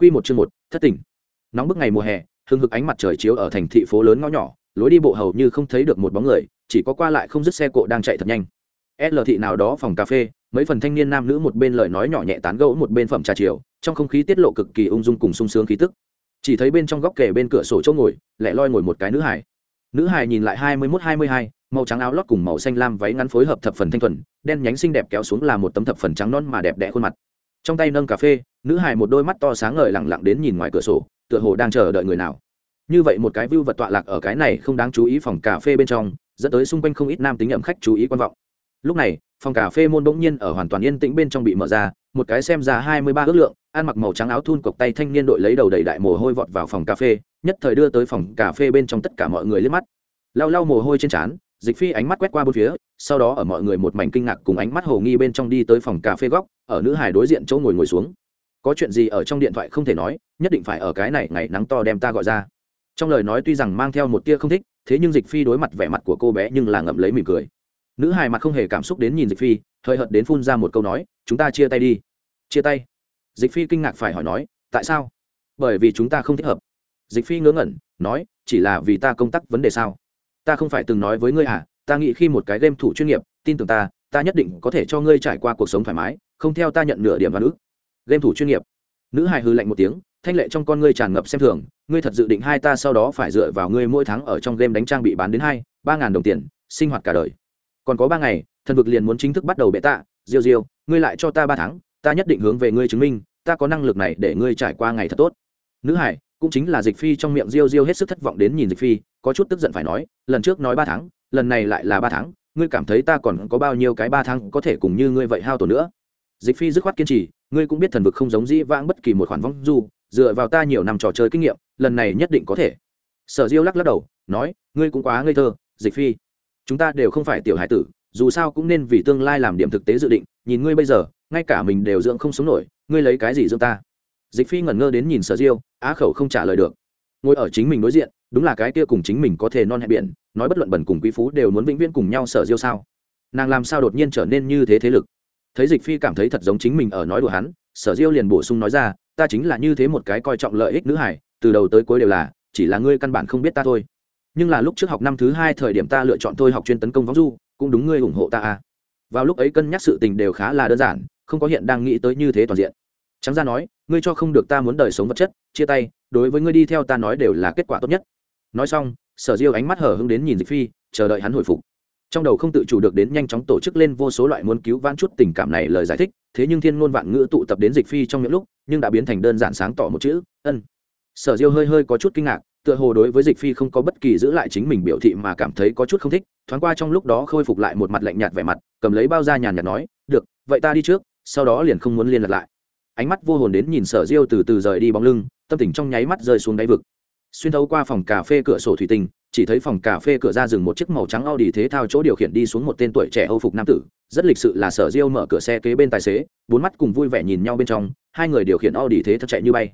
Quy một chương một, thất tỉnh. Nóng bức ngày mùa hè, hương hực ánh mặt trời chiếu ở thành thị phố lớn ngõ nhỏ, lối đi bộ hầu như không thấy được một bóng người, chỉ có qua lại không dứt xe cộ đang chạy thật nhanh. L thị nào đó phòng cà phê, mấy phần thanh niên nam nữ một bên lời nói nhỏ nhẹ tán gẫu một bên phẩm trà chiều, trong không khí tiết lộ cực kỳ ung dung cùng sung sướng khí tức. Chỉ thấy bên trong góc kề bên cửa sổ chỗ ngồi, lẻ loi ngồi một cái nữ hải. Nữ hải nhìn lại hai mươi hai mươi hai, màu trắng áo lót cùng màu xanh lam váy ngắn phối hợp thập phần thanh thuần, đen nhánh xinh đẹp kéo xuống là một tấm thập phần trắng non mà đẹp đẽ khuôn mặt trong tay nâng cà phê, nữ hài một đôi mắt to sáng ngời lẳng lặng đến nhìn ngoài cửa sổ, tựa hồ đang chờ đợi người nào. Như vậy một cái view vật tọa lạc ở cái này không đáng chú ý phòng cà phê bên trong, dẫn tới xung quanh không ít nam tính ẩm khách chú ý quan vọng. Lúc này, phòng cà phê môn bỗng nhiên ở hoàn toàn yên tĩnh bên trong bị mở ra, một cái xem ra hai mươi ba ước lượng, ăn mặc màu trắng áo thun cộc tay thanh niên đội lấy đầu đầy đại mồ hôi vọt vào phòng cà phê, nhất thời đưa tới phòng cà phê bên trong tất cả mọi người liếc mắt. Lau lau mồ hôi trên trán dịch phi ánh mắt quét qua bốn phía, sau đó ở mọi người một mảnh kinh ngạc cùng ánh mắt hồ nghi bên trong đi tới phòng cà phê góc, ở nữ hải đối diện chỗ ngồi ngồi xuống. Có chuyện gì ở trong điện thoại không thể nói, nhất định phải ở cái này ngày nắng to đem ta gọi ra. Trong lời nói tuy rằng mang theo một tia không thích, thế nhưng dịch phi đối mặt vẻ mặt của cô bé nhưng là ngậm lấy mỉm cười. Nữ hài mặt không hề cảm xúc đến nhìn dịch phi, hơi hợt đến phun ra một câu nói, chúng ta chia tay đi. Chia tay? Dịch phi kinh ngạc phải hỏi nói, tại sao? Bởi vì chúng ta không thích hợp. Dịch phi ngớ ngẩn, nói, chỉ là vì ta công tác vấn đề sao? Ta không phải từng nói với ngươi à ta nghĩ khi một cái game thủ chuyên nghiệp, tin tưởng ta ta nhất định có thể cho ngươi trải qua cuộc sống thoải mái, không theo ta nhận nửa điểm văn nữ game thủ chuyên nghiệp. Nữ hài hư lạnh một tiếng, thanh lệ trong con ngươi tràn ngập xem thường, ngươi thật dự định hai ta sau đó phải dựa vào ngươi mỗi tháng ở trong game đánh trang bị bán đến hai, ba ngàn đồng tiền, sinh hoạt cả đời. Còn có ba ngày, thần vực liền muốn chính thức bắt đầu bệ tạ diêu diêu, ngươi lại cho ta ba tháng, ta nhất định hướng về ngươi chứng minh, ta có năng lực này để ngươi trải qua ngày thật tốt. Nữ hải cũng chính là dịch phi trong miệng diêu diêu hết sức thất vọng đến nhìn dịch phi có chút tức giận phải nói, lần trước nói ba tháng, lần này lại là ba tháng, ngươi cảm thấy ta còn có bao nhiêu cái ba tháng có thể cùng như ngươi vậy hao tổn nữa? Dịch phi dứt khoát kiên trì, ngươi cũng biết thần vực không giống dĩ vãng bất kỳ một khoản vong du, dựa vào ta nhiều năm trò chơi kinh nghiệm, lần này nhất định có thể. Sở diêu lắc lắc đầu, nói, ngươi cũng quá ngây thơ, dịch phi. Chúng ta đều không phải tiểu hải tử, dù sao cũng nên vì tương lai làm điểm thực tế dự định, nhìn ngươi bây giờ, ngay cả mình đều dưỡng không sống nổi, ngươi lấy cái gì dưỡng ta? Dịch phi ngẩn ngơ đến nhìn sở diêu, á khẩu không trả lời được ngồi ở chính mình đối diện, đúng là cái kia cùng chính mình có thể non hẹn biển, nói bất luận bẩn cùng quý phú đều muốn vĩnh viễn cùng nhau sở diêu sao. Nàng làm sao đột nhiên trở nên như thế thế lực? Thấy dịch phi cảm thấy thật giống chính mình ở nói đùa hắn, sở diêu liền bổ sung nói ra, ta chính là như thế một cái coi trọng lợi ích nữ hải, từ đầu tới cuối đều là, chỉ là ngươi căn bản không biết ta thôi. Nhưng là lúc trước học năm thứ hai thời điểm ta lựa chọn thôi học chuyên tấn công võng du, cũng đúng ngươi ủng hộ ta à. vào lúc ấy cân nhắc sự tình đều khá là đơn giản, không có hiện đang nghĩ tới như thế toàn diện trắng ra nói, ngươi cho không được ta muốn đời sống vật chất, chia tay, đối với ngươi đi theo ta nói đều là kết quả tốt nhất. Nói xong, sở diêu ánh mắt hở hứng đến nhìn dịch phi, chờ đợi hắn hồi phục. Trong đầu không tự chủ được đến nhanh chóng tổ chức lên vô số loại muốn cứu vãn chút tình cảm này lời giải thích, thế nhưng thiên ngôn vạn ngữ tụ tập đến dịch phi trong những lúc, nhưng đã biến thành đơn giản sáng tỏ một chữ, ân. Sở diêu hơi hơi có chút kinh ngạc, tựa hồ đối với dịch phi không có bất kỳ giữ lại chính mình biểu thị mà cảm thấy có chút không thích, thoáng qua trong lúc đó khôi phục lại một mặt lạnh nhạt vẻ mặt, cầm lấy bao da nhàn nhạt nói, được, vậy ta đi trước, sau đó liền không muốn liên lạc lại ánh mắt vô hồn đến nhìn sở diêu từ từ rời đi bóng lưng tâm tình trong nháy mắt rơi xuống đáy vực xuyên thấu qua phòng cà phê cửa sổ thủy tinh chỉ thấy phòng cà phê cửa ra dừng một chiếc màu trắng Audi thế thao chỗ điều khiển đi xuống một tên tuổi trẻ Âu phục nam tử, rất lịch sự là Sở Diêu mở cửa xe kế bên tài xế, bốn mắt cùng vui vẻ nhìn nhau bên trong, hai người điều khiển Audi thế thật chạy như bay.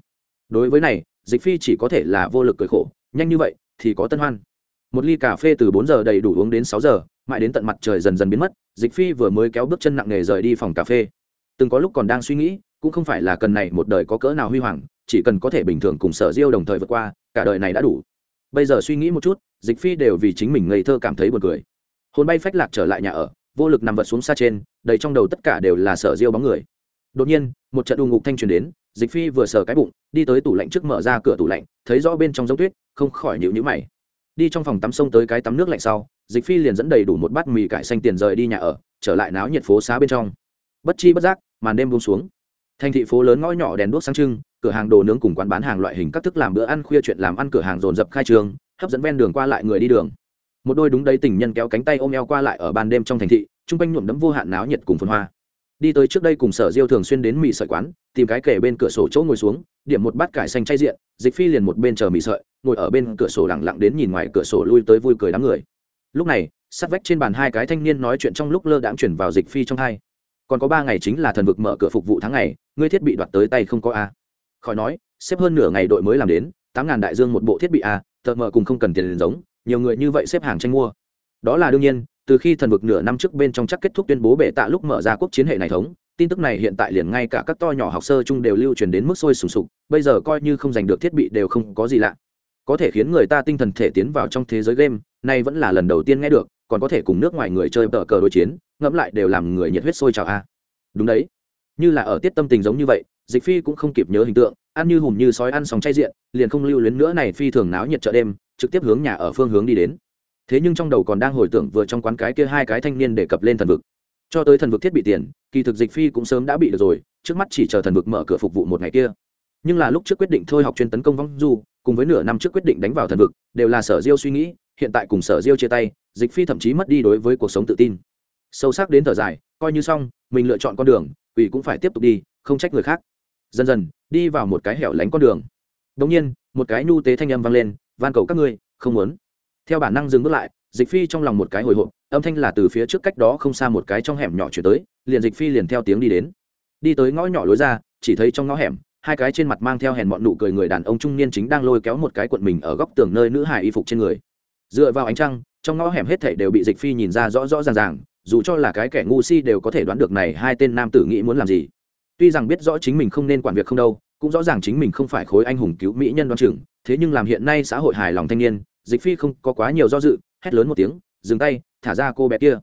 Đối với này, Dịch Phi chỉ có thể là vô lực cười khổ, nhanh như vậy thì có tân hoan. Một ly cà phê từ bốn giờ đầy đủ uống đến sáu giờ, mãi đến tận mặt trời dần dần biến mất, Dịch Phi vừa mới kéo bước chân nặng nề rời đi phòng cà phê. Từng có lúc còn đang suy nghĩ, cũng không phải là cần này một đời có cỡ nào huy hoàng, chỉ cần có thể bình thường cùng Sở Diêu đồng thời vượt qua, cả đời này đã đủ. Bây giờ suy nghĩ một chút dịch phi đều vì chính mình ngây thơ cảm thấy buồn cười. Hồn bay phách lạc trở lại nhà ở vô lực nằm vật xuống xa trên đầy trong đầu tất cả đều là sở diêu bóng người. Đột nhiên một trận đù ngục thanh truyền đến dịch phi vừa sờ cái bụng đi tới tủ lạnh trước mở ra cửa tủ lạnh thấy rõ bên trong giống tuyết không khỏi nhịu nhữ mày. Đi trong phòng tắm sông tới cái tắm nước lạnh sau dịch phi liền dẫn đầy đủ một bát mì cải xanh tiền rời đi nhà ở trở lại náo nhiệt phố xá bên trong. Bất chi bất giác màn đêm buông xuống thành thị phố lớn ngõ nhỏ đèn đuốc sáng trưng, cửa hàng đồ nướng cùng quán bán hàng loại hình các thức làm bữa ăn khuya chuyện làm ăn cửa hàng rồn rập khai trường hấp dẫn ven đường qua lại người đi đường. Một đôi đúng đấy tình nhân kéo cánh tay ôm eo qua lại ở ban đêm trong thành thị, chung quanh nhuộm đẫm vô hạn náo nhiệt cùng phun hoa. Đi tới trước đây cùng sở diêu thường xuyên đến mì sợi quán, tìm cái kể bên cửa sổ chỗ ngồi xuống, điểm một bát cải xanh chay diện, dịch phi liền một bên chờ mì sợi, ngồi ở bên cửa sổ lặng lặng đến nhìn ngoài cửa sổ lui tới vui cười đám người. Lúc này, sát vách trên bàn hai cái thanh niên nói chuyện trong lúc lơ đãng chuyển vào dịch phi trong hai còn có ba ngày chính là thần vực mở cửa phục vụ tháng ngày, ngươi thiết bị đoạt tới tay không có a? Khỏi nói, xếp hơn nửa ngày đội mới làm đến, tám ngàn đại dương một bộ thiết bị a thợ mở cùng không cần tiền giống, nhiều người như vậy xếp hàng tranh mua. Đó là đương nhiên, từ khi thần vực nửa năm trước bên trong chắc kết thúc tuyên bố bệ tạ lúc mở ra quốc chiến hệ này thống, tin tức này hiện tại liền ngay cả các to nhỏ học sơ chung đều lưu truyền đến mức sôi sùng sục, bây giờ coi như không giành được thiết bị đều không có gì lạ. Có thể khiến người ta tinh thần thể tiến vào trong thế giới game, nay vẫn là lần đầu tiên nghe được, còn có thể cùng nước ngoài người chơi tờ cờ đối chiến ngẫm lại đều làm người nhiệt huyết sôi trào a. Đúng đấy. Như là ở tiết tâm tình giống như vậy, dịch phi cũng không kịp nhớ hình tượng, ăn như hùm như sói ăn sòng chay diện, liền không lưu luyến nữa này phi thường náo nhiệt chợ đêm, trực tiếp hướng nhà ở phương hướng đi đến. Thế nhưng trong đầu còn đang hồi tưởng vừa trong quán cái kia hai cái thanh niên để cập lên thần vực. Cho tới thần vực thiết bị tiền, kỳ thực dịch phi cũng sớm đã bị được rồi, trước mắt chỉ chờ thần vực mở cửa phục vụ một ngày kia. Nhưng là lúc trước quyết định thôi học chuyên tấn công vong du, cùng với nửa năm trước quyết định đánh vào thần vực, đều là sở diêu suy nghĩ, hiện tại cùng sở diêu chia tay, dịch phi thậm chí mất đi đối với cuộc sống tự tin sâu sắc đến thở dài, coi như xong, mình lựa chọn con đường quỷ cũng phải tiếp tục đi, không trách người khác. Dần dần, đi vào một cái hẻo lánh con đường. Đống nhiên, một cái nhu tế thanh âm vang lên, van cầu các ngươi, không muốn. Theo bản năng dừng bước lại, dịch phi trong lòng một cái hồi hộp, âm thanh là từ phía trước cách đó không xa một cái trong hẻm nhỏ chuyển tới, liền dịch phi liền theo tiếng đi đến. Đi tới ngõ nhỏ lối ra, chỉ thấy trong ngõ hẻm, hai cái trên mặt mang theo hèn bọn nụ cười người đàn ông trung niên chính đang lôi kéo một cái cuộn mình ở góc tường nơi nữ hài y phục trên người. Dựa vào ánh trăng, trong ngõ hẻm hết thảy đều bị dịch phi nhìn ra rõ rõ ràng ràng dù cho là cái kẻ ngu si đều có thể đoán được này hai tên nam tử nghĩ muốn làm gì. Tuy rằng biết rõ chính mình không nên quản việc không đâu, cũng rõ ràng chính mình không phải khối anh hùng cứu mỹ nhân đoan chừng, thế nhưng làm hiện nay xã hội hài lòng thanh niên, dịch phi không có quá nhiều do dự, hét lớn một tiếng, dừng tay, thả ra cô bé kia.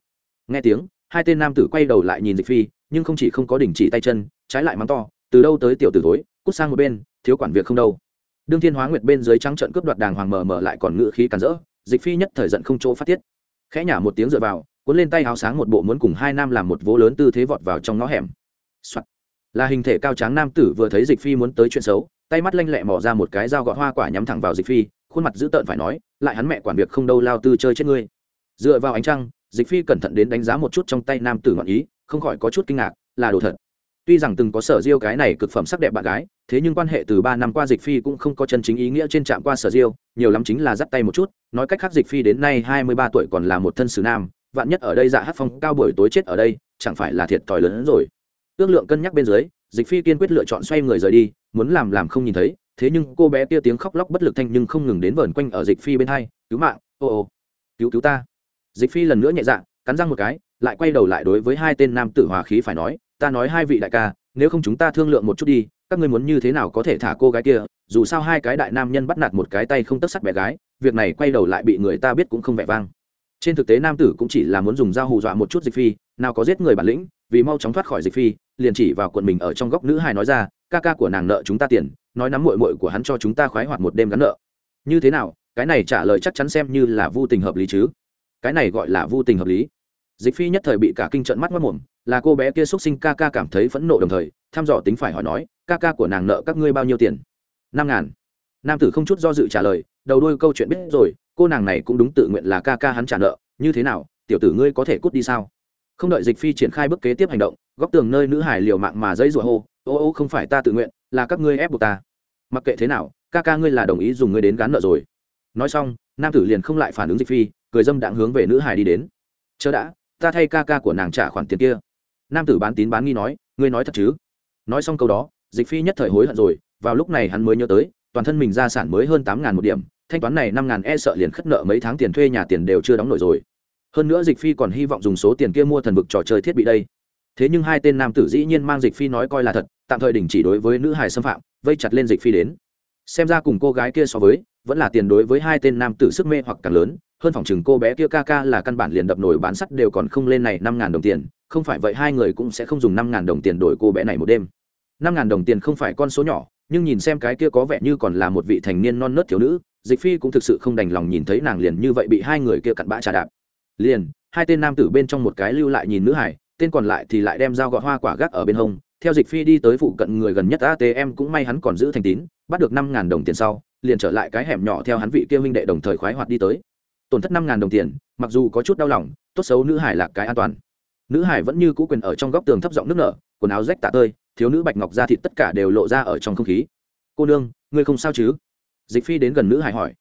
Nghe tiếng, hai tên nam tử quay đầu lại nhìn dịch phi, nhưng không chỉ không có đình chỉ tay chân, trái lại mắng to, từ đâu tới tiểu tử tối cút sang một bên, thiếu quản việc không đâu. Đương thiên hóa nguyệt bên dưới trắng trận cướp đoạt đàng hoàng mờ mờ lại còn ngự khí cản rỡ, dịch phi nhất thời giận không chỗ phát tiết. Khẽ nhả một tiếng dựa vào cuốn lên tay áo sáng một bộ muốn cùng hai nam làm một vố lớn tư thế vọt vào trong ngõ hẻm、Soạn. là hình thể cao tráng nam tử vừa thấy dịch phi muốn tới chuyện xấu, tay mắt lanh lẹ mò ra một cái dao gọt hoa quả nhắm thẳng vào dịch phi, khuôn mặt dữ tợn phải nói, lại hắn mẹ quản việc không đâu lao tư chơi chết ngươi. Dựa vào ánh trăng, dịch phi cẩn thận đến đánh giá một chút trong tay nam tử ngọn ý, không khỏi có chút kinh ngạc, là đồ thật. Tuy rằng từng có sở diêu cái này cực phẩm sắc đẹp bạn gái, thế nhưng quan hệ từ ba năm qua dịch phi cũng không có chân chính ý nghĩa trên trạm qua sở diêu, nhiều lắm chính là dắt tay một chút, nói cách khác dịch phi đến nay hai mươi ba tuổi còn là một thân sử nam vạn nhất ở đây dạ hát phong cao buổi tối chết ở đây, chẳng phải là thiệt thòi lớn hơn rồi. Ước lượng cân nhắc bên dưới, dịch phi kiên quyết lựa chọn xoay người rời đi, muốn làm làm không nhìn thấy, thế nhưng cô bé kia tiếng khóc lóc bất lực thanh nhưng không ngừng đến vờn quanh ở dịch phi bên hai, cứu mạng, ô ô, cứu cứu ta. Dịch phi lần nữa nhẹ dạ cắn răng một cái, lại quay đầu lại đối với hai tên nam tử hòa khí phải nói, ta nói hai vị đại ca, nếu không chúng ta thương lượng một chút đi, các ngươi muốn như thế nào có thể thả cô gái kia, dù sao hai cái đại nam nhân bắt nạt một cái tay không tất sắt bé gái, việc này quay đầu lại bị người ta biết cũng không vẻ vang trên thực tế nam tử cũng chỉ là muốn dùng dao hù dọa một chút dịch phi, nào có giết người bản lĩnh, vì mau chóng thoát khỏi dịch phi, liền chỉ vào quần mình ở trong góc nữ hài nói ra, ca ca của nàng nợ chúng ta tiền, nói nắm mội mội của hắn cho chúng ta khoái hoạt một đêm gắn nợ. Như thế nào? Cái này trả lời chắc chắn xem như là vô tình hợp lý chứ. Cái này gọi là vô tình hợp lý. Dịch phi nhất thời bị cả kinh trận mắt mất mồm, là cô bé kia x u ấ t sinh ca ca cảm thấy phẫn nộ đồng thời, thăm dò tính phải hỏi nói, ca ca của nàng nợ các ngươi bao nhiêu tiền? Năm ngàn. Nam tử không chút do dự trả lời, đầu đôi câu chuyện biết rồi cô nàng này cũng đúng tự nguyện là ca ca hắn trả nợ, như thế nào, tiểu tử ngươi có thể cút đi sao? Không đợi dịch phi triển khai bước kế tiếp hành động, góc tường nơi nữ hải liều mạng mà dãy rủa hô, ô ô, không phải ta tự nguyện, là các ngươi ép buộc ta. Mặc kệ thế nào, ca ca ngươi là đồng ý dùng ngươi đến gán nợ rồi. Nói xong, nam tử liền không lại phản ứng dịch phi, cười dâm đạn hướng về nữ hải đi đến. Chờ đã, ta thay ca ca của nàng trả khoản tiền kia. Nam tử bán tín bán nghi nói, ngươi nói thật chứ? Nói xong câu đó, dịch phi nhất thời hối hận rồi, vào lúc này hắn mới nhớ tới, toàn thân mình gia sản mới hơn tám ngàn một điểm thanh toán này năm ngàn e sợ liền khất nợ mấy tháng tiền thuê nhà tiền đều chưa đóng nổi rồi. Hơn nữa dịch phi còn hy vọng dùng số tiền kia mua thần vực trò chơi thiết bị đây. Thế nhưng hai tên nam tử dĩ nhiên mang dịch phi nói coi là thật, tạm thời đình chỉ đối với nữ hài xâm phạm, vây chặt lên dịch phi đến. Xem ra cùng cô gái kia so với, vẫn là tiền đối với hai tên nam tử sức mê hoặc càng lớn, hơn phòng chừng cô bé kia ca ca là căn bản liền đập nổi bán sắt đều còn không lên này năm ngàn đồng tiền, không phải vậy hai người cũng sẽ không dùng năm ngàn đồng tiền đổi cô bé này một đêm. Năm ngàn đồng tiền không phải con số nhỏ, nhưng nhìn xem cái kia có vẻ như còn là một vị thành niên non nớt thiếu nữ dịch phi cũng thực sự không đành lòng nhìn thấy nàng liền như vậy bị hai người kia cặn bã trà đạp. Liền, hai tên nam tử bên trong một cái lưu lại nhìn nữ hải, tên còn lại thì lại đem dao gọt hoa quả gác ở bên hông. Theo dịch phi đi tới phụ cận người gần nhất atm cũng may hắn còn giữ thành tín, bắt được năm ngàn đồng tiền sau, liền trở lại cái hẻm nhỏ theo hắn vị kia huynh đệ đồng thời khoái hoạt đi tới. Tổn thất năm ngàn đồng tiền, mặc dù có chút đau lòng, tốt xấu nữ hải là cái an toàn. Nữ hải vẫn như cũ quyền ở trong góc tường thấp giọng nước nở, quần áo rách tạ tơi, thiếu nữ bạch ngọc da thịt tất cả đều lộ ra ở trong không khí. Cô nương, ngươi không sao chứ? Dịch phi đến gần nữ hải hỏi.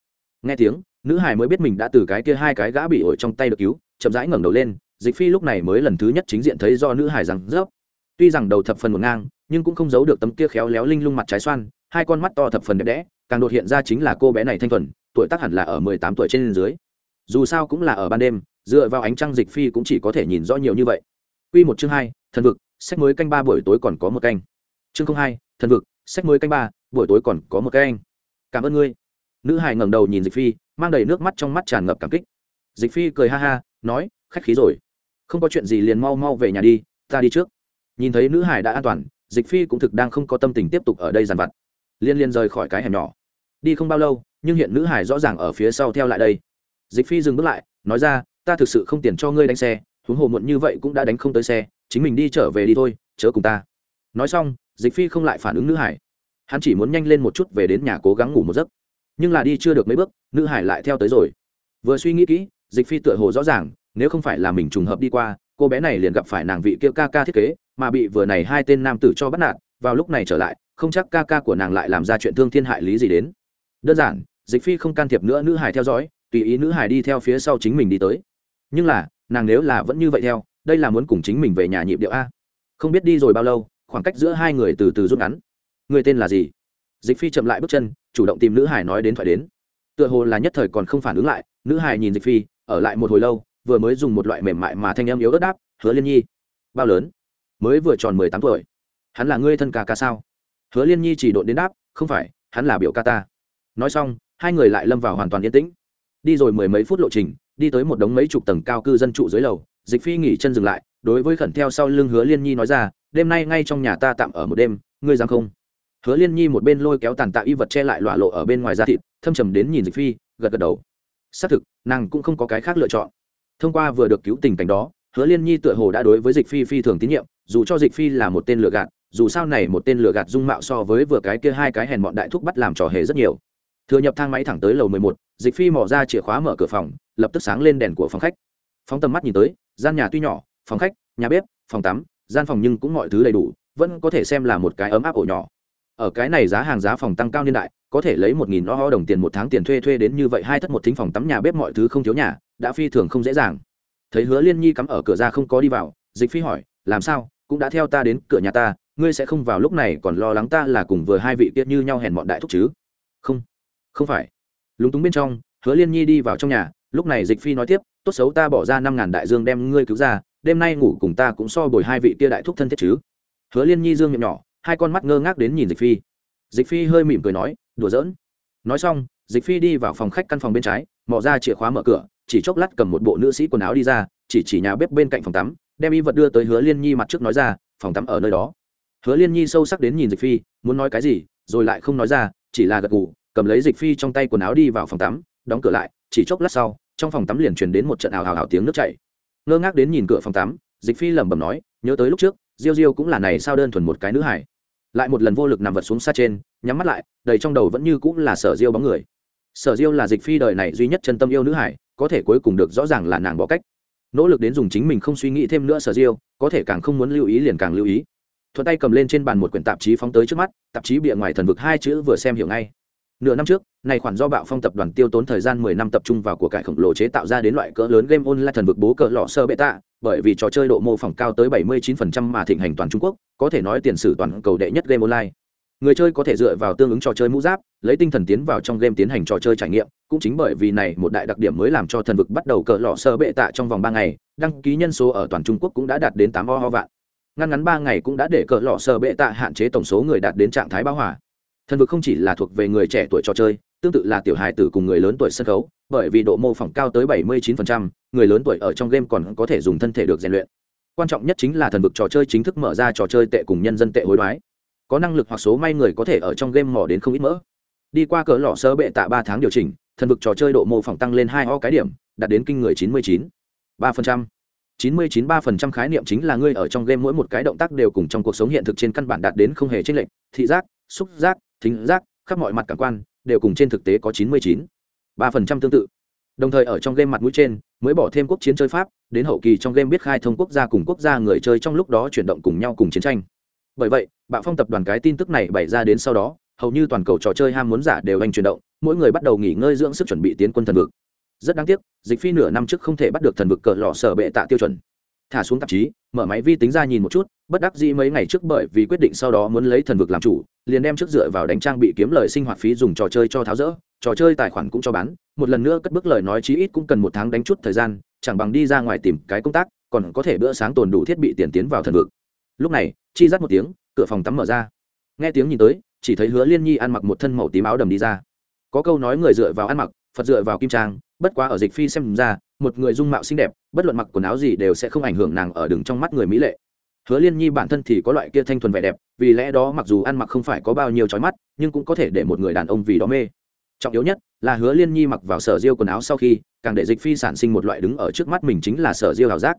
Nghe tiếng, nữ hải mới biết mình đã từ cái kia hai cái gã bị ổi trong tay được cứu, chậm rãi ngẩng đầu lên, dịch phi lúc này mới lần thứ nhất chính diện thấy do nữ hải rằng rớp tuy rằng đầu thập phần một ngang, nhưng cũng không giấu được tấm kia khéo léo linh lung mặt trái xoan, hai con mắt to thập phần đẹp đẽ, càng đột hiện ra chính là cô bé này thanh thuần, tuổi tác hẳn là ở mười tám tuổi trên dưới. Dù sao cũng là ở ban đêm, dựa vào ánh trăng dịch phi cũng chỉ có thể nhìn rõ nhiều như vậy. Quy một chương hai, thần vực, sách mới canh ba buổi tối còn có một canh. Chương không hai, thần vực, sách mới canh ba, buổi tối còn có một canh cảm ơn ngươi. Nữ hải ngẩng đầu nhìn dịch phi, mang đầy nước mắt trong mắt tràn ngập cảm kích. Dịch phi cười ha ha, nói, khách khí rồi. Không có chuyện gì liền mau mau về nhà đi, ta đi trước. Nhìn thấy nữ hải đã an toàn, dịch phi cũng thực đang không có tâm tình tiếp tục ở đây dàn vặt. Liên liên rời khỏi cái hẻm nhỏ. Đi không bao lâu, nhưng hiện nữ hải rõ ràng ở phía sau theo lại đây. Dịch phi dừng bước lại, nói ra, ta thực sự không tiền cho ngươi đánh xe, huống hồ muộn như vậy cũng đã đánh không tới xe, chính mình đi trở về đi thôi, chớ cùng ta. Nói xong, dịch phi không lại phản ứng nữ hải hắn chỉ muốn nhanh lên một chút về đến nhà cố gắng ngủ một giấc. Nhưng là đi chưa được mấy bước, nữ hải lại theo tới rồi. Vừa suy nghĩ kỹ, dịch phi tựa hồ rõ ràng, nếu không phải là mình trùng hợp đi qua, cô bé này liền gặp phải nàng vị kia ca ca thiết kế, mà bị vừa này hai tên nam tử cho bắt nạt, vào lúc này trở lại, không chắc ca ca của nàng lại làm ra chuyện thương thiên hại lý gì đến. Đơn giản, dịch phi không can thiệp nữa nữ hải theo dõi, tùy ý nữ hải đi theo phía sau chính mình đi tới. Nhưng là, nàng nếu là vẫn như vậy theo, đây là muốn cùng chính mình về nhà nhịp điệu a. Không biết đi rồi bao lâu, khoảng cách giữa hai người từ từ rút ngắn người tên là gì? Dịch phi chậm lại bước chân, chủ động tìm nữ hải nói đến thoại đến. Tựa hồ là nhất thời còn không phản ứng lại, nữ hải nhìn dịch phi, ở lại một hồi lâu, vừa mới dùng một loại mềm mại mà thanh em yếu ớt đáp, hứa liên nhi. Bao lớn? Mới vừa tròn mười tám tuổi. Hắn là ngươi thân ca ca sao? Hứa liên nhi chỉ độn đến đáp, không phải, hắn là biểu ca ta. Nói xong, hai người lại lâm vào hoàn toàn yên tĩnh. Đi rồi mười mấy phút lộ trình, đi tới một đống mấy chục tầng cao cư dân trụ dưới lầu, dịch phi nghỉ chân dừng lại, đối với khẩn theo sau lưng hứa liên nhi nói ra, đêm nay ngay trong nhà ta tạm ở một đêm, ngươi dám không? Hứa liên nhi một bên lôi kéo tàn tạ y vật che lại lọa lộ ở bên ngoài da thịt, thâm trầm đến nhìn dịch phi, gật gật đầu. Xác thực, nàng cũng không có cái khác lựa chọn. Thông qua vừa được cứu tình cảnh đó, hứa liên nhi tựa hồ đã đối với dịch phi phi thường tín nhiệm, dù cho dịch phi là một tên lừa gạt, dù sao này một tên lừa gạt dung mạo so với vừa cái kia hai cái hèn bọn đại thúc bắt làm trò hề rất nhiều. Thừa nhập thang máy thẳng tới lầu mười một, dịch phi mò ra chìa khóa mở cửa phòng, lập tức sáng lên đèn của phòng khách. Phóng tầm mắt nhìn tới, gian nhà tuy nhỏ, phòng khách, nhà bếp, phòng tắm, gian phòng nhưng cũng mọi thứ đầy đủ, vẫn có thể xem là một cái ấm áp ổ nhỏ ở cái này giá hàng giá phòng tăng cao niên đại, có thể lấy một nghìn lo ho đồng tiền một tháng tiền thuê thuê đến như vậy, hai thất một thính phòng tắm nhà bếp mọi thứ không thiếu nhà, đã phi thường không dễ dàng. Thấy hứa liên nhi cắm ở cửa ra không có đi vào, dịch phi hỏi, làm sao? Cũng đã theo ta đến cửa nhà ta, ngươi sẽ không vào lúc này còn lo lắng ta là cùng vừa hai vị tiết như nhau hèn mọn đại thúc chứ? Không không phải. Lúng túng bên trong, hứa liên nhi đi vào trong nhà, lúc này dịch phi nói tiếp, tốt xấu ta bỏ ra năm ngàn đại dương đem ngươi cứu ra, đêm nay ngủ cùng ta cũng so bồi hai vị tia đại thúc thân thiết chứ? Hứa liên nhi dương miệng nhỏ hai con mắt ngơ ngác đến nhìn dịch phi. Dịch phi hơi mỉm cười nói, đùa giỡn. Nói xong, dịch phi đi vào phòng khách căn phòng bên trái, mò ra chìa khóa mở cửa, chỉ chốc lát cầm một bộ nữ sĩ quần áo đi ra, chỉ chỉ nhà bếp bên cạnh phòng tắm, đem y vật đưa tới hứa liên nhi mặt trước nói ra, phòng tắm ở nơi đó. Hứa liên nhi sâu sắc đến nhìn dịch phi, muốn nói cái gì, rồi lại không nói ra, chỉ là gật gù, cầm lấy dịch phi trong tay quần áo đi vào phòng tắm, đóng cửa lại, chỉ chốc lát sau, trong phòng tắm liền truyền đến một trận ào ào ào tiếng nước chảy. Ngơ ngác đến nhìn cửa phòng tắm, dịch phi lẩm bẩm nói, nhớ tới lúc trước diêu diêu cũng là này sao đơn thuần một cái nữ hải lại một lần vô lực nằm vật xuống xa trên, nhắm mắt lại, đầy trong đầu vẫn như cũng là sở diêu bóng người. Sở diêu là dịch phi đời này duy nhất chân tâm yêu nữ hải có thể cuối cùng được rõ ràng là nàng bỏ cách. Nỗ lực đến dùng chính mình không suy nghĩ thêm nữa sở diêu, có thể càng không muốn lưu ý liền càng lưu ý. Thuận tay cầm lên trên bàn một quyển tạp chí phóng tới trước mắt, tạp chí bìa ngoài thần vực hai chữ vừa xem hiểu ngay. Nửa năm trước này khoản do bạo phong tập đoàn tiêu tốn thời gian mười năm tập trung vào của cải khổng lồ chế tạo ra đến loại cỡ lớn game online thần vực bố cỡ lọ sơ bệ tạ bởi vì trò chơi độ mô phỏng cao tới 79% mà thịnh hành toàn Trung Quốc, có thể nói tiền sử toàn cầu đệ nhất game online. Người chơi có thể dựa vào tương ứng trò chơi mũ giáp, lấy tinh thần tiến vào trong game tiến hành trò chơi trải nghiệm, cũng chính bởi vì này một đại đặc điểm mới làm cho thần vực bắt đầu cỡ lọ sơ bệ tạ trong vòng 3 ngày, đăng ký nhân số ở toàn Trung Quốc cũng đã đạt đến 8 ho vạn. Ngăn ngắn 3 ngày cũng đã để cỡ lọ sơ bệ tạ hạn chế tổng số người đạt đến trạng thái bão hòa. Thần vực không chỉ là thuộc về người trẻ tuổi trò chơi, tương tự là tiểu hài tử cùng người lớn tuổi sân khấu, bởi vì độ mô phỏng cao tới 79%, người lớn tuổi ở trong game còn có thể dùng thân thể được rèn luyện. Quan trọng nhất chính là thần vực trò chơi chính thức mở ra trò chơi tệ cùng nhân dân tệ hối đoái. Có năng lực hoặc số may người có thể ở trong game mò đến không ít mỡ. Đi qua cỡ lọ sơ bệ tạ 3 tháng điều chỉnh, thần vực trò chơi độ mô phỏng tăng lên 2 o cái điểm, đạt đến kinh người 99. 3%. 99 3% khái niệm chính là ngươi ở trong game mỗi một cái động tác đều cùng trong cuộc sống hiện thực trên căn bản đạt đến không hề chênh lệch, thị giác, xúc giác, thính giác, khắp mọi mặt cảm quan đều cùng trên thực tế có 99 ba phần trăm tương tự. Đồng thời ở trong game mặt mũi trên, mới bỏ thêm quốc chiến chơi pháp, đến hậu kỳ trong game biết khai thông quốc gia cùng quốc gia người chơi trong lúc đó chuyển động cùng nhau cùng chiến tranh. Bởi vậy, bạo phong tập đoàn cái tin tức này bày ra đến sau đó, hầu như toàn cầu trò chơi ham muốn giả đều anh chuyển động, mỗi người bắt đầu nghỉ ngơi dưỡng sức chuẩn bị tiến quân thần vực. Rất đáng tiếc, dịch phi nửa năm trước không thể bắt được thần vực cờ lọ sở bệ tạ tiêu chuẩn thả xuống tạp chí, mở máy vi tính ra nhìn một chút, bất đắc dĩ mấy ngày trước bởi vì quyết định sau đó muốn lấy thần vực làm chủ, liền đem trước dựa vào đánh trang bị kiếm lời sinh hoạt phí dùng trò chơi cho tháo rỡ, trò chơi tài khoản cũng cho bán, một lần nữa cất bước lời nói chí ít cũng cần một tháng đánh chút thời gian, chẳng bằng đi ra ngoài tìm cái công tác, còn có thể bữa sáng tồn đủ thiết bị tiền tiến vào thần vực. Lúc này, chi dắt một tiếng, cửa phòng tắm mở ra. Nghe tiếng nhìn tới, chỉ thấy hứa liên nhi ăn mặc một thân màu tím áo đầm đi ra. Có câu nói người dựa vào ăn mặc phật dựa vào kim trang, bất quá ở dịch phi xem ra, một người dung mạo xinh đẹp, bất luận mặc quần áo gì đều sẽ không ảnh hưởng nàng ở đường trong mắt người mỹ lệ. Hứa liên nhi bản thân thì có loại kia thanh thuần vẻ đẹp, vì lẽ đó mặc dù ăn mặc không phải có bao nhiêu trói mắt, nhưng cũng có thể để một người đàn ông vì đó mê. Trọng yếu nhất là hứa liên nhi mặc vào sở diêu quần áo sau khi, càng để dịch phi sản sinh một loại đứng ở trước mắt mình chính là sở diêu ảo giác.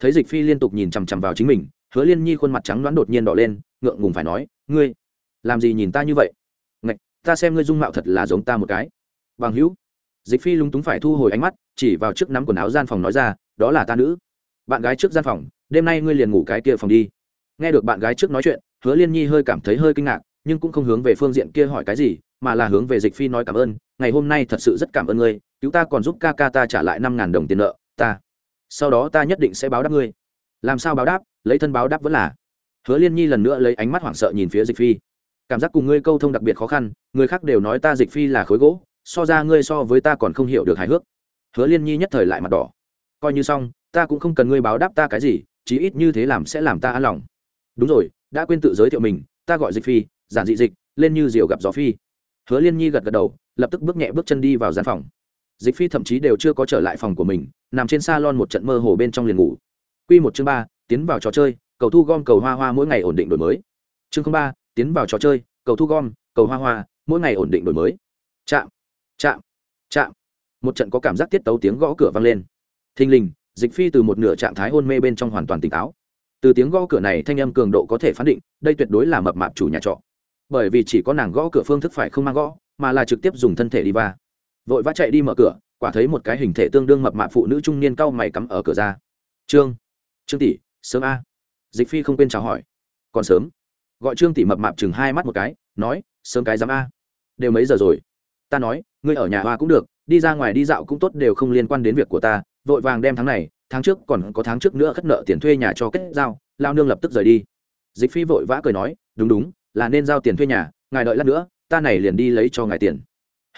Thấy dịch phi liên tục nhìn chằm chằm vào chính mình, hứa liên nhi khuôn mặt trắng đoán đột nhiên đỏ lên, ngượng ngùng phải nói, ngươi, làm gì nhìn ta như vậy? Ngạch, ta xem ngươi dung mạo thật là giống ta một cái. Bằng hữu dịch phi lúng túng phải thu hồi ánh mắt, chỉ vào trước nắm quần áo gian phòng nói ra, đó là ta nữ. Bạn gái trước gian phòng, đêm nay ngươi liền ngủ cái kia phòng đi. Nghe được bạn gái trước nói chuyện, hứa liên nhi hơi cảm thấy hơi kinh ngạc, nhưng cũng không hướng về phương diện kia hỏi cái gì, mà là hướng về dịch phi nói cảm ơn, ngày hôm nay thật sự rất cảm ơn ngươi, cứu ta còn giúp ca ca ta trả lại năm ngàn đồng tiền nợ, ta, sau đó ta nhất định sẽ báo đáp ngươi. Làm sao báo đáp? Lấy thân báo đáp vẫn là. Hứa liên nhi lần nữa lấy ánh mắt hoảng sợ nhìn phía dịch phi. Cảm giác cùng ngươi câu thông đặc biệt khó khăn, người khác đều nói ta dịch phi là khối gỗ so ra ngươi so với ta còn không hiểu được hài hước. Hứa liên nhi nhất thời lại mặt đỏ. Coi như xong, ta cũng không cần ngươi báo đáp ta cái gì, chí ít như thế làm sẽ làm ta an lòng. Đúng rồi, đã quên tự giới thiệu mình, ta gọi dịch phi, giản dị dịch, lên như diều gặp gió phi. Hứa liên nhi gật gật đầu, lập tức bước nhẹ bước chân đi vào gian phòng. Dịch phi thậm chí đều chưa có trở lại phòng của mình, nằm trên s a lon một trận mơ hồ bên trong liền ngủ. Q một chương ba, tiến vào trò chơi, cầu thu gom cầu hoa hoa mỗi ngày ổn định đổi mới. Chương ba, tiến vào trò chơi, cầu thu gom, cầu hoa hoa mỗi ngày ổn định đổi mới. Chạm chạm chạm. Một trận có cảm giác tiết tấu tiếng gõ cửa vang lên. Thình lình, dịch phi từ một nửa trạng thái hôn mê bên trong hoàn toàn tỉnh táo. Từ tiếng gõ cửa này thanh âm cường độ có thể phán định, đây tuyệt đối là mập mạp chủ nhà trọ. Bởi vì chỉ có nàng gõ cửa phương thức phải không mang gõ, mà là trực tiếp dùng thân thể đi va. Vội vã chạy đi mở cửa, quả thấy một cái hình thể tương đương mập mạp phụ nữ trung niên cau mày cắm ở cửa ra. Trương trương tỷ, sớm a. Dịch phi không quên chào hỏi. Còn sớm. Gọi trương tỷ mập mạp chừng hai mắt một cái, nói, sớm cái dám a. Đều mấy giờ rồi? Ta nói ngươi ở nhà hoa cũng được, đi ra ngoài đi dạo cũng tốt đều không liên quan đến việc của ta, vội vàng đem tháng này, tháng trước còn có tháng trước nữa khất nợ tiền thuê nhà cho kết giao, lao nương lập tức rời đi. Dịch phi vội vã cười nói, đúng đúng, là nên giao tiền thuê nhà, ngài đợi lát nữa, ta này liền đi lấy cho ngài tiền.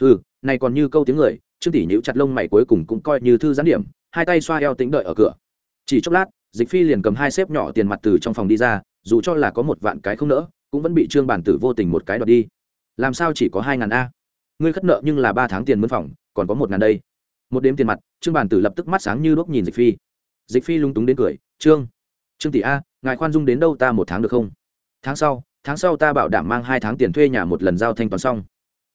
Ừ này còn như câu tiếng người, trương tỷ nhíu chặt lông mày cuối cùng cũng coi như thư gián điểm, hai tay xoa eo tính đợi ở cửa. Chỉ chốc lát, dịch phi liền cầm hai xếp nhỏ tiền mặt từ trong phòng đi ra, dù cho là có một vạn cái không nỡ, cũng vẫn bị trương bản tử vô tình một cái đoạt đi. Làm sao chỉ có hai ngàn a? Ngươi khất nợ nhưng là ba tháng tiền mướn phòng, còn có một ngàn đây. Một đêm tiền mặt, trương bản tử lập tức mắt sáng như đốt nhìn dịch phi. Dịch phi lung túng đến cười, trương trương tỷ a, ngài khoan dung đến đâu ta một tháng được không? Tháng sau tháng sau ta bảo đảm mang hai tháng tiền thuê nhà một lần giao thanh toán xong.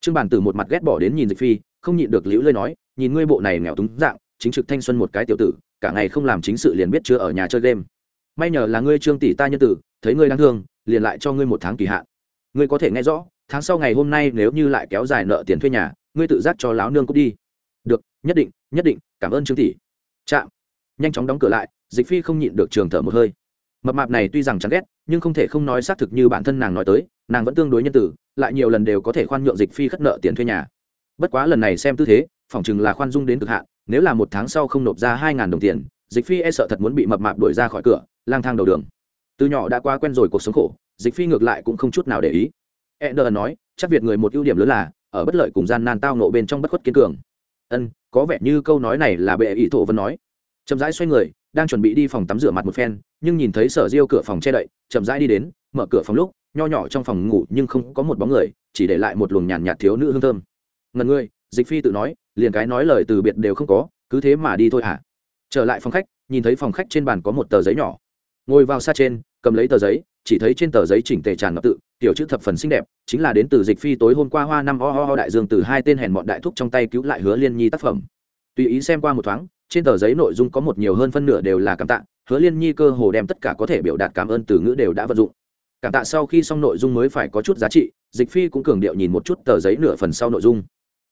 Trương bản tử một mặt ghét bỏ đến nhìn dịch phi, không nhịn được liễu lơi nói, nhìn ngươi bộ này nghèo túng dạng, chính trực thanh xuân một cái tiểu tử, cả ngày không làm chính sự liền biết chưa ở nhà chơi game. May nhờ là ngươi trương tỷ ta nhân tử, thấy ngươi đáng thương, liền lại cho ngươi một tháng kỳ hạn. Ngươi có thể nghe rõ tháng sau ngày hôm nay nếu như lại kéo dài nợ tiền thuê nhà, ngươi tự giác cho láo nương cút đi. Được, nhất định nhất định, cảm ơn trương tỷ. Chạm. Nhanh chóng đóng cửa lại, dịch phi không nhịn được trường thở một hơi. Mập mạp này tuy rằng chán ghét, nhưng không thể không nói xác thực như bản thân nàng nói tới, nàng vẫn tương đối nhân tử, lại nhiều lần đều có thể khoan nhượng dịch phi khất nợ tiền thuê nhà. Bất quá lần này xem tư thế phỏng chừng là khoan dung đến cực hạn, nếu là một tháng sau không nộp ra hai ngàn đồng tiền, dịch phi e sợ thật muốn bị mập mạp đuổi ra khỏi cửa, lang thang đầu đường. Từ nhỏ đã qua quen rồi cuộc sống khổ, dịch phi ngược lại cũng không chút nào để ý. Ender nói, chắc việt người một ưu điểm lớn là, ở bất lợi cùng gian nan tao nộ bên trong bất khuất kiên cường. Ân, có vẻ như câu nói này là bệ ý thổ vân nói. Chậm rãi xoay người, đang chuẩn bị đi phòng tắm rửa mặt một phen, nhưng nhìn thấy sở diêu cửa phòng che đậy, chậm rãi đi đến, mở cửa phòng lúc, nho nhỏ trong phòng ngủ nhưng không có một bóng người, chỉ để lại một luồng nhàn nhạt thiếu nữ hương thơm. Ngần ngươi, dịch phi tự nói, liền cái nói lời từ biệt đều không có, cứ thế mà đi thôi hả? Trở lại phòng khách, nhìn thấy phòng khách trên bàn có một tờ giấy nhỏ. Ngồi vào xa trên cầm lấy tờ giấy, chỉ thấy trên tờ giấy chỉnh tề tràn ngập tự, tiểu chữ thập phần xinh đẹp, chính là đến từ dịch phi tối hôm qua hoa năm ho ho ho đại dương từ hai tên hèn bọn đại thúc trong tay cứu lại hứa liên nhi tác phẩm. Tùy ý xem qua một thoáng, trên tờ giấy nội dung có một nhiều hơn phân nửa đều là cảm tạ, hứa liên nhi cơ hồ đem tất cả có thể biểu đạt cảm ơn từ ngữ đều đã vận dụng. Cảm tạ sau khi xong nội dung mới phải có chút giá trị, dịch phi cũng cường điệu nhìn một chút tờ giấy nửa phần sau nội dung.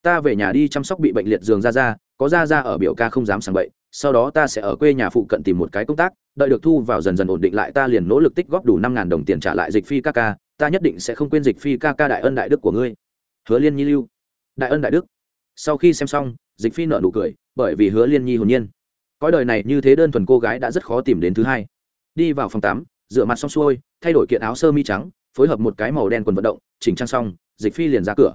Ta về nhà đi chăm sóc bị bệnh liệt giường ra ra có ra ra ở biểu ca không dám sàng bậy sau đó ta sẽ ở quê nhà phụ cận tìm một cái công tác, đợi được thu vào dần dần ổn định lại ta liền nỗ lực tích góp đủ năm ngàn đồng tiền trả lại dịch phi ca ca, ta nhất định sẽ không quên dịch phi ca ca đại ân đại đức của ngươi. Hứa liên nhi lưu. Đại ân đại đức. Sau khi xem xong, dịch phi nợ nụ cười, bởi vì hứa liên nhi hồn nhiên. Cõi đời này như thế đơn thuần cô gái đã rất khó tìm đến thứ hai. Đi vào phòng tắm, rửa mặt xong xuôi, thay đổi kiện áo sơ mi trắng, phối hợp một cái màu đen quần vận động, chỉnh trang xong, dịch phi liền ra cửa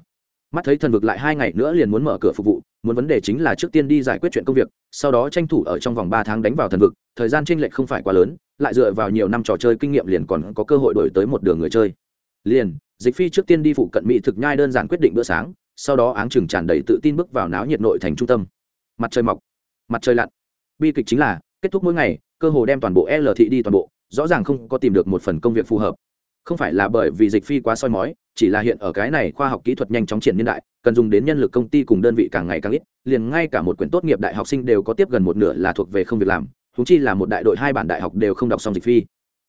mắt thấy thần vực lại hai ngày nữa liền muốn mở cửa phục vụ, muốn vấn đề chính là trước tiên đi giải quyết chuyện công việc, sau đó tranh thủ ở trong vòng ba tháng đánh vào thần vực, thời gian tranh lệch không phải quá lớn, lại dựa vào nhiều năm trò chơi kinh nghiệm liền còn có cơ hội đổi tới một đường người chơi. Liền, dịch phi trước tiên đi phụ cận mỹ thực nhai đơn giản quyết định bữa sáng, sau đó áng chừng tràn đầy tự tin bước vào náo nhiệt nội thành trung tâm. Mặt trời mọc, mặt trời lặn. Bi kịch chính là, kết thúc mỗi ngày, cơ hồ đem toàn bộ l thị đi toàn bộ, rõ ràng không có tìm được một phần công việc phù hợp không phải là bởi vì dịch phi quá soi mói, chỉ là hiện ở cái này khoa học kỹ thuật nhanh chóng triển niên đại, cần dùng đến nhân lực công ty cùng đơn vị càng ngày càng ít, liền ngay cả một quyển tốt nghiệp đại học sinh đều có tiếp gần một nửa là thuộc về không việc làm thú chi là một đại đội hai bản đại học đều không đọc xong dịch phi.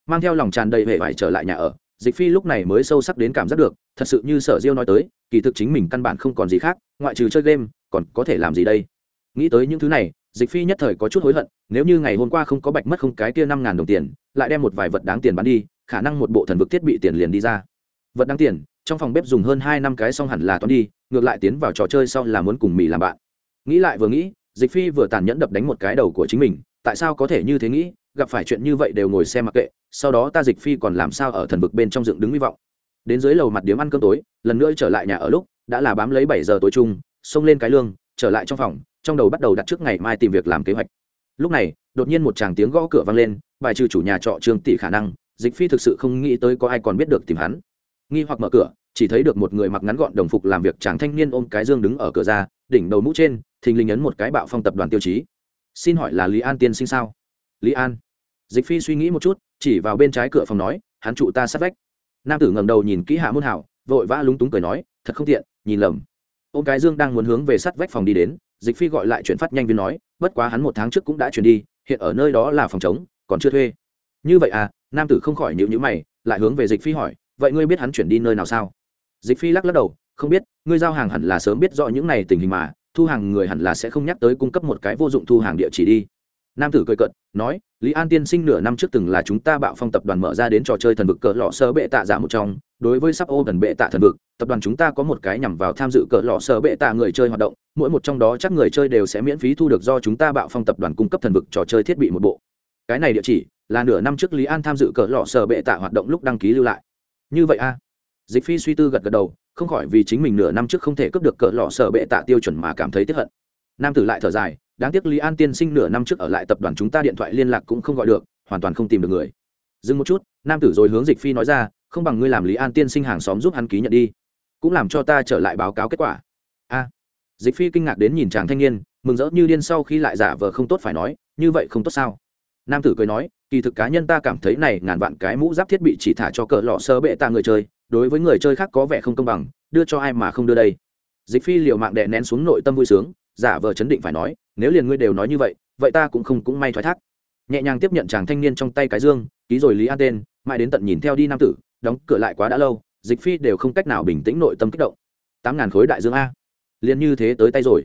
Mang theo lòng tràn đầy hệ vải trở lại nhà ở, dịch phi lúc này mới sâu sắc đến cảm giác được, thật sự như sở diêu nói tới, kỳ thực chính mình căn bản không còn gì khác, ngoại trừ chơi game, còn có thể làm gì đây? Nghĩ tới những thứ này dịch phi nhất thời có chút hối hận, nếu như ngày hôm qua không có bạch mất không cái kia năm ngàn đồng tiền, lại đem một vài vật đáng tiền bán đi, khả năng một bộ thần vực thiết bị tiền liền đi ra. Vật đáng tiền, trong phòng bếp dùng hơn hai năm cái xong hẳn là toán đi, ngược lại tiến vào trò chơi sau là muốn cùng mì làm bạn. Nghĩ lại vừa nghĩ, dịch phi vừa tàn nhẫn đập đánh một cái đầu của chính mình, tại sao có thể như thế nghĩ, gặp phải chuyện như vậy đều ngồi xem mặc kệ, sau đó ta dịch phi còn làm sao ở thần vực bên trong dựng đứng hy vọng. Đến dưới lầu mặt điếm ăn cơm tối, lần nữa trở lại nhà ở lúc, đã là bám lấy bảy giờ tối chung, xông lên cái lương, trở lại trong phòng trong đầu bắt đầu đặt trước ngày mai tìm việc làm kế hoạch. Lúc này, đột nhiên một chàng tiếng gõ cửa vang lên, bài trừ chủ nhà trọ trương tỷ khả năng, dịch phi thực sự không nghĩ tới có ai còn biết được tìm hắn. Nghi hoặc mở cửa, chỉ thấy được một người mặc ngắn gọn đồng phục làm việc chàng thanh niên ôm cái dương đứng ở cửa ra, đỉnh đầu mũ trên, thình lình ấn một cái bạo phong tập đoàn tiêu chí. Xin hỏi là lý an tiên sinh sao? Lý an. Dịch phi suy nghĩ một chút, chỉ vào bên trái cửa phòng nói, hắn trụ ta sát vách. Nam tử ngầm đầu nhìn kỹ hạ môn hảo, vội vã lúng túng cười nói, thật không tiện, nhìn lầm. Ôm cái dương đang muốn hướng về sát vách phòng đi đến dịch phi gọi lại chuyển phát nhanh viên nói, bất quá hắn một tháng trước cũng đã chuyển đi, hiện ở nơi đó là phòng chống, còn chưa thuê. Như vậy à nam tử không khỏi nhịu nhữ mày, lại hướng về dịch phi hỏi, vậy ngươi biết hắn chuyển đi nơi nào sao? Dịch phi lắc lắc đầu, không biết, ngươi giao hàng hẳn là sớm biết rõ những này tình hình mà, thu hàng người hẳn là sẽ không nhắc tới cung cấp một cái vô dụng thu hàng địa chỉ đi nam tử cười cận nói, lý an tiên sinh nửa năm trước từng là chúng ta bạo phong tập đoàn mở ra đến trò chơi thần vực cỡ lọ sơ bệ tạ giả một trong. Đối với sắp ô gần bệ tạ thần vực, tập đoàn chúng ta có một cái nhằm vào tham dự cỡ lọ sơ bệ tạ người chơi hoạt động. Mỗi một trong đó chắc người chơi đều sẽ miễn phí thu được do chúng ta bạo phong tập đoàn cung cấp thần vực trò chơi thiết bị một bộ. Cái này địa chỉ là nửa năm trước lý an tham dự cỡ lọ sơ bệ tạ hoạt động lúc đăng ký lưu lại. Như vậy a? Dịch phi suy tư gật gật đầu, không khỏi vì chính mình nửa năm trước không thể cướp được cỡ lọ sơ bệ tạ tiêu chuẩn mà cảm thấy tiếc hận. Nam tử lại thở dài đáng tiếc lý an tiên sinh nửa năm trước ở lại tập đoàn chúng ta điện thoại liên lạc cũng không gọi được, hoàn toàn không tìm được người. Dừng một chút, nam tử rồi hướng dịch phi nói ra, không bằng ngươi làm lý an tiên sinh hàng xóm giúp hắn ký nhận đi, cũng làm cho ta trở lại báo cáo kết quả. A. Dịch phi kinh ngạc đến nhìn chàng thanh niên, mừng rỡ như điên sau khi lại giả vờ không tốt phải nói, như vậy không tốt sao? Nam tử cười nói, kỳ thực cá nhân ta cảm thấy này ngàn vạn cái mũ giáp thiết bị chỉ thả cho cỡ lọ sơ bệ ta người chơi, đối với người chơi khác có vẻ không công bằng, đưa cho ai mà không đưa đây. Dịch phi liều mạng đệ nén xuống nội tâm vui sướng, giả vờ chấn định phải nói nếu liền ngươi đều nói như vậy vậy ta cũng không cũng may thoái thác. Nhẹ nhàng tiếp nhận chàng thanh niên trong tay cái dương, ký rồi lý an tên, mãi đến tận nhìn theo đi nam tử, đóng cửa lại quá đã lâu, dịch phi đều không cách nào bình tĩnh nội tâm kích động. Tám ngàn khối đại dương a. Liền như thế tới tay rồi.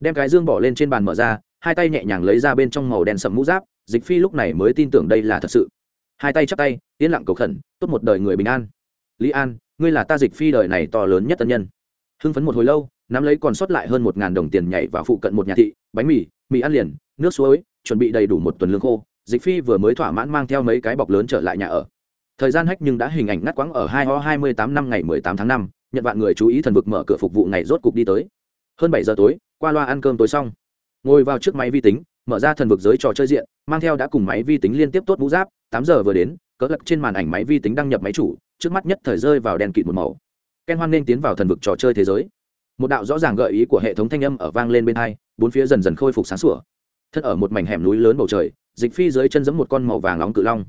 Đem cái dương bỏ lên trên bàn mở ra, hai tay nhẹ nhàng lấy ra bên trong màu đen sầm mũ giáp, dịch phi lúc này mới tin tưởng đây là thật sự. Hai tay chắp tay, yên lặng cầu khẩn, tốt một đời người bình an. Lý an, ngươi là ta dịch phi đời này to lớn nhất tân nhân. Hưng phấn một hồi lâu nắm lấy còn sót lại hơn một ngàn đồng tiền nhảy vào phụ cận một nhà thị, bánh mì mì ăn liền, nước suối, chuẩn bị đầy đủ một tuần lương khô, dịch phi vừa mới thỏa mãn mang theo mấy cái bọc lớn trở lại nhà ở. Thời gian hách nhưng đã hình ảnh ngắt quãng ở hai ho hai mươi tám năm ngày mười tám tháng năm nhận vạn người chú ý thần vực mở cửa phục vụ ngày rốt cục đi tới. Hơn bảy giờ tối, qua loa ăn cơm tối xong. Ngồi vào trước máy vi tính, mở ra thần vực giới trò chơi diện, mang theo đã cùng máy vi tính liên tiếp tốt mũ giáp, tám giờ vừa đến, cỡ lập trên màn ảnh máy vi tính đăng nhập máy chủ, trước mắt nhất thời rơi vào đèn kịt một màu. Ken hoan nên tiến vào thần vực trò chơi thế giới một đạo rõ ràng gợi ý của hệ thống thanh âm ở vang lên bên hai, bốn phía dần dần khôi phục sáng sủa. Thân ở một mảnh hẻm núi lớn bầu trời, dịch phi dưới chân giẫm một con màu vàng nóng cự long.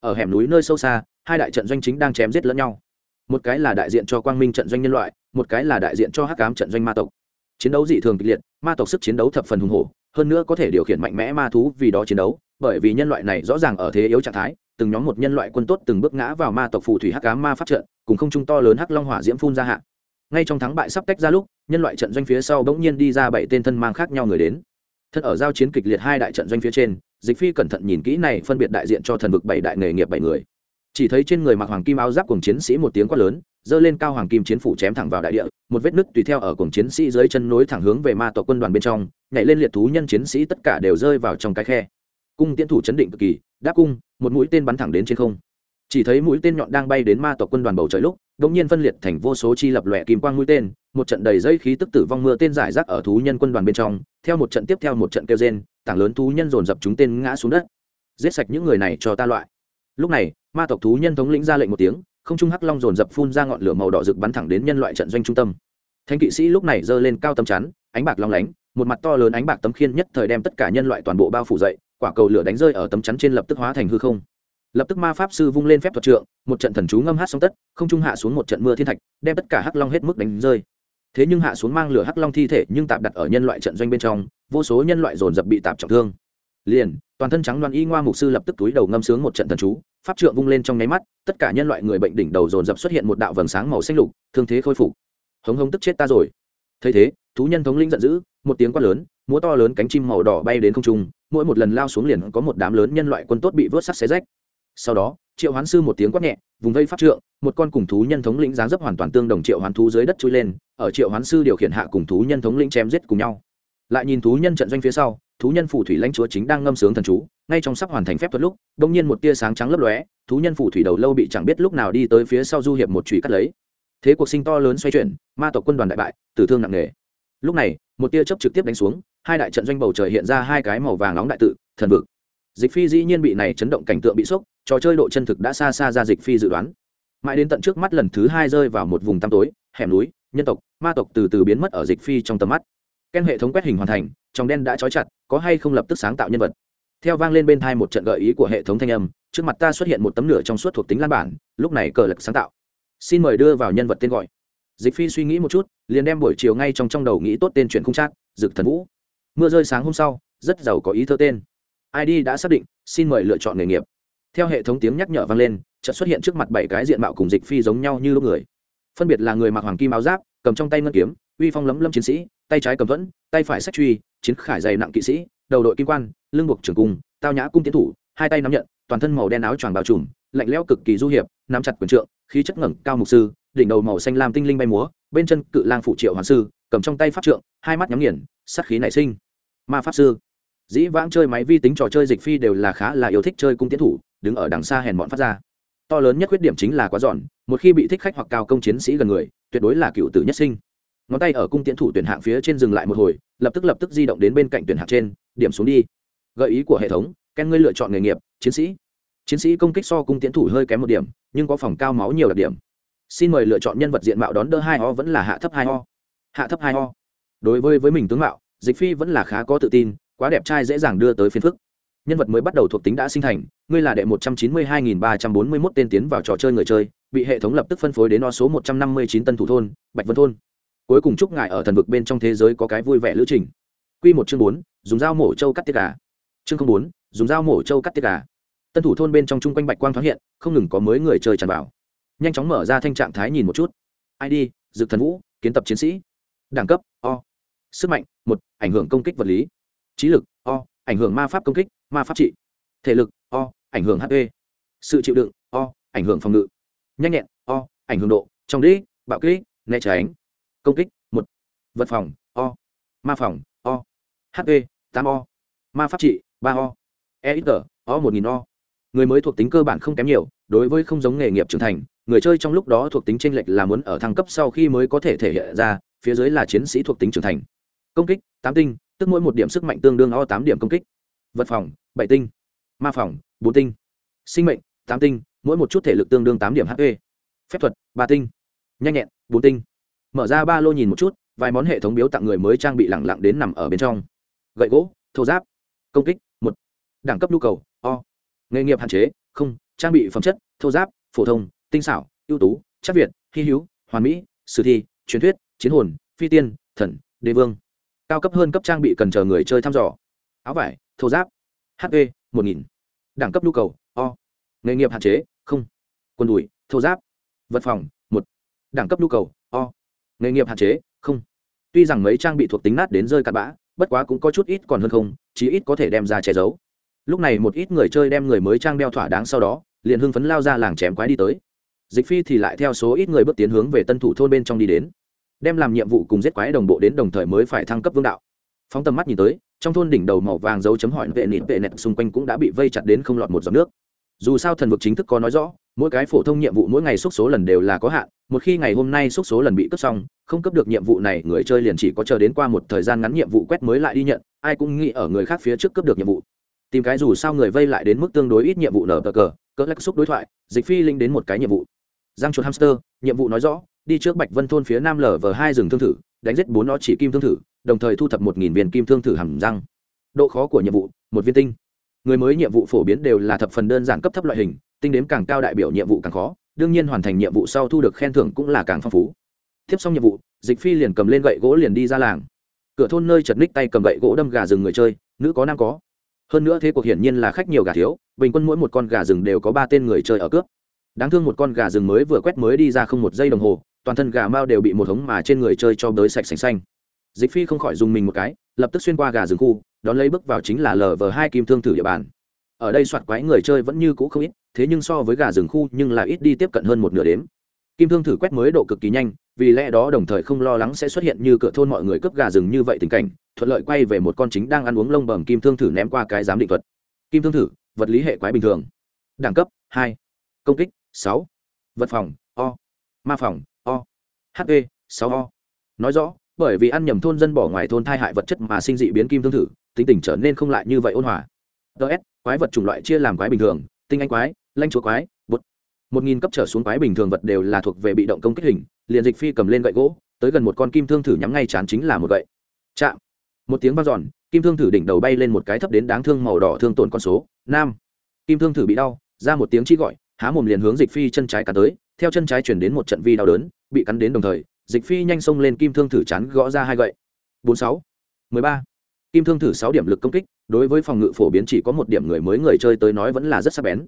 Ở hẻm núi nơi sâu xa, hai đại trận doanh chính đang chém giết lẫn nhau. Một cái là đại diện cho quang minh trận doanh nhân loại, một cái là đại diện cho hắc cám trận doanh ma tộc. Chiến đấu dị thường kịch liệt, ma tộc sức chiến đấu thập phần hùng hổ, hơn nữa có thể điều khiển mạnh mẽ ma thú vì đó chiến đấu, bởi vì nhân loại này rõ ràng ở thế yếu trạng thái, từng nhóm một nhân loại quân tốt từng bước ngã vào ma tộc phù thủy hắc cám ma pháp trận, cùng không trung to lớn hắc long hỏa diễm phun ra hạ ngay trong thắng bại sắp tách ra lúc, nhân loại trận doanh phía sau bỗng nhiên đi ra bảy tên thân mang khác nhau người đến. Thân ở giao chiến kịch liệt hai đại trận doanh phía trên, dịch phi cẩn thận nhìn kỹ này phân biệt đại diện cho thần vực bảy đại nghề nghiệp bảy người. Chỉ thấy trên người mặc hoàng kim áo giáp cùng chiến sĩ một tiếng quát lớn dơ lên cao hoàng kim chiến phủ chém thẳng vào đại địa, một vết nứt tùy theo ở cùng chiến sĩ dưới chân nối thẳng hướng về ma tộc quân đoàn bên trong, nhảy lên liệt thú nhân chiến sĩ tất cả đều rơi vào trong cái khe. Cung tiến thủ chấn định cực kỳ, đáp cung, một mũi tên bắn thẳng đến trên không. Chỉ thấy mũi tên nhọn đang bay đến ma tộc quân đoàn bầu trời lúc đống nhiên phân liệt thành vô số chi lập lòe kim quang mũi tên, một trận đầy dây khí tức tử vong mưa tên giải rác ở thú nhân quân đoàn bên trong, theo một trận tiếp theo một trận kêu rên, tảng lớn thú nhân dồn dập chúng tên ngã xuống đất. Giết sạch những người này cho ta loại. Lúc này, ma tộc thú nhân thống lĩnh ra lệnh một tiếng, không trung hắc long dồn dập phun ra ngọn lửa màu đỏ rực bắn thẳng đến nhân loại trận doanh trung tâm. Thánh kỵ sĩ lúc này giơ lên cao tấm chắn, ánh bạc long lánh, một mặt to lớn ánh bạc tấm khiên nhất thời đem tất cả nhân loại toàn bộ bao phủ dậy, quả cầu lửa đánh rơi ở tấm chắn trên lập tức hóa thành hư không lập tức ma pháp sư vung lên phép thuật trượng, một trận thần chú ngâm hát xong tất, không trung hạ xuống một trận mưa thiên thạch, đem tất cả hắc long hết mức đánh rơi. Thế nhưng hạ xuống mang lửa hắc long thi thể nhưng tạm đặt ở nhân loại trận doanh bên trong, vô số nhân loại dồn dập bị tạm trọng thương. Liền, toàn thân trắng loan y ngoa mục sư lập tức túi đầu ngâm sướng một trận thần chú, pháp trượng vung lên trong nháy mắt, tất cả nhân loại người bệnh đỉnh đầu dồn dập xuất hiện một đạo vầng sáng màu xanh lục, thương thế khôi phục. Hống hống tức chết ta rồi. Thấy thế, thú nhân thống linh giận dữ, một tiếng quát lớn, múa to lớn cánh chim màu đỏ bay đến không trung, mỗi một lần lao xuống liền có một đám lớn nhân loại quân tốt bị vớt sắt xé rách sau đó, triệu hoán sư một tiếng quát nhẹ, vùng vây pháp trượng, một con cùng thú nhân thống lĩnh dáng dấp hoàn toàn tương đồng triệu hoán thú dưới đất chui lên, ở triệu hoán sư điều khiển hạ cùng thú nhân thống lĩnh chém giết cùng nhau. Lại nhìn thú nhân trận doanh phía sau, thú nhân phù thủy lãnh chúa chính đang ngâm sướng thần chú, ngay trong sắp hoàn thành phép thuật lúc đ ỗ n g nhiên một tia sáng trắng lấp lóe, thú nhân phù thủy đầu lâu bị chẳng biết lúc nào đi tới phía sau du hiệp một chùy cắt lấy. Thế cuộc sinh to lớn xoay chuyển, ma tộc quân đoàn đại bại, tử thương nặng nề. Lúc này, một tia chớp trực tiếp đánh xuống, hai đại trận doanh bầu trời hiện ra hai cái màu vàng nóng đại tự, thần vực. Dịch phi dĩ nhiên bị này chấn động cảnh tượng bị sốc trò chơi độ chân thực đã xa xa ra dịch phi dự đoán. Mãi đến tận trước mắt lần thứ hai rơi vào một vùng tăm tối hẻm núi nhân tộc ma tộc từ từ biến mất ở dịch phi trong tầm mắt. Ken hệ thống quét hình hoàn thành trong đen đã trói chặt có hay không lập tức sáng tạo nhân vật. Theo vang lên bên thai một trận gợi ý của hệ thống thanh âm trước mặt ta xuất hiện một tấm nửa trong suốt thuộc tính lan bản lúc này cờ lực sáng tạo. Xin mời đưa vào nhân vật tên gọi. Dịch phi suy nghĩ một chút liền đem buổi chiều ngay trong trong đầu nghĩ tốt tên chuyện không trác, dực thần vũ. Mưa rơi sáng hôm sau rất giàu có ý thơ tên. Id đã xác định xin mời lựa chọn nghề nghiệp theo hệ thống tiếng nhắc nhở vang lên, chợt xuất hiện trước mặt bảy cái diện mạo cùng dịch phi giống nhau như lúc người. Phân biệt là người mặc hoàng kim áo giáp, cầm trong tay ngân kiếm, uy phong lấm lâm chiến sĩ, tay trái cầm thuẫn, tay phải sách truy, chiến khải dày nặng kỵ sĩ, đầu đội kim quan, lưng buộc trường cung, tao nhã cung tiến thủ, hai tay nắm nhận, toàn thân màu đen áo choàng bao trùm, lạnh lẽo cực kỳ du hiệp, nắm chặt quyền trượng, khí chất ngẩng cao mục sư, đỉnh đầu màu xanh lam tinh linh bay múa, bên chân cự lang phụ triệu hoàng sư, cầm trong tay pháp trượng, hai mắt nhắm nghiền, sát khí nảy sinh. Ma pháp sư. Dĩ vãng chơi máy vi tính trò chơi dịch phi đều là khá là yêu thích chơi cung tiến thủ đứng ở đằng xa hèn bọn phát ra. To lớn nhất khuyết điểm chính là quá giòn, một khi bị thích khách hoặc cao công chiến sĩ gần người, tuyệt đối là cựu tử nhất sinh. Ngón tay ở cung tiến thủ tuyển hạng phía trên dừng lại một hồi, lập tức lập tức di động đến bên cạnh tuyển hạng trên, điểm xuống đi. Gợi ý của hệ thống ken ngươi lựa chọn nghề nghiệp, chiến sĩ. Chiến sĩ công kích so cung tiến thủ hơi kém một điểm, nhưng có phòng cao máu nhiều đặc điểm. Xin mời lựa chọn nhân vật diện mạo đón đỡ hai ho vẫn là hạ thấp hai ho hạ thấp hai ho đối với với mình tướng mạo, dịch phi vẫn là khá có tự tin, quá đẹp trai dễ dàng đưa tới phiền phức. Nhân vật mới bắt đầu thuộc tính đã sinh thành ngươi là đệ một trăm chín mươi hai nghìn ba trăm bốn mươi mốt tên tiến vào trò chơi người chơi, bị hệ thống lập tức phân phối đến o số một trăm năm mươi chín tân thủ thôn, bạch vân thôn. Cuối cùng chúc ngài ở thần vực bên trong thế giới có cái vui vẻ lữ trình. Q một chương bốn, dùng dao mổ trâu cắt tiết gà. Chương không bốn, dùng dao mổ trâu cắt tiết gà. Tân thủ thôn bên trong chung quanh bạch quang thoáng hiện, không ngừng có mới người chơi tràn vào. Nhanh chóng mở ra thanh trạng thái nhìn một chút. Id dực thần vũ, kiến tập chiến sĩ. Đẳng cấp, o. Sức mạnh, một, ảnh hưởng công kích vật lý. Trí lực, o, ảnh hưởng ma pháp công kích, ma pháp trị. Thể lực o, ảnh hưởng hp sự chịu đựng. O, ảnh hưởng phòng ngự. Nhanh nhẹn. O, ảnh hưởng độ. Trong đĩ bạo kỹ né tránh. Công kích, một. Vật phòng, o. Ma phòng, o. Hp tám o. Ma pháp trị, ba o. E ít tờ, o một nghìn o. Người mới thuộc tính cơ bản không kém nhiều, đối với không giống nghề nghiệp trưởng thành, người chơi trong lúc đó thuộc tính tranh lệch là muốn ở thăng cấp sau khi mới có thể thể hiện ra, phía dưới là chiến sĩ thuộc tính trưởng thành. Công kích, tám tinh, tức mỗi một điểm sức mạnh tương đương o tám điểm công kích. Vật phòng, bảy tinh ma phòng, bốn tinh. Sinh mệnh, tám tinh, mỗi một chút thể lực tương đương tám điểm hp phép thuật, ba tinh. Nhanh nhẹn, bốn tinh. Mở ra ba lô nhìn một chút, vài món hệ thống biếu tặng người mới trang bị lẳng lặng đến nằm ở bên trong. Gậy gỗ, thô giáp. Công kích, một. Đẳng cấp nhu cầu, o. Nghề nghiệp hạn chế, không. Trang bị phẩm chất, thô giáp, phổ thông, tinh xảo, ưu tú, chắc việt, hy hữu, hoàn mỹ, sử thi, truyền thuyết, chiến hồn, phi tiên, thần, đế vương. Cao cấp hơn cấp trang bị cần chờ người chơi thăm dò. Áo vải, thô giáp. Hp một nghìn đẳng cấp nhu cầu, o, nghề nghiệp hạn chế, không, quần đùi, thô giáp, vật phòng, một, đẳng cấp nhu cầu, o, nghề nghiệp hạn chế, không. Tuy rằng mấy trang bị thuộc tính nát đến rơi cặn bã, bất quá cũng có chút ít còn hơn không, chí ít có thể đem ra che giấu. Lúc này một ít người chơi đem người mới trang đeo thỏa đáng sau đó, liền hưng phấn lao ra làng chém quái đi tới. Dịch phi thì lại theo số ít người bước tiến hướng về tân thủ thôn bên trong đi đến. Đem làm nhiệm vụ cùng giết quái đồng bộ đến đồng thời mới phải thăng cấp vương đạo phóng tầm mắt nhìn tới, trong thôn đỉnh đầu màu vàng dấu chấm hỏi vệ nịt vệ nẹt xung quanh cũng đã bị vây chặt đến không lọt một giọt nước. Dù sao thần vực chính thức có nói rõ, mỗi cái phổ thông nhiệm vụ mỗi ngày xúc số lần đều là có hạn, một khi ngày hôm nay xúc số lần bị cướp xong, không cấp được nhiệm vụ này, người chơi liền chỉ có chờ đến qua một thời gian ngắn nhiệm vụ quét mới lại đi nhận, ai cũng nghĩ ở người khác phía trước cấp được nhiệm vụ. Tìm cái dù sao người vây lại đến mức tương đối ít nhiệm vụ nở cờ cờ, cỡ lách xúc đối thoại, dịch phi linh đến một cái nhiệm vụ. Giang chuột hamster, nhiệm vụ nói rõ, đi trước bạch vân thôn phía nam lở vờ hai rừng thương thử, đánh giết bốn nó chỉ kim thương thử đồng thời thu thập một nghìn viên kim thương thử hầm răng. Độ khó của nhiệm vụ, một viên tinh. Người mới nhiệm vụ phổ biến đều là thập phần đơn giản cấp thấp loại hình, tinh đếm càng cao đại biểu nhiệm vụ càng khó, đương nhiên hoàn thành nhiệm vụ sau thu được khen thưởng cũng là càng phong phú. Tiếp xong nhiệm vụ, dịch phi liền cầm lên gậy gỗ liền đi ra làng. Cửa thôn nơi chật ních tay cầm gậy gỗ đâm gà rừng người chơi, nữ có nam có. Hơn nữa thế cuộc hiển nhiên là khách nhiều gà thiếu, bình quân mỗi một con gà rừng đều có ba tên người chơi ở cướp. Đáng thương một con gà rừng mới vừa quét mới đi ra không một giây đồng hồ, toàn thân gà mao đều bị một hống mà trên người chơi cho đới sạch sành xanh dịch phi không khỏi dùng mình một cái, lập tức xuyên qua gà rừng khu, đón lấy bước vào chính là lv hai kim thương thử địa bàn. Ở đây soạt quái người chơi vẫn như cũ không ít, thế nhưng so với gà rừng khu nhưng là ít đi tiếp cận hơn một nửa đếm. Kim thương thử quét mới độ cực kỳ nhanh, vì lẽ đó đồng thời không lo lắng sẽ xuất hiện như cửa thôn mọi người cướp gà rừng như vậy tình cảnh, thuận lợi quay về một con chính đang ăn uống lông bầm kim thương thử ném qua cái giám định thuật. Kim thương thử, vật lý hệ quái bình thường. Đẳng cấp, hai. Công kích, sáu. Vật phòng, o. Ma phòng, o. Hp sáu o. Nói rõ bởi vì ăn nhầm thôn dân bỏ ngoài thôn thai hại vật chất mà sinh dị biến kim thương thử, tính tình trở nên không lại như vậy ôn hòa. Ts quái vật chủng loại chia làm quái bình thường, tinh anh quái, lanh chúa quái, bột. Một nghìn cấp trở xuống quái bình thường vật đều là thuộc về bị động công kích hình, liền dịch phi cầm lên gậy gỗ, tới gần một con kim thương thử nhắm ngay chán chính là một gậy. Chạm. Một tiếng vang giòn kim thương thử đỉnh đầu bay lên một cái thấp đến đáng thương màu đỏ thương tổn con số, nam. Kim thương thử bị đau, ra một tiếng chi gọi, há mồm liền hướng dịch phi chân trái cắn tới, theo chân trái chuyển đến một trận vi đau đớn, bị cắn đến đồng thời dịch phi nhanh xông lên kim thương thử chắn gõ ra hai gậy. Bốn sáu, mười ba. Kim thương thử sáu điểm lực công kích, đối với phòng ngự phổ biến chỉ có một điểm người mới người chơi tới nói vẫn là rất sắc bén.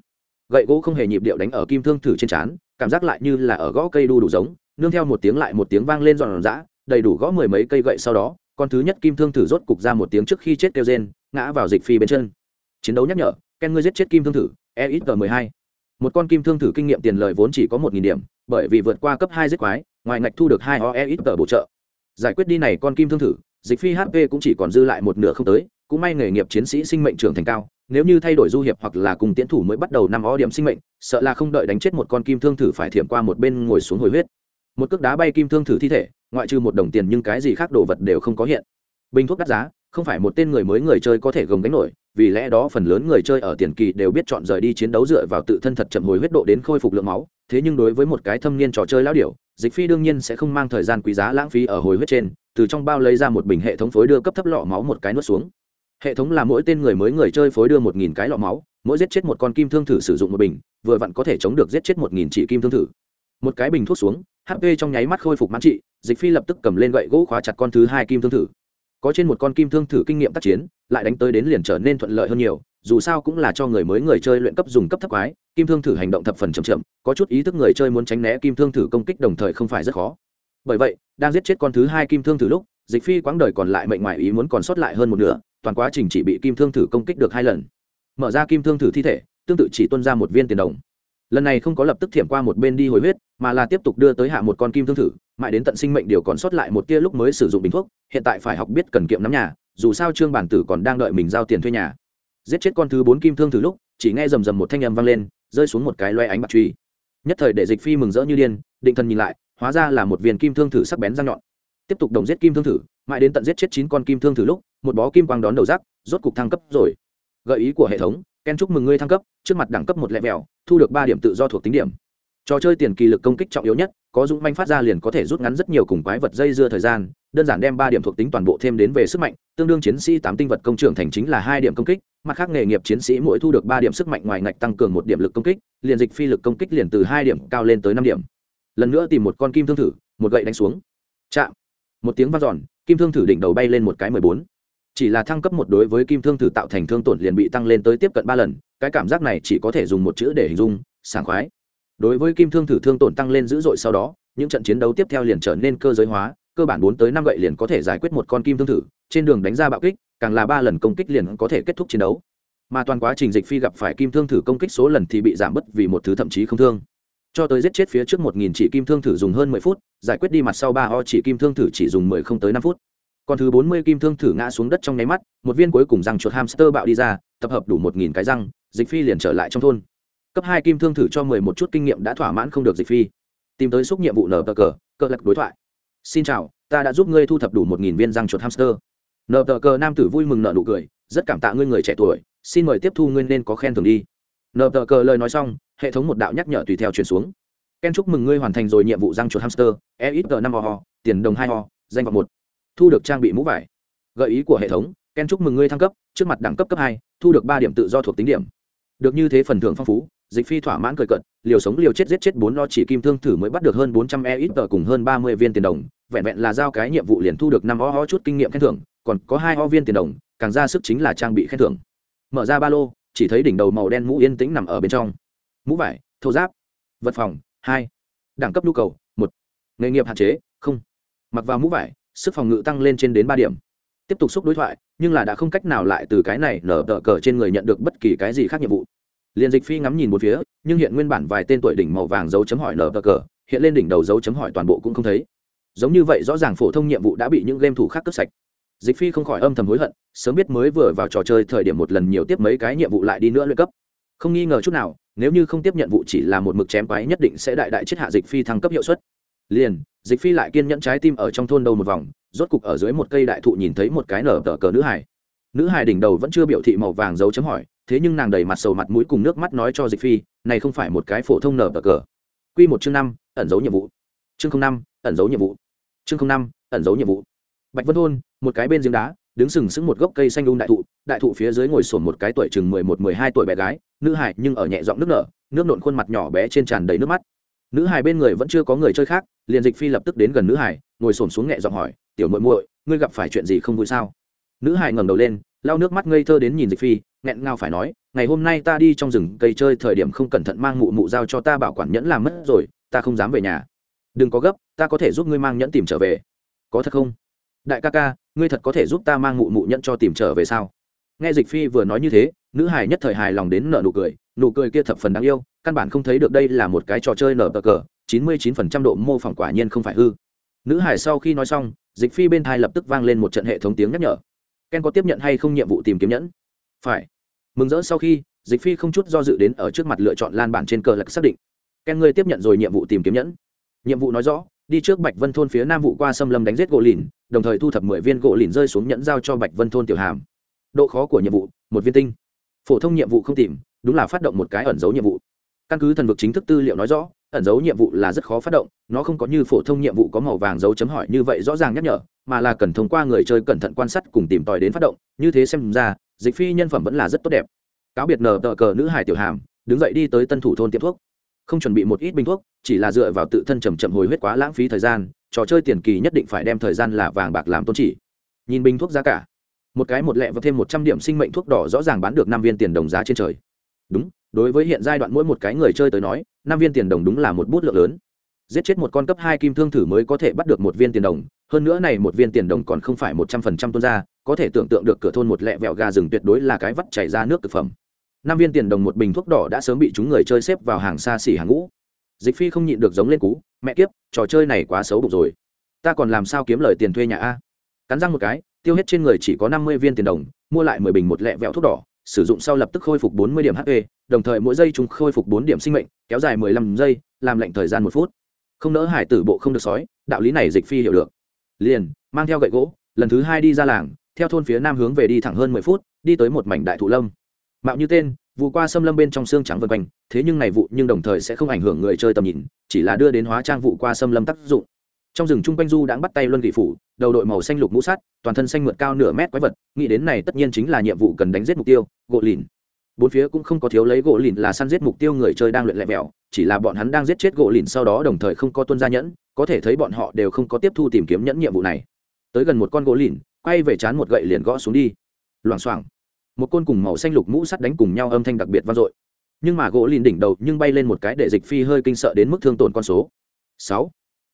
Gậy gỗ không hề nhịp điệu đánh ở kim thương thử trên trán cảm giác lại như là ở gõ cây đu đủ giống, nương theo một tiếng lại một tiếng vang lên giòn giã, đầy đủ gõ mười mấy cây gậy sau đó, con thứ nhất kim thương thử rốt cục ra một tiếng trước khi chết kêu rên, ngã vào dịch phi bên chân. Chiến đấu nhắc nhở, ken ngươi giết chết kim thương thử e ít g mười hai một con kim thương thử kinh nghiệm tiền lời vốn chỉ có một nghìn điểm, bởi vì vượt qua cấp hai giết quái, ngoài ngạch thu được hai o e ít tờ bổ trợ. Giải quyết đi này con kim thương thử, dịch phi hp cũng chỉ còn dư lại một nửa không tới, cũng may nghề nghiệp chiến sĩ sinh mệnh trưởng thành cao, nếu như thay đổi du hiệp hoặc là cùng tiến thủ mới bắt đầu năm o điểm sinh mệnh, sợ là không đợi đánh chết một con kim thương thử phải thiểm qua một bên ngồi xuống hồi huyết. Một cước đá bay kim thương thử thi thể, ngoại trừ một đồng tiền nhưng cái gì khác đồ vật đều không có hiện. Bình thuốc đắt giá không phải một tên người mới người chơi có thể gồng đánh nổi, vì lẽ đó phần lớn người chơi ở tiền kỳ đều biết chọn rời đi chiến đấu dựa vào tự thân thật chậm hồi huyết độ đến khôi phục lượng máu, thế nhưng đối với một cái thâm niên trò chơi lão điểu, dịch phi đương nhiên sẽ không mang thời gian quý giá lãng phí ở hồi huyết trên, từ trong bao lấy ra một bình hệ thống phối đưa cấp thấp lọ máu một cái nuốt xuống. Hệ thống là mỗi tên người mới người chơi phối đưa một nghìn cái lọ máu, mỗi giết chết một con kim thương thử sử dụng một bình, vừa vặn có thể chống được giết chết một nghìn chỉ kim thương thử. Một cái bình thuốc xuống hp trong nháy mắt khôi phục mãn trị, dịch phi lập tức cầm lên gậy gỗ khóa chặt con thứ hai kim thương thử có trên một con kim thương thử kinh nghiệm tác chiến, lại đánh tới đến liền trở nên thuận lợi hơn nhiều, dù sao cũng là cho người mới người chơi luyện cấp dùng cấp thấp quái, kim thương thử hành động thập phần chậm chậm, có chút ý thức người chơi muốn tránh né kim thương thử công kích đồng thời không phải rất khó. Bởi vậy, đang giết chết con thứ hai kim thương thử lúc, dịch phi quãng đời còn lại mệnh ngoại ý muốn còn sót lại hơn một nửa, toàn quá trình chỉ bị kim thương thử công kích được hai lần. Mở ra kim thương thử thi thể, tương tự chỉ tuân ra một viên tiền đồng. Lần này không có lập tức thiểm qua một bên đi hồi huyết, mà là tiếp tục đưa tới hạ một con kim thương thử mãi đến tận sinh mệnh điều còn sót lại một tia lúc mới sử dụng bình thuốc hiện tại phải học biết cần kiệm nắm nhà dù sao trương bản tử còn đang đợi mình giao tiền thuê nhà. Giết chết con thứ bốn kim thương thử lúc chỉ nghe rầm rầm một thanh âm vang lên rơi xuống một cái loe ánh bạc truy. Nhất thời để dịch phi mừng rỡ như điên định thần nhìn lại hóa ra là một viên kim thương thử sắc bén răng nhọn. Tiếp tục đồng giết kim thương thử mãi đến tận giết chết chín con kim thương thử lúc một bó kim quang đón đầu rác rốt cục thăng cấp rồi. Gợi ý của hệ thống ken chúc mừng ngươi thăng cấp trước mặt đẳng cấp một lẹ vẹo, thu được ba điểm tự do thuộc tính điểm trò chơi tiền kỳ lực công kích trọng yếu nhất, có dũng manh phát ra liền có thể rút ngắn rất nhiều cùng quái vật dây dưa thời gian, đơn giản đem ba điểm thuộc tính toàn bộ thêm đến về sức mạnh, tương đương chiến sĩ tám tinh vật công trưởng thành chính là hai điểm công kích, mặt khác nghề nghiệp chiến sĩ mỗi thu được ba điểm sức mạnh ngoài ngạch tăng cường một điểm lực công kích, liền dịch phi lực công kích liền từ hai điểm cao lên tới năm điểm. Lần nữa tìm một con kim thương thử, một gậy đánh xuống. Chạm. Một tiếng v a n giòn kim thương thử đỉnh đầu bay lên một cái mười bốn. Chỉ là thăng cấp một đối với kim thương thử tạo thành thương tổn liền bị tăng lên tới tiếp cận ba lần, cái cảm giác này chỉ có thể dùng một chữ để hình dung, sảng khoái đối với kim thương thử thương tổn tăng lên dữ dội sau đó, những trận chiến đấu tiếp theo liền trở nên cơ giới hóa, cơ bản bốn tới năm gậy liền có thể giải quyết một con kim thương thử, trên đường đánh ra bạo kích, càng là ba lần công kích liền có thể kết thúc chiến đấu. Mà toàn quá trình dịch phi gặp phải kim thương thử công kích số lần thì bị giảm bớt vì một thứ thậm chí không thương. Cho tới giết chết phía trước một nghìn chỉ kim thương thử dùng hơn mười phút, giải quyết đi mặt sau ba o chỉ kim thương thử chỉ dùng mười không tới năm phút. Còn thứ bốn mươi kim thương thử ngã xuống đất trong nháy mắt, một viên cuối cùng răng chuột hamster bạo đi ra, tập hợp đủ một nghìn cái răng, dịch phi liền trở lại trong thôn cấp hai kim thương thử cho mười một chút kinh nghiệm đã thỏa mãn không được dịch phi. Tìm tới xúc nhiệm vụ nở tờ cờ cờ lật đối thoại. Xin chào, ta đã giúp ngươi thu thập đủ một nghìn viên răng chuột hamster. Nở tờ cờ nam tử vui mừng nợ nụ cười, rất cảm tạ ngươi người trẻ tuổi, xin mời tiếp thu ngươi nên có khen thưởng đi. Nở tờ cờ lời nói xong, hệ thống một đạo nhắc nhở tùy theo chuyển xuống. Ken chúc mừng ngươi hoàn thành rồi nhiệm vụ răng chuột hamster e ít năm ho, tiền đồng hai ho danh vọng một. Thu được trang bị mũ vải. Gợi ý của hệ thống, ken chúc mừng ngươi thăng cấp, trước mặt đẳng cấp cấp hai, thu được ba điểm tự do thuộc tính điểm. Được như thế phần thưởng phong phú dịch phi thỏa mãn cười cận liều sống liều chết giết chết bốn lo chỉ kim thương thử mới bắt được hơn bốn trăm e ít tờ cùng hơn ba mươi viên tiền đồng, vẹn vẹn là giao cái nhiệm vụ liền thu được năm o ho chút kinh nghiệm khen thưởng, còn có hai ho viên tiền đồng, càng ra sức chính là trang bị khen thưởng. Mở ra ba lô, chỉ thấy đỉnh đầu màu đen mũ yên tĩnh nằm ở bên trong. Mũ vải, thô giáp, vật phòng, hai, đẳng cấp nhu cầu, một, nghề nghiệp hạn chế, không. Mặc vào mũ vải, sức phòng ngự tăng lên trên đến ba điểm. Tiếp tục xúc đối thoại, nhưng là đã không cách nào lại từ cái này nở tờ cờ trên người nhận được bất kỳ cái gì khác nhiệm vụ liền dịch phi ngắm nhìn một phía, nhưng hiện nguyên bản vài tên tuổi đỉnh màu vàng dấu chấm hỏi nở cờ hiện lên đỉnh đầu dấu chấm hỏi toàn bộ cũng không thấy. Giống như vậy rõ ràng phổ thông nhiệm vụ đã bị những game thủ khác cướp sạch. Dịch phi không khỏi âm thầm hối hận, sớm biết mới vừa vào trò chơi thời điểm một lần nhiều tiếp mấy cái nhiệm vụ lại đi nữa luyện cấp. Không nghi ngờ chút nào, nếu như không tiếp nhận vụ chỉ là một mực chém quái nhất định sẽ đại đại chết hạ dịch phi thăng cấp hiệu suất. Liền, dịch phi lại kiên nhẫn trái tim ở trong thôn đầu một vòng, rốt cục ở dưới một cây đại thụ nhìn thấy một cái nở tờ cờ nữ hải nữ hải đỉnh đầu vẫn chưa biểu thị màu vàng dấu chấm hỏi thế nhưng nàng đầy mặt sầu mặt mũi cùng nước mắt nói cho dịch phi, này không phải một cái phổ thông nở tờ cờ. Q một chương năm, ẩn dấu nhiệm vụ. Chương năm, ẩn dấu nhiệm vụ. Chương năm, ẩn dấu nhiệm vụ. Bạch vân thôn một cái bên giếng đá, đứng sừng sững một gốc cây xanh đun đại thụ đại thụ phía dưới ngồi sổn một cái tuổi chừng mười một, mười hai tuổi bé gái, nữ hải nhưng ở nhẹ giọng nước nở, nước nộn khuôn mặt nhỏ bé trên tràn đầy nước mắt. Nữ hải bên người vẫn chưa có người chơi khác, liền dịch phi lập tức đến gần nữ hải ngồi sổn xuống nhẹ giọng hỏi, tiểu muội muội, ngươi gặp phải chuyện gì không vui sao? Nữ hải ngẩng đầu lên, lau nước mắt ngây thơ đến nhìn dịch phi, nghẹn ngào phải nói, ngày hôm nay ta đi trong rừng cây chơi thời điểm không cẩn thận mang mụ mụ giao cho ta bảo quản nhẫn làm mất rồi, ta không dám về nhà. Đừng có gấp, ta có thể giúp ngươi mang nhẫn tìm trở về. Có thật không? Đại ca ca, ngươi thật có thể giúp ta mang mụ mụ nhẫn cho tìm trở về sao? Nghe dịch phi vừa nói như thế, nữ hải nhất thời hài lòng đến nợ nụ cười nụ cười kia thập phần đáng yêu, căn bản không thấy được đây là một cái trò chơi nở cờ, chín mươi chín phần trăm độ mô phỏng quả nhiên không phải hư. Nữ hải sau khi nói xong, dịch phi bên thai lập tức vang lên một trận hệ thống tiếng nhắc nhở ken có tiếp nhận hay không nhiệm vụ tìm kiếm nhẫn? Phải. Mừng rỡ sau khi, dịch phi không chút do dự đến ở trước mặt lựa chọn lan bản trên cờ lạc xác định. Ken ngươi tiếp nhận rồi nhiệm vụ tìm kiếm nhẫn. Nhiệm vụ nói rõ, đi trước bạch vân thôn phía nam vụ qua xâm lâm đánh giết gỗ lìn, đồng thời thu thập mười viên gỗ lìn rơi xuống nhẫn giao cho bạch vân thôn tiểu hàm. Độ khó của nhiệm vụ, một viên tinh. Phổ thông nhiệm vụ không tìm, đúng là phát động một cái ẩn dấu nhiệm vụ. Căn cứ thần vực chính thức tư liệu nói rõ ẩn dấu nhiệm vụ là rất khó phát động, nó không có như phổ thông nhiệm vụ có màu vàng dấu chấm hỏi như vậy rõ ràng nhắc nhở, mà là cần thông qua người chơi cẩn thận quan sát cùng tìm tòi đến phát động, như thế xem ra, dịch phi nhân phẩm vẫn là rất tốt đẹp. Cáo biệt nờ tờ cờ nữ hải tiểu hàm, đứng dậy đi tới tân thủ thôn tiệm thuốc. Không chuẩn bị một ít bình thuốc, chỉ là dựa vào tự thân chầm chậm hồi huyết quá lãng phí thời gian, trò chơi tiền kỳ nhất định phải đem thời gian là vàng bạc làm tôn chỉ. Nhìn bình thuốc giá cả, một cái một lẹ và thêm một trăm điểm sinh mệnh thuốc đỏ rõ ràng bán được năm viên tiền đồng giá trên trời. Đúng đối với hiện giai đoạn mỗi một cái người chơi tới nói, năm viên tiền đồng đúng là một bút lượng lớn. Giết chết một con cấp hai kim thương thử mới có thể bắt được một viên tiền đồng, hơn nữa này một viên tiền đồng còn không phải một trăm phần trăm tuôn ra, có thể tưởng tượng được cửa thôn một lẹ vẹo gà rừng tuyệt đối là cái vắt chảy ra nước thực phẩm. Năm viên tiền đồng một bình thuốc đỏ đã sớm bị chúng người chơi xếp vào hàng xa xỉ hàng ngũ. Dịch phi không nhịn được giống lên cú, mẹ kiếp, trò chơi này quá xấu bụng rồi. Ta còn làm sao kiếm lời tiền thuê nhà a? Cắn răng một cái, tiêu hết trên người chỉ có năm mươi viên tiền đồng, mua lại mười bình một lẹ vẹo thuốc đỏ, sử dụng sau lập tức khôi phục bốn mươi điểm hp đồng thời mỗi giây chúng khôi phục bốn điểm sinh mệnh, kéo dài mười lăm giây, làm lệnh thời gian một phút. Không nỡ hải tử bộ không được sói, đạo lý này dịch phi hiểu được. Liền, mang theo gậy gỗ, lần thứ hai đi ra làng, theo thôn phía nam hướng về đi thẳng hơn mười phút, đi tới một mảnh đại thụ lâm. Mạo như tên, vụ qua xâm lâm bên trong xương trắng vân quanh, thế nhưng này vụ nhưng đồng thời sẽ không ảnh hưởng người chơi tầm nhìn, chỉ là đưa đến hóa trang vụ qua xâm lâm tác dụng. Trong rừng chung quanh du đã bắt tay luân vị phủ, đầu đội màu xanh lục mũ sắt, toàn thân xanh mượt cao nửa mét quái vật, nghĩ đến này tất nhiên chính là nhiệm vụ cần đánh giết mục tiêu, gỗ lìn bốn phía cũng không có thiếu lấy gỗ lìn là săn giết mục tiêu người chơi đang luyện lẹ vẹo, chỉ là bọn hắn đang giết chết gỗ lìn sau đó đồng thời không có tuân gia nhẫn, có thể thấy bọn họ đều không có tiếp thu tìm kiếm nhẫn nhiệm vụ này. Tới gần một con gỗ lìn, quay về chán một gậy liền gõ xuống đi. Loảng xoảng, một côn cùng màu xanh lục mũ sắt đánh cùng nhau âm thanh đặc biệt vang dội. Nhưng mà gỗ lìn đỉnh đầu nhưng bay lên một cái để dịch phi hơi kinh sợ đến mức thương tổn con số. Sáu.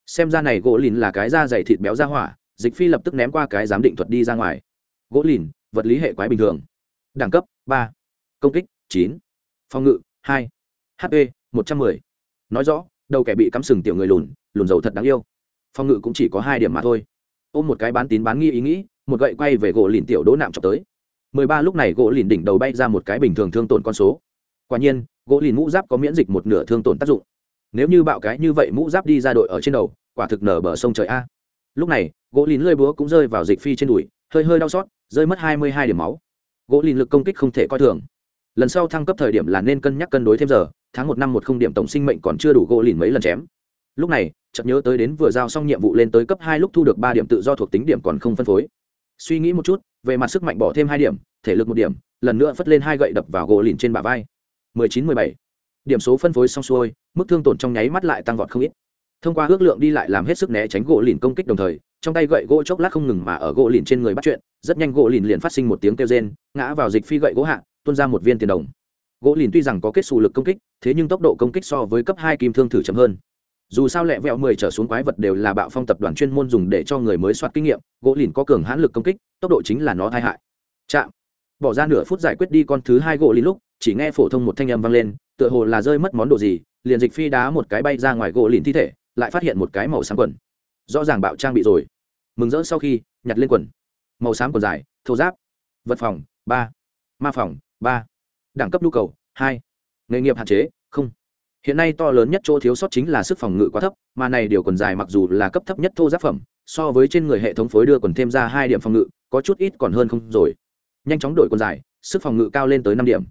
Xem ra này gỗ lìn là cái da dày thịt béo ra hỏa, dịch phi lập tức ném qua cái giám định thuật đi ra ngoài. Gỗ lìn, vật lý hệ quái bình thường. Đẳng cấp ba công kích, chín. Phòng ngự, hai. Hp một trăm m ư ơ i nói rõ, đầu kẻ bị cắm sừng tiểu người lùn lùn dầu thật đáng yêu. Phòng ngự cũng chỉ có hai điểm mà thôi. Ôm một cái bán tín bán nghi ý nghĩ, một gậy quay về gỗ lìn tiểu đỗ nạm chọc tới. mười ba lúc này gỗ lìn đỉnh đầu bay ra một cái bình thường thương tổn con số. Quả nhiên, gỗ lìn mũ giáp có miễn dịch một nửa thương tổn tác dụng. Nếu như bạo cái như vậy mũ giáp đi ra đội ở trên đầu, quả thực nở bờ sông trời a. Lúc này, gỗ lìn lơi búa cũng rơi vào dịch phi trên đùi, hơi hơi đau xót, rơi mất hai mươi hai điểm máu. Gỗ lìn lực công kích không thể coi thường lần sau thăng cấp thời điểm là nên cân nhắc cân đối thêm giờ, tháng một năm một không điểm tổng sinh mệnh còn chưa đủ gỗ lìn mấy lần chém. Lúc này, chợt nhớ tới đến vừa giao xong nhiệm vụ lên tới cấp hai lúc thu được ba điểm tự do thuộc tính điểm còn không phân phối. Suy nghĩ một chút, về mặt sức mạnh bỏ thêm hai điểm, thể lực một điểm, lần nữa phất lên hai gậy đập vào gỗ lìn trên bả vai. Mười chín, mười bảy. Điểm số phân phối xong xuôi, mức thương tổn trong nháy mắt lại tăng vọt không ít. Thông qua ước lượng đi lại làm hết sức né tránh gỗ lìn công kích đồng thời, trong tay gậy gỗ chốc lát không ngừng mà ở gỗ lìn trên người bắt chuyện, rất nhanh gỗ lìn liền phát sinh một tiếng kêu rên, ngã vào dịch phi gậy gỗ hạ tuôn ra một viên tiền đồng. Gỗ lìn tuy rằng có kết xù lực công kích, thế nhưng tốc độ công kích so với cấp hai kim thương thử chậm hơn. Dù sao lẹ vẹo mười trở xuống quái vật đều là bạo phong tập đoàn chuyên môn dùng để cho người mới soạt kinh nghiệm, gỗ lìn có cường hãn lực công kích, tốc độ chính là nó tai hại. Chạm. Bỏ ra nửa phút giải quyết đi con thứ hai gỗ lìn lúc, chỉ nghe phổ thông một thanh âm vang lên, tựa hồ là rơi mất món đồ gì, liền dịch phi đá một cái bay ra ngoài gỗ lìn thi thể, lại phát hiện một cái màu xám quần. Rõ ràng bạo trang bị rồi. Mừng rỡ sau khi, nhặt lên quần. Màu xám quần dài, thô giáp. Vật phòng, ba. Ma phòng ba đẳng cấp nhu cầu, hai nghề nghiệp hạn chế, không. Hiện nay to lớn nhất chỗ thiếu sót chính là sức phòng ngự quá thấp, mà này điều quần dài mặc dù là cấp thấp nhất thô giáp phẩm, so với trên người hệ thống phối đưa quần thêm ra hai điểm phòng ngự, có chút ít còn hơn không rồi. Nhanh chóng đổi quần dài, sức phòng ngự cao lên tới năm điểm.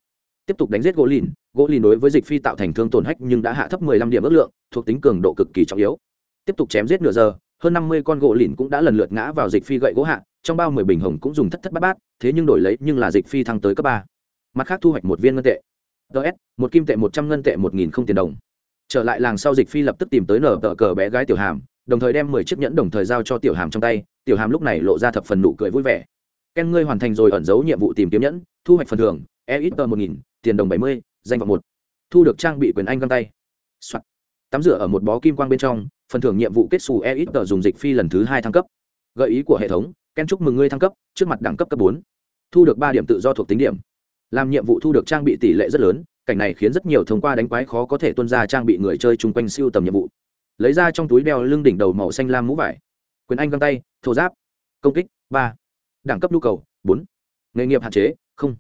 Tiếp tục đánh giết gỗ lìn gỗ lìn đối với dịch phi tạo thành thương tổn hách nhưng đã hạ thấp mười lăm điểm ước lượng, thuộc tính cường độ cực kỳ trọng yếu. Tiếp tục chém giết nửa giờ, hơn năm mươi con gỗ lìn cũng đã lần lượt ngã vào dịch phi gậy gỗ hạ, trong bao mười bình hồng cũng dùng thất thất bát bát, thế nhưng đổi lấy nhưng là dịch phi thăng tới cấp ba mặt khác thu hoạch một viên ngân tệ. Ts một kim tệ một trăm ngân tệ một nghìn không tiền đồng. Trở lại làng sau dịch phi lập tức tìm tới nở tờ cờ bé gái tiểu hàm, đồng thời đem mười chiếc nhẫn đồng thời giao cho tiểu hàm trong tay. Tiểu hàm lúc này lộ ra thập phần nụ cười vui vẻ. Ken ngươi hoàn thành rồi ẩn giấu nhiệm vụ tìm kiếm nhẫn, thu hoạch phần thưởng e ít tờ một nghìn, tiền đồng bảy mươi, danh vọng một. Thu được trang bị quyền anh găng tay、Soạn. tắm rửa ở một bó kim quang bên trong, phần thưởng nhiệm vụ kết xù e ít tờ dùng dịch phi lần thứ hai thăng cấp. Gợi ý của hệ thống, ken chúc mừng ngươi thăng cấp, trước mặt đẳng cấp cấp bốn. Thu được ba điểm tự do thuộc tính điểm làm nhiệm vụ thu được trang bị tỷ lệ rất lớn, cảnh này khiến rất nhiều thông qua đánh quái khó có thể tuân ra trang bị người chơi chung quanh siêu tầm nhiệm vụ. Lấy ra trong túi đeo lưng đỉnh đầu màu xanh lam mũ vải. Quyền anh găng tay, thô giáp. Công kích, ba. Đẳng cấp nhu cầu, bốn. Nghề nghiệp hạn chế, không.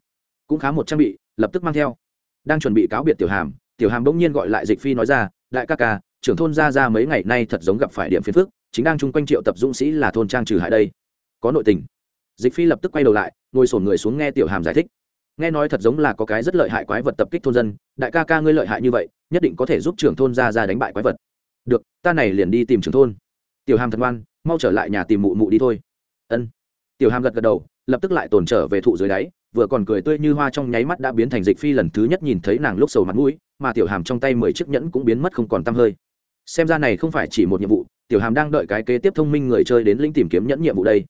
Cũng khá một trang bị, lập tức mang theo. Đang chuẩn bị cáo biệt tiểu hàm tiểu hàm bỗng nhiên gọi lại dịch phi nói ra, đại ca ca, trưởng thôn ra ra mấy ngày nay thật giống gặp phải điểm phiền phức, chính đang chung quanh triệu tập dũng sĩ là thôn trang trừ hại đây. Có nội tình. Dịch phi lập tức quay đầu lại, ngồi sổn người xuống nghe tiểu hàm giải thích nghe nói thật giống là có cái rất lợi hại quái vật tập kích thôn dân, đại ca ca ngươi lợi hại như vậy, nhất định có thể giúp trưởng thôn ra ra đánh bại quái vật. Được, ta này liền đi tìm trưởng thôn. Tiểu hàm thật ngoan, mau trở lại nhà tìm mụ mụ đi thôi. Ân. Tiểu hàm gật gật đầu, lập tức lại tồn trở về thụ dưới đáy, vừa còn cười tươi như hoa trong nháy mắt đã biến thành dịch phi lần thứ nhất nhìn thấy nàng lúc sầu mặt mũi, mà tiểu hàm trong tay mười chiếc nhẫn cũng biến mất không còn t hơi. Xem ra này không phải chỉ một nhiệm vụ, tiểu hàm đang đợi cái kế tiếp thông minh người chơi đến lĩnh tìm kiếm nhẫn nhiệm vụ đây.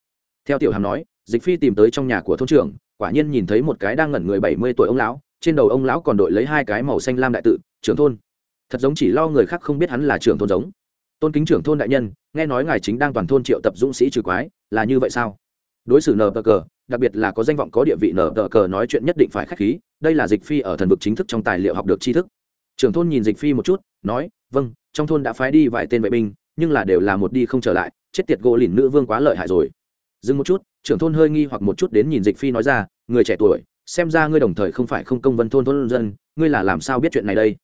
Theo tiểu hàm nói dịch phi tìm tới trong nhà của thôn trưởng, quả nhiên nhìn thấy một cái đang ngẩn người bảy mươi tuổi ông lão, trên đầu ông lão còn đội lấy hai cái màu xanh lam đại tự, trưởng thôn. Thật giống chỉ lo người khác không biết hắn là trưởng thôn giống. Tôn kính trưởng thôn đại nhân, nghe nói ngài chính đang toàn thôn triệu tập dũng sĩ trừ quái, là như vậy sao? Đối xử nờ cờ, đặc biệt là có danh vọng có địa vị nở tờ cờ nói chuyện nhất định phải k h á c h khí, đây là dịch phi ở thần vực chính thức trong tài liệu học được tri thức. Trưởng thôn nhìn dịch phi một chút, nói vâng trong thôn đã phái đi vài tên vệ binh, nhưng là đều là một đi không trở lại, chết tiệt gỗ lìn nữ vương quá lợi hại rồi dừng một chút trưởng thôn hơi nghi hoặc một chút đến nhìn dịch phi nói ra người trẻ tuổi xem ra ngươi đồng thời không phải không công vân thôn thôn dân ngươi là làm sao biết chuyện này đây?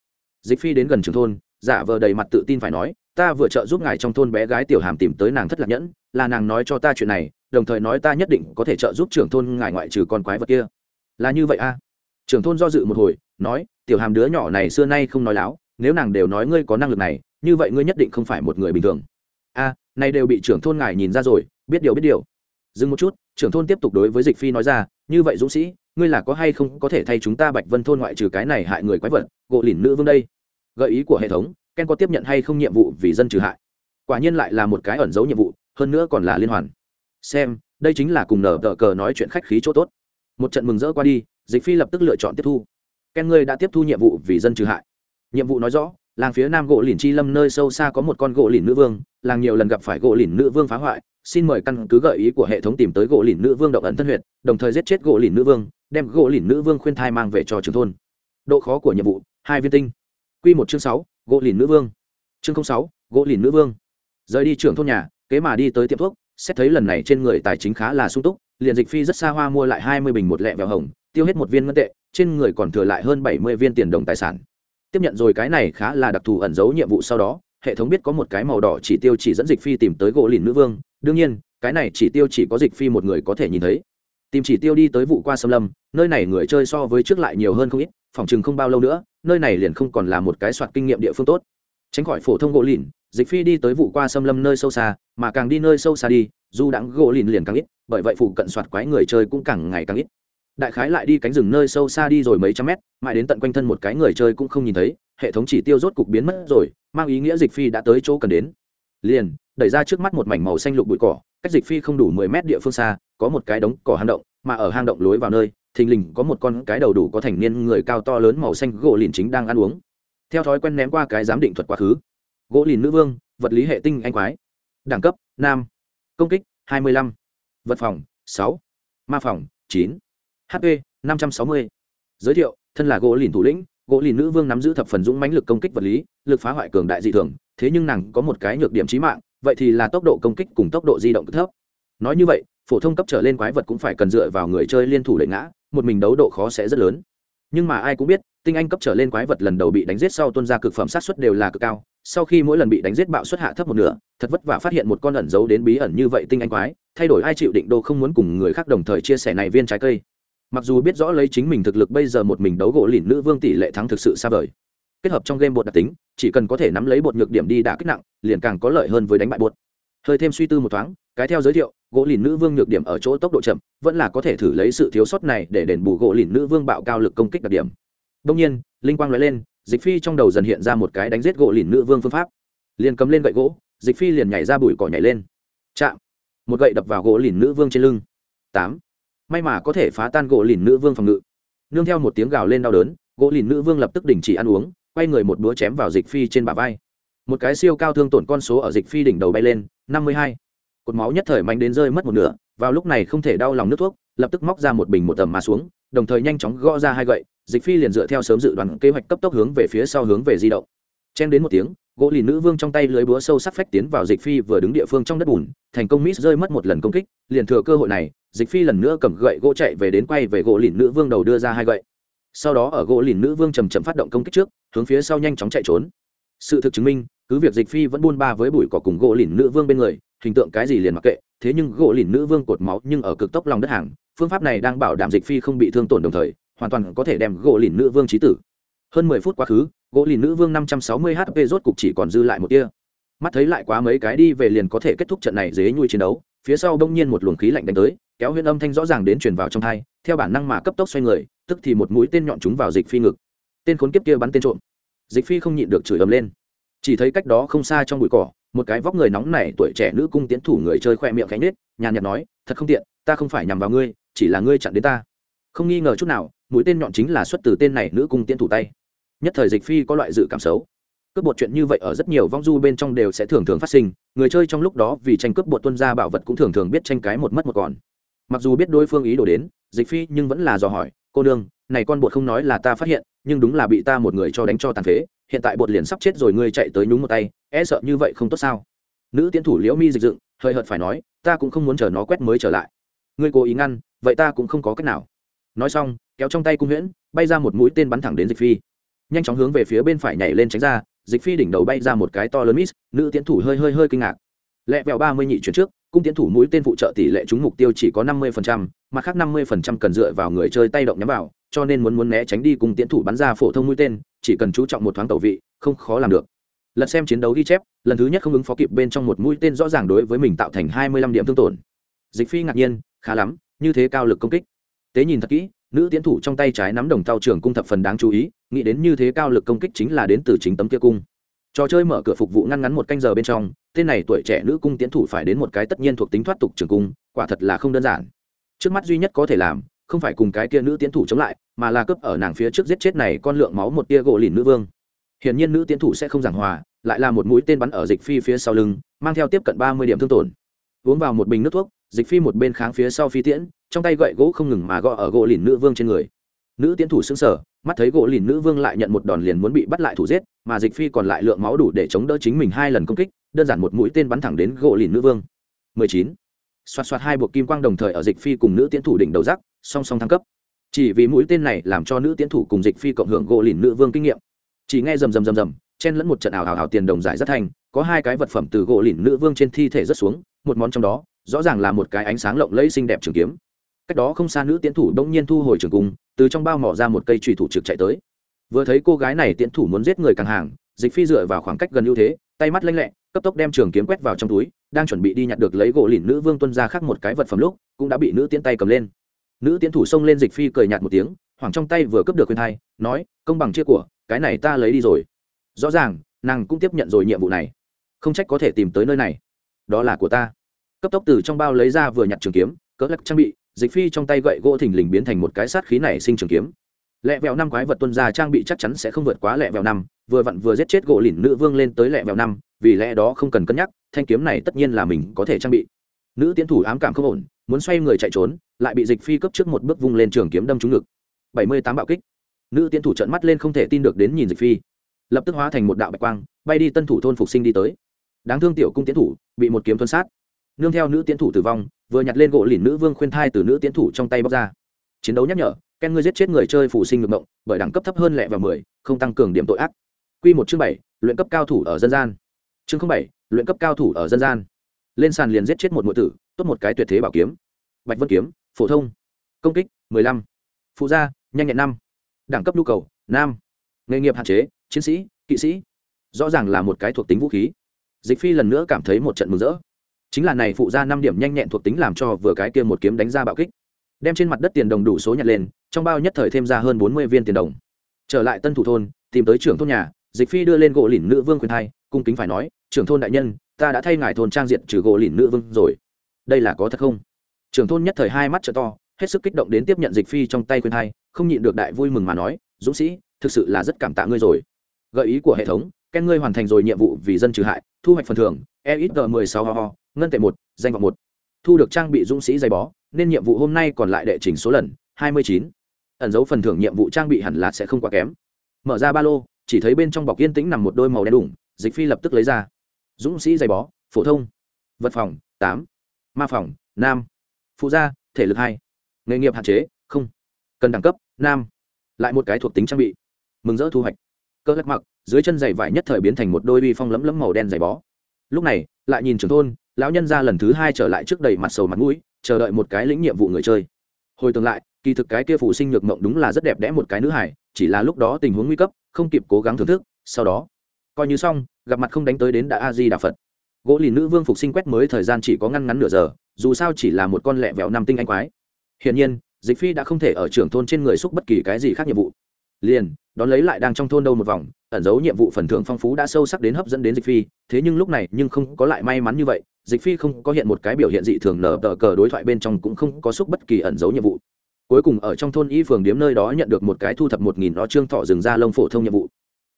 Dịch phi đến gần trưởng thôn giả vờ đầy mặt tự tin phải nói ta vừa trợ giúp ngài trong thôn bé gái tiểu hàm tìm tới nàng thất lạc nhẫn là nàng nói cho ta chuyện này đồng thời nói ta nhất định có thể trợ giúp trưởng thôn ngài ngoại trừ con quái vật kia. Là như vậy a à? trưởng thôn do dự một hồi nói tiểu hàm đứa nhỏ này xưa nay không nói láo nếu nàng đều nói ngươi có năng lực này như vậy ngươi nhất định không phải một người bình thường. A à, này đều bị trưởng thôn ngài nhìn ra rồi biết điều biết điều dừng một chút, trưởng thôn tiếp tục đối với dịch phi nói ra, như vậy dũng sĩ, ngươi là có hay không có thể thay chúng ta bạch vân thôn ngoại trừ cái này hại người quái vật, gộ lìn nữ vương đây? Gợi ý của hệ thống, ken có tiếp nhận hay không nhiệm vụ vì dân trừ hại? Quả nhiên lại là một cái ẩn giấu nhiệm vụ, hơn nữa còn là liên hoàn. Xem, đây chính là cùng nở tờ cờ nói chuyện khách khí chỗ tốt. Một trận mừng rỡ qua đi, dịch phi lập tức lựa chọn tiếp thu. Ken ngươi đã tiếp thu nhiệm vụ vì dân trừ hại. Nhiệm vụ nói rõ, làng phía nam gỗ lìn chi lâm nơi sâu xa có một con gỗ lìn nữ vương, làng nhiều lần gặp phải gỗ lìn nữ vương phá hoại xin mời căn cứ gợi ý của hệ thống tìm tới gỗ lìn nữ vương động ẩn thân huyệt, đồng thời giết chết gỗ lìn nữ vương, đem gỗ lìn nữ vương khuyên thai mang về cho trường thôn. Độ khó của nhiệm vụ, hai viên tinh. Q một chương sáu, gỗ lìn nữ vương. Chương sáu, gỗ lìn nữ vương. Rời đi trưởng thôn nhà, kế mà đi tới tiệm thuốc, xét thấy lần này trên người tài chính khá là sung túc, liền dịch phi rất xa hoa mua lại hai mươi bình một lẹ vèo hồng, tiêu hết một viên ngân tệ, trên người còn thừa lại hơn bảy mươi viên tiền đồng tài sản. Tiếp nhận rồi cái này khá là đặc thù ẩn giấu nhiệm vụ sau đó, hệ thống biết có một cái màu đỏ chỉ tiêu chỉ dẫn dịch phi tìm tới gỗ lìn nữ vương đương nhiên, cái này chỉ tiêu chỉ có dịch phi một người có thể nhìn thấy. Tìm chỉ tiêu đi tới vụ qua xâm lâm, nơi này người chơi so với trước lại nhiều hơn không ít, phòng chừng không bao lâu nữa, nơi này liền không còn là một cái soạt kinh nghiệm địa phương tốt. Tránh khỏi phổ thông gỗ lìn, dịch phi đi tới vụ qua xâm lâm nơi sâu xa, mà càng đi nơi sâu xa đi, dù đãng gỗ lìn liền càng ít, bởi vậy phụ cận soạt quái người chơi cũng càng ngày càng ít. Đại khái lại đi cánh rừng nơi sâu xa đi rồi mấy trăm mét, mãi đến tận quanh thân một cái người chơi cũng không nhìn thấy, hệ thống chỉ tiêu rốt cục biến mất rồi, mang ý nghĩa dịch phi đã tới chỗ cần đến. Liền đẩy ra trước mắt một mảnh màu xanh lục bụi cỏ, cách dịch phi không đủ mười mét địa phương xa, có một cái đống cỏ hang động, mà ở hang động lối vào nơi, thình lình có một con cái đầu đủ có thành niên người cao to lớn màu xanh gỗ lìn chính đang ăn uống theo thói quen ném qua cái giám định thuật quá khứ gỗ lìn nữ vương, vật lý hệ tinh anh quái đẳng cấp, nam công kích 25. vật phòng 6. ma phòng 9. hp 560. giới thiệu, thân là gỗ lìn thủ lĩnh, gỗ lìn nữ vương nắm giữ thập phần dũng mãnh lực công kích vật lý, lực phá hoại cường đại dị thường, thế nhưng nàng có một cái nhược điểm chí mạng vậy thì là tốc độ công kích cùng tốc độ di động thấp. Nói như vậy, phổ thông cấp trở lên quái vật cũng phải cần dựa vào người chơi liên thủ lệ ngã, một mình đấu độ khó sẽ rất lớn. Nhưng mà ai cũng biết, tinh anh cấp trở lên quái vật lần đầu bị đánh giết sau tuân ra cực phẩm sát xuất đều là cực cao, sau khi mỗi lần bị đánh giết bạo xuất hạ thấp một nửa, thật vất vả phát hiện một con ẩn giấu đến bí ẩn như vậy tinh anh quái, thay đổi ai chịu định đô không muốn cùng người khác đồng thời chia sẻ này viên trái cây. Mặc dù biết rõ lấy chính mình thực lực bây giờ một mình đấu gỗ lìn nữ vương tỷ lệ thắng thực sự xa vời kết hợp trong game bột đặc tính, chỉ cần có thể nắm lấy bột nhược điểm đi đả kích nặng, liền càng có lợi hơn với đánh bại bột. Hơi thêm suy tư một thoáng, cái theo giới thiệu, gỗ lìn nữ vương nhược điểm ở chỗ tốc độ chậm, vẫn là có thể thử lấy sự thiếu sót này để đền bù gỗ lìn nữ vương bạo cao lực công kích đặc điểm. Đông nhiên, linh quang nói lên, dịch phi trong đầu dần hiện ra một cái đánh giết gỗ lìn nữ vương phương pháp. Liền cầm lên gậy gỗ, dịch phi liền nhảy ra bụi cỏ nhảy lên. Chạm! Một gậy đập vào gỗ lìn nữ vương trên lưng. Tám! May mà có thể phá tan gỗ lìn nữ vương phòng ngự. Nương theo một tiếng gào lên đau đớn, gỗ lìn nữ vương lập tức đình chỉ ăn uống quay người một búa chém vào dịch phi trên bả vai. Một cái siêu cao thương tổn con số ở dịch phi đỉnh đầu bay lên, năm mươi hai. Cột máu nhất thời mạnh đến rơi mất một nửa, vào lúc này không thể đau lòng nước thuốc, lập tức móc ra một bình một tầm mà xuống, đồng thời nhanh chóng gõ ra hai gậy, dịch phi liền dựa theo sớm dự đoán kế hoạch cấp tốc hướng về phía sau hướng về di động. Chen đến một tiếng, gỗ lìn nữ vương trong tay lưới búa sâu sắc phách tiến vào dịch phi vừa đứng địa phương trong đất bùn, thành công miss rơi mất một lần công kích, liền thừa cơ hội này, dịch phi lần nữa cầm gậy gỗ chạy về đến quay về gỗ lìn nữ vương đầu đưa ra hai gậy sau đó ở gỗ lìn nữ vương chầm chậm phát động công kích trước, hướng phía sau nhanh chóng chạy trốn. Sự thực chứng minh, cứ việc dịch phi vẫn buôn ba với bụi cỏ cùng gỗ lìn nữ vương bên người, hình tượng cái gì liền mặc kệ, thế nhưng gỗ lìn nữ vương cột máu nhưng ở cực tốc lòng đất hàng, phương pháp này đang bảo đảm dịch phi không bị thương tổn đồng thời, hoàn toàn có thể đem gỗ lìn nữ vương trí tử. Hơn mười phút quá khứ, gỗ lìn nữ vương năm trăm sáu mươi hp rốt cục chỉ còn dư lại một tia. Mắt thấy lại quá mấy cái đi về liền có thể kết thúc trận này dế nhui chiến đấu, phía sau bỗng nhiên một luồng khí lạnh đánh tới, kéo huyên âm thanh rõ ràng đến truyền vào trong thai theo bản năng mà cấp tốc xoay người tức thì một mũi tên nhọn chúng vào dịch phi ngực. Tên khốn kiếp kia bắn tên trộm. Dịch phi không nhịn được chửi ầm lên. Chỉ thấy cách đó không xa trong bụi cỏ, một cái vóc người nóng này tuổi trẻ nữ cung tiến thủ người chơi khoe miệng cánh nết nhàn nhạt nói, thật không tiện, ta không phải nhằm vào ngươi, chỉ là ngươi chặn đến ta. Không nghi ngờ chút nào, mũi tên nhọn chính là xuất từ tên này nữ cung tiến thủ tay. Nhất thời dịch phi có loại dự cảm xấu. Cướp bột chuyện như vậy ở rất nhiều vong du bên trong đều sẽ thường thường phát sinh, người chơi trong lúc đó vì tranh cướp bột tuân ra bảo vật cũng thường thường biết tranh cái một mất một còn. Mặc dù biết đối phương ý đồ đến, dịch phi nhưng vẫn là dò hỏi cô nương, này con bột không nói là ta phát hiện, nhưng đúng là bị ta một người cho đánh cho tàn phế, hiện tại bột liền sắp chết rồi, ngươi chạy tới nhúng một tay e sợ như vậy không tốt sao? Nữ tiến thủ liễu mi dịch dựng, hơi hợt phải nói, ta cũng không muốn chờ nó quét mới trở lại. Ngươi cố ý ngăn, vậy ta cũng không có cách nào. Nói xong, kéo trong tay cung huyễn, bay ra một mũi tên bắn thẳng đến dịch phi. Nhanh chóng hướng về phía bên phải nhảy lên tránh ra, dịch phi đỉnh đầu bay ra một cái to lớn miss, nữ tiến thủ hơi hơi hơi kinh ngạc. Lẹ vẹo ba mươi nhị chuyển trước, cung tiến thủ mũi tên phụ trợ tỷ lệ trúng mục tiêu chỉ có năm mươi mặt khác năm mươi phần trăm cần dựa vào người chơi tay động nhắm vào, cho nên muốn muốn né tránh đi cùng tiến thủ bắn ra phổ thông mũi tên, chỉ cần chú trọng một thoáng tẩu vị, không khó làm được. Lần xem chiến đấu ghi chép, lần thứ nhất không ứng phó kịp bên trong một mũi tên rõ ràng đối với mình tạo thành hai mươi lăm điểm thương tổn. Dịch phi ngạc nhiên, khá lắm, như thế cao lực công kích. Tế nhìn thật kỹ, nữ tiến thủ trong tay trái nắm đồng tàu trường cung thập phần đáng chú ý, nghĩ đến như thế cao lực công kích chính là đến từ chính tấm kia cung. Trò chơi mở cửa phục vụ ngăn ngắn một canh giờ bên trong, tên này tuổi trẻ nữ cung tiến thủ phải đến một cái tất nhiên thuộc tính thoát tục trường cung, quả thật là không đơn giản trước mắt duy nhất có thể làm, không phải cùng cái kia nữ tiến thủ chống lại, mà là cướp ở nàng phía trước giết chết này con lượng máu một tia gỗ lìn nữ vương. Hiển nhiên nữ tiến thủ sẽ không giảng hòa, lại là một mũi tên bắn ở dịch phi phía sau lưng, mang theo tiếp cận ba mươi điểm thương tổn. Uống vào một bình nước thuốc, dịch phi một bên kháng phía sau phi tiễn, trong tay gậy gỗ không ngừng mà gõ ở gỗ lìn nữ vương trên người. Nữ tiến thủ xứng sở mắt thấy gỗ lìn nữ vương lại nhận một đòn liền muốn bị bắt lại thủ giết, mà dịch phi còn lại lượng máu đủ để chống đỡ chính mình hai lần công kích, đơn giản một mũi tên bắn thẳng đến gỗ lìn nữ vương. 19 xoạt xoạt hai buộc kim quang đồng thời ở dịch phi cùng nữ tiến thủ đỉnh đầu rắc, song song thăng cấp. Chỉ vì mũi tên này làm cho nữ tiến thủ cùng dịch phi cộng hưởng gỗ lìn nữ vương kinh nghiệm. Chỉ nghe rầm rầm rầm rầm, chen lẫn một trận ảo ảo ảo tiền đồng giải rất thành, có hai cái vật phẩm từ gỗ lìn nữ vương trên thi thể rất xuống, một món trong đó, rõ ràng là một cái ánh sáng lộng lẫy xinh đẹp trường kiếm. Cách đó không xa nữ tiến thủ đông nhiên thu hồi trường cung, từ trong bao mỏ ra một cây trùy thủ trực chạy tới. Vừa thấy cô gái này tiến thủ muốn giết người càng hàng, dịch phi dựa vào khoảng cách gần ưu thế, tay mắt lanh lẹ, cấp tốc đem trường kiếm quét vào trong túi đang chuẩn bị đi nhặt được lấy gỗ lìn nữ vương tuân ra khác một cái vật phẩm lúc, cũng đã bị nữ tiến tay cầm lên. Nữ tiến thủ xông lên dịch phi cười nhạt một tiếng, hoảng trong tay vừa cướp được khuyên thai, nói, công bằng chia của, cái này ta lấy đi rồi. Rõ ràng, nàng cũng tiếp nhận rồi nhiệm vụ này. Không trách có thể tìm tới nơi này. Đó là của ta. Cấp tốc từ trong bao lấy ra vừa nhặt trường kiếm, cỡ lắc trang bị, dịch phi trong tay gậy gỗ thình lình biến thành một cái sát khí này sinh trường kiếm lẹ vẹo năm quái vật tuân ra trang bị chắc chắn sẽ không vượt quá lẹ vẹo năm, vừa vặn vừa giết chết gỗ lìn nữ vương lên tới lẹ vẹo năm, vì lẽ đó không cần cân nhắc, thanh kiếm này tất nhiên là mình có thể trang bị. Nữ tiến thủ ám cảm không ổn, muốn xoay người chạy trốn, lại bị dịch phi cấp trước một bước vung lên trường kiếm đâm trúng ngực. Bảy mươi tám bạo kích. Nữ tiến thủ trận mắt lên không thể tin được đến nhìn dịch phi. Lập tức hóa thành một đạo bạch quang, bay đi tân thủ thôn phục sinh đi tới. Đáng thương tiểu cung tiến thủ, bị một kiếm tuân sát. Nương theo nữ tiến thủ tử vong, vừa nhặt lên gỗ lìn nữ vương khuyên thai từ nữ tiến thủ trong tay bóc ra. Chiến đấu nhắc nhở ken ngươi giết chết người chơi phụ sinh ngược mộng, bởi đẳng cấp thấp hơn lẹ và mười, không tăng cường điểm tội ác. Q một chương bảy, luyện cấp cao thủ ở dân gian. Chương bảy, luyện cấp cao thủ ở dân gian. Lên sàn liền giết chết một ngụy tử, tốt một cái tuyệt thế bảo kiếm. Bạch vân kiếm, phổ thông. Công kích, mười lăm. Phụ gia, nhanh nhẹn năm. Đẳng cấp nhu cầu, nam. Nghề nghiệp hạn chế, chiến sĩ, kỵ sĩ. Rõ ràng là một cái thuộc tính vũ khí. Dịch phi lần nữa cảm thấy một trận mừng rỡ. Chính là này phụ ra năm điểm nhanh nhẹn thuộc tính làm cho vừa cái kia một kiếm đánh ra bạo kích đem trên mặt đất tiền đồng đủ số nhặt lên, trong bao nhất thời thêm ra hơn bốn mươi viên tiền đồng. Trở lại tân thủ thôn, tìm tới trưởng thôn nhà, dịch phi đưa lên gỗ lỉnh nữ vương quyền thai, cung kính phải nói, trưởng thôn đại nhân, ta đã thay ngài thôn trang diện trừ gỗ lỉnh nữ vương rồi. Đây là có thật không? Trưởng thôn nhất thời hai mắt t to, hết sức kích động đến tiếp nhận dịch phi trong tay quyền thai, không nhịn được đại vui mừng mà nói, dũng sĩ, thực sự là rất cảm tạ ngươi rồi. Gợi ý của hệ thống ken ngươi hoàn thành rồi nhiệm vụ vì dân trừ hại, thu hoạch phần thưởng e ít g mười sáu ho ngân tệ một, danh vọng một. Thu được trang bị dũng sĩ dày bó nên nhiệm vụ hôm nay còn lại đệ trình số lần, hai mươi chín. Ẩn dấu phần thưởng nhiệm vụ trang bị hẳn là sẽ không quá kém. Mở ra ba lô, chỉ thấy bên trong bọc yên tĩnh nằm một đôi màu đen đủng, dịch phi lập tức lấy ra. Dũng sĩ giày bó, phổ thông. Vật phòng, tám. Ma phòng, nam. Phụ gia, thể lực hai. Nghề nghiệp hạn chế, không. Cần đẳng cấp, nam. Lại một cái thuộc tính trang bị. Mừng rỡ thu hoạch. Cơ lắc mặc, dưới chân giày vải nhất thời biến thành một đôi uy phong lấm lấm màu đen giày bó. Lúc này, lại nhìn trường thôn, lão nhân ra lần thứ hai trở lại trước đầy mặt sầu mặt mũi chờ đợi một cái lĩnh nhiệm vụ người chơi. Hồi tương lại, kỳ thực cái kia phụ sinh nhược mộng đúng là rất đẹp đẽ một cái nữ hải chỉ là lúc đó tình huống nguy cấp, không kịp cố gắng thưởng thức, sau đó, coi như xong, gặp mặt không đánh tới đến đã a di đà phật. Gỗ lì nữ vương phục sinh quét mới thời gian chỉ có ngăn ngắn nửa giờ, dù sao chỉ là một con lẹ vẹo năm tinh anh quái. Hiển nhiên, dịch phi đã không thể ở trưởng thôn trên người xúc bất kỳ cái gì khác nhiệm vụ. Liền, đón lấy lại đang trong thôn đâu một vòng, ẩn dấu nhiệm vụ phần thưởng phong phú đã sâu sắc đến hấp dẫn đến dịch phi, thế nhưng lúc này nhưng không có lại may mắn như vậy dịch phi không có hiện một cái biểu hiện dị thường nở tờ cờ đối thoại bên trong cũng không có xúc bất kỳ ẩn dấu nhiệm vụ. Cuối cùng ở trong thôn y phường điếm nơi đó nhận được một cái thu thập một nghìn đó trương thọ rừng ra lông phổ thông nhiệm vụ.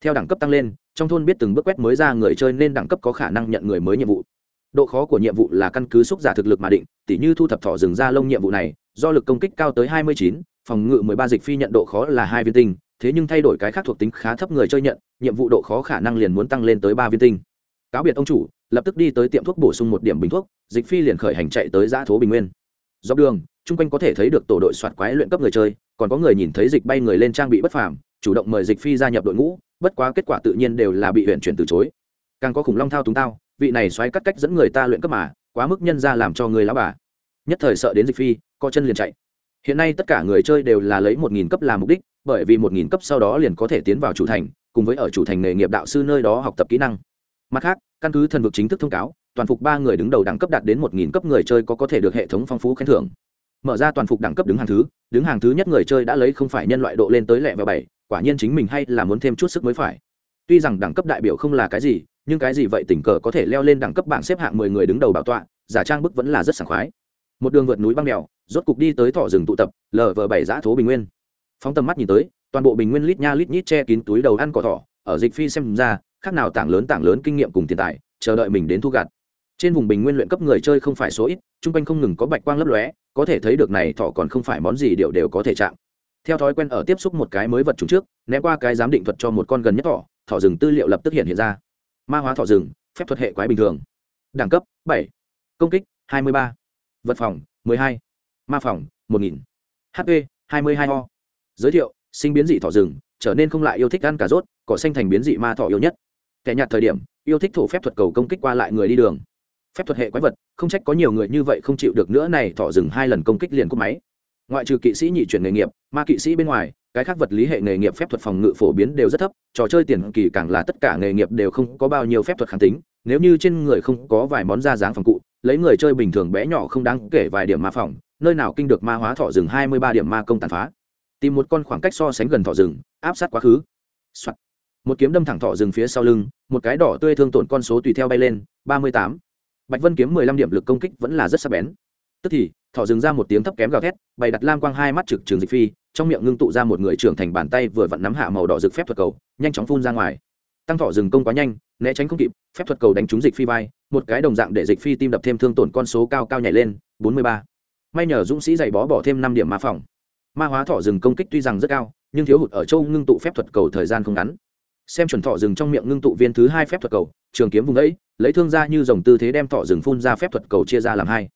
Theo đẳng cấp tăng lên, trong thôn biết từng bước quét mới ra người chơi nên đẳng cấp có khả năng nhận người mới nhiệm vụ. Độ khó của nhiệm vụ là căn cứ xúc giả thực lực mà định, tỉ như thu thập thọ rừng ra lông nhiệm vụ này, do lực công kích cao tới hai mươi chín, phòng ngự mười ba dịch phi nhận độ khó là hai viên tinh, thế nhưng thay đổi cái khác thuộc tính khá thấp người chơi nhận, nhiệm vụ độ khó khả năng liền muốn tăng lên tới ba viên tinh. Cáo biệt ông chủ lập tức đi tới tiệm thuốc bổ sung một điểm bình thuốc, dịch phi liền khởi hành chạy tới giã thố bình nguyên. Dọc đường, chung quanh có thể thấy được tổ đội soạt quái luyện cấp người chơi, còn có người nhìn thấy dịch bay người lên trang bị bất phàm, chủ động mời dịch phi gia nhập đội ngũ, bất quá kết quả tự nhiên đều là bị huyện chuyển từ chối. Càng có khủng long thao túng tao, vị này xoáy cắt cách dẫn người ta luyện cấp mà, quá mức nhân ra làm cho người lão bà. Nhất thời sợ đến dịch phi, co chân liền chạy. Hiện nay tất cả người chơi đều là lấy một nghìn cấp làm mục đích, bởi vì một nghìn cấp sau đó liền có thể tiến vào chủ thành, cùng với ở chủ thành nghề nghiệp đạo sư nơi đó học tập kỹ năng mặt khác, căn cứ thần vực chính thức thông cáo, toàn phục ba người đứng đầu đẳng cấp đạt đến một nghìn cấp người chơi có có thể được hệ thống phong phú khen thưởng. Mở ra toàn phục đẳng cấp đứng hàng thứ, đứng hàng thứ nhất người chơi đã lấy không phải nhân loại độ lên tới lẹ và bảy, quả nhiên chính mình hay là muốn thêm chút sức mới phải. Tuy rằng đẳng cấp đại biểu không là cái gì, nhưng cái gì vậy tình cờ có thể leo lên đẳng cấp bảng xếp hạng mười người đứng đầu bảo tọa, giả trang bức vẫn là rất sảng khoái. Một đường vượt núi băng đèo rốt cục đi tới thọ rừng tụ tập lv bảy giã thố bình nguyên. Phóng tầm mắt nhìn tới, toàn bộ bình nguyên lít nha lít nhít che kín túi đầu ăn cỏ thỏ, ở dịch phi xem ra khác nào tảng lớn tảng lớn kinh nghiệm cùng tiền tài, chờ đợi mình đến thu gặt. Trên vùng bình nguyên luyện cấp người chơi không phải số ít, chung quanh không ngừng có bạch quang lấp lóe, có thể thấy được này thỏ còn không phải món gì đều đều có thể chạm. Theo thói quen ở tiếp xúc một cái mới vật chúng trước, né qua cái giám định thuật cho một con gần nhất thỏ thỏ rừng tư liệu lập tức hiện hiện ra. Ma hóa thỏ rừng, phép thuật hệ quái bình thường. Đẳng cấp, bảy. Công kích, hai mươi ba. Vật phòng hai. Ma phòng, một nghìn. Hp hai mươi hai ho giới thiệu, sinh biến dị thỏ rừng, trở nên không lại yêu thích ăn cà rốt, cỏ xanh thành biến dị ma thọ yêu nhất kẻ nhạt thời điểm, yêu thích thổ phép thuật cầu công kích qua lại người đi đường. Phép thuật hệ quái vật, không trách có nhiều người như vậy không chịu được nữa này thọ dừng hai lần công kích liền cúp máy. Ngoại trừ kỵ sĩ nhị chuyển nghề nghiệp, ma kỵ sĩ bên ngoài, cái khác vật lý hệ nghề nghiệp phép thuật phòng ngự phổ biến đều rất thấp, trò chơi tiền kỳ càng là tất cả nghề nghiệp đều không có bao nhiêu phép thuật kháng tính. Nếu như trên người không có vài món da dáng phòng cụ, lấy người chơi bình thường bé nhỏ không đáng kể vài điểm ma phòng, nơi nào kinh được ma hóa thọ rừng hai mươi ba điểm ma công tàn phá. Tìm một con khoảng cách so sánh gần thọ rừng, áp sát quá khứ、Soạn một kiếm đâm thẳng thọ rừng phía sau lưng, một cái đỏ tươi thương tổn con số tùy theo bay lên, ba mươi tám. Bạch vân kiếm mười lăm điểm lực công kích vẫn là rất sắc bén. Tức thì thọ rừng ra một tiếng thấp kém gào thét, bày đặt lam quang hai mắt trực trường dịch phi, trong miệng ngưng tụ ra một người trưởng thành bàn tay vừa vặn nắm hạ màu đỏ rực phép thuật cầu, nhanh chóng phun ra ngoài. Tăng thọ rừng công quá nhanh, né tránh không kịp, phép thuật cầu đánh trúng dịch phi vai, một cái đồng dạng để dịch phi tim đập thêm thương tổn con số cao cao nhảy lên, bốn mươi ba. May nhờ dũng sĩ giày bó bỏ thêm năm điểm ma phòng. Ma hóa thọ rừng công kích tuy rằng rất cao, nhưng thiếu hụt ở châu ngưng tụ phép thuật cầu thời gian không ngắn xem chuẩn thọ rừng trong miệng ngưng tụ viên thứ hai phép thuật cầu, trường kiếm vùng ấy, lấy thương ra như dòng tư thế đem thọ rừng phun ra phép thuật cầu chia ra làm hai.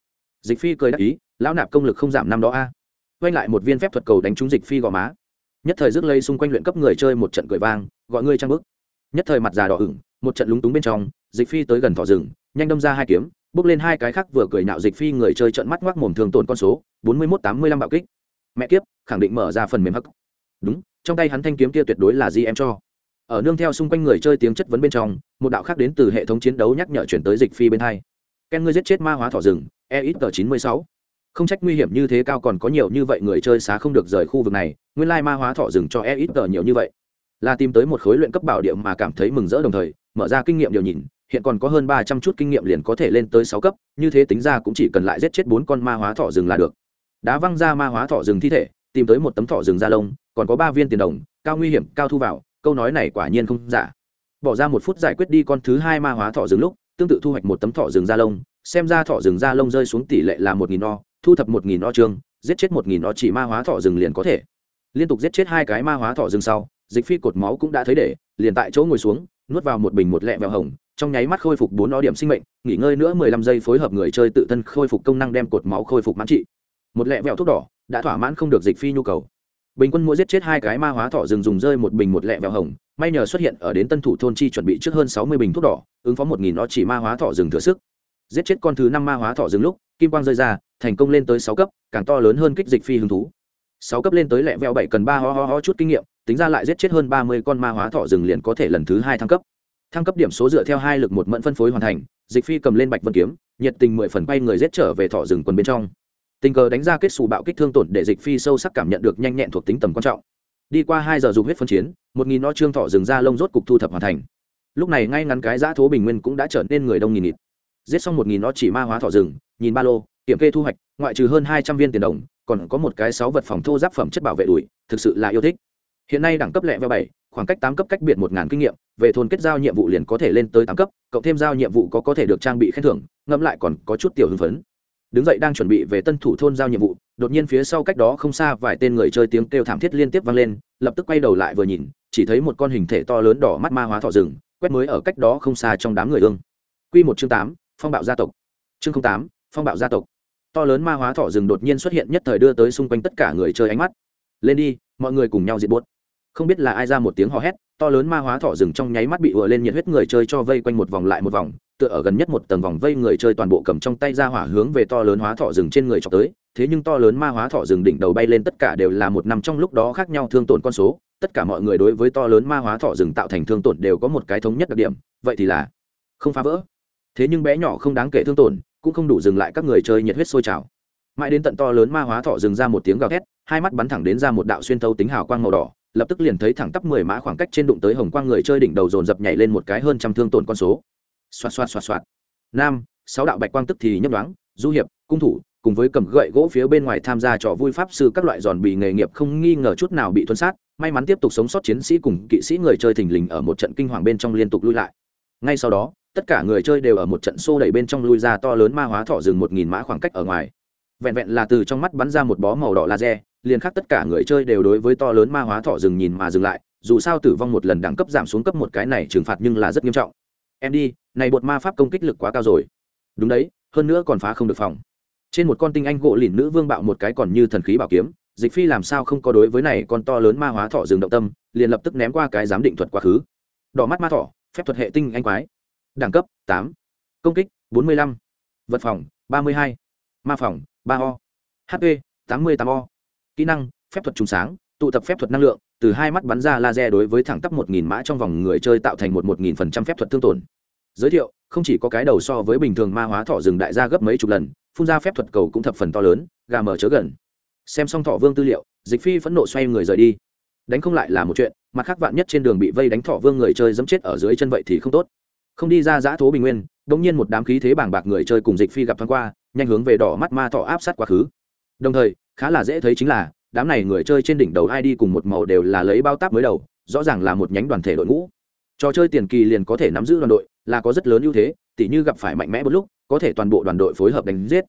Dịch phi cười đắc ý, lão nạp công lực không giảm năm đó a. À. quay lại một viên phép thuật cầu đánh trúng dịch phi gò má. Nhất thời rước lây xung quanh luyện cấp người chơi một trận cười vang, gọi ngươi trang bức. Nhất thời mặt già đỏ ửng, một trận lúng túng bên trong, dịch phi tới gần thỏ rừng, nhanh đâm ra hai kiếm, bước lên hai cái khác vừa cười nạo dịch phi người chơi trận mắt ngoác mồm thường tồn con số, bốn mươi mốt tám mươi lăm bạo kích. Mẹ kiếp, khẳng định mở ra phần mềm hắc. Đúng, trong tay hắn thanh kiếm kia tuyệt đối là gì em cho ở nương theo xung quanh người chơi tiếng chất vấn bên trong, một đạo khác đến từ hệ thống chiến đấu nhắc nhở chuyển tới dịch phi bên hai. Ken ngươi giết chết ma hóa thỏ rừng e ít tờ chín mươi sáu. Không trách nguy hiểm như thế cao còn có nhiều như vậy người chơi xá không được rời khu vực này, nguyên lai ma hóa thỏ rừng cho e ít tờ nhiều như vậy. Là tìm tới một khối luyện cấp bảo địa mà cảm thấy mừng rỡ đồng thời, mở ra kinh nghiệm điều nhìn, hiện còn có hơn ba trăm chút kinh nghiệm liền có thể lên tới sáu cấp, như thế tính ra cũng chỉ cần lại giết chết bốn con ma hóa thỏ rừng là được. Đá văng ra ma hóa thỏ rừng thi thể, tìm tới một tấm thỏ rừng da lông, còn có ba viên tiền đồng, cao nguy hiểm, cao thu vào câu nói này quả nhiên không giả. Bỏ ra một phút giải quyết đi con thứ hai ma hóa thọ rừng lúc, tương tự thu hoạch một tấm thọ rừng da lông, xem ra thọ rừng da lông rơi xuống tỷ lệ là một nghìn o, thu thập một nghìn o trương giết chết một nghìn o chỉ ma hóa thọ rừng liền có thể. Liên tục giết chết hai cái ma hóa thọ rừng sau, dịch phi cột máu cũng đã thấy để, liền tại chỗ ngồi xuống, nuốt vào một bình một lẹ vẹo hồng, trong nháy mắt khôi phục bốn no điểm sinh mệnh, nghỉ ngơi nữa mười lăm giây phối hợp người chơi tự thân khôi phục công năng đem cột máu khôi phục mãn trị. Một lẹ vẹo thuốc đỏ, đã thỏa mãn không được dịch phi nhu cầu bình quân mỗi giết chết hai cái ma hóa thỏ rừng dùng rơi một bình một lẹ vẹo hồng, may nhờ xuất hiện ở đến tân thủ thôn chi chuẩn bị trước hơn sáu mươi bình thuốc đỏ, ứng phó một nghìn nó chỉ ma hóa thỏ rừng thừa sức. Giết chết con thứ năm ma hóa thỏ rừng lúc, kim quang rơi ra, thành công lên tới sáu cấp, càng to lớn hơn kích dịch phi hứng thú. sáu cấp lên tới lẹ vẹo bảy cần ba ho ho ho chút kinh nghiệm, tính ra lại giết chết hơn ba mươi con ma hóa thỏ rừng liền có thể lần thứ hai thăng cấp. Thăng cấp điểm số dựa theo hai lực một mẫn phân phối hoàn thành, dịch phi cầm lên bạch vân kiếm, nhiệt tình mười phần bay người giết trở về thỏ rừng quần bên trong tình cờ đánh ra kết xù bạo kích thương tổn để dịch phi sâu sắc cảm nhận được nhanh nhẹn thuộc tính tầm quan trọng. Đi qua hai giờ dùng huyết phân chiến, một nghìn no trương thọ rừng ra lông rốt cục thu thập hoàn thành. Lúc này ngay ngắn cái giã thố bình nguyên cũng đã trở nên người đông nghìn nghịt. Giết xong một nghìn nó chỉ ma hóa thọ rừng nhìn ba lô, kiểm kê thu hoạch, ngoại trừ hơn hai trăm viên tiền đồng, còn có một cái sáu vật phòng thô giáp phẩm chất bảo vệ đuổi, thực sự là yêu thích. Hiện nay đẳng cấp lẹ và bảy, khoảng cách tám cấp cách biệt một ngàn kinh nghiệm, về thôn kết giao nhiệm vụ liền có thể lên tới tám cấp, cộng thêm giao nhiệm vụ có có thể được trang bị khen thưởng, ngẫm lại còn có chút tiểu hưng phấn đứng dậy đang chuẩn bị về tân thủ thôn giao nhiệm vụ, đột nhiên phía sau cách đó không xa vài tên người chơi tiếng kêu thảm thiết liên tiếp vang lên, lập tức quay đầu lại vừa nhìn, chỉ thấy một con hình thể to lớn đỏ mắt ma hóa thọ rừng, quét mới ở cách đó không xa trong đám người ương. Q một chương tám, phong bạo gia tộc. Chương tám, phong bạo gia tộc. To lớn ma hóa thọ rừng đột nhiên xuất hiện nhất thời đưa tới xung quanh tất cả người chơi ánh mắt. Lên đi, mọi người cùng nhau diệt bốt. Không biết là ai ra một tiếng hò hét, to lớn ma hóa thọ rừng trong nháy mắt bị ùa lên nhiệt huyết người chơi cho vây quanh một vòng lại một vòng tựa ở gần nhất một tầng vòng vây người chơi toàn bộ cầm trong tay ra hỏa hướng về to lớn hóa thọ rừng trên người chọc tới, thế nhưng to lớn ma hóa thọ rừng đỉnh đầu bay lên tất cả đều là một năm trong lúc đó khác nhau thương tổn con số, tất cả mọi người đối với to lớn ma hóa thọ rừng tạo thành thương tổn đều có một cái thống nhất đặc điểm, vậy thì là không phá vỡ. Thế nhưng bé nhỏ không đáng kể thương tổn, cũng không đủ dừng lại các người chơi nhiệt huyết sôi trào. Mãi đến tận to lớn ma hóa thọ rừng ra một tiếng gào thét, hai mắt bắn thẳng đến ra một đạo xuyên thấu tính hào quang màu đỏ, lập tức liền thấy thẳng tắp mười mã khoảng cách trên đụng tới hồng quang người chơi đỉnh đầu dồn dập nhảy lên một cái hơn trăm thương tổn con số xoạt xoạt xoạt xoạt. Nam, sáu đạo bạch quang tức thì nhấp đoán du hiệp, cung thủ, cùng với cầm gậy gỗ phía bên ngoài tham gia trò vui pháp sư các loại giòn bị nghề nghiệp không nghi ngờ chút nào bị thuân sát, may mắn tiếp tục sống sót chiến sĩ cùng kỵ sĩ người chơi thình lình ở một trận kinh hoàng bên trong liên tục lui lại. Ngay sau đó, tất cả người chơi đều ở một trận xô đẩy bên trong lui ra to lớn ma hóa thọ rừng một nghìn mã khoảng cách ở ngoài. Vẹn vẹn là từ trong mắt bắn ra một bó màu đỏ laser, liền khác tất cả người chơi đều đối với to lớn ma hóa thọ rừng nhìn mà dừng lại, dù sao tử vong một lần đẳng cấp giảm xuống cấp một cái này trừng phạt nhưng là rất nghiêm trọng. Em đi này bột ma pháp công kích lực quá cao rồi. Đúng đấy, hơn nữa còn phá không được phòng. Trên một con tinh anh gỗ lìn nữ vương bạo một cái còn như thần khí bảo kiếm, dịch phi làm sao không có đối với này con to lớn ma hóa thọ dừng động tâm, liền lập tức ném qua cái giám định thuật quá khứ. Đỏ mắt ma thọ phép thuật hệ tinh anh quái. Đẳng cấp, tám. Công kích, bốn mươi lăm. Vật phòng, ba mươi hai. Ma phòng, ba o. Hp tám mươi tám o. Kỹ năng, phép thuật trùng sáng, tụ tập phép thuật năng lượng, từ hai mắt bắn ra laser đối với thẳng tắp một nghìn mã trong vòng người chơi tạo thành một một nghìn phần trăm phép thuật thương tổn giới thiệu, không chỉ có cái đầu so với bình thường ma hóa thọ rừng đại gia gấp mấy chục lần, phun ra phép thuật cầu cũng thập phần to lớn, gà mở chớ gần. Xem xong thọ vương tư liệu, dịch phi phẫn nộ xoay người rời đi. Đánh không lại là một chuyện, mặt khác vạn nhất trên đường bị vây đánh thọ vương người chơi dẫm chết ở dưới chân vậy thì không tốt. Không đi ra giã thố bình nguyên đ ỗ n g nhiên một đám khí thế bảng bạc người chơi cùng dịch phi gặp thoáng qua, nhanh hướng về đỏ mắt ma thọ áp sát quá khứ. Đồng thời, khá là dễ thấy chính là, đám này người chơi trên đỉnh đầu ai đi cùng một màu đều là lấy bao táp mới đầu, rõ ràng là một nhánh đoàn thể đội ngũ. Trò chơi tiền kỳ liền có thể nắm giữ đoàn đội là có rất lớn ưu thế, tỉ như gặp phải mạnh mẽ một lúc, có thể toàn bộ đoàn đội phối hợp đánh giết.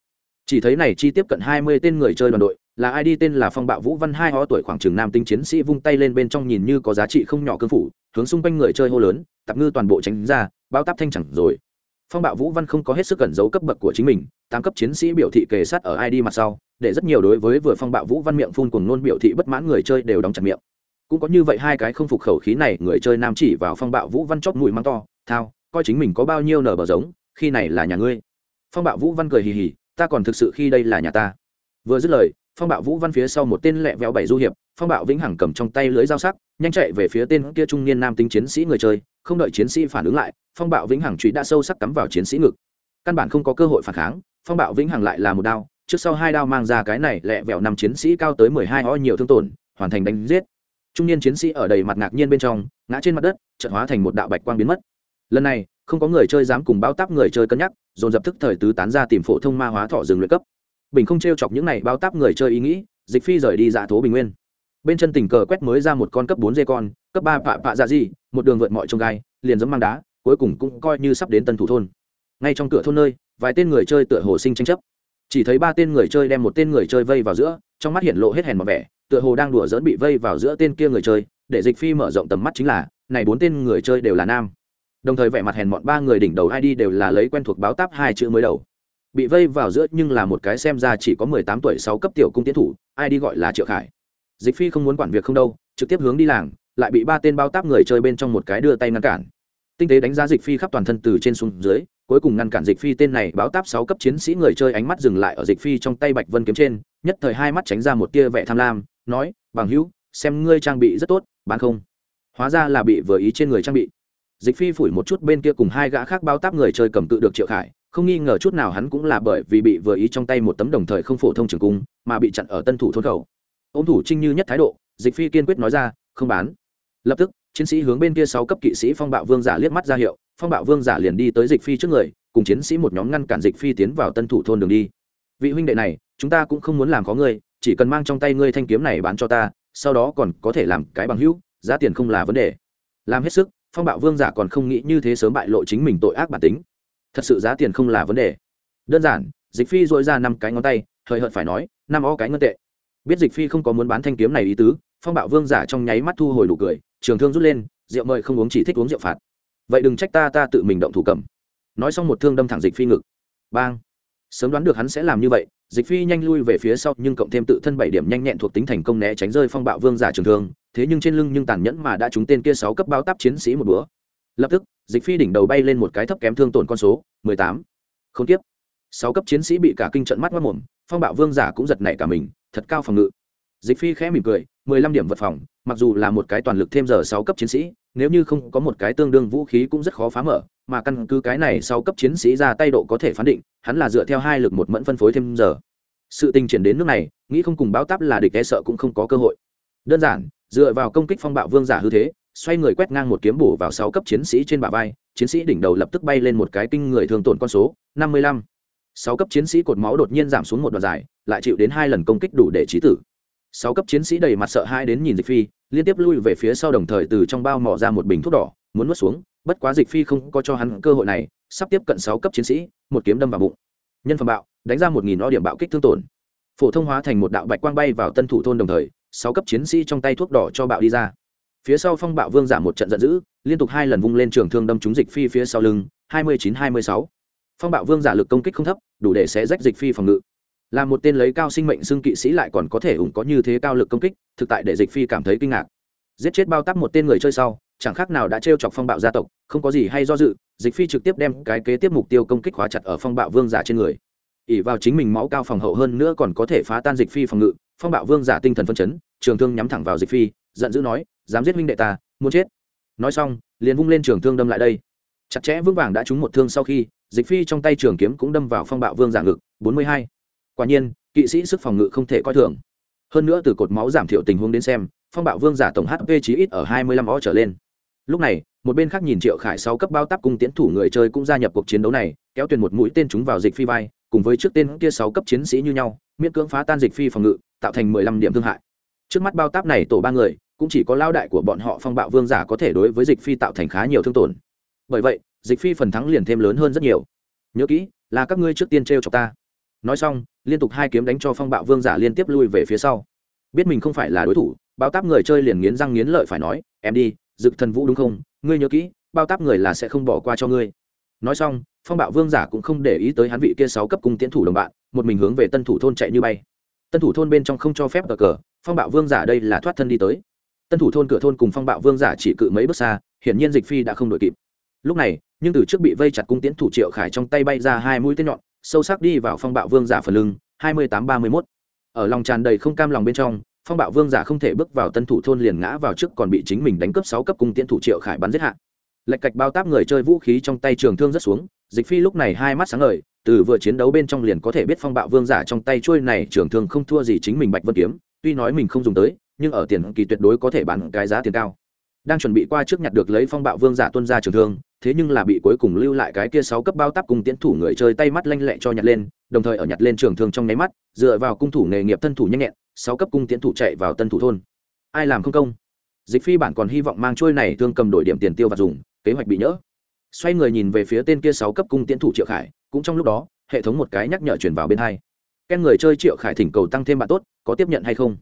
Chỉ thấy này chi tiếp cận hai mươi tên người chơi đoàn đội, là ai đi tên là phong bạo vũ văn hai ho tuổi khoảng chừng nam tinh chiến sĩ vung tay lên bên trong nhìn như có giá trị không nhỏ cương phủ, hướng xung quanh người chơi hô lớn, tạp ngư toàn bộ tránh ra, bao táp thanh chẳng rồi. Phong bạo vũ văn không có hết sức cẩn giấu cấp bậc của chính mình, tám cấp chiến sĩ biểu thị kề sát ở id mặt sau, để rất nhiều đối với vừa phong bạo vũ văn miệng phun cùng nôn biểu thị bất mãn người chơi đều đóng chặt miệng. Cũng có như vậy hai cái không phục khẩu khí này, người chơi nam chỉ vào phong bạo vũ văn chóp mùi măng to, thao coi chính mình có bao nhiêu nở bờ giống, khi này là nhà ngươi. Phong bạo vũ văn cười hì hì, ta còn thực sự khi đây là nhà ta. Vừa dứt lời, phong bạo vũ văn phía sau một tên lẹ véo bảy du hiệp, phong bạo vĩnh hằng cầm trong tay lưới dao sắc, nhanh chạy về phía tên kia trung niên nam tính chiến sĩ người chơi, không đợi chiến sĩ phản ứng lại, phong bạo vĩnh hằng trụy đã sâu sắc cắm vào chiến sĩ ngực. Căn bản không có cơ hội phản kháng, phong bạo vĩnh hằng lại là một đao, trước sau hai đao mang ra cái này lẹ vẹo năm chiến sĩ cao tới mười hai o nhiều thương tổn, hoàn thành đánh giết. Trung niên chiến sĩ ở đầy mặt ngạc nhiên bên trong, ngã trên mặt đất, chợt hóa thành một đạo bạch quang biến mất lần này, không có người chơi dám cùng bao táp người chơi cân nhắc, dồn dập thức thời tứ tán ra tìm phổ thông ma hóa thọ rừng luyện cấp. Bình không t r e o chọc những này bao táp người chơi ý nghĩ, dịch phi rời đi dạ thố bình nguyên. Bên chân tình cờ quét mới ra một con cấp bốn dê con, cấp ba pạ pạ dạ gì, một đường vượt mọi trông gai, liền dẫm mang đá, cuối cùng cũng coi như sắp đến tân thủ thôn. Ngay trong cửa thôn nơi, vài tên người chơi tựa hồ sinh tranh chấp. Chỉ thấy ba tên người chơi đem một tên người chơi vây vào giữa, trong mắt hiện lộ hết hèn một vẻ, tựa hồ đang đùa dỡn bị vây vào giữa tên kia người chơi, để dịch phi mở rộng tầm mắt chính là, này bốn tên người chơi đều là nam đồng thời vẻ mặt hèn mọn ba người đỉnh đầu id đều là lấy quen thuộc báo táp hai chữ mới đầu. Bị vây vào giữa nhưng là một cái xem ra chỉ có mười tám tuổi sáu cấp tiểu cung tiến thủ id gọi là triệu khải. Dịch phi không muốn quản việc không đâu, trực tiếp hướng đi làng, lại bị ba tên bao táp người chơi bên trong một cái đưa tay ngăn cản. Tinh tế đánh giá dịch phi khắp toàn thân từ trên xuống dưới, cuối cùng ngăn cản dịch phi tên này báo táp sáu cấp chiến sĩ người chơi ánh mắt dừng lại ở dịch phi trong tay bạch vân kiếm trên, nhất thời hai mắt tránh ra một tia vẻ tham lam, nói, bằng hữu, xem ngươi trang bị rất tốt, bán không? Hóa ra là bị vừa ý trên người trang bị dịch phi phủi một chút bên kia cùng hai gã khác bao táp người chơi cầm cự được triệu khải, không nghi ngờ chút nào hắn cũng là bởi vì bị vừa ý trong tay một tấm đồng thời không phổ thông trường cung, mà bị chặn ở tân thủ thôn khẩu. Ô thủ trinh như nhất thái độ, dịch phi kiên quyết nói ra, không bán. Lập tức, chiến sĩ hướng bên kia sáu cấp kỵ sĩ phong bạo vương giả liếc mắt ra hiệu, phong bạo vương giả liền đi tới dịch phi trước người, cùng chiến sĩ một nhóm ngăn cản dịch phi tiến vào tân thủ thôn đường đi. Vị huynh đệ này, chúng ta cũng không muốn làm có ngươi, chỉ cần mang trong tay ngươi thanh kiếm này bán cho ta, sau đó còn có thể làm cái bằng hữu, giá tiền không là vấn đề. Làm hết sức phong bạo vương giả còn không nghĩ như thế sớm bại lộ chính mình tội ác bản tính. Thật sự giá tiền không là vấn đề. Đơn giản, dịch phi dội ra năm cái ngón tay thời hợt phải nói, năm o cái ngân tệ. Biết dịch phi không có muốn bán thanh kiếm này ý tứ, phong bạo vương giả trong nháy mắt thu hồi đủ cười, trường thương rút lên, rượu mời không uống chỉ thích uống rượu phạt. Vậy đừng trách ta ta tự mình động thủ cầm. Nói xong một thương đâm thẳng dịch phi ngực. Bang. Sớm đoán được hắn sẽ làm như vậy dịch phi nhanh lui về phía sau, nhưng cộng thêm tự thân bảy điểm nhanh nhẹn thuộc tính thành công né tránh rơi phong bạo vương giả trường thương, thế nhưng trên lưng nhưng tàn nhẫn mà đã trúng tên kia sáu cấp bao táp chiến sĩ một bữa. Lập tức, dịch phi đỉnh đầu bay lên một cái thấp kém thương tổn con số, mười tám. Không tiếp. Sáu cấp chiến sĩ bị cả kinh trận mắt mất mồm, phong bạo vương giả cũng giật nảy cả mình, thật cao phòng ngự. Dịch phi khẽ mỉm cười, mười lăm điểm vật phòng, mặc dù là một cái toàn lực thêm giờ sáu cấp chiến sĩ nếu như không có một cái tương đương vũ khí cũng rất khó phá mở, mà căn cứ cái này sau cấp chiến sĩ ra tay độ có thể phán định, hắn là dựa theo hai lực một mẫn phân phối thêm giờ. Sự tình triển đến nước này, nghĩ không cùng báo táp là địch e sợ cũng không có cơ hội. Đơn giản, dựa vào công kích phong bạo vương giả hư thế, xoay người quét ngang một kiếm bổ vào sáu cấp chiến sĩ trên bả vai, chiến sĩ đỉnh đầu lập tức bay lên một cái kinh người thường tổn con số, năm mươi lăm. Sáu cấp chiến sĩ cột máu đột nhiên giảm xuống một đoạn dài, lại chịu đến hai lần công kích đủ để trí tử sáu cấp chiến sĩ đầy mặt sợ hãi đến nhìn dịch phi, liên tiếp lui về phía sau đồng thời từ trong bao mỏ ra một bình thuốc đỏ, muốn nuốt xuống, bất quá dịch phi không có cho hắn cơ hội này, sắp tiếp cận sáu cấp chiến sĩ, một kiếm đâm vào bụng. Nhân phẩm bạo, đánh ra một nghìn o điểm bạo kích thương tổn. Phổ thông hóa thành một đạo bạch quang bay vào tân thủ thôn đồng thời, sáu cấp chiến sĩ trong tay thuốc đỏ cho bạo đi ra. Phía sau phong bạo vương giảm một trận giận dữ, liên tục hai lần vung lên trường thương đâm trúng dịch phi phía sau lưng, hai mươi chín hai mươi sáu. Phong bạo vương giả lực công kích không thấp, đủ để sẽ rách dịch phi phòng ngự là một tên lấy cao sinh mệnh xưng kỵ sĩ lại còn có thể ủng có như thế cao lực công kích, thực tại để dịch phi cảm thấy kinh ngạc. Giết chết bao tắc một tên người chơi sau, chẳng khác nào đã t chọc phong bạo gia tộc, không có gì hay do dự, dịch phi trực tiếp đem cái kế tiếp mục tiêu công kích khóa chặt ở phong bạo vương giả trên người. Ỉ vào chính mình máu cao phòng hậu hơn nữa còn có thể phá tan dịch phi phòng ngự, phong bạo vương giả tinh thần phân chấn, trường thương nhắm thẳng vào dịch phi, giận dữ nói, dám giết minh đệ ta, muốn chết. Nói xong, liền vung lên trường thương đâm lại đây. Chặt chẽ vững vàng đã trúng một thương sau khi, dịch phi trong tay trường kiếm cũng đâm vào phong bạo vương giả ngực, bốn mươi hai quả nhiên, kỵ sĩ sức phòng ngự không thể coi thường. Hơn nữa từ cột máu giảm thiểu tình huống đến xem, phong bạo vương giả tổng hp chí ít ở hai mươi lăm o trở lên. Lúc này, một bên khác nhìn triệu khải sáu cấp bao tắp cung tiến thủ người chơi cũng gia nhập cuộc chiến đấu này, kéo tuyển một mũi tên chúng vào dịch phi vai, cùng với trước tên kia sáu cấp chiến sĩ như nhau, miễn cưỡng phá tan dịch phi phòng ngự, tạo thành mười lăm điểm thương hại. Trước mắt bao táp này tổ ba người, cũng chỉ có lao đại của bọn họ phong bạo vương giả có thể đối với dịch phi tạo thành khá nhiều thương tổn. Bởi vậy, dịch phi phần thắng liền thêm lớn hơn rất nhiều. Nhớ kỹ, là các ngươi trước tiên t r e o cho ta nói xong, liên tục hai kiếm đánh cho phong bạo vương giả liên tiếp lui về phía sau. Biết mình không phải là đối thủ, bao táp người chơi liền nghiến răng nghiến lợi phải nói, em đi, dực thần vũ đúng không? Ngươi nhớ kỹ, bao táp người là sẽ không bỏ qua cho ngươi. Nói xong, phong bạo vương giả cũng không để ý tới hắn vị kia sáu cấp cung tiến thủ đồng bạn, một mình hướng về tân thủ thôn chạy như bay. Tân thủ thôn bên trong không cho phép cờ cờ phong bạo vương giả đây là thoát thân đi tới. Tân thủ thôn cửa thôn cùng phong bạo vương giả chỉ cự mấy bước xa, hiển nhiên dịch phi đã không đội kịp. Lúc này, nhưng từ trước bị vây chặt cung tiến thủ triệu khải trong tay bay ra hai mũi tên nhọn sâu sắc đi vào phong bạo vương giả phần lưng, hai mươi tám ba mươi mốt. Ở lòng tràn đầy không cam lòng bên trong, phong bạo vương giả không thể bước vào tân thủ thôn liền ngã vào trước còn bị chính mình đánh cướp sáu cấp cung tiễn thủ triệu khải bắn giết hạ. Lệch cạch bao táp người chơi vũ khí trong tay trường thương rất xuống, dịch phi lúc này hai mắt sáng ngời, từ vừa chiến đấu bên trong liền có thể biết phong bạo vương giả trong tay trôi này trường thương không thua gì chính mình bạch vân kiếm, tuy nói mình không dùng tới, nhưng ở tiền kỳ tuyệt đối có thể bán cái giá tiền cao đang chuẩn bị qua trước nhặt được lấy phong bạo vương giả tuân ra trường thương, thế nhưng là bị cuối cùng lưu lại cái kia sáu cấp bao tắp cùng tiến thủ người chơi tay mắt lanh lẹ cho nhặt lên, đồng thời ở nhặt lên trường thương trong nháy mắt, dựa vào cung thủ nghề nghiệp thân thủ nhanh nhẹn, sáu cấp cung tiến thủ chạy vào tân thủ thôn. Ai làm không công? Dịch phi bản còn hy vọng mang trôi này thương cầm đổi điểm tiền tiêu và dùng, kế hoạch bị nhỡ. Xoay người nhìn về phía tên kia sáu cấp cung tiến thủ triệu khải, cũng trong lúc đó, hệ thống một cái nhắc nhở chuyển vào bên hai. Ken người chơi triệu khải thỉnh cầu tăng thêm bạn tốt, có tiếp nhận hay không?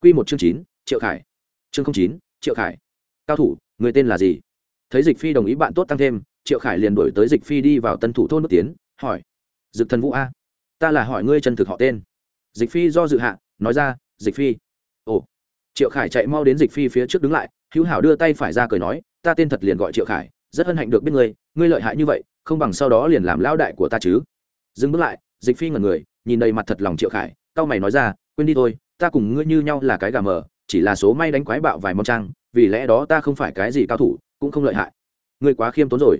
Quy một chương chín, triệu khải. Chương chín, triệu khải cao thủ, người tên là gì? Thấy dịch phi đồng ý bạn tốt tăng thêm, triệu khải liền đổi tới dịch phi đi vào tân thủ thôn bước tiến, hỏi, dực thần vũ a, ta là hỏi ngươi chân thực họ tên. Dịch phi do dự hạ, nói ra, dịch phi. Ồ. Triệu khải chạy mau đến dịch phi phía trước đứng lại, hữu hảo đưa tay phải ra cười nói, ta tên thật liền gọi triệu khải, rất hân hạnh được biết ngươi ngươi lợi hại như vậy, không bằng sau đó liền làm lao đại của ta chứ. Dừng bước lại, dịch phi ngẩn người, nhìn đầy mặt thật lòng triệu khải tao mày nói ra, quên đi thôi, ta cùng ngươi như nhau là cái gà mờ chỉ là số may đánh quái bạo vài món trang, vì lẽ đó ta không phải cái gì cao thủ, cũng không lợi hại. Ngươi quá khiêm tốn rồi.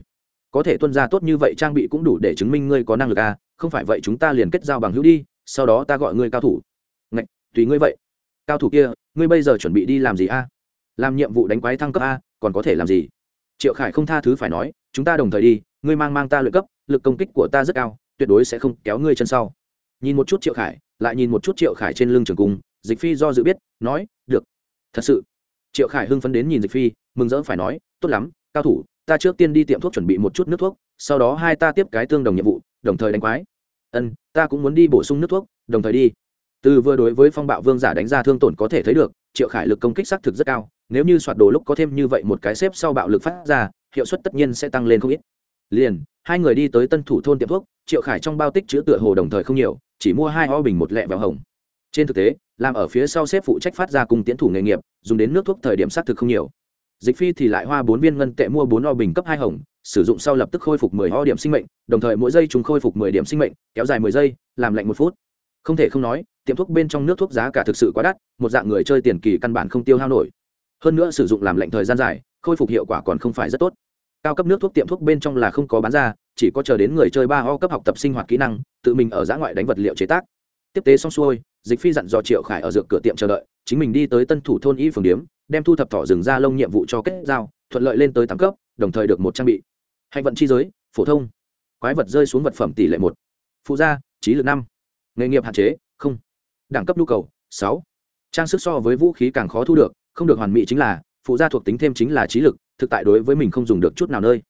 Có thể tuân ra tốt như vậy trang bị cũng đủ để chứng minh ngươi có năng lực à không phải vậy chúng ta liền kết giao bằng hữu đi, sau đó ta gọi ngươi cao thủ. Ngạch, tùy ngươi vậy. Cao thủ kia, ngươi bây giờ chuẩn bị đi làm gì a làm nhiệm vụ đánh quái thăng cấp a còn có thể làm gì? Triệu khải không tha thứ phải nói, chúng ta đồng thời đi, ngươi mang mang ta luyện cấp, lực công kích của ta rất cao, tuyệt đối sẽ không kéo ngươi chân sau. Nhìn một chút triệu khải, lại nhìn một chút triệu khải trên lưng trường cung dịch phi do dự biết, nói, được, thật sự. Triệu khải hưng phấn đến nhìn dịch phi, mừng rỡ phải nói, tốt lắm, cao thủ, ta trước tiên đi tiệm thuốc chuẩn bị một chút nước thuốc, sau đó hai ta tiếp cái tương đồng nhiệm vụ, đồng thời đánh quái. Ân ta cũng muốn đi bổ sung nước thuốc, đồng thời đi. Từ vừa đối với phong bạo vương giả đánh ra thương tổn có thể thấy được, triệu khải lực công kích xác thực rất cao, nếu như soạt đồ lúc có thêm như vậy một cái xếp sau bạo lực phát ra, hiệu suất tất nhiên sẽ tăng lên không ít. Liền, hai người đi tới tân thủ thôn tiệm thuốc, triệu khải trong bao tích chứa tựa hồ đồng thời không nhiều, chỉ mua hai o bình một lẹ vào hồng. Trên thực tế làm ở phía sau xếp phụ trách phát ra cùng tiến thủ nghề nghiệp, dùng đến nước thuốc thời điểm xác thực không nhiều. Dịch phi thì lại hoa bốn viên ngân tệ mua bốn o bình cấp hai hồng, sử dụng sau lập tức khôi phục mười o điểm sinh mệnh, đồng thời mỗi giây chúng khôi phục mười điểm sinh mệnh, kéo dài mười giây, làm lạnh một phút. Không thể không nói, tiệm thuốc bên trong nước thuốc giá cả thực sự quá đắt, một dạng người chơi tiền kỳ căn bản không tiêu hao nổi. Hơn nữa sử dụng làm lạnh thời gian dài, khôi phục hiệu quả còn không phải rất tốt. Cao cấp nước thuốc tiệm thuốc bên trong là không có bán ra, chỉ có chờ đến người chơi ba o cấp học tập sinh hoạt kỹ năng, tự mình ở giã ngoại đánh vật liệu chế tác. Tiếp tế xong xuôi dịch phi dặn dò triệu khải ở dược cửa tiệm chờ đợi, chính mình đi tới tân thủ thôn y phường điếm, đem thu thập thỏ rừng ra lông nhiệm vụ cho kết giao, thuận lợi lên tới tám cấp, đồng thời được một trang bị. Hạnh vận chi giới, phổ thông. Quái vật rơi xuống vật phẩm tỷ lệ một. Phụ gia, trí lực năm. Nghề nghiệp hạn chế, không. Đẳng cấp nhu cầu, sáu. Trang sức so với vũ khí càng khó thu được, không được hoàn mỹ chính là, phụ gia thuộc tính thêm chính là trí lực, thực tại đối với mình không dùng được chút nào nơi.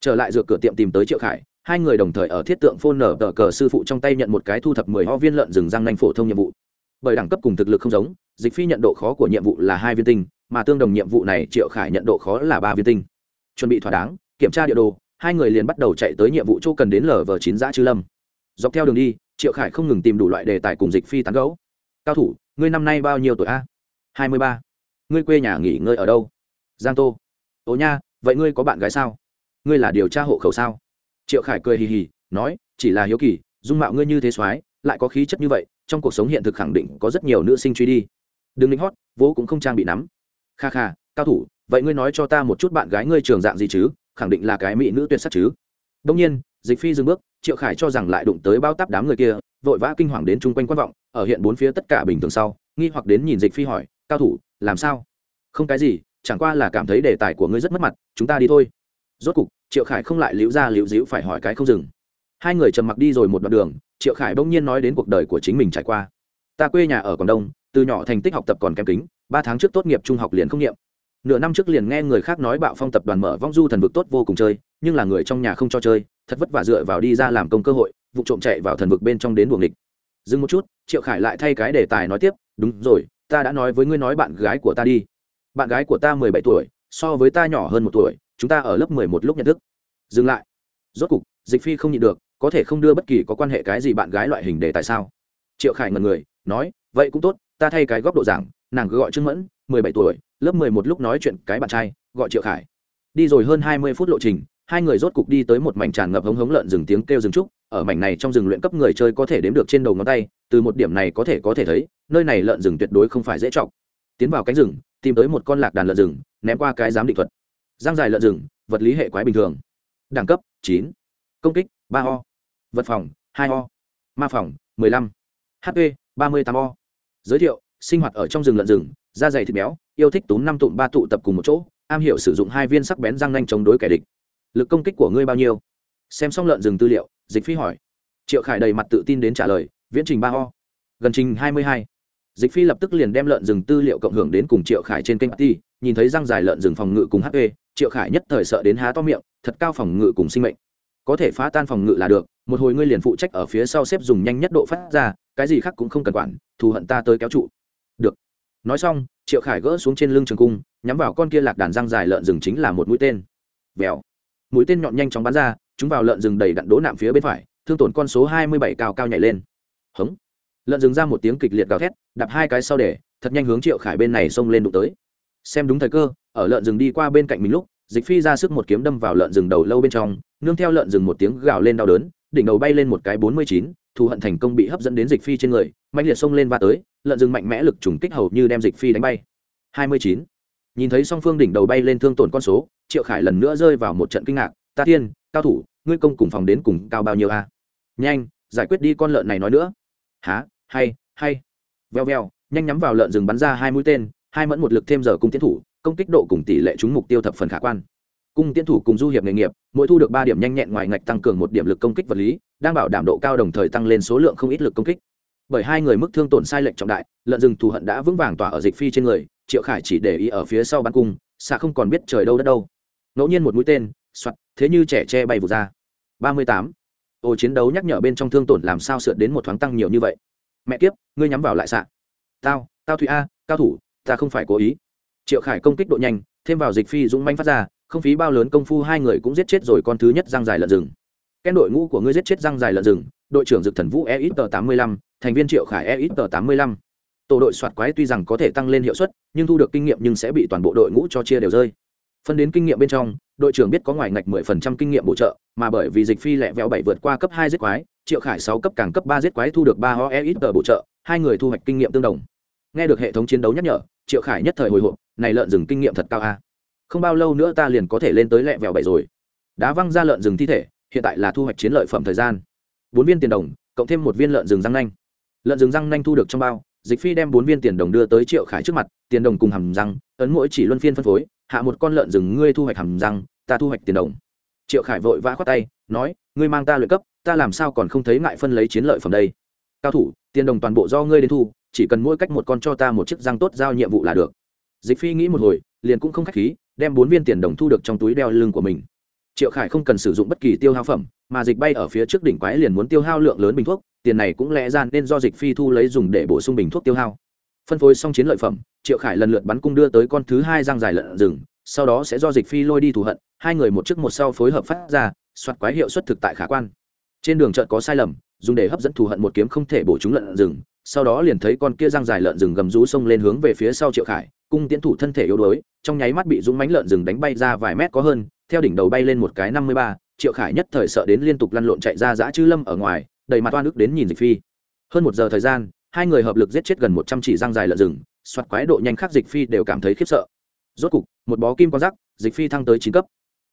Trở lại dược cửa tiệm tìm tới triệu khải, hai người đồng thời ở thiết tượng phôn nở tờ cờ sư phụ trong tay nhận một cái thu thập mười ho viên lợn rừng răng nanh phổ thông nhiệm vụ bởi đẳng cấp cùng thực lực không giống, dịch phi nhận độ khó của nhiệm vụ là hai viên tinh, mà tương đồng nhiệm vụ này triệu khải nhận độ khó là ba viên tinh. Chuẩn bị thỏa đáng, kiểm tra địa đồ, hai người liền bắt đầu chạy tới nhiệm vụ chỗ cần đến lv chín giã chư lâm. Dọc theo đường đi, triệu khải không ngừng tìm đủ loại đề tài cùng dịch phi tán gấu cao thủ, ngươi năm nay bao nhiêu tuổi a? Hai mươi ba. Ngươi quê nhà nghỉ ngơi ở đâu? Giang tô. Ồ nha, vậy ngươi có bạn gái sao? Ngươi là điều tra hộ khẩu sao? Triệu khải cười hì hì, nói, chỉ là hiếu kỳ, dung mạo ngươi như thế soái lại có khí chất như vậy trong cuộc sống hiện thực khẳng định có rất nhiều nữ sinh truy đi. Đừng lính hót, vô cũng không trang bị nắm. Kha kha, cao thủ, vậy ngươi nói cho ta một chút bạn gái ngươi trường dạng gì chứ? Khẳng định là cái mỹ nữ tuyệt sắc chứ. Đông nhiên, dịch phi dừng bước, triệu khải cho rằng lại đụng tới bao tắp đám người kia, vội vã kinh hoàng đến chung quanh quan vọng, ở hiện bốn phía tất cả bình thường sau, nghi hoặc đến nhìn dịch phi hỏi, cao thủ, làm sao? Không cái gì, chẳng qua là cảm thấy đề tài của ngươi rất mất mặt, chúng ta đi thôi. Rốt cục, triệu khải không lại liễu ra liễu dĩu phải hỏi cái không dừng. Hai người trầm mặc đi rồi một đoạn đường triệu khải bỗng nhiên nói đến cuộc đời của chính mình trải qua. Ta quê nhà ở quảng đông, từ nhỏ thành tích học tập còn kém kính, ba tháng trước tốt nghiệp trung học liền không nghiệm. Nửa năm trước liền nghe người khác nói bạo phong tập đoàn mở vong du thần vực tốt vô cùng chơi, nhưng là người trong nhà không cho chơi, thật vất vả dựa vào đi ra làm công cơ hội, vụ trộm chạy vào thần vực bên trong đến buồng địch dừng một chút, triệu khải lại thay cái đề tài nói tiếp, đúng rồi, ta đã nói với ngươi nói bạn gái của ta đi. Bạn gái của ta mười bảy tuổi, so với ta nhỏ hơn một tuổi, chúng ta ở lớp mười một lúc nhận thức. Dừng lại. Rốt cục, dịch phi không nhịn được có thể không đưa bất kỳ có quan hệ cái gì bạn gái loại hình đề tại sao? Triệu khải ngần người, nói, vậy cũng tốt, ta thay cái góc độ giảng, nàng cứ gọi trương mẫn, mười bảy tuổi, lớp mười một lúc nói chuyện cái bạn trai, gọi triệu khải. Đi rồi hơn hai mươi phút lộ trình, hai người rốt cục đi tới một mảnh tràn ngập hống hống lợn rừng tiếng kêu rừng trúc, ở mảnh này trong rừng luyện cấp người chơi có thể đếm được trên đầu ngón tay, từ một điểm này có thể có thể thấy, nơi này lợn rừng tuyệt đối không phải dễ chọc. Tiến vào cánh rừng, tìm tới một con lạc đàn lợn rừng, ném qua cái giám định thuật. Giang dài lợn rừng, vật lý hệ quái bình thường. Đẳng cấp chín. Công kích, ba o vật phòng, hai o. Ma phòng, mười lăm. Hp ba mươi tám o. Giới thiệu, sinh hoạt ở trong rừng lợn rừng, da dày thịt béo, yêu thích túm năm tụm ba tụ tập cùng một chỗ, am hiểu sử dụng hai viên sắc bén răng nanh chống đối kẻ địch. Lực công kích của ngươi bao nhiêu? Xem xong lợn rừng tư liệu, dịch phi hỏi. Triệu khải đầy mặt tự tin đến trả lời, viễn trình ba ho gần trình hai mươi hai. Dịch phi lập tức liền đem lợn rừng tư liệu cộng hưởng đến cùng triệu khải trên kênh ti nhìn thấy răng dài lợn rừng phòng ngự cùng hp triệu khải nhất thời sợ đến há to miệng, thật cao phòng ngự cùng sinh mệnh có thể phá tan phòng ngự là được, một hồi ngươi liền phụ trách ở phía sau xếp dùng nhanh nhất độ phát ra, cái gì khác cũng không cần quản, thù hận ta tới kéo trụ. Được. Nói xong, triệu khải gỡ xuống trên lưng trường cung, nhắm vào con kia lạc đàn răng dài lợn rừng chính là một mũi tên. Vèo. Mũi tên nhọn nhanh chóng bắn ra, chúng vào lợn rừng đầy đặn đố nạm phía bên phải, thương tổn con số hai mươi bảy cao cao nhảy lên. Hống. Lợn rừng ra một tiếng kịch liệt gào thét, đạp hai cái sau để, thật nhanh hướng triệu khải bên này xông lên đụng tới. Xem đúng thời cơ, ở lợn rừng đi qua bên cạnh mình lúc, dịch phi ra sức một kiếm đâm vào lợn rừng đầu lâu bên trong nương theo lợn rừng một tiếng gào lên đau đớn, đỉnh đầu bay lên một cái bốn mươi chín, thù hận thành công bị hấp dẫn đến dịch phi trên người mạnh liệt xông lên và tới, lợn rừng mạnh mẽ lực trùng kích hầu như đem dịch phi đánh bay. hai mươi chín. Nhìn thấy song phương đỉnh đầu bay lên thương tổn con số, triệu khải lần nữa rơi vào một trận kinh ngạc, ta tiên cao thủ, ngươi công cùng phòng đến cùng cao bao nhiêu a? Nhanh, giải quyết đi con lợn này nói nữa. Há hay hay. Veo veo nhanh nhắm vào lợn rừng bắn ra hai mũi tên, hai mẫn một lực thêm giờ cung tiến thủ, công kích độ cùng tỷ lệ trúng mục tiêu thập phần khả quan cung tiến thủ cùng du hiệp nghề nghiệp, mỗi thu được ba điểm nhanh nhẹn ngoài ngạch tăng cường một điểm lực công kích vật lý, đang bảo đảm độ cao đồng thời tăng lên số lượng không ít lực công kích. Bởi hai người mức thương tổn sai lệch trọng đại, lợn rừng thù hận đã vững vàng tỏa ở dịch phi trên người, triệu khải chỉ để ý ở phía sau bắn cung, xạ không còn biết trời đâu đất đâu. Ngẫu nhiên một mũi tên soặt thế như trẻ che bay vụt ra. Ba mươi tám. Ô chiến đấu nhắc nhở bên trong thương tổn làm sao sượt đến một thoáng tăng nhiều như vậy? Mẹ kiếp, ngươi nhắm vào lại xạ. Tao tao thụy a, cao thủ, ta không phải cố ý. Triệu khải công kích độ nhanh, thêm vào dịch phi dũng manh phát ra không phí bao lớn công phu, hai người cũng giết chết rồi con thứ nhất răng dài lợn rừng. Ken đội ngũ của ngươi giết chết răng dài lợn rừng, đội trưởng dực thần vũ e ít tờ tám mươi lăm, thành viên triệu khải e ít tờ tám mươi lăm. Tổ đội soạt quái tuy rằng có thể tăng lên hiệu suất, nhưng thu được kinh nghiệm nhưng sẽ bị toàn bộ đội ngũ cho chia đều rơi. Phân đến kinh nghiệm bên trong, đội trưởng biết có ngoài ngạch mười phần trăm kinh nghiệm bổ trợ, mà bởi vì dịch phi lẹ vẹo bảy vượt qua cấp hai giết quái, triệu khải sáu cấp càng cấp ba giết quái thu được ba ho e ít tờ bổ trợ, hai người thu hoạch kinh nghiệm tương đồng. Nghe được hệ thống chiến đấu nhắc nhở, triệu khải nhất thời hồi hộp, này lợn rừng kinh nghiệm thật cao a không bao lâu nữa ta liền có thể lên tới lẹ vẹo bảy rồi. Đá văng ra lợn rừng thi thể, hiện tại là thu hoạch chiến lợi phẩm thời gian. Bốn viên tiền đồng, cộng thêm một viên lợn rừng răng nanh. Lợn rừng răng nanh thu được trong bao, dịch phi đem bốn viên tiền đồng đưa tới triệu khải trước mặt, tiền đồng cùng hầm răng, ấn mỗi chỉ luân phiên phân phối, hạ một con lợn rừng ngươi thu hoạch hầm răng, ta thu hoạch tiền đồng. Triệu khải vội vã khoát tay, nói, ngươi mang ta luyện cấp, ta làm sao còn không thấy ngại phân lấy chiến lợi phẩm đây? Cao thủ, tiền đồng toàn bộ do ngươi đến thu, chỉ cần mỗi cách một con cho ta một chiếc răng tốt giao nhiệm vụ là được. Dịch phi nghĩ một hồi, liền cũng không k h á c h khí đem bốn viên tiền đồng thu được trong túi đeo lưng của mình. Triệu khải không cần sử dụng bất kỳ tiêu hao phẩm, mà dịch bay ở phía trước đỉnh quái liền muốn tiêu hao lượng lớn bình thuốc, tiền này cũng lẽ ra nên do dịch phi thu lấy dùng để bổ sung bình thuốc tiêu hao. Phân phối xong chiến lợi phẩm, triệu khải lần lượt bắn cung đưa tới con thứ hai giang dài lợn rừng, sau đó sẽ do dịch phi lôi đi thù hận, hai người một trước một sau phối hợp phát ra, soạt quái hiệu suất thực tại khả quan. Trên đường chợt có sai lầm, dùng để hấp dẫn thù hận một kiếm không thể bổ chúng lợn rừng, sau đó liền thấy con kia giang dài lợn rừng gầm rú xông lên hướng về phía sau triệu khải cung tiến thủ thân thể yếu đuối, trong nháy mắt bị dũng mánh lợn rừng đánh bay ra vài mét có hơn, theo đỉnh đầu bay lên một cái năm mươi ba, triệu khải nhất thời sợ đến liên tục lăn lộn chạy ra giã chư lâm ở ngoài, đầy mặt oan ức đến nhìn dịch phi. Hơn một giờ thời gian, hai người hợp lực giết chết gần một trăm chỉ răng dài lợn rừng, soạt quái độ nhanh khác dịch phi đều cảm thấy khiếp sợ. Rốt cục, một bó kim con rắc, dịch phi thăng tới chín cấp.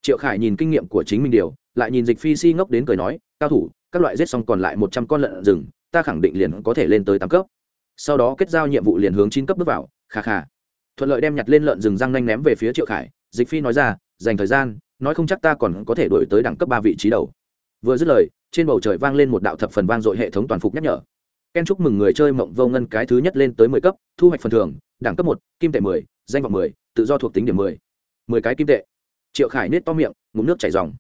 Triệu khải nhìn kinh nghiệm của chính mình điều, lại nhìn dịch phi si ngốc đến cười nói, cao thủ, các loại giết xong còn lại một trăm con lợn rừng, ta khẳng định liền có thể lên tới tám cấp. Sau đó kết giao nhiệm vụ liền hướng chín cấp bước vào, kha kha thuận lợi đem nhặt lên lợn rừng răng nanh ném về phía triệu khải. Dịch phi nói ra, dành thời gian, nói không chắc ta còn có thể đổi tới đẳng cấp ba vị trí đầu. Vừa dứt lời, trên bầu trời vang lên một đạo thập phần vang dội hệ thống toàn phục nhắc nhở. Ken chúc mừng người chơi mộng vô ngân cái thứ nhất lên tới mười cấp, thu hoạch phần thưởng, đẳng cấp một, kim tệ mười, danh vọng mười, tự do thuộc tính điểm mười. Mười cái kim tệ. Triệu khải nết to miệng, ngụm nước chảy dòng.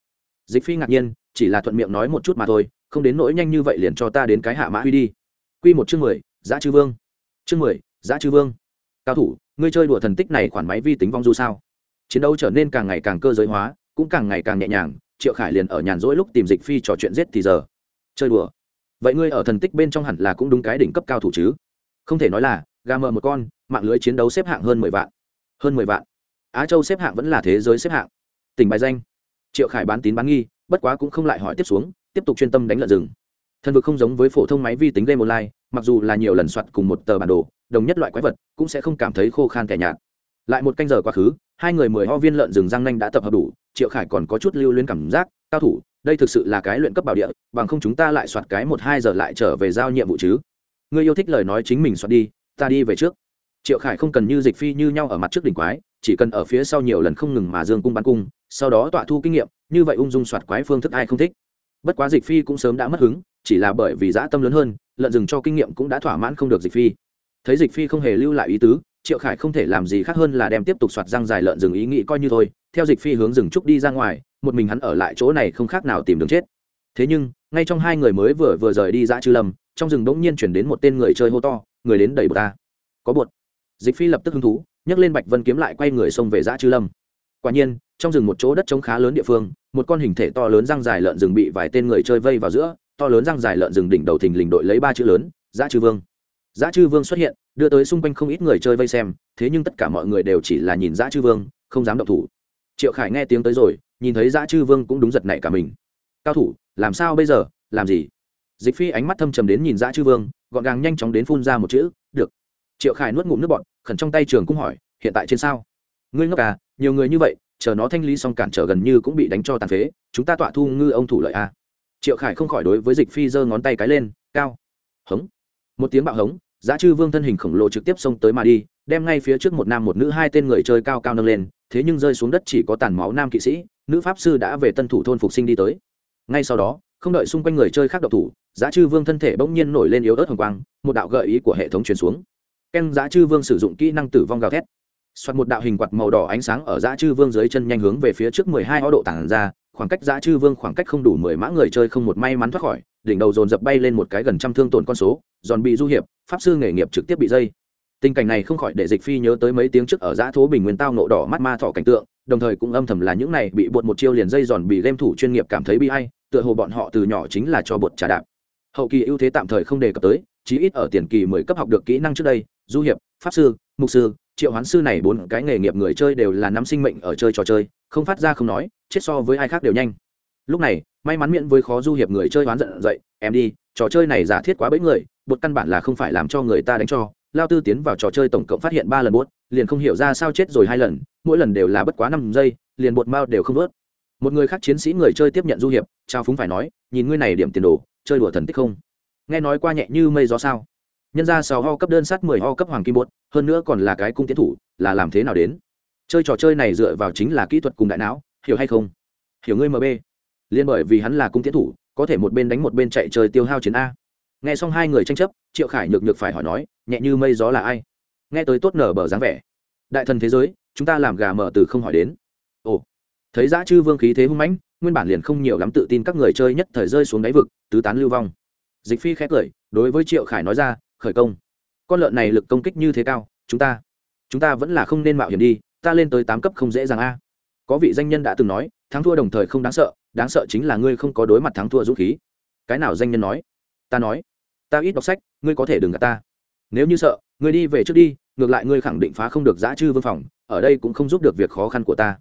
Dịch phi ngạc nhiên, chỉ là thuận miệng nói một chút mà thôi, không đến nỗi nhanh như vậy liền cho ta đến cái hạ mã huy đi. Q một chương mười, giá chư vương. Chương mười, giá chư vương. Cao thủ ngươi chơi đùa thần tích này khoản máy vi tính vong du sao? Chiến đấu trở nên càng ngày càng cơ giới hóa, cũng càng ngày càng nhẹ nhàng, triệu khải liền ở nhàn rỗi lúc tìm dịch phi trò chuyện giết thì giờ. Chơi đùa. Vậy ngươi ở thần tích bên trong hẳn là cũng đúng cái đỉnh cấp cao thủ chứ? Không thể nói là, gà mờ một con, mạng lưới chiến đấu xếp hạng hơn mười vạn. Hơn mười vạn. Á châu xếp hạng vẫn là thế giới xếp hạng. Tỉnh bài danh. Triệu khải bán tín bán nghi, bất quá cũng không lại hỏi tiếp xuống, tiếp tục chuyên tâm đánh lợn rừng. Thần vực không giống với phổ thông máy vi tính game online, mặc dù là nhiều lần soạt cùng một tờ bản đồ đồng nhất loại quái vật, cũng sẽ không cảm thấy khô khan kẻ nhạt. Lại một canh giờ quá khứ, hai người mười ho viên lợn rừng răng nanh đã tập hợp đủ, triệu khải còn có chút lưu luyến cảm giác, cao thủ, đây thực sự là cái luyện cấp bảo địa, bằng không chúng ta lại soạt cái một hai giờ lại trở về giao nhiệm vụ chứ? Ngươi yêu thích lời nói chính mình soạt đi, ta đi về trước. Triệu khải không cần như dịch phi như nhau ở mặt trước đỉnh quái, chỉ cần ở phía sau nhiều lần không ngừng mà dương cung bắn cung, sau đó tọa thu kinh nghiệm, như vậy ung dung soạt quái phương thức ai không thích. Bất quá dịch phi cũng sớm đã mất hứng, chỉ là bởi vì dã tâm lớn hơn, lợn rừng cho kinh nghiệm cũng đã thỏa mãn không được dịch phi thấy dịch phi không hề lưu lại ý tứ, triệu khải không thể làm gì khác hơn là đem tiếp tục soạt răng dài lợn rừng ý nghĩ coi như thôi. Theo dịch phi hướng rừng trúc đi ra ngoài, một mình hắn ở lại chỗ này không khác nào tìm đường chết. Thế nhưng, ngay trong hai người mới vừa vừa rời đi dã chư lâm, trong rừng bỗng nhiên chuyển đến một tên người chơi hô to, người đến đẩy bột ta. Có bột. Dịch phi lập tức hứng thú, nhấc lên bạch vân kiếm lại quay người xông về dã chư lâm. Quả nhiên, trong rừng một chỗ đất trống khá lớn địa phương, một con hình thể to lớn răng dài lợn rừng bị vài tên người chơi vây vào giữa, to lớn răng dài lợn rừng đỉnh đầu thình lình đội lấy ba chữ lớn, dã chư vương. Giá chư vương xuất hiện, đưa tới xung quanh không ít người chơi vây xem, thế nhưng tất cả mọi người đều chỉ là nhìn Giá chư vương, không dám động thủ. Triệu khải nghe tiếng tới rồi, nhìn thấy Giá chư vương cũng đúng giật nảy cả mình. Cao thủ, làm sao bây giờ? Làm gì? Dịch phi ánh mắt thâm trầm đến nhìn Giá chư vương, gọn gàng nhanh chóng đến phun ra một chữ, được. Triệu khải nuốt ngụm nước bọt, khẩn trong tay trường cũng hỏi, hiện tại trên sao? Ngươi ngốc à nhiều người như vậy, chờ nó thanh lý xong cản trở gần như cũng bị đánh cho tàn phế, chúng ta tọa thu ngư ông thủ lợi a à. triệu khải không khỏi đối với dịch phi giơ ngón tay cái lên, cao. Hống một tiếng bạo hống, giá chư vương thân hình khổng lồ trực tiếp xông tới mà đi, đem ngay phía trước một nam một nữ hai tên người chơi cao cao nâng lên, thế nhưng rơi xuống đất chỉ có tàn máu nam kỵ sĩ, nữ pháp sư đã về tân thủ thôn phục sinh đi tới. Ngay sau đó, không đợi xung quanh người chơi khác độc thủ, giá chư vương thân thể bỗng nhiên nổi lên yếu ớt hồng quang, một đạo gợi ý của hệ thống truyền xuống. Ken giá chư vương sử dụng kỹ năng tử vong gào thét. Xoát một đạo hình quạt màu đỏ ánh sáng ở giá chư vương dưới chân nhanh hướng về phía trước mười hai ó độ tản ra khoảng cách giá chư vương khoảng cách không đủ mười mã người chơi không một may mắn thoát khỏi, đỉnh đầu dồn dập bay lên một cái gần trăm thương tổn con số, giòn bị du hiệp, pháp sư nghề nghiệp trực tiếp bị dây. Tình cảnh này không khỏi để dịch phi nhớ tới mấy tiếng trước ở giã thố bình nguyên tao nộ đỏ mắt ma thọ cảnh tượng, đồng thời cũng âm thầm là những này bị bột một chiêu liền dây giòn bị game thủ chuyên nghiệp cảm thấy bi hay tựa hồ bọn họ từ nhỏ chính là cho bột trà đạp. Hậu kỳ ưu thế tạm thời không đề cập tới, chí ít ở tiền kỳ mới cấp học được kỹ năng trước đây, du hiệp, pháp sư, mục sư triệu hoán sư này bốn cái nghề nghiệp người chơi đều là nắm sinh mệnh ở chơi trò chơi, không phát ra không nói, chết so với ai khác đều nhanh. Lúc này, may mắn miễn với khó du hiệp người chơi hoán giận dậy, em đi, trò chơi này giả thiết quá bẫy người, bột căn bản là không phải làm cho người ta đánh cho. Lao tư tiến vào trò chơi tổng cộng phát hiện ba lần bốt liền không hiểu ra sao chết rồi hai lần, mỗi lần đều là bất quá năm giây, liền bột mao đều không vớt. Một người khác chiến sĩ người chơi tiếp nhận du hiệp, trao phúng phải nói, nhìn ngươi này điểm tiền đồ, chơi đùa thần tích không? Nghe nói qua nhẹ như mây gió sao? Nhân ra sáu ho cấp đơn sát mười ho cấp hoàng kim bốt hơn nữa còn là cái cung tiến thủ, là làm thế nào đến? Chơi trò chơi này dựa vào chính là kỹ thuật cùng đại não, hiểu hay không? Hiểu ngươi mb liên bởi vì hắn là cung tiến thủ, có thể một bên đánh một bên chạy chơi tiêu hao chiến a. Nghe xong hai người tranh chấp, triệu khải nhược nhược phải hỏi nói, nhẹ như mây gió là ai? Nghe tới tốt nở bờ dáng vẻ. Đại thần thế giới, chúng ta làm gà mở từ không hỏi đến. Ồ. Thấy giã chư vương khí thế hung mãnh, nguyên bản liền không nhiều lắm tự tin các người chơi nhất thời rơi xuống đáy vực, tứ tán lưu vong. Dịch phi khét cười, đối với triệu khải nói ra khởi công. Con lợn này lực công kích như thế cao, chúng ta chúng ta vẫn là không nên mạo hiểm đi, ta lên tới tám cấp không dễ dàng a. Có vị danh nhân đã từng nói, thắng thua đồng thời không đáng sợ đáng sợ chính là ngươi không có đối mặt thắng thua dũng khí. Cái nào danh nhân nói? Ta nói, ta ít đọc sách, ngươi có thể đừng gạt ta. Nếu như sợ, ngươi đi về trước đi, ngược lại ngươi khẳng định phá không được giã chư vương phòng, ở đây cũng không giúp được việc khó khăn của ta.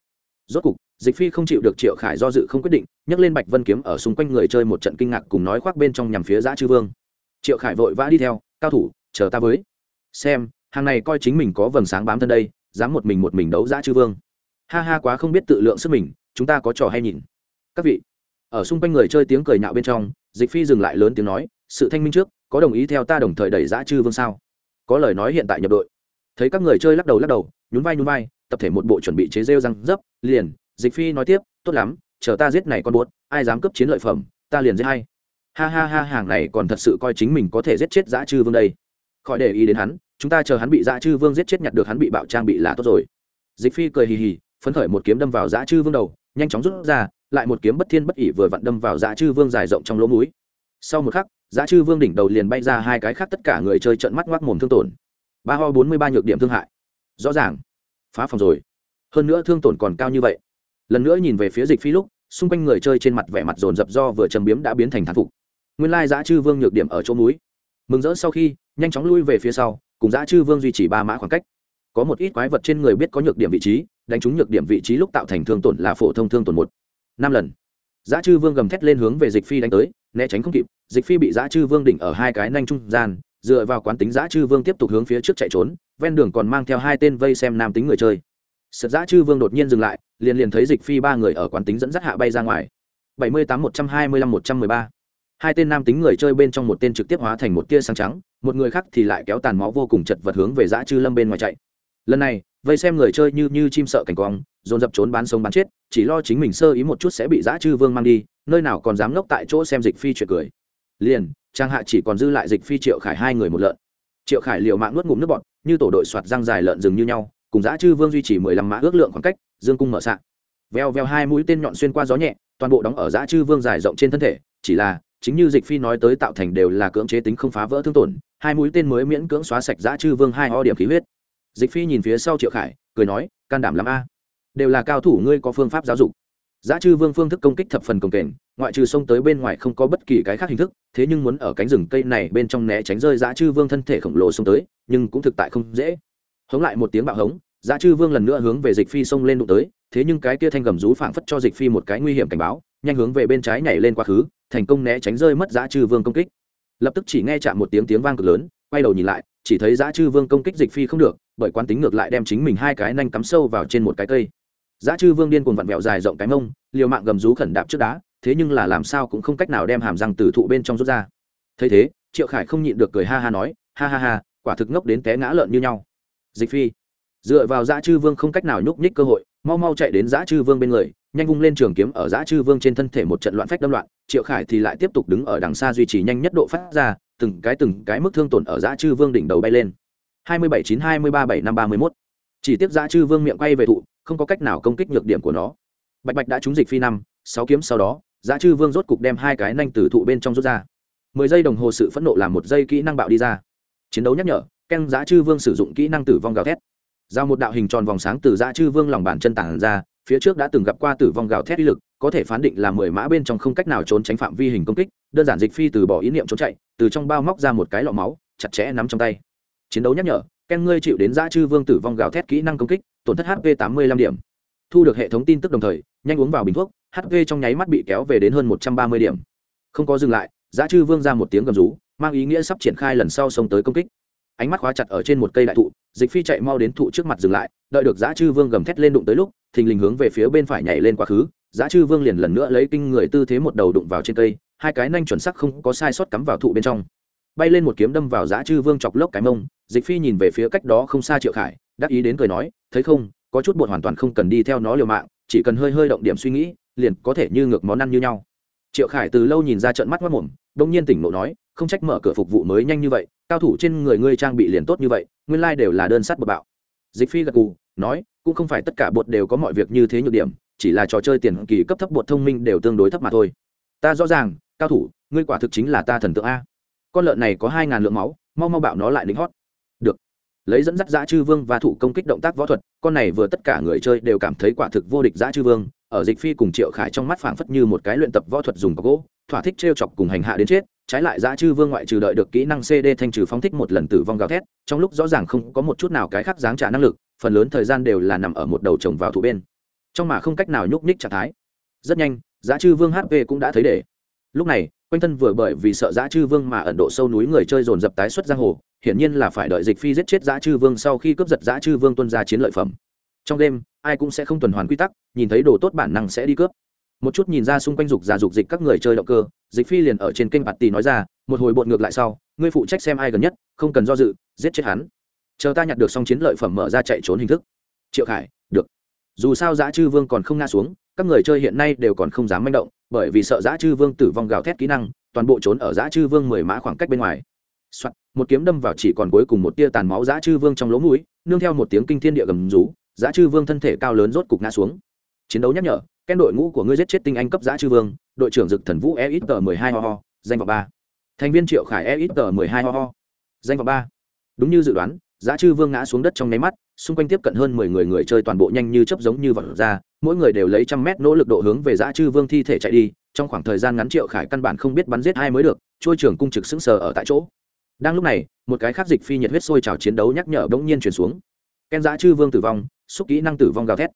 Rốt cục, dịch phi không chịu được triệu khải do dự không quyết định, nhấc lên bạch vân kiếm ở xung quanh người chơi một trận kinh ngạc cùng nói khoác bên trong nhằm phía giã chư vương. Triệu khải vội vã đi theo cao thủ, chờ ta với. Xem, hàng này coi chính mình có vầng sáng bám thân đây, dám một mình một mình đấu giã chư vương. Ha ha, quá không biết tự lượng sức mình, chúng ta có trò hay nhìn. Các vị, ở xung quanh người chơi tiếng cười nhạo bên trong, dịch phi dừng lại lớn tiếng nói, sự thanh minh trước, có đồng ý theo ta đồng thời đẩy giã chư vương sao? Có lời nói hiện tại nhập đội. Thấy các người chơi lắc đầu lắc đầu, nhún vai nhún vai, tập thể một bộ chuẩn bị chế rêu răng dấp, liền, dịch phi nói tiếp, tốt lắm, chờ ta giết này con buốt, ai dám cấp chiến lợi phẩm, ta liền giết hay ha ha ha, hàng này còn thật sự coi chính mình có thể giết chết dã chư vương đây. Khỏi để ý đến hắn, chúng ta chờ hắn bị dã chư vương giết chết nhặt được hắn bị bạo trang bị là tốt rồi. Dịch phi cười hì hì, phấn khởi một kiếm đâm vào dã chư vương đầu, nhanh chóng rút ra, lại một kiếm bất thiên bất ỉ vừa vặn đâm vào dã chư vương dài rộng trong lỗ mũi. Sau một khắc, dã chư vương đỉnh đầu liền bay ra hai cái khác tất cả người chơi trận mắt ngoác mồm thương tổn. Ba ho bốn mươi ba nhược điểm thương hại. Rõ ràng, phá phòng rồi. Hơn nữa thương tổn còn cao như vậy. Lần nữa nhìn về phía dịch phi lúc, xung quanh người chơi trên mặt vẻ mặt dồn dập do vừa châm biếm đã biến thành thán phục nguyên lai giã chư vương nhược điểm ở chỗ núi. Mừng rỡ sau khi, nhanh chóng lui về phía sau, cùng giã chư vương duy trì ba mã khoảng cách. Có một ít quái vật trên người biết có nhược điểm vị trí, đánh trúng nhược điểm vị trí lúc tạo thành thương tổn là phổ thông thương tổn một. Năm lần. Giã chư vương gầm thét lên hướng về dịch phi đánh tới, né tránh không kịp, dịch phi bị giã chư vương đỉnh ở hai cái nanh trung gian, dựa vào quán tính giã chư vương tiếp tục hướng phía trước chạy trốn, ven đường còn mang theo hai tên vây xem nam tính người chơi. Sật giã chư vương đột nhiên dừng lại, liền liền thấy dịch phi ba người ở quán tính dẫn dắt hạ bay ra ngoài. Bảy mươi tám, một trăm hai mươi lăm, một trăm mười ba hai tên nam tính người chơi bên trong một tên trực tiếp hóa thành một tia sáng trắng, một người khác thì lại kéo tàn máu vô cùng chật vật hướng về dã chư lâm bên ngoài chạy. Lần này, vây xem người chơi như như chim sợ cảnh quang, dồn dập trốn bán sống bán chết, chỉ lo chính mình sơ ý một chút sẽ bị dã chư vương mang đi, nơi nào còn dám ngốc tại chỗ xem dịch phi chuyện cười. Liền, trang hạ chỉ còn dư lại dịch phi triệu khải hai người một lợn. Triệu khải liều mạng nuốt ngụm nước bọt, như tổ đội soạt răng dài lợn rừng như nhau, cùng dã chư vương duy trì mười lăm mã ước lượng khoảng cách, dương cung mở sạn. Veo veo hai mũi tên nhọn xuyên qua gió nhẹ, toàn bộ đóng ở dã chư vương dài rộng trên thân thể, chỉ là chính như dịch phi nói tới tạo thành đều là cưỡng chế tính không phá vỡ thương tổn, hai mũi tên mới miễn cưỡng xóa sạch dã chư vương hai o điểm khí huyết. Dịch phi nhìn phía sau triệu khải, cười nói, can đảm lắm a. Đều là cao thủ ngươi có phương pháp giáo dục. Dã chư vương phương thức công kích thập phần công kềnh, ngoại trừ xông tới bên ngoài không có bất kỳ cái khác hình thức, thế nhưng muốn ở cánh rừng cây này bên trong né tránh rơi dã chư vương thân thể khổng lồ xông tới, nhưng cũng thực tại không dễ. Hống lại một tiếng bạo hống, Dã chư vương lần nữa hướng về dịch phi xông lên đụng tới, thế nhưng cái kia thanh gầm rú phảng phất cho dịch phi một cái nguy hiểm cảnh báo nhanh hướng về bên trái nhảy lên quá khứ, thành công né tránh rơi mất Dã chư vương công kích. Lập tức chỉ nghe chạm một tiếng tiếng vang cực lớn, quay đầu nhìn lại, chỉ thấy Dã chư vương công kích dịch phi không được, bởi quán tính ngược lại đem chính mình hai cái nanh cắm sâu vào trên một cái cây. Dã chư vương điên cuồng vặn vẹo dài rộng cái mông, liều mạng gầm rú khẩn đạp trước đá, thế nhưng là làm sao cũng không cách nào đem hàm răng từ thụ bên trong rút ra. Thấy thế, triệu khải không nhịn được cười ha ha nói, ha ha ha, quả thực ngốc đến té ngã lợn như nhau. Dịch phi. Dựa vào dã chư vương không cách nào nhúc nhích cơ hội, mau mau chạy đến dã chư vương bên người nhanh vung lên trường kiếm ở giã chư vương trên thân thể một trận loạn phách đâm loạn, triệu khải thì lại tiếp tục đứng ở đằng xa duy trì nhanh nhất độ phát ra, từng cái từng cái mức thương tổn ở giã chư vương đỉnh đầu bay lên. hai mươi bảy chín hai mươi ba bảy năm ba mươi mốt. Chỉ tiếp giã chư vương miệng quay về thụ, không có cách nào công kích nhược điểm của nó. Bạch bạch đã trúng dịch phi năm, sáu kiếm sau đó, giã chư vương rốt cục đem hai cái nanh từ thụ bên trong rút ra. Mười giây đồng hồ sự phẫn nộ làm một giây kỹ năng bạo đi ra. Chiến đấu nhắc nhở ken giã chư vương sử dụng kỹ năng tử vong gào thét. Giao một đạo hình tròn vòng sáng từ giã chư vương lòng bàn chân tản ra phía trước đã từng gặp qua tử vong gào thét uy lực, có thể phán định là mười mã bên trong không cách nào trốn tránh phạm vi hình công kích, đơn giản dịch phi từ bỏ ý niệm trốn chạy, từ trong bao móc ra một cái lọ máu, chặt chẽ nắm trong tay. Chiến đấu nhắc nhở, ken ngươi chịu đến dã chư vương tử vong gào thét kỹ năng công kích, tổn thất hp tám mươi lăm điểm. Thu được hệ thống tin tức đồng thời, nhanh uống vào bình thuốc hp trong nháy mắt bị kéo về đến hơn một trăm ba mươi điểm. Không có dừng lại, dã chư vương ra một tiếng gầm rú, mang ý nghĩa sắp triển khai lần sau xông tới công kích. Ánh mắt khóa chặt ở trên một cây đại thụ, dịch phi chạy mau đến thụ trước mặt dừng lại đợi được giá chư vương gầm thét lên đụng tới lúc, thình lình hướng về phía bên phải nhảy lên quá khứ giá chư vương liền lần nữa lấy kinh người tư thế một đầu đụng vào trên cây, hai cái nanh chuẩn sắc không có sai sót cắm vào thụ bên trong. Bay lên một kiếm đâm vào giá chư vương chọc lốc cái mông, dịch phi nhìn về phía cách đó không xa triệu khải, đắc ý đến cười nói, thấy không, có chút bột hoàn toàn không cần đi theo nó liều mạng, chỉ cần hơi hơi động điểm suy nghĩ, liền có thể như ngược món ăn như nhau. Triệu khải từ lâu nhìn ra trận mắt mất mồm đông nhiên tỉnh nộ nói, không trách mở cửa phục vụ mới nhanh như vậy, cao thủ trên người ngươi trang bị liền tốt như vậy, nguyên lai đều là đơn sắt bột bạo dịch phi gật cù nói, cũng không phải tất cả bột đều có mọi việc như thế nhược điểm, chỉ là trò chơi tiền kỳ cấp thấp bột thông minh đều tương đối thấp mà thôi. Ta rõ ràng, cao thủ, ngươi quả thực chính là ta thần tượng a. Con lợn này có hai ngàn lượng máu, mau mau bạo nó lại lính hót. Được. Lấy dẫn dắt giã chư vương và thủ công kích động tác võ thuật, con này vừa tất cả người chơi đều cảm thấy quả thực vô địch giã chư vương. Ở dịch phi cùng triệu khải trong mắt phảng phất như một cái luyện tập võ thuật dùng có gỗ, thỏa thích t chọc cùng hành hạ đến chết trái lại giã chư vương ngoại trừ đợi được kỹ năng cd thanh trừ phóng thích một lần tử vong gào thét, trong lúc rõ ràng không có một chút nào cái khác dáng trả năng lực, phần lớn thời gian đều là nằm ở một đầu chồng vào thủ bên. Trong mà không cách nào nhúc nhích trạng thái. Rất nhanh, giá chư vương hp cũng đã thấy để. Lúc này, quanh thân vừa bởi vì sợ giá chư vương mà ẩn độ sâu núi người chơi dồn dập tái xuất giang hồ, hiển nhiên là phải đợi dịch phi giết chết giá chư vương sau khi cướp giật giá chư vương tuân ra chiến lợi phẩm. Trong đêm, ai cũng sẽ không tuần hoàn quy tắc, nhìn thấy đồ tốt bản năng sẽ đi cướp một chút nhìn ra xung quanh dục già dục dịch các người chơi động cơ dịch phi liền ở trên kênh bạt tì nói ra một hồi bộn ngược lại sau ngươi phụ trách xem ai gần nhất không cần do dự giết chết hắn. Chờ ta nhặt được xong chiến lợi phẩm mở ra chạy trốn hình thức. Triệu khải được. Dù sao giã chư vương còn không ngã xuống các người chơi hiện nay đều còn không dám manh động bởi vì sợ giã chư vương tử vong gào thét kỹ năng toàn bộ trốn ở giã chư vương mười mã khoảng cách bên ngoài、Soạn, một kiếm đâm vào chỉ còn cuối cùng một tia tàn máu giã chư vương trong lỗ mũi nương theo một tiếng kinh thiên địa gầm rú giã chư vương thân thể cao lớn rốt cục ngã xuống. Chiến đấu nhắc nhở ken đội ngũ của ngươi giết chết tinh anh cấp giã chư vương, đội trưởng dực thần vũ e ít tờ mười hai ho ho, danh vào ba. Thành viên triệu khải e ít tờ mười hai ho ho, danh vào ba. Đúng như dự đoán, giã chư vương ngã xuống đất trong nháy mắt, xung quanh tiếp cận hơn mười người người chơi toàn bộ nhanh như chấp giống như vật ra, mỗi người đều lấy trăm mét nỗ lực độ hướng về giã chư vương thi thể chạy đi, trong khoảng thời gian ngắn triệu khải căn bản không biết bắn giết ai mới được, trôi trường cung trực sững sờ ở tại chỗ. Đang lúc này, một cái khác dịch phi nhiệt huyết sôi trào chiến đấu nhắc nhở bỗng nhiên chuyển xuống. Ken giã chư vương tử vong, xúc kỹ năng tử vong gào thét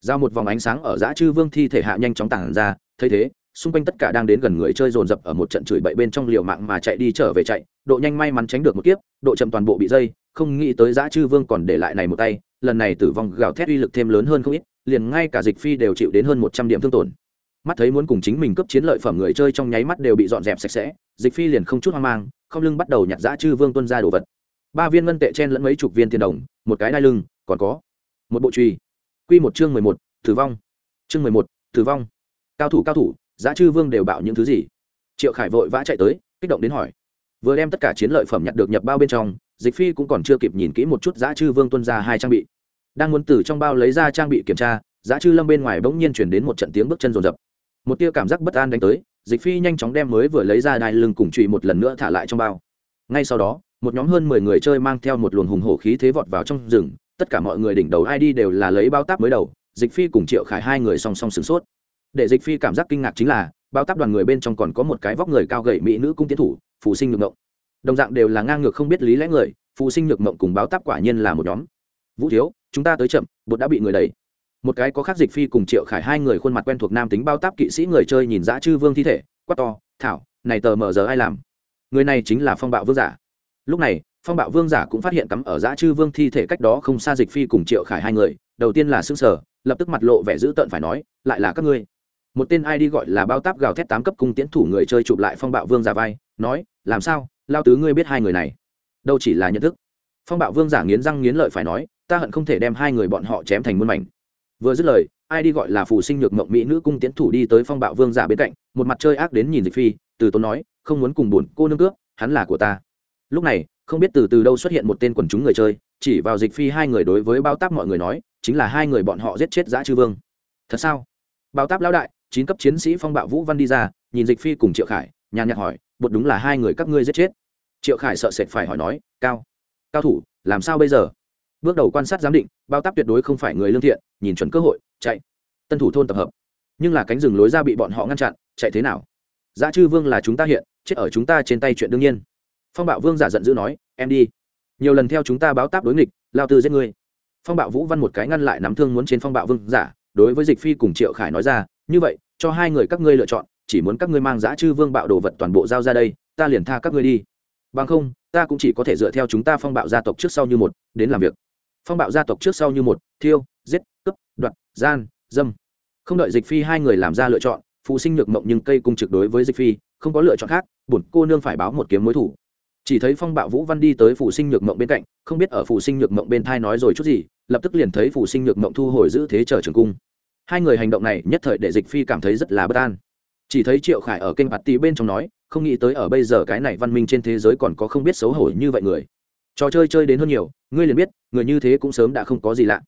giao một vòng ánh sáng ở giã chư vương thi thể hạ nhanh chóng tản ra, thấy thế, xung quanh tất cả đang đến gần người chơi dồn dập ở một trận chửi bậy bên trong liều mạng mà chạy đi trở về chạy. Độ nhanh may mắn tránh được một kiếp, độ chậm toàn bộ bị dây, không nghĩ tới giã chư vương còn để lại này một tay, lần này tử vong gào thét uy lực thêm lớn hơn không ít, liền ngay cả dịch phi đều chịu đến hơn một trăm điểm thương tổn. Mắt thấy muốn cùng chính mình cấp chiến lợi phẩm người chơi trong nháy mắt đều bị dọn dẹp sạch sẽ, dịch phi liền không chút hoang mang, không lưng bắt đầu nhặt giã chư vương tuân ra đồ vật. Ba viên ngân tệ chen lẫn mấy chục viên tiền đồng, một cái đai lưng, còn có một bộ truy. Quy một chương mười một, tử vong. Chương mười một, tử vong. Cao thủ cao thủ, Giá chư vương đều bảo những thứ gì? Triệu khải vội vã chạy tới, kích động đến hỏi. Vừa đem tất cả chiến lợi phẩm nhặt được nhập bao bên trong, dịch phi cũng còn chưa kịp nhìn kỹ một chút Giá chư vương tuân ra hai trang bị. Đang muốn từ trong bao lấy ra trang bị kiểm tra, Giá chư lâm bên ngoài bỗng nhiên chuyển đến một trận tiếng bước chân rồn rập. Một tia cảm giác bất an đánh tới, dịch phi nhanh chóng đem mới vừa lấy ra đai lưng cùng chùy một lần nữa thả lại trong bao. Ngay sau đó, một nhóm hơn mười người chơi mang theo một luồng hùng hổ khí thế vọt vào trong rừng tất cả mọi người đỉnh đầu ai đi đều là lấy bao táp mới đầu, dịch phi cùng triệu khải hai người song song sửng sốt. Để dịch phi cảm giác kinh ngạc chính là, bao táp đoàn người bên trong còn có một cái vóc người cao gậy mỹ nữ cung tiến thủ, phù sinh ngược mộng. Đồng dạng đều là ngang ngược không biết lý lẽ người, phù sinh nhược mộng cùng báo táp quả nhiên là một nhóm. Vũ thiếu, chúng ta tới chậm, bột đã bị người đẩy. Một cái có khác dịch phi cùng triệu khải hai người khuôn mặt quen thuộc nam tính bao táp kỵ sĩ người chơi nhìn dã chư vương thi thể, quát to, thảo, này tờ mở giờ ai làm? Người này chính là phong bạo vương giả. Lúc này phong bạo vương giả cũng phát hiện cắm ở dã chư vương thi thể cách đó không xa dịch phi cùng triệu khải hai người, đầu tiên là xương sở lập tức mặt lộ vẻ dữ tợn phải nói, lại là các ngươi. Một tên ai đi gọi là bao táp gào thét tám cấp cung tiến thủ người chơi chụp lại phong bạo vương giả vai, nói, làm sao? Lao tứ ngươi biết hai người này? Đâu chỉ là nhận thức. Phong bạo vương giả nghiến răng nghiến lợi phải nói, ta hận không thể đem hai người bọn họ chém thành muôn mảnh. Vừa dứt lời, ai đi gọi là phù sinh nhược mộng mỹ nữ cung tiến thủ đi tới phong bạo vương giả bên cạnh, một mặt chơi ác đến nhìn dịch phi, từ tốn nói, không muốn cùng buồn, cô nương cướp, hắn là của ta. Lúc này không biết từ từ đâu xuất hiện một tên quần chúng người chơi, chỉ vào dịch phi hai người đối với bao táp mọi người nói, chính là hai người bọn họ giết chết giã chư vương. Thật sao? Bao táp lão đại, chín cấp chiến sĩ phong bạo vũ văn đi ra, nhìn dịch phi cùng triệu khải, nhàn nhạt hỏi, bột đúng là hai người các ngươi giết chết? Triệu khải sợ sệt phải hỏi nói, cao cao thủ, làm sao bây giờ? Bước đầu quan sát giám định, bao táp tuyệt đối không phải người lương thiện, nhìn chuẩn cơ hội, chạy. Tân thủ thôn tập hợp. Nhưng là cánh rừng lối ra bị bọn họ ngăn chặn, chạy thế nào? Giá chư vương là chúng ta hiện, chết ở chúng ta trên tay chuyện đương nhiên phong bạo vương giả giận dữ nói, em đi. Nhiều lần theo chúng ta báo táp đối nghịch, lao tư giết ngươi. Phong bạo vũ văn một cái ngăn lại nắm thương muốn trên phong bạo vương giả, đối với dịch phi cùng triệu khải nói ra, như vậy, cho hai người các ngươi lựa chọn, chỉ muốn các ngươi mang giã chư vương bạo đồ vật toàn bộ giao ra đây, ta liền tha các ngươi đi. Bằng không, ta cũng chỉ có thể dựa theo chúng ta phong bạo gia tộc trước sau như một, đến làm việc. Phong bạo gia tộc trước sau như một, thiêu, giết, cướp, đoạt, gian, dâm. Không đợi dịch phi hai người làm ra lựa chọn, phụ sinh nhược mộng nhưng cây cung trực đối với dịch phi, không có lựa chọn khác, bổn cô nương phải báo một kiếm mối thủ chỉ thấy phong bạo vũ văn đi tới phủ sinh nhược mộng bên cạnh, không biết ở phủ sinh nhược mộng bên thai nói rồi chút gì, lập tức liền thấy phủ sinh nhược mộng thu hồi giữ thế chờ trường cung. Hai người hành động này nhất thời để dịch phi cảm thấy rất là bất an. Chỉ thấy triệu khải ở kênh bạt tì bên trong nói, không nghĩ tới ở bây giờ cái này văn minh trên thế giới còn có không biết xấu hổ như vậy người. Trò chơi chơi đến hơn nhiều, ngươi liền biết, người như thế cũng sớm đã không có gì lạ.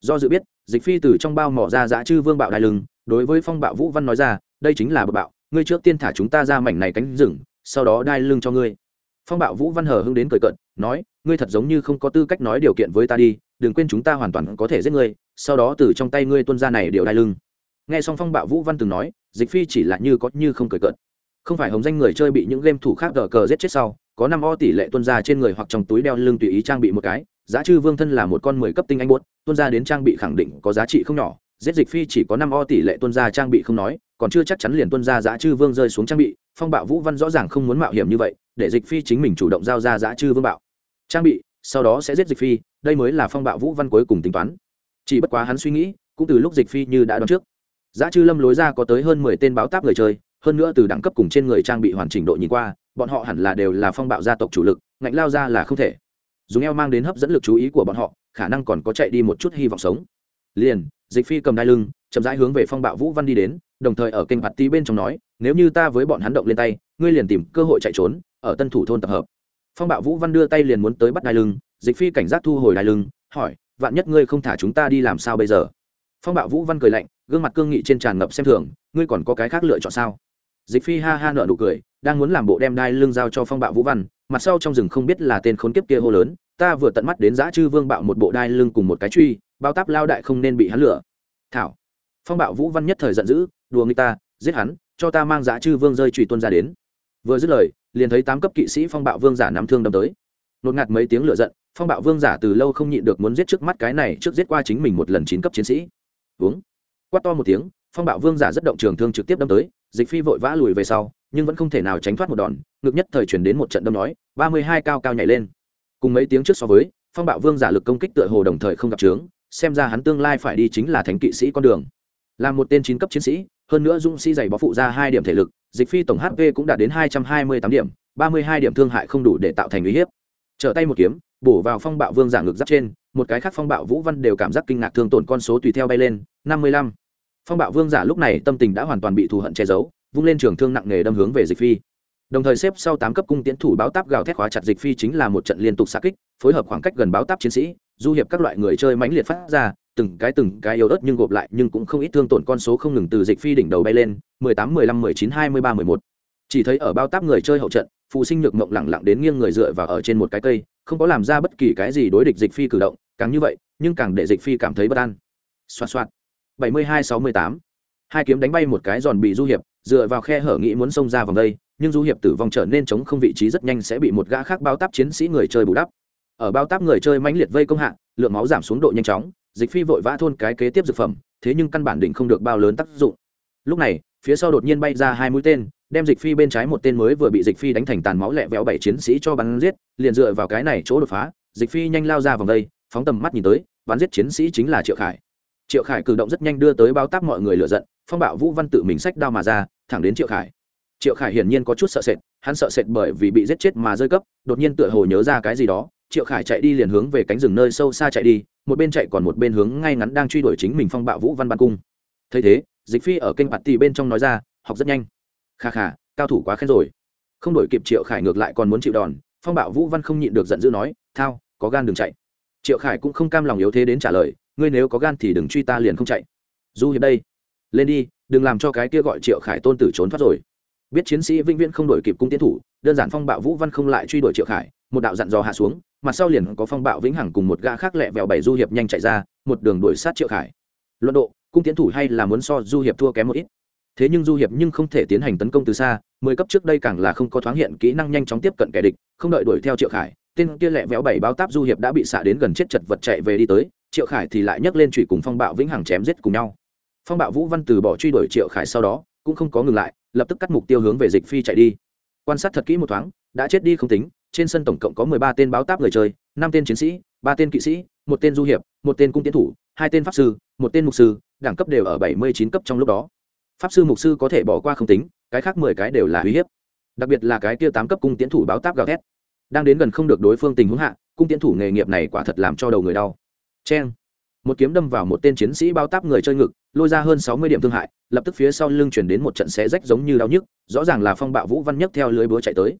Do dự biết, dịch phi từ trong bao mỏ ra dã chư vương bạo đài lưng, đối với phong bạo vũ văn nói ra, đây chính là bạo bạo, ngươi trước tiên thả chúng ta ra mảnh này cánh rừng, sau đó đai lưng cho ngươi phong bạo vũ văn hờ hưng đến cười cận nói ngươi thật giống như không có tư cách nói điều kiện với ta đi đừng quên chúng ta hoàn toàn có thể giết ngươi sau đó từ trong tay ngươi tuân ra này điều đai lưng. Nghe xong phong bạo vũ văn từng nói dịch phi chỉ là như có như không cười cận, không phải hồng danh người chơi bị những game thủ khác gờ cờ giết chết sau có năm o tỷ lệ tuân ra trên người hoặc trong túi đeo lưng tùy ý trang bị một cái giá chư vương thân là một con mười cấp tinh anh buốt tuân ra đến trang bị khẳng định có giá trị không nhỏ giết dịch phi chỉ có năm o tỷ lệ tuân ra trang bị không nói còn chưa chắc chắn liền tuân ra giá chư vương rơi xuống trang bị phong bạo vũ văn rõ ràng không muốn mạo hiểm như vậy để dịch phi chính mình chủ động giao ra giá chư vương bạo. Trang bị, sau đó sẽ giết dịch phi, đây mới là phong bạo vũ văn cuối cùng tính toán. Chỉ bất quá hắn suy nghĩ, cũng từ lúc dịch phi như đã đoán trước. Giá chư lâm lối ra có tới hơn mười tên báo táp người chơi, hơn nữa từ đẳng cấp cùng trên người trang bị hoàn chỉnh độ nhìn qua, bọn họ hẳn là đều là phong bạo gia tộc chủ lực, ngạnh lao ra là không thể. Dùng eo mang đến hấp dẫn lực chú ý của bọn họ, khả năng còn có chạy đi một chút hy vọng sống. Liền, dịch phi cầm đai lưng, chậm rãi hướng về phong bạo vũ văn đi đến, đồng thời ở kênh bạt ti bên trong nói, nếu như ta với bọn hắn động lên tay, ngươi liền tìm cơ hội chạy trốn ở tân thủ thôn tập hợp. Phong bạo vũ văn đưa tay liền muốn tới bắt đai lưng, dịch phi cảnh giác thu hồi đai lưng, hỏi, vạn nhất ngươi không thả chúng ta đi làm sao bây giờ? Phong bạo vũ văn cười lạnh, gương mặt cương nghị trên tràn ngập xem thường, ngươi còn có cái khác lựa chọn sao? Dịch phi ha ha nợ nụ cười, đang muốn làm bộ đem đai lưng giao cho phong bạo vũ văn, mặt sau trong rừng không biết là tên khốn kiếp kia hô lớn, ta vừa tận mắt đến giã chư vương bạo một bộ đai lưng cùng một cái truy, bao táp lao đại không nên bị hắn lửa thảo. Phong bạo vũ văn nhất thời giận dữ, đùa người ta, giết hắn, cho ta mang giã chư vương rơi trùy tuân ra đến. Vừa dứt lời liền thấy tám cấp kỵ sĩ phong bạo vương giả nắm thương đâm tới. Nột ngạt mấy tiếng lửa giận, phong bạo vương giả từ lâu không nhịn được muốn giết trước mắt cái này, trước giết qua chính mình một lần chín cấp chiến sĩ. Uống. Quát to một tiếng, phong bạo vương giả rất động trường thương trực tiếp đâm tới, dịch phi vội vã lùi về sau, nhưng vẫn không thể nào tránh thoát một đòn, ngực nhất thời chuyển đến một trận đâm nói, ba mươi hai cao cao nhảy lên. Cùng mấy tiếng trước so với, phong bạo vương giả lực công kích tựa hồ đồng thời không gặp trướng xem ra hắn tương lai phải đi chính là thánh kỵ sĩ con đường. Là một tên chín cấp chiến sĩ hơn nữa dũng sĩ giày bó phụ ra hai điểm thể lực, dịch phi tổng hp cũng đạt đến hai trăm hai mươi tám điểm, ba mươi hai điểm thương hại không đủ để tạo thành uy hiếp. Trở tay một kiếm, bổ vào phong bạo vương giả ngực giáp trên, một cái khác phong bạo vũ văn đều cảm giác kinh ngạc thương tổn con số tùy theo bay lên, năm mươi lăm. Phong bạo vương giả lúc này tâm tình đã hoàn toàn bị thù hận che giấu, vung lên trường thương nặng nề đâm hướng về dịch phi. Đồng thời xếp sau tám cấp cung tiến thủ báo táp gào thét khóa chặt dịch phi chính là một trận liên tục xa kích, phối hợp khoảng cách gần báo táp chiến sĩ, du hiệp các loại người chơi mãnh liệt phát ra từng cái từng cái yếu ớt nhưng gộp lại nhưng cũng không ít thương tổn con số không ngừng từ dịch phi đỉnh đầu bay lên, mười tám, mười lăm, mười chín, hai mươi ba, mười một. Chỉ thấy ở bao táp người chơi hậu trận, phụ sinh nhược mộng lẳng lặng đến nghiêng người dựa vào ở trên một cái cây, không có làm ra bất kỳ cái gì đối địch dịch phi cử động, càng như vậy, nhưng càng để dịch phi cảm thấy bất an. Soạt soạt. bảy mươi hai sáu mươi tám. Hai kiếm đánh bay một cái giòn bị du hiệp, dựa vào khe hở nghĩ muốn xông ra vòng đây, nhưng du hiệp tử vong trở nên chống không vị trí rất nhanh sẽ bị một gã khác bao táp chiến sĩ người chơi bù đắp. Ở bao táp người chơi mãnh liệt vây công hạ, lượng máu giảm xuống độ nhanh chóng dịch phi vội vã thôn cái kế tiếp dược phẩm, thế nhưng căn bản định không được bao lớn tác dụng. Lúc này, phía sau đột nhiên bay ra hai mũi tên, đem dịch phi bên trái một tên mới vừa bị dịch phi đánh thành tàn máu lẹ véo bảy chiến sĩ cho bắn giết, liền dựa vào cái này chỗ đột phá, dịch phi nhanh lao ra vòng đây, phóng tầm mắt nhìn tới, bắn giết chiến sĩ chính là triệu khải. Triệu khải cử động rất nhanh đưa tới bao tác mọi người lựa giận, phong bạo vũ văn tự mình sách đao mà ra, thẳng đến triệu khải. Triệu khải hiển nhiên có chút sợ sệt, hắn sợ sệt bởi vì bị giết chết mà rơi cấp, đột nhiên tựa hồ nhớ ra cái gì đó, triệu khải chạy đi liền hướng về cánh rừng nơi sâu xa chạy đi một bên chạy còn một bên hướng ngay ngắn đang truy đuổi chính mình phong bạo vũ văn ban cung. Thấy thế, dịch phi ở kênh bạt tì bên trong nói ra, học rất nhanh. Kha kha, cao thủ quá khen rồi. Không đổi kịp triệu khải ngược lại còn muốn chịu đòn, phong bạo vũ văn không nhịn được giận dữ nói, thao, có gan đừng chạy. Triệu khải cũng không cam lòng yếu thế đến trả lời, ngươi nếu có gan thì đừng truy ta liền không chạy. Du hiệp đây, lên đi, đừng làm cho cái kia gọi triệu khải tôn tử trốn thoát rồi biết chiến sĩ vĩnh viễn không đổi kịp cung tiến thủ, đơn giản phong bạo vũ văn không lại truy đuổi triệu khải, một đạo dặn dò hạ xuống mặt sau liền có phong bạo vĩnh hằng cùng một gã khác lẹ vẹo bảy du hiệp nhanh chạy ra, một đường đuổi sát triệu khải. Luận độ, cung tiến thủ hay là muốn so du hiệp thua kém một ít. Thế nhưng du hiệp nhưng không thể tiến hành tấn công từ xa, mười cấp trước đây càng là không có thoáng hiện kỹ năng nhanh chóng tiếp cận kẻ địch, không đợi đuổi theo triệu khải, tên kia lẹ véo bảy bao táp du hiệp đã bị xạ đến gần chết chật vật chạy về đi tới, triệu khải thì lại nhấc lên trụy cùng phong bạo vĩnh hằng chém giết cùng nhau. Phong bạo vũ văn từ bỏ truy đuổi triệu khải sau đó, cũng không có ngừng lại lập tức cắt mục tiêu hướng về dịch phi chạy đi. Quan sát thật kỹ một thoáng, đã chết đi không tính, trên sân tổng cộng có mười ba tên báo táp người chơi, năm tên chiến sĩ, ba tên kỵ sĩ, một tên du hiệp, một tên cung tiến thủ, hai tên pháp sư, một tên mục sư, đẳng cấp đều ở bảy mươi chín cấp trong lúc đó. Pháp sư, mục sư có thể bỏ qua không tính, cái khác mười cái đều là uy hiếp. Đặc biệt là cái kia tám cấp cung tiến thủ báo táp gào thét, đang đến gần không được đối phương tình huống hạ, cung tiến thủ nghề nghiệp này quả thật làm cho đầu người đau. Cheng một kiếm đâm vào một tên chiến sĩ bao táp người chơi ngực, lôi ra hơn sáu mươi điểm thương hại, lập tức phía sau lưng chuyển đến một trận xé rách giống như đau nhức, rõ ràng là phong bạo vũ văn nhấc theo lưới búa chạy tới.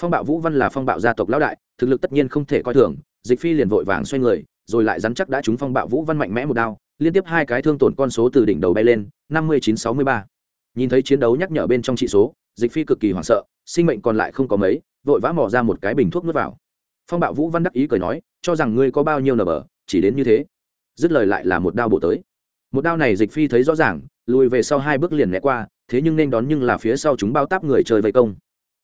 Phong bạo vũ văn là phong bạo gia tộc lão đại, thực lực tất nhiên không thể coi thường, dịch phi liền vội vàng xoay người, rồi lại dắn chắc đã trúng phong bạo vũ văn mạnh mẽ một đao, liên tiếp hai cái thương tổn con số từ đỉnh đầu bay lên, năm mươi chín sáu mươi ba. Nhìn thấy chiến đấu nhắc nhở bên trong trị số, dịch phi cực kỳ hoảng sợ, sinh mệnh còn lại không có mấy, vội vã mò ra một cái bình thuốc nước vào. Phong bạo vũ văn đắc ý cười nói, cho rằng ngươi có bao nhiêu nở bờ, chỉ đến như thế dứt lời lại là một đao bổ tới. Một đao này dịch phi thấy rõ ràng, lùi về sau hai bước liền né qua, thế nhưng nên đón nhưng là phía sau chúng bao táp người chơi vây công.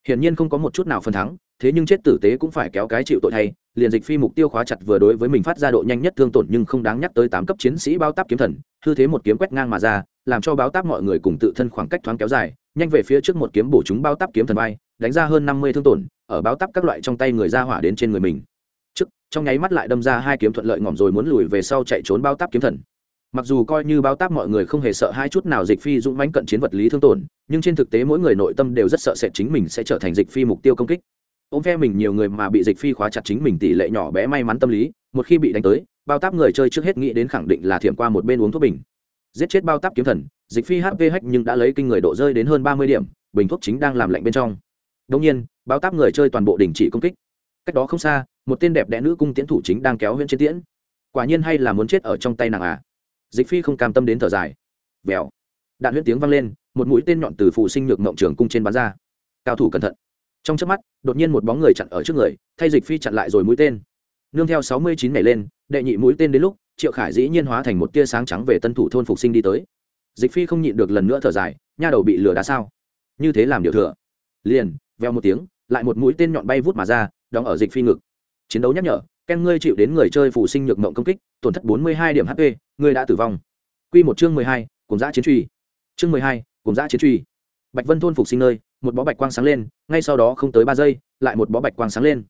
Hiển nhiên không có một chút nào phần thắng, thế nhưng chết tử tế cũng phải kéo cái chịu tội thay, liền dịch phi mục tiêu khóa chặt vừa đối với mình phát ra độ nhanh nhất thương tổn nhưng không đáng nhắc tới tám cấp chiến sĩ bao táp kiếm thần, hư thế một kiếm quét ngang mà ra, làm cho báo táp mọi người cùng tự thân khoảng cách thoáng kéo dài, nhanh về phía trước một kiếm bổ chúng bao táp kiếm thần bay, đánh ra hơn năm mươi thương tổn, ở báo táp các loại trong tay người ra hỏa đến trên người mình trong nháy mắt lại đâm ra hai kiếm thuận lợi ngỏm rồi muốn lùi về sau chạy trốn bao táp kiếm thần. Mặc dù coi như bao táp mọi người không hề sợ hai chút nào dịch phi dũng mánh cận chiến vật lý thương tổn, nhưng trên thực tế mỗi người nội tâm đều rất sợ sệt chính mình sẽ trở thành dịch phi mục tiêu công kích. Ôm phe mình nhiều người mà bị dịch phi khóa chặt chính mình tỷ lệ nhỏ bé may mắn tâm lý, một khi bị đánh tới, bao táp người chơi trước hết nghĩ đến khẳng định là thiểm qua một bên uống thuốc bình. Giết chết bao táp kiếm thần, dịch phi hp hách nhưng đã lấy kinh người độ rơi đến hơn ba mươi điểm, bình thuốc chính đang làm lạnh bên trong. Đông nhiên, bao táp người chơi toàn bộ đình chỉ công kích. Cách đó không xa một tên đẹp đẽ nữ cung tiễn thủ chính đang kéo huyễn trên tiễn. Quả nhiên hay là muốn chết ở trong tay nàng à? Dịch phi không cam tâm đến thở dài. Vèo. Đạn huyễn tiếng vang lên, một mũi tên nhọn từ phụ sinh nhược mộng trường cung trên bắn ra. Cao thủ cẩn thận. Trong chớp mắt, đột nhiên một bóng người chặn ở trước người, thay dịch phi chặn lại rồi mũi tên. Nương theo sáu mươi chín nhảy lên, đệ nhị mũi tên đến lúc, triệu khải dĩ nhiên hóa thành một tia sáng trắng về tân thủ thôn phục sinh đi tới. Dịch phi không nhịn được lần nữa thở dài, nha đầu bị lừa đá sao? Như thế làm điều thừa. Liền veo một tiếng, lại một mũi tên nhọn bay vút mà ra, đóng ở dịch phi ngực chiến đấu nhắc nhở, ken ngươi chịu đến người chơi phủ sinh nhược mộng công kích, tổn thất bốn mươi hai điểm hp ngươi đã tử vong. Q một chương mười hai, cùng giã chiến truy. Chương mười hai, cùng giã chiến truy. Bạch vân thôn phục sinh nơi, một bó bạch quang sáng lên, ngay sau đó không tới ba giây, lại một bó bạch quang sáng lên.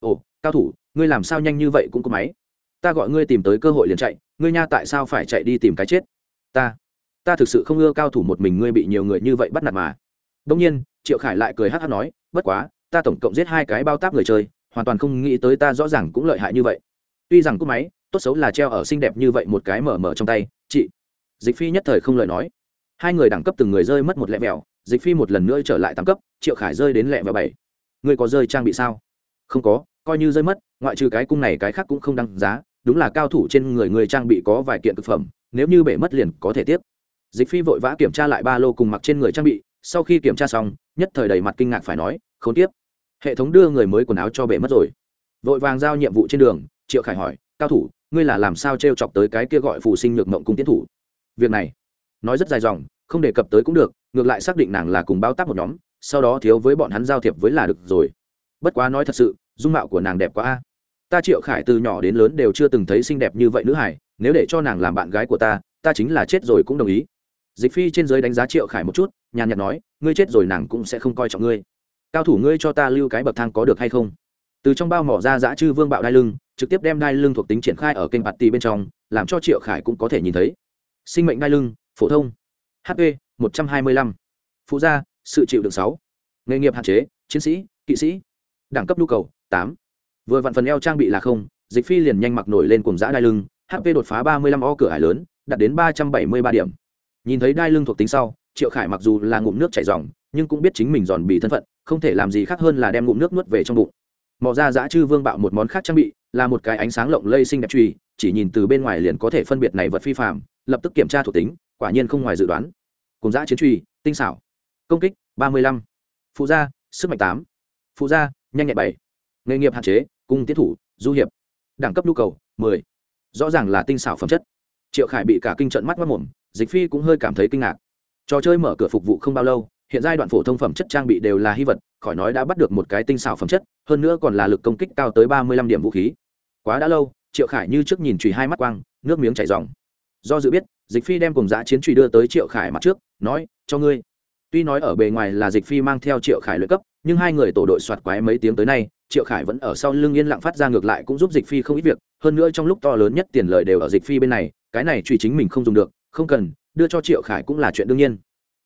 Ồ, cao thủ, ngươi làm sao nhanh như vậy cũng có máy. Ta gọi ngươi tìm tới cơ hội liền chạy, ngươi nha tại sao phải chạy đi tìm cái chết? Ta ta thực sự không ưa cao thủ một mình ngươi bị nhiều người như vậy bắt nạt mà. Đông nhiên, triệu khải lại cười hát hát nói, bất quá, ta tổng cộng giết hai cái bao táp người chơi hoàn toàn không nghĩ tới ta rõ ràng cũng lợi hại như vậy. Tuy rằng cúp máy, tốt xấu là treo ở xinh đẹp như vậy một cái mở mở trong tay, chị. Dịch phi nhất thời không lời nói. Hai người đẳng cấp từng người rơi mất một lẹ vẹo, dịch phi một lần nữa trở lại tám cấp, triệu khải rơi đến lẹ vẹo bảy. Ngươi có rơi trang bị sao? Không có, coi như rơi mất, ngoại trừ cái cung này cái khác cũng không đăng giá, đúng là cao thủ trên người người trang bị có vài kiện thực phẩm, nếu như bể mất liền có thể tiếp. Dịch phi vội vã kiểm tra lại ba lô cùng mặc trên người trang bị, sau khi kiểm tra xong, nhất thời đầy mặt kinh ngạc phải nói không tiếp hệ thống đưa người mới quần áo cho bể mất rồi. Vội vàng giao nhiệm vụ trên đường, triệu khải hỏi, cao thủ, ngươi là làm sao t r e o chọc tới cái kia gọi phù sinh nhược mộng cung tiến thủ? Việc này, nói rất dài dòng, không đề cập tới cũng được, ngược lại xác định nàng là cùng bao tác một nhóm, sau đó thiếu với bọn hắn giao thiệp với là được rồi. Bất quá nói thật sự, dung mạo của nàng đẹp quá a. Ta triệu khải từ nhỏ đến lớn đều chưa từng thấy xinh đẹp như vậy nữ hải nếu để cho nàng làm bạn gái của ta ta chính là chết rồi cũng đồng ý. Dịch phi trên giới đánh giá triệu khải một chút, nhàn nhạt nói, ngươi chết rồi nàng cũng sẽ không coi trọng ngươi cao thủ ngươi cho ta lưu cái bậc thang có được hay không? Từ trong bao mỏ ra giã chư vương bạo đai lưng, trực tiếp đem đai lưng thuộc tính triển khai ở kênh bạt tì bên trong, làm cho triệu khải cũng có thể nhìn thấy. Sinh mệnh đai lưng, phổ thông. Hp một trăm hai mươi lăm. Phụ gia, sự chịu đựng sáu. Nghề nghiệp hạn chế, chiến sĩ, kỵ sĩ. Đẳng cấp nhu cầu, tám. Vừa vặn phần eo trang bị là không, dịch phi liền nhanh mặc nổi lên cùng giã đai lưng hp đột phá ba mươi lăm o cửa hải lớn, đạt đến ba trăm bảy mươi ba điểm. Nhìn thấy đai lưng thuộc tính sau, triệu khải mặc dù là ngụm nước chảy dòng, nhưng cũng biết chính mình giòn bị thân phận không thể làm gì khác hơn là đem ngụm nước nuốt về trong bụng. Mò ra giã chư vương bạo một món khác trang bị, là một cái ánh sáng lộng lây xinh đẹp truy, chỉ nhìn từ bên ngoài liền có thể phân biệt này vật phi phạm lập tức kiểm tra thuộc tính, quả nhiên không ngoài dự đoán. Cùng giã chiến truy, tinh xảo. Công kích, ba mươi lăm. Phụ gia, sức mạnh tám. Phụ gia, nhanh nhẹn bảy. Nghề nghiệp hạn chế, cung tiến thủ, du hiệp. Đẳng cấp nhu cầu, mười. Rõ ràng là tinh xảo phẩm chất. Triệu khải bị cả kinh trận mắt mất mồm, dịch phi cũng hơi cảm thấy kinh ngạc. Trò chơi mở cửa phục vụ không bao lâu hiện giai đoạn phổ thông phẩm chất trang bị đều là hy vật, khỏi nói đã bắt được một cái tinh xảo phẩm chất, hơn nữa còn là lực công kích cao tới ba mươi lăm điểm vũ khí. Quá đã lâu, triệu khải như trước nhìn chùy hai mắt quang, nước miếng chảy dòng do dự biết, dịch phi đem cùng giã chiến truy đưa tới triệu khải mặt trước, nói, cho ngươi. Tuy nói ở bề ngoài là dịch phi mang theo triệu khải luyện cấp, nhưng hai người tổ đội soạt quái mấy tiếng tới nay, triệu khải vẫn ở sau lưng yên lặng phát ra ngược lại cũng giúp dịch phi không ít việc, hơn nữa trong lúc to lớn nhất tiền lợi đều ở dịch phi bên này, cái này truy chính mình không dùng được, không cần, đưa cho triệu khải cũng là chuyện đương nhiên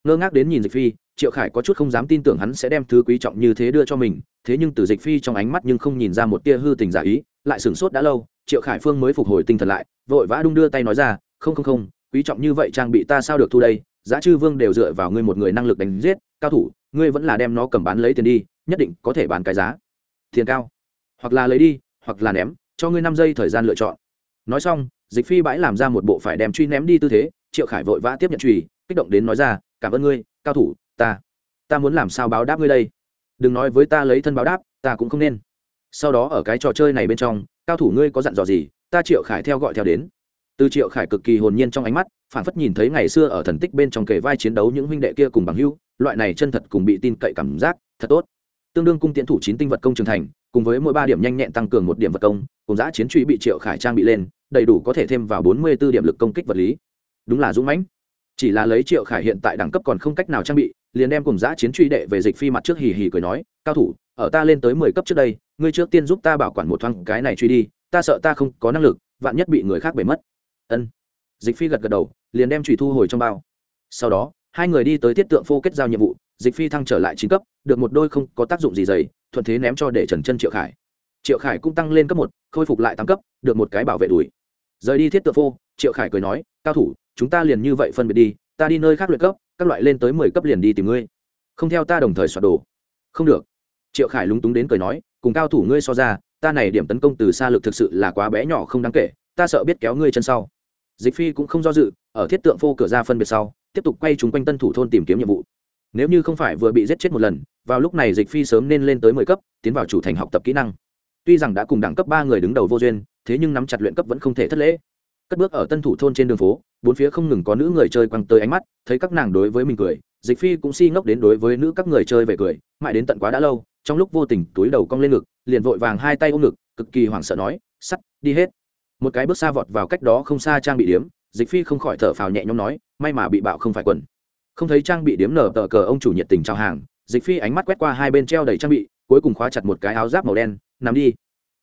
ngơ ngác đến nhìn dịch phi, triệu khải có chút không dám tin tưởng hắn sẽ đem thứ quý trọng như thế đưa cho mình, thế nhưng từ dịch phi trong ánh mắt nhưng không nhìn ra một tia hư tình giả ý, lại sửng sốt đã lâu, triệu khải phương mới phục hồi tinh thần lại, vội vã đung đưa tay nói ra, không không không, quý trọng như vậy trang bị ta sao được thu đây? Giá chư vương đều dựa vào ngươi một người năng lực đánh giết, cao thủ, ngươi vẫn là đem nó cầm bán lấy tiền đi, nhất định có thể bán cái giá. Tiền cao? Hoặc là lấy đi, hoặc là ném, cho ngươi năm giây thời gian lựa chọn. Nói xong, dịch phi bãi làm ra một bộ phải đem truy ném đi tư thế, triệu khải vội vã tiếp nhận truy, kích động đến nói ra cảm ơn ngươi, cao thủ, ta ta muốn làm sao báo đáp ngươi đây? Đừng nói với ta lấy thân báo đáp, ta cũng không nên. Sau đó ở cái trò chơi này bên trong, cao thủ ngươi có dặn dò gì, ta triệu khải theo gọi theo đến. Từ triệu khải cực kỳ hồn nhiên trong ánh mắt, phản phất nhìn thấy ngày xưa ở thần tích bên trong kề vai chiến đấu những huynh đệ kia cùng bằng hữu, loại này chân thật cùng bị tin cậy cảm giác, thật tốt. Tương đương cung tiễn thủ chín tinh vật công trường thành, cùng với mỗi ba điểm nhanh nhẹn tăng cường một điểm vật công, cùng giã chiến truy bị triệu khải trang bị lên, đầy đủ có thể thêm vào bốn mươi b ố điểm lực công kích vật lý. Đúng là dũng mãnh chỉ là lấy triệu khải hiện tại đẳng cấp còn không cách nào trang bị, liền đem cùng giã chiến truy đệ về dịch phi mặt trước hì hì cười nói, cao thủ, ở ta lên tới mười cấp trước đây, ngươi trước tiên giúp ta bảo quản một thoáng cái này truy đi, ta sợ ta không có năng lực, vạn nhất bị người khác bể mất. Ân. Dịch phi gật gật đầu, liền đem truy thu hồi trong bao. Sau đó, hai người đi tới thiết tượng phô kết giao nhiệm vụ, dịch phi thăng trở lại chín cấp, được một đôi không có tác dụng gì dày, thuận thế ném cho để trần chân triệu khải. Triệu khải cũng tăng lên cấp một, khôi phục lại tám cấp, được một cái bảo vệ đuổi. Rời đi thiết tượng phô, triệu khải cười nói, cao thủ chúng ta liền như vậy phân biệt đi, ta đi nơi khác luyện cấp, các loại lên tới mười cấp liền đi tìm ngươi. Không theo ta đồng thời soạt đồ. Không được. Triệu khải lúng túng đến cười nói, cùng cao thủ ngươi so ra, ta này điểm tấn công từ xa lực thực sự là quá bé nhỏ không đáng kể, ta sợ biết kéo ngươi chân sau. Dịch phi cũng không do dự, ở thiết tượng phô cửa ra phân biệt sau, tiếp tục quay chúng quanh tân thủ thôn tìm kiếm nhiệm vụ. Nếu như không phải vừa bị giết chết một lần, vào lúc này dịch phi sớm nên lên tới mười cấp, tiến vào chủ thành học tập kỹ năng. Tuy rằng đã cùng đẳng cấp ba người đứng đầu vô duyên, thế nhưng nắm chặt luyện cấp vẫn không thể thất lễ cất bước ở tân thủ thôn trên đường phố, bốn phía không ngừng có nữ người chơi quăng tới ánh mắt, thấy các nàng đối với mình cười, dịch phi cũng si ngốc đến đối với nữ các người chơi về cười, mãi đến tận quá đã lâu, trong lúc vô tình túi đầu cong lên ngực, liền vội vàng hai tay ôm ngực, cực kỳ hoảng sợ nói, sắt, đi hết. Một cái bước xa vọt vào cách đó không xa trang bị điếm, dịch phi không khỏi thở phào nhẹ nhõm nói, may mà bị bạo không phải quần. Không thấy trang bị điếm nở tờ cờ, ông chủ nhiệt tình chào hàng, dịch phi ánh mắt quét qua hai bên treo đầy trang bị, cuối cùng khóa chặt một cái áo giáp màu đen, nằm đi.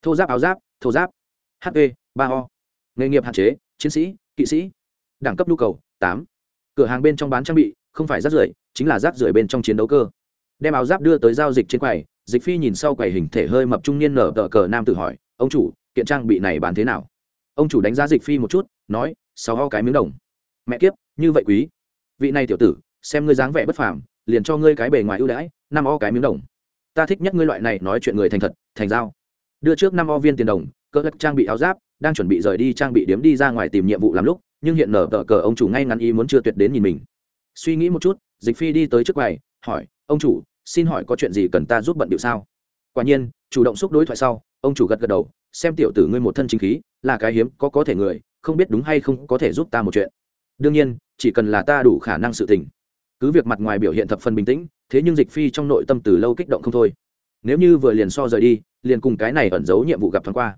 Thô giáp, áo giáp, thô giáp. Hp e, ba ho nghề nghiệp hạn chế, chiến sĩ, kỵ sĩ, đẳng cấp nhu cầu, tám. Cửa hàng bên trong bán trang bị, không phải rác rưởi, chính là rác rưởi bên trong chiến đấu cơ. Đem áo giáp đưa tới giao dịch trên quầy, dịch phi nhìn sau quầy hình thể hơi mập trung niên nở tờ cờ nam tự hỏi, ông chủ, kiện trang bị này bán thế nào? Ông chủ đánh giá dịch phi một chút, nói, sáu ho cái miếng đồng. Mẹ kiếp, như vậy quý. Vị này tiểu tử, xem ngươi dáng vẻ bất phàm, liền cho ngươi cái bề ngoài ưu đãi, năm o cái miếng đồng. Ta thích nhất ngươi loại này nói chuyện người thành thật, thành giao đưa trước năm o viên tiền đồng cơ lắc trang bị áo giáp đang chuẩn bị rời đi trang bị điếm đi ra ngoài tìm nhiệm vụ làm lúc, nhưng hiện nở tờ cờ ông chủ ngay ngắn ý muốn chưa tuyệt đến nhìn mình. Suy nghĩ một chút, dịch phi đi tới trước quầy, hỏi, ông chủ, xin hỏi có chuyện gì cần ta giúp bận điệu sao? Quả nhiên, chủ động xúc đối thoại sau, ông chủ gật gật đầu, xem tiểu tử ngươi một thân chính khí, là cái hiếm, có có thể người, không biết đúng hay không có thể giúp ta một chuyện. Đương nhiên, chỉ cần là ta đủ khả năng sự tình. Cứ việc mặt ngoài biểu hiện thập phần bình tĩnh, thế nhưng dịch phi trong nội tâm từ lâu kích động không thôi. Nếu như vừa liền so rời đi, liền cùng cái này ẩn giấu nhiệm vụ gặp thoáng qua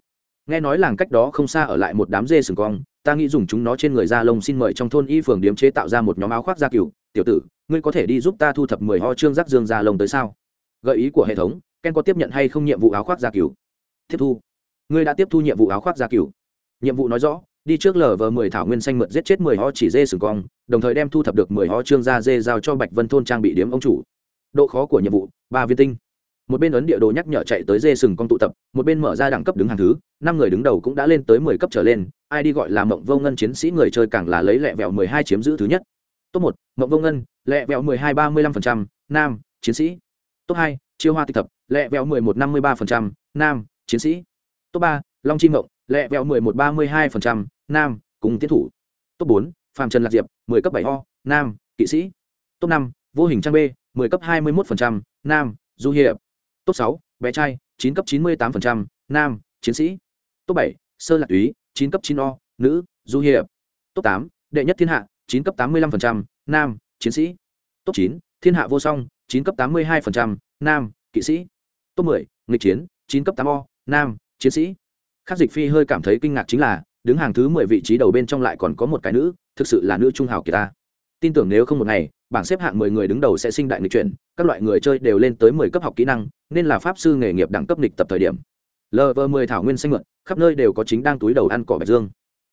nghe nói làng cách đó không xa ở lại một đám dê sừng cong, ta nghĩ dùng chúng nó trên người da lông xin mời trong thôn y phường điếm chế tạo ra một nhóm áo khoác da cừu. Tiểu tử, ngươi có thể đi giúp ta thu thập mười ho trương giác dương da lông tới sao? Gợi ý của hệ thống, ken có tiếp nhận hay không nhiệm vụ áo khoác da cừu? Tiếp thu. Ngươi đã tiếp thu nhiệm vụ áo khoác da cừu. Nhiệm vụ nói rõ, đi trước lờ vờ mười thảo nguyên xanh mượn giết chết mười ho chỉ dê sừng cong, đồng thời đem thu thập được mười ho trương da dê giao cho bạch vân thôn trang bị điếm ông chủ. Độ khó của nhiệm vụ, ba viên tinh một bên ấn địa đồ nhắc nhở chạy tới dê sừng con tụ tập, một bên mở ra đẳng cấp đứng hàng thứ, năm người đứng đầu cũng đã lên tới mười cấp trở lên, ai đi gọi là mộng vô ngân chiến sĩ người chơi càng là lấy lẹ vẹo mười hai chiếm giữ thứ nhất. Top một, mộng vô ngân, lẹ vẹo mười hai ba mươi lăm phần trăm, nam, chiến sĩ. Top hai, chiêu hoa tịch thập lẹ vẹo mười một năm mươi ba phần trăm, nam, chiến sĩ. Top ba, long chi mộng lẹ vẹo mười một ba mươi hai phần trăm, nam, cùng tiến thủ. Top bốn phạm trần lạc diệp, mười cấp bảy ho nam, kỵ sĩ. Top năm, vô hình trang b mười cấp hai mươi một phần trăm, nam, du hiệp top sáu, bé trai, chín cấp chín mươi tám phần trăm, nam, chiến sĩ. Top bảy, sơ lạc túy chín cấp chín o, nữ, du hiệp. Top tám, đệ nhất thiên hạ, chín cấp tám mươi lăm phần trăm, nam, chiến sĩ. Top chín, thiên hạ vô song, chín cấp tám mươi hai phần trăm, nam, kỵ sĩ. Top mười, nghịch chiến, chín cấp tám o, nam, chiến sĩ. Khắc dịch phi hơi cảm thấy kinh ngạc chính là, đứng hàng thứ mười vị trí đầu bên trong lại còn có một cái nữ, thực sự là nữ trung hào kỳ ta. Tin tưởng nếu không một ngày bảng xếp hạng mười người đứng đầu sẽ sinh đại nghịch chuyển, các loại người chơi đều lên tới mười cấp học kỹ năng, nên là pháp sư nghề nghiệp đẳng cấp nghịch tập thời điểm. Lv mười thảo nguyên xanh mượn, khắp nơi đều có chính đang túi đầu ăn cỏ bạch dương.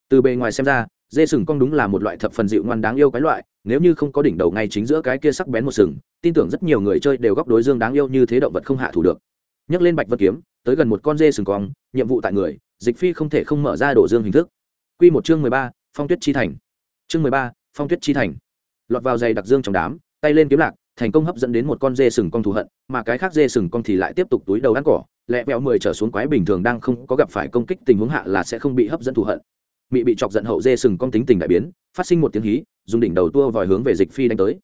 Từ bề ngoài xem ra, dê sừng cong đúng là một loại thập phần dịu ngoan đáng yêu cái loại, nếu như không có đỉnh đầu ngay chính giữa cái kia sắc bén một sừng, tin tưởng rất nhiều người chơi đều góc đối dương đáng yêu như thế động vật không hạ thủ được. Nhấc lên bạch vân kiếm, tới gần một con dê sừng cong nhiệm vụ tại người, dịch phi không thể không mở ra đổ dương hình thức. Quy một chương mười ba, phong tuyết chi thành. Chương mười ba, phong tuyết chi thành lọt vào giày đặc dương trong đám, tay lên kiếm lạc, thành công hấp dẫn đến một con dê sừng con thù hận, mà cái khác dê sừng con thì lại tiếp tục túi đầu ăn cỏ, lẹ vẹo mười trở xuống quái bình thường đang không có gặp phải công kích tình huống hạ là sẽ không bị hấp dẫn thù hận. Mị bị chọc giận hậu dê sừng con tính tình đại biến, phát sinh một tiếng hí, dùng đỉnh đầu tua vòi hướng về dịch phi đánh tới.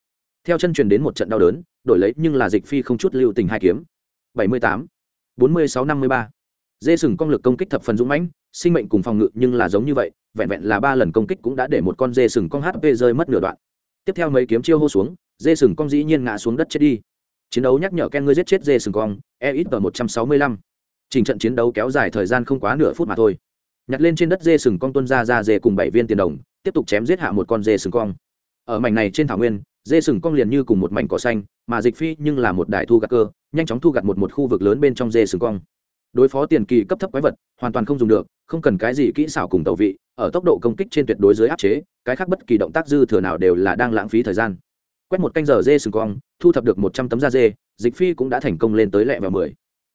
Theo chân truyền đến một trận đau đớn, đổi lấy nhưng là dịch phi không chút lưu tình hai kiếm. Bảy mươi tám, bốn mươi sáu năm mươi ba. Dê sừng con lực công kích thập phần dũng mãnh, sinh mệnh cùng phòng ngự nhưng là giống như vậy, vẹn vẹn là ba lần công kích cũng đã để một con dê sừng con hp rơi mất nửa đoạn tiếp theo mấy kiếm chiêu hô xuống dê sừng cong dĩ nhiên ngã xuống đất chết đi chiến đấu nhắc nhở ken ngươi giết chết dê sừng cong, e ít ở một trăm sáu mươi lăm trình trận chiến đấu kéo dài thời gian không quá nửa phút mà thôi nhặt lên trên đất dê sừng cong tuân ra ra dê cùng bảy viên tiền đồng tiếp tục chém giết hạ một con dê sừng cong. ở mảnh này trên thảo nguyên dê sừng cong liền như cùng một mảnh cỏ xanh mà dịch phi nhưng là một đài thu gạt cơ nhanh chóng thu gặt một một khu vực lớn bên trong dê sừng cong. đối phó tiền kỳ cấp thấp quái vật hoàn toàn không dùng được không cần cái gì kỹ xảo cùng tẩu vị ở tốc độ công kích trên tuyệt đối dưới áp chế, cái khác bất kỳ động tác dư thừa nào đều là đang lãng phí thời gian. Quét một canh giờ dê sừng cong, thu thập được một trăm tấm da dê, dịch phi cũng đã thành công lên tới lẹ vào mười.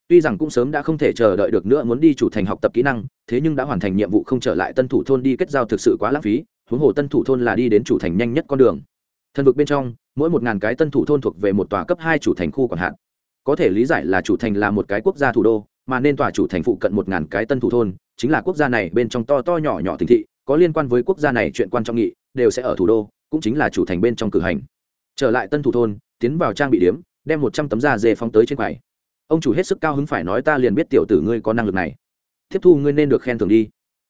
Tuy rằng cũng sớm đã không thể chờ đợi được nữa muốn đi chủ thành học tập kỹ năng, thế nhưng đã hoàn thành nhiệm vụ không trở lại tân thủ thôn đi kết giao thực sự quá lãng phí, huống hồ tân thủ thôn là đi đến chủ thành nhanh nhất con đường. Thần vực bên trong, mỗi một ngàn cái tân thủ thôn thuộc về một tòa cấp hai chủ thành khu còn hạn. Có thể lý giải là chủ thành là một cái quốc gia thủ đô mà nên tòa chủ thành phụ cận một ngàn cái tân thủ thôn, chính là quốc gia này bên trong to to nhỏ nhỏ thành thị, có liên quan với quốc gia này chuyện quan trọng nghị, đều sẽ ở thủ đô, cũng chính là chủ thành bên trong cử hành. Trở lại tân thủ thôn, tiến vào trang bị điếm, đem một trăm tấm da dê phóng tới trên quầy. Ông chủ hết sức cao hứng phải nói ta liền biết tiểu tử ngươi có năng lực này. Tiếp thu ngươi nên được khen thưởng đi.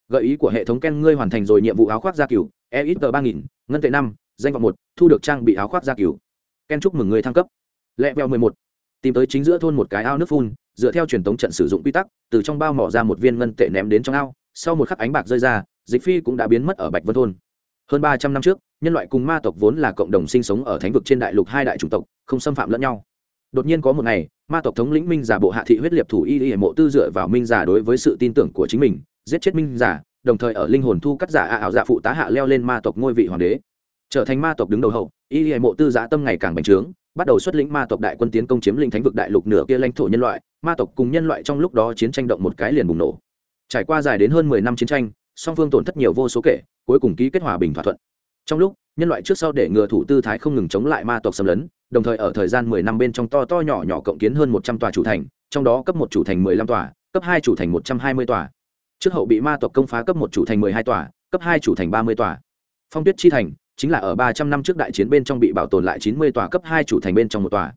Gợi ý của hệ thống ken ngươi hoàn thành rồi nhiệm vụ áo khoác gia cửu e ít tờ ba nghìn, ngân tệ năm, danh vọng một, thu được trang bị áo khoác gia cửu ken chúc mừng ngươi thăng cấp. Lẹ vẹo mười một tìm tới chính giữa thôn một cái ao nước phun, dựa theo truyền thống trận sử dụng quy tắc, từ trong bao mỏ ra một viên ngân tệ ném đến trong ao, sau một khắc ánh bạc rơi ra, dịch phi cũng đã biến mất ở bạch vân thôn. Hơn ba trăm năm trước, nhân loại cùng ma tộc vốn là cộng đồng sinh sống ở thánh vực trên đại lục hai đại chủng tộc, không xâm phạm lẫn nhau. Đột nhiên có một ngày, ma tộc thống lĩnh minh giả bộ hạ thị huyết liệt thủ y y mộ tư dựa vào minh giả đối với sự tin tưởng của chính mình, giết chết minh giả đồng thời ở linh hồn thu cắt giả ảo giả phụ tá hạ leo lên ma tộc ngôi vị hoàng đế. Trở thành ma tộc đứng đầu hậu, y y mộ tư giả tâm ngày càng bành trướng bắt đầu xuất lĩnh ma tộc đại quân tiến công chiếm lĩnh thánh vực đại lục nửa kia lãnh thổ nhân loại, ma tộc cùng nhân loại trong lúc đó chiến tranh động một cái liền bùng nổ. Trải qua dài đến hơn mười năm chiến tranh, song phương tổn thất nhiều vô số kể, cuối cùng ký kết hòa bình thỏa thuận. Trong lúc, nhân loại trước sau để ngừa thủ tư thái không ngừng chống lại ma tộc xâm lấn, đồng thời ở thời gian mười năm bên trong to to nhỏ nhỏ cộng kiến hơn một trăm tòa chủ thành, trong đó cấp một chủ thành mười lăm tòa, cấp hai chủ thành một trăm hai mươi tòa. Trước hậu bị ma tộc công phá cấp một chủ thành mười hai tòa, cấp hai chủ thành ba mươi tòa. Phong tuyết chi thành chính là ở ba trăm năm trước đại chiến bên trong bị bảo tồn lại chín mươi tòa cấp hai chủ thành bên trong một tòa.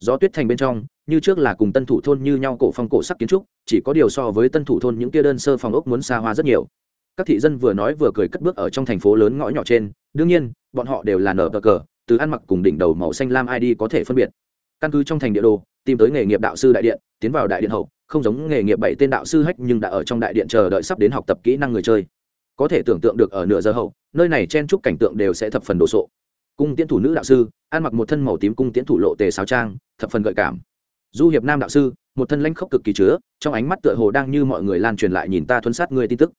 Gió tuyết thành bên trong, như trước là cùng tân thủ thôn như nhau cổ phong cổ sắc kiến trúc, chỉ có điều so với tân thủ thôn những kia đơn sơ phòng ốc muốn xa hoa rất nhiều. Các thị dân vừa nói vừa cười cất bước ở trong thành phố lớn ngõ nhỏ trên, đương nhiên, bọn họ đều là nở cờ cờ, từ ăn mặc cùng đỉnh đầu màu xanh lam id có thể phân biệt. Căn cứ trong thành địa đồ, tìm tới nghề nghiệp đạo sư đại điện, tiến vào đại điện hậu, không giống nghề nghiệp bảy tên đạo sư hách nhưng đã ở trong đại điện chờ đợi sắp đến học tập kỹ năng người chơi có thể tưởng tượng được ở nửa giờ hậu, nơi này chen chúc cảnh tượng đều sẽ thập phần đồ sộ. Cung tiến thủ nữ đạo sư, ăn mặc một thân màu tím cung tiến thủ lộ tề sáo trang, thập phần gợi cảm. Du hiệp nam đạo sư, một thân lãnh khốc cực kỳ chứa, trong ánh mắt tựa hồ đang như mọi người lan truyền lại nhìn ta thuấn sát người tin tức.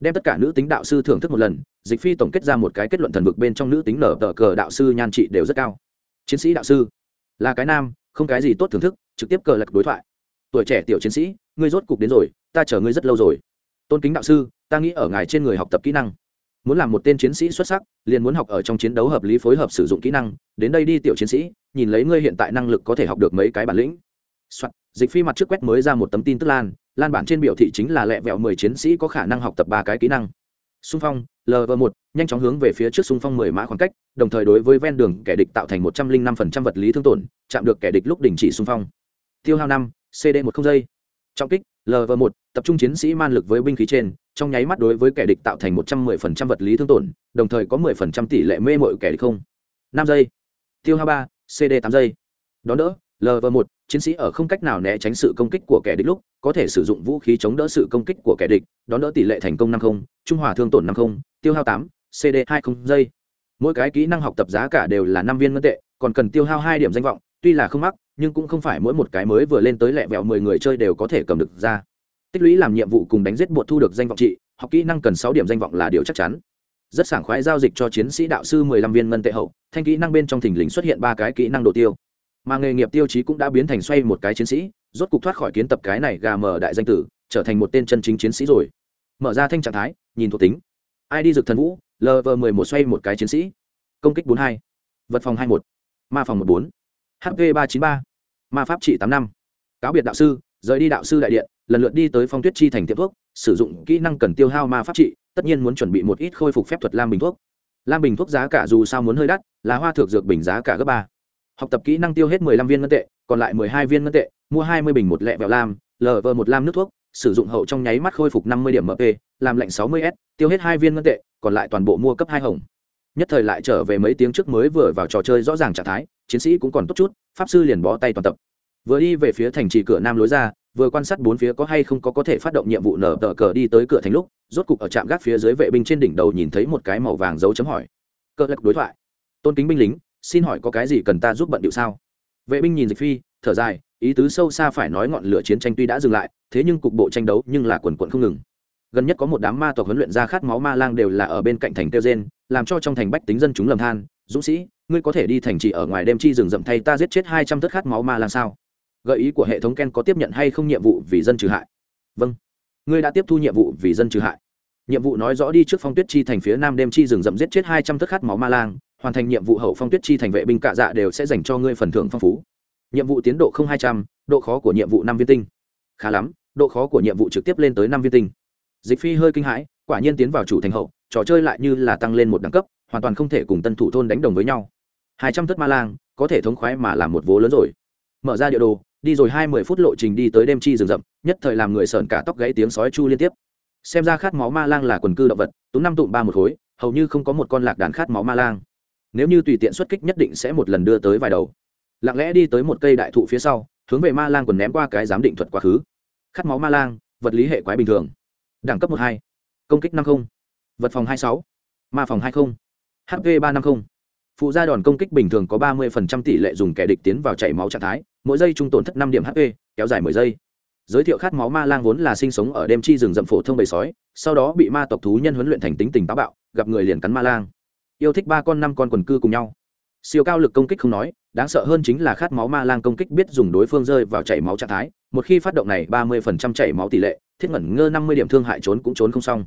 Đem tất cả nữ tính đạo sư thưởng thức một lần, dịch phi tổng kết ra một cái kết luận thần vực bên trong nữ tính nở tờ cờ đạo sư nhan trị đều rất cao. Chiến sĩ đạo sư, là cái nam, không cái gì tốt thưởng thức, trực tiếp cờ lật đối thoại. Tuổi trẻ tiểu chiến sĩ, ngươi rốt cục đến rồi, ta chờ ngươi rất lâu rồi. Tôn kính đạo sư ta nghĩ ở ngài trên người học tập kỹ năng. Muốn làm một tên chiến sĩ xuất sắc liền muốn học ở trong chiến đấu hợp lý phối hợp sử dụng kỹ năng. Đến đây đi tiểu chiến sĩ nhìn lấy ngươi hiện tại năng lực có thể học được mấy cái bản lĩnh. Soạn, dịch phi mặt trước quét mới ra một tấm tin tức lan. Lan bản trên biểu thị chính là lẹ vẹo mười chiến sĩ có khả năng học tập ba cái kỹ năng. Xung phong lv một nhanh chóng hướng về phía trước xung phong mười mã khoảng cách đồng thời đối với ven đường kẻ địch tạo thành một trăm linh năm phần trăm vật lý thương tổn chạm được kẻ địch lúc đình chỉ xung phong. Tiêu hao năm cd một không giây. Trọng kích lv một tập trung chiến sĩ man lực với binh khí trên, trong nháy mắt đối với kẻ địch tạo thành một trăm mười phần trăm vật lý thương tổn, đồng thời có mười phần trăm tỷ lệ mê mội kẻ địch không. Năm giây. Tiêu hao ba cd tám giây. Đón đỡ lv một, chiến sĩ ở không cách nào né tránh sự công kích của kẻ địch lúc, có thể sử dụng vũ khí chống đỡ sự công kích của kẻ địch, đón đỡ tỷ lệ thành công năm không, trung hòa thương tổn năm không, tiêu hao tám cd hai không giây. Mỗi cái kỹ năng học tập giá cả đều là năm viên ngân tệ, còn cần tiêu hao hai điểm danh vọng, tuy là không mắc, nhưng cũng không phải mỗi một cái mới vừa lên tới lẹ vẹo mười người chơi đều có thể cầm được ra tích lũy làm nhiệm vụ cùng đánh giết bột thu được danh vọng trị, học kỹ năng cần sáu điểm danh vọng là điều chắc chắn. Rất sảng khoái giao dịch cho chiến sĩ đạo sư mười lăm viên ngân tệ hậu, thanh kỹ năng bên trong thình lình xuất hiện ba cái kỹ năng đồ tiêu. Mà nghề nghiệp tiêu chí cũng đã biến thành xoay một cái chiến sĩ, rốt cục thoát khỏi kiến tập cái này gà mở đại danh tử, trở thành một tên chân chính chiến sĩ rồi. Mở ra thanh trạng thái, nhìn thuộc tính. Ai đi dực thần vũ lv mười một xoay một cái chiến sĩ. Công kích bốn hai. Vật phòng hai một. Ma phòng một bốn. Hp ba chín ba. Ma pháp trị tám năm. Cáo biệt đạo sư rời đi đạo sư đại điện, lần lượt đi tới phong tuyết chi thành tiệm thuốc, sử dụng kỹ năng cần tiêu hao ma pháp trị, tất nhiên muốn chuẩn bị một ít khôi phục phép thuật lam bình thuốc. Lam bình thuốc giá cả dù sao muốn hơi đắt, là hoa thược dược bình giá cả gấp ba. Học tập kỹ năng tiêu hết mười lăm viên ngân tệ, còn lại mười hai viên ngân tệ, mua hai mươi bình một lẹ vẹo lam lv một lam nước thuốc, sử dụng hậu trong nháy mắt khôi phục năm mươi điểm mp làm lạnh sáu mươi s, tiêu hết hai viên ngân tệ, còn lại toàn bộ mua cấp hai hồng. Nhất thời lại trở về mấy tiếng trước mới vừa vào trò chơi rõ ràng trạng thái, chiến sĩ cũng còn tốt chút, pháp sư liền bó tay toàn tập vừa đi về phía thành trì cửa nam lối ra, vừa quan sát bốn phía có hay không có có thể phát động nhiệm vụ nở tờ cờ đi tới cửa thành lúc, rốt cục ở trạm gác phía dưới vệ binh trên đỉnh đầu nhìn thấy một cái màu vàng dấu chấm hỏi. Cờ lật đối thoại. Tôn kính binh lính, xin hỏi có cái gì cần ta giúp bận điệu sao? Vệ binh nhìn dịch phi, thở dài, ý tứ sâu xa phải nói ngọn lửa chiến tranh tuy đã dừng lại, thế nhưng cục bộ tranh đấu nhưng là quần quận không ngừng. Gần nhất có một đám ma tộc huấn luyện ra khát máu ma lang đều là ở bên cạnh thành tiêu gen làm cho trong thành bách tính dân chúng lầm than. Dũng sĩ, ngươi có thể đi thành trì ở ngoài đêm chi rừng rậm thay ta giết chết hai trăm thất khát máu ma lang sao? Gợi ý của hệ thống ken có tiếp nhận hay không nhiệm vụ vì dân trừ hại? Vâng. Ngươi đã tiếp thu nhiệm vụ vì dân trừ hại. Nhiệm vụ nói rõ đi trước phong tuyết chi thành phía nam đêm chi rừng rậm giết chết hai trăm thất khát máu ma lang, hoàn thành nhiệm vụ hậu phong tuyết chi thành vệ binh cạ dạ đều sẽ dành cho ngươi phần thưởng phong phú. Nhiệm vụ tiến độ không hai trăm, độ khó của nhiệm vụ năm viên tinh. Khá lắm, độ khó của nhiệm vụ trực tiếp lên tới năm viên tinh. Dịch phi hơi kinh hãi, quả nhiên tiến vào chủ thành hậu, trò chơi lại như là tăng lên một đẳng cấp, hoàn toàn không thể cùng tân thủ thôn đánh đồng với nhau. Hai trăm thất ma lang, có thể thống khoái mà làm một vố lớn rồi. Mở ra địa đồ đi rồi hai mươi phút lộ trình đi tới đêm chi rừng rậm, nhất thời làm người sợn cả tóc gãy tiếng sói chu liên tiếp. Xem ra khát máu ma lang là quần cư động vật tú năm tụm ba một khối, hầu như không có một con lạc đàn khát máu ma lang. Nếu như tùy tiện xuất kích nhất định sẽ một lần đưa tới vài đầu. Lặng lẽ đi tới một cây đại thụ phía sau, hướng về ma lang quần ném qua cái giám định thuật quá khứ. Khát máu ma lang, vật lý hệ quái bình thường. Đẳng cấp một hai, công kích năm không, vật phòng hai sáu, ma phòng hai không hp ba năm không phụ gia đòn công kích bình thường có ba mươi tỷ lệ dùng kẻ địch tiến vào chảy máu trạng thái, mỗi giây trung tổn thất năm điểm hp kéo dài mười giây. Giới thiệu khát máu ma lang vốn là sinh sống ở đêm chi rừng rậm phổ thông bầy sói, sau đó bị ma tộc thú nhân huấn luyện thành tính tình táo bạo, gặp người liền cắn ma lang. Yêu thích ba con năm con quần cư cùng nhau. Siêu cao lực công kích không nói, đáng sợ hơn chính là khát máu ma lang công kích biết dùng đối phương rơi vào chảy máu trạng thái, một khi phát động này ba mươi phần trăm chảy máu tỷ lệ, thiết ngẩn ngơ năm mươi điểm thương hại trốn cũng trốn không xong.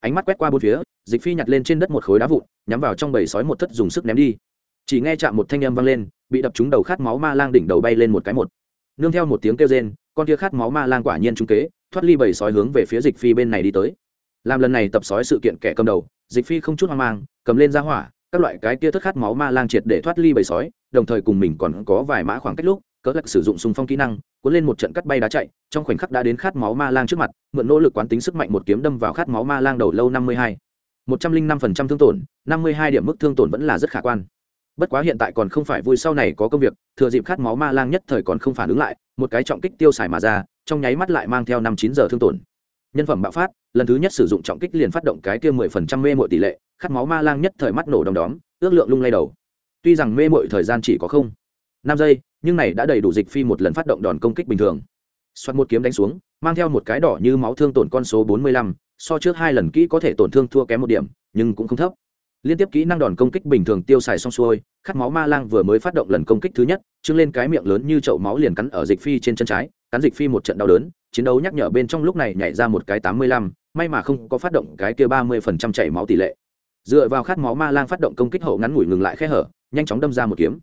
Ánh mắt quét qua bốn phía dịch phi nhặt lên trên đất một khối đá vụn, nhắm vào trong bầy sói một thất dùng sức ném đi. Chỉ nghe chạm một thanh âm vang lên, bị đập trúng đầu khát máu ma lang đỉnh đầu bay lên một cái một. Nương theo một tiếng kêu rên, con kia khát máu ma lang quả nhiên trung kế, thoát ly bầy sói hướng về phía dịch phi bên này đi tới. Làm lần này tập sói sự kiện kẻ cầm đầu, dịch phi không chút hoang mang, cầm lên ra hỏa, các loại cái kia thất khát máu ma lang triệt để thoát ly bầy sói, đồng thời cùng mình còn có vài mã khoảng cách lúc, cỡ lạc sử dụng súng phong kỹ năng, cuốn lên một trận cắt bay đá chạy, trong khoảnh khắc đã đến khát máu ma lang trước mặt, mượn nỗ lực quán tính sức mạnh một kiếm đâm vào khát máu ma lang đầu lâu năm mươi hai một trăm linh năm phần trăm thương tổn, năm mươi hai điểm mức thương tổn vẫn là rất khả quan. Bất quá hiện tại còn không phải vui sau này có công việc, thừa dịp khát máu ma lang nhất thời còn không phản ứng lại, một cái trọng kích tiêu xài mà ra, trong nháy mắt lại mang theo năm chín giờ thương tổn. Nhân phẩm bạo phát, lần thứ nhất sử dụng trọng kích liền phát động cái kia mười phần trăm mê mội tỷ lệ, khát máu ma lang nhất thời mắt nổ đom đóm, ước lượng lung lay đầu. Tuy rằng mê mội thời gian chỉ có không, năm giây, nhưng này đã đầy đủ dịch phi một lần phát động đòn công kích bình thường. Xoát một kiếm đánh xuống, mang theo một cái đỏ như máu thương tổn con số bốn mươi lăm so trước hai lần kỹ có thể tổn thương thua kém một điểm, nhưng cũng không thấp. Liên tiếp kỹ năng đòn công kích bình thường tiêu xài xong xuôi, khát máu ma lang vừa mới phát động lần công kích thứ nhất trưng lên cái miệng lớn như chậu máu liền cắn ở dịch phi trên chân trái, cắn dịch phi một trận đau đớn, chiến đấu nhắc nhở bên trong lúc này nhảy ra một cái tám mươi lăm, may mà không có phát động cái kia ba mươi phần trăm chảy máu tỷ lệ. Dựa vào khát máu ma lang phát động công kích hậu ngắn ngủi ngừng lại khe hở, nhanh chóng đâm ra một kiếm.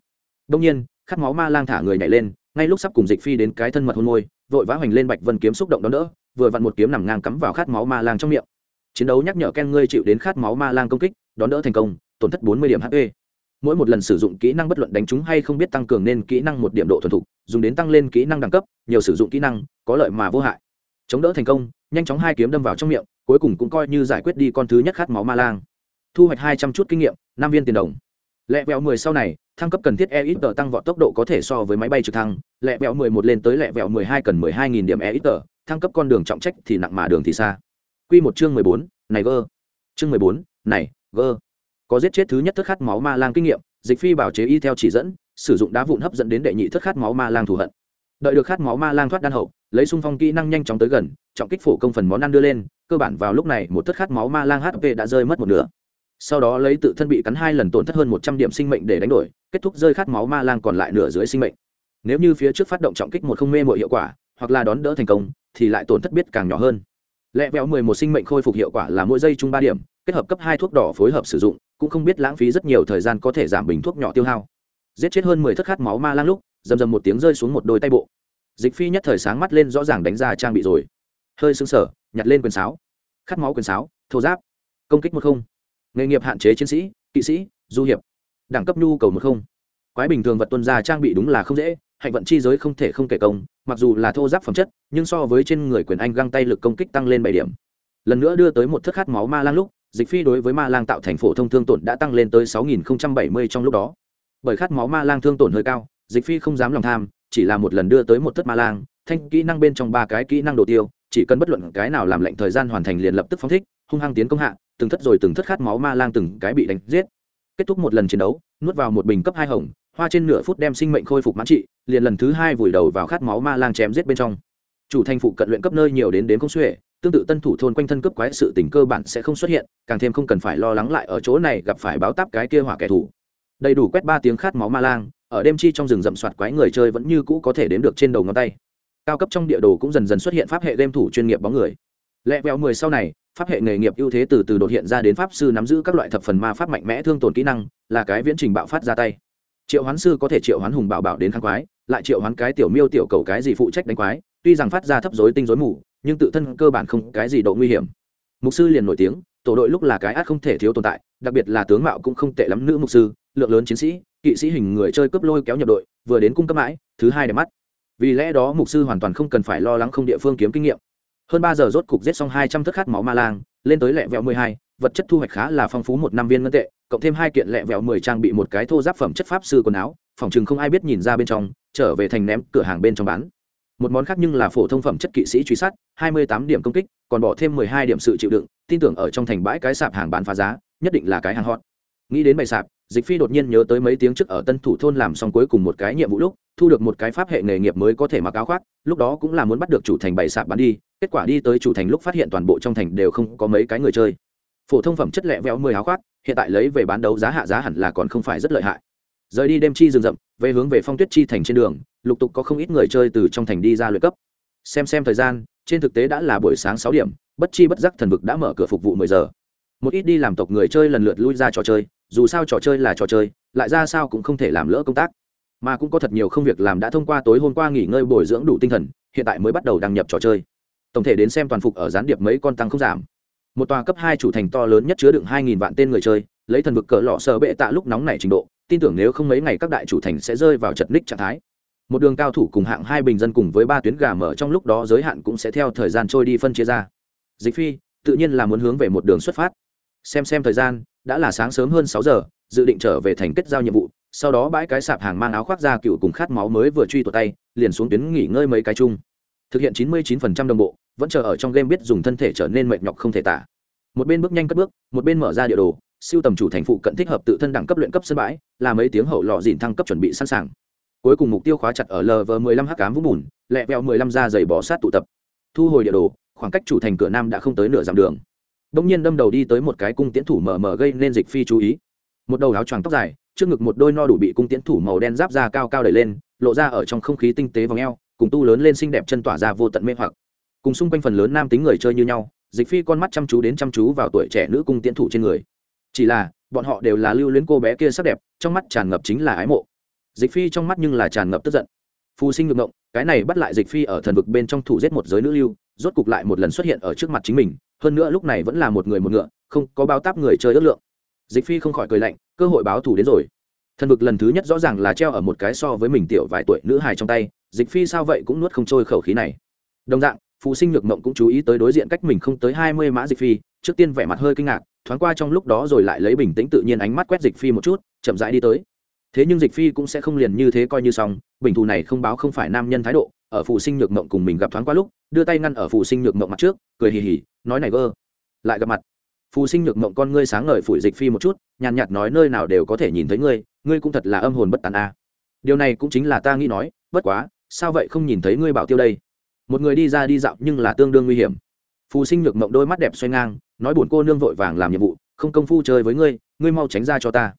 Đông nhiên, khát máu ma lang thả người nhảy lên, ngay lúc sắp cùng dịch phi đến cái thân mật hôn môi, vội vã hoành lên bạch vân kiếm xúc động đón đỡ vừa vặn một kiếm nằm ngang cắm vào khát máu ma lang trong miệng. Chiến đấu nhắc nhở ken ngươi chịu đến khát máu ma lang công kích, đón đỡ thành công, tổn thất bốn mươi điểm hp mỗi một lần sử dụng kỹ năng bất luận đánh trúng hay không biết tăng cường nên kỹ năng một điểm độ thuần thục, dùng đến tăng lên kỹ năng đẳng cấp, nhiều sử dụng kỹ năng, có lợi mà vô hại. Chống đỡ thành công, nhanh chóng hai kiếm đâm vào trong miệng, cuối cùng cũng coi như giải quyết đi con thứ nhất khát máu ma lang. Thu hoạch hai trăm chút kinh nghiệm, năm viên tiền đồng. Lẹ vẹo mười sau này, thăng cấp cần thiết e ít tờ tăng vọt tốc độ có thể so với máy bay trực thăng. Lẹ vẹo mười một lên tới lẹ vẹo mười hai cần mười hai nghìn điểm e ít tờ thăng cấp con đường trọng trách thì nặng mà đường thì xa. Q một chương mười bốn, này gơ. Chương mười bốn, này gơ. Có giết chết thứ nhất thất khát máu ma lang kinh nghiệm, dịch phi bảo chế y theo chỉ dẫn, sử dụng đá vụn hấp dẫn đến đệ nhị thất khát máu ma lang thù hận. Đợi được khát máu ma lang thoát đan hậu, lấy xung phong kỹ năng nhanh chóng tới gần, trọng kích phổ công phần món ăn đưa lên, cơ bản vào lúc này một thất khát máu ma lang hp đã rơi mất một nửa. Sau đó lấy tự thân bị cắn hai lần tổn thất hơn một trăm điểm sinh mệnh để đánh đổi, kết thúc rơi khát máu ma lang còn lại nửa dưới sinh mệnh. Nếu như phía trước phát động trọng kích một không mê mọi hiệu quả hoặc là đón đỡ thành công, thì lại tổn thất biết càng nhỏ hơn. Lẹ vẹo mười một sinh mệnh khôi phục hiệu quả là mỗi giây chung ba điểm, kết hợp cấp hai thuốc đỏ phối hợp sử dụng, cũng không biết lãng phí rất nhiều thời gian có thể giảm bình thuốc nhỏ tiêu hao. Giết chết hơn mười thất khát máu ma lang lúc dầm dầm một tiếng rơi xuống một đôi tay bộ. Dịch phi nhất thời sáng mắt lên rõ ràng đánh ra trang bị rồi. Hơi sưng sở nhặt lên quyền sáo. Khát máu quyền sáo, thô giáp. Công kích một không. Nghề nghiệp hạn chế chiến sĩ, kỵ sĩ, du hiệp. Đẳng cấp nhu cầu một không. Quái bình thường vật tuân ra trang bị đúng là không dễ hạnh vận chi giới không thể không kể công, mặc dù là thô giáp phẩm chất, nhưng so với trên người quyền anh găng tay lực công kích tăng lên bảy điểm. Lần nữa đưa tới một thất khát máu ma lang lúc, dịch phi đối với ma lang tạo thành phổ thông thương tổn đã tăng lên tới 6070 trong lúc đó. Bởi khát máu ma lang thương tổn hơi cao, dịch phi không dám lòng tham, chỉ là một lần đưa tới một thất ma lang, thanh kỹ năng bên trong ba cái kỹ năng đồ tiêu, chỉ cần bất luận cái nào làm lệnh thời gian hoàn thành liền lập tức phóng thích, hung hăng tiến công hạ, từng thất rồi từng thất khát máu ma lang từng cái bị đánh giết. Kết thúc một lần chiến đấu, nuốt vào một bình cấp hai hồng hoa trên nửa phút đem sinh mệnh khôi phục mãn trị, liền lần thứ hai vùi đầu vào khát máu ma lang chém giết bên trong. Chủ thành phụ cận luyện cấp nơi nhiều đến đến không xuể, tương tự tân thủ thôn quanh thân cấp quái sự tình cơ bản sẽ không xuất hiện, càng thêm không cần phải lo lắng lại ở chỗ này gặp phải báo táp cái kia hỏa kẻ thù. Đầy đủ quét ba tiếng khát máu ma lang, ở đêm chi trong rừng rậm soạt quái người chơi vẫn như cũ có thể đếm được trên đầu ngón tay. Cao cấp trong địa đồ cũng dần dần xuất hiện pháp hệ game thủ chuyên nghiệp bóng người. Lẹ vẹo mười sau này, pháp hệ nghề nghiệp ưu thế từ từ đột hiện ra đến pháp sư nắm giữ các loại thập phần ma pháp mạnh mẽ thương tổn kỹ năng, là cái viễn trình bạo phát ra tay triệu hoán sư có thể triệu hoán hùng bảo bảo đến kháng quái, lại triệu hoán cái tiểu miêu tiểu cầu cái gì phụ trách đánh quái, tuy rằng phát ra thấp dối tinh dối mù, nhưng tự thân cơ bản không cái gì độ nguy hiểm. Mục sư liền nổi tiếng, tổ đội lúc là cái át không thể thiếu tồn tại, đặc biệt là tướng mạo cũng không tệ lắm nữ mục sư, lượng lớn chiến sĩ, kỵ sĩ hình người chơi cướp lôi kéo nhập đội, vừa đến cung cấp mãi, thứ hai để mắt. Vì lẽ đó mục sư hoàn toàn không cần phải lo lắng không địa phương kiếm kinh nghiệm. Hơn ba giờ rốt cục giết xong hai trăm thất khát máu ma lang lên tới lẹ vẹo mười hai, vật chất thu hoạch khá là phong phú một năm viên ngân tệ, cộng thêm hai kiện lẹ vẹo mười trang bị một cái thô giáp phẩm chất pháp sư quần áo, phòng chừng không ai biết nhìn ra bên trong, trở về thành ném cửa hàng bên trong bán. Một món khác nhưng là phổ thông phẩm chất kỵ sĩ truy sát, hai mươi tám điểm công kích, còn bỏ thêm mười hai điểm sự chịu đựng, tin tưởng ở trong thành bãi cái sạp hàng bán phá giá, nhất định là cái hàng hot. Nghĩ đến bày sạp, dịch phi đột nhiên nhớ tới mấy tiếng trước ở tân thủ thôn làm xong cuối cùng một cái nhiệm vụ lúc, thu được một cái pháp hệ nghề nghiệp mới có thể mặc áo khoác, lúc đó cũng là muốn bắt được chủ thành bày sạp bán đi kết quả đi tới chủ thành lúc phát hiện toàn bộ trong thành đều không có mấy cái người chơi. Phổ thông phẩm chất lẹ vẽo mười áo khoác, hiện tại lấy về bán đấu giá hạ giá hẳn là còn không phải rất lợi hại. Rời đi đêm chi rừng rậm, về hướng về phong tuyết chi thành trên đường, lục tục có không ít người chơi từ trong thành đi ra luyện cấp. Xem xem thời gian, trên thực tế đã là buổi sáng sáu điểm, bất chi bất giác thần vực đã mở cửa phục vụ mười giờ. Một ít đi làm tộc người chơi lần lượt lui ra trò chơi, dù sao trò chơi là trò chơi, lại ra sao cũng không thể làm lỡ công tác. Mà cũng có thật nhiều không việc làm đã thông qua tối hôm qua nghỉ ngơi bồi dưỡng đủ tinh thần, hiện tại mới bắt đầu đăng nhập trò chơi tổng thể đến xem toàn phục ở gián điệp mấy con tăng không giảm. Một tòa cấp hai chủ thành to lớn nhất chứa đựng hai nghìn vạn tên người chơi, lấy thần vực cỡ lọ sờ bệ tạ lúc nóng này trình độ, tin tưởng nếu không mấy ngày các đại chủ thành sẽ rơi vào chật ních trạng thái. Một đường cao thủ cùng hạng hai bình dân cùng với ba tuyến gà mở trong lúc đó giới hạn cũng sẽ theo thời gian trôi đi phân chia ra. Dịch phi, tự nhiên là muốn hướng về một đường xuất phát. Xem xem thời gian, đã là sáng sớm hơn sáu giờ, dự định trở về thành kết giao nhiệm vụ, sau đó bãi cái sạp hàng mang áo khoác ra cựu cùng khát máu mới vừa truy tụt tay, liền xuống tuyến nghỉ ngơi mấy cái chung. Thực hiện chín mươi 99% đồng bộ vẫn chờ ở trong game biết dùng thân thể trở nên mệt nhọc không thể tả. Một bên bước nhanh cất bước, một bên mở ra địa đồ, siêu tầm chủ thành phụ cận thích hợp tự thân đẳng cấp luyện cấp sân bãi, là mấy tiếng hậu lọ dìn thăng cấp chuẩn bị sẵn sàng. Cuối cùng mục tiêu khóa chặt ở lv 15 h cám vũng bùn, lẹ vẹo 15 ra giày bỏ sát tụ tập. Thu hồi địa đồ, khoảng cách chủ thành cửa nam đã không tới nửa dặm đường. Đông nhiên đâm đầu đi tới một cái cung tiễn thủ mờ mờ gây nên dịch phi chú ý. Một đầu áo choàng tóc dài, trước ngực một đôi no đủ bị cung tiễn thủ màu đen giáp ra cao cao đẩy lên, lộ ra ở trong không khí tinh tế vòng eo, cùng tu lớn lên xinh đẹp chân tỏa ra vô tận mê hoặc cùng xung quanh phần lớn nam tính người chơi như nhau, dịch phi con mắt chăm chú đến chăm chú vào tuổi trẻ nữ cung tiến thủ trên người. Chỉ là, bọn họ đều là lưu luyến cô bé kia sắc đẹp, trong mắt tràn ngập chính là ái mộ. Dịch phi trong mắt nhưng là tràn ngập tức giận. Phù sinh ngược ngộng, cái này bắt lại dịch phi ở thần vực bên trong thủ giết một giới nữ lưu, rốt cục lại một lần xuất hiện ở trước mặt chính mình, hơn nữa lúc này vẫn là một người một ngựa, không có bao táp người chơi ước lượng. Dịch phi không khỏi cười lạnh, cơ hội báo thù đến rồi. Thần vực lần thứ nhất rõ ràng là treo ở một cái so với mình tiểu vài tuổi nữ hài trong tay, dịch phi sao vậy cũng nuốt không trôi khẩu khí này. Đồng dạng phụ sinh nhược mộng cũng chú ý tới đối diện cách mình không tới hai mươi mã dịch phi, trước tiên vẻ mặt hơi kinh ngạc, thoáng qua trong lúc đó rồi lại lấy bình tĩnh tự nhiên ánh mắt quét dịch phi một chút, chậm rãi đi tới. Thế nhưng dịch phi cũng sẽ không liền như thế coi như xong, bình thù này không báo không phải nam nhân thái độ, ở phụ sinh nhược mộng cùng mình gặp thoáng qua lúc, đưa tay ngăn ở phụ sinh nhược mộng mặt trước, cười hì hì, nói này vơ lại gặp mặt. Phụ sinh nhược mộng con ngươi sáng ngời phủi dịch phi một chút, nhàn nhạt nói nơi nào đều có thể nhìn thấy ngươi ngươi cũng thật là âm hồn bất tàn a. Điều này cũng chính là ta nghĩ nói, bất quá, sao vậy không nhìn thấy ngươi bảo tiêu đây? Một người đi ra đi dạo nhưng là tương đương nguy hiểm. Phù sinh nhược mộng đôi mắt đẹp xoay ngang, nói buồn cô nương vội vàng làm nhiệm vụ, không công phu chơi với ngươi ngươi mau tránh ra cho ta.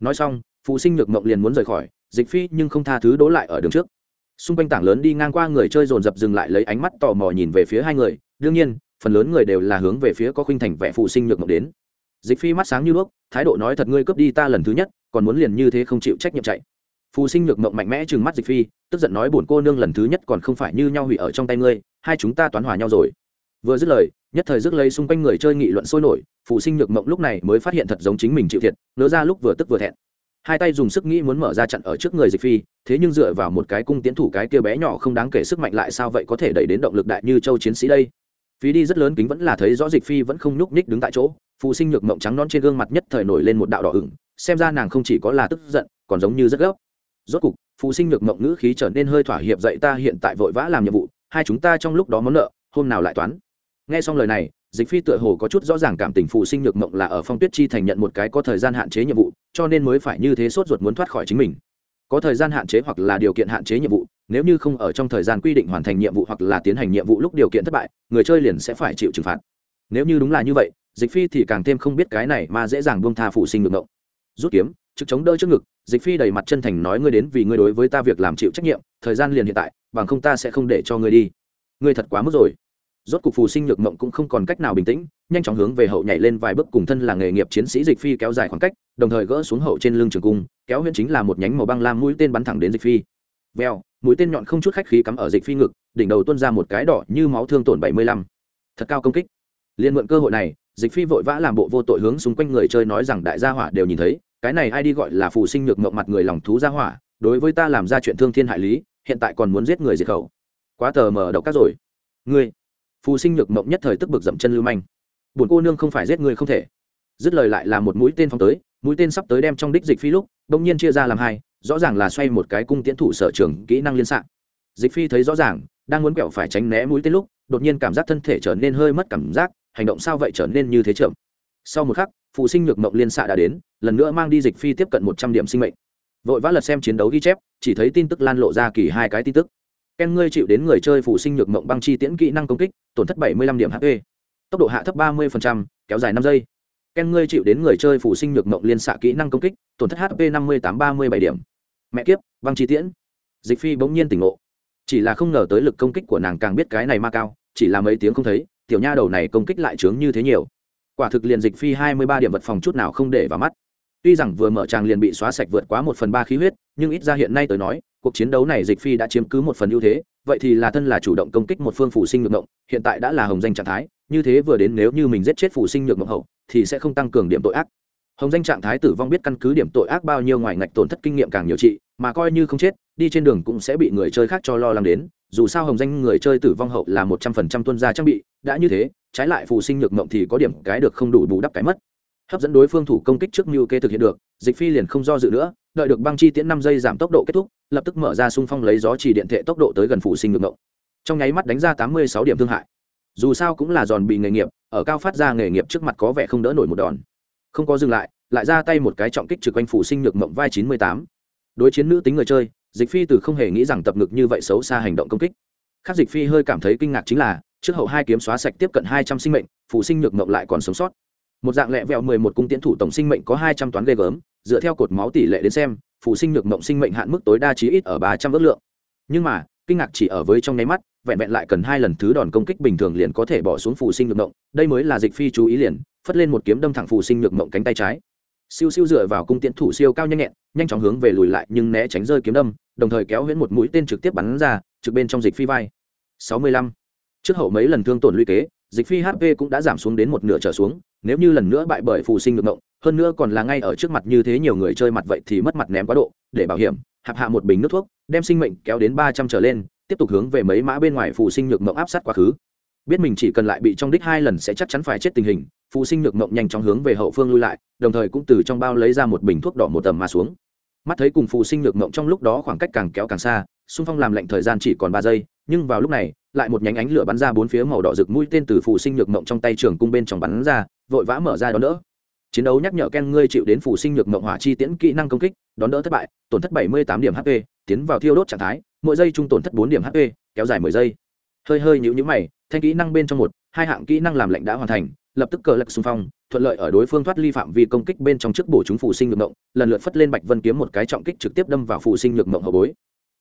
Nói xong, phù sinh nhược mộng liền muốn rời khỏi, dịch phi nhưng không tha thứ đố lại ở đường trước. Xung quanh tảng lớn đi ngang qua người chơi dồn dập dừng lại lấy ánh mắt tò mò nhìn về phía hai người, đương nhiên, phần lớn người đều là hướng về phía có khuynh thành vẻ phụ sinh nhược mộng đến. Dịch phi mắt sáng như đuốc, thái độ nói thật ngươi cướp đi ta lần thứ nhất, còn muốn liền như thế không chịu trách nhiệm chạy phù sinh nhược mộng mạnh mẽ chừng mắt dịch phi, tức giận nói bổn cô nương lần thứ nhất còn không phải như nhau hủy ở trong tay ngươi, hai chúng ta toán hòa nhau rồi. Vừa dứt lời, nhất thời rước lấy xung quanh người chơi nghị luận sôi nổi, phù sinh nhược mộng lúc này mới phát hiện thật giống chính mình chịu thiệt nỡ ra lúc vừa tức vừa thẹn. Hai tay dùng sức nghĩ muốn mở ra chặn ở trước người dịch phi, thế nhưng dựa vào một cái cung tiến thủ cái kia bé nhỏ không đáng kể sức mạnh lại sao vậy có thể đẩy đến động lực đại như châu chiến sĩ đây? Phí đi rất lớn kính vẫn là thấy rõ dịch phi vẫn không nhúc nhích đứng tại chỗ, phù sinh nhược mộng trắng non trên gương mặt nhất thời nổi lên một đạo đỏ ửng, xem ra nàng không chỉ có là tức giận, còn giống như rất gấp rốt cục, phụ sinh nhược mộng ngữ khí trở nên hơi thỏa hiệp dậy ta hiện tại vội vã làm nhiệm vụ, hai chúng ta trong lúc đó món nợ, hôm nào lại toán? Nghe xong lời này, dịch phi tựa hồ có chút rõ ràng cảm tình phụ sinh nhược mộng là ở phong tuyết chi thành nhận một cái có thời gian hạn chế nhiệm vụ, cho nên mới phải như thế sốt ruột muốn thoát khỏi chính mình. Có thời gian hạn chế hoặc là điều kiện hạn chế nhiệm vụ, nếu như không ở trong thời gian quy định hoàn thành nhiệm vụ hoặc là tiến hành nhiệm vụ lúc điều kiện thất bại, người chơi liền sẽ phải chịu trừng phạt. Nếu như đúng là như vậy, dịch phi thì càng thêm không biết cái này mà dễ dàng buông tha phụ sinh ngược ngộng rút kiếm trực chống đỡ trước ngực, dịch phi đầy mặt chân thành nói ngươi đến vì ngươi đối với ta việc làm chịu trách nhiệm, thời gian liền hiện tại, bằng không ta sẽ không để cho ngươi đi. Ngươi thật quá mức rồi. Rốt cục phù sinh nhược mộng cũng không còn cách nào bình tĩnh, nhanh chóng hướng về hậu nhảy lên vài bước cùng thân là nghề nghiệp chiến sĩ dịch phi kéo dài khoảng cách, đồng thời gỡ xuống hậu trên lưng trường cung, kéo huyễn chính là một nhánh màu băng lam mũi tên bắn thẳng đến dịch phi. Veo mũi tên nhọn không chút khách khí cắm ở dịch phi ngực, đỉnh đầu tuôn ra một cái đỏ như máu thương tổn bảy mươi lăm. Thật cao công kích. Liền mượn cơ hội này, dịch phi vội vã làm bộ vô tội hướng xung quanh người chơi nói rằng đại gia hỏa đều nhìn thấy cái này ai đi gọi là phù sinh nhược mộng mặt người lòng thú gia hỏa, đối với ta làm ra chuyện thương thiên hại lý, hiện tại còn muốn giết người diệt khẩu. Quá tờ mờ độc các rồi. Ngươi, phù sinh nhược mộng nhất thời tức bực dậm chân lưu manh. Buồn cô nương không phải giết người không thể. Dứt lời lại là một mũi tên phóng tới, mũi tên sắp tới đem trong đích dịch phi lúc, bỗng nhiên chia ra làm hai, rõ ràng là xoay một cái cung tiễn thủ sở trường kỹ năng liên xạ dịch phi thấy rõ ràng, đang muốn quẹo phải tránh né mũi tên lúc, đột nhiên cảm giác thân thể trở nên hơi mất cảm giác, hành động sao vậy trở nên như thế chậm? Sau một khắc, phụ sinh nhược mộng liên xạ đã đến, lần nữa mang đi dịch phi tiếp cận một trăm điểm sinh mệnh. Vội vã lật xem chiến đấu ghi chép, chỉ thấy tin tức lan lộ ra kỳ hai cái tin tức. Ken ngươi chịu đến người chơi phụ sinh nhược mộng băng chi tiễn kỹ năng công kích, tổn thất bảy mươi lăm điểm hp tốc độ hạ thấp ba mươi kéo dài năm giây. Ken ngươi chịu đến người chơi phụ sinh nhược mộng liên xạ kỹ năng công kích, tổn thất hp năm mươi tám ba mươi bảy điểm. Mẹ kiếp, băng chi tiễn. Dịch phi bỗng nhiên tỉnh ngộ. Chỉ là không ngờ tới lực công kích của nàng càng biết cái này ma cao, chỉ là mấy tiếng không thấy, tiểu nha đầu này công kích lại trướng như thế nhiều quả thực liền dịch phi hai mươi ba điểm vật phòng chút nào không để vào mắt. Tuy rằng vừa mở tràng liền bị xóa sạch vượt quá một phần ba khí huyết, nhưng ít ra hiện nay tới nói, cuộc chiến đấu này dịch phi đã chiếm cứ một phần ưu thế, vậy thì là thân là chủ động công kích một phương phủ sinh nhược ngộng hiện tại đã là hồng danh trạng thái, như thế vừa đến nếu như mình giết chết phủ sinh nhược ngộng hậu, thì sẽ không tăng cường điểm tội ác. Hồng danh trạng thái tử vong biết căn cứ điểm tội ác bao nhiêu ngoài ngạch tổn thất kinh nghiệm càng nhiều trị, mà coi như không chết, đi trên đường cũng sẽ bị người chơi khác cho lo lắng đến, dù sao hồng danh người chơi tử vong hậu là một trăm phần trăm tuân gia trang bị, đã như thế trái lại phù sinh nhược mộng thì có điểm cái được không đủ bù đắp cái mất. Hấp dẫn đối phương thủ công kích trước mưu kê thực hiện được, dịch phi liền không do dự nữa, đợi được băng chi tiễn năm giây giảm tốc độ kết thúc, lập tức mở ra xung phong lấy gió chỉ điện thệ tốc độ tới gần phù sinh nhược mộng. Trong nháy mắt đánh ra tám mươi sáu điểm thương hại. Dù sao cũng là giòn bị nghề nghiệp, ở cao phát ra nghề nghiệp trước mặt có vẻ không đỡ nổi một đòn. Không có dừng lại lại ra tay một cái trọng kích trực quanh phù sinh nhược mộng vai chín mươi tám. Đối chiến nữ tính người chơi, dịch phi từ không hề nghĩ rằng tập ngực như vậy xấu xa hành động công kích khắc dịch phi hơi cảm thấy kinh ngạc chính là, trước hậu hai kiếm xóa sạch tiếp cận hai trăm sinh mệnh phụ sinh nhược mộng lại còn sống sót. Một dạng lẹ vẹo mười một cung tiến thủ tổng sinh mệnh có hai trăm toán ghê gớm, dựa theo cột máu tỷ lệ đến xem phụ sinh nhược mộng sinh mệnh hạn mức tối đa chí ít ở ba trăm ước lượng. Nhưng mà, kinh ngạc chỉ ở với trong nháy mắt, vẹn vẹn lại cần hai lần thứ đòn công kích bình thường liền có thể bỏ xuống phụ sinh nhược mộng, đây mới là dịch phi chú ý liền, phất lên một kiếm đâm thẳng phụ sinh nhược mộng cánh tay trái. Siêu siêu dựa vào cung tiễn thủ siêu cao nhanh nhẹn, nhanh chóng hướng về lùi lại nhưng né tránh rơi kiếm đâm, đồng thời kéo huyễn một mũi tên trực tiếp bắn ra trực bên trong dịch phi vai. Sáu mươi lăm. Trước hậu mấy lần thương tổn lũy kế, dịch phi hp cũng đã giảm xuống đến một nửa trở xuống, nếu như lần nữa bại bởi phù sinh ngược ngộng, hơn nữa còn là ngay ở trước mặt như thế nhiều người chơi mặt vậy thì mất mặt ném quá độ, để bảo hiểm, hạp hạ một bình nước thuốc, đem sinh mệnh kéo đến ba trăm trở lên, tiếp tục hướng về mấy mã bên ngoài phù sinh nhược mộng áp sát quá khứ. Biết mình chỉ cần lại bị trong đích hai lần sẽ chắc chắn phải chết tình hình, phù sinh nhược mộng nhanh chóng hướng về hậu phương lui lại, đồng thời cũng từ trong bao lấy ra một bình thuốc đỏ một tầm mà xuống. Mắt thấy cùng phù sinh nhược mộng trong lúc đó khoảng cách càng kéo càng xa xung phong làm lệnh thời gian chỉ còn ba giây, nhưng vào lúc này, lại một nhánh ánh lửa bắn ra bốn phía màu đỏ rực mũi tên từ phù sinh nhược mộng trong tay trường cung bên trong bắn ra, vội vã mở ra đón đỡ. Chiến đấu nhắc nhở ken ngươi chịu đến phù sinh nhược mộng hỏa chi tiễn kỹ năng công kích, đón đỡ thất bại, tổn thất bảy mươi tám điểm hp tiến vào thiêu đốt trạng thái, mỗi giây trung tổn thất bốn điểm hp kéo dài mười giây. Hơi hơi nhũ nhũ mày, thanh kỹ năng bên trong một, hai hạng kỹ năng làm lệnh đã hoàn thành, lập tức cờ lật xung phong, thuận lợi ở đối phương thoát ly phạm vi công kích bên trong trước bổ chúng phù sinh nhược mộng, lần lượt phất lên bạch vân kiếm một cái trọng kích trực tiếp đâm vào phù sinh nhược mộng hậu bối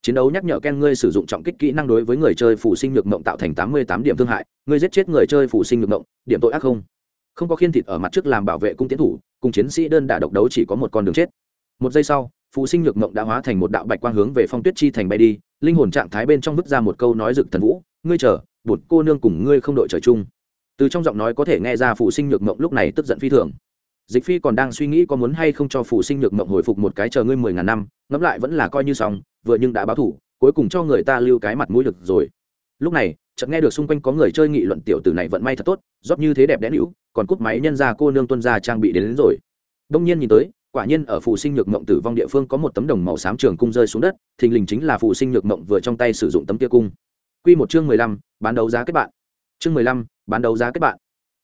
chiến đấu nhắc nhở ken ngươi sử dụng trọng kích kỹ năng đối với người chơi phủ sinh nhược mộng tạo thành tám mươi tám điểm thương hại, ngươi giết chết người chơi phủ sinh nhược mộng, điểm tội ác không? Không có khiên thịt ở mặt trước làm bảo vệ cung tiến thủ, cùng chiến sĩ đơn đả độc đấu chỉ có một con đường chết. Một giây sau phụ sinh nhược mộng đã hóa thành một đạo bạch quang hướng về phong tuyết chi thành bay đi, linh hồn trạng thái bên trong vứt ra một câu nói rực thần vũ, ngươi chờ bột cô nương cùng ngươi không đội trời chung. Từ trong giọng nói có thể nghe ra phụ sinh nhược mộng lúc này tức giận phi thường. Dịch phi còn đang suy nghĩ có muốn hay không cho phụ sinh nhược mộng hồi phục một cái chờ ngươi mười ngàn năm, ngẫm lại vẫn là coi như xong vừa nhưng đã báo thủ cuối cùng cho người ta lưu cái mặt mũi được rồi. Lúc này chợt nghe được xung quanh có người chơi nghị luận tiểu tử này vận may thật tốt rót như thế đẹp đẽ hữu còn cúp máy nhân ra cô nương tuân ra trang bị đến, đến rồi. Đông nhiên nhìn tới quả nhiên ở phụ sinh nhược mộng tử vong địa phương có một tấm đồng màu xám trường cung rơi xuống đất thình lình chính là phụ sinh nhược mộng vừa trong tay sử dụng tấm tia cung. Quy một chương mười lăm bán đấu giá kết bạn. Chương mười lăm bán đấu giá kết bạn.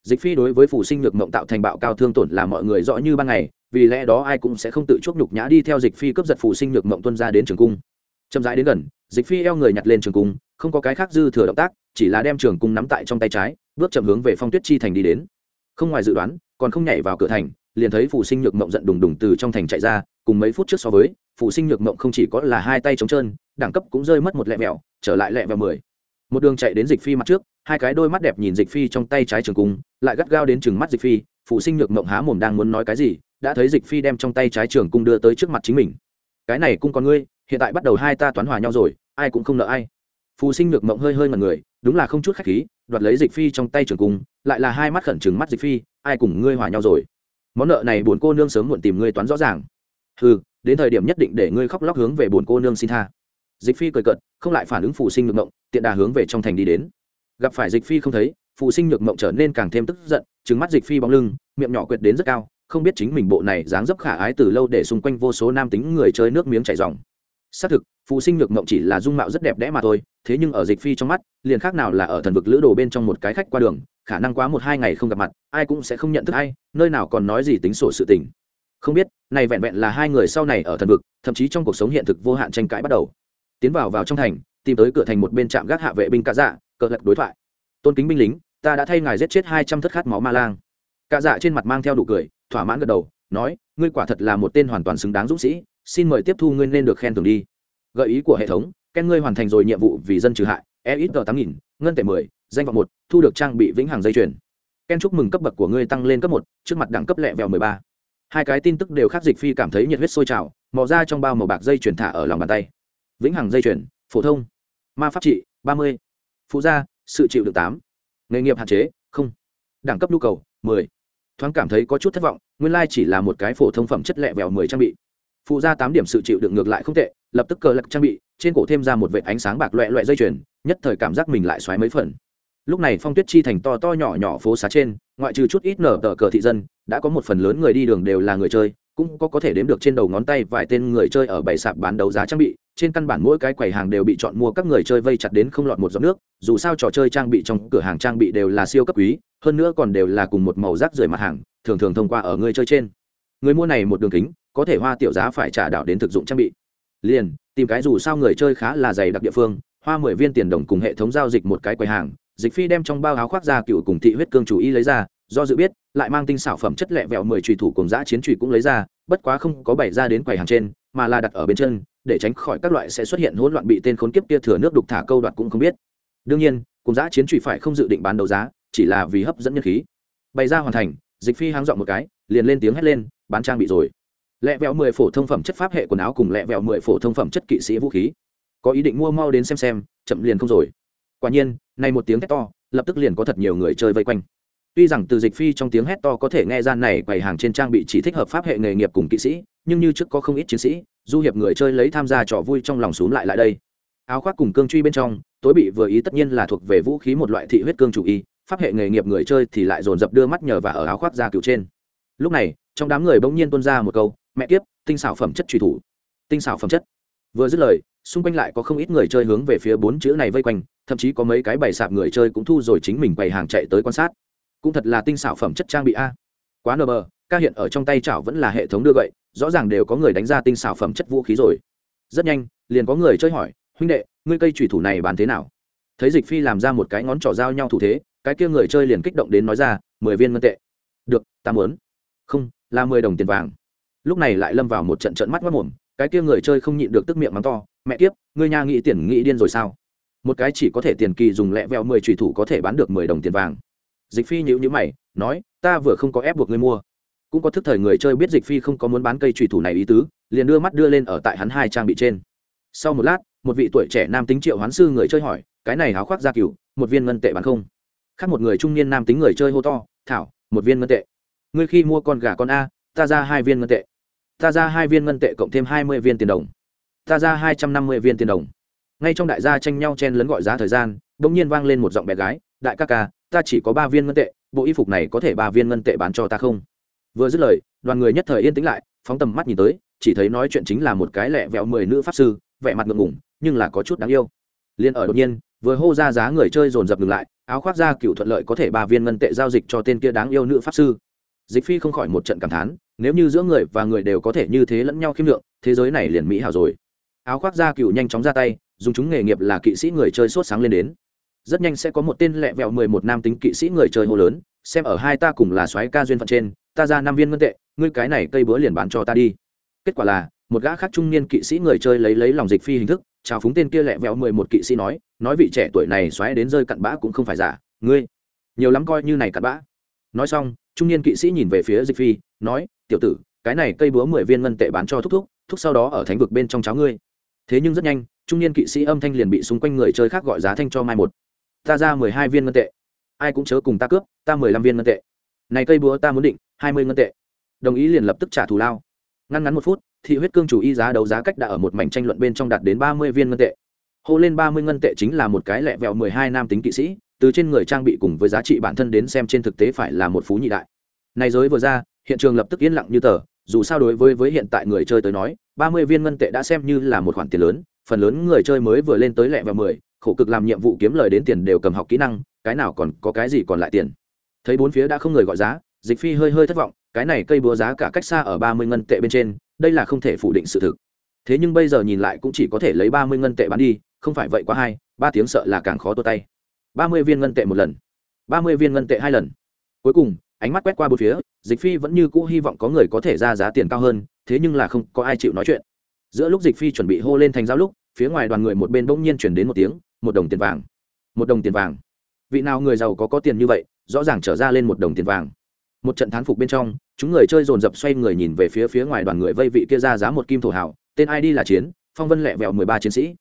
Dịch phi đối với phụ sinh nhược mộng tạo thành bạo cao thương tổn là mọi người rõ như ban ngày vì lẽ đó ai cũng sẽ không tự chuốc nhục nhã đi theo dịch phi cướp giật phụ sinh nhược mộng tuân ra đến trường cung. Chậm rãi đến gần, dịch phi eo người nhặt lên trường cung, không có cái khác dư thừa động tác, chỉ là đem trường cung nắm tại trong tay trái, bước chậm hướng về phong tuyết chi thành đi đến. Không ngoài dự đoán, còn không nhảy vào cửa thành, liền thấy phụ sinh nhược mộng giận đùng đùng từ trong thành chạy ra, cùng mấy phút trước so với phụ sinh nhược mộng không chỉ có là hai tay trống trơn, đẳng cấp cũng rơi mất một lẹ mẹo trở lại lẹ vào mười. Một đường chạy đến dịch phi mặt trước, hai cái đôi mắt đẹp nhìn dịch phi trong tay trái trường cung, lại gắt gao đến chừng mắt dịch phi phụ sinh nhược mộng há mồm đang muốn nói cái gì đã thấy dịch phi đem trong tay trái trường cung đưa tới trước mặt chính mình. Cái này cung còn ngươi, hiện tại bắt đầu hai ta toán hòa nhau rồi, ai cũng không nợ ai. Phù sinh nhược mộng hơi hơi mật người, đúng là không chút khách khí, đoạt lấy dịch phi trong tay trường cung, lại là hai mắt khẩn trừng mắt dịch phi, ai cùng ngươi hòa nhau rồi? Món nợ này buồn cô nương sớm muộn tìm ngươi toán rõ ràng. Ừ đến thời điểm nhất định để ngươi khóc lóc hướng về buồn cô nương xin tha. Dịch phi cười cận không lại phản ứng Phù sinh nhược mộng, tiện đà hướng về trong thành đi đến. Gặp phải dịch phi không thấy phụ sinh nhược mộng trở nên càng thêm tức giận trứng mắt dịch phi bóng lưng, miệng nhỏ quyệt đến rất cao không biết chính mình bộ này dáng dấp khả ái từ lâu để xung quanh vô số nam tính người chơi nước miếng chảy ròng xác thực, phụ sinh nhược mộng chỉ là dung mạo rất đẹp đẽ mà thôi, thế nhưng ở dịch phi trong mắt, liền khác nào là ở thần vực lữ đồ bên trong một cái khách qua đường, khả năng quá một hai ngày không gặp mặt, ai cũng sẽ không nhận thức ai, nơi nào còn nói gì tính sổ sự tình. Không biết, này vẹn vẹn là hai người sau này ở thần vực, thậm chí trong cuộc sống hiện thực vô hạn tranh cãi bắt đầu. Tiến vào vào trong thành, tìm tới cửa thành một bên trạm gác hạ vệ binh cạ dạ cờ lật đối thoại. Tôn kính binh lính, ta đã thay ngài giết chết hai trăm thất khát máu ma lang. Cạ dạ trên mặt mang theo đủ cười thỏa mãn gật đầu, nói, ngươi quả thật là một tên hoàn toàn xứng đáng dũng sĩ, xin mời tiếp thu ngươi nên được khen thưởng đi. Gợi ý của hệ thống, ken ngươi hoàn thành rồi nhiệm vụ vì dân trừ hại e ít tám nghìn, ngân tệ mười, danh vọng một, thu được trang bị vĩnh hằng dây chuyền. Ken chúc mừng cấp bậc của ngươi tăng lên cấp một, trước mặt đẳng cấp lẹ vèo mười ba. Hai cái tin tức đều khác dịch phi cảm thấy nhiệt huyết sôi trào, mò ra trong bao màu bạc dây chuyển thả ở lòng bàn tay. Vĩnh hằng dây chuyển phổ thông. Ma pháp trị, ba mươi. Phụ gia, sự chịu được tám. Nghề nghiệp hạn chế, không. Đẳng cấp nhu cầu, mười thoáng cảm thấy có chút thất vọng, nguyên lai chỉ là một cái phổ thông phẩm chất lẹ vẹo mười trang bị. Phụ gia tám điểm sự chịu đựng ngược lại không tệ, lập tức cờ lật trang bị, trên cổ thêm ra một vệt ánh sáng bạc loẹ loẹ dây chuyền, nhất thời cảm giác mình lại xoáy mấy phần. Lúc này phong tuyết chi thành to to nhỏ nhỏ phố xá trên, ngoại trừ chút ít nở tờ cờ thị dân, đã có một phần lớn người đi đường đều là người chơi, cũng có có thể đếm được trên đầu ngón tay vài tên người chơi ở bảy sạp bán đấu giá trang bị, trên căn bản mỗi cái quầy hàng đều bị chọn mua các người chơi vây chặt đến không lọt một giọt nước, dù sao trò chơi trang bị trong cửa hàng trang bị đều là siêu cấp quý hơn nữa còn đều là cùng một màu rác rưởi mặt hàng, thường thường thông qua ở người chơi trên. Người mua này một đường kính, có thể hoa tiểu giá phải trả đảo đến thực dụng trang bị. Liền, tìm cái dù sao người chơi khá là dày đặc địa phương, hoa mười viên tiền đồng cùng hệ thống giao dịch một cái quầy hàng, dịch phi đem trong bao áo khoác ra cựu cùng thị huyết cương chủ y lấy ra, do dự biết, lại mang tinh xảo phẩm chất lẹ vẹo mười trùy thủ cùng giã chiến trùy cũng lấy ra, bất quá không có bày ra đến quầy hàng trên, mà là đặt ở bên chân, để tránh khỏi các loại sẽ xuất hiện hỗn loạn bị tên khốn kiếp kia thừa nước đục thả câu đoạt cũng không biết. Đương nhiên, cùng giã chiến trùy phải không dự định bán đấu giá chỉ là vì hấp dẫn nhân khí. Bày ra hoàn thành, dịch phi háng dọn một cái, liền lên tiếng hét lên, bán trang bị rồi. Lẹ vẹo mười phổ thông phẩm chất pháp hệ quần áo cùng lẹ vẹo mười phổ thông phẩm chất kỵ sĩ vũ khí. Có ý định mua mau đến xem xem, chậm liền không rồi. Quả nhiên, này một tiếng hét to, lập tức liền có thật nhiều người chơi vây quanh. Tuy rằng từ dịch phi trong tiếng hét to có thể nghe ra này quầy hàng trên trang bị chỉ thích hợp pháp hệ nghề nghiệp cùng kỵ sĩ, nhưng như trước có không ít chiến sĩ, du hiệp người chơi lấy tham gia trò vui trong lòng xuống lại lại đây. Áo khoác cùng cương truy bên trong, tối bị vừa ý tất nhiên là thuộc về vũ khí một loại thị huyết cương chủ y pháp hệ nghề nghiệp người chơi thì lại dồn dập đưa mắt nhờ và ở áo khoác da cựu trên. Lúc này, trong đám người bỗng nhiên tuôn ra một câu, mẹ kiếp, tinh xảo phẩm chất truy thủ. Tinh xảo phẩm chất. Vừa dứt lời, xung quanh lại có không ít người chơi hướng về phía bốn chữ này vây quanh, thậm chí có mấy cái bày sạp người chơi cũng thu rồi chính mình bày hàng chạy tới quan sát. Cũng thật là tinh xảo phẩm chất trang bị a. Quá nờ bờ, ca hiện ở trong tay chảo vẫn là hệ thống đưa gậy, rõ ràng đều có người đánh ra tinh xảo phẩm chất vũ khí rồi. Rất nhanh, liền có người chơi hỏi, huynh đệ, ngươi cây thủy thủ này bán thế nào? Thấy dịch phi làm ra một cái ngón trỏ giao nhau thủ thế cái kia người chơi liền kích động đến nói ra mười viên ngân tệ. Được ta muốn. Không là mười đồng tiền vàng. Lúc này lại lâm vào một trận trận mắt mất mồm cái kia người chơi không nhịn được tức miệng mắng to mẹ kiếp, ngươi nhà nghĩ tiền nghĩ điên rồi sao? Một cái chỉ có thể tiền kỳ dùng lẹ vẹo mười trùy thủ có thể bán được mười đồng tiền vàng. Dịch phi nhữ nhữ mày nói ta vừa không có ép buộc ngươi mua. Cũng có thức thời người chơi biết dịch phi không có muốn bán cây trùy thủ này ý tứ liền đưa mắt đưa lên ở tại hắn hai trang bị trên. Sau một lát một vị tuổi trẻ nam tính triệu hoán sư người chơi hỏi cái này háo khoác ra cửu một viên ngân tệ bán không? Khác một người trung niên nam tính người chơi hô to, thảo, một viên ngân tệ. Ngươi khi mua con gà con a, ta ra hai viên ngân tệ. Ta ra hai viên ngân tệ cộng thêm hai mươi viên tiền đồng. Ta ra hai trăm năm mươi viên tiền đồng. Ngay trong đại gia tranh nhau chen lấn gọi giá thời gian đ ỗ n g nhiên vang lên một giọng bé gái, đại ca ca, ta chỉ có ba viên ngân tệ, bộ y phục này có thể ba viên ngân tệ bán cho ta không? Vừa dứt lời, đoàn người nhất thời yên tĩnh lại, phóng tầm mắt nhìn tới, chỉ thấy nói chuyện chính là một cái lẹ vẹo mười nữ pháp sư, vẻ mặt ngượng ngủng nhưng là có chút đáng yêu. Liền ở đột nhiên, vừa hô ra giá người chơi dồn dập ngừng lại áo khoác ra cựu thuận lợi có thể ba viên ngân tệ giao dịch cho tên kia đáng yêu nữ pháp sư. Dịch phi không khỏi một trận cảm thán, nếu như giữa người và người đều có thể như thế lẫn nhau khiêm lượng, thế giới này liền mỹ hảo rồi. Áo khoác ra cựu nhanh chóng ra tay, dùng chúng nghề nghiệp là kỵ sĩ người chơi sốt sáng lên đến. Rất nhanh sẽ có một tên lẹ vẹo mười một nam tính kỵ sĩ người chơi hô lớn, xem ở hai ta cùng là soái ca duyên phận trên, ta ra năm viên ngân tệ, ngươi cái này cây bữa liền bán cho ta đi. Kết quả là, một gã khác trung niên kỵ sĩ người chơi lấy lấy lòng dịch phi hình thức chào phúng tên kia lẹ vẹo mười một kỵ sĩ nói nói vị trẻ tuổi này xoáy đến rơi cặn bã cũng không phải giả, ngươi. Nhiều lắm coi như này cặn bã. Nói xong, trung niên kỵ sĩ nhìn về phía dịch phi, nói, tiểu tử, cái này cây búa mười viên ngân tệ bán cho thúc thúc thúc sau đó ở thánh vực bên trong cháo ngươi. Thế nhưng rất nhanh, trung niên kỵ sĩ âm thanh liền bị xung quanh người chơi khác gọi giá thanh cho mai một. Ta ra mười hai viên ngân tệ. Ai cũng chớ cùng ta cướp, ta mười lăm viên ngân tệ. Này cây búa ta muốn định, hai mươi ngân tệ. Đồng ý liền lập tức trả thù lao. Ngăn ngắn một phút thị huyết cương chủ y giá đấu giá cách đã ở một mảnh tranh luận bên trong đạt đến ba mươi viên ngân tệ. Hô lên ba mươi ngân tệ chính là một cái lẹ vẹo mười hai nam tính kỵ sĩ, từ trên người trang bị cùng với giá trị bản thân đến xem trên thực tế phải là một phú nhị đại. Này giới vừa ra, hiện trường lập tức yên lặng như tờ, dù sao đối với với hiện tại người chơi tới nói, ba mươi viên ngân tệ đã xem như là một khoản tiền lớn, phần lớn người chơi mới vừa lên tới lẹ và mười, khổ cực làm nhiệm vụ kiếm lời đến tiền đều cầm học kỹ năng, cái nào còn có cái gì còn lại tiền. Thấy bốn phía đã không người gọi giá, dịch phi hơi hơi thất vọng, cái này cây búa giá cả cách xa ở ba mươi ngân tệ bên trên đây là không thể phủ định sự thực. Thế nhưng bây giờ nhìn lại cũng chỉ có thể lấy ba mươi ngân tệ bán đi, không phải vậy quá hai ba tiếng sợ là càng khó tua tay. Ba mươi viên ngân tệ một lần. Ba mươi viên ngân tệ hai lần. Cuối cùng, ánh mắt quét qua bốn phía, dịch phi vẫn như cũ hy vọng có người có thể ra giá tiền cao hơn, thế nhưng là không có ai chịu nói chuyện. Giữa lúc dịch phi chuẩn bị hô lên thành giao lúc, phía ngoài đoàn người một bên bỗng nhiên chuyển đến một tiếng, một đồng tiền vàng. Một đồng tiền vàng. Vị nào người giàu có có tiền như vậy, rõ ràng trở ra lên một đồng tiền vàng. Một trận thán phục bên trong chúng người chơi dồn dập xoay người nhìn về phía phía ngoài đoàn người vây vị kia ra giá một kim thổ hảo tên id là chiến, phong vân lẹ vẹo mười ba chiến sĩ.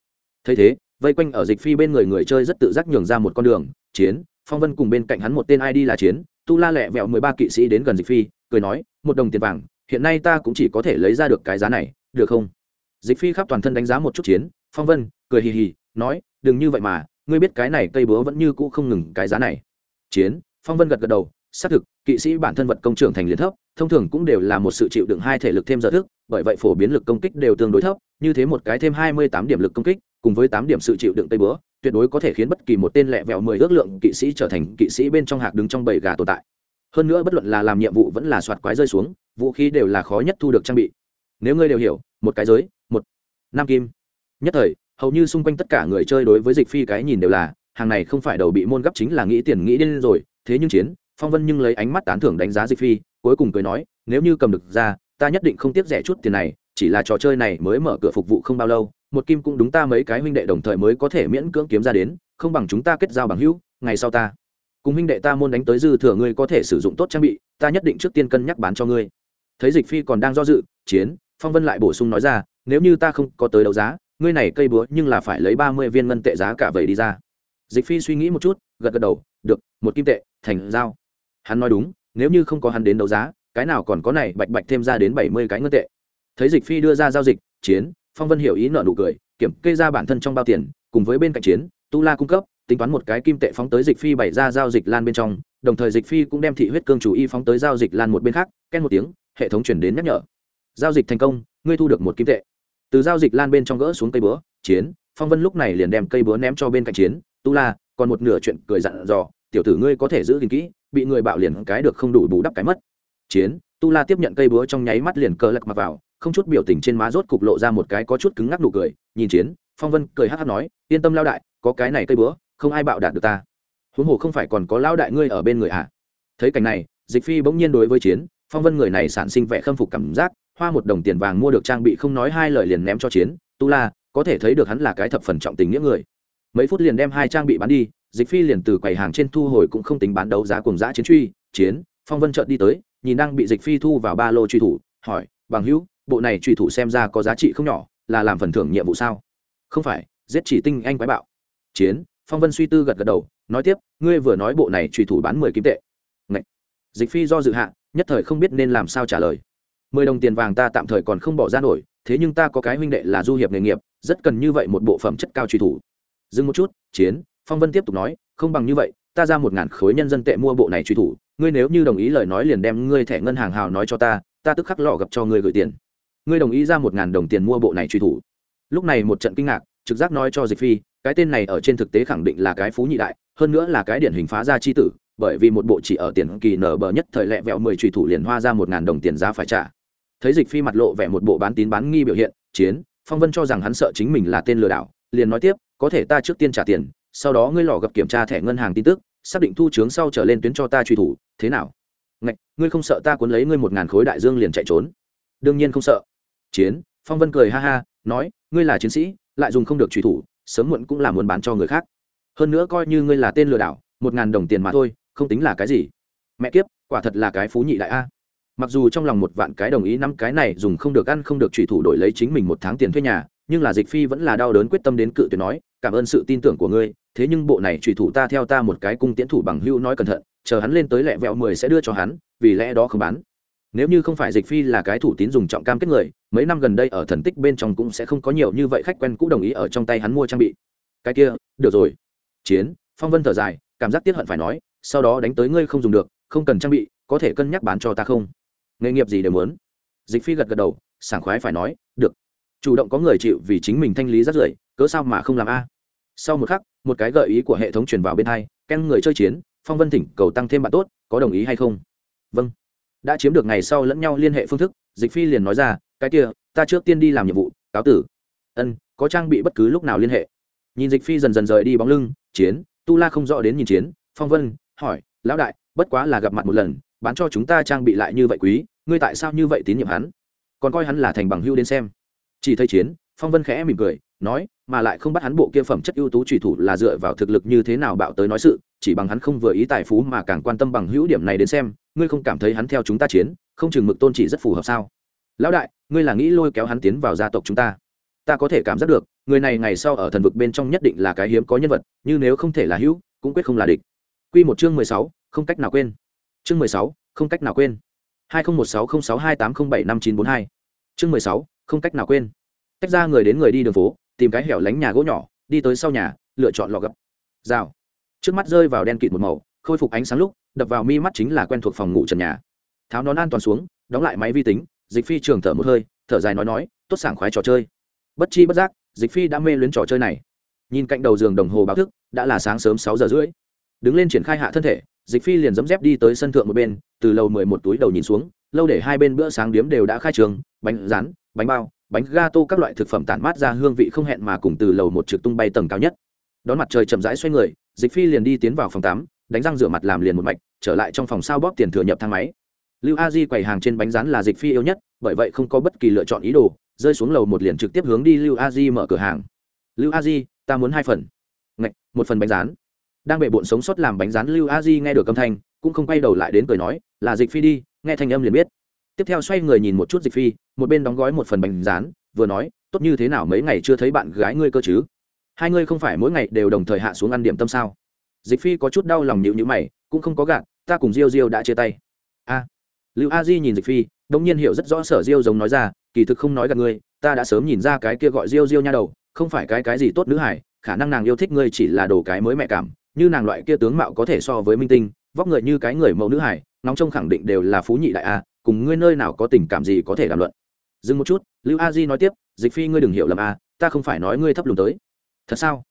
Thấy thế, vây quanh ở dịch phi bên người người chơi rất tự giác nhường ra một con đường, chiến, phong vân cùng bên cạnh hắn một tên id là chiến, tu la lẹ vẹo mười ba kỵ sĩ đến gần dịch phi, cười nói, một đồng tiền vàng, hiện nay ta cũng chỉ có thể lấy ra được cái giá này, được không? Dịch phi khắp toàn thân đánh giá một chút chiến, phong vân, cười hì hì, nói, đừng như vậy mà, ngươi biết cái này cây búa vẫn như cũ không ngừng cái giá này. Chiến, phong vân gật gật đầu, xác thực, kỵ sĩ bản thân vật công trưởng thành liền thấp thông thường cũng đều là một sự chịu đựng hai thể lực thêm giờ thức, bởi vậy phổ biến lực công kích đều tương đối thấp, như thế một cái thêm hai mươi tám điểm lực công kích, cùng với tám điểm sự chịu đựng tây búa, tuyệt đối có thể khiến bất kỳ một tên lẹ vẹo mười ước lượng kỵ sĩ trở thành kỵ sĩ bên trong hạc đứng trong bầy gà tồn tại. Hơn nữa bất luận là làm nhiệm vụ vẫn là soạt quái rơi xuống, vũ khí đều là khó nhất thu được trang bị. Nếu ngươi đều hiểu, một cái giới, một nam kim. Nhất thời, hầu như xung quanh tất cả người chơi đối với dịch phi cái nhìn đều là, hàng này không phải đầu bị môn gấp chính là nghĩ tiền nghĩ điên rồi, thế nhưng chiến, phong vân nhưng lấy ánh mắt tán thưởng đánh giá dịch phi cuối cùng cười nói, nếu như cầm được ra, ta nhất định không tiếc rẻ chút tiền này, chỉ là trò chơi này mới mở cửa phục vụ không bao lâu, một kim cũng đúng ta mấy cái huynh đệ đồng thời mới có thể miễn cưỡng kiếm ra đến, không bằng chúng ta kết giao bằng hữu, ngày sau ta cùng huynh đệ ta môn đánh tới dư thừa ngươi có thể sử dụng tốt trang bị, ta nhất định trước tiên cân nhắc bán cho ngươi. Thấy dịch phi còn đang do dự, chiến, phong vân lại bổ sung nói ra, nếu như ta không có tới đấu giá, ngươi này cây búa nhưng là phải lấy ba mươi viên ngân tệ giá cả vậy đi ra. Dịch phi suy nghĩ một chút, gật gật đầu, được, một kim tệ, thành giao. Hắn nói đúng nếu như không có hắn đến đấu giá, cái nào còn có này bạch bạch thêm ra đến bảy mươi cái ngân tệ. Thấy dịch phi đưa ra giao dịch, chiến, phong vân hiểu ý nợ nụ cười, kiểm kê ra bản thân trong bao tiền, cùng với bên cạnh chiến, tu la cung cấp, tính toán một cái kim tệ phóng tới dịch phi bày ra giao dịch lan bên trong, đồng thời dịch phi cũng đem thị huyết cương chủ y phóng tới giao dịch lan một bên khác, ken một tiếng, hệ thống chuyển đến nhắc nhở. Giao dịch thành công, ngươi thu được một kim tệ. Từ giao dịch lan bên trong gỡ xuống cây búa, chiến, phong vân lúc này liền đem cây búa ném cho bên cạnh chiến, tu la, còn một nửa chuyện cười dặn dò, tiểu tử ngươi có thể giữ gìn kỹ bị người bạo liền cái được không đủ bù đắp cái mất. Chiến, tu la tiếp nhận cây búa trong nháy mắt liền cờ lật mặc vào, không chút biểu tình trên má rốt cục lộ ra một cái có chút cứng ngắc nụ cười, nhìn chiến, phong vân cười hắc hắc nói, yên tâm lao đại, có cái này cây búa, không ai bạo đạt được ta. Huống hồ không phải còn có lao đại ngươi ở bên người ạ à. thấy cảnh này, dịch phi bỗng nhiên đối với chiến, phong vân người này sản sinh vẻ khâm phục cảm giác, hoa một đồng tiền vàng mua được trang bị không nói hai lời liền ném cho chiến, tu la, có thể thấy được hắn là cái thập phần trọng tình nghĩa người. Mấy phút liền đem hai trang bị bán đi dịch phi liền từ quầy hàng trên thu hồi cũng không tính bán đấu giá cùng giã chiến truy, chiến, phong vân trợn đi tới, nhìn đang bị dịch phi thu vào ba lô truy thủ, hỏi, bằng hữu, bộ này truy thủ xem ra có giá trị không nhỏ, là làm phần thưởng nhiệm vụ sao? Không phải, giết chỉ tinh anh quái bạo. Chiến, phong vân suy tư gật gật đầu, nói tiếp, ngươi vừa nói bộ này truy thủ bán mười kim tệ. Ngậy. dịch phi do dự hạ, nhất thời không biết nên làm sao trả lời. Mười đồng tiền vàng ta tạm thời còn không bỏ ra nổi, thế nhưng ta có cái huynh đệ là du hiệp nghề nghiệp, rất cần như vậy một bộ phẩm chất cao truy thủ. Dừng một chút, chiến phong vân tiếp tục nói, không bằng như vậy, ta ra một ngàn khối nhân dân tệ mua bộ này truy thủ, ngươi nếu như đồng ý lời nói liền đem ngươi thẻ ngân hàng hào nói cho ta ta tức khắc lọ gặp cho ngươi gửi tiền. Ngươi đồng ý ra một ngàn đồng tiền mua bộ này truy thủ. Lúc này một trận kinh ngạc, trực giác nói cho dịch phi, cái tên này ở trên thực tế khẳng định là cái phú nhị đại, hơn nữa là cái điển hình phá ra chi tử, bởi vì một bộ chỉ ở tiền kỳ nở bờ nhất thời lẹ vẹo mười trùy thủ liền hoa ra một ngàn đồng tiền giá phải trả. Thấy dịch phi mặt lộ vẻ một bộ bán tín bán nghi biểu hiện, chiến, phong vân cho rằng hắn sợ chính mình là tên lừa đảo, liền nói tiếp, có thể ta trước tiên trả tiền sau đó ngươi lò gặp kiểm tra thẻ ngân hàng tin tức, xác định thu chướng sau trở lên tuyến cho ta truy thủ, thế nào? Ngạch, ngươi không sợ ta cuốn lấy ngươi một ngàn khối đại dương liền chạy trốn? Đương nhiên không sợ. Chiến, phong vân cười ha ha, nói, ngươi là chiến sĩ, lại dùng không được truy thủ, sớm muộn cũng là muốn bán cho người khác. Hơn nữa coi như ngươi là tên lừa đảo, một ngàn đồng tiền mà thôi, không tính là cái gì. Mẹ kiếp, quả thật là cái phú nhị đại a. Mặc dù trong lòng một vạn cái đồng ý năm cái này dùng không được ăn không được truy thủ đổi lấy chính mình một tháng tiền thuê nhà, nhưng là dịch phi vẫn là đau đớn quyết tâm đến cự tuyệt nói, cảm ơn sự tin tưởng của ngươi thế nhưng bộ này trùy thủ ta theo ta một cái cung tiễn thủ bằng hưu nói cẩn thận, chờ hắn lên tới lẹ vẹo mười sẽ đưa cho hắn, vì lẽ đó không bán. Nếu như không phải dịch phi là cái thủ tín dùng trọng cam kết người, mấy năm gần đây ở thần tích bên trong cũng sẽ không có nhiều như vậy khách quen cũ đồng ý ở trong tay hắn mua trang bị. Cái kia, được rồi. Chiến, phong vân thở dài, cảm giác tiếc hận phải nói, sau đó đánh tới ngươi không dùng được, không cần trang bị, có thể cân nhắc bán cho ta không? Nghề nghiệp gì đều muốn. Dịch phi gật gật đầu, sảng khoái phải nói, được. Chủ động có người chịu vì chính mình thanh lý rất rưởi, cớ sao mà không làm a? Sau một khắc, một cái gợi ý của hệ thống truyền vào bên hai, ken người chơi chiến, phong vân thỉnh cầu tăng thêm bạn tốt, có đồng ý hay không? Vâng. Đã chiếm được ngày sau lẫn nhau liên hệ phương thức, dịch phi liền nói ra, cái kia, ta trước tiên đi làm nhiệm vụ, cáo tử. Ân, có trang bị bất cứ lúc nào liên hệ. Nhìn dịch phi dần dần rời đi bóng lưng, chiến, tu la không rõ đến nhìn chiến, phong vân, hỏi, lão đại, bất quá là gặp mặt một lần, bán cho chúng ta trang bị lại như vậy quý, ngươi tại sao như vậy tín nhiệm hắn? Còn coi hắn là thành bằng hưu đến xem. Chỉ thấy chiến, phong vân khẽ mỉm cười nói, mà lại không bắt hắn bộ kia phẩm chất ưu tú trùy thủ là dựa vào thực lực như thế nào bạo tới nói sự, chỉ bằng hắn không vừa ý tài phú mà càng quan tâm bằng hữu điểm này đến xem, ngươi không cảm thấy hắn theo chúng ta chiến, không chừng mực tôn chỉ rất phù hợp sao? Lão đại, ngươi là nghĩ lôi kéo hắn tiến vào gia tộc chúng ta. Ta có thể cảm giác được, người này ngày sau ở thần vực bên trong nhất định là cái hiếm có nhân vật, như nếu không thể là hữu, cũng quyết không là địch. Quy một chương mười sáu, không cách nào quên. Chương mười sáu, không cách nào quên. Hai nghìn một sáu không sáu hai tám không bảy năm chín bốn hai. Chương mười sáu, không cách nào quên tách ra người đến người đi đường phố, tìm cái hẻo lánh nhà gỗ nhỏ, đi tới sau nhà, lựa chọn lò gập. Rào. Trước mắt rơi vào đen kịt một màu, khôi phục ánh sáng lúc, đập vào mi mắt chính là quen thuộc phòng ngủ trần nhà. Tháo nón an toàn xuống, đóng lại máy vi tính, dịch phi trường thở một hơi, thở dài nói nói, tốt sảng khoái trò chơi. Bất chi bất giác, dịch phi đã mê luyến trò chơi này. Nhìn cạnh đầu giường đồng hồ báo thức, đã là sáng sớm sáu giờ rưỡi. Đứng lên triển khai hạ thân thể, dịch phi liền dấm dép đi tới sân thượng một bên, từ lầu mười một túi đầu nhìn xuống, lâu để hai bên bữa sáng điếm đều đã khai trường, bánh rán, bánh bao bánh ga tô các loại thực phẩm tản mát ra hương vị không hẹn mà cùng từ lầu một trực tung bay tầng cao nhất. Đón mặt trời chậm rãi xoay người dịch phi liền đi tiến vào phòng tám, đánh răng rửa mặt làm liền một mạch trở lại trong phòng sao bóp tiền thừa nhập thang máy. Lưu a di quầy hàng trên bánh rán là dịch phi yêu nhất bởi vậy không có bất kỳ lựa chọn ý đồ rơi xuống lầu một liền trực tiếp hướng đi lưu a di mở cửa hàng. Lưu a di ta muốn hai phần. Ngạch, một phần bánh rán. Đang bệ bộn sống sót làm bánh rán lưu a di nghe được âm thanh cũng không quay đầu lại đến cười nói là dịch phi đi nghe thanh âm liền biết tiếp theo xoay người nhìn một chút dịch phi, một bên đóng gói một phần bánh rán, vừa nói, tốt như thế nào mấy ngày chưa thấy bạn gái ngươi cơ chứ? Hai ngươi không phải mỗi ngày đều đồng thời hạ xuống ăn điểm tâm sao? Dịch phi có chút đau lòng nhịu nhữ mày, cũng không có gạt, ta cùng diêu diêu đã chia tay. A. Lưu a di nhìn dịch phi đông nhiên hiểu rất rõ sở diêu giống nói ra, kỳ thực không nói gạt ngươi, ta đã sớm nhìn ra cái kia gọi diêu diêu nha đầu, không phải cái cái gì tốt nữ hải khả năng nàng yêu thích ngươi chỉ là đồ cái mới mẹ cảm, như nàng loại kia tướng mạo có thể so với minh tinh, vóc người như cái người mẫu nữ hải nóng trông khẳng định đều là phú nhị đại a cùng ngươi nơi nào có tình cảm gì có thể đàm luận. Dừng một chút, lưu a di nói tiếp, dịch phi ngươi đừng hiểu lầm a ta không phải nói ngươi thấp lùn tới. Thật sao?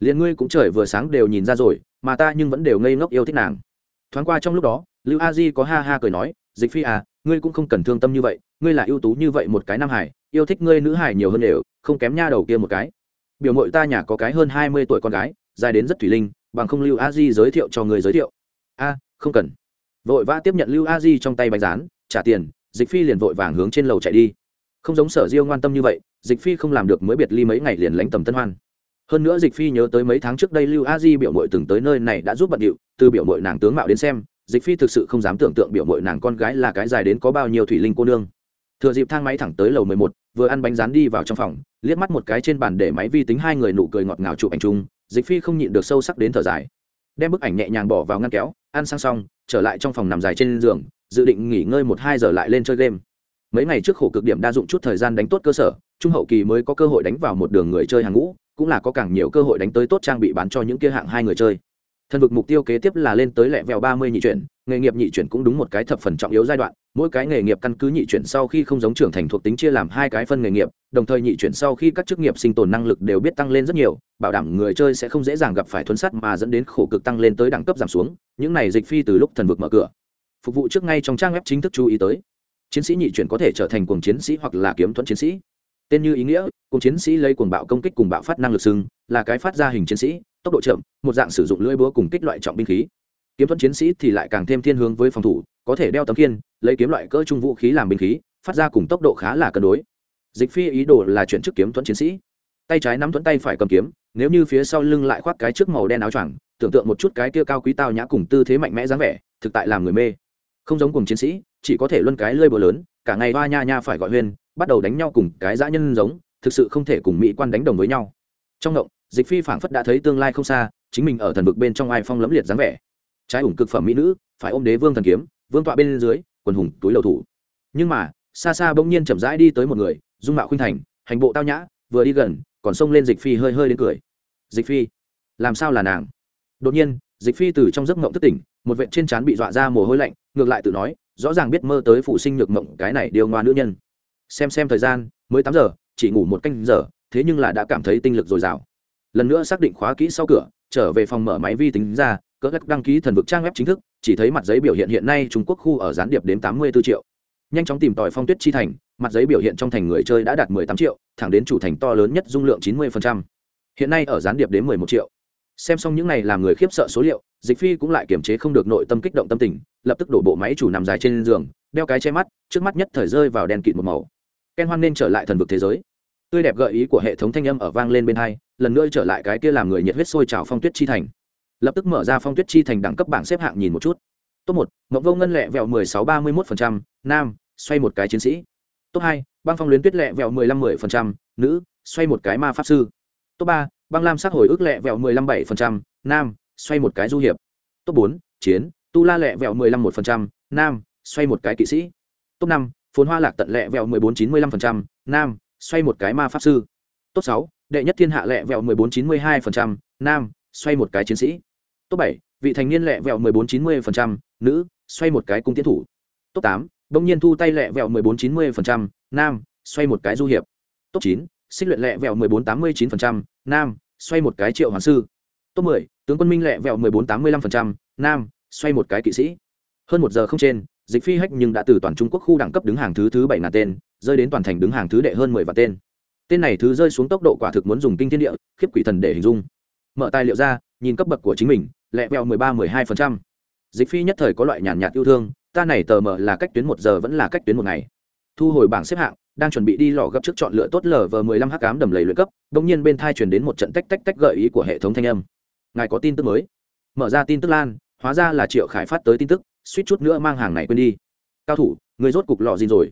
Liền ngươi cũng trời vừa sáng đều nhìn ra rồi, mà ta nhưng vẫn đều ngây ngốc yêu thích nàng. Thoáng qua trong lúc đó, lưu a di có ha ha cười nói, dịch phi à ngươi cũng không cần thương tâm như vậy, ngươi là ưu tú như vậy một cái nam hải yêu thích ngươi nữ hải nhiều hơn đều, không kém nha đầu kia một cái. Biểu mội ta nhà có cái hơn hai mươi tuổi con gái, dài đến rất thủy linh, bằng không lưu a di giới thiệu cho người giới thiệu. A, không cần. Vội vã tiếp nhận lưu a di trong tay bánh rán trả tiền, dịch phi liền vội vàng hướng trên lầu chạy đi. Không giống sở diêu ngoan tâm như vậy, dịch phi không làm được mới biệt ly mấy ngày liền lánh tầm tân hoan. Hơn nữa dịch phi nhớ tới mấy tháng trước đây lưu a di biểu mội từng tới nơi này đã giúp bận điệu, từ biểu mội nàng tướng mạo đến xem, dịch phi thực sự không dám tưởng tượng biểu mội nàng con gái là cái dài đến có bao nhiêu thủy linh cô nương. Thừa dịp thang máy thẳng tới lầu mười một, vừa ăn bánh rán đi vào trong phòng, liếc mắt một cái trên bàn để máy vi tính hai người nụ cười ngọt ngào chụp ảnh chung, dịch phi không nhịn được sâu sắc đến thở dài. Đem bức ảnh nhẹ nhàng bỏ vào ngăn kéo, ăn sang xong, trở lại trong phòng nằm dài trên giường dự định nghỉ ngơi một hai giờ lại lên chơi game. Mấy ngày trước khổ cực điểm đa dụng chút thời gian đánh tốt cơ sở, trung hậu kỳ mới có cơ hội đánh vào một đường người chơi hàng ngũ, cũng là có càng nhiều cơ hội đánh tới tốt trang bị bán cho những kia hạng hai người chơi. Thần vực mục tiêu kế tiếp là lên tới lẹ vẹo ba mươi nhị chuyển, nghề nghiệp nhị chuyển cũng đúng một cái thập phần trọng yếu giai đoạn, mỗi cái nghề nghiệp căn cứ nhị chuyển sau khi không giống trưởng thành thuộc tính chia làm hai cái phân nghề nghiệp, đồng thời nhị chuyển sau khi các chức nghiệp sinh tồn năng lực đều biết tăng lên rất nhiều, bảo đảm người chơi sẽ không dễ dàng gặp phải thuấn sắt mà dẫn đến khổ cực tăng lên tới đẳng cấp giảm xuống, những này dịch phi từ lúc thần vực mở cửa phục vụ trước ngay trong trang web chính thức chú ý tới. Chiến sĩ nhị chuyển có thể trở thành cuồng chiến sĩ hoặc là kiếm thuẫn chiến sĩ. Tên như ý nghĩa, cuồng chiến sĩ lấy cuồng bạo công kích cùng bạo phát năng lực sưng là cái phát ra hình chiến sĩ, tốc độ chậm, một dạng sử dụng lưỡi búa cùng kích loại trọng binh khí. Kiếm thuẫn chiến sĩ thì lại càng thêm thiên hướng với phòng thủ, có thể đeo tấm kiên lấy kiếm loại cỡ trung vũ khí làm binh khí, phát ra cùng tốc độ khá là cân đối. Dịch phi ý đồ là chuyển chức kiếm thuẫn chiến sĩ. Tay trái nắm thuẫn tay phải cầm kiếm, nếu như phía sau lưng lại khoác cái trước màu đen áo choàng, tưởng tượng một chút cái kia cao quý tao nhã cùng tư thế mạnh mẽ dáng vẻ, thực tại làm người mê không giống cùng chiến sĩ, chỉ có thể luân cái lơi bờ lớn, cả ngày hoa nha nha phải gọi huyên, bắt đầu đánh nhau cùng cái dã nhân giống, thực sự không thể cùng mỹ quan đánh đồng với nhau. Trong động dịch phi phảng phất đã thấy tương lai không xa, chính mình ở thần vực bên trong ai phong lẫm liệt dáng vẻ. Trái ủng cực phẩm mỹ nữ, phải ôm đế vương thần kiếm, vương tọa bên dưới, quần hùng, túi lầu thủ. Nhưng mà, xa xa bỗng nhiên chậm rãi đi tới một người, dung mạo khuynh thành, hành bộ tao nhã, vừa đi gần, còn xông lên dịch phi hơi hơi đến cười. Dịch phi, làm sao là nàng? Đột nhiên dịch phi từ trong giấc mộng thức tỉnh, một vệ trên trán bị dọa ra mồ hôi lạnh, ngược lại tự nói, rõ ràng biết mơ tới phụ sinh nhược mộng cái này điều ngoa nữ nhân. Xem xem thời gian, mới tám giờ, chỉ ngủ một canh giờ, thế nhưng là đã cảm thấy tinh lực dồi dào. Lần nữa xác định khóa kỹ sau cửa, trở về phòng mở máy vi tính ra, cỡ gắt đăng ký thần vực trang web chính thức, chỉ thấy mặt giấy biểu hiện hiện nay trung quốc khu ở gián điệp đến tám mươi 84 triệu. Nhanh chóng tìm tòi phong tuyết chi thành, mặt giấy biểu hiện trong thành người chơi đã đạt 18 triệu, thẳng đến chủ thành to lớn nhất dung lượng 90%. hiện nay ở gián điệp đến 11 triệu xem xong những này làm người khiếp sợ số liệu, dịch phi cũng lại kiềm chế không được nội tâm kích động tâm tình, lập tức đổ bộ máy chủ nằm dài trên giường, đeo cái che mắt, trước mắt nhất thời rơi vào đèn kịt một màu. Ken hoan nên trở lại thần vực thế giới. Tươi đẹp gợi ý của hệ thống thanh âm ở vang lên bên hai, lần nữa trở lại cái kia làm người nhiệt huyết sôi trào phong tuyết chi thành. Lập tức mở ra phong tuyết chi thành đẳng cấp bảng xếp hạng nhìn một chút. Top một ngọc vô ngân lẹ vẹo mười sáu ba mươi một phần trăm, nam, xoay một cái chiến sĩ. Top hai, băng phong luyến tuyết lẹ vẹo mười lăm mười phần trăm, nữ, xoay một cái ma pháp sư. Top ba băng lam sắc hồi ức lẹ vẹo mười lăm bảy phần trăm, nam, xoay một cái du hiệp. Top bốn, chiến, tu la lẹ vẹo mười lăm một phần trăm, nam, xoay một cái kỵ sĩ. Top năm, phồn hoa lạc tận lẹ vẹo mười bốn chín mươi lăm phần trăm, nam, xoay một cái ma pháp sư. Top sáu, đệ nhất thiên hạ lẹ vẹo mười bốn chín mươi hai phần trăm, nam, xoay một cái chiến sĩ. Top bảy, vị thành niên lẹ vẹo mười bốn chín mươi phần trăm, nữ, xoay một cái cung tiến thủ. Top tám bỗng nhiên thu tay lẹ vẹo mười bốn chín mươi phần trăm, nam, xoay một cái du hiệp. Top chín, xích luyện lẹ vẹo mười bốn tám mươi chín phần trăm nam, xoay một cái triệu hoàng sư. Top mười, tướng quân minh lẹ vẹo mười bốn tám mươi lăm phần trăm, nam, xoay một cái kỵ sĩ. Hơn một giờ không trên, dịch phi hách nhưng đã từ toàn trung quốc khu đẳng cấp đứng hàng thứ thứ bảy ngàn tên, rơi đến toàn thành đứng hàng thứ đệ hơn mười vạn tên. Tên này thứ rơi xuống tốc độ quả thực muốn dùng kinh thiên địa, khiếp quỷ thần để hình dung. Mở tài liệu ra, nhìn cấp bậc của chính mình lẹ vẹo mười ba mười hai phần trăm. Dịch phi nhất thời có loại nhàn nhạt yêu thương, ta này tờ mở là cách tuyến một giờ vẫn là cách tuyến một ngày. Thu hồi bảng xếp hạng đang chuẩn bị đi lò gấp trước chọn lựa tốt lở vờ 15 hắc ám đầm lầy luyện cấp đột nhiên bên thai chuyển đến một trận tách tách tách gợi ý của hệ thống thanh âm. Ngài có tin tức mới. Mở ra tin tức lan, hóa ra là triệu khải phát tới tin tức, suýt chút nữa mang hàng này quên đi. Cao thủ, người rốt cục lò gì rồi.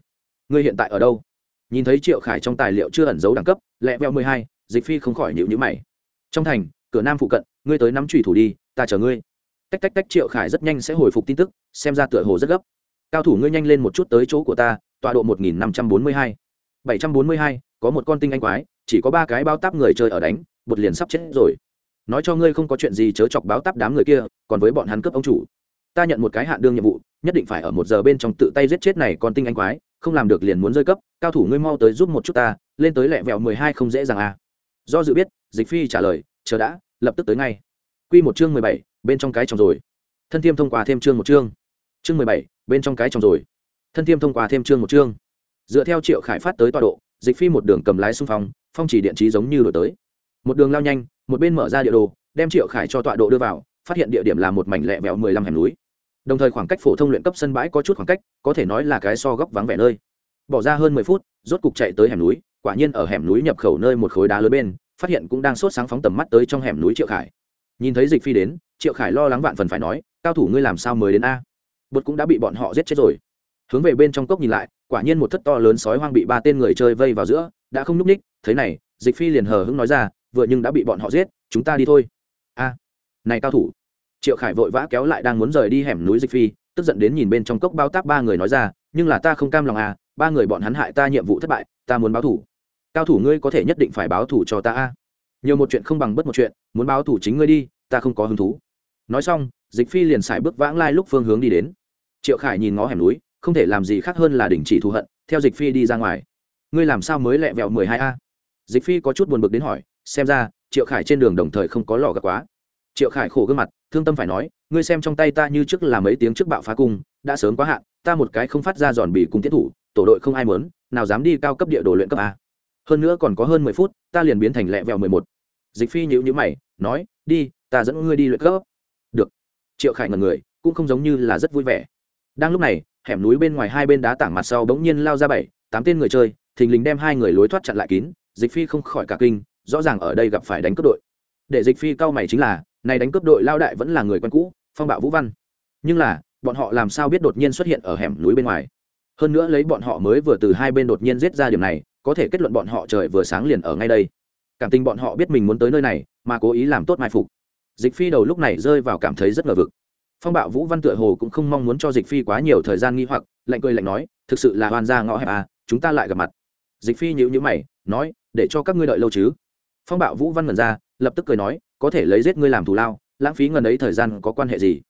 Người hiện tại ở đâu? Nhìn thấy triệu khải trong tài liệu chưa ẩn giấu đẳng cấp, lẹ veo mười hai, dịch phi không khỏi nhíu nhíu mày. Trong thành, cửa nam phụ cận, ngươi tới nắm chủy thủ đi, ta chờ ngươi. Tách tách tách triệu khải rất nhanh sẽ hồi phục tin tức, xem ra tựa hồ rất gấp. Cao thủ ngươi nhanh lên một chút tới chỗ của ta tọa độ một nghìn năm trăm bốn mươi hai. Bảy trăm bốn mươi hai, có một con tinh anh quái, chỉ có ba cái bao táp người chơi ở đánh, bột liền sắp chết rồi. Nói cho ngươi không có chuyện gì chớ chọc báo táp đám người kia, còn với bọn hắn cướp ông chủ. Ta nhận một cái hạn đương nhiệm vụ, nhất định phải ở một giờ bên trong tự tay giết chết này con tinh anh quái, không làm được liền muốn rơi cấp, cao thủ ngươi mau tới giúp một chút ta, lên tới lẹ vẹo mười hai không dễ dàng à. Do dự biết, dịch phi trả lời, chờ đã, lập tức tới ngay. Quy một chương mười bảy, bên trong cái trong rồi. Thân thiêm thông qua thêm chương một chương. Chương mười bảy, bên trong cái trong rồi thân thiêm thông qua thêm chương một chương. Dựa theo triệu khải phát tới tọa độ, dịch phi một đường cầm lái xung phong phong chỉ điện trí giống như đổi tới. Một đường lao nhanh, một bên mở ra địa đồ, đem triệu khải cho tọa độ đưa vào, phát hiện địa điểm là một mảnh lẹ vẹo mười lăm hẻm núi. Đồng thời khoảng cách phổ thông luyện cấp sân bãi có chút khoảng cách, có thể nói là cái so góc vắng vẻ nơi. Bỏ ra hơn mười phút, rốt cục chạy tới hẻm núi, quả nhiên ở hẻm núi nhập khẩu nơi một khối đá lớn bên, phát hiện cũng đang sốt sáng phóng tầm mắt tới trong hẻm núi triệu khải. Nhìn thấy dịch phi đến, triệu khải lo lắng vạn phần phải nói, cao thủ ngươi làm sao mới đến a? Bột cũng đã bị bọn họ giết chết rồi hướng về bên trong cốc nhìn lại, quả nhiên một thất to lớn sói hoang bị ba tên người chơi vây vào giữa, đã không n ú c ních thế này, dịch phi liền hờ hững nói ra, vừa nhưng đã bị bọn họ giết, chúng ta đi thôi. A, này cao thủ. Triệu khải vội vã kéo lại đang muốn rời đi hẻm núi dịch phi, tức giận đến nhìn bên trong cốc bao táp ba người nói ra, nhưng là ta không cam lòng à ba người bọn hắn hại ta nhiệm vụ thất bại, ta muốn báo thủ. Cao thủ ngươi có thể nhất định phải báo thủ cho ta a. Nhiều một chuyện không bằng bất một chuyện, muốn báo thủ chính ngươi đi, ta không có hứng thú. Nói xong, dịch phi liền xài bước vãng lai lúc phương hướng đi đến. Triệu khải nhìn ngó hẻm núi không thể làm gì khác hơn là đình chỉ thù hận, theo dịch phi đi ra ngoài. Ngươi làm sao mới lẹ vẹo mười hai a? Dịch phi có chút buồn bực đến hỏi, xem ra, triệu khải trên đường đồng thời không có lò gặp quá. Triệu khải khổ gương mặt, thương tâm phải nói, ngươi xem trong tay ta như trước là mấy tiếng trước bạo phá cung, đã sớm quá hạn, ta một cái không phát ra giòn bì cung tiến thủ, tổ đội không ai mớn nào dám đi cao cấp địa đồ luyện cấp a. Hơn nữa còn có hơn mười phút, ta liền biến thành lẹ vẹo mười một. Dịch phi nhữ nhữ mày, nói, đi, ta dẫn ngươi đi luyện cấp. Được. Triệu khải ngần người, cũng không giống như là rất vui vẻ. Đang lúc này hẻm núi bên ngoài hai bên đá tảng mặt sau bỗng nhiên lao ra bảy, tám tên người chơi, thình lình đem hai người lối thoát chặn lại kín, dịch phi không khỏi cả kinh, rõ ràng ở đây gặp phải đánh cướp đội. Để dịch phi cao mày chính là, này đánh cướp đội lao đại vẫn là người quen cũ, phong bạo vũ văn. Nhưng là, bọn họ làm sao biết đột nhiên xuất hiện ở hẻm núi bên ngoài? Hơn nữa lấy bọn họ mới vừa từ hai bên đột nhiên giết ra điểm này, có thể kết luận bọn họ trời vừa sáng liền ở ngay đây. Cảm tình bọn họ biết mình muốn tới nơi này, mà cố ý làm tốt mai phục. Dịch phi đầu lúc này rơi vào cảm thấy rất ngờ vực phong bạo vũ văn tựa hồ cũng không mong muốn cho dịch phi quá nhiều thời gian nghi hoặc, lạnh cười lạnh nói, thực sự là hoàn ra ngõ hẹp à chúng ta lại gặp mặt. Dịch phi nhữ nhữ mày, nói, để cho các ngươi đợi lâu chứ. Phong bạo vũ văn ngần ra, lập tức cười nói, có thể lấy giết ngươi làm thù lao, lãng phí ngần ấy thời gian có quan hệ gì?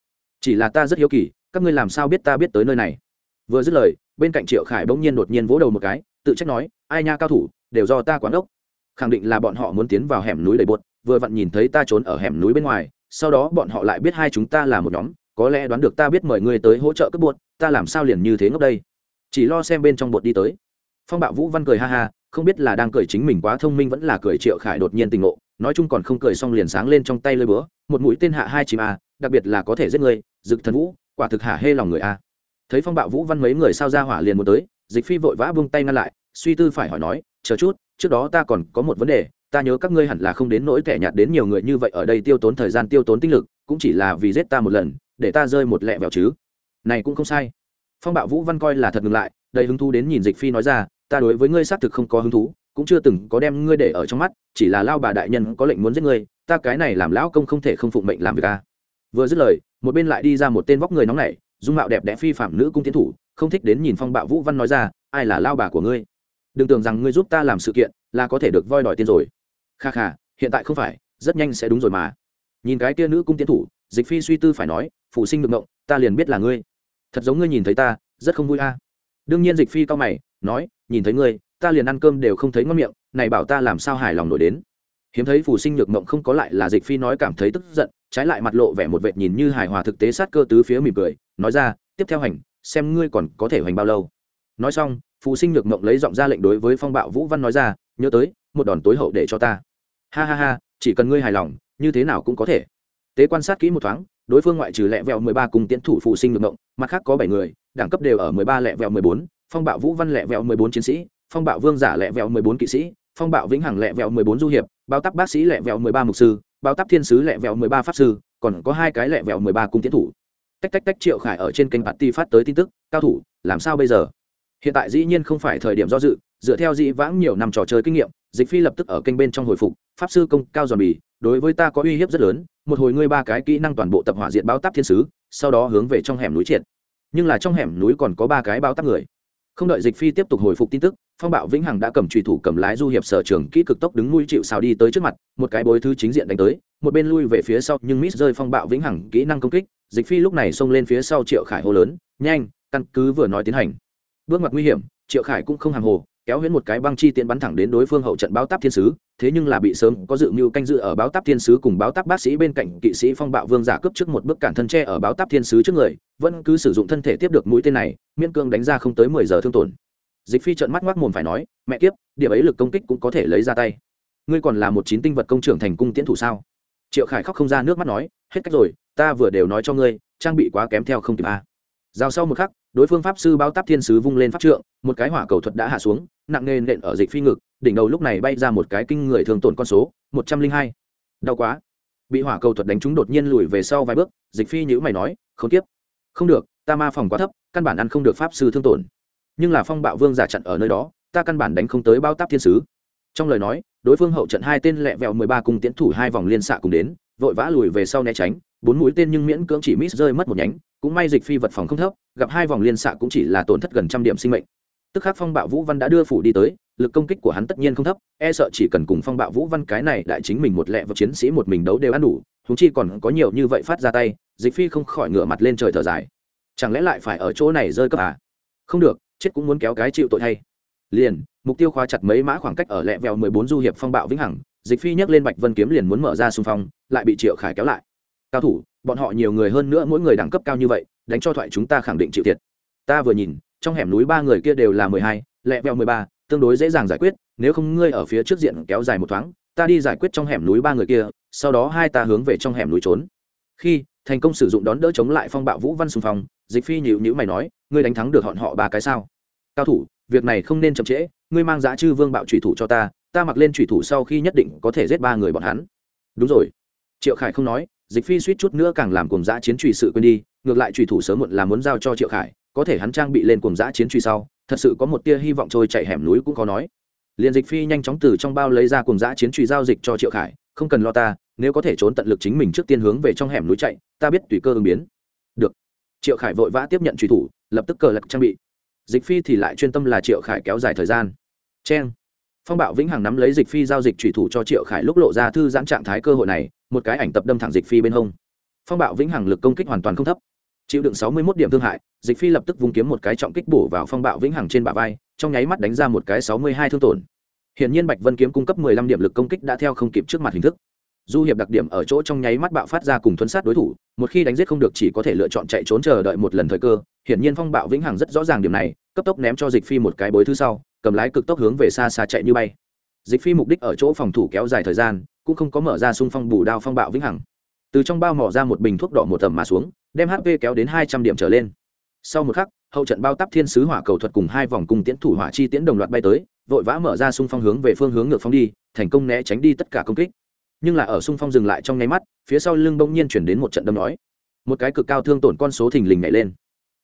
Chỉ là ta rất hiếu kỳ, các ngươi làm sao biết ta biết tới nơi này? Vừa dứt lời, bên cạnh triệu khải bỗng nhiên đột nhiên vỗ đầu một cái, tự trách nói, ai nha cao thủ, đều do ta quán ốc. Khẳng định là bọn họ muốn tiến vào hẻm núi đầy bột vừa vặn nhìn thấy ta trốn ở hẻm núi bên ngoài, sau đó bọn họ lại biết hai chúng ta là một nhóm có lẽ đoán được ta biết mời ngươi tới hỗ trợ cướp bột ta làm sao liền như thế ngốc đây? Chỉ lo xem bên trong bột đi tới. Phong bạo vũ văn cười ha ha, không biết là đang cười chính mình quá thông minh vẫn là cười triệu khải đột nhiên tình ngộ, nói chung còn không cười xong liền sáng lên trong tay lơi búa, một mũi tên hạ hai chìm a, đặc biệt là có thể giết người, dực thần vũ, quả thực hả hê lòng người a. Thấy phong bạo vũ văn mấy người sao ra hỏa liền muốn tới, dịch phi vội vã buông tay ngăn lại, suy tư phải hỏi nói, chờ chút, trước đó ta còn có một vấn đề, ta nhớ các ngươi hẳn là không đến nỗi kẻ nhạt đến nhiều người như vậy ở đây tiêu tốn thời gian tiêu tốn tinh lực, cũng chỉ là vì giết ta một lần để ta rơi một lẹ vẹo chứ? Này cũng không sai. Phong bạo vũ văn coi là thật ngừng lại, đầy hứng thú đến nhìn dịch phi nói ra, ta đối với ngươi xác thực không có hứng thú, cũng chưa từng có đem ngươi để ở trong mắt, chỉ là lao bà đại nhân có lệnh muốn giết ngươi, ta cái này làm lão công không thể không phụng mệnh làm việc ta vừa dứt lời, một bên lại đi ra một tên vóc người nóng nảy, dung mạo đẹp đẽ phi phạm nữ cung tiến thủ, không thích đến nhìn phong bạo vũ văn nói ra, ai là lao bà của ngươi? Đừng tưởng rằng ngươi giúp ta làm sự kiện, là có thể được voi đòi tiền rồi. Kha kha, hiện tại không phải, rất nhanh sẽ đúng rồi mà. Nhìn cái tia nữ cung tiến thủ dịch phi suy tư phải nói phụ sinh được ngộng, ta liền biết là ngươi. Thật giống ngươi nhìn thấy ta, rất không vui a. Đương nhiên dịch phi cao mày, nói, nhìn thấy ngươi, ta liền ăn cơm đều không thấy ngon miệng, này bảo ta làm sao hài lòng nổi đến? Hiếm thấy phù sinh nhược mộng không có lại là dịch phi nói cảm thấy tức giận, trái lại mặt lộ vẻ một vệt nhìn như hài hòa thực tế sát cơ tứ phía mỉm cười, nói ra, tiếp theo hành, xem ngươi còn có thể hoành bao lâu. Nói xong, phù sinh nhược mộng lấy giọng ra lệnh đối với phong bạo vũ văn nói ra, nhớ tới, một đòn tối hậu để cho ta. Ha ha ha, chỉ cần ngươi hài lòng, như thế nào cũng có thể tế quan sát kỹ một thoáng, đối phương ngoại trừ lẹ vẹo mười ba cùng tiến thủ phụ sinh được mộng mặt khác có bảy người, đẳng cấp đều ở mười ba lẹ vẹo mười bốn, phong bạo vũ văn lẹ vẹo mười bốn chiến sĩ, phong bạo vương giả lẹ vẹo mười bốn kỵ sĩ, phong bạo vĩnh hằng lẹ vẹo mười bốn du hiệp, bao tắc bác sĩ lẹ vẹo mười ba mục sư, bao tắc thiên sứ lẹ vẹo mười ba pháp sư, còn có hai cái lẹ vẹo mười ba cung tiến thủ. Tách tách tách triệu khải ở trên kênh bạt ti phát tới tin tức, cao thủ, làm sao bây giờ? Hiện tại dĩ nhiên không phải thời điểm do dự, dựa theo dĩ vãng nhiều năm trò chơi kinh nghiệm, dịch phi lập tức ở kênh bên trong hồi phục, pháp sư công cao giòn bì đối với ta có uy hiếp rất lớn, một hồi ngươi ba cái kỹ năng toàn bộ tập hỏa diện báo táp thiên sứ, sau đó hướng về trong hẻm núi triệt. Nhưng là trong hẻm núi còn có ba cái báo táp người. Không đợi dịch phi tiếp tục hồi phục tin tức, phong bạo vĩnh hằng đã cầm trùy thủ cầm lái du hiệp sở trường kỹ cực tốc đứng nuôi chịu xào đi tới trước mặt, một cái bối thứ chính diện đánh tới, một bên lui về phía sau, nhưng miss rơi phong bạo vĩnh hằng kỹ năng công kích, dịch phi lúc này xông lên phía sau triệu khải hô lớn, nhanh, căn cứ vừa nói tiến hành. Bước ngoặt nguy hiểm, triệu khải cũng không hàng hồ kéo huyễn một cái băng chi tiện bắn thẳng đến đối phương hậu trận báo táp thiên sứ, thế nhưng là bị sớm có dự mưu canh dự ở báo táp thiên sứ cùng báo táp bác sĩ bên cạnh kỵ sĩ phong bạo vương giả cướp trước một bước cản thân tre ở báo táp thiên sứ trước người, vẫn cứ sử dụng thân thể tiếp được mũi tên này, miễn cương đánh ra không tới mười giờ thương tổn. Dịch phi trợn mắt ngoác mồm phải nói, mẹ kiếp, điểm ấy lực công kích cũng có thể lấy ra tay. Ngươi còn là một chín tinh vật công trưởng thành cung tiễn thủ sao? Triệu khải khóc không ra nước mắt nói, hết cách rồi, ta vừa đều nói cho ngươi, trang bị quá kém theo không kịp a à. giao sau một khắc đối phương pháp sư bao táp thiên sứ vung lên pháp trượng, một cái hỏa cầu thuật đã hạ xuống, nặng nề nện ở dịch phi ngực, đỉnh đầu lúc này bay ra một cái kinh người thường tổn con số, một trăm linh hai. Đau quá. Bị hỏa cầu thuật đánh trúng đột nhiên lùi về sau vài bước, dịch phi nhữ mày nói, không tiếp. Không được, ta ma phòng quá thấp, căn bản ăn không được pháp sư thương tổn. Nhưng là phong bạo vương giả chặn ở nơi đó, ta căn bản đánh không tới bao táp thiên sứ. Trong lời nói, đối phương hậu trận hai tên lẹ vẹo mười ba cùng tiến thủ hai vòng liên xạ cùng đến, vội vã lùi về sau né tránh, bốn mũi tên nhưng miễn cưỡng chỉ miss rơi mất một nhánh cũng may dịch phi vật phòng không thấp, gặp hai vòng liên xạ cũng chỉ là tổn thất gần trăm điểm sinh mệnh. Tức khắc phong bạo vũ văn đã đưa phủ đi tới, lực công kích của hắn tất nhiên không thấp e sợ chỉ cần cùng phong bạo vũ văn cái này đại chính mình một lẹ và chiến sĩ một mình đấu đều ăn đủ thúng chi còn có nhiều như vậy phát ra tay, dịch phi không khỏi ngửa mặt lên trời thở dài. Chẳng lẽ lại phải ở chỗ này rơi cấp à? Không được, chết cũng muốn kéo cái chịu tội thay. Liền, mục tiêu khóa chặt mấy mã khoảng cách ở lẹ vèo mười bốn du hiệp phong bạo vĩnh hằng, dịch phi nhấc lên bạch vân kiếm liền muốn mở ra xung phong, lại bị triệu khải kéo lại cao thủ, bọn họ nhiều người hơn nữa mỗi người đẳng cấp cao như vậy, đánh cho thoại chúng ta khẳng định chịu thiệt. Ta vừa nhìn, trong hẻm núi ba người kia đều là mười hai, lẹ vèo mười ba, tương đối dễ dàng giải quyết, nếu không ngươi ở phía trước diện kéo dài một thoáng, ta đi giải quyết trong hẻm núi ba người kia, sau đó hai ta hướng về trong hẻm núi trốn. Khi, thành công sử dụng đón đỡ chống lại phong bạo vũ văn xung phong, dịch phi nhịu nhữ mày nói, ngươi đánh thắng được họ họ ba cái sao? Cao thủ, việc này không nên chậm trễ, ngươi mang giá chư vương bạo trùy thủ cho ta ta mặc lên trùy thủ sau khi nhất định có thể giết ba người bọn hắn. Đúng rồi. Triệu khải không nói dịch phi suýt chút nữa càng làm cùng giã chiến truy sự quên đi, ngược lại truy thủ sớm muộn là muốn giao cho triệu khải, có thể hắn trang bị lên cùng giã chiến truy sau, thật sự có một tia hy vọng trôi chạy hẻm núi cũng có nói. Liền dịch phi nhanh chóng từ trong bao lấy ra cùng giã chiến truy giao dịch cho triệu khải, không cần lo ta, nếu có thể trốn tận lực chính mình trước tiên hướng về trong hẻm núi chạy, ta biết tùy cơ ứng biến. Được. Triệu khải vội vã tiếp nhận truy thủ, lập tức cờ lật trang bị. Dịch phi thì lại chuyên tâm là triệu khải kéo dài thời gian. C phong bạo vĩnh hằng nắm lấy dịch phi giao dịch truy thủ cho triệu khải, lúc lộ ra thư giãn trạng thái cơ hội này một cái ảnh tập đâm thẳng dịch phi bên hông. Phong bạo vĩnh hằng lực công kích hoàn toàn không thấp. Chịu đựng sáu mươi một điểm thương hại, dịch phi lập tức vung kiếm một cái trọng kích bổ vào phong bạo vĩnh hằng trên bả vai, trong nháy mắt đánh ra một cái sáu mươi hai thương tổn. Hiện nhiên bạch vân kiếm cung cấp mười lăm điểm lực công kích đã theo không kịp trước mặt hình thức. Du hiệp đặc điểm ở chỗ trong nháy mắt bạo phát ra cùng thuấn sát đối thủ, một khi đánh giết không được chỉ có thể lựa chọn chạy trốn chờ đợi một lần thời cơ. Hiển nhiên phong bạo vĩnh hằng rất rõ ràng điểm này, cấp tốc ném cho dịch phi một cái bối thứ sau, cầm lái cực tốc hướng về xa xa chạy như bay. Dịch phi mục đích ở chỗ phòng thủ kéo dài thời gian cũng không có mở ra xung phong bù đao phong bạo vĩnh hằng. Từ trong bao mỏ ra một bình thuốc đỏ một tầm mà xuống, đem hp kéo đến hai trăm điểm trở lên. Sau một khắc, hậu trận bao tắp thiên sứ hỏa cầu thuật cùng hai vòng cung tiễn thủ hỏa chi tiễn đồng loạt bay tới, vội vã mở ra xung phong hướng về phương hướng ngược phong đi, thành công né tránh đi tất cả công kích. Nhưng là ở xung phong dừng lại trong nháy mắt, phía sau lưng bỗng nhiên chuyển đến một trận đâm nói. Một cái cực cao thương tổn con số thình lình nhảy lên.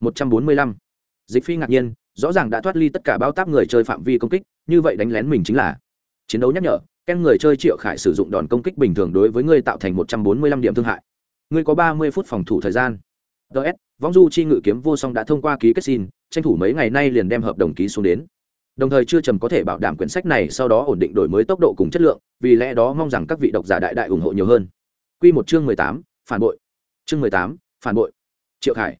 Một trăm bốn mươi lăm. Dịch phi ngạc nhiên, rõ ràng đã thoát ly tất cả bao táp người chơi phạm vi công kích, như vậy đánh lén mình chính là. Chiến đấu nhắc nhở ken người chơi triệu khải sử dụng đòn công kích bình thường đối với ngươi tạo thành một trăm bốn mươi lăm điểm thương hại. Ngươi có ba mươi phút phòng thủ thời gian. Ts võng du chi ngự kiếm vô song đã thông qua ký kết xin, tranh thủ mấy ngày nay liền đem hợp đồng ký xuống đến. Đồng thời chưa trầm có thể bảo đảm quyển sách này sau đó ổn định đổi mới tốc độ cùng chất lượng, vì lẽ đó mong rằng các vị độc giả đại đại ủng hộ nhiều hơn. Q một chương mười tám, phản bội. Chương mười tám, phản bội. Triệu khải.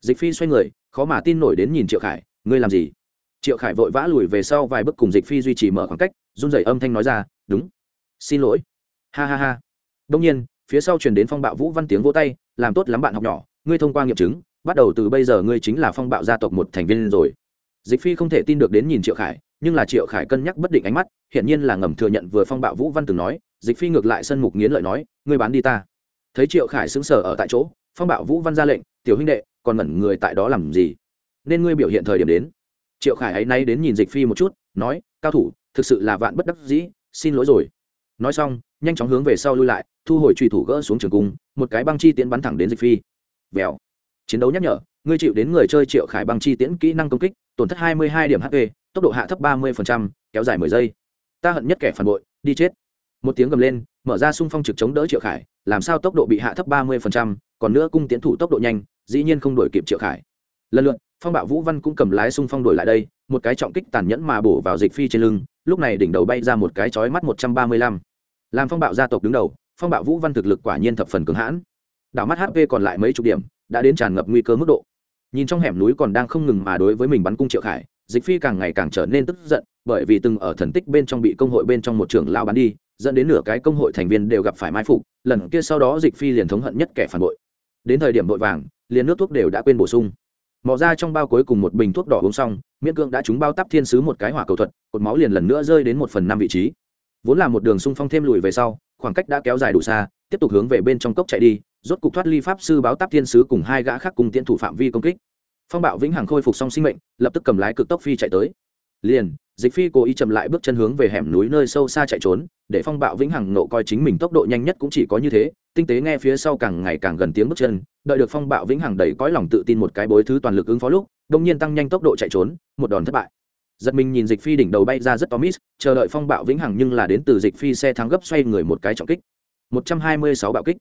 Dịch phi xoay người, khó mà tin nổi đến nhìn triệu khải, ngươi làm gì? Triệu khải vội vã lùi về sau vài bước cùng dịch phi duy trì mở khoảng cách, run rẩy âm thanh nói ra đúng. Xin lỗi. Ha ha ha. Đông nhiên, phía sau truyền đến phong bạo vũ văn tiếng vỗ tay, làm tốt lắm bạn học nhỏ, ngươi thông qua nghiệm chứng, bắt đầu từ bây giờ ngươi chính là phong bạo gia tộc một thành viên rồi. Dịch phi không thể tin được đến nhìn triệu khải, nhưng là triệu khải cân nhắc bất định ánh mắt, hiển nhiên là ngầm thừa nhận vừa phong bạo vũ văn từng nói, dịch phi ngược lại sân mục nghiến lợi nói, ngươi bán đi ta. Thấy triệu khải xứng sở ở tại chỗ, phong bạo vũ văn ra lệnh, tiểu huynh đệ, còn mẩn người tại đó làm gì? Nên ngươi biểu hiện thời điểm đến. Triệu khải ấy nay đến nhìn dịch phi một chút, nói, cao thủ, thực sự là vạn bất đắc dĩ xin lỗi rồi. Nói xong, nhanh chóng hướng về sau lui lại, thu hồi trùy thủ gỡ xuống trường cung, một cái băng chi tiễn bắn thẳng đến dịch phi. Vèo. Chiến đấu nhắc nhở, ngươi chịu đến người chơi triệu khải băng chi tiễn kỹ năng công kích, tổn thất hai mươi hai điểm hp tốc độ hạ thấp ba mươi kéo dài mười giây. Ta hận nhất kẻ phản bội, đi chết. Một tiếng gầm lên, mở ra xung phong trực chống đỡ triệu khải, làm sao tốc độ bị hạ thấp ba mươi còn nữa cung tiến thủ tốc độ nhanh, dĩ nhiên không đổi kịp triệu khải. Lần lượt, phong bạo vũ văn cũng cầm lái xung phong đổi lại đây, một cái trọng kích tàn nhẫn mà bổ vào dịch phi trên lưng lúc này đỉnh đầu bay ra một cái chói mắt một trăm ba mươi lăm. Làm phong bạo gia tộc đứng đầu, phong bạo vũ văn thực lực quả nhiên thập phần cường hãn. Đảo mắt hp còn lại mấy chục điểm, đã đến tràn ngập nguy cơ mức độ. Nhìn trong hẻm núi còn đang không ngừng mà đối với mình bắn cung triệu khải, dịch phi càng ngày càng trở nên tức giận, bởi vì từng ở thần tích bên trong bị công hội bên trong một trường lao bắn đi, dẫn đến nửa cái công hội thành viên đều gặp phải mai phục, lần kia sau đó dịch phi liền thống hận nhất kẻ phản bội. Đến thời điểm vội vàng, liền nước thuốc đều đã quên bổ sung mò ra trong bao cuối cùng một bình thuốc đỏ uống xong, miễn cưỡng đã trúng bao tắp thiên sứ một cái hỏa cầu thuật, cột máu liền lần nữa rơi đến một phần năm vị trí. Vốn là một đường xung phong thêm lùi về sau, khoảng cách đã kéo dài đủ xa, tiếp tục hướng về bên trong cốc chạy đi, rốt cục thoát ly pháp sư báo táp thiên sứ cùng hai gã khác cùng tiễn thủ phạm vi công kích. Phong bạo vĩnh hằng khôi phục xong sinh mệnh, lập tức cầm lái cực tốc phi chạy tới. Liền, dịch phi cố ý chậm lại bước chân hướng về hẻm núi nơi sâu xa chạy trốn, để phong bạo vĩnh hằng nộ coi chính mình tốc độ nhanh nhất cũng chỉ có như thế tinh tế nghe phía sau càng ngày càng gần tiếng bước chân, đợi được phong bạo vĩnh hằng đầy cõi lòng tự tin một cái bối thứ toàn lực ứng phó lúc đông nhiên tăng nhanh tốc độ chạy trốn, một đòn thất bại. Giật mình nhìn dịch phi đỉnh đầu bay ra rất to mít, chờ đợi phong bạo vĩnh hằng nhưng là đến từ dịch phi xe thắng gấp xoay người một cái trọng kích. Một trăm hai mươi sáu bạo kích.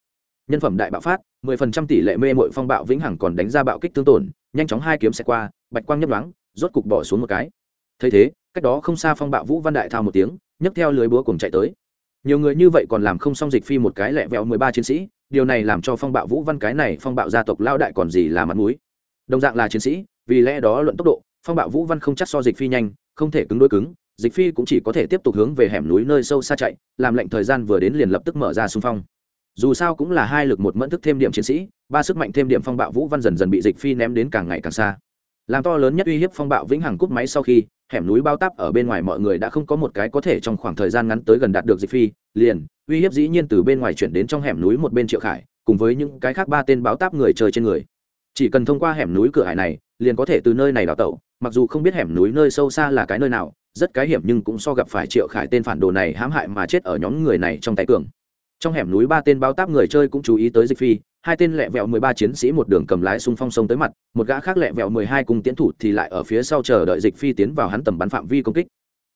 Nhân phẩm đại bạo phát, mười phần trăm tỷ lệ mê mội phong bạo vĩnh hằng còn đánh ra bạo kích tương tổn, nhanh chóng hai kiếm xe qua, bạch quang nhấp đoáng rốt cục bỏ xuống một cái. Thấy thế, cách đó không xa phong bạo vũ văn đại thao một tiếng, nhấc theo lưới búa cùng chạy tới nhiều người như vậy còn làm không xong dịch phi một cái lẹ vẹo mười ba chiến sĩ, điều này làm cho phong bạo vũ văn cái này phong bạo gia tộc lao đại còn gì là mặt mũi. Đồng dạng là chiến sĩ, vì lẽ đó luận tốc độ, phong bạo vũ văn không chắc so dịch phi nhanh, không thể cứng đôi cứng, dịch phi cũng chỉ có thể tiếp tục hướng về hẻm núi nơi sâu xa chạy, làm lệnh thời gian vừa đến liền lập tức mở ra xung phong. Dù sao cũng là hai lực một mẫn thức thêm điểm chiến sĩ, ba sức mạnh thêm điểm phong bạo vũ văn dần dần bị dịch phi ném đến càng ngày càng xa. Làm to lớn nhất uy hiếp phong bạo vĩnh hằng cúp máy sau khi hẻm núi bao táp ở bên ngoài mọi người đã không có một cái có thể trong khoảng thời gian ngắn tới gần đạt được dịch phi, liền, uy hiếp dĩ nhiên từ bên ngoài chuyển đến trong hẻm núi một bên triệu khải, cùng với những cái khác ba tên báo táp người chơi trên người. Chỉ cần thông qua hẻm núi cửa hải này, liền có thể từ nơi này đào tẩu, mặc dù không biết hẻm núi nơi sâu xa là cái nơi nào, rất cái hiểm nhưng cũng so gặp phải triệu khải tên phản đồ này hãm hại mà chết ở nhóm người này trong tay cường. Trong hẻm núi ba tên báo táp người chơi cũng chú ý tới dịch phi hai tên lẹ vẹo mười ba chiến sĩ một đường cầm lái xung phong sông tới mặt, một gã khác lẹ vẹo mười hai cùng tiến thủ thì lại ở phía sau chờ đợi dịch phi tiến vào hắn tầm bắn phạm vi công kích.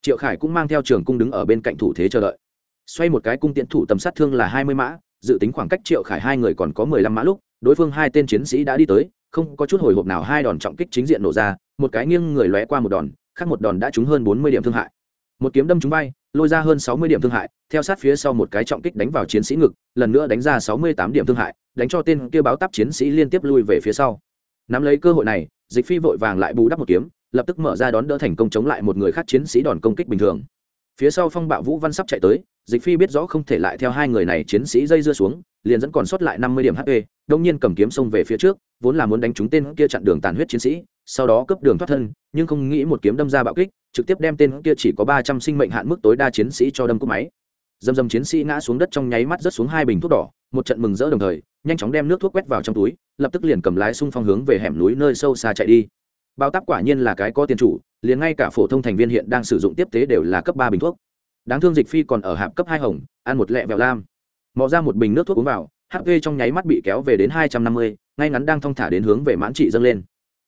Triệu khải cũng mang theo trường cung đứng ở bên cạnh thủ thế chờ đợi. Xoay một cái cung tiến thủ tầm sát thương là hai mươi mã, dự tính khoảng cách triệu khải hai người còn có mười lăm mã lúc, đối phương hai tên chiến sĩ đã đi tới, không có chút hồi hộp nào hai đòn trọng kích chính diện nổ ra, một cái nghiêng người lóe qua một đòn, khác một đòn đã trúng hơn bốn mươi điểm thương hại một kiếm đâm trúng bay lôi ra hơn sáu mươi điểm thương hại, theo sát phía sau một cái trọng kích đánh vào chiến sĩ ngực, lần nữa đánh ra sáu mươi tám điểm thương hại, đánh cho tên kia báo tắp chiến sĩ liên tiếp lui về phía sau. Nắm lấy cơ hội này, dịch phi vội vàng lại bù đắp một kiếm, lập tức mở ra đón đỡ thành công chống lại một người khác chiến sĩ đòn công kích bình thường phía sau phong bạo vũ văn sắp chạy tới, dịch phi biết rõ không thể lại theo hai người này chiến sĩ dây dưa xuống, liền dẫn còn sót lại năm mươi điểm hp đông nhiên cầm kiếm xông về phía trước, vốn là muốn đánh trúng tên kia chặn đường tàn huyết chiến sĩ, sau đó cấp đường thoát thân, nhưng không nghĩ một kiếm đâm ra bạo kích, trực tiếp đem tên kia chỉ có ba trăm sinh mệnh hạn mức tối đa chiến sĩ cho đâm cúp máy. Dầm dầm chiến sĩ ngã xuống đất trong nháy mắt rớt xuống hai bình thuốc đỏ, một trận mừng rỡ đồng thời, nhanh chóng đem nước thuốc quét vào trong túi, lập tức liền cầm lái xung phong hướng về hẻm núi nơi sâu xa chạy đi bao táp quả nhiên là cái có tiền chủ, liền ngay cả phổ thông thành viên hiện đang sử dụng tiếp tế đều là cấp ba bình thuốc. Đáng thương dịch phi còn ở hạp cấp hai hồng, ăn một lẹ vẹo lam. Mò ra một bình nước thuốc uống vào hp trong nháy mắt bị kéo về đến hai trăm năm mươi, ngay ngắn đang thong thả đến hướng về mãn trị dâng lên.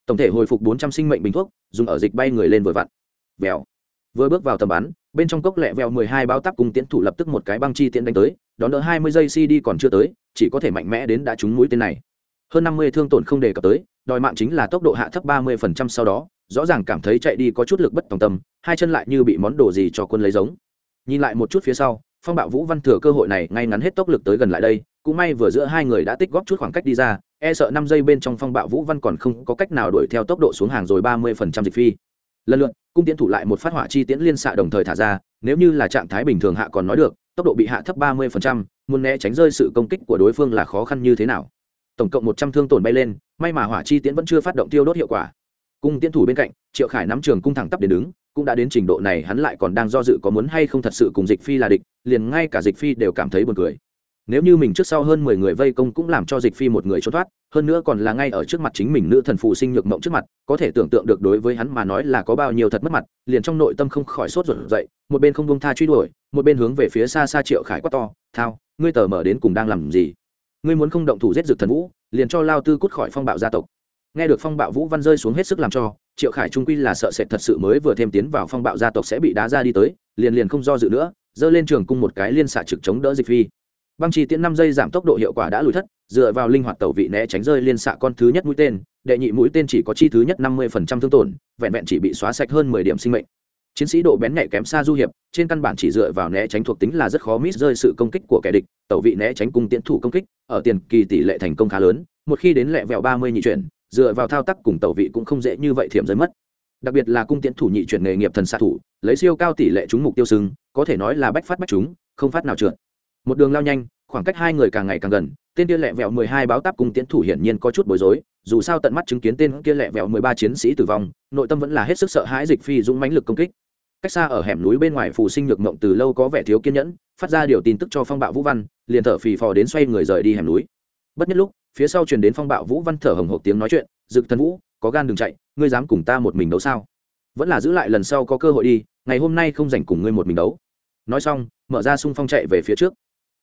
Tổng thể hồi phục bốn trăm sinh mệnh bình thuốc, dùng ở dịch bay người lên vừa vặn. Vèo vừa bước vào tầm bắn, bên trong cốc lẹ vẹo mười hai báo tắp cùng tiến thủ lập tức một cái băng chi tiện đánh tới, đón đỡ hai mươi giây cd còn chưa tới, chỉ có thể mạnh mẽ đến đã trúng mũi tên này. Hơn năm mươi thương tổn không đề cập tới đòi mạng chính là tốc độ hạ thấp ba mươi phần trăm sau đó, rõ ràng cảm thấy chạy đi có chút lực bất tòng tâm, hai chân lại như bị món đồ gì cho quân lấy giống. Nhìn lại một chút phía sau, phong bạo vũ văn thừa cơ hội này ngay ngắn hết tốc lực tới gần lại đây, cũng may vừa giữa hai người đã tích góp chút khoảng cách đi ra e sợ năm giây bên trong phong bạo vũ văn còn không có cách nào đuổi theo tốc độ xuống hàng rồi ba mươi phần trăm dịch phi. Lần lượt, cung tiến thủ lại một phát hỏa chi tiễn liên xạ đồng thời thả ra, nếu như là trạng thái bình thường hạ còn nói được, tốc độ bị hạ thấp ba mươi phần trăm, muốn né tránh rơi sự công kích của đối phương là khó khăn như thế nào? Tổng cộng một trăm thương tổn bay lên, may mà hỏa chi tiễn vẫn chưa phát động tiêu đốt hiệu quả. Cung tiễn thủ bên cạnh, triệu khải nắm trường cung thẳng tắp đến đứng, cũng đã đến trình độ này hắn lại còn đang do dự có muốn hay không thật sự cùng dịch phi là địch, liền ngay cả dịch phi đều cảm thấy buồn cười. Nếu như mình trước sau hơn mười người vây công cũng làm cho dịch phi một người trốn thoát, hơn nữa còn là ngay ở trước mặt chính mình nữ thần phụ sinh nhược mộng trước mặt, có thể tưởng tượng được đối với hắn mà nói là có bao nhiêu thật mất mặt, liền trong nội tâm không khỏi sốt ruột dậy, một bên không bông tha truy đuổi, một bên hướng về phía xa xa triệu khải quát to, thao, ngươi tờ mở đến cùng đang làm gì? Ngươi muốn không động thủ giết dược thần vũ, liền cho lao tư cút khỏi phong bạo gia tộc. Nghe được phong bạo vũ văn rơi xuống hết sức làm cho, triệu khải trung quy là sợ sệt thật sự mới vừa thêm tiến vào phong bạo gia tộc sẽ bị đá ra đi tới, liền liền không do dự nữa, giơ lên trường cung một cái liên xạ trực chống đỡ dịch phi. Băng trì tiễn năm giây giảm tốc độ hiệu quả đã lùi thất, dựa vào linh hoạt tẩu vị né tránh rơi liên xạ con thứ nhất mũi tên, đệ nhị mũi tên chỉ có chi thứ nhất năm mươi phần trăm thương tổn, vẹn vẹn chỉ bị xóa sạch hơn mười điểm sinh mệnh chiến sĩ độ bén nhạy kém xa du hiệp, trên căn bản chỉ dựa vào né tránh thuộc tính là rất khó miss rơi sự công kích của kẻ địch, tẩu vị né tránh cung tiễn thủ công kích, ở tiền kỳ tỷ lệ thành công khá lớn, một khi đến lẹ vẹo ba mươi nhị chuyển, dựa vào thao tác cùng tẩu vị cũng không dễ như vậy thiểm rơi mất. Đặc biệt là cung tiễn thủ nhị chuyển nghề nghiệp thần xạ thủ, lấy siêu cao tỷ lệ trúng mục tiêu sưng có thể nói là bách phát bách chúng không phát nào trượt. Một đường lao nhanh, khoảng cách hai người càng ngày càng gần, tên kia lẹ vẹo mười hai báo táp cung tiến thủ hiển nhiên có chút bối rối, dù sao tận mắt chứng kiến tên kia lẹ vẹo mười ba chiến sĩ tử vong, nội tâm vẫn là hết sức sợ hãi dịch phi dũng mãnh lực công kích cách xa ở hẻm núi bên ngoài phù sinh nhược mộng từ lâu có vẻ thiếu kiên nhẫn, phát ra điều tin tức cho phong bạo vũ văn, liền thở phì phò đến xoay người rời đi hẻm núi. Bất nhất lúc, phía sau truyền đến phong bạo vũ văn thở hồng hộc tiếng nói chuyện, dực thần vũ, có gan đừng chạy, ngươi dám cùng ta một mình đấu sao? Vẫn là giữ lại lần sau có cơ hội đi, ngày hôm nay không dành cùng ngươi một mình đấu. Nói xong, mở ra xung phong chạy về phía trước.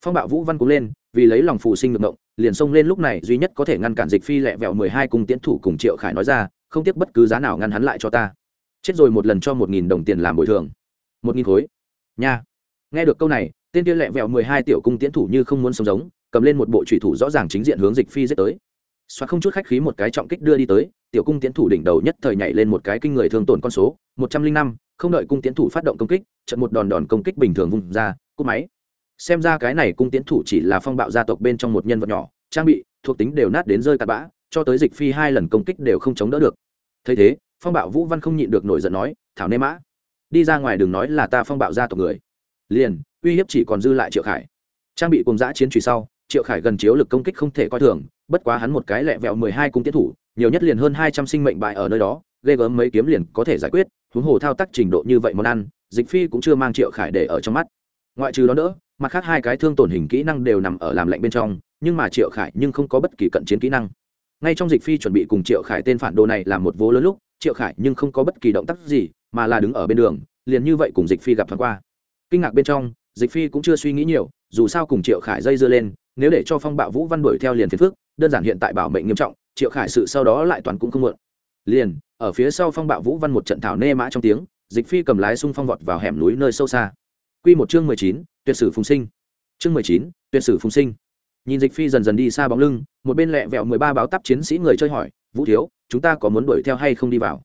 Phong bạo vũ văn cúng lên, vì lấy lòng phù sinh ngược động liền xông lên lúc này duy nhất có thể ngăn cản dịch phi lẹ vẹo mười hai cùng tiến thủ cùng triệu khải nói ra, không tiếc bất cứ giá nào ngăn hắn lại cho ta chết rồi một lần cho một nghìn đồng tiền làm bồi thường. Một nghìn khối. Nha. Nghe được câu này, tên kia lẹ vẹo mười hai tiểu cung tiến thủ như không muốn sống giống, cầm lên một bộ trùy thủ rõ ràng chính diện hướng dịch phi giết tới. Xoa không chút khách khí một cái trọng kích đưa đi tới, tiểu cung tiến thủ đỉnh đầu nhất thời nhảy lên một cái kinh người thương tổn con số, một trăm linh năm, không đợi cung tiến thủ phát động công kích, trận một đòn đòn công kích bình thường vùng ra, cúp máy. Xem ra cái này cung tiến thủ chỉ là phong bạo gia tộc bên trong một nhân vật nhỏ, trang bị, thuộc tính đều nát đến rơi tạt bã, cho tới dịch phi hai lần công kích đều không chống đỡ được. Thấy thế phong bạo vũ văn không nhịn được nổi giận nói, thảo nê mã, đi ra ngoài đừng nói là ta phong bạo ra tộc người. Liền, uy hiếp chỉ còn dư lại triệu khải. Trang bị cùng giã chiến truy sau, triệu khải gần chiếu lực công kích không thể coi thường, bất quá hắn một cái lẹ vẹo mười hai cung tiến thủ, nhiều nhất liền hơn hai trăm sinh mệnh bại ở nơi đó, ghê gớm mấy kiếm liền có thể giải quyết, huống hồ thao tác trình độ như vậy món ăn, dịch phi cũng chưa mang triệu khải để ở trong mắt. Ngoại trừ đó nữa, mặt khác hai cái thương tổn hình kỹ năng đều nằm ở làm lạnh bên trong, nhưng mà triệu khải nhưng không có bất kỳ cận chiến kỹ năng. Ngay trong dịch phi chuẩn bị cùng triệu khải tên phản đồ này làm một vố lớn lúc triệu khải nhưng không có bất kỳ động tác gì, mà là đứng ở bên đường, liền như vậy cùng dịch phi gặp thoáng qua. Kinh ngạc bên trong, dịch phi cũng chưa suy nghĩ nhiều, dù sao cùng triệu khải dây dưa lên, nếu để cho phong bạo vũ văn đuổi theo liền phiền phước đơn giản hiện tại bảo mệnh nghiêm trọng, triệu khải sự sau đó lại toàn cũng không mượn liền, ở phía sau phong bạo vũ văn một trận thảo nê mã trong tiếng, dịch phi cầm lái xung phong vọt vào hẻm núi nơi sâu xa. Q một chương mười chín, tuyệt sử phùng sinh. Chương mười chín, tuyệt sử phùng sinh. Nhìn dịch phi dần dần đi xa bóng lưng, một bên lẹ vẹo mười ba báo tắp chiến sĩ người chơi hỏi vũ thiếu, chúng ta có muốn đuổi theo hay không đi vào?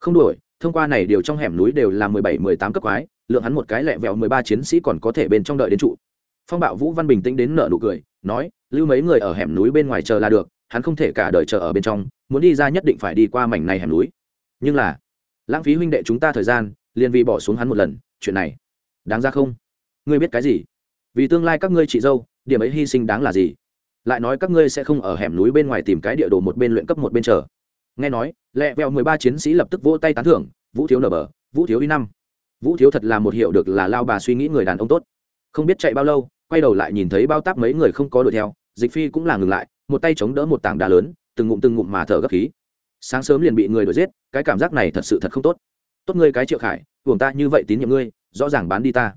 Không đuổi, thông qua này điều trong hẻm núi đều là mười bảy, mười tám cấp quái, lượng hắn một cái lẹ vẹo mười ba chiến sĩ còn có thể bên trong đợi đến trụ. Phong bạo vũ văn bình tĩnh đến nợ nụ cười, nói, lưu mấy người ở hẻm núi bên ngoài chờ là được, hắn không thể cả đời chờ ở bên trong, muốn đi ra nhất định phải đi qua mảnh này hẻm núi. Nhưng là, lãng phí huynh đệ chúng ta thời gian, liền vì bỏ xuống hắn một lần, chuyện này, đáng ra không? Ngươi biết cái gì? Vì tương lai các ngươi chị dâu, điểm ấy hy sinh đáng là gì? Lại nói các ngươi sẽ không ở hẻm núi bên ngoài tìm cái địa đồ một bên luyện cấp một bên chờ. Nghe nói, lẹ vẹo mười ba chiến sĩ lập tức vỗ tay tán thưởng, vũ thiếu nở bờ, vũ thiếu y năm. Vũ thiếu thật là một hiệu được là lao bà suy nghĩ người đàn ông tốt. Không biết chạy bao lâu, quay đầu lại nhìn thấy bao táp mấy người không có đuổi theo, dịch phi cũng là ngừng lại, một tay chống đỡ một tảng đá lớn, từng ngụm từng ngụm mà thở gấp khí. Sáng sớm liền bị người đuổi giết, cái cảm giác này thật sự thật không tốt. Tốt ngươi cái triệu khải buồng ta như vậy tín nhiệm ngươi, rõ ràng bán đi ta.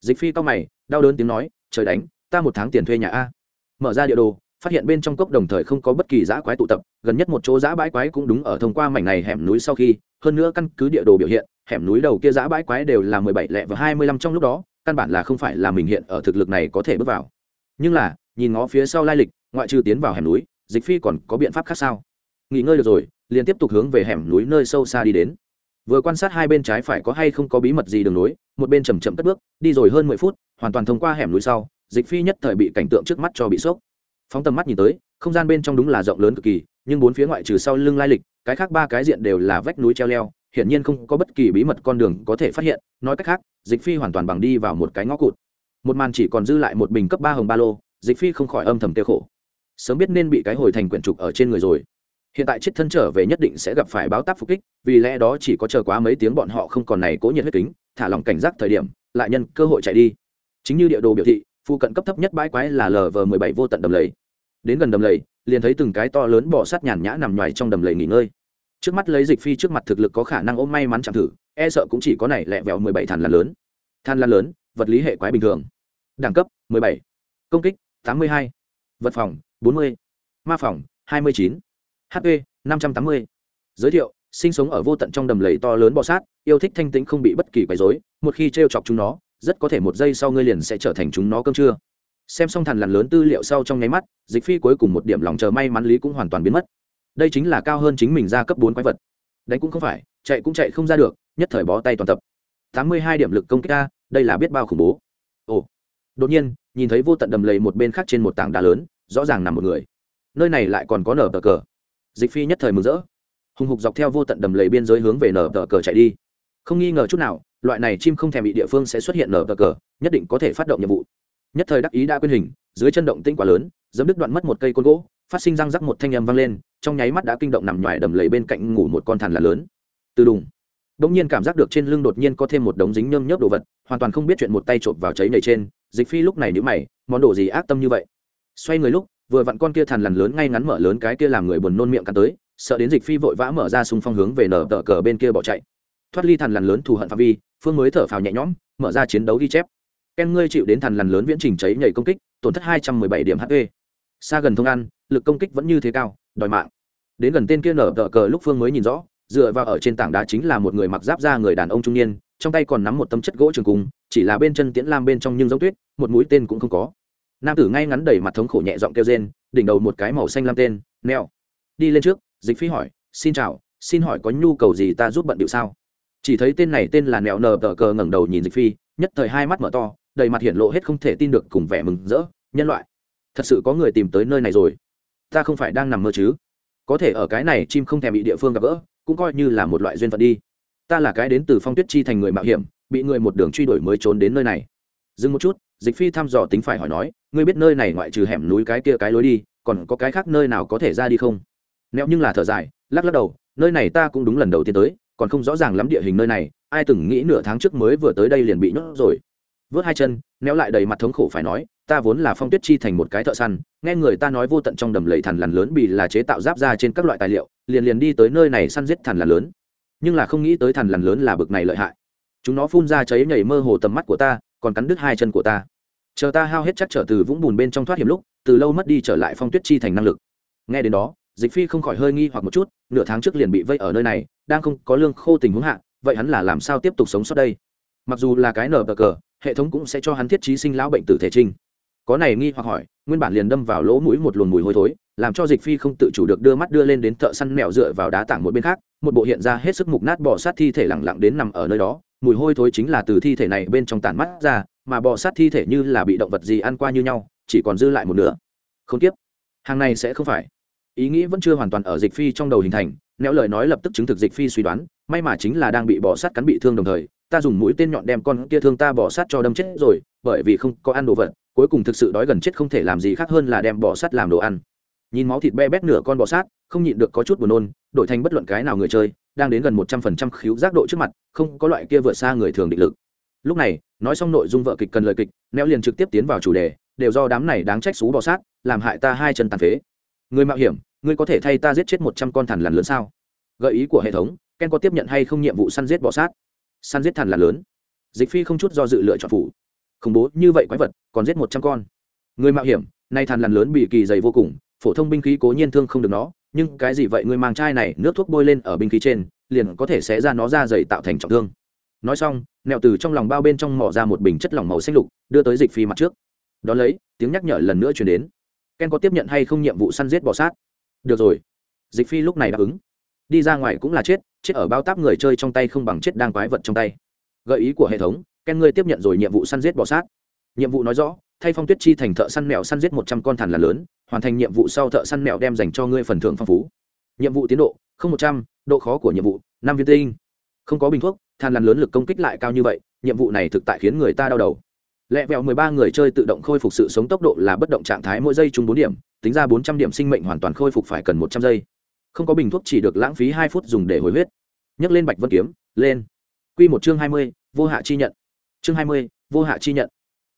Dịch phi cao mày, đau đớn tiếng nói, trời đánh, ta một tháng tiền thuê nhà a mở ra địa đồ, phát hiện bên trong cốc đồng thời không có bất kỳ giã quái tụ tập, gần nhất một chỗ giã bãi quái cũng đúng ở thông qua mảnh này hẻm núi sau khi, hơn nữa căn cứ địa đồ biểu hiện, hẻm núi đầu kia giã bãi quái đều là mười bảy lẻ và hai mươi lăm trong lúc đó, căn bản là không phải là mình hiện ở thực lực này có thể bước vào. Nhưng là, nhìn ngó phía sau lai lịch, ngoại trừ tiến vào hẻm núi, dịch phi còn có biện pháp khác sao? Nghỉ ngơi được rồi, liền tiếp tục hướng về hẻm núi nơi sâu xa đi đến. Vừa quan sát hai bên trái phải có hay không có bí mật gì đường núi một bên chầm chậm cất bước, đi rồi hơn mười phút, hoàn toàn thông qua hẻm núi sau dịch phi nhất thời bị cảnh tượng trước mắt cho bị sốc. Phóng tầm mắt nhìn tới, không gian bên trong đúng là rộng lớn cực kỳ, nhưng bốn phía ngoại trừ sau lưng lai lịch, cái khác ba cái diện đều là vách núi treo leo, hiển nhiên không có bất kỳ bí mật con đường có thể phát hiện. Nói cách khác, dịch phi hoàn toàn bằng đi vào một cái ngõ cụt. Một màn chỉ còn dư lại một bình cấp ba hồng ba lô, dịch phi không khỏi âm thầm tiêu khổ. Sớm biết nên bị cái hồi thành quyển trục ở trên người rồi. Hiện tại chết thân trở về nhất định sẽ gặp phải báo táp phục kích, vì lẽ đó chỉ có chờ quá mấy tiếng bọn họ không còn này cố nhiệt huyết kính, thả lỏng cảnh giác thời điểm, lại nhân cơ hội chạy đi. Chính như địa đồ biểu thị phụ cận cấp thấp nhất bãi quái là lv mười bảy vô tận đầm lầy. Đến gần đầm lầy, liền thấy từng cái to lớn bỏ sát nhàn nhã nằm ngoài trong đầm lầy nghỉ ngơi. Trước mắt lấy dịch phi trước mặt thực lực có khả năng ôm may mắn chẳng thử e sợ cũng chỉ có này lẹ vẹo mười bảy thàn lan lớn. Than lan lớn, vật lý hệ quái bình thường. Đẳng cấp, mười bảy. Công kích, tám mươi hai. Vật phòng, bốn mươi. Ma phòng, hai mươi chín. Hp năm trăm tám mươi. Giới thiệu, sinh sống ở vô tận trong đầm lầy to lớn bọ sát, yêu thích thanh tĩnh không bị bất kỳ quấy rối, một khi t r e o chọc chúng nó rất có thể một giây sau ngươi liền sẽ trở thành chúng nó cơm trưa. Xem xong thằn lằn lớn tư liệu sau trong nháy mắt, dịch phi cuối cùng một điểm lòng chờ may mắn lý cũng hoàn toàn biến mất. Đây chính là cao hơn chính mình ra cấp bốn quái vật. Đánh cũng không phải, chạy cũng chạy không ra được, nhất thời bó tay toàn tập. Tám mươi hai điểm lực công kích ta đây là biết bao khủng bố. Ồ. Đột nhiên, nhìn thấy vô tận đầm lầy một bên khác trên một tảng đá lớn, rõ ràng nằm một người. Nơi này lại còn có nở tờ cờ. Dịch phi nhất thời mừng rỡ. Hùng hục dọc theo vô tận đầm lầy biên giới hướng về nở tờ cờ chạy đi. Không nghi ngờ chút nào loại này chim không thèm bị địa phương sẽ xuất hiện nở tờ cờ, nhất định có thể phát động nhiệm vụ. Nhất thời đắc ý đã quên hình, dưới chân động tinh quá lớn, dẫm đứt đoạn mất một cây côn gỗ, phát sinh răng rắc một thanh âm vang lên, trong nháy mắt đã kinh động nằm ngoài đầm lầy bên cạnh ngủ một con thằn là lớn. Từ đùng đông nhiên cảm giác được trên lưng đột nhiên có thêm một đống dính nhơm nhớp đồ vật, hoàn toàn không biết chuyện một tay trộm vào cháy nầy trên, dịch phi lúc này nhữ mày, món đồ gì ác tâm như vậy? Xoay người lúc, vừa vặn con kia thằn lằn lớn ngay ngắn mở lớn cái kia làm người buồn nôn miệng cắn tới, sợ đến dịch phi vội vã mở ra xung phong hướng về nở tờ cờ bên kia bỏ chạy. Thoát ly thằn lằn lớn thù hận phạm vi phương mới thở phào nhẹ nhõm, mở ra chiến đấu ghi chép. Ken, ngươi chịu đến thằn lằn lớn viễn trình cháy nhảy công kích, tổn thất hai trăm mười bảy điểm hp xa gần thông ăn, lực công kích vẫn như thế cao, đòi mạng. Đến gần tên kia nở tờ cờ lúc phương mới nhìn rõ, dựa vào ở trên tảng đá chính là một người mặc giáp da người đàn ông trung niên, trong tay còn nắm một tấm chất gỗ trường cung, chỉ là bên chân tiễn lam bên trong nhưng giống tuyết, một mũi tên cũng không có. Nam tử ngay ngắn đầy mặt thống khổ nhẹ giọng kêu rên, đỉnh đầu một cái màu xanh lam tên, neo. Đi lên trước, dịch phi hỏi, xin chào, xin hỏi có nhu cầu gì ta giúp bận điệu sao? Chỉ thấy tên này tên là nẹo nờ tờ cờ ngẩng đầu nhìn dịch phi, nhất thời hai mắt mở to, đầy mặt hiện lộ hết không thể tin được cùng vẻ mừng rỡ. Nhân loại, thật sự có người tìm tới nơi này rồi. Ta không phải đang nằm mơ chứ? Có thể ở cái này chim không thèm bị địa phương gặp gỡ, cũng coi như là một loại duyên phận đi. Ta là cái đến từ phong tuyết chi thành người mạo hiểm, bị người một đường truy đuổi mới trốn đến nơi này. Dừng một chút, dịch phi thăm dò tính phải hỏi nói, ngươi biết nơi này ngoại trừ hẻm núi cái kia cái lối đi, còn có cái khác nơi nào có thể ra đi không? Nẹo nhưng là thở dài, lắc lắc đầu, nơi này ta cũng đúng lần đầu tiên tới còn không rõ ràng lắm địa hình nơi này, ai từng nghĩ nửa tháng trước mới vừa tới đây liền bị nhốt rồi. Vớt hai chân néo lại đầy mặt thống khổ phải nói, ta vốn là phong tuyết chi thành một cái thợ săn, nghe người ta nói vô tận trong đầm lầy thằn lằn lớn bị là chế tạo giáp ra trên các loại tài liệu, liền liền đi tới nơi này săn giết thằn lằn lớn. Nhưng là không nghĩ tới thằn lằn lớn là bực này lợi hại. Chúng nó phun ra cháy nhảy mơ hồ tầm mắt của ta, còn cắn đứt hai chân của ta. Chờ ta hao hết chắc trở từ vũng bùn bên trong thoát hiểm lúc, từ lâu mất đi trở lại phong tuyết chi thành năng lực. Nghe đến đó dịch phi không khỏi hơi nghi hoặc một chút, nửa tháng trước liền bị vây ở nơi này, đang không có lương khô tình huống hạ, vậy hắn là làm sao tiếp tục sống sót đây? Mặc dù là cái nở bờ cờ, hệ thống cũng sẽ cho hắn thiết trí sinh lão bệnh tử thể trinh. Có này nghi hoặc hỏi, nguyên bản liền đâm vào lỗ mũi một luồng mùi hôi thối, làm cho dịch phi không tự chủ được đưa mắt đưa lên đến thợ săn mèo dựa vào đá tảng một bên khác, một bộ hiện ra hết sức mục nát bỏ sát thi thể lẳng lặng đến nằm ở nơi đó. Mùi hôi thối chính là từ thi thể này bên trong tản mắt ra, mà bò sát thi thể như là bị động vật gì ăn qua như nhau, chỉ còn dư lại một nửa. Không tiếp hàng này sẽ không phải ý nghĩ vẫn chưa hoàn toàn ở dịch phi trong đầu hình thành neo lời nói lập tức chứng thực dịch phi suy đoán, may mà chính là đang bị bỏ sát cắn bị thương đồng thời, ta dùng mũi tên nhọn đem con kia thương ta bỏ sát cho đâm chết rồi, bởi vì không có ăn đồ vật, cuối cùng thực sự đói gần chết không thể làm gì khác hơn là đem bỏ sát làm đồ ăn. Nhìn máu thịt be bét nửa con bọ sát, không nhịn được có chút buồn nôn, đổi thành bất luận cái nào người chơi, đang đến gần một trăm phần trăm khíu giác độ trước mặt, không có loại kia vượt xa người thường định lực. Lúc này, nói xong nội dung vợ kịch cần lời kịch neo liền trực tiếp tiến vào chủ đề, đều do đám này đáng trách xú bọ sát, làm hại ta hai chân tàn phế. Người mạo hiểm ngươi có thể thay ta giết chết một trăm con thằn lằn lớn sao? Gợi ý của hệ thống, ken có tiếp nhận hay không nhiệm vụ săn giết bọ sát? Săn giết thằn lằn lớn? Dịch phi không chút do dự lựa chọn phủ. Khủng bố như vậy quái vật, còn giết một trăm con. Người mạo hiểm, nay thằn lằn lớn bị kỳ dày vô cùng, phổ thông binh khí cố nhiên thương không được nó, nhưng cái gì vậy người mang chai này, nước thuốc bôi lên ở binh khí trên, liền có thể sẽ ra nó ra dày tạo thành trọng thương. Nói xong, nẹo từ trong lòng bao bên trong mỏ ra một bình chất lỏng màu xanh lục, đưa tới dịch phi mặt trước. Đó lấy, tiếng nhắc nhở lần nữa chuyển đến. Ken có tiếp nhận hay không nhiệm vụ săn giết bọ sát? Được rồi. Dịch phi lúc này đáp ứng. Đi ra ngoài cũng là chết chết ở bao táp người chơi trong tay không bằng chết đang quái vật trong tay. Gợi ý của hệ thống, ken ngươi tiếp nhận rồi nhiệm vụ săn giết bọ sát. Nhiệm vụ nói rõ, thay phong tuyết chi thành thợ săn mèo săn giết một trăm con thằn là lớn, hoàn thành nhiệm vụ sau thợ săn mèo đem dành cho ngươi phần thưởng phong phú. Nhiệm vụ tiến độ, không một trăm, độ khó của nhiệm vụ, năm viên tinh. Không có bình thuốc thàn lằn lớn lực công kích lại cao như vậy, nhiệm vụ này thực tại khiến người ta đau đầu lẹ vẹo mười ba người chơi tự động khôi phục sự sống tốc độ là bất động trạng thái mỗi giây chung bốn điểm, tính ra bốn trăm điểm sinh mệnh hoàn toàn khôi phục phải cần một trăm giây. Không có bình thuốc chỉ được lãng phí hai phút dùng để hồi huyết. Nhấc lên bạch vân kiếm, lên. Q một chương hai mươi, vô hạ chi nhận. Chương hai mươi, vô hạ chi nhận.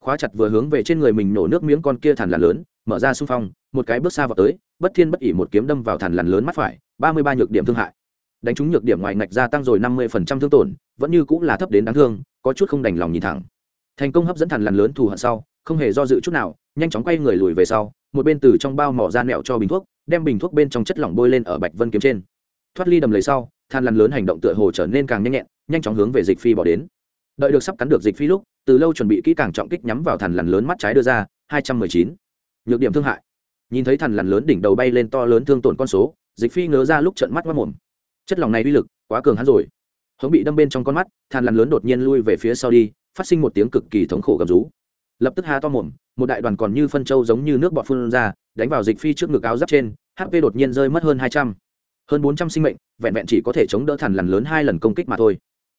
Khóa chặt vừa hướng về trên người mình nổ nước miếng con kia thằn lằn lớn, mở ra xung phong, một cái bước xa vào tới, bất thiên bất ỉ một kiếm đâm vào thằn lằn lớn mắt phải, ba mươi ba nhược điểm thương hại. Đánh trúng nhược điểm ngoài ngạch gia tăng rồi năm mươi phần trăm thương tổn, vẫn như cũng là thấp đến đáng thương, có chút không đành lòng nhìn thẳng thành công hấp dẫn thằn lằn lớn thù hận sau, không hề do dự chút nào, nhanh chóng quay người lùi về sau, một bên từ trong bao mỏ ra nẹo cho bình thuốc, đem bình thuốc bên trong chất lỏng bôi lên ở bạch vân kiếm trên. Thoát ly đầm lấy sau than lằn lớn hành động tựa hồ trở nên càng nhanh nhẹn, nhanh chóng hướng về dịch phi bỏ đến. Đợi được sắp cắn được dịch phi lúc, từ lâu chuẩn bị kỹ càng trọng kích nhắm vào thằn lằn lớn mắt trái đưa ra, hai trăm mười chín. Nhược điểm thương hại. Nhìn thấy thằn lằn lớn đỉnh đầu bay lên to lớn thương tổn con số, dịch phi ngớ ra lúc trận mắt mất mồm. Chất lỏng này uy lực quá cường hắn rồi. Hống bị đâm bên trong con mắt, thằn lằn lớn đột nhiên lui về phía sau đi phát sinh một tiếng cực kỳ thống khổ gầm rú. Lập tức há to mồm, một đại đoàn còn như phân châu giống như nước bọt phun ra, đánh vào dịch phi trước ngực áo giáp trên hp đột nhiên rơi mất hơn hai trăm. Hơn bốn trăm sinh mệnh, vẹn vẹn chỉ có thể chống đỡ thằn lằn lớn hai lần công kích mà thôi.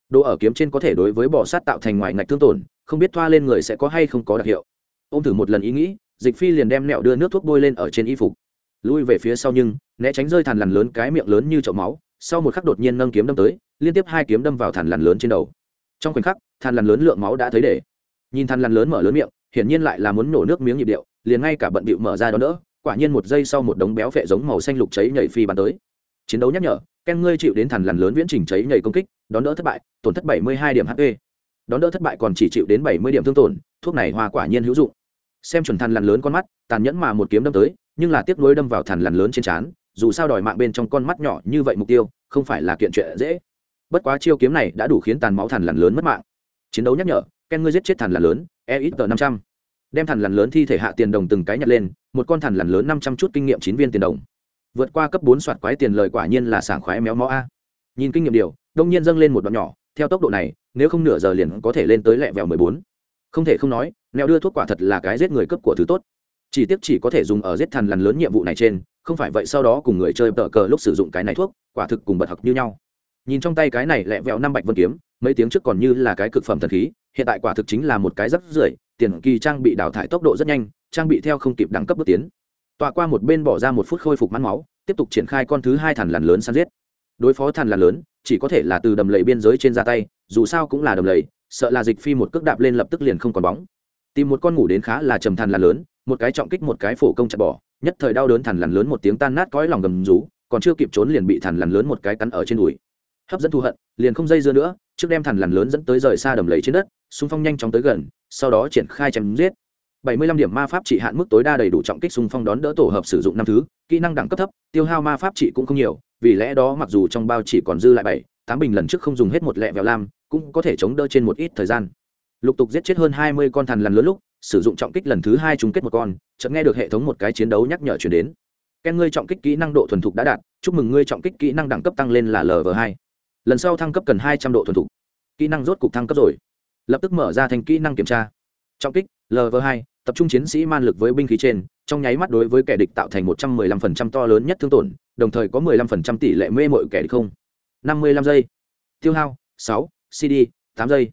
Đồ ở kiếm trên có thể đối với bò sát tạo thành ngoài ngạch thương tổn, không biết thoa lên người sẽ có hay không có đặc hiệu. Ô m thử một lần ý nghĩ, dịch phi liền đem nẹo đưa nước thuốc bôi lên ở trên y phục. Lui về phía sau nhưng, né tránh rơi thằn lằn lớn cái miệng lớn như chậu máu, sau một khắc đột nhiên nâng kiếm đâm tới, liên tiếp hai kiếm đâm vào thằn lằn lớn trên đầu. Trong khoảnh khắc than lằn lớn lượng máu đã thấy để. Nhìn than lằn lớn mở lớn miệng, hiển nhiên lại là muốn nổ nước miếng nhịp điệu, liền ngay cả bận bịu mở ra đó nữa, quả nhiên một giây sau một đống béo phệ giống màu xanh lục cháy nhảy phi bắn tới. Chiến đấu nhắc nhở, ken ngươi chịu đến thằn lằn lớn viễn trình cháy nhảy công kích đón đỡ thất bại, tổn thất bảy mươi hai điểm hp đón đỡ thất bại còn chỉ chịu đến bảy mươi điểm thương tổn, thuốc này hoa quả nhiên hữu dụng. Xem chuẩn thằn lằn lớn con mắt, tàn nhẫn mà một kiếm đâm tới, nhưng là tiếc nuối đâm vào thằn lằn lớn trên trán, dù sao đòi mạng bên trong con mắt nhỏ như vậy mục tiêu, không phải là kiện chuyện dễ. Bất quá chiêu kiếm này đã đủ khiến tàn máu thằn lằn lớn mất mạng chiến đấu nhắc nhở, ken ngươi giết chết thằn lằn lớn e ít tờ năm trăm. Đem thằn lằn lớn thi thể hạ tiền đồng từng cái nhặt lên, một con thằn lằn lớn năm trăm chút kinh nghiệm chín viên tiền đồng. Vượt qua cấp bốn soạt quái tiền lời quả nhiên là sảng khoái méo mó a. Nhìn kinh nghiệm điều, đông nhiên dâng lên một đoạn nhỏ, theo tốc độ này, nếu không nửa giờ liền có thể lên tới lẹ vẹo mười bốn. Không thể không nói neo đưa thuốc quả thật là cái giết người cấp của thứ tốt. Chỉ tiếc chỉ có thể dùng ở giết thằn lằn lớn nhiệm vụ này trên, không phải vậy sau đó cùng người chơi tờ cờ lúc sử dụng cái này thuốc, quả thực cùng bật học như nhau nhìn trong tay cái này lẹ vẹo năm bạch vân kiếm, mấy tiếng trước còn như là cái cực phẩm thần khí, hiện tại quả thực chính là một cái rất rưởi, tiền kỳ trang bị đào thải tốc độ rất nhanh, trang bị theo không kịp đẳng cấp bước tiến. Tọa qua một bên bỏ ra một phút khôi phục mắn máu, tiếp tục triển khai con thứ hai thằn lằn lớn săn giết. Đối phó thằn lằn lớn, chỉ có thể là từ đầm lầy biên giới trên ra tay, dù sao cũng là đầm lầy, sợ là dịch phi một cước đạp lên lập tức liền không còn bóng. Tìm một con ngủ đến khá là trầm thằn lằn lớn, một cái trọng kích một cái phổ công chặt bỏ, nhất thời đau đớn thằn lằn lớn một tiếng tan nát cõi lòng gầm rú, còn chưa kịp trốn liền bị thằn lằn lớn một cái cắn ở trên đùi hấp dẫn thù hận, liền không dây dưa nữa, trước đem thằn lằn lớn dẫn tới rời xa đầm lầy trên đất, xung phong nhanh chóng tới gần, sau đó triển khai chém giết. 75 điểm ma pháp trị hạn mức tối đa đầy đủ trọng kích xung phong đón đỡ tổ hợp sử dụng năm thứ, kỹ năng đẳng cấp thấp, tiêu hao ma pháp trị cũng không nhiều, vì lẽ đó mặc dù trong bao chỉ còn dư lại bảy, tám bình lần trước không dùng hết một lẹ vẹo lam, cũng có thể chống đỡ trên một ít thời gian. Lục tục giết chết hơn 20 con thằn lằn lớn lúc, sử dụng trọng kích lần thứ hai chung kết một con, chợt nghe được hệ thống một cái chiến đấu nhắc nhở chuyển đến. Ken, ngươi trọng kích kỹ năng độ thuần thục đã đạt, chúc mừng ngươi trọng kích kỹ năng đẳng cấp tăng lên là lv hai lần sau thăng cấp cần hai trăm độ thuần thục. Kỹ năng rốt cục thăng cấp rồi. Lập tức mở ra thành kỹ năng kiểm tra. Trọng kích lv hai, tập trung chiến sĩ man lực với binh khí trên, trong nháy mắt đối với kẻ địch tạo thành một trăm mười lăm phần trăm to lớn nhất thương tổn, đồng thời có mười lăm phần trăm tỷ lệ mê mội kẻ địch không. Năm mươi lăm giây. Tiêu hao, sáu cd tám giây.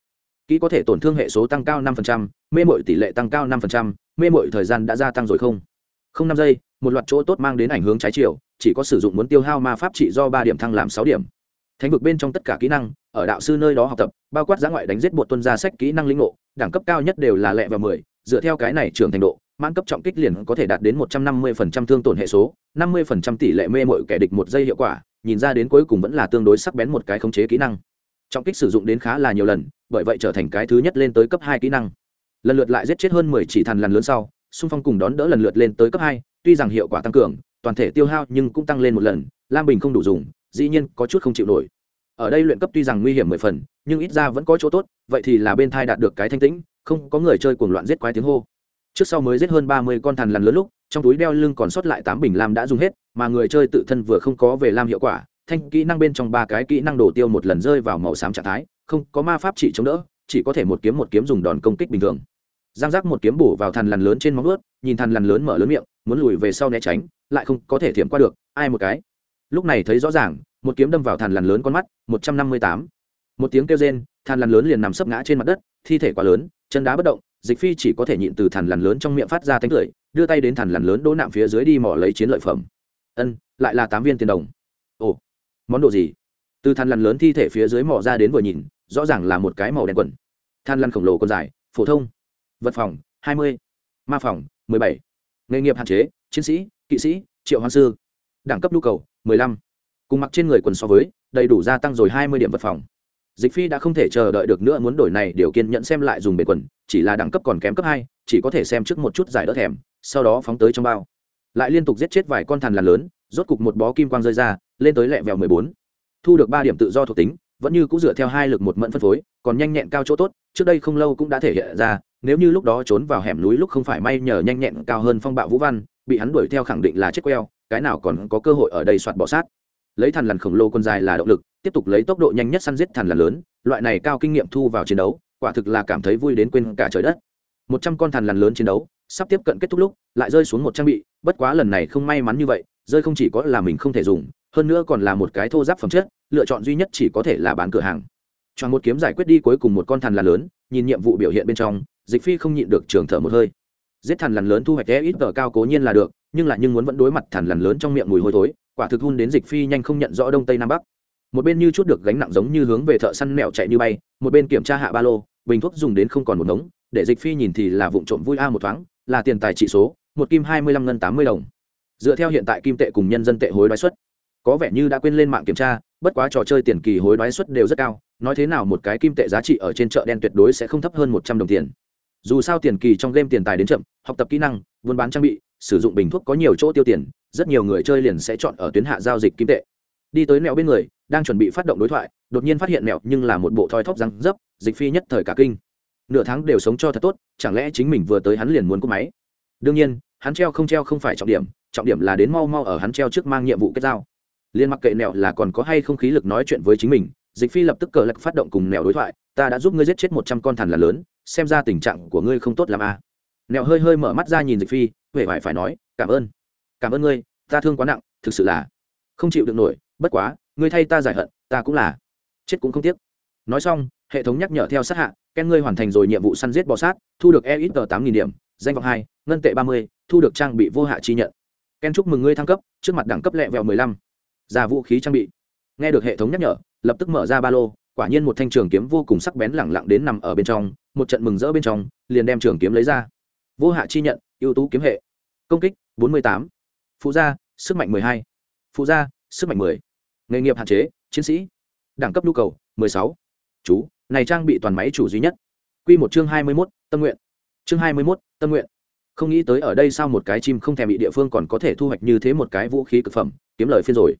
Kỹ có thể tổn thương hệ số tăng cao năm phần trăm, mê mội tỷ lệ tăng cao năm phần trăm, mê mội thời gian đã gia tăng rồi không? Không năm giây, một loạt chỗ tốt mang đến ảnh hướng trái chiều, chỉ có sử dụng muốn tiêu hao ma pháp trị do ba điểm thăng làm sáu điểm thánh vực bên trong tất cả kỹ năng, ở đạo sư nơi đó học tập, bao quát giã ngoại đánh giết bột tuân ra sách kỹ năng linh ngộ, đẳng cấp cao nhất đều là lẹ và mười, dựa theo cái này trưởng thành độ, mãn cấp trọng kích liền có thể đạt đến một trăm năm mươi phần trăm thương tổn hệ số, năm mươi phần trăm tỷ lệ mê mội kẻ địch một giây hiệu quả, nhìn ra đến cuối cùng vẫn là tương đối sắc bén một cái khống chế kỹ năng. Trọng kích sử dụng đến khá là nhiều lần, bởi vậy trở thành cái thứ nhất lên tới cấp hai kỹ năng. Lần lượt lại giết chết hơn mười chỉ thằn lần lớn sau, xung phong cùng đón đỡ lần lượt lên tới cấp hai, tuy rằng hiệu quả tăng cường, toàn thể tiêu hao nhưng cũng tăng lên một lần, lam bình không đủ dùng dĩ nhiên có chút không chịu nổi. Ở đây luyện cấp tuy rằng nguy hiểm mười phần, nhưng ít ra vẫn có chỗ tốt, vậy thì là bên thai đạt được cái thanh tĩnh, không có người chơi cuồng loạn giết quái tiếng hô. Trước sau mới giết hơn ba mươi con thằn lằn lớn lúc, trong túi đeo lưng còn sót lại tám bình lam đã dùng hết, mà người chơi tự thân vừa không có về lam hiệu quả, thanh kỹ năng bên trong ba cái kỹ năng đổ tiêu một lần rơi vào màu xám trạng thái, không có ma pháp chỉ chống đỡ, chỉ có thể một kiếm một kiếm dùng đòn công kích bình thường. Giang giác một kiếm bổ vào thằn lằn lớn trên móng ướt nhìn thằn lằn lớn mở lớn miệng, muốn lùi về sau né tránh, lại không có thể thiểm qua được, ai một cái lúc này thấy rõ ràng, một kiếm đâm vào thằn lằn lớn con mắt, một trăm năm mươi tám. Một tiếng kêu rên thằn lằn lớn liền nằm sấp ngã trên mặt đất, thi thể quá lớn, chân đá bất động, dịch phi chỉ có thể nhịn từ thằn lằn lớn trong miệng phát ra tánh cười, đưa tay đến thằn lằn lớn đỗ nạm phía dưới đi mỏ lấy chiến lợi phẩm. Ân, lại là tám viên tiền đồng. Ồ, món đồ gì? Từ thằn lằn lớn thi thể phía dưới mỏ ra đến vừa nhìn, rõ ràng là một cái màu đen quần. Than lăn khổng lồ còn dài, phổ thông. Vật phòng, hai mươi. Ma phòng, mười bảy. Nghề nghiệp hạn chế, chiến sĩ, kỵ sĩ, triệu hoan sư đẳng cấp nhu cầu, mười lăm. Cùng mặc trên người quần so với, đầy đủ gia tăng rồi hai mươi điểm vật phòng. Dịch phi đã không thể chờ đợi được nữa muốn đổi này điều kiên nhận xem lại dùng bề quần, chỉ là đẳng cấp còn kém cấp hai, chỉ có thể xem trước một chút giải đỡ thèm, sau đó phóng tới trong bao. Lại liên tục giết chết vài con thằn lằn lớn, rốt cục một bó kim quang rơi ra, lên tới lẹ vèo mười bốn. Thu được ba điểm tự do thuộc tính, vẫn như cũng dựa theo hai lực một mẫn phân phối, còn nhanh nhẹn cao chỗ tốt, trước đây không lâu cũng đã thể hiện ra, nếu như lúc đó trốn vào hẻm núi lúc không phải may nhờ nhanh nhẹn cao hơn phong bạo vũ văn bị hắn đuổi theo khẳng định là chết queo, cái nào còn có cơ hội ở đây soạt bỏ sát. Lấy thằn lằn khổng lồ con dài là động lực, tiếp tục lấy tốc độ nhanh nhất săn giết thằn lằn lớn, loại này cao kinh nghiệm thu vào chiến đấu, quả thực là cảm thấy vui đến quên cả trời đất. Một trăm con thằn lằn lớn chiến đấu, sắp tiếp cận kết thúc lúc, lại rơi xuống một trang bị, bất quá lần này không may mắn như vậy, rơi không chỉ có là mình không thể dùng, hơn nữa còn là một cái thô giáp phẩm chất, lựa chọn duy nhất chỉ có thể là bán cửa hàng. Chọn một kiếm giải quyết đi cuối cùng một con thằn lằn lớn, nhìn nhiệm vụ biểu hiện bên trong, dịch phi không nhịn được trường thở một hơi giết thằn lằn lớn thu hoạch té ít tờ cao cố nhiên là được nhưng lại nhưng muốn vẫn đối mặt thằn lằn lớn trong miệng mùi hôi thối quả thực hun đến dịch phi nhanh không nhận rõ đông tây nam bắc. Một bên như chút được gánh nặng giống như hướng về thợ săn mẹo chạy như bay một bên kiểm tra hạ ba lô bình thuốc dùng đến không còn một ngống để dịch phi nhìn thì là vụ trộm vui a một thoáng là tiền tài trị số một kim hai mươi lăm ngân tám mươi đồng. Dựa theo hiện tại kim tệ cùng nhân dân tệ hối đoái xuất, có vẻ như đã quên lên mạng kiểm tra bất quá trò chơi tiền kỳ hối đoái xuất đều rất cao nói thế nào một cái kim tệ giá trị ở trên chợ đen tuyệt đối sẽ không thấp hơn một trăm đồng tiền dù sao tiền kỳ trong game tiền tài đến chậm, học tập kỹ năng, buôn bán trang bị, sử dụng bình thuốc có nhiều chỗ tiêu tiền, rất nhiều người chơi liền sẽ chọn ở tuyến hạ giao dịch kim tệ. Đi tới mẹo bên người, đang chuẩn bị phát động đối thoại, đột nhiên phát hiện mẹo nhưng là một bộ thoi thóp răng dấp, dịch phi nhất thời cả kinh. Nửa tháng đều sống cho thật tốt, chẳng lẽ chính mình vừa tới hắn liền muốn cúp máy? Đương nhiên, hắn treo không treo không phải trọng điểm trọng điểm là đến mau mau ở hắn treo trước mang nhiệm vụ kết giao. Liên mặc kệ mẹo là còn có hay không khí lực nói chuyện với chính mình, dịch phi lập tức cờ lạc phát động cùng mẹo đối thoại, ta đã giúp ngươi giết chết một trăm con thằn là lớn xem ra tình trạng của ngươi không tốt làm a à. nẹo hơi hơi mở mắt ra nhìn dịch phi huệ vải phải nói, cảm ơn. Cảm ơn ngươi, ta thương quá nặng, thực sự là không chịu được nổi, bất quá, ngươi thay ta giải hận, ta cũng là chết cũng không tiếc. Nói xong, hệ thống nhắc nhở theo sát hạ, ken ngươi hoàn thành rồi nhiệm vụ săn giết bò sát, thu được e ít tờ tám nghìn điểm, danh vọng hai, ngân tệ ba mươi, thu được trang bị vô hạ chi nhận. Ken chúc mừng ngươi thăng cấp, trước mặt đẳng cấp lẹ vẹo mười lăm. Ra vũ khí trang bị. Nghe được hệ thống nhắc nhở, lập tức mở ra ba lô, quả nhiên một thanh trường kiếm vô cùng sắc bén lẳng lặng đến nằm ở bên trong một trận mừng rỡ bên trong liền đem trường kiếm lấy ra. Vô hạ chi nhận ưu tú kiếm hệ. Công kích bốn mươi tám. Phụ gia sức mạnh mười hai. Phụ gia sức mạnh mười. Nghề nghiệp hạn chế chiến sĩ. Đẳng cấp nhu cầu mười sáu. Chú này trang bị toàn máy chủ duy nhất. Quy một chương hai mươi một, tâm nguyện. Chương hai mươi một, tâm nguyện. Không nghĩ tới ở đây sao một cái chim không thèm bị địa phương còn có thể thu hoạch như thế một cái vũ khí cực phẩm kiếm lời phiên rồi.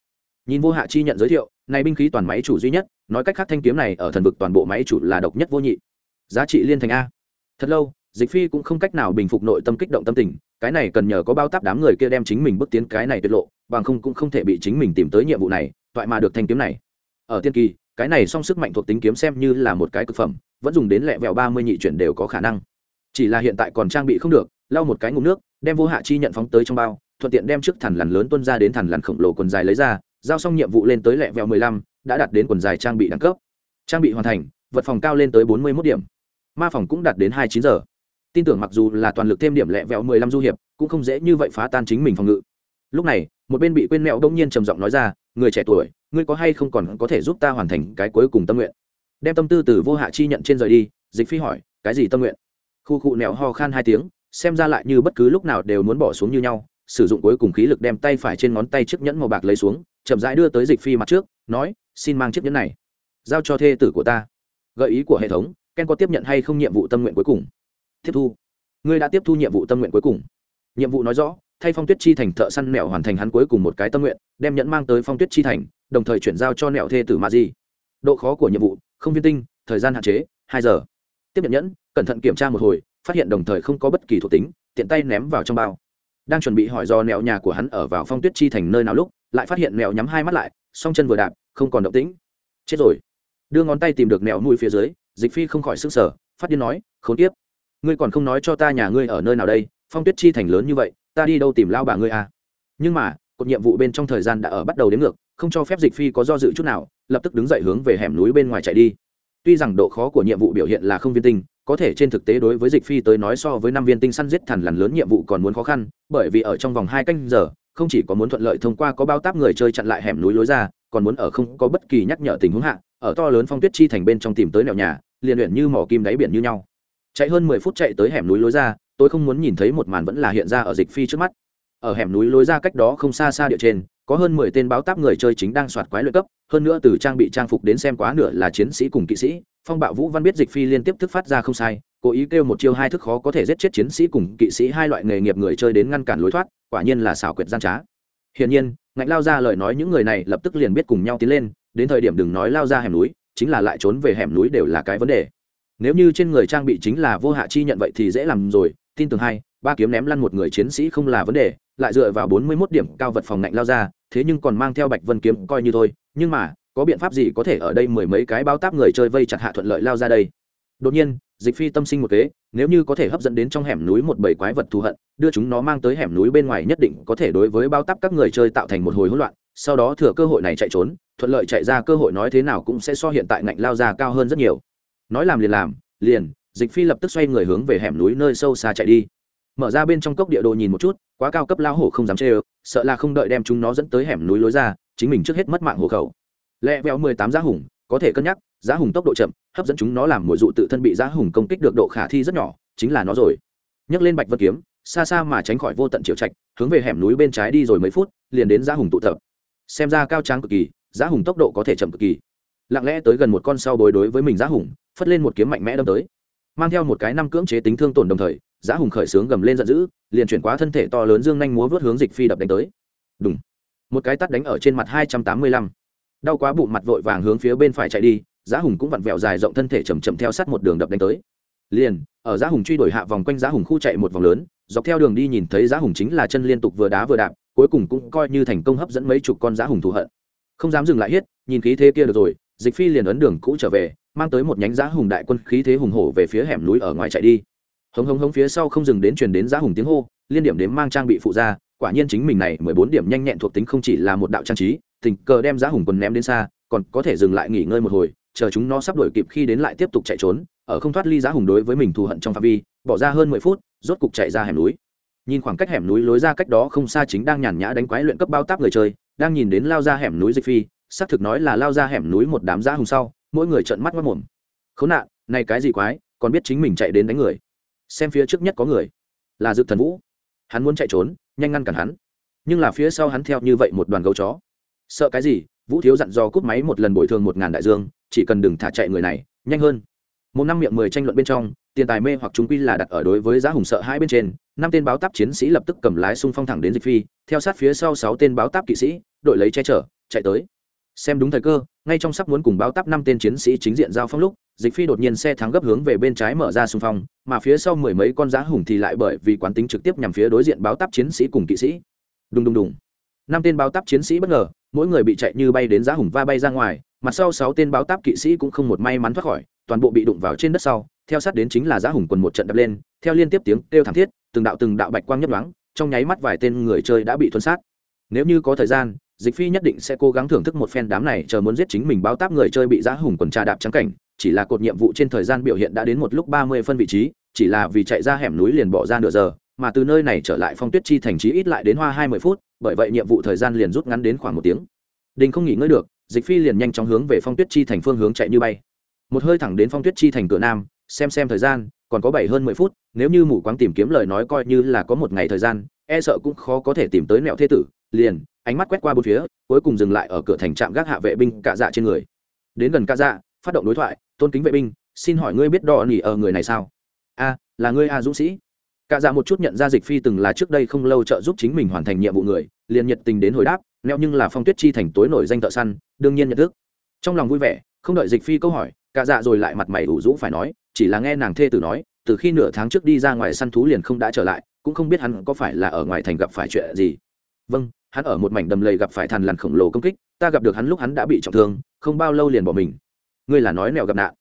Nhìn vô hạ chi nhận giới thiệu này binh khí toàn máy chủ duy nhất nói cách khác thanh kiếm này ở thần vực toàn bộ máy chủ là độc nhất vô nhị giá trị liên thành a. Thật lâu, dịch phi cũng không cách nào bình phục nội tâm kích động tâm tình, cái này cần nhờ có bao táp đám người kia đem chính mình bước tiến cái này tiết lộ, bằng không cũng không thể bị chính mình tìm tới nhiệm vụ này, toại mà được thanh kiếm này. Ở tiên kỳ, cái này song sức mạnh thuộc tính kiếm xem như là một cái cực phẩm, vẫn dùng đến lẹ vẹo ba mươi nhị chuyển đều có khả năng. Chỉ là hiện tại còn trang bị không được, lau một cái ngụm nước, đem vô hạ chi nhận phóng tới trong bao, thuận tiện đem trước thằn lằn lớn tuân ra đến thằn lằn khổng lồ quần dài lấy ra, giao xong nhiệm vụ lên tới lẹ vẹo mười lăm, đã đạt đến quần dài trang bị đẳng cấp. Trang bị hoàn thành, vật phòng cao lên tới bốn mươi mốt điểm ma phòng cũng đạt đến hai chín giờ. Tin tưởng mặc dù là toàn lực thêm điểm lẹ vẹo mười lăm du hiệp, cũng không dễ như vậy phá tan chính mình phòng ngự. Lúc này, một bên bị quên mẹo đông nhiên trầm giọng nói ra, người trẻ tuổi, ngươi có hay không còn có thể giúp ta hoàn thành cái cuối cùng tâm nguyện? Đem tâm tư từ vô hạ chi nhận trên rời đi, dịch phi hỏi, cái gì tâm nguyện? Khu cụ nẹo ho khan hai tiếng, xem ra lại như bất cứ lúc nào đều muốn bỏ xuống như nhau, sử dụng cuối cùng khí lực đem tay phải trên ngón tay chiếc nhẫn màu bạc lấy xuống, chậm rãi đưa tới dịch phi mặt trước, nói, xin mang chiếc nhẫn này, giao cho thê tử của ta. Gợi ý của hệ thống ken có tiếp nhận hay không nhiệm vụ tâm nguyện cuối cùng? Tiếp thu. Ngươi đã tiếp thu nhiệm vụ tâm nguyện cuối cùng. Nhiệm vụ nói rõ, thay phong tuyết chi thành thợ săn mẹo hoàn thành hắn cuối cùng một cái tâm nguyện, đem nhẫn mang tới phong tuyết chi thành, đồng thời chuyển giao cho nẹo thê tử ma di. Độ khó của nhiệm vụ, không viên tinh, thời gian hạn chế, hai giờ. Tiếp nhận nhẫn, cẩn thận kiểm tra một hồi, phát hiện đồng thời không có bất kỳ thuộc tính, tiện tay ném vào trong bao. Đang chuẩn bị hỏi do nẹo nhà của hắn ở vào phong tuyết chi thành nơi nào lúc, lại phát hiện nẹo nhắm hai mắt lại, song chân vừa đạp, không còn động tĩnh. Chết rồi. Đưa ngón tay tìm được nẹo nuôi phía dưới dịch phi không khỏi sức sở phát điên nói, khốn kiếp! Ngươi còn không nói cho ta nhà ngươi ở nơi nào đây? Phong tuyết chi thành lớn như vậy, ta đi đâu tìm lao bà ngươi à? Nhưng mà, cột nhiệm vụ bên trong thời gian đã ở bắt đầu đến ngược, không cho phép dịch phi có do dự chút nào, lập tức đứng dậy hướng về hẻm núi bên ngoài chạy đi. Tuy rằng độ khó của nhiệm vụ biểu hiện là không viên tinh, có thể trên thực tế đối với dịch phi tới nói so với năm viên tinh săn giết thằn lằn lớn nhiệm vụ còn muốn khó khăn, bởi vì ở trong vòng hai canh giờ, không chỉ có muốn thuận lợi thông qua có bao táp người chơi chặn lại hẻm núi lối ra, còn muốn ở không có bất kỳ nhắc nhở tình huống hạ, ở to lớn phong tuyết chi thành bên trong tìm tới nẻo nhà liền luyện như mỏ kim đáy biển như nhau. Chạy hơn mười phút chạy tới hẻm núi lối ra, tôi không muốn nhìn thấy một màn vẫn là hiện ra ở dịch phi trước mắt. Ở hẻm núi lối ra cách đó không xa xa địa trên, có hơn mười tên báo táp người chơi chính đang soạt quái luyện cấp, hơn nữa từ trang bị trang phục đến xem quá nửa là chiến sĩ cùng kỵ sĩ, phong bạo vũ văn biết dịch phi liên tiếp thức phát ra không sai, cố ý kêu một chiêu hai thức khó có thể giết chết chiến sĩ cùng kỵ sĩ hai loại nghề nghiệp người chơi đến ngăn cản lối thoát, quả nhiên là xảo quyệt gian trá. Hiển nhiên ngạnh lao ra lời nói những người này lập tức liền biết cùng nhau tiến lên, đến thời điểm đừng nói lao ra hẻm núi chính là lại trốn về hẻm núi đều là cái vấn đề. Nếu như trên người trang bị chính là vô hạ chi nhận vậy thì dễ làm rồi, tin tưởng hai, ba kiếm ném lăn một người chiến sĩ không là vấn đề, lại dựa vào bốn mươi 41 điểm cao vật phòng ngạnh lao ra, thế nhưng còn mang theo bạch vân kiếm coi như thôi, nhưng mà, có biện pháp gì có thể ở đây mười mấy cái bao táp người chơi vây chặt hạ thuận lợi lao ra đây? Đột nhiên, dịch phi tâm sinh một kế, nếu như có thể hấp dẫn đến trong hẻm núi một bầy quái vật thù hận, đưa chúng nó mang tới hẻm núi bên ngoài nhất định có thể đối với bao táp các người chơi tạo thành một hồi hỗn loạn sau đó thừa cơ hội này chạy trốn, thuận lợi chạy ra cơ hội nói thế nào cũng sẽ so hiện tại ngạnh lao ra cao hơn rất nhiều. Nói làm liền làm, liền, dịch phi lập tức xoay người hướng về hẻm núi nơi sâu xa chạy đi. Mở ra bên trong cốc địa đồ nhìn một chút, quá cao cấp lao hổ không dám chê ơ, sợ là không đợi đem chúng nó dẫn tới hẻm núi lối ra, chính mình trước hết mất mạng hộ khẩu. Lẹ vẹo mười tám giá hùng, có thể cân nhắc, giá hùng tốc độ chậm, hấp dẫn chúng nó làm mùi dụ tự thân bị giá hùng công kích được độ khả thi rất nhỏ, chính là nó rồi. Nhấc lên bạch vân kiếm, xa xa mà tránh khỏi vô tận triệu trạch, hướng về hẻm núi bên trái đi rồi mấy phút, liền đến giá hùng tụ tập xem ra cao tráng cực kỳ, giá hùng tốc độ có thể chậm cực kỳ. Lặng lẽ tới gần một con sau bối đối với mình giá hùng, phất lên một kiếm mạnh mẽ đâm tới. Mang theo một cái năm cưỡng chế tính thương tổn đồng thời, giá hùng khởi sướng gầm lên giận dữ, liền chuyển qua thân thể to lớn dương nhanh múa vớt hướng dịch phi đập đánh tới. Đúng một cái tắt đánh ở trên mặt hai trăm tám mươi lăm. Đau quá bụng mặt vội vàng hướng phía bên phải chạy đi, giá hùng cũng vặn vẹo dài rộng thân thể chầm chậm theo sát một đường đập đánh tới. Liền, ở giá hùng truy đuổi hạ vòng quanh giá hùng khu chạy một vòng lớn, dọc theo đường đi nhìn thấy giá hùng chính là chân liên tục vừa đá vừa đạp cuối cùng cũng coi như thành công hấp dẫn mấy chục con giá hùng thù hận. Không dám dừng lại hết, nhìn khí thế kia được rồi, dịch phi liền ấn đường cũ trở về, mang tới một nhánh giá hùng đại quân khí thế hùng hổ về phía hẻm núi ở ngoài chạy đi. Hống hống hống phía sau không dừng đến truyền đến giá hùng tiếng hô, liên điểm đếm mang trang bị phụ ra, quả nhiên chính mình này mười bốn điểm nhanh nhẹn thuộc tính không chỉ là một đạo trang trí, tình cờ đem giá hùng quần ném đến xa, còn có thể dừng lại nghỉ ngơi một hồi, chờ chúng nó sắp đuổi kịp khi đến lại tiếp tục chạy trốn, ở không thoát ly giá hùng đối với mình thù hận trong phạm vi, bỏ ra hơn mười phút, rốt cục chạy ra hẻm núi nhìn khoảng cách hẻm núi lối ra cách đó không xa chính đang nhàn nhã đánh quái luyện cấp bao táp người chơi, đang nhìn đến lao ra hẻm núi dịch phi, xác thực nói là lao ra hẻm núi một đám giá hùng sau, mỗi người trợn mắt mất mồm khốn nạn, này cái gì quái, còn biết chính mình chạy đến đánh người. Xem phía trước nhất có người, là dự thần vũ. Hắn muốn chạy trốn, nhanh ngăn cản hắn. Nhưng là phía sau hắn theo như vậy một đoàn gấu chó. Sợ cái gì, vũ thiếu dặn dò cúp máy một lần bồi thường một ngàn đại dương, chỉ cần đừng thả chạy người này, nhanh hơn. Một năm miệng mười tranh luận bên trong, tiền tài mê hoặc chúng quy là đặt ở đối với giá hùng sợ hai bên trên năm tên báo táp chiến sĩ lập tức cầm lái xung phong thẳng đến dịch phi, theo sát phía sau sáu tên báo táp kỵ sĩ, đội lấy che chở, chạy tới. Xem đúng thời cơ, ngay trong sắp muốn cùng báo táp năm tên chiến sĩ chính diện giao phong lúc, dịch phi đột nhiên xe thắng gấp hướng về bên trái mở ra xung phong, mà phía sau mười mấy con giá hùng thì lại bởi vì quán tính trực tiếp nhằm phía đối diện báo táp chiến sĩ cùng kỵ sĩ. Đùng đùng đùng. Năm tên báo táp chiến sĩ bất ngờ, mỗi người bị chạy như bay đến giá hùng va bay ra ngoài, mặt sau sáu tên báo táp kỵ sĩ cũng không một may mắn thoát khỏi, toàn bộ bị đụng vào trên đất sau, theo sát đến chính là giá hùng quần một trận đập lên, theo liên tiếp tiếng kêu thảm thiết từng đạo từng đạo bạch quang nhấp nhoáng, trong nháy mắt vài tên người chơi đã bị thuần sát. Nếu như có thời gian, dịch phi nhất định sẽ cố gắng thưởng thức một phen đám này chờ muốn giết chính mình báo táp người chơi bị giá hùng quần trà đạp trắng cảnh, chỉ là cột nhiệm vụ trên thời gian biểu hiện đã đến một lúc ba mươi phân vị trí, chỉ là vì chạy ra hẻm núi liền bỏ ra nửa giờ, mà từ nơi này trở lại phong tuyết chi thành trí ít lại đến hoa hai mươi phút, bởi vậy nhiệm vụ thời gian liền rút ngắn đến khoảng một tiếng. Đình không nghỉ ngơi được, dịch phi liền nhanh chóng hướng về phong tuyết chi thành phương hướng chạy như bay. Một hơi thẳng đến phong tuyết chi thành cửa nam xem xem thời gian, còn có bảy hơn mười phút, nếu như mù quáng tìm kiếm lời nói coi như là có một ngày thời gian e sợ cũng khó có thể tìm tới mẹo thế tử. Liền, ánh mắt quét qua bốn phía, cuối cùng dừng lại ở cửa thành trạm gác hạ vệ binh cạ dạ trên người. Đến gần cạ dạ phát động đối thoại, tôn kính vệ binh, xin hỏi ngươi biết đỏ nỉ ở người này sao? A, là ngươi a dũng sĩ. Cạ dạ một chút nhận ra dịch phi từng là trước đây không lâu trợ giúp chính mình hoàn thành nhiệm vụ người, liền nhiệt tình đến hồi đáp neo nhưng là phong tuyết chi thành tối nổi danh thợ săn, đương nhiên nhận thức. Trong lòng vui vẻ, không đợi dịch phi câu hỏi, cạ dạ rồi lại mặt mày ủ rũ phải nói chỉ là nghe nàng thê tử nói, từ khi nửa tháng trước đi ra ngoài săn thú liền không đã trở lại, cũng không biết hắn có phải là ở ngoài thành gặp phải chuyện gì. Vâng hắn ở một mảnh đầm lầy gặp phải thằn lằn khổng lồ công kích, ta gặp được hắn lúc hắn đã bị trọng thương, không bao lâu liền bỏ mình. Ngươi là nói nẹo gặp nạn.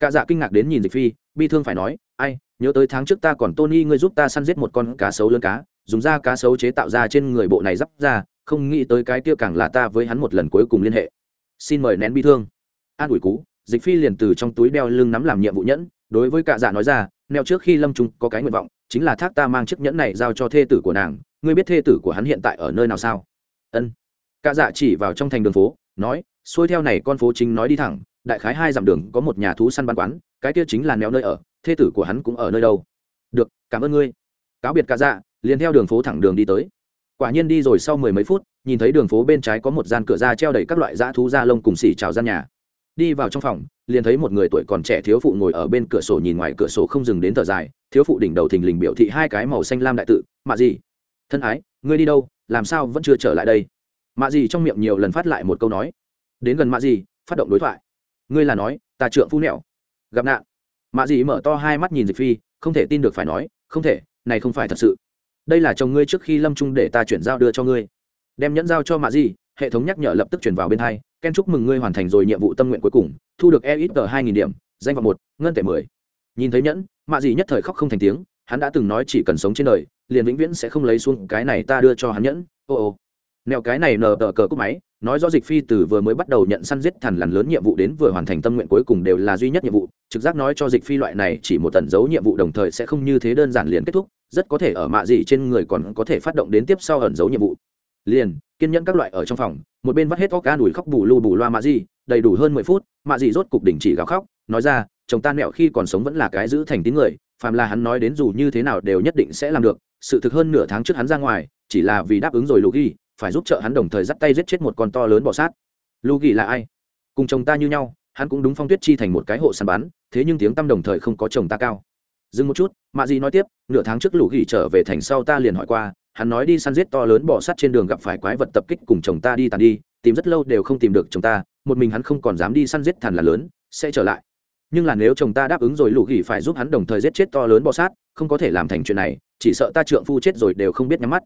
Cả dạ kinh ngạc đến nhìn dịch phi, bi thương phải nói, ai, nhớ tới tháng trước ta còn tony ngươi giúp ta săn giết một con cá sấu lớn cá, dùng da cá sấu chế tạo ra trên người bộ này d ra, không nghĩ tới cái kia càng là ta với hắn một lần cuối cùng liên hệ. Xin mời nén bi thương. An ủi cú, dịch phi liền từ trong túi đeo lưng nắm làm nhiệm vụ nhẫn đối với cả dạ nói ra neo trước khi lâm trung có cái nguyện vọng, chính là thác ta mang chiếc nhẫn này giao cho thê tử của nàng, ngươi biết thê tử của hắn hiện tại ở nơi nào sao? Ân. Cả dạ chỉ vào trong thành đường phố, nói, xuôi theo này con phố chính nói đi thẳng, đại khái hai dặm đường có một nhà thú săn bán quán, cái kia chính là neo nơi ở, thê tử của hắn cũng ở nơi đâu. Được, cảm ơn ngươi. Cáo biệt cả dạ liền theo đường phố thẳng đường đi tới. Quả nhiên đi rồi sau mười mấy phút, nhìn thấy đường phố bên trái có một gian cửa ra treo đầy các loại dã thú da lông cùng xỉ trào gian nhà đi vào trong phòng, liền thấy một người tuổi còn trẻ thiếu phụ ngồi ở bên cửa sổ nhìn ngoài cửa sổ không dừng đến thở dài, thiếu phụ đỉnh đầu thình lình biểu thị hai cái màu xanh lam đại tự, mạ gì thân ái, ngươi đi đâu, làm sao vẫn chưa trở lại đây? Mạ gì trong miệng nhiều lần phát lại một câu nói. Đến gần mạ gì phát động đối thoại. Ngươi là nói, ta trượng phu nẹo gặp nạn. Mạ gì mở to hai mắt nhìn dịch phi, không thể tin được phải nói, không thể, này không phải thật sự. Đây là chồng ngươi trước khi lâm trung để ta chuyển giao đưa cho ngươi. Đem nhẫn giao cho mạ gì hệ thống nhắc nhở lập tức chuyển vào bên hai, ken chúc mừng ngươi hoàn thành rồi nhiệm vụ tâm nguyện cuối cùng, thu được e ít tờ hai nghìn điểm, danh vọng một, ngân tệ mười. Nhìn thấy nhẫn, mạ gì nhất thời khóc không thành tiếng, hắn đã từng nói chỉ cần sống trên đời, liền vĩnh viễn sẽ không lấy xuống cái này ta đưa cho hắn nhẫn. Ô ô. Nèo cái này nờ tờ cờ cúp máy, nói do dịch phi từ vừa mới bắt đầu nhận săn giết thằn lằn lớn nhiệm vụ đến vừa hoàn thành tâm nguyện cuối cùng đều là duy nhất nhiệm vụ, trực giác nói cho dịch phi loại này chỉ một tần dấu nhiệm vụ đồng thời sẽ không như thế đơn giản liền kết thúc, rất có thể ở mạ gì trên người còn có thể phát động đến tiếp sau ẩn dấu nhiệm vụ liền, kiên nhẫn các loại ở trong phòng, một bên vắt hết óc ca đùi khóc bù lu bù loa mạ gì đầy đủ hơn mười phút, mạ gì rốt cục đình chỉ gào khóc, nói ra, chồng ta mẹo khi còn sống vẫn là cái giữ thành tín người, phàm là hắn nói đến dù như thế nào đều nhất định sẽ làm được, sự thực hơn nửa tháng trước hắn ra ngoài, chỉ là vì đáp ứng rồi lù ghi phải giúp trợ hắn đồng thời dắt tay giết chết một con to lớn bọ sát. Lù ghi là ai? Cùng chồng ta như nhau, hắn cũng đúng phong tuyết chi thành một cái hộ săn bắn thế nhưng tiếng tâm đồng thời không có chồng ta cao. Dừng một chút, mạ gì nói tiếp, nửa tháng trước lù ghi trở về thành sau ta liền hỏi qua hắn nói đi săn giết to lớn bò sát trên đường gặp phải quái vật tập kích cùng chồng ta đi tàn đi, tìm rất lâu đều không tìm được chồng ta, một mình hắn không còn dám đi săn giết thằn là lớn, sẽ trở lại. Nhưng là nếu chồng ta đáp ứng rồi lũ gỉ phải giúp hắn đồng thời giết chết to lớn bọ sát, không có thể làm thành chuyện này, chỉ sợ ta trượng phu chết rồi đều không biết nhắm mắt.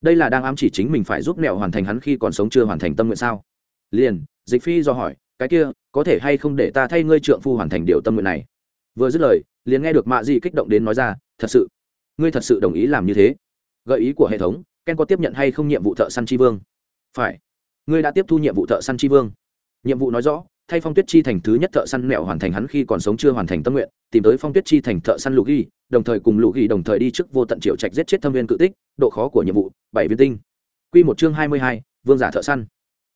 Đây là đang ám chỉ chính mình phải giúp mẹo hoàn thành hắn khi còn sống chưa hoàn thành tâm nguyện sao? Liền, dịch phi do hỏi, cái kia, có thể hay không để ta thay ngươi trượng phu hoàn thành điều tâm nguyện này? Vừa dứt lời, liền nghe được mạ dị kích động đến nói ra, thật sự, ngươi thật sự đồng ý làm như thế? Gợi ý của hệ thống, ken có tiếp nhận hay không nhiệm vụ thợ săn tri vương? Phải. Ngươi đã tiếp thu nhiệm vụ thợ săn tri vương. Nhiệm vụ nói rõ, thay phong tuyết chi thành thứ nhất thợ săn mẹo hoàn thành hắn khi còn sống chưa hoàn thành tâm nguyện, tìm tới phong tuyết chi thành thợ săn lục ghi đồng thời cùng lục ghi đồng thời đi trước vô tận triệu trạch giết chết thâm viên cự tích, độ khó của nhiệm vụ, bảy viên tinh. Q một chương hai mươi hai, vương giả thợ săn.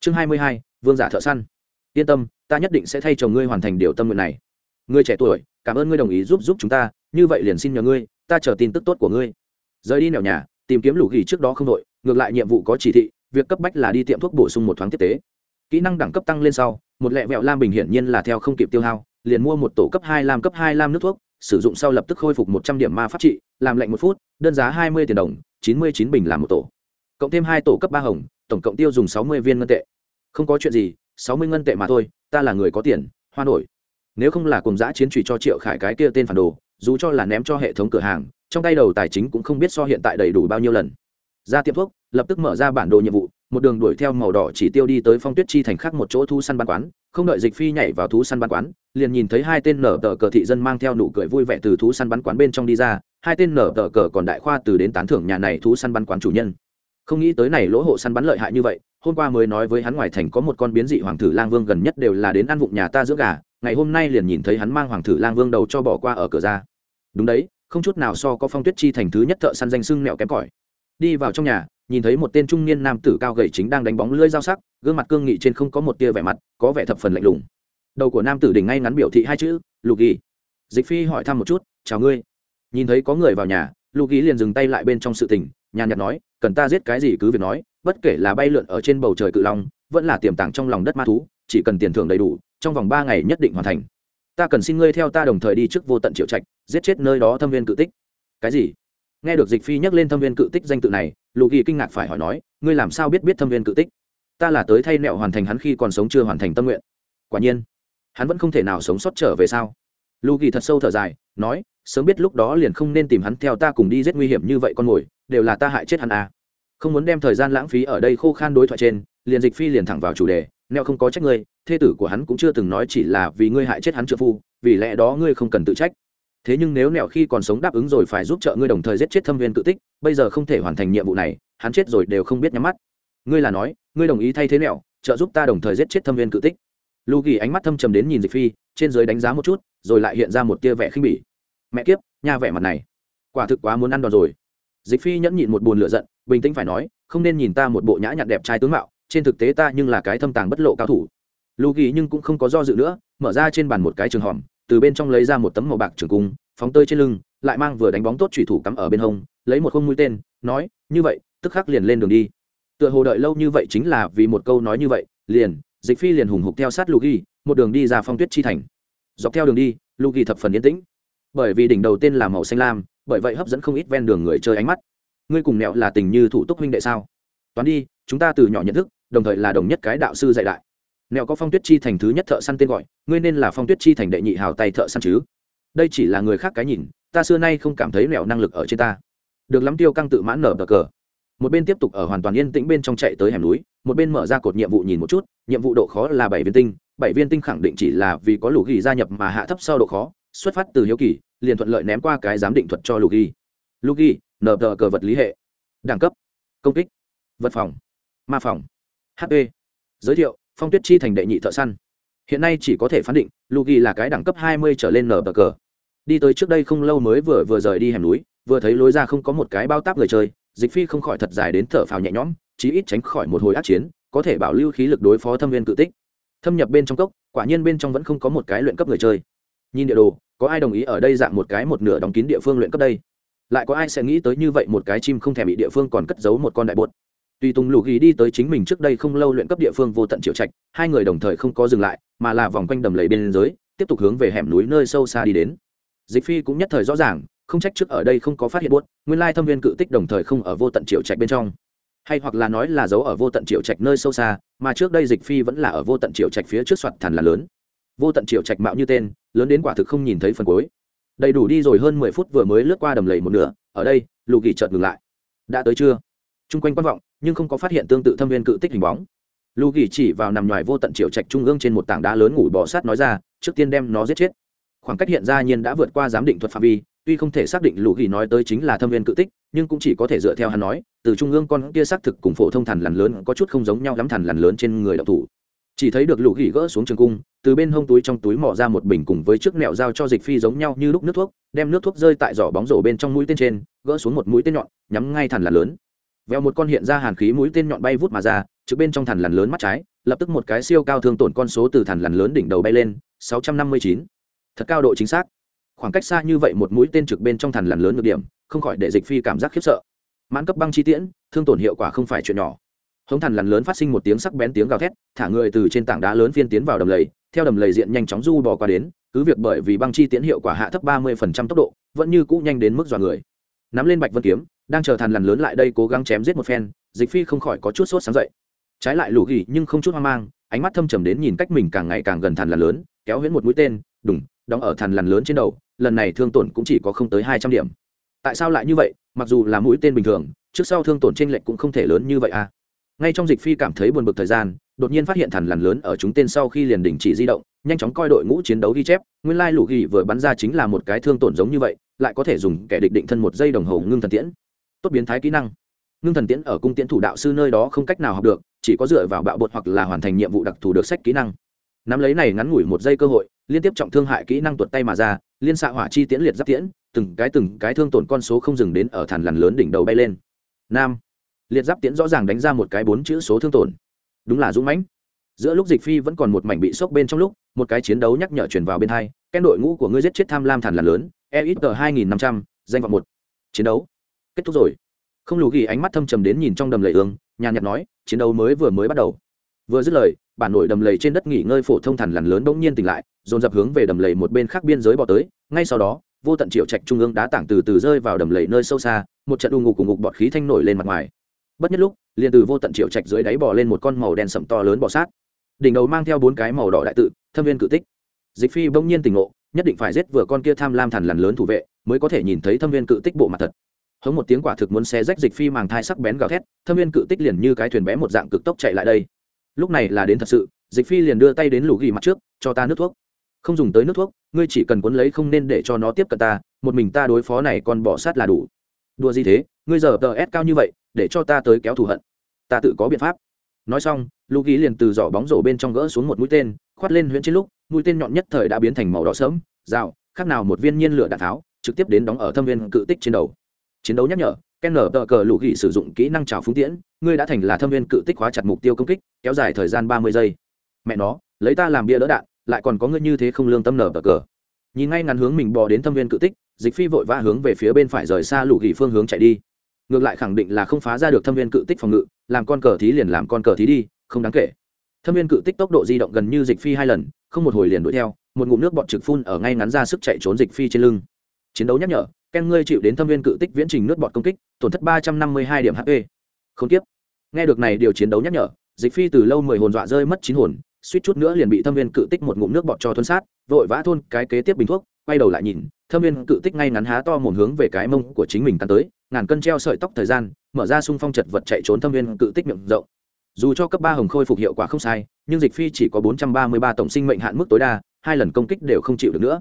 Chương hai mươi hai, vương giả thợ săn. Yên tâm, ta nhất định sẽ thay chồng ngươi hoàn thành điều tâm nguyện này. Ngươi trẻ tuổi, cảm ơn ngươi đồng ý giúp giúp chúng ta, như vậy liền xin nhờ ngươi, ta chờ tin tức tốt của ngươi. Rời đi nẻo nhà tìm kiếm lũ gỉ trước đó không đội, ngược lại nhiệm vụ có chỉ thị, việc cấp bách là đi tiệm thuốc bổ sung một thoáng tiếp tế. Kỹ năng đẳng cấp tăng lên sau, một lẹ vẹo lam bình hiển nhiên là theo không kịp tiêu hao, liền mua một tổ cấp hai lam cấp hai lam nước thuốc, sử dụng sau lập tức khôi phục một trăm điểm ma pháp trị, làm lạnh một phút, đơn giá hai mươi tiền đồng, chín mươi chín bình làm một tổ. Cộng thêm hai tổ cấp ba hồng, tổng cộng tiêu dùng sáu mươi viên ngân tệ. Không có chuyện gì, sáu mươi ngân tệ mà thôi, ta là người có tiền, hoa nổi. Nếu không là cùng giã chiến trụy cho triệu khải cái kia tên phản đồ, dù cho là ném cho hệ thống cửa hàng trong tay đầu tài chính cũng không biết so hiện tại đầy đủ bao nhiêu lần. Ra tiệm thuốc, lập tức mở ra bản đồ nhiệm vụ, một đường đuổi theo màu đỏ chỉ tiêu đi tới phong tuyết chi thành khác một chỗ thu săn bán quán, không đợi dịch phi nhảy vào thú săn bán quán, liền nhìn thấy hai tên nở tờ cờ thị dân mang theo nụ cười vui vẻ từ thú săn bắn quán bên trong đi ra, hai tên nở tờ cờ còn đại khoa từ đến tán thưởng nhà này thú săn bắn quán chủ nhân. Không nghĩ tới này lỗ hộ săn bắn lợi hại như vậy, hôm qua mới nói với hắn ngoài thành có một con biến dị hoàng thử lang vương gần nhất đều là đến ăn vụng nhà ta giữa gà, ngày hôm nay liền nhìn thấy hắn mang hoàng thử lang vương đầu cho bỏ qua ở cửa ra. Đúng đấy không chút nào so có phong tuyết chi thành thứ nhất thợ săn danh sưng mẹo kém cỏi. Đi vào trong nhà, nhìn thấy một tên trung niên nam tử cao gầy chính đang đánh bóng lưỡi dao sắc, gương mặt cương nghị trên không có một tia vẻ mặt, có vẻ thập phần lạnh lùng. Đầu của nam tử đỉnh ngay ngắn biểu thị hai chữ, lục ghi. Dịch phi hỏi thăm một chút, chào ngươi. Nhìn thấy có người vào nhà, lục ghi liền dừng tay lại bên trong sự tình, nhàn nhạt nói, cần ta giết cái gì cứ việc nói, bất kể là bay lượn ở trên bầu trời cự long, vẫn là tiềm tàng trong lòng đất ma thú, chỉ cần tiền thưởng đầy đủ, trong vòng ba ngày nhất định hoàn thành. Ta cần xin ngươi theo ta đồng thời đi trước vô tận triệu trạch giết chết nơi đó thâm viên cự tích. Cái gì? Nghe được dịch phi nhắc lên thâm viên cự tích danh tự này, lục ghi kinh ngạc phải hỏi nói, ngươi làm sao biết biết thâm viên cự tích? Ta là tới thay nẹo hoàn thành hắn khi còn sống chưa hoàn thành tâm nguyện. Quả nhiên, hắn vẫn không thể nào sống sót trở về sao? Lục ghi thật sâu thở dài, nói, sớm biết lúc đó liền không nên tìm hắn theo ta cùng đi rất nguy hiểm như vậy con mồi, đều là ta hại chết hắn à. không muốn đem thời gian lãng phí ở đây khô khan đối thoại trên, liền dịch phi liền thẳng vào chủ đề neo không có trách ngươi, thê tử của hắn cũng chưa từng nói chỉ là vì ngươi hại chết hắn trợ phu, vì lẽ đó ngươi không cần tự trách thế nhưng nếu nẹo khi còn sống đáp ứng rồi phải giúp trợ ngươi đồng thời giết chết thâm viên tự tích, bây giờ không thể hoàn thành nhiệm vụ này, hắn chết rồi đều không biết nhắm mắt. Ngươi là nói, ngươi đồng ý thay thế nẹo, trợ giúp ta đồng thời giết chết thâm viên cự tích. Lu ghi ánh mắt thâm trầm đến nhìn dịch phi, trên dưới đánh giá một chút, rồi lại hiện ra một tia vẻ khinh bỉ. Mẹ kiếp nha vẻ mặt này, quả thực quá muốn ăn đòn rồi. Dịch phi nhẫn nhịn một buồn lựa giận, bình tĩnh phải nói, không nên nhìn ta một bộ nhã nhặn đẹp trai tướng mạo, trên thực tế ta nhưng là cái thâm tàng bất lộ cao thủ. Lu ghi nhưng cũng không có do dự nữa, mở ra trên bàn một cái trường hòm từ bên trong lấy ra một tấm màu bạc trường cung, phóng tơi trên lưng, lại mang vừa đánh bóng tốt thủy thủ cắm ở bên hông, lấy một khung mũi tên, nói, như vậy, tức khắc liền lên đường đi. Tựa hồ đợi lâu như vậy chính là vì một câu nói như vậy, liền, dịch phi liền hùng hục theo sát lugi một đường đi ra phong tuyết chi thành. Dọc theo đường đi lugi thập phần yên tĩnh. Bởi vì đỉnh đầu tên là màu xanh lam, bởi vậy hấp dẫn không ít ven đường người chơi ánh mắt. Ngươi cùng mẹo là tình như thủ túc huynh đệ sao? Toán đi, chúng ta từ nhỏ nhận thức, đồng thời là đồng nhất cái đạo sư dạy đại nẹo có phong tuyết chi thành thứ nhất thợ săn tên gọi, ngươi nên là phong tuyết chi thành đệ nhị hào tay thợ săn chứ? Đây chỉ là người khác cái nhìn, ta xưa nay không cảm thấy nẹo năng lực ở trên ta. Được lắm tiêu căng tự mãn nở bờ cờ. Một bên tiếp tục ở hoàn toàn yên tĩnh bên trong chạy tới hẻm núi, một bên mở ra cột nhiệm vụ nhìn một chút, nhiệm vụ độ khó là bảy viên tinh, bảy viên tinh khẳng định chỉ là vì có lù ghi gia nhập mà hạ thấp sau độ khó, xuất phát từ hiếu kỳ, liền thuận lợi ném qua cái giám định thuật cho lù ghi. Lù ghi, nở tờ cờ vật lý hệ. Đẳng cấp, công kích, vật phòng, ma phòng hp giới thiệu phong tuyết chi thành đệ nhị thợ săn. Hiện nay chỉ có thể phán định lù ghi là cái đẳng cấp hai mươi trở lên nở bờ cờ. Đi tới trước đây không lâu mới vừa vừa rời đi hẻm núi, vừa thấy lối ra không có một cái bao táp người chơi, dịch phi không khỏi thật dài đến thở phào nhẹ nhõm, chí ít tránh khỏi một hồi ác chiến, có thể bảo lưu khí lực đối phó thâm viên cự tích. Thâm nhập bên trong cốc, quả nhiên bên trong vẫn không có một cái luyện cấp người chơi. Nhìn địa đồ, có ai đồng ý ở đây dạng một cái một nửa đóng kín địa phương luyện cấp đây? Lại có ai sẽ nghĩ tới như vậy một cái chim không thể bị địa phương còn cất giấu một con đại bột? Tùy tùng lù ghi đi tới chính mình trước đây không lâu luyện cấp địa phương vô tận triệu trạch, hai người đồng thời không có dừng lại, mà là vòng quanh đầm lầy bên dưới, tiếp tục hướng về hẻm núi nơi sâu xa đi đến. Dịch phi cũng nhất thời rõ ràng, không trách trước ở đây không có phát hiện buốt, nguyên lai thâm viên cự tích đồng thời không ở vô tận triệu trạch bên trong. Hay hoặc là nói là giấu ở vô tận triệu trạch nơi sâu xa, mà trước đây dịch phi vẫn là ở vô tận triệu trạch phía trước soạt thẳn là lớn. Vô tận triệu trạch mạo như tên, lớn đến quả thực không nhìn thấy phần cuối. Đầy đủ đi rồi hơn mười phút vừa mới lướt qua đầm lầy một nửa, ở đây lù kỳ chợt ngừng lại. Đã tới chưa? Chung quanh quan vọng, nhưng không có phát hiện tương tự thâm viên cự tích hình bóng. Lù kỳ chỉ vào nằm ngoài vô tận triệu trạch trung ương trên một tảng đá lớn ngủ bò sát nói ra, trước tiên đem nó giết chết. Khoảng cách hiện ra nhiên đã vượt qua giám định thuật phạm vi, tuy không thể xác định lù ghi nói tới chính là thâm viên cự tích, nhưng cũng chỉ có thể dựa theo hắn nói, từ trung ương con kia xác thực cùng phổ thông thần lằn lớn có chút không giống nhau lắm thần lằn lớn trên người đậu thủ. Chỉ thấy được lù ghi gỡ xuống trường cung, từ bên hông túi trong túi mỏ ra một bình cùng với chiếc mẹo dao cho dịch phi giống nhau như lúc nước thuốc, đem nước thuốc rơi tại giỏ bóng rổ bên trong mũi tên trên, gỡ xuống một mũi tên nhọn, nhắm ngay thần lằn lớn veo một con hiện ra hàn khí mũi tên nhọn bay vút mà ra, trực bên trong thần lằn lớn mắt trái, lập tức một cái siêu cao thương tổn con số từ thần lằn lớn đỉnh đầu bay lên 659. thật cao độ chính xác. Khoảng cách xa như vậy một mũi tên trực bên trong thần lằn lớn ngược điểm, không khỏi để dịch phi cảm giác khiếp sợ. Mãn cấp băng chi tiễn, thương tổn hiệu quả không phải chuyện nhỏ. Hống thần lằn lớn phát sinh một tiếng sắc bén tiếng gào thét, thả người từ trên tảng đá lớn phiên tiến vào đầm lầy, theo đầm lầy diện nhanh chóng du bò qua đến, cứ việc bởi vì băng chi tiễn hiệu quả hạ thấp ba mươi tốc độ, vẫn như cũ nhanh đến mức dọa người. Nắm lên bạch vân kiếm đang chờ thằn lằn lớn lại đây cố gắng chém giết một phen, dịch phi không khỏi có chút sốt sáng dậy. Trái lại lù ghi nhưng không chút hoang mang, ánh mắt thâm trầm đến nhìn cách mình càng ngày càng gần thằn lằn lớn, kéo huyễn một mũi tên, đùng, đóng ở thằn lằn lớn trên đầu, lần này thương tổn cũng chỉ có không tới hai trăm điểm. Tại sao lại như vậy? Mặc dù là mũi tên bình thường, trước sau thương tổn t r ê n lệch cũng không thể lớn như vậy à. Ngay trong dịch phi cảm thấy buồn bực thời gian, đột nhiên phát hiện thằn lằn lớn ở chúng tên sau khi liền đình chỉ di động, nhanh chóng coi đội ngũ chiến đấu ghi chép, nguyên lai lũ ghi vừa bắn ra chính là một cái thương tổn giống như vậy, lại có thể dùng kẻ địch định thân một giây đồng hồ ngưng thần tiễn tốt biến thái kỹ năng. Ngưng thần tiễn ở cung tiễn thủ đạo sư nơi đó không cách nào học được, chỉ có dựa vào bạo bột hoặc là hoàn thành nhiệm vụ đặc thù được sách kỹ năng. Nắm lấy này ngắn ngủi một giây cơ hội, liên tiếp trọng thương hại kỹ năng tuột tay mà ra, liên xạ hỏa chi tiễn liệt giáp tiễn, từng cái từng cái thương tổn con số không dừng đến ở thàn lằn lớn đỉnh đầu bay lên. Nam. Liệt giáp tiễn rõ ràng đánh ra một cái bốn chữ số thương tổn. Đúng là dũng mãnh. Giữa lúc dịch phi vẫn còn một mảnh bị sốc bên trong lúc, một cái chiến đấu nhắc nhở chuyển vào bên hai, ken đội ngũ của ngươi giết chết tham lam thàn lằn lớn e ít tờ hai nghìn năm trăm, danh vọng một. Chiến đấu kết thúc rồi. Không lù ghi ánh mắt thâm trầm đến nhìn trong đầm lầy ương, nhàn nhạt nói, chiến đấu mới vừa mới bắt đầu. Vừa dứt lời, bản nổi đầm lầy trên đất nghỉ ngơi phổ thông thằn lằn lớn bỗng nhiên tỉnh lại, dồn dập hướng về đầm lầy một bên khác biên giới bỏ tới. Ngay sau đó, vô tận triệu trạch trung ương đá tảng từ từ rơi vào đầm lầy nơi sâu xa, một trận u ngục cùng ngục bọt khí thanh nổi lên mặt ngoài. Bất nhất lúc, liền từ vô tận triệu trạch dưới đáy bỏ lên một con màu đen sậm to lớn bọ sát. Đỉnh đầu mang theo bốn cái màu đỏ đại tự, thâm viên cự tích. Dịch phi bỗng nhiên tỉnh ngộ, nhất định phải giết vừa con kia tham lam thằn lằn lớn thủ vệ, mới có thể nhìn thấy thâm viên cự tích bộ mặt thật hống một tiếng quả thực muốn xé rách dịch phi màng thai sắc bén gào thét, thâm viên cự tích liền như cái thuyền bé một dạng cực tốc chạy lại đây. Lúc này là đến thật sự, dịch phi liền đưa tay đến lù ghi mặt trước, cho ta nước thuốc. Không dùng tới nước thuốc, ngươi chỉ cần cuốn lấy không nên để cho nó tiếp cận ta, một mình ta đối phó này còn bỏ sát là đủ. Đùa gì thế, ngươi giờ tờ ép cao như vậy, để cho ta tới kéo thù hận. Ta tự có biện pháp. Nói xong lù ghi liền từ giỏ bóng rổ bên trong gỡ xuống một mũi tên, khoát lên huyễn trên lúc, mũi tên nhọn nhất thời đã biến thành màu đỏ sớm dao khác nào một viên nhiên lửa đạn tháo, trực tiếp đến đóng ở thâm viên cự tích trên đầu chiến đấu nhắc nhở, ken nở tờ cờ lụ ghi sử dụng kỹ năng trào phúng tiễn, ngươi đã thành là thâm viên cự tích hóa chặt mục tiêu công kích, kéo dài thời gian ba mươi giây. Mẹ nó, lấy ta làm bia đỡ đạn, lại còn có ngươi như thế không lương tâm nở tờ cờ. Nhìn ngay ngắn hướng mình bò đến thâm viên cự tích, dịch phi vội vã hướng về phía bên phải rời xa lụ ghi phương hướng chạy đi. Ngược lại khẳng định là không phá ra được thâm viên cự tích phòng ngự, làm con cờ thí liền làm con cờ thí đi, không đáng kể. Thâm viên cự tích tốc độ di động gần như dịch phi hai lần, không một hồi liền đuổi theo, một ngụm nước bọt trực phun ở ngay ngắn ra sức chạy trốn dịch phi trên lưng. Chiến đấu nhắc nhở ken ngươi chịu đến thâm viên cự tích viễn trình nước bọt công kích, tổn thất ba trăm năm mươi hai điểm hp không tiếp. Nghe được này điều chiến đấu nhắc nhở, dịch phi từ lâu mười hồn dọa rơi mất chín hồn, suýt chút nữa liền bị thâm viên cự tích một ngụm nước bọt cho thuấn sát, vội vã thôn cái kế tiếp bình thuốc, quay đầu lại nhìn, thâm viên cự tích ngay ngắn há to một hướng về cái mông của chính mình tan tới, ngàn cân treo sợi tóc thời gian, mở ra xung phong chật vật chạy trốn thâm viên cự tích miệng rộng. Dù cho cấp ba hồng khôi phục hiệu quả không sai, nhưng dịch phi chỉ có bốn trăm ba mươi ba tổng sinh mệnh hạn mức tối đa, hai lần công kích đều không chịu được nữa.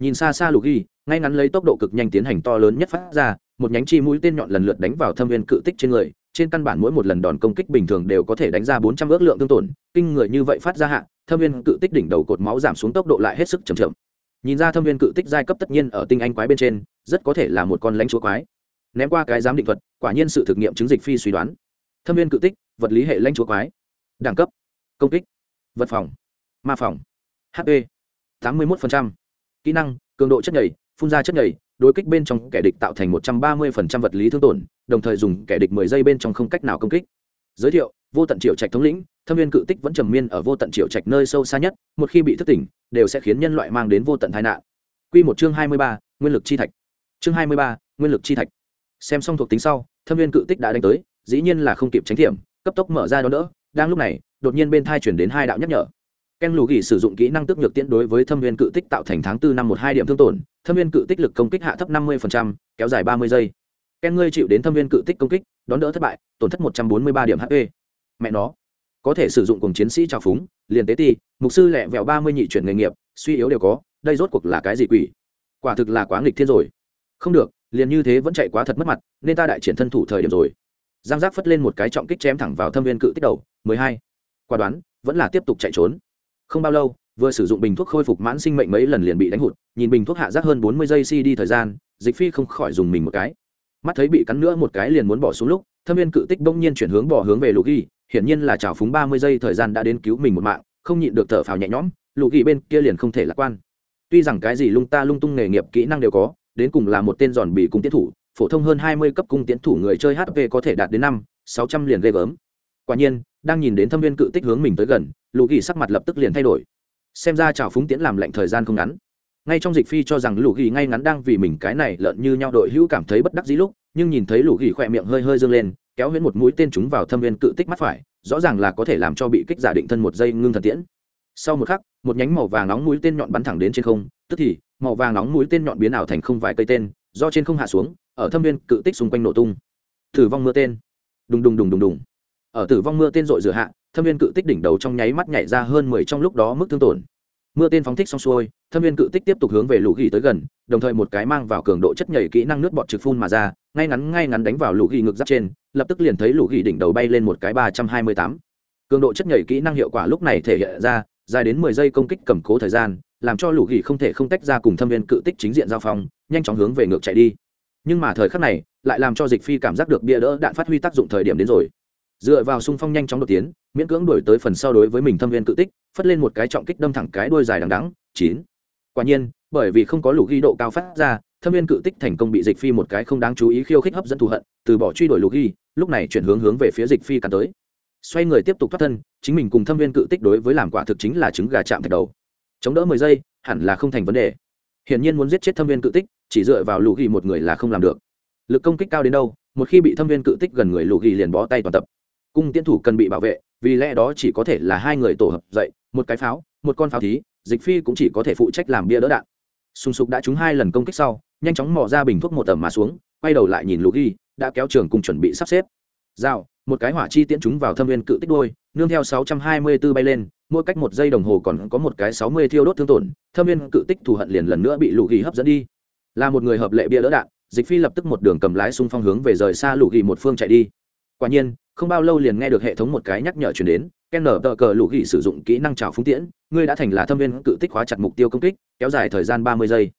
Nhìn xa xa lục ghi ngay ngắn lấy tốc độ cực nhanh tiến hành to lớn nhất phát ra, một nhánh chi mũi tên nhọn lần lượt đánh vào thâm viên cự tích trên người, trên căn bản mỗi một lần đòn công kích bình thường đều có thể đánh ra bốn trăm ước lượng tương tổn, kinh người như vậy phát ra hạ, thâm viên cự tích đỉnh đầu cột máu giảm xuống tốc độ lại hết sức chậm chậm. Nhìn ra thâm viên cự tích giai cấp tất nhiên ở tinh anh quái bên trên, rất có thể là một con lãnh chúa quái. Ném qua cái giám định thuật, quả nhiên sự thực nghiệm chứng dịch phi suy đoán. Thâm viên cự tích, vật lý hệ lãnh chúa quái. Đẳng cấp, công kích, vật phòng, ma phòng hp tám mươi một kỹ năng, cường độ chất nhảy phun ra chất nhầy, đối kích bên trong kẻ địch tạo thành một trăm ba mươi phần trăm vật lý thương tổn đồng thời dùng kẻ địch mười giây bên trong không cách nào công kích. Giới thiệu vô tận triệu trạch thống lĩnh thâm viên cự tích vẫn trầm miên ở vô tận triệu trạch nơi sâu xa nhất một khi bị thức tỉnh đều sẽ khiến nhân loại mang đến vô tận tai nạn. Q một chương hai mươi ba nguyên lực chi thạch. Chương hai mươi ba nguyên lực chi thạch. Xem xong thuộc tính sau thâm viên cự tích đã đánh tới dĩ nhiên là không kịp tránh thiểm cấp tốc mở ra đó đỡ đang lúc này đột nhiên bên thai chuyển đến hai đạo nhắc nhở ken lù ghi sử dụng kỹ năng tức nhược tiễn đối với thâm viên cự tích tạo thành tháng tư năm một hai điểm thương tổn, thâm viên cự tích lực công kích hạ thấp năm mươi kéo dài ba mươi giây. Ken ngươi chịu đến thâm viên cự tích công kích, đón đỡ thất bại, tổn thất một trăm bốn mươi ba điểm hp mẹ nó, có thể sử dụng cùng chiến sĩ trào phúng, liền tế ti, mục sư lẹ vẹo ba mươi nhị chuyển nghề nghiệp, suy yếu đều có, đây rốt cuộc là cái gì quỷ? Quả thực là quá nghịch thiên rồi. Không được, liền như thế vẫn chạy quá thật mất mặt, nên ta đại triển thân thủ thời điểm rồi. Giang giác phất lên một cái trọng kích chém thẳng vào thâm viên cự tích đầu, mười hai. Quả đoán, vẫn là tiếp tục chạy trốn không bao lâu, vừa sử dụng bình thuốc khôi phục mãn sinh mệnh mấy lần liền bị đánh hụt, nhìn bình thuốc hạ rác hơn bốn mươi giây cd thời gian, dịch phi không khỏi dùng mình một cái. Mắt thấy bị cắn nữa một cái liền muốn bỏ xuống lúc, thâm viên cự tích bỗng nhiên chuyển hướng bỏ hướng về Lục ghi, hiển nhiên là trào phúng ba mươi giây thời gian đã đến cứu mình một mạng, không nhịn được thở phào nhẹ nhõm, Lục ghi bên kia liền không thể lạc quan. Tuy rằng cái gì lung ta lung tung nghề nghiệp kỹ năng đều có, đến cùng là một tên giòn bị cung tiến thủ, phổ thông hơn hai mươi cấp cung tiến thủ người chơi hp có thể đạt đến năm, sáu trăm liền ghê gớm. Quả nhiên đang nhìn đến thâm viên cự tích hướng mình tới gần, lũ ghi sắc mặt lập tức liền thay đổi. Xem ra Chào phúng tiễn làm lệnh thời gian không ngắn. Ngay trong dịch phi cho rằng lũ ghi ngay ngắn đang vì mình cái này lợn như nhau đội hữu cảm thấy bất đắc dĩ lúc, nhưng nhìn thấy lũ ghi khỏe miệng hơi hơi dâng lên, kéo huyễn một mũi tên chúng vào thâm viên cự tích mắt phải, rõ ràng là có thể làm cho bị kích giả định thân một giây ngưng thần tiễn. Sau một khắc, một nhánh màu vàng nóng mũi tên nhọn bắn thẳng đến trên không, tức thì, màu vàng nóng mũi tên nhọn biến ảo thành không vài cây tên, do trên không hạ xuống, ở thâm viên cự tích xung quanh nổ tung. Thử vong mưa tên. Đùng đùng đùng đùng đùng ở tử vong mưa tên rội rửa hạ, thâm viên cự tích đỉnh đầu trong nháy mắt nhảy ra hơn mười trong lúc đó mức thương tổn. Mưa tên phóng thích xong xuôi, thâm viên cự tích tiếp tục hướng về lũ ghi tới gần, đồng thời một cái mang vào cường độ chất nhảy kỹ năng nước bọt trực phun mà ra, ngay ngắn ngay ngắn đánh vào lũ ghi ngực giáp trên, lập tức liền thấy lũ ghi đỉnh đầu bay lên một cái ba trăm hai mươi tám. Cường độ chất nhảy kỹ năng hiệu quả lúc này thể hiện ra, dài đến mười giây công kích cầm cố thời gian, làm cho lũ ghi không thể không tách ra cùng thâm viên cự tích chính diện giao phong, nhanh chóng hướng về ngược chạy đi. Nhưng mà thời khắc này, lại làm cho dịch phi cảm giác được bia đỡ đạn phát huy tác dụng thời điểm đến rồi dựa vào xung phong nhanh chóng đột tiến, miễn cưỡng đổi tới phần sau đối với mình thâm viên cự tích, phất lên một cái trọng kích đâm thẳng cái đuôi dài đằng đắng chín. Quả nhiên, bởi vì không có lục ghi độ cao phát ra, thâm viên cự tích thành công bị dịch phi một cái không đáng chú ý khiêu khích hấp dẫn thù hận, từ bỏ truy đuổi lục ghi, lúc này chuyển hướng hướng về phía dịch phi cả tới. Xoay người tiếp tục thoát thân, chính mình cùng thâm viên cự tích đối với làm quả thực chính là trứng gà chạm thạch đầu. Chống đỡ mười giây, hẳn là không thành vấn đề. Hiển nhiên muốn giết chết thâm viên cự tích, chỉ dựa vào lục ghi một người là không làm được. Lực công kích cao đến đâu, một khi bị thâm viên cự tích gần người lục ghi liền bó tay toàn tập cung tiến thủ cần bị bảo vệ, vì lẽ đó chỉ có thể là hai người tổ hợp dậy, một cái pháo, một con pháo thí, dịch phi cũng chỉ có thể phụ trách làm bia đỡ đạn. Sùng sục đã trúng hai lần công kích sau, nhanh chóng mò ra bình thuốc một tầm mà xuống, quay đầu lại nhìn Lục ghi đã kéo trường cùng chuẩn bị sắp xếp. Dao một cái hỏa chi tiễn chúng vào thâm viên cự tích đôi, nương theo 624 bay lên, mỗi cách một giây đồng hồ còn có một cái 60 thiêu đốt thương tổn, thâm viên cự tích thù hận liền lần nữa bị Lục ghi hấp dẫn đi. Là một người hợp lệ bia đỡ đạn, dịch phi lập tức một đường cầm lái xung phong hướng về rời xa Lục ghi một phương chạy đi. Quả nhiên không bao lâu liền nghe được hệ thống một cái nhắc nhở chuyển đến, ken nở tờ cờ lũ ghi sử dụng kỹ năng trào phúng tiễn, ngươi đã thành là thâm viên cự tích hóa chặt mục tiêu công kích, kéo dài thời gian ba mươi giây.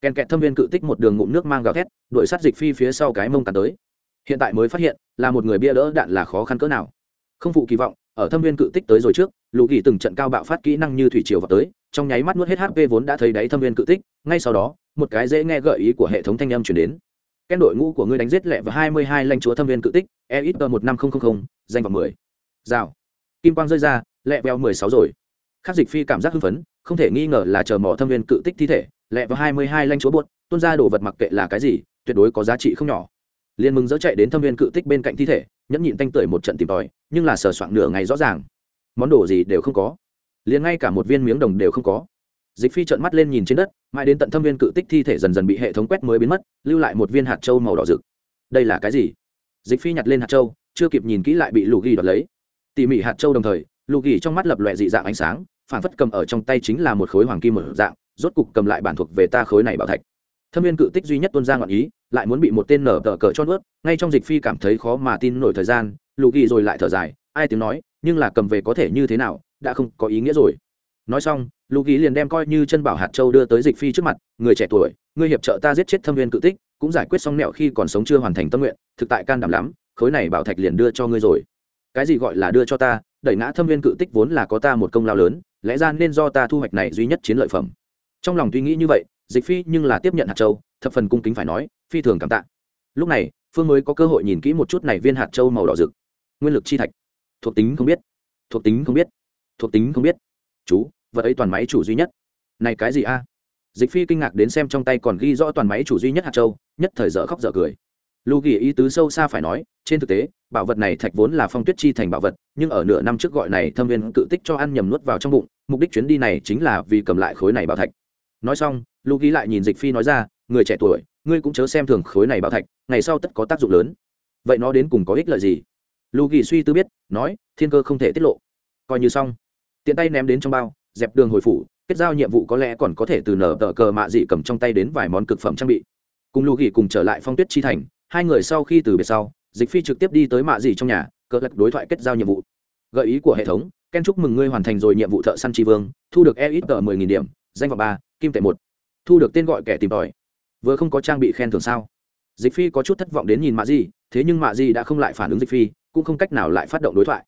Ken kẹt thâm viên cự tích một đường ngụm nước mang gào thét, đuổi sát dịch phi phía sau cái mông tàn tới. Hiện tại mới phát hiện, là một người bia đỡ đạn là khó khăn cỡ nào. Không phụ kỳ vọng, ở thâm viên cự tích tới rồi trước, lũ ghi từng trận cao bạo phát kỹ năng như thủy triều vào tới, trong nháy mắt nuốt hết hp vốn đã thấy đáy thâm viên cự tích, ngay sau đó, một cái dễ nghe gợi ý của hệ thống thanh âm chuyển đến ken đội ngũ của ngươi đánh giết lẹ và hai mươi hai lanh chúa thâm viên cự tích e ít một năm nghìn danh vào mười. Rào. Kim quang rơi ra lẹ veo mười sáu rồi. Khắc dịch phi cảm giác hưng phấn, không thể nghi ngờ là chờ mỏ thâm viên cự tích thi thể lẹ vào hai mươi hai lanh chúa buốt tuôn ra đồ vật mặc kệ là cái gì, tuyệt đối có giá trị không nhỏ. Liên mừng dỡ chạy đến thâm viên cự tích bên cạnh thi thể, nhẫn nhịn tanh tưởi một trận tìm tòi, nhưng là sờ soạn nửa ngày rõ ràng. Món đồ gì đều không có. Liền ngay cả một viên miếng đồng đều không có dịch phi trợn mắt lên nhìn trên đất, mãi đến tận thâm viên cự tích thi thể dần dần bị hệ thống quét mới biến mất, lưu lại một viên hạt trâu màu đỏ rực. Đây là cái gì? Dịch phi nhặt lên hạt trâu chưa kịp nhìn kỹ lại bị lù ghi đoạt lấy. Tỉ mỉ hạt trâu đồng thời lù ghi trong mắt lập lòe dị dạng ánh sáng, phản phất cầm ở trong tay chính là một khối hoàng kim mở dạng, rốt cục cầm lại bản thuộc về ta khối này bảo thạch. Thâm viên cự tích duy nhất tuân ra ngọn ý, lại muốn bị một tên nở tờ cờ cho nuốt, ngay trong dịch phi cảm thấy khó mà tin nổi thời gian lù ghi rồi lại thở dài, ai tiếng nói, nhưng là cầm về có thể như thế nào, đã không có ý nghĩa rồi nói xong, lũ ký liền đem coi như chân bảo hạt châu đưa tới dịch phi trước mặt, người trẻ tuổi, ngươi hiệp trợ ta giết chết thâm viên cự tích, cũng giải quyết xong nẹo khi còn sống chưa hoàn thành tâm nguyện, thực tại can đảm lắm, khối này bảo thạch liền đưa cho ngươi rồi. Cái gì gọi là đưa cho ta? Đẩy ngã thâm viên cự tích vốn là có ta một công lao lớn, lẽ ra nên do ta thu hoạch này duy nhất chiến lợi phẩm. Trong lòng tuy nghĩ như vậy, dịch phi nhưng là tiếp nhận hạt châu, thập phần cung kính phải nói, phi thường cảm tạ. Lúc này, phương mới có cơ hội nhìn kỹ một chút này viên hạt châu màu đỏ rực. Nguyên lực chi thạch. Thuộc tính không biết. Thuộc tính không biết. Thuộc tính không biết chú, vật ấy toàn máy chủ duy nhất. Này cái gì a? Dịch phi kinh ngạc đến xem trong tay còn ghi rõ toàn máy chủ duy nhất hạt châu, nhất thời dở khóc dở cười. Lù ghi ý tứ sâu xa phải nói, trên thực tế, bảo vật này thạch vốn là phong tuyết chi thành bảo vật, nhưng ở nửa năm trước gọi này thâm viên cự tích cho ăn nhầm nuốt vào trong bụng, mục đích chuyến đi này chính là vì cầm lại khối này bảo thạch. Nói xong lù ghi lại nhìn dịch phi nói ra, người trẻ tuổi, ngươi cũng chớ xem thường khối này bảo thạch, ngày sau tất có tác dụng lớn. Vậy nó đến cùng có ích lợi gì? Lù ghi suy tư biết, nói, thiên cơ không thể tiết lộ. Coi như xong tiện tay ném đến trong bao, dẹp đường hồi phủ, kết giao nhiệm vụ có lẽ còn có thể từ nở tờ cờ mạ dị cầm trong tay đến vài món cực phẩm trang bị. Cùng lù ghi cùng trở lại phong tuyết chi thành, hai người sau khi từ biệt sau, dịch phi trực tiếp đi tới mạ dị trong nhà, cờ lật đối thoại kết giao nhiệm vụ. Gợi ý của hệ thống, ken chúc mừng ngươi hoàn thành rồi nhiệm vụ thợ săn tri vương, thu được e ít tờ mười nghìn điểm, danh vọng ba, kim tệ một. Thu được tên gọi kẻ tìm tòi. Vừa không có trang bị khen thưởng sao? Dịch phi có chút thất vọng đến nhìn mạ dị, thế nhưng mạ dị đã không lại phản ứng dịch phi, cũng không cách nào lại phát động đối thoại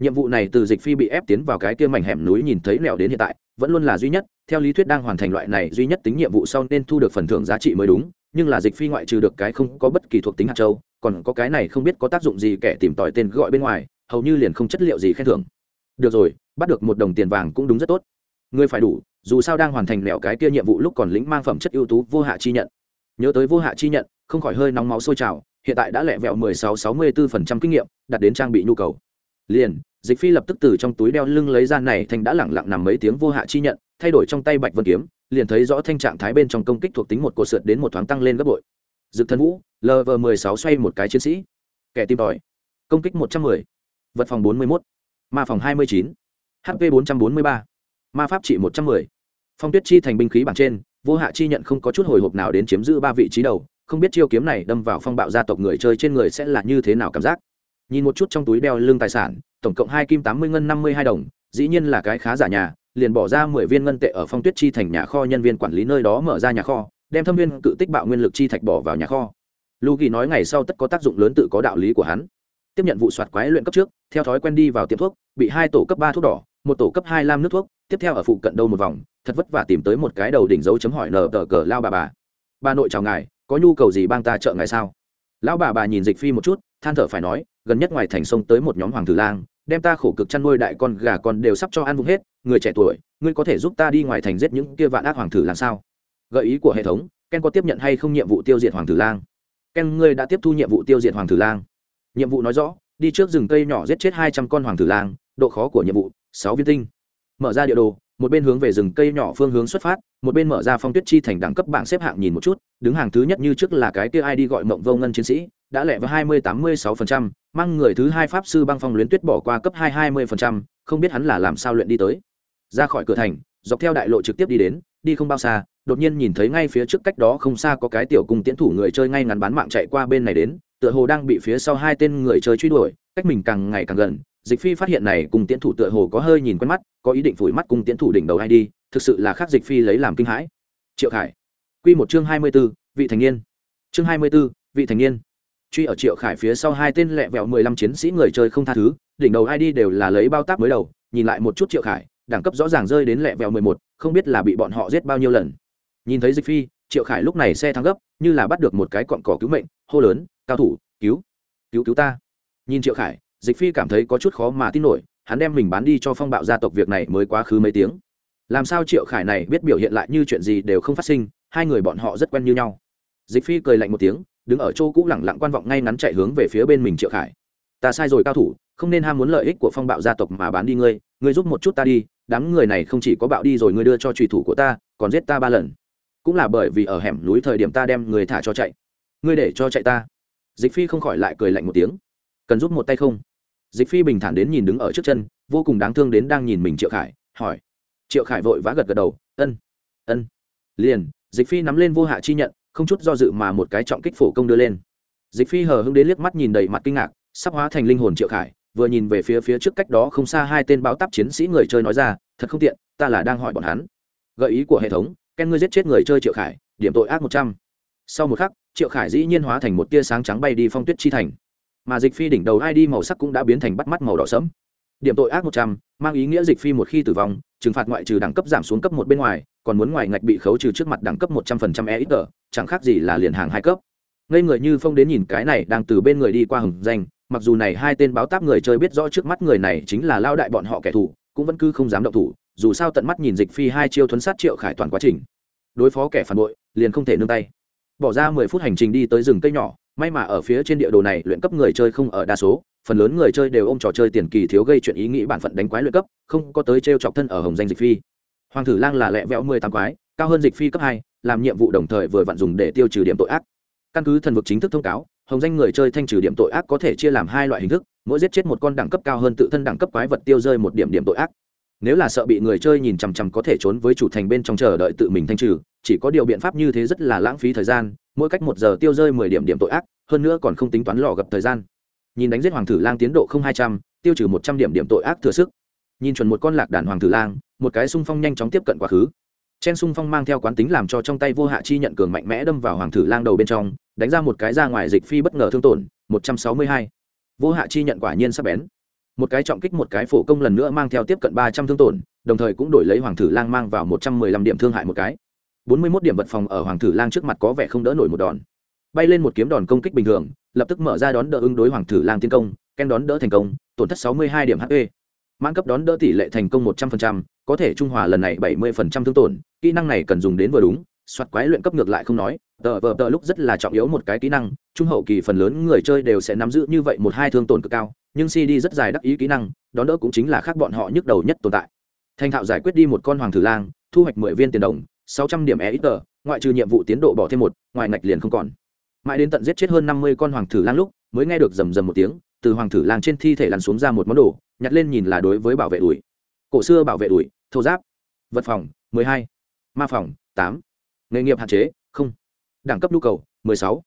nhiệm vụ này từ dịch phi bị ép tiến vào cái kia mảnh hẻm núi nhìn thấy lẹo đến hiện tại, vẫn luôn là duy nhất. Theo lý thuyết đang hoàn thành loại này duy nhất tính nhiệm vụ sau nên thu được phần thưởng giá trị mới đúng, nhưng là dịch phi ngoại trừ được cái không có bất kỳ thuộc tính hạt châu, còn có cái này không biết có tác dụng gì kẻ tìm tòi tên gọi bên ngoài, hầu như liền không chất liệu gì khen thưởng. Được rồi, bắt được một đồng tiền vàng cũng đúng rất tốt. Ngươi phải đủ, dù sao đang hoàn thành lẹo cái kia nhiệm vụ lúc còn lĩnh mang phẩm chất ưu tú vô hạ chi nhận. Nhớ tới vô hạ chi nhận, không khỏi hơi nóng máu sôi trào, hiện tại đã lẹ vẹo mười sáu sáu mươi bốn phần trăm kinh nghiệm đặt đến trang bị nhu cầu. Liền dịch phi lập tức từ trong túi đeo lưng lấy ra này thành đã lẳng lặng nằm mấy tiếng vô hạ chi nhận, thay đổi trong tay bạch vân kiếm, liền thấy rõ thanh trạng thái bên trong công kích thuộc tính một cột sượt đến một thoáng tăng lên gấp bội. Dực thần vũ lv mười sáu xoay một cái chiến sĩ. Kẻ tim tòi. Công kích một trăm mười. Vật phòng bốn mươi mốt. Ma phòng hai mươi chín. Hp bốn trăm bốn mươi ba. Ma pháp trị một trăm mười. Phong tuyết chi thành binh khí bảng trên, vô hạ chi nhận không có chút hồi hộp nào đến chiếm giữ ba vị trí đầu, không biết chiêu kiếm này đâm vào phong bạo gia tộc người chơi trên người sẽ là như thế nào cảm giác nhìn một chút trong túi đeo lưng tài sản, tổng cộng hai kim tám mươi ngân năm mươi hai đồng, dĩ nhiên là cái khá giả nhà, liền bỏ ra mười viên ngân tệ ở phong tuyết chi thành nhà kho nhân viên quản lý nơi đó mở ra nhà kho, đem thâm viên cự tích bạo nguyên lực chi thạch bỏ vào nhà kho. Lu kỳ nói ngày sau tất có tác dụng lớn tự có đạo lý của hắn. Tiếp nhận vụ soạt quái luyện cấp trước, theo thói quen đi vào tiệm thuốc, bị hai tổ cấp ba thuốc đỏ, một tổ cấp hai lam nước thuốc, tiếp theo ở phụ cận đâu một vòng, thật vất vả tìm tới một cái đầu đỉnh dấu chấm hỏi nờ tờ cờ lao bà bà. Bà nội chào ngài, có nhu cầu gì bang ta trợ ngài sao? Lão bà bà nhìn dịch phi một chút than thở phải nói, gần nhất ngoài thành sông tới một nhóm hoàng tử lang, đem ta khổ cực chăn nuôi đại con gà con đều sắp cho ăn vung hết, người trẻ tuổi, ngươi có thể giúp ta đi ngoài thành giết những kia vạn ác hoàng tử làm sao? Gợi ý của hệ thống, ken có tiếp nhận hay không nhiệm vụ tiêu diệt hoàng tử lang? Ken, ngươi đã tiếp thu nhiệm vụ tiêu diệt hoàng tử lang. Nhiệm vụ nói rõ, đi trước rừng cây nhỏ giết chết hai trăm con hoàng tử lang, độ khó của nhiệm vụ, sáu viên tinh. Mở ra địa đồ, một bên hướng về rừng cây nhỏ phương hướng xuất phát, một bên mở ra phong tuyết chi thành đẳng cấp bảng xếp hạng nhìn một chút, đứng hàng thứ nhất như trước là cái kia ai đi gọi mộng vô ngân chiến sĩ đã lẹ vào hai mươi tám mươi sáu phần trăm, mang người thứ hai pháp sư băng phong luyến tuyết bỏ qua cấp hai hai mươi phần trăm, không biết hắn là làm sao luyện đi tới. Ra khỏi cửa thành, dọc theo đại lộ trực tiếp đi đến, đi không bao xa, đột nhiên nhìn thấy ngay phía trước cách đó không xa có cái tiểu cung tiễn thủ người chơi ngay ngắn bán mạng chạy qua bên này đến, tựa hồ đang bị phía sau hai tên người chơi truy đuổi, cách mình càng ngày càng gần, dịch phi phát hiện này cùng tiễn thủ tựa hồ có hơi nhìn quen mắt, có ý định phủi mắt cùng tiễn thủ đỉnh đầu hay đi, thực sự là khác dịch phi lấy làm kinh hãi. Triệu khải. Q một chương hai mươi b ố vị thành niên. Chương hai mươi b ố vị thành niên truy ở triệu khải phía sau hai tên lẹ vẹo mười lăm chiến sĩ người chơi không tha thứ, đỉnh đầu id đều là lấy bao tác mới đầu, nhìn lại một chút triệu khải, đẳng cấp rõ ràng rơi đến lẹ vẹo mười một, không biết là bị bọn họ giết bao nhiêu lần. Nhìn thấy dịch phi, triệu khải lúc này xe thắng gấp, như là bắt được một cái cọn cỏ cứu mệnh, hô lớn, cao thủ, cứu cứu cứu ta. Nhìn triệu khải, dịch phi cảm thấy có chút khó mà tin nổi, hắn đem mình bán đi cho phong bạo gia tộc việc này mới quá khứ mấy tiếng. Làm sao triệu khải này biết biểu hiện lại như chuyện gì đều không phát sinh, hai người bọn họ rất quen như nhau. Dịch phi cười lạnh một tiếng đứng ở chỗ cũ lẳng lặng quan vọng ngay ngắn chạy hướng về phía bên mình triệu khải. Ta sai rồi cao thủ, không nên ham muốn lợi ích của phong bạo gia tộc mà bán đi ngươi ngươi giúp một chút ta đi, đám người này không chỉ có bạo đi rồi ngươi đưa cho trùy thủ của ta, còn giết ta ba lần. Cũng là bởi vì ở hẻm núi thời điểm ta đem người thả cho chạy. Ngươi để cho chạy ta. Dịch phi không khỏi lại cười lạnh một tiếng. Cần giúp một tay không? Dịch phi bình thản đến nhìn đứng ở trước chân, vô cùng đáng thương đến đang nhìn mình triệu khải, hỏi. Triệu khải vội vã gật gật đầu, ân ân. Liền, dịch phi nắm lên vô hạ chi nhận không chút do dự mà một cái trọng kích phổ công đưa lên. Dịch phi hờ hưng đến liếc mắt nhìn đầy mặt kinh ngạc, sắp hóa thành linh hồn triệu khải, vừa nhìn về phía phía trước cách đó không xa hai tên báo táp chiến sĩ người chơi nói ra, thật không tiện, ta là đang hỏi bọn hắn. Gợi ý của hệ thống, ken ngươi giết chết người chơi triệu khải, điểm tội ác một trăm. Sau một khắc, triệu khải dĩ nhiên hóa thành một tia sáng trắng bay đi phong tuyết chi thành. Mà dịch phi đỉnh đầu id màu sắc cũng đã biến thành bắt mắt màu đỏ sẫm điểm tội ác một trăm, mang ý nghĩa dịch phi một khi tử vong, trừng phạt ngoại trừ đẳng cấp giảm xuống cấp một bên ngoài, còn muốn ngoài ngạch bị khấu trừ trước mặt đẳng cấp một trăm phần trăm e ít tờ, chẳng khác gì là liền hàng hai cấp. Ngây người như phong đến nhìn cái này đang từ bên người đi qua hừng danh, mặc dù này hai tên báo táp người chơi biết rõ trước mắt người này chính là lao đại bọn họ kẻ thù, cũng vẫn cứ không dám động thủ, dù sao tận mắt nhìn dịch phi hai chiêu thuấn sát triệu khải toàn quá trình. Đối phó kẻ phản bội, liền không thể nương tay. Bỏ ra mười phút hành trình đi tới rừng cây nhỏ may mà ở phía trên địa đồ này luyện cấp người chơi không ở đa số, phần lớn người chơi đều ôm trò chơi tiền kỳ thiếu gây chuyện ý nghĩ bản phận đánh quái luyện cấp, không có tới t r e o chọc thân ở hồng danh dịch phi. Hoàng thử lang là lẹ vẽo mười tám quái, cao hơn dịch phi cấp hai, làm nhiệm vụ đồng thời vừa vặn dùng để tiêu trừ điểm tội ác. Căn cứ thần vực chính thức thông cáo, hồng danh người chơi thanh trừ điểm tội ác có thể chia làm hai loại hình thức, mỗi giết chết một con đẳng cấp cao hơn tự thân đẳng cấp quái vật tiêu rơi một điểm điểm tội ác. Nếu là sợ bị người chơi nhìn chằm chằm có thể trốn với chủ thành bên trong chờ đợi tự mình thanh trừ, chỉ có điều biện pháp như thế rất là lãng phí thời gian mỗi cách một giờ tiêu rơi mười điểm điểm tội ác, hơn nữa còn không tính toán lò gặp thời gian. Nhìn đánh giết hoàng thử lang tiến độ không hai trăm, tiêu trừ một trăm điểm điểm tội ác thừa sức. Nhìn chuẩn một con lạc đàn hoàng thử lang, một cái xung phong nhanh chóng tiếp cận quá khứ. Chen xung phong mang theo quán tính làm cho trong tay vô hạ chi nhận cường mạnh mẽ đâm vào hoàng thử lang đầu bên trong, đánh ra một cái ra ngoài dịch phi bất ngờ thương tổn, một trăm sáu mươi hai. Vô hạ chi nhận quả nhiên sắp bén. Một cái trọng kích một cái phổ công lần nữa mang theo tiếp cận ba trăm thương tổn, đồng thời cũng đổi lấy hoàng thử lang mang vào một trăm mười lăm điểm thương hại một cái bốn mươi mốt điểm vật phòng ở hoàng thử lang trước mặt có vẻ không đỡ nổi một đòn. Bay lên một kiếm đòn công kích bình thường, lập tức mở ra đón đỡ ứng đối hoàng thử lang tiến công, ken đón đỡ thành công, tổn thất sáu mươi hai điểm hp mãn cấp đón đỡ tỷ lệ thành công một trăm linh có thể trung hòa lần này bảy mươi thương tổn, kỹ năng này cần dùng đến vừa đúng, soạt quái luyện cấp ngược lại không nói, tờ vờ tờ lúc rất là trọng yếu một cái kỹ năng, trung hậu kỳ phần lớn người chơi đều sẽ nắm giữ như vậy một hai thương tổn cực cao, nhưng cd rất dài đắc ý kỹ năng, đón đỡ cũng chính là khác bọn họ nhức đầu nhất tồn tại. Thành thạo giải quyết đi một con hoàng thử lang, thu hoạch mười viên tiền đồng sáu trăm điểm e ít tờ ngoại trừ nhiệm vụ tiến độ bỏ thêm một, ngoài ngạch liền không còn. Mãi đến tận giết chết hơn năm mươi con hoàng thử lang lúc, mới nghe được rầm rầm một tiếng, từ hoàng thử lang trên thi thể lăn xuống ra một món đồ, nhặt lên nhìn là đối với bảo vệ đùi cổ xưa bảo vệ đùi thô giáp, vật phòng, mười hai, ma phòng, tám, nghề nghiệp hạn chế, không, đẳng cấp nhu cầu, mười sáu.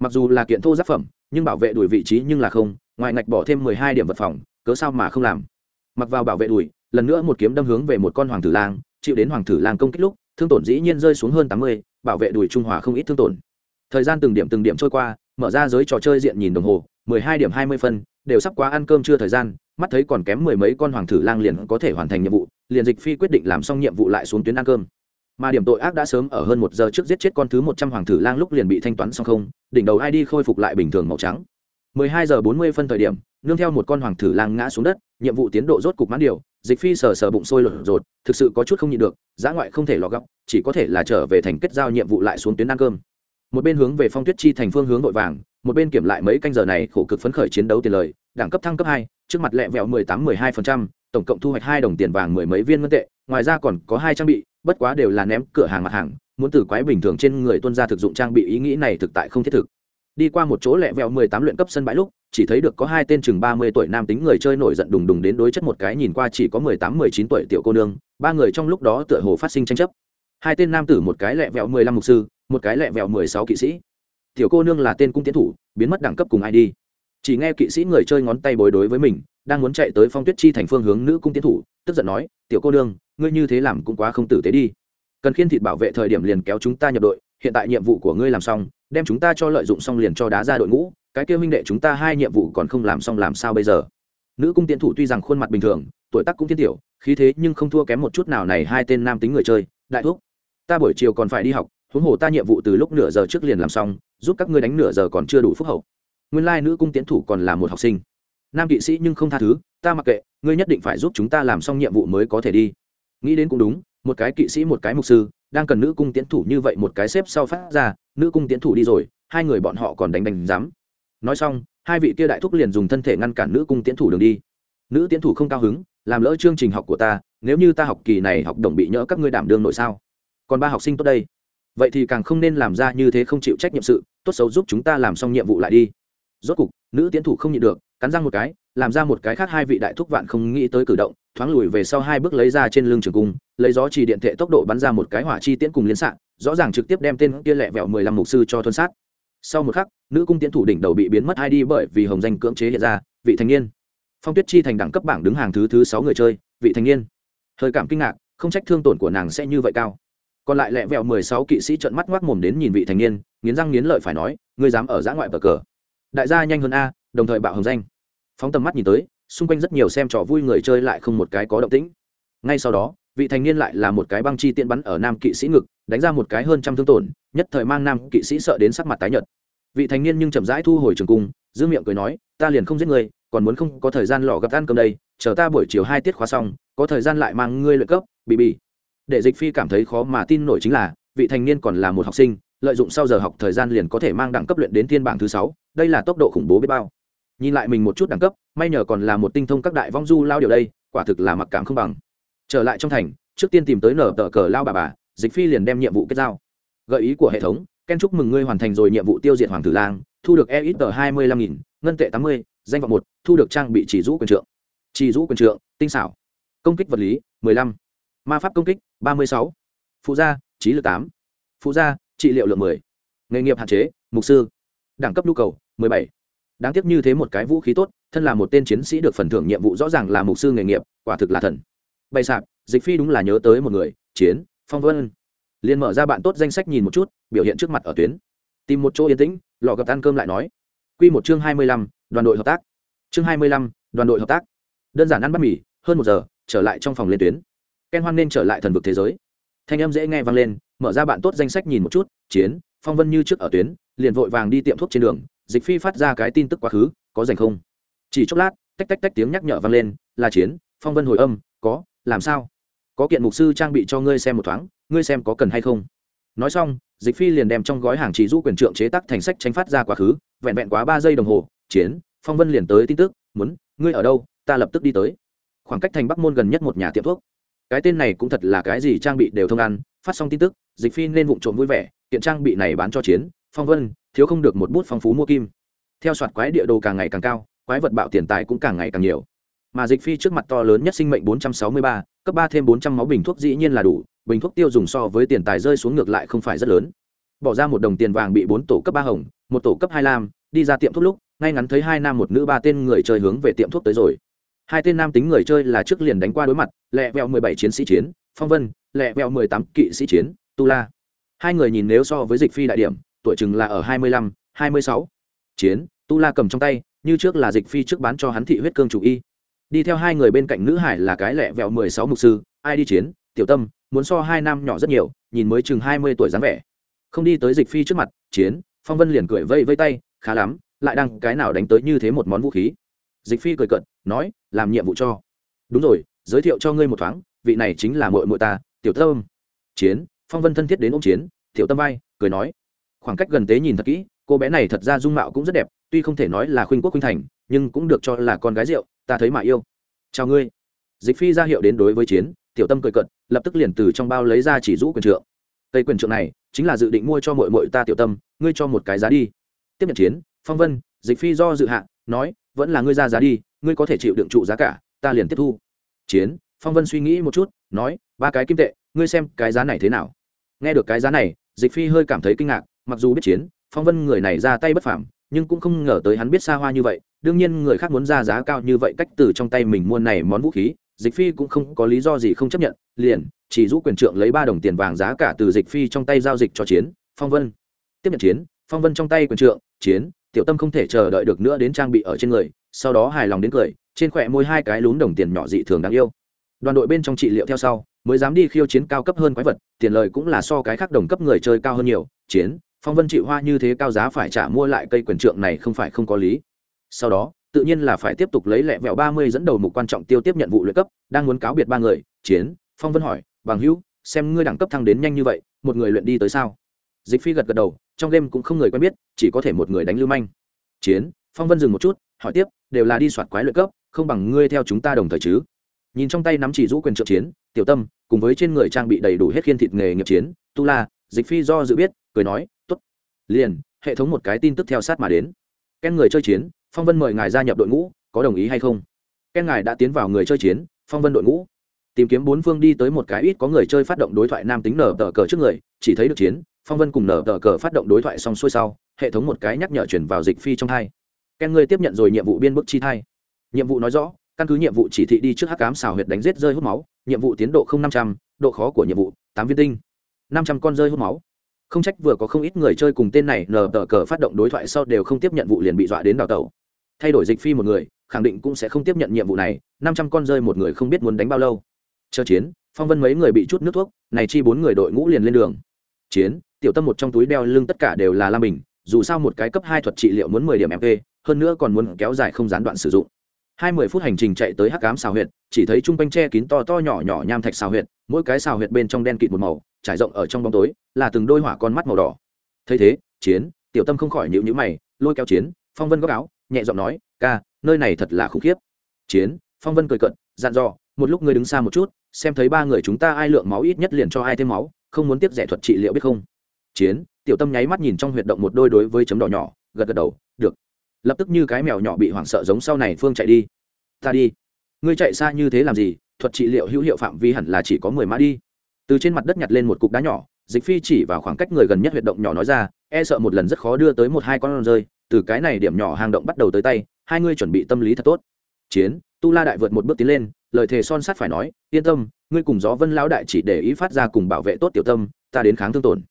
Mặc dù là kiện thô giáp phẩm, nhưng bảo vệ đuổi vị trí nhưng là không, ngoài ngạch bỏ thêm mười hai điểm vật phòng, cớ sao mà không làm? Mặc vào bảo vệ đuổi, lần nữa một kiếm đâm hướng về một con hoàng tử lang, chịu đến hoàng tử lang công kích lúc thương tổn dĩ nhiên rơi xuống hơn tám mươi, bảo vệ đuổi trung hòa không ít thương tổn. Thời gian từng điểm từng điểm trôi qua, mở ra giới trò chơi diện nhìn đồng hồ, mười hai điểm hai mươi phân, đều sắp quá ăn cơm trưa thời gian, mắt thấy còn kém mười mấy con hoàng tử lang liền có thể hoàn thành nhiệm vụ, liền dịch phi quyết định làm xong nhiệm vụ lại xuống tuyến ăn cơm. Mà điểm tội ác đã sớm ở hơn một giờ trước giết chết con thứ một trăm hoàng tử lang lúc liền bị thanh toán xong không, đỉnh đầu id khôi phục lại bình thường màu trắng. 12 giờ 40 phân thời điểm nương theo một con hoàng tử lang ngã xuống đất nhiệm vụ tiến độ rốt cục mãn điều dịch phi sờ sờ bụng sôi lở rột thực sự có chút không nhịn được giá ngoại không thể lọ góc, chỉ có thể là trở về thành kết giao nhiệm vụ lại xuống tuyến ăn cơm. Một bên hướng về phong tuyết chi thành phương hướng đội vàng một bên kiểm lại mấy canh giờ này khổ cực phấn khởi chiến đấu tiền lời đẳng cấp thăng cấp hai trước mặt lẹ vẹo 18-12%, tổng cộng thu hoạch hai đồng tiền vàng mười mấy viên ngân tệ ngoài ra còn có hai trang bị bất quá đều là ném cửa hàng mặt hàng muốn từ quái bình thường trên người tuân ra thực dụng trang bị ý nghĩ này thực tại không thiết thực đi qua một chỗ lẹ vẹo mười tám luyện cấp sân bãi lúc, chỉ thấy được có hai tên chừng ba mươi tuổi nam tính người chơi nổi giận đùng đùng đến đối chất một cái nhìn qua chỉ có mười tám, mười chín tuổi tiểu cô nương, ba người trong lúc đó tựa hồ phát sinh tranh chấp. Hai tên nam tử một cái lẹ vẹo mười lăm mục sư, một cái lẹ vẹo mười sáu kỵ sĩ. Tiểu cô nương là tên cung tiến thủ, biến mất đẳng cấp cùng ai đi. Chỉ nghe kỵ sĩ người chơi ngón tay bồi đối với mình, đang muốn chạy tới phong tuyết chi thành phương hướng nữ cung tiến thủ, tức giận nói, tiểu cô nương, ngươi như thế làm cũng quá không tử tế đi. Cần khiên thịt bảo vệ thời điểm liền kéo chúng ta nhập đội, hiện tại nhiệm vụ của ngươi làm xong đem chúng ta cho lợi dụng xong liền cho đá ra đội ngũ, cái kia huynh đệ chúng ta hai nhiệm vụ còn không làm xong làm sao bây giờ? Nữ cung tiến thủ tuy rằng khuôn mặt bình thường, tuổi tác cũng thiên tiểu, khí thế nhưng không thua kém một chút nào này hai tên nam tính người chơi, đại thúc. Ta buổi chiều còn phải đi học, huống hồ ta nhiệm vụ từ lúc nửa giờ trước liền làm xong, giúp các ngươi đánh nửa giờ còn chưa đủ phúc hậu. Nguyên lai nữ cung tiến thủ còn là một học sinh. Nam kỵ sĩ nhưng không tha thứ, ta mặc kệ, ngươi nhất định phải giúp chúng ta làm xong nhiệm vụ mới có thể đi nghĩ đến cũng đúng, một cái kỵ sĩ, một cái mục sư, đang cần nữ cung tiến thủ như vậy một cái xếp sau phát ra, nữ cung tiến thủ đi rồi, hai người bọn họ còn đánh đánh dám nói xong, hai vị kia đại thúc liền dùng thân thể ngăn cản nữ cung tiến thủ đường đi. Nữ tiến thủ không cao hứng, làm lỡ chương trình học của ta, nếu như ta học kỳ này học đồng bị nhỡ các ngươi đảm đương nội sao? Còn ba học sinh tốt đây. Vậy thì càng không nên làm ra như thế không chịu trách nhiệm sự, tốt xấu giúp chúng ta làm xong nhiệm vụ lại đi. Rốt cục, nữ tiến thủ không nhịn được, cắn răng một cái, làm ra một cái khác hai vị đại thúc vạn không nghĩ tới cử động thoáng lùi về sau hai bước lấy ra trên lưng trường cung, lấy gió chỉ điện thệ tốc độ bắn ra một cái hỏa chi tiễn cùng liên xạ, rõ ràng trực tiếp đem tên kia lẹ vẹo mười lăm mục sư cho thuân sát. Sau một khắc, nữ cung tiễn thủ đỉnh đầu bị biến mất hai đi bởi vì hồng danh cưỡng chế hiện ra, vị thành niên. Phong tuyết chi thành đẳng cấp bảng đứng hàng thứ thứ sáu người chơi, vị thành niên. Hơi cảm kinh ngạc, không trách thương tổn của nàng sẽ như vậy cao. Còn lại lẹ vẹo mười sáu kỵ sĩ trợn mắt ngoác mồm đến nhìn vị thành niên, nghiến răng nghiến lợi phải nói, ngươi dám ở giã ngoại bờ cờ. Đại gia nhanh hơn a, đồng thời bạo hồng danh. Phóng tầm mắt nhìn tới xung quanh rất nhiều xem trò vui người chơi lại không một cái có động tĩnh. Ngay sau đó, vị thành niên lại là một cái băng chi tiện bắn ở nam kỵ sĩ ngực, đánh ra một cái hơn trăm thương tổn, nhất thời mang nam kỵ sĩ sợ đến sắc mặt tái nhợt. Vị thành niên nhưng chậm rãi thu hồi trường cung, giữ miệng cười nói, ta liền không giết người còn muốn không có thời gian lò gặp ăn cơm đây, chờ ta buổi chiều hai tiết khóa xong, có thời gian lại mang ngươi luyện cấp, bị bị. Để dịch phi cảm thấy khó mà tin nổi chính là, vị thành niên còn là một học sinh, lợi dụng sau giờ học thời gian liền có thể mang đẳng cấp luyện đến thiên bảng thứ sáu, đây là tốc độ khủng bố biết bao nhìn lại mình một chút đẳng cấp, may nhờ còn là một tinh thông các đại vong du lao điều đây, quả thực là mặc cảm không bằng. Trở lại trong thành, trước tiên tìm tới nở tờ cờ lao bà bà, dịch phi liền đem nhiệm vụ kết giao. Gợi ý của hệ thống, ken chúc mừng ngươi hoàn thành rồi nhiệm vụ tiêu diệt hoàng tử lang, thu được e ít tờ hai mươi lăm nghìn, ngân tệ tám mươi, danh vọng một, thu được trang bị chỉ rũ quyền trượng. Chỉ rũ quyền trượng, tinh xảo. Công kích vật lý, mười lăm. Ma pháp công kích, ba mươi sáu. Phụ gia, trí lực tám. Phụ gia, trị liệu lượng mười. Nghề nghiệp hạn chế, mục sư. Đẳng cấp nhu cầu, mười bảy đáng tiếc như thế một cái vũ khí tốt, thân là một tên chiến sĩ được phần thưởng nhiệm vụ rõ ràng là mục sư nghề nghiệp, quả thực là thần. Bày sạp, dịch phi đúng là nhớ tới một người, chiến, phong vân. Liền mở ra bạn tốt danh sách nhìn một chút, biểu hiện trước mặt ở tuyến. Tìm một chỗ yên tĩnh lò gặp ăn cơm lại nói. Q một chương hai mươi lăm, đoàn đội hợp tác. Chương hai mươi lăm, đoàn đội hợp tác. Đơn giản ăn bát mì, hơn một giờ, trở lại trong phòng lên tuyến. Ken hoan nên trở lại thần vực thế giới. Thanh em dễ nghe vang lên, mở ra bạn tốt danh sách nhìn một chút chiến, phong vân như trước ở tuyến, liền vội vàng đi tiệm thuốc trên đường, dịch phi phát ra cái tin tức quá khứ, có dành không? Chỉ chốc lát, tách tách tách tiếng nhắc nhở vang lên, là chiến, phong vân hồi âm, có, làm sao? Có kiện mục sư trang bị cho ngươi xem một thoáng, ngươi xem có cần hay không? Nói xong, dịch phi liền đem trong gói hàng chỉ du quyền trượng chế tác thành sách tranh phát ra quá khứ, vẹn vẹn quá ba giây đồng hồ, chiến, phong vân liền tới tin tức, muốn, ngươi ở đâu, ta lập tức đi tới. Khoảng cách thành bắc môn gần nhất một nhà tiệm thuốc. Cái tên này cũng thật là cái gì trang bị đều thông ăn, phát xong tin tức, dịch phi nên vụng trộm vui vẻ kiện trang bị này bán cho chiến phong vân thiếu không được một bút phong phú mua kim. Theo soạt quái địa đồ càng ngày càng cao quái vật bạo tiền tài cũng càng ngày càng nhiều. Mà dịch phi trước mặt to lớn nhất sinh mệnh 463, cấp ba thêm 400 máu bình thuốc dĩ nhiên là đủ bình thuốc tiêu dùng so với tiền tài rơi xuống ngược lại không phải rất lớn. Bỏ ra một đồng tiền vàng bị bốn tổ cấp ba hồng một tổ cấp hai lam đi ra tiệm thuốc lúc ngay ngắn thấy hai nam một nữ ba tên người chơi hướng về tiệm thuốc tới rồi. Hai tên nam tính người chơi là trước liền đánh qua đối mặt lẹ vẹo mười bảy chiến sĩ chiến phong vân lẹ vẹo mười tám kỵ sĩ chiến tu la hai người nhìn nếu so với dịch phi đại điểm, tuổi chừng là ở hai mươi lăm, hai mươi sáu. Chiến, tu la cầm trong tay, như trước là dịch phi trước bán cho hắn thị huyết cương chủ y. Đi theo hai người bên cạnh nữ hải là cái lẹ vẹo mười sáu mục sư, ai đi chiến, tiểu tâm, muốn so hai nam nhỏ rất nhiều, nhìn mới chừng hai mươi tuổi dáng vẻ. Không đi tới dịch phi trước mặt, chiến, phong vân liền cười vây vây tay, khá lắm, lại đang cái nào đánh tới như thế một món vũ khí. Dịch phi cười cận nói, làm nhiệm vụ cho. Đúng rồi, giới thiệu cho ngươi một thoáng, vị này chính là mội mội ta, tiểu tâm. Chiến phong vân thân thiết đến ô m chiến, tiểu tâm vai, cười nói, khoảng cách gần tế nhìn thật kỹ, cô bé này thật ra dung mạo cũng rất đẹp, tuy không thể nói là khuynh quốc khuynh thành, nhưng cũng được cho là con gái rượu, ta thấy mà yêu. Chào ngươi. Dịch phi ra hiệu đến đối với chiến, tiểu tâm cười cận lập tức liền từ trong bao lấy ra chỉ rũ quyền trượng. Cây quyền trượng này, chính là dự định mua cho mội mội ta, tiểu tâm, ngươi cho một cái giá đi. Tiếp nhận chiến, phong vân, dịch phi do dự hạ, nói, vẫn là ngươi ra giá đi, ngươi có thể chịu đựng trụ giá cả, ta liền tiếp thu. Chiến, phong vân suy nghĩ một chút, nói, ba cái kim tệ, ngươi xem cái giá này thế nào? Nghe được cái giá này, dịch phi hơi cảm thấy kinh ngạc, mặc dù biết chiến, phong vân người này ra tay bất phảm nhưng cũng không ngờ tới hắn biết xa hoa như vậy, đương nhiên người khác muốn ra giá cao như vậy cách từ trong tay mình mua này món vũ khí, dịch phi cũng không có lý do gì không chấp nhận, liền, chỉ rũ quyền trượng lấy ba đồng tiền vàng giá cả từ dịch phi trong tay giao dịch cho chiến, phong vân. Tiếp nhận chiến, phong vân trong tay quyền trượng, chiến, tiểu tâm không thể chờ đợi được nữa đến trang bị ở trên người, sau đó hài lòng đến cười, trên khỏe môi hai cái lún đồng tiền nhỏ dị thường đáng yêu đoàn đội bên trong trị liệu theo sau, mới dám đi khiêu chiến cao cấp hơn quái vật, tiền lời cũng là so cái khác đồng cấp người chơi cao hơn nhiều, chiến, phong vân trị hoa như thế cao giá phải trả mua lại cây quyền trượng này không phải không có lý. Sau đó, tự nhiên là phải tiếp tục lấy lẹ vẹo ba mươi dẫn đầu mục quan trọng tiêu tiếp nhận vụ luyện cấp, đang muốn cáo biệt ba người, chiến, phong vân hỏi, bằng hữu, xem ngươi đẳng cấp thăng đến nhanh như vậy, một người luyện đi tới sao? Dịch phi gật gật đầu, trong game cũng không người quen biết, chỉ có thể một người đánh lưu manh. Chiến, phong vân dừng một chút, hỏi tiếp, đều là đi soạt quái luyện cấp, không bằng ngươi theo chúng ta đồng thời chứ? Nhìn trong tay nắm chỉ rũ quyền trợ chiến, tiểu tâm, cùng với trên người trang bị đầy đủ hết khiên thịt nghề nghiệp chiến, tu la, dịch phi do dự biết, cười nói t ố t liền, hệ thống một cái tin tức theo sát mà đến. Ken người chơi chiến, phong vân mời ngài gia nhập đội ngũ, có đồng ý hay không? Ken ngài đã tiến vào người chơi chiến, phong vân đội ngũ. Tìm kiếm bốn phương đi tới một cái ít có người chơi phát động đối thoại nam tính nở tờ cờ trước người, chỉ thấy được chiến, phong vân cùng nở tờ cờ phát động đối thoại xong xuôi sau, hệ thống một cái nhắc nhở chuyển vào dịch phi trong hai ken ngươi tiếp nhận rồi nhiệm vụ biên bức chi thai. Nhiệm vụ nói rõ căn cứ nhiệm vụ chỉ thị đi trước hắc cám xào huyệt đánh giết rơi hút máu, nhiệm vụ tiến độ không năm trăm, độ khó của nhiệm vụ, tám viên tinh. Năm trăm con rơi hút máu. Không trách vừa có không ít người chơi cùng tên này nờ tờ cờ phát động đối thoại sau đều không tiếp nhận vụ liền bị dọa đến đào tẩu. Thay đổi dịch phi một người, khẳng định cũng sẽ không tiếp nhận nhiệm vụ này, năm trăm con rơi một người không biết muốn đánh bao lâu. Chờ chiến, phong vân mấy người bị chút nước thuốc, này chi bốn người đội ngũ liền lên đường. Chiến, tiểu tâm một trong túi đeo lưng tất cả đều là lam bình, dù sao một cái cấp hai thuật trị liệu muốn mười điểm mp hơn nữa còn muốn kéo dài không gián đoạn sử dụng hai mươi phút hành trình chạy tới hắc cám xào huyệt, chỉ thấy chung quanh tre kín to to nhỏ nhỏ nham thạch xào huyệt, mỗi cái xào huyệt bên trong đen kịt một màu, trải rộng ở trong bóng tối, là từng đôi hỏa con mắt màu đỏ. Thấy thế, chiến, tiểu tâm không khỏi nhịu nhữ mày, lôi kéo chiến, phong vân góc áo, nhẹ giọng nói, ca, nơi này thật là khủng khiếp. Chiến, phong vân cười cận dặn dò, một lúc ngươi đứng xa một chút, xem thấy ba người chúng ta ai lượng máu ít nhất liền cho ai thêm máu, không muốn tiếp rẻ thuật trị liệu biết không? Chiến, tiểu tâm nháy mắt nhìn trong huyệt động một đôi đối với chấm đỏ nhỏ, gật gật đầu lập tức như cái mèo nhỏ bị hoảng sợ giống sau này phương chạy đi. Ta đi. Ngươi chạy xa như thế làm gì? Thuật trị liệu hữu hiệu phạm vi hẳn là chỉ có mười mã đi. Từ trên mặt đất nhặt lên một cục đá nhỏ, dịch phi chỉ vào khoảng cách người gần nhất huyệt động nhỏ nói ra e sợ một lần rất khó đưa tới một hai con rơi, từ cái này điểm nhỏ hang động bắt đầu tới tay, hai ngươi chuẩn bị tâm lý thật tốt. Chiến, tu la đại vượt một bước tiến lên, lời thề son sắt phải nói, yên tâm, ngươi cùng gió vân lão đại chỉ để ý phát ra cùng bảo vệ tốt tiểu tâm, ta đến kháng thương tổn.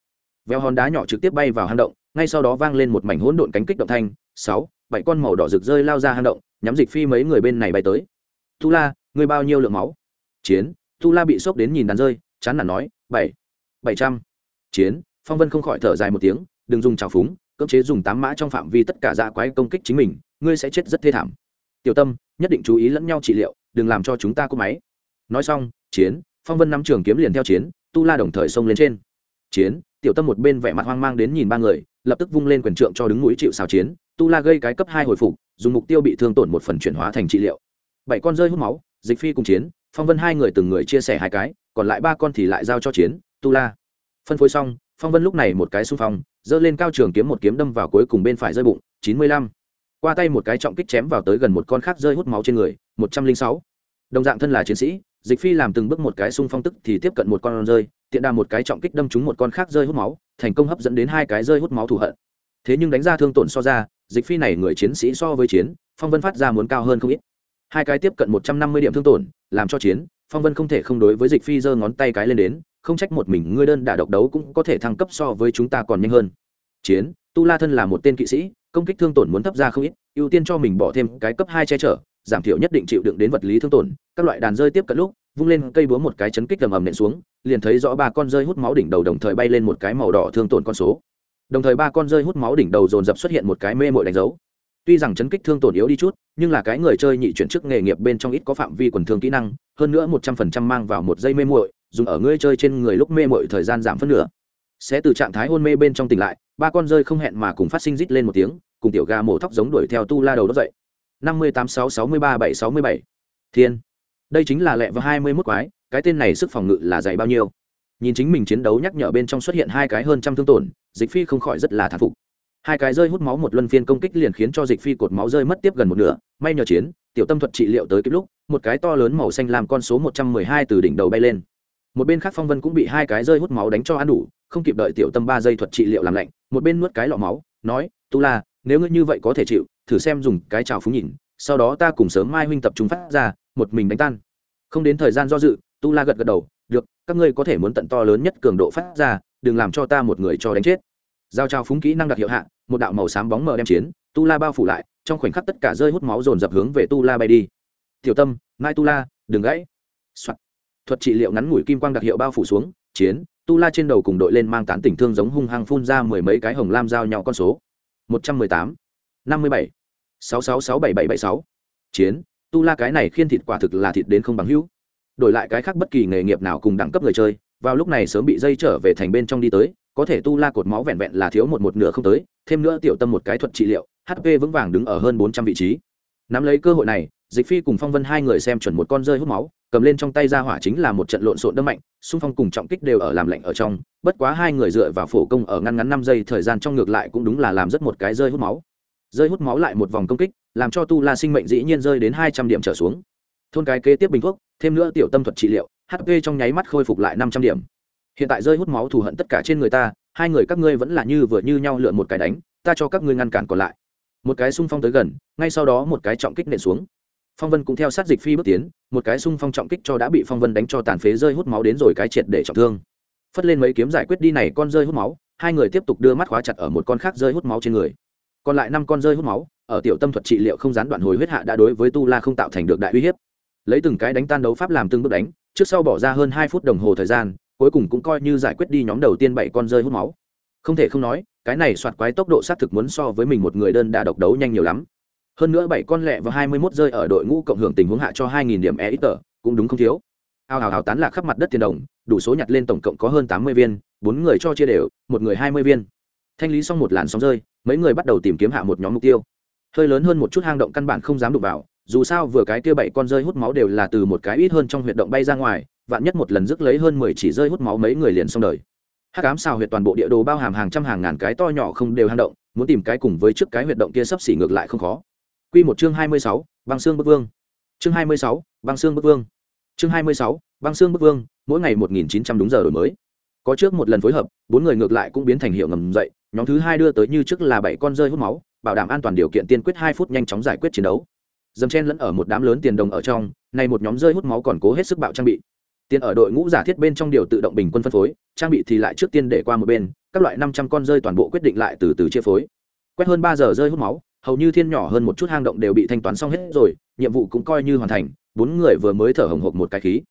Veo hòn đá nhỏ trực tiếp bay vào hang động, ngay sau đó vang lên một mảnh hỗn độn cánh kích động thanh, sáu bảy con màu đỏ rực rơi lao ra hang động, nhắm dịch phi mấy người bên này bay tới. Tu la, ngươi bao nhiêu lượng máu? Chiến, tu la bị sốc đến nhìn đàn rơi, chán nản nói, bảy bảy trăm. Chiến, phong vân không khỏi thở dài một tiếng, đừng dùng trào phúng, cưỡng chế dùng tám mã trong phạm vi tất cả dạ quái công kích chính mình, ngươi sẽ chết rất thê thảm. Tiểu tâm, nhất định chú ý lẫn nhau trị liệu, đừng làm cho chúng ta cúp máy. Nói xong, chiến, phong vân nắm trường kiếm liền theo chiến, tu la đồng thời xông lên trên. Chiến, tiểu tâm một bên vẻ mặt hoang mang đến nhìn ba người, lập tức vung lên quyền trượng cho đứng mũi chịu xào chiến tu la gây cái cấp hai hồi phục, dùng mục tiêu bị thương tổn một phần chuyển hóa thành trị liệu. Bảy con rơi hút máu, dịch phi cùng chiến, phong vân hai người từng người chia sẻ hai cái, còn lại ba con thì lại giao cho chiến, tu la. Phân phối xong, phong vân lúc này một cái xung phong, giơ lên cao trường kiếm một kiếm đâm vào cuối cùng bên phải rơi bụng, chín mươi lăm. Qua tay một cái trọng kích chém vào tới gần một con khác rơi hút máu trên người, một trăm linh sáu. Đồng dạng thân là chiến sĩ, dịch phi làm từng bước một cái xung phong tức thì tiếp cận một con rơi, tiện đà một cái trọng kích đâm trúng một con khác rơi hút máu, thành công hấp dẫn đến hai cái rơi hút máu thù hận. Thế nhưng đánh ra thương tổn so ra dịch phi này người chiến sĩ so với chiến, phong vân phát ra muốn cao hơn không ít. Hai cái tiếp cận một trăm năm mươi điểm thương tổn, làm cho chiến, phong vân không thể không đối với dịch phi giơ ngón tay cái lên đến, không trách một mình ngươi đơn đả độc đấu cũng có thể thăng cấp so với chúng ta còn nhanh hơn. Chiến, tu la thân là một tên kỵ sĩ, công kích thương tổn muốn thấp ra không ít, ưu tiên cho mình bỏ thêm cái cấp hai che chở, giảm thiểu nhất định chịu đựng đến vật lý thương tổn. Các loại đàn rơi tiếp cận lúc, vung lên cây búa một cái chấn kích tầm ầm nện xuống, liền thấy rõ ba con rơi hút máu đỉnh đầu đồng thời bay lên một cái màu đỏ thương tổn con số đồng thời ba con rơi hút máu đỉnh đầu dồn dập xuất hiện một cái mê mội đánh dấu. Tuy rằng chấn kích thương tổn yếu đi chút, nhưng là cái người chơi nhị chuyển chức nghề nghiệp bên trong ít có phạm vi quần thương kỹ năng, hơn nữa một trăm phần trăm mang vào một dây mê muội, dùng ở ngươi chơi trên người lúc mê muội thời gian giảm phân nửa. Sẽ từ trạng thái hôn mê bên trong tỉnh lại, ba con rơi không hẹn mà cùng phát sinh rít lên một tiếng, cùng tiểu gà mổ thóc giống đuổi theo tu la đầu đốt dậy. năm mươi tám sáu sáu mươi ba bảy sáu mươi bảy. Thiên. Đây chính là lẹ vào hai mươi mốt quái, cái tên này sức phòng ngự là dày bao nhiêu? Nhìn chính mình chiến đấu nhắc nhở bên trong xuất hiện hai cái hơn trăm thương tổn, dịch phi không khỏi rất là thán phục. Hai cái rơi hút máu một luân phiên công kích liền khiến cho dịch phi cột máu rơi mất tiếp gần một nửa. May nhờ chiến, tiểu tâm thuật trị liệu tới kịp lúc, một cái to lớn màu xanh làm con số một trăm mười hai từ đỉnh đầu bay lên. Một bên khác phong vân cũng bị hai cái rơi hút máu đánh cho ăn đủ, không kịp đợi tiểu tâm ba giây thuật trị liệu làm lạnh, một bên nuốt cái lọ máu, nói, tu la, nếu ngươi như vậy có thể chịu, thử xem dùng cái trào phúng nhìn, sau đó ta cùng sớm mai huynh tập trung phát ra, một mình đánh tan. Không đến thời gian do dự, tu la gật gật đầu các ngươi có thể muốn tận to lớn nhất cường độ phát ra, đừng làm cho ta một người cho đánh chết. Giao trao phúng kỹ năng đặc hiệu hạ, một đạo màu xám bóng mờ đem chiến, tu la bao phủ lại, trong khoảnh khắc tất cả rơi hút máu dồn dập hướng về tu la bay đi. Tiểu tâm, mai tu la, đừng gãy、Soạn. thuật trị liệu ngắn ngủi kim quang đặc hiệu bao phủ xuống, chiến, tu la trên đầu cùng đội lên mang tán tình thương giống hung hăng phun ra mười mấy cái hồng lam giao nhau con số. Một trăm mười tám, năm mươi bảy, sáu sáu sáu bảy bảy bảy sáu. Chiến, tu la cái này khiên thịt quả thực là thịt đến không bằng hữu đổi lại cái khác bất kỳ nghề nghiệp nào cùng đẳng cấp người chơi, vào lúc này sớm bị dây trở về thành bên trong đi tới, có thể tu la cột máu vẹn vẹn là thiếu một một nửa không tới, thêm nữa tiểu tâm một cái thuật trị liệu hp vững vàng đứng ở hơn bốn trăm vị trí. Nắm lấy cơ hội này, dịch phi cùng phong vân hai người xem chuẩn một con rơi hút máu, cầm lên trong tay ra hỏa chính là một trận lộn xộn đâm mạnh, xung phong cùng trọng kích đều ở làm lạnh ở trong, bất quá hai người dựa vào phổ công ở ngăn ngắn năm giây thời gian trong ngược lại cũng đúng là làm rất một cái rơi hút máu. Rơi hút máu lại một vòng công kích, làm cho tu la sinh mệnh dĩ nhiên rơi đến hai trăm điểm trở xuống. Thôn cái kế tiếp bình thuốc thêm nữa tiểu tâm thuật trị liệu hp trong nháy mắt khôi phục lại năm trăm điểm. Hiện tại rơi hút máu thù hận tất cả trên người ta, hai người các ngươi vẫn là như vừa như nhau lượn một cái đánh, ta cho các ngươi ngăn cản còn lại. Một cái xung phong tới gần, ngay sau đó một cái trọng kích nện xuống. Phong vân cũng theo sát dịch phi bước tiến, một cái xung phong trọng kích cho đã bị phong vân đánh cho tàn phế rơi hút máu đến rồi cái triệt để trọng thương. Phất lên mấy kiếm giải quyết đi này con rơi hút máu, hai người tiếp tục đưa mắt khóa chặt ở một con khác rơi hút máu trên người. Còn lại năm con rơi hút máu, ở tiểu tâm thuật trị liệu không gián đoạn hồi huyết hạ đã đối với tu la không tạo thành được đại uy hiếp lấy từng cái đánh tan đấu pháp làm từng bước đánh, trước sau bỏ ra hơn hai phút đồng hồ thời gian, cuối cùng cũng coi như giải quyết đi nhóm đầu tiên bảy con rơi hút máu. Không thể không nói, cái này soạt quái tốc độ xác thực muốn so với mình một người đơn đà độc đấu nhanh nhiều lắm. Hơn nữa bảy con lẹ và hai mươi mốt rơi ở đội ngũ cộng hưởng tình huống hạ cho hai nghìn điểm e ít tờ cũng đúng không thiếu. Ao hào hào tán lạc khắp mặt đất tiền đồng, đủ số nhặt lên tổng cộng có hơn tám mươi viên, bốn người cho chia đều, một người hai mươi viên. Thanh lý xong một làn sóng rơi, mấy người bắt đầu tìm kiếm hạ một nhóm mục tiêu. Hơi lớn hơn một chút hang động căn bản không dám đụng vào dù sao vừa cái kia bảy con rơi hút máu đều là từ một cái ít hơn trong huyệt động bay ra ngoài vạn nhất một lần rước lấy hơn mười chỉ rơi hút máu mấy người liền xong đời hắc ám xào huyệt toàn bộ địa đồ bao hàm hàng trăm hàng ngàn cái to nhỏ không đều hang động muốn tìm cái cùng với trước cái huyệt động kia sắp xỉ ngược lại không khó Quy một chương hai mươi sáu, băng xương bức vương. Chương hai mươi sáu, băng xương bức vương. Chương hai mươi sáu, băng xương bức vương, mỗi ngày một nghìn chín trăm đúng giờ đổi mới. Có trước một lần phối hợp, bốn người ngược lại cũng biến thành hiệu ngầm dậy, nhóm thứ hai đưa tới như trước là bảy con rơi hút máu, bảo đảm an toàn điều kiện tiên quyết hai phút nhanh chóng giải quyết chiến đấu. Dầm chen lẫn ở một đám lớn tiền đồng ở trong, này một nhóm rơi hút máu còn cố hết sức bạo trang bị. Tiền ở đội ngũ giả thiết bên trong điều tự động bình quân phân phối, trang bị thì lại trước tiên để qua một bên, các loại năm trăm con rơi toàn bộ quyết định lại từ từ chia phối. Quét hơn ba giờ rơi hút máu, hầu như thiên nhỏ hơn một chút hang động đều bị thanh toán xong hết rồi nhiệm vụ cũng coi như hoàn thành bốn người vừa mới thở hồng hộc một cái khí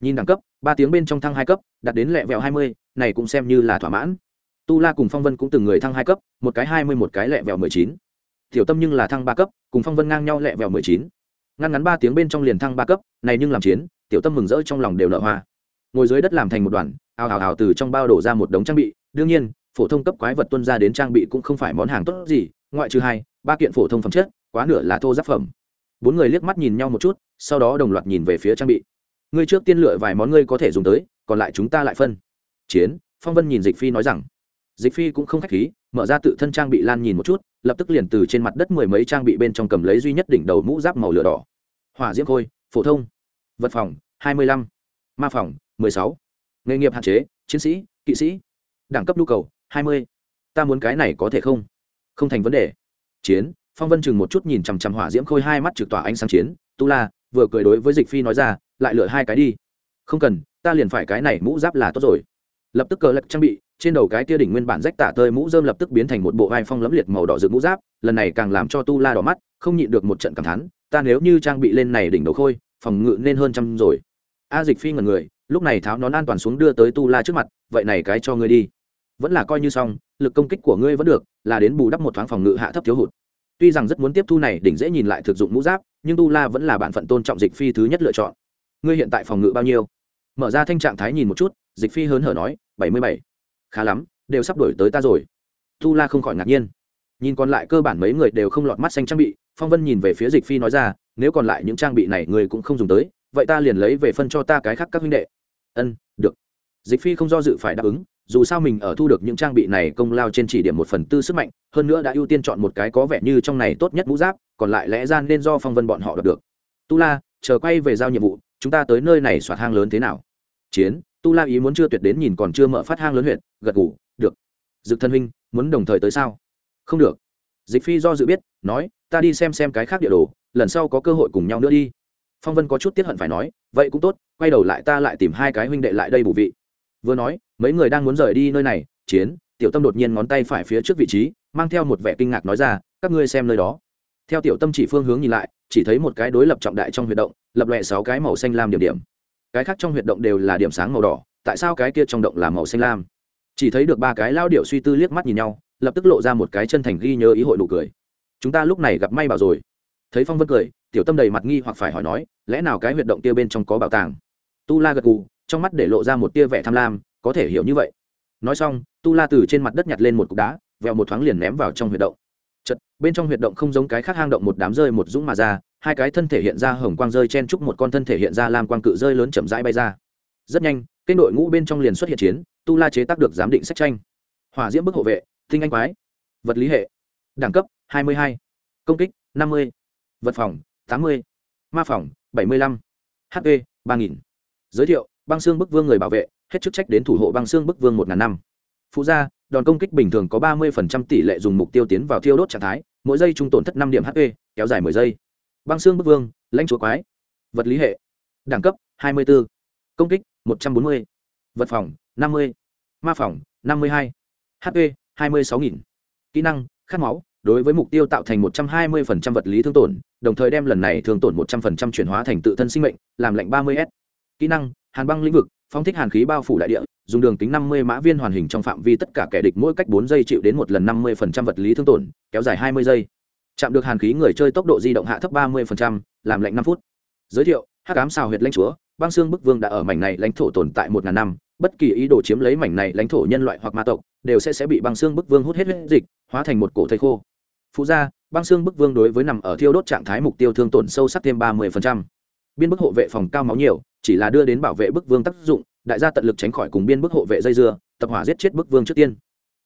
nhìn đẳng cấp ba tiếng bên trong thăng hai cấp đạt đến lẹ vẹo hai mươi này cũng xem như là thỏa mãn tu la cùng phong vân cũng từng người thăng hai cấp một cái hai mươi một cái lẹ vẹo mười chín tiểu tâm nhưng là thăng ba cấp, cùng phong vân ngang nhau lẹ vẹo mười chín. Ngăn ngắn ba tiếng bên trong liền thăng ba cấp, này nhưng làm chiến, tiểu tâm mừng rỡ trong lòng đều nở hoa. Ngồi dưới đất làm thành một đoàn, ào ào ào từ trong bao đổ ra một đống trang bị, đương nhiên, phổ thông cấp quái vật tuân ra đến trang bị cũng không phải món hàng tốt gì, ngoại trừ hai, ba kiện phổ thông phẩm chất, quá nửa là thô giáp phẩm. Bốn người liếc mắt nhìn nhau một chút, sau đó đồng loạt nhìn về phía trang bị. Ngươi trước tiên lựa vài món ngươi có thể dùng tới, còn lại chúng ta lại phân. Chiến, phong vân nhìn dịch phi nói rằng dịch phi cũng không k h á c h khí, mở ra tự thân trang bị lan nhìn một chút, lập tức liền từ trên mặt đất mười mấy trang bị bên trong cầm lấy duy nhất đỉnh đầu mũ giáp màu lửa đỏ. Hỏa diễm khôi, phổ thông. Vật phòng, hai mươi lăm. Ma phòng, mười sáu. Nghề nghiệp hạn chế, chiến sĩ, kỵ sĩ. Đẳng cấp nhu cầu, hai mươi. Ta muốn cái này có thể không? Không thành vấn đề. Chiến, phong vân chừng một chút nhìn chằm chằm hỏa diễm khôi hai mắt trực tỏa ánh sáng chiến, tu la, vừa cười đối với dịch phi nói ra, lại lựa hai cái đi. Không cần, ta liền phải cái này mũ giáp là tốt rồi. Lập tức cờ lật trang bị trên đầu cái kia đỉnh nguyên bản rách tả tơi mũ dơm lập tức biến thành một bộ vai phong lẫm liệt màu đỏ rực mũ giáp, lần này càng làm cho tu la đỏ mắt, không nhịn được một trận cảm thán, ta nếu như trang bị lên này đỉnh đầu khôi, phòng ngự nên hơn trăm rồi. A dịch phi ngần người, lúc này tháo nón an toàn xuống đưa tới tu la trước mặt, vậy này cái cho ngươi đi. Vẫn là coi như xong, lực công kích của ngươi vẫn được, là đến bù đắp một thoáng phòng ngự hạ thấp thiếu hụt. Tuy rằng rất muốn tiếp thu này đỉnh dễ nhìn lại thực dụng mũ giáp, nhưng tu la vẫn là bản phận tôn trọng dịch phi thứ nhất lựa chọn. Ngươi hiện tại phòng ngự bao nhiêu? Mở ra thanh trạng thái nhìn một chút, dịch phi hớn hở nói, bảy mươi bảy khá lắm, đều sắp đổi tới ta rồi. Tu la không khỏi ngạc nhiên. Nhìn còn lại cơ bản mấy người đều không lọt mắt xanh trang bị, phong vân nhìn về phía dịch phi nói ra, nếu còn lại những trang bị này người cũng không dùng tới, vậy ta liền lấy về phân cho ta cái khác các huynh đệ. Ân, được. Dịch phi không do dự phải đáp ứng, dù sao mình ở thu được những trang bị này công lao trên chỉ điểm một phần tư sức mạnh, hơn nữa đã ưu tiên chọn một cái có vẻ như trong này tốt nhất mũ giáp, còn lại lẽ ra nên do phong vân bọn họ đọc được. Tu la, chờ quay về giao nhiệm vụ, chúng ta tới nơi này soạt hang lớn thế nào? Chiến tu la ý muốn chưa tuyệt đến nhìn còn chưa mở phát hang lớn huyện gật ngủ được. Dực thân huynh, muốn đồng thời tới sao? Không được. Dịch phi do dự biết, nói, ta đi xem xem cái khác địa đồ, lần sau có cơ hội cùng nhau nữa đi. Phong vân có chút tiết hận phải nói, vậy cũng tốt, quay đầu lại ta lại tìm hai cái huynh đệ lại đây bù vị. Vừa nói, mấy người đang muốn rời đi nơi này, chiến, tiểu tâm đột nhiên ngón tay phải phía trước vị trí, mang theo một vẻ kinh ngạc nói ra, các ngươi xem nơi đó. Theo tiểu tâm chỉ phương hướng nhìn lại, chỉ thấy một cái đối lập trọng đại trong huyệt động, lập lòe sáu cái màu xanh lam điểm điểm cái khác trong huyệt động đều là điểm sáng màu đỏ, tại sao cái kia trong động là màu xanh lam? Chỉ thấy được ba cái lao điệu suy tư liếc mắt nhìn nhau, lập tức lộ ra một cái chân thành ghi nhớ ý hội nụ cười. Chúng ta lúc này gặp may bảo rồi. Thấy phong vân cười, tiểu tâm đầy mặt nghi hoặc phải hỏi nói, lẽ nào cái huyệt động kia bên trong có bảo tàng? Tu la gật gù, trong mắt để lộ ra một tia vẻ tham lam, có thể hiểu như vậy. Nói xong, tu la từ trên mặt đất nhặt lên một cục đá vẹo một thoáng liền ném vào trong huyệt động. Chật bên trong huyệt động không giống cái khác hang động một đám rơi một dũng mà ra hai cái thân thể hiện ra hồng quang rơi chen chúc một con thân thể hiện ra lam quang cự rơi lớn chậm rãi bay ra rất nhanh, kênh đội ngũ bên trong liền xuất hiện chiến, tu la chế tác được giám định sách tranh hỏa diễm bức hộ vệ, tinh anh quái vật lý hệ đẳng cấp 22. công kích 50. vật phòng 80. ma phòng 75. hp 3000. giới thiệu, băng xương bức vương người bảo vệ, hết chức trách đến thủ hộ băng xương bức vương một ngàn năm phụ gia, đòn công kích bình thường có ba mươi tỷ lệ dùng mục tiêu tiến vào thiêu đốt trạng thái, mỗi giây trung tổn thất năm điểm hp kéo dài mười giây băng xương bức vương, lãnh chúa quái vật lý hệ đẳng cấp 24. công kích 140. vật phòng 50. ma phòng 52. hp 26.000. kỹ năng, khát máu đối với mục tiêu tạo thành 120% vật lý thương tổn, đồng thời đem lần này thương tổn 100% chuyển hóa thành tự thân sinh mệnh, làm lệnh 30 s kỹ năng, hàn băng lĩnh vực, phóng thích hàn khí bao phủ đại địa, dùng đường kính 50 mã viên hoàn hình trong phạm vi tất cả kẻ địch mỗi cách bốn giây chịu đến một lần 50% vật lý thương tổn, kéo dài 20 giây chạm được hàn khí người chơi tốc độ di động hạ thấp ba mươi làm lạnh năm phút. Giới thiệu, hắc ám xào huyệt lãnh chúa, băng xương bức vương đã ở mảnh này lãnh thổ tồn tại một ngàn năm, bất kỳ ý đồ chiếm lấy mảnh này lãnh thổ nhân loại hoặc ma tộc, đều sẽ sẽ bị băng xương bức vương hút hết huyết dịch, hóa thành một cổ thây khô. Phụ gia, băng xương bức vương đối với nằm ở thiêu đốt trạng thái mục tiêu thương tổn sâu sắc thêm ba mươi biên bức hộ vệ phòng cao máu nhiều, chỉ là đưa đến bảo vệ bức vương tác dụng, đại gia tận lực tránh khỏi cùng biên bức hộ vệ dây dưa, tập hỏa giết chết bức vương trước tiên.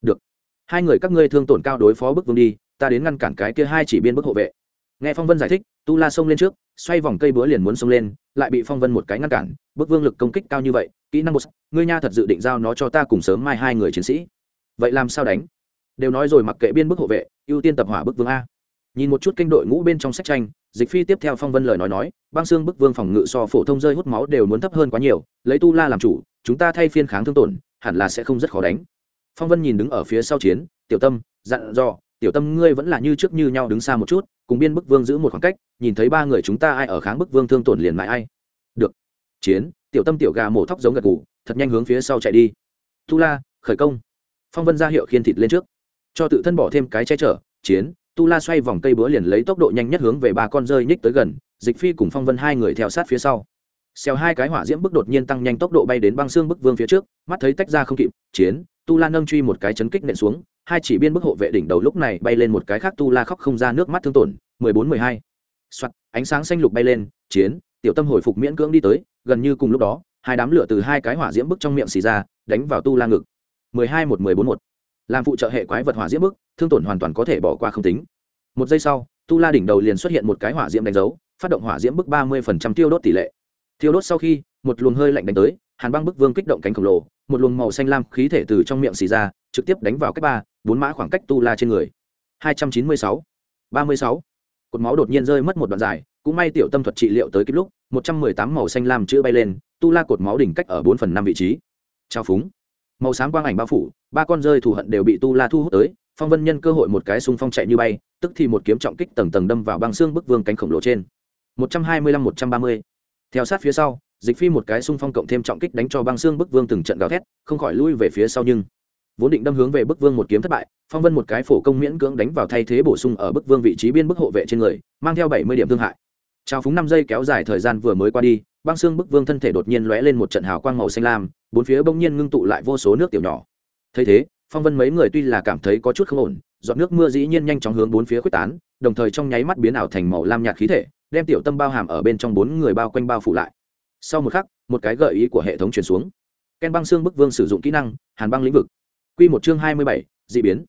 Được. Hai người các ngươi thương tổn cao đối phó bức vương đi ta đến ngăn cản cái kia hai chỉ biên bức hộ vệ. Nghe phong vân giải thích, tu la xông lên trước, xoay vòng cây búa liền muốn xông lên, lại bị phong vân một cái ngăn cản, bức vương lực công kích cao như vậy, kỹ năng một ngươi nha thật dự định giao nó cho ta cùng sớm mai hai người chiến sĩ. Vậy làm sao đánh? Đều nói rồi mặc kệ biên bức hộ vệ, ưu tiên tập hỏa bức vương a. Nhìn một chút kênh đội ngũ bên trong sách tranh, dịch phi tiếp theo phong vân lời nói nói, băng xương bức vương phòng ngự so phổ thông rơi hút máu đều muốn thấp hơn quá nhiều, lấy tu la làm chủ, chúng ta thay phiên kháng thương tổn, hẳn là sẽ không rất khó đánh. Phong vân nhìn đứng ở phía sau chiến, tiểu tâm, dặn dò tiểu tâm ngươi vẫn là như trước như nhau đứng xa một chút cùng biên bức vương giữ một khoảng cách nhìn thấy ba người chúng ta ai ở kháng bức vương thương tổn liền mãi ai. Được. Chiến tiểu tâm tiểu gà mổ thóc giống gật gù, thật nhanh hướng phía sau chạy đi. Tu la khởi công. Phong vân ra hiệu khiên thịt lên trước. Cho tự thân bỏ thêm cái che chở chiến tu la xoay vòng cây búa liền lấy tốc độ nhanh nhất hướng về ba con rơi nhích tới gần dịch phi cùng phong vân hai người theo sát phía sau. Xèo hai cái hỏa diễm bức đột nhiên tăng nhanh tốc độ bay đến băng xương bức vương phía trước mắt thấy tách ra không kịp chiến tu la nâng truy một cái chấn kích nện xuống hai chỉ biên bức hộ vệ đỉnh đầu lúc này bay lên một cái khác tu la khóc không ra nước mắt thương tổn, mười bốn, mười hai. Soạt, ánh sáng xanh lục bay lên, chiến, tiểu tâm hồi phục miễn cưỡng đi tới, gần như cùng lúc đó, hai đám lửa từ hai cái hỏa diễm bức trong miệng xì ra, đánh vào tu la ngực. Mười hai, một, mười bốn, một. Làm phụ trợ hệ quái vật hỏa diễm bức, thương tổn hoàn toàn có thể bỏ qua không tính. Một giây sau, tu la đỉnh đầu liền xuất hiện một cái hỏa diễm đánh dấu, phát động hỏa diễm bức ba mươi tiêu đốt tỷ lệ. Tiêu đốt sau khi, một luồng hơi lạnh đánh tới, hàn băng bức vương kích động cánh khổng lồ, một luồng màu xanh lam khí thể từ trong miệng xì ra trực tiếp đánh vào cách ba, bốn mã khoảng cách tu la trên người. Hai trăm chín mươi sáu, ba mươi sáu. Cột máu đột nhiên rơi mất một đoạn dài, cũng may tiểu tâm thuật trị liệu tới kịp lúc, một trăm mười tám màu xanh lam chữ bay lên, tu la cột máu đỉnh cách ở bốn phần năm vị trí. Trao phúng. Màu sáng quang ảnh bao phủ, ba con rơi thù hận đều bị tu la thu hút tới, phong vân nhân cơ hội một cái xung phong chạy như bay, tức thì một kiếm trọng kích tầng tầng đâm vào băng xương bức vương cánh khổng lồ trên. Một trăm hai mươi lăm, một trăm ba mươi. Theo sát phía sau, dịch phi một cái xung phong cộng thêm trọng kích đánh cho băng xương bức vương từng trận gào thét, không khỏi lui về phía sau nhưng vốn định đâm hướng về bức vương một kiếm thất bại, phong vân một cái phổ công miễn cưỡng đánh vào thay thế bổ sung ở bức vương vị trí biên bức hộ vệ trên người, mang theo bảy mươi điểm thương hại. Trao phúng năm giây kéo dài thời gian vừa mới qua đi, băng xương bức vương thân thể đột nhiên lóe lên một trận hào quang màu xanh lam, bốn phía bỗng nhiên ngưng tụ lại vô số nước tiểu nhỏ. Thấy thế, phong vân mấy người tuy là cảm thấy có chút không ổn, giọt nước mưa dĩ nhiên nhanh chóng hướng bốn phía quyết tán, đồng thời trong nháy mắt biến ảo thành màu lam nhạt khí thể, đem tiểu tâm bao hàm ở bên trong bốn người bao quanh bao phủ lại. Sau một khắc, một cái gợi ý của hệ thống truyền xuống. Ken băng xương bức vương sử dụng kỹ năng, hàn băng lĩnh vực. Quy một chương hai mươi bảy biến.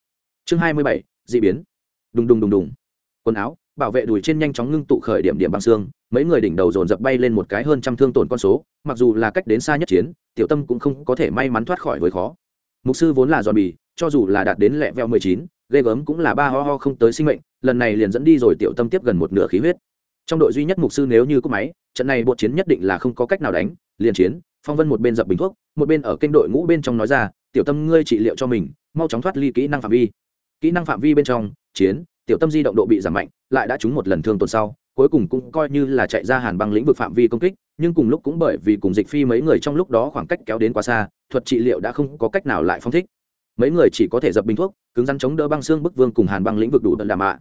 Chương hai mươi bảy biến. Đùng đùng đùng đùng. Quần áo, bảo vệ đùi trên nhanh chóng ngưng tụ khởi điểm điểm băng xương, mấy người đỉnh đầu dồn dập bay lên một cái hơn trăm thương tổn con số, mặc dù là cách đến xa nhất chiến, tiểu tâm cũng không có thể may mắn thoát khỏi với khó. Mục sư vốn là giòn bì, cho dù là đạt đến lẹ veo mười chín, ghê gớm cũng là ba ho ho không tới sinh mệnh, lần này liền dẫn đi rồi tiểu tâm tiếp gần một nửa khí huyết. Trong đội duy nhất mục sư nếu như có máy, trận này bộ chiến nhất định là không có cách nào đánh, liền chiến, phong vân một bên dập bình thuốc, một bên ở kênh đội ngũ bên trong nói ra tiểu tâm ngươi trị liệu cho mình, mau chóng thoát ly kỹ năng phạm vi. Kỹ năng phạm vi bên trong, chiến, tiểu tâm di động độ bị giảm mạnh, lại đã trúng một lần thương tổn sau, cuối cùng cũng coi như là chạy ra hàn băng lĩnh vực phạm vi công kích, nhưng cùng lúc cũng bởi vì cùng dịch phi mấy người trong lúc đó khoảng cách kéo đến quá xa, thuật trị liệu đã không có cách nào lại phong thích. Mấy người chỉ có thể dập bình thuốc, cứng rắn chống đỡ băng xương bức vương cùng hàn băng lĩnh vực đủ đợt đà mạ.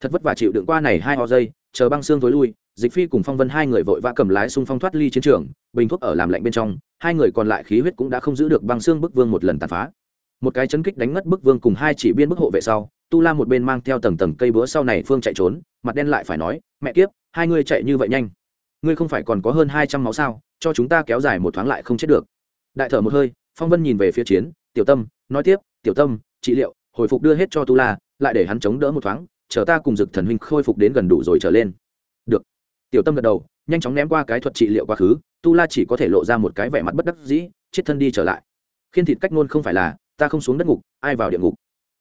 Thật vất vả chịu đựng qua này hai ho dây chờ băng xương thối lui dịch phi cùng phong vân hai người vội vã cầm lái xung phong thoát ly chiến trường, bình thuốc ở làm lạnh bên trong, hai người còn lại khí huyết cũng đã không giữ được băng xương bức vương một lần tàn phá. Một cái chấn kích đánh ngất bức vương cùng hai chỉ biên bức hộ vệ sau, tu la một bên mang theo tầng tầng cây búa sau này phương chạy trốn, mặt đen lại phải nói, mẹ kiếp, hai ngươi chạy như vậy nhanh. Ngươi không phải còn có hơn hai trăm máu sao, cho chúng ta kéo dài một thoáng lại không chết được. Đại thở một hơi, phong vân nhìn về phía chiến, tiểu tâm, nói tiếp, tiểu tâm, trị liệu, hồi phục đưa hết cho tu la, lại để hắn chống đỡ một thoáng, chờ ta cùng dực thần huynh khôi phục đến gần đủ rồi trở lên tiểu tâm gật đầu, nhanh chóng ném qua cái thuật trị liệu quá khứ, tu la chỉ có thể lộ ra một cái vẻ mặt bất đắc dĩ, chết thân đi trở lại. Khiên thịt cách ngôn không phải là, ta không xuống đất ngục, ai vào địa ngục.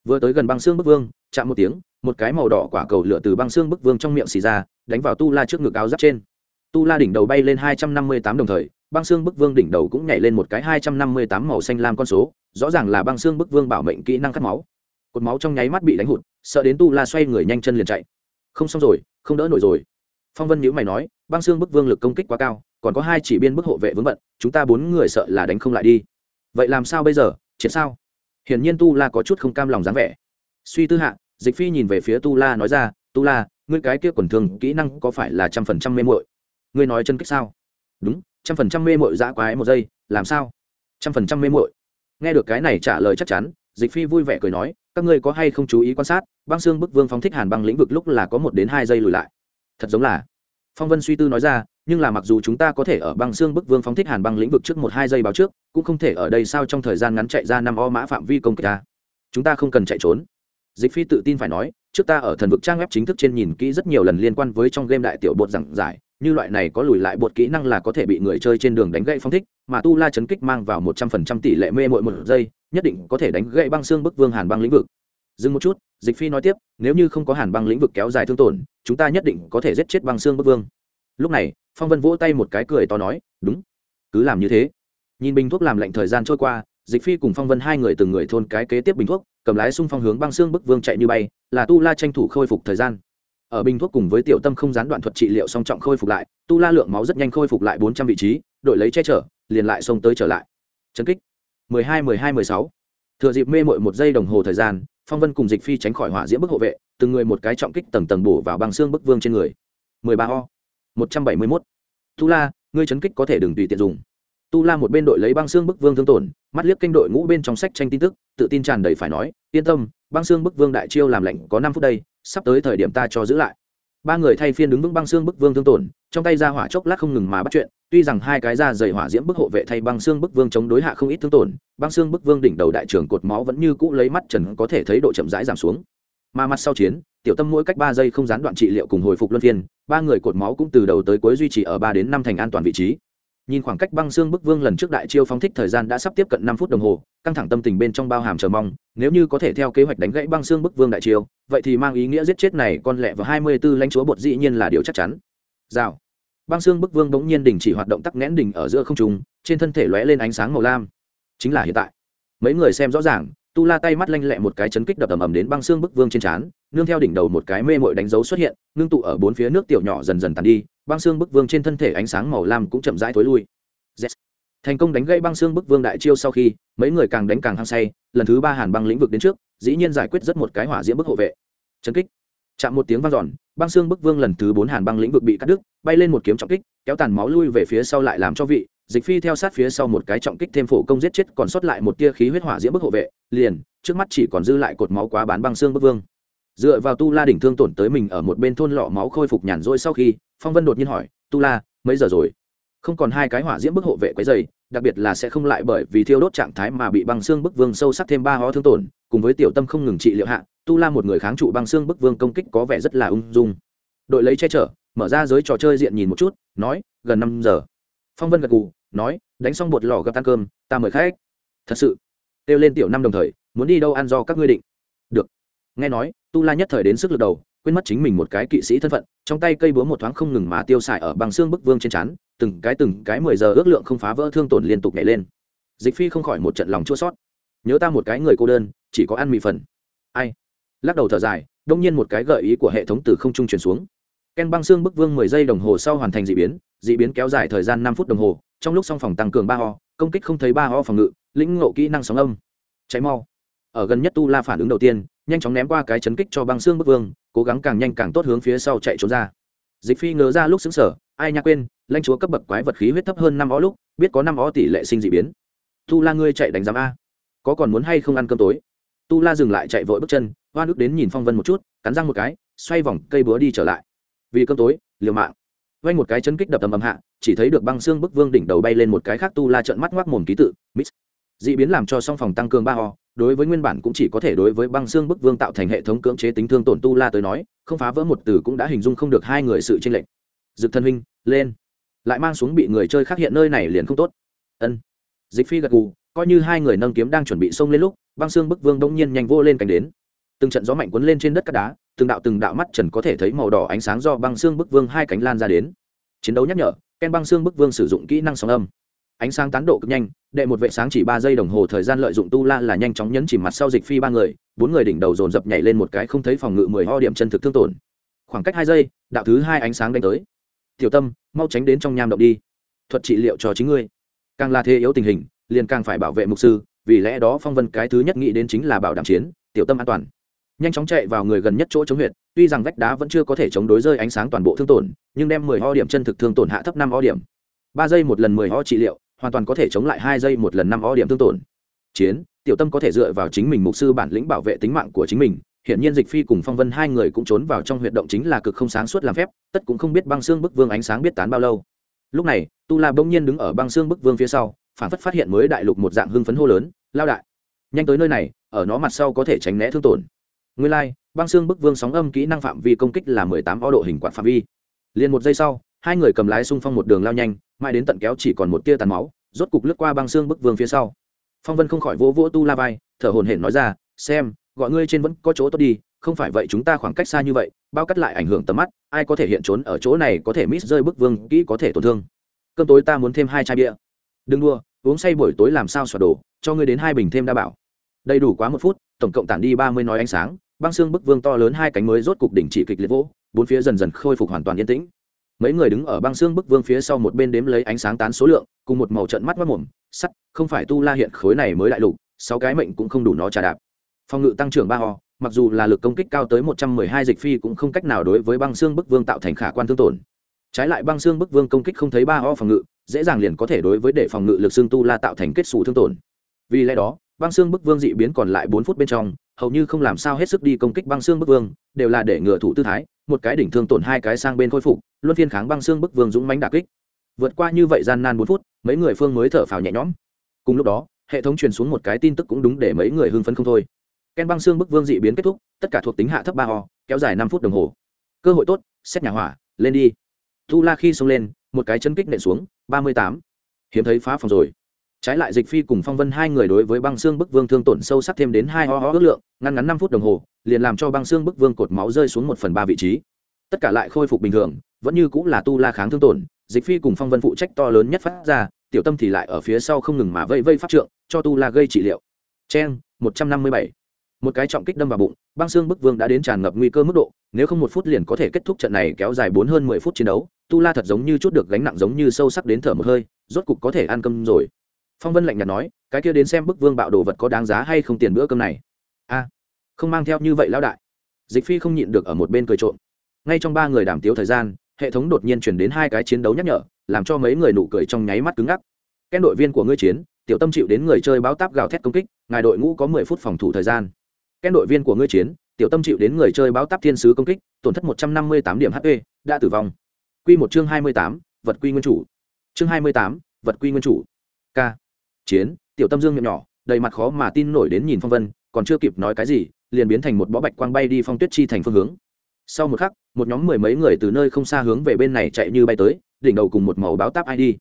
Vừa tới gần băng xương bức vương, chạm một tiếng, một cái màu đỏ quả cầu lửa từ băng xương bức vương trong miệng xì ra, đánh vào tu la trước ngực áo giáp trên. Tu la đỉnh đầu bay lên hai trăm năm mươi tám đồng thời, băng xương bức vương đỉnh đầu cũng nhảy lên một cái hai trăm năm mươi tám màu xanh lam con số, rõ ràng là băng xương bức vương bảo mệnh kỹ năng cắt máu. Cột máu trong nháy mắt bị đánh hụt, sợ đến tu la xoay người nhanh chân liền chạy. Không xong rồi, không đỡ nổi rồi phong vân nhữ mày nói, băng xương bức vương lực công kích quá cao, còn có hai chỉ biên bức hộ vệ vướng bận, chúng ta bốn người sợ là đánh không lại đi. Vậy làm sao bây giờ Chiến sao? Hiển nhiên tu la có chút không cam lòng dáng vẻ. Suy tư hạ, dịch phi nhìn về phía tu la nói ra, tu la, ngươi cái kia quần thường kỹ năng có phải là trăm phần trăm mê mội ngươi nói chân kích sao? Đúng, trăm phần trăm mê mội dã quái một giây, làm sao? Trăm phần trăm mê mội nghe được cái này trả lời chắc chắn, dịch phi vui vẻ cười nói, các ngươi có hay không chú ý quan sát, băng xương bức vương phóng thích hàn băng lĩnh vực lúc là có một đến hai giây lùi lại thật giống là. Phong vân suy tư nói ra, nhưng là mặc dù chúng ta có thể ở băng xương bức vương phóng thích hàn băng lĩnh vực trước một hai giây báo trước, cũng không thể ở đây sao trong thời gian ngắn chạy ra năm o mã phạm vi công kích ta. Chúng ta không cần chạy trốn. Dịch phi tự tin phải nói, trước ta ở thần vực trang web chính thức trên nhìn kỹ rất nhiều lần liên quan với trong game đại tiểu bột giảng giải, như loại này có lùi lại bột kỹ năng là có thể bị người chơi trên đường đánh gãy phong thích, mà tu la chấn kích mang vào một trăm phần trăm tỷ lệ mê mội một giây, nhất định có thể đánh gãy băng xương bức vương hàn băng lĩnh vực. Dừng một chút dịch phi nói tiếp, nếu như không có hàn băng lĩnh vực kéo dài thương tổn, chúng ta nhất định có thể giết chết băng xương bất vương. Lúc này, phong vân vỗ tay một cái cười to nói, đúng, cứ làm như thế. Nhìn bình thuốc làm lệnh thời gian trôi qua, dịch phi cùng phong vân hai người từng người thôn cái kế tiếp bình thuốc, cầm lái xung phong hướng băng xương bức vương chạy như bay, là tu la tranh thủ khôi phục thời gian. Ở bình thuốc cùng với tiểu tâm không gián đoạn thuật trị liệu song trọng khôi phục lại, tu la lượng máu rất nhanh khôi phục lại bốn trăm vị trí, đội lấy che chở, liền lại xông tới trở lại. Chấn kích. Mười hai mười hai, mười sáu. Thừa dịp mê mội một giây đồng hồ thời gian phong vân cùng dịch phi tránh khỏi hỏa diễm bức hộ vệ, từng người một cái trọng kích tầng tầng bổ vào băng xương bức vương trên người. Mười ba ho một trăm bảy mươi mốt. Tu la, ngươi chấn kích có thể đừng tùy tiện dùng. Tu la một bên đội lấy băng xương bức vương thương tổn, mắt liếc kênh đội ngũ bên trong sách tranh tin tức, tự tin tràn đầy phải nói, yên tâm, băng xương bức vương đại chiêu làm lệnh có năm phút đây, sắp tới thời điểm ta cho giữ lại ba người thay phiên đứng vững băng xương bức vương thương tổn, trong tay ra hỏa chốc lát không ngừng mà bắt chuyện, tuy rằng hai cái ra dày hỏa diễm bức hộ vệ thay băng xương bức vương chống đối hạ không ít thương tổn, băng xương bức vương đỉnh đầu đại trưởng cột máu vẫn như cũ lấy mắt trần có thể thấy độ chậm rãi giảm xuống. Mà mặt sau chiến, tiểu tâm mỗi cách ba giây không gián đoạn trị liệu cùng hồi phục luân phiên, ba người cột máu cũng từ đầu tới cuối duy trì ở ba đến năm thành an toàn vị trí nhìn khoảng cách băng xương bức vương lần trước đại chiêu phóng thích thời gian đã sắp tiếp cận năm phút đồng hồ, căng thẳng tâm tình bên trong bao hàm chờ mong, nếu như có thể theo kế hoạch đánh gãy băng xương bức vương đại chiêu, vậy thì mang ý nghĩa giết chết này con lẹ và hai mươi 24 lãnh chúa bột dĩ nhiên là điều chắc chắn. Rào. Băng xương bức vương bỗng nhiên đình chỉ hoạt động tắc nghẽn đỉnh ở giữa không trung, trên thân thể lóe lên ánh sáng màu lam. Chính là hiện tại. Mấy người xem rõ ràng, tu la tay mắt lanh lẹ một cái chấn kích đập ầm ầm đến băng xương bức vương trên trán, nương theo đỉnh đầu một cái mê mội đánh dấu xuất hiện nương tụ ở bốn phía nước tiểu nhỏ dần dần tàn đi băng xương bức vương trên thân thể ánh sáng màu lam cũng chậm rãi thối lui. Yes. thành công đánh gây băng xương bức vương đại chiêu sau khi, mấy người càng đánh càng hăng say, lần thứ ba hàn băng lĩnh vực đến trước, dĩ nhiên giải quyết rất một cái hỏa diễm bức hộ vệ. Chấn kích. Chạm một tiếng vang giòn băng xương bức vương lần thứ bốn hàn băng lĩnh vực bị cắt đứt, bay lên một kiếm trọng kích, kéo tàn máu lui về phía sau lại làm cho vị, dịch phi theo sát phía sau một cái trọng kích thêm phổ công giết chết, còn sót lại một tia khí huyết hỏa diễm bức hộ vệ, liền, trước mắt chỉ còn dư lại cột máu quá bán băng xương bức vương dựa vào tu la đỉnh thương tổn tới mình ở một bên thôn lọ máu khôi phục nhàn rỗi sau khi, phong vân đột nhiên hỏi, tu la, mấy giờ rồi? Không còn hai cái hỏa diễm bức hộ vệ quấy dày đặc biệt là sẽ không lại bởi vì thiêu đốt trạng thái mà bị băng xương bức vương sâu sắc thêm ba hó thương tổn, cùng với tiểu tâm không ngừng trị liệu hạ, tu la một người kháng trụ băng xương bức vương công kích có vẻ rất là ung dung. Đội lấy che chở, mở ra giới trò chơi diện nhìn một chút, nói, gần năm giờ. Phong vân gật gù, nói, đánh xong bột lò gặp ăn cơm, ta mời khách. Thật sự? Kêu lên tiểu năm đồng thời, muốn đi đâu ăn do các ngươi định? Được nghe nói, tu la nhất thời đến sức lực đầu, quên mất chính mình một cái kỵ sĩ thân phận, trong tay cây búa một thoáng không ngừng mà tiêu xài ở bằng xương bức vương trên chắn từng cái từng cái mười giờ ước lượng không phá vỡ thương tổn liên tục nhảy lên. Dịch phi không khỏi một trận lòng chua sót nhớ ta một cái người cô đơn, chỉ có ăn mì phần. Ai? Lắc đầu thở dài, đông nhiên một cái gợi ý của hệ thống từ không trung truyền xuống. Ken băng xương bức vương mười giây đồng hồ sau hoàn thành d ị biến d ị biến kéo dài thời gian năm phút đồng hồ, trong lúc song phòng tăng cường ba ho công kích không thấy ba ho phòng ngự, lĩnh ngộ kỹ năng sóng âm. Cháy mau. Ở gần nhất tu la phản ứng đầu tiên nhanh chóng ném qua cái chấn kích cho băng xương bức vương, cố gắng càng nhanh càng tốt hướng phía sau chạy trốn ra. Dịch phi ngớ ra lúc xứng sở ai nha quên, lãnh chúa cấp bậc quái vật khí huyết thấp hơn năm ó lúc, biết có năm ó tỷ lệ sinh d ị biến. Tu la ngươi chạy đánh giám a. Có còn muốn hay không ăn cơm tối? Tu la dừng lại chạy vội bước chân, hoa nước đến nhìn phong vân một chút, cắn răng một cái, xoay vòng cây búa đi trở lại. Vì cơm tối, liều mạng. Vay một cái chấn kích đập tầm ầm hạ, chỉ thấy được băng xương bức vương đỉnh đầu bay lên một cái khác tu la trợn mắt ngoác mồm ký tự, mít. D ị biến làm cho song phòng tăng cường ba ho đối với nguyên bản cũng chỉ có thể đối với băng xương bức vương tạo thành hệ thống cưỡng chế tính thương tổn tu la tới nói, không phá vỡ một từ cũng đã hình dung không được hai người sự tranh lệch. Dực thân huynh, lên. Lại mang xuống bị người chơi khác hiện nơi này liền không tốt. Ân. Dịch phi gật gù, coi như hai người nâng kiếm đang chuẩn bị xông lên lúc, băng xương bức vương đông nhiên nhanh vô lên cánh đến. Từng trận gió mạnh cuốn lên trên đất cát đá, từng đạo từng đạo mắt trần có thể thấy màu đỏ ánh sáng do băng xương bức vương hai cánh lan ra đến. Chiến đấu nhắc nhở, ken băng xương bức vương sử dụng kỹ năng sóng âm ánh sáng tán độ cực nhanh, đệ một vệ sáng chỉ ba giây đồng hồ thời gian lợi dụng tu la là nhanh chóng nhấn chìm mặt sau dịch phi ba người, bốn người đỉnh đầu dồn dập nhảy lên một cái không thấy phòng ngự mười ho điểm chân thực thương tổn. Khoảng cách hai giây, đạo thứ hai ánh sáng đánh tới. Tiểu tâm, mau tránh đến trong nham động đi. Thuật trị liệu cho chính ngươi. Càng là thế yếu tình hình, liền càng phải bảo vệ mục sư, vì lẽ đó phong vân cái thứ nhất nghĩ đến chính là bảo đảm chiến, tiểu tâm an toàn. Nhanh chóng chạy vào người gần nhất chỗ chống huyệt, tuy rằng vách đá vẫn chưa có thể chống đối rơi ánh sáng toàn bộ thương tổn, nhưng đem mười ho điểm chân thực thương tổn hạ thấp năm ho điểm. Ba giây một lần mười ho trị liệu hoàn toàn có thể chống lại hai giây một lần năm o điểm tương tổn. Chiến tiểu tâm có thể dựa vào chính mình mục sư bản lĩnh bảo vệ tính mạng của chính mình. Hiện nhiên dịch phi cùng phong vân hai người cũng trốn vào trong huyệt động chính là cực không sáng suốt làm phép tất cũng không biết băng xương bức vương ánh sáng biết tán bao lâu. Lúc này tu la bỗng nhiên đứng ở băng xương bức vương phía sau phản phất phát hiện mới đại lục một dạng hưng phấn hô lớn lao đại nhanh tới nơi này ở nó mặt sau có thể tránh né thương tổn. Nguyên lai、like, băng xương bức vương sóng âm kỹ năng phạm vi công kích là mười tám o độ hình quạt phạm vi. Liền một giây sau hai người cầm lái xung phong một đường lao nhanh mãi đến tận kéo chỉ còn một tia tàn máu, rốt cục lướt qua băng xương bức vương phía sau. Phong vân không khỏi vỗ vỗ tu la vai, thở hồn hển nói ra, xem, gọi ngươi trên vẫn có chỗ tốt đi, không phải vậy chúng ta khoảng cách xa như vậy, bao cắt lại ảnh hưởng tầm mắt, ai có thể hiện trốn ở chỗ này có thể miss rơi bức vương, kỹ có thể tổn thương. Cơm tối ta muốn thêm hai chai bia. Đừng đua uống say buổi tối làm sao xoa đổ, cho ngươi đến hai bình thêm đa bảo. Đầy đủ quá một phút, tổng cộng tản đi ba mươi nói ánh sáng, băng xương bức vương to lớn hai cánh mới rốt cục đỉnh chỉ kịch liệt vỗ, bốn phía dần dần khôi phục hoàn toàn yên tĩnh mấy người đứng ở băng xương bức vương phía sau một bên đếm lấy ánh sáng tán số lượng, cùng một màu trận mắt mất mồm, sắt, không phải tu la hiện khối này mới đại lục, sáu cái mệnh cũng không đủ nó trả đạp. Phòng ngự tăng trưởng ba ho mặc dù là lực công kích cao tới một trăm mười hai dịch phi cũng không cách nào đối với băng xương bức vương tạo thành khả quan thương tổn. Trái lại băng xương bức vương công kích không thấy ba ho phòng ngự, dễ dàng liền có thể đối với để phòng ngự lực xương tu la tạo thành kết xù thương tổn. Vì lẽ đó, băng xương bức vương dị biến còn lại bốn phút bên trong hầu như không làm sao hết sức đi công kích băng xương bức vương, đều là để ngừa thủ tư thái, một cái đỉnh thương tổn hai cái sang bên khôi phục, luân phiên kháng băng xương bức vương dũng mánh đà kích. Vượt qua như vậy gian nan bốn phút, mấy người phương mới thở phào nhẹ nhõm. Cùng lúc đó, hệ thống truyền xuống một cái tin tức cũng đúng để mấy người hưng phấn không thôi. Ken băng xương bức vương dị biến kết thúc, tất cả thuộc tính hạ thấp ba ho kéo dài năm phút đồng hồ. Cơ hội tốt, xét nhà hỏa, lên đi. Tu la khi xông lên, một cái chân kích nện xuống, ba mươi tám. Hiếm thấy phá phòng rồi trái lại dịch phi cùng phong vân hai người đối với băng xương bức vương thương tổn sâu sắc thêm đến hai ho ho ước lượng, ngăn ngắn năm phút đồng hồ, liền làm cho băng xương bức vương cột máu rơi xuống một phần ba vị trí. Tất cả lại khôi phục bình thường, vẫn như cũng là tu la kháng thương tổn, dịch phi cùng phong vân phụ trách to lớn nhất phát ra, tiểu tâm thì lại ở phía sau không ngừng mà vây vây phát trượng, cho tu la gây trị liệu. Chen, một trăm năm mươi bảy. Một cái trọng kích đâm vào bụng, băng xương bức vương đã đến tràn ngập nguy cơ mức độ, nếu không một phút liền có thể kết thúc trận này kéo dài bốn hơn mười phút chiến đấu, tu la thật giống như chút được gánh nặng giống như sâu sắc đến thở một hơi, rốt cục có thể ăn cơm rồi phong vân lạnh nhạt nói, cái kia đến xem bức vương bạo đồ vật có đáng giá hay không tiền bữa cơm này? A, không mang theo như vậy lão đại. Dịch phi không nhịn được ở một bên cười trộm. Ngay trong ba người đàm tiếu thời gian, hệ thống đột nhiên chuyển đến hai cái chiến đấu nhắc nhở, làm cho mấy người nụ cười trong nháy mắt cứng ngắc. Ken đội viên của ngươi chiến, tiểu tâm chịu đến người chơi báo táp gào thét công kích, ngài đội ngũ có mười phút phòng thủ thời gian. Ken đội viên của ngươi chiến, tiểu tâm chịu đến người chơi báo táp thiên sứ công kích, tổn thất một trăm năm mươi tám điểm hp đã tử vong. Q một chương hai mươi tám, vật quy nguyên chủ. Chương hai mươi tám, vật quy nguyên chủ. K chiến, tiểu tâm dương miệng nhỏ, đầy mặt khó mà tin nổi đến nhìn phong vân, còn chưa kịp nói cái gì, liền biến thành một bó bạch quang bay đi phong tuyết chi thành phương hướng. Sau một khắc, một nhóm mười mấy người từ nơi không xa hướng về bên này chạy như bay tới, đỉnh đầu cùng một màu báo táp id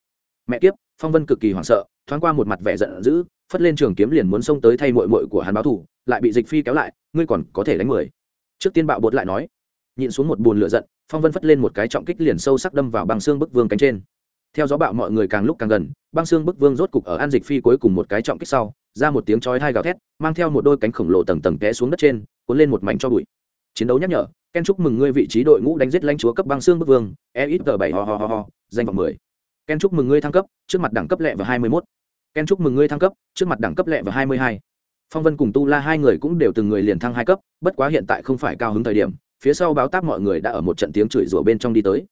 mẹ kiếp, phong vân cực kỳ hoảng sợ, thoáng qua một mặt vẻ giận dữ, phất lên trường kiếm liền muốn xông tới thay mội mội của hắn báo thủ lại bị dịch phi kéo lại, ngươi còn có thể đánh mười. Trước tiên bạo bột lại nói, nhịn xuống một bùn lửa giận, phong vân phất lên một cái trọng kích liền sâu sắc đâm vào băng xương bức vương cánh trên theo gió bạo mọi người càng lúc càng gần, băng xương bức vương rốt cục ở an dịch phi cuối cùng một cái trọng kích sau, ra một tiếng chói hai gào thét, mang theo một đôi cánh khổng lồ tầng tầng té xuống đất trên, cuốn lên một mảnh cho bụi. Chiến đấu nhắc nhở, ken chúc mừng ngươi vị trí đội ngũ đánh giết lãnh chúa cấp băng xương bức vương e ít tờ bảy ho ho ho ho, danh vọng mười. Ken chúc mừng ngươi thăng cấp, trước mặt đẳng cấp lẹ và hai mươi mốt. Ken chúc mừng ngươi thăng cấp, trước mặt đẳng cấp lẹ và hai mươi hai. Phong vân cùng tu la hai người cũng đều từng người liền thăng hai cấp, bất quá hiện tại không phải cao hứng thời điểm, phía sau báo táp mọi người đã ở một trận tiếng chửi rủa bên trong đi tới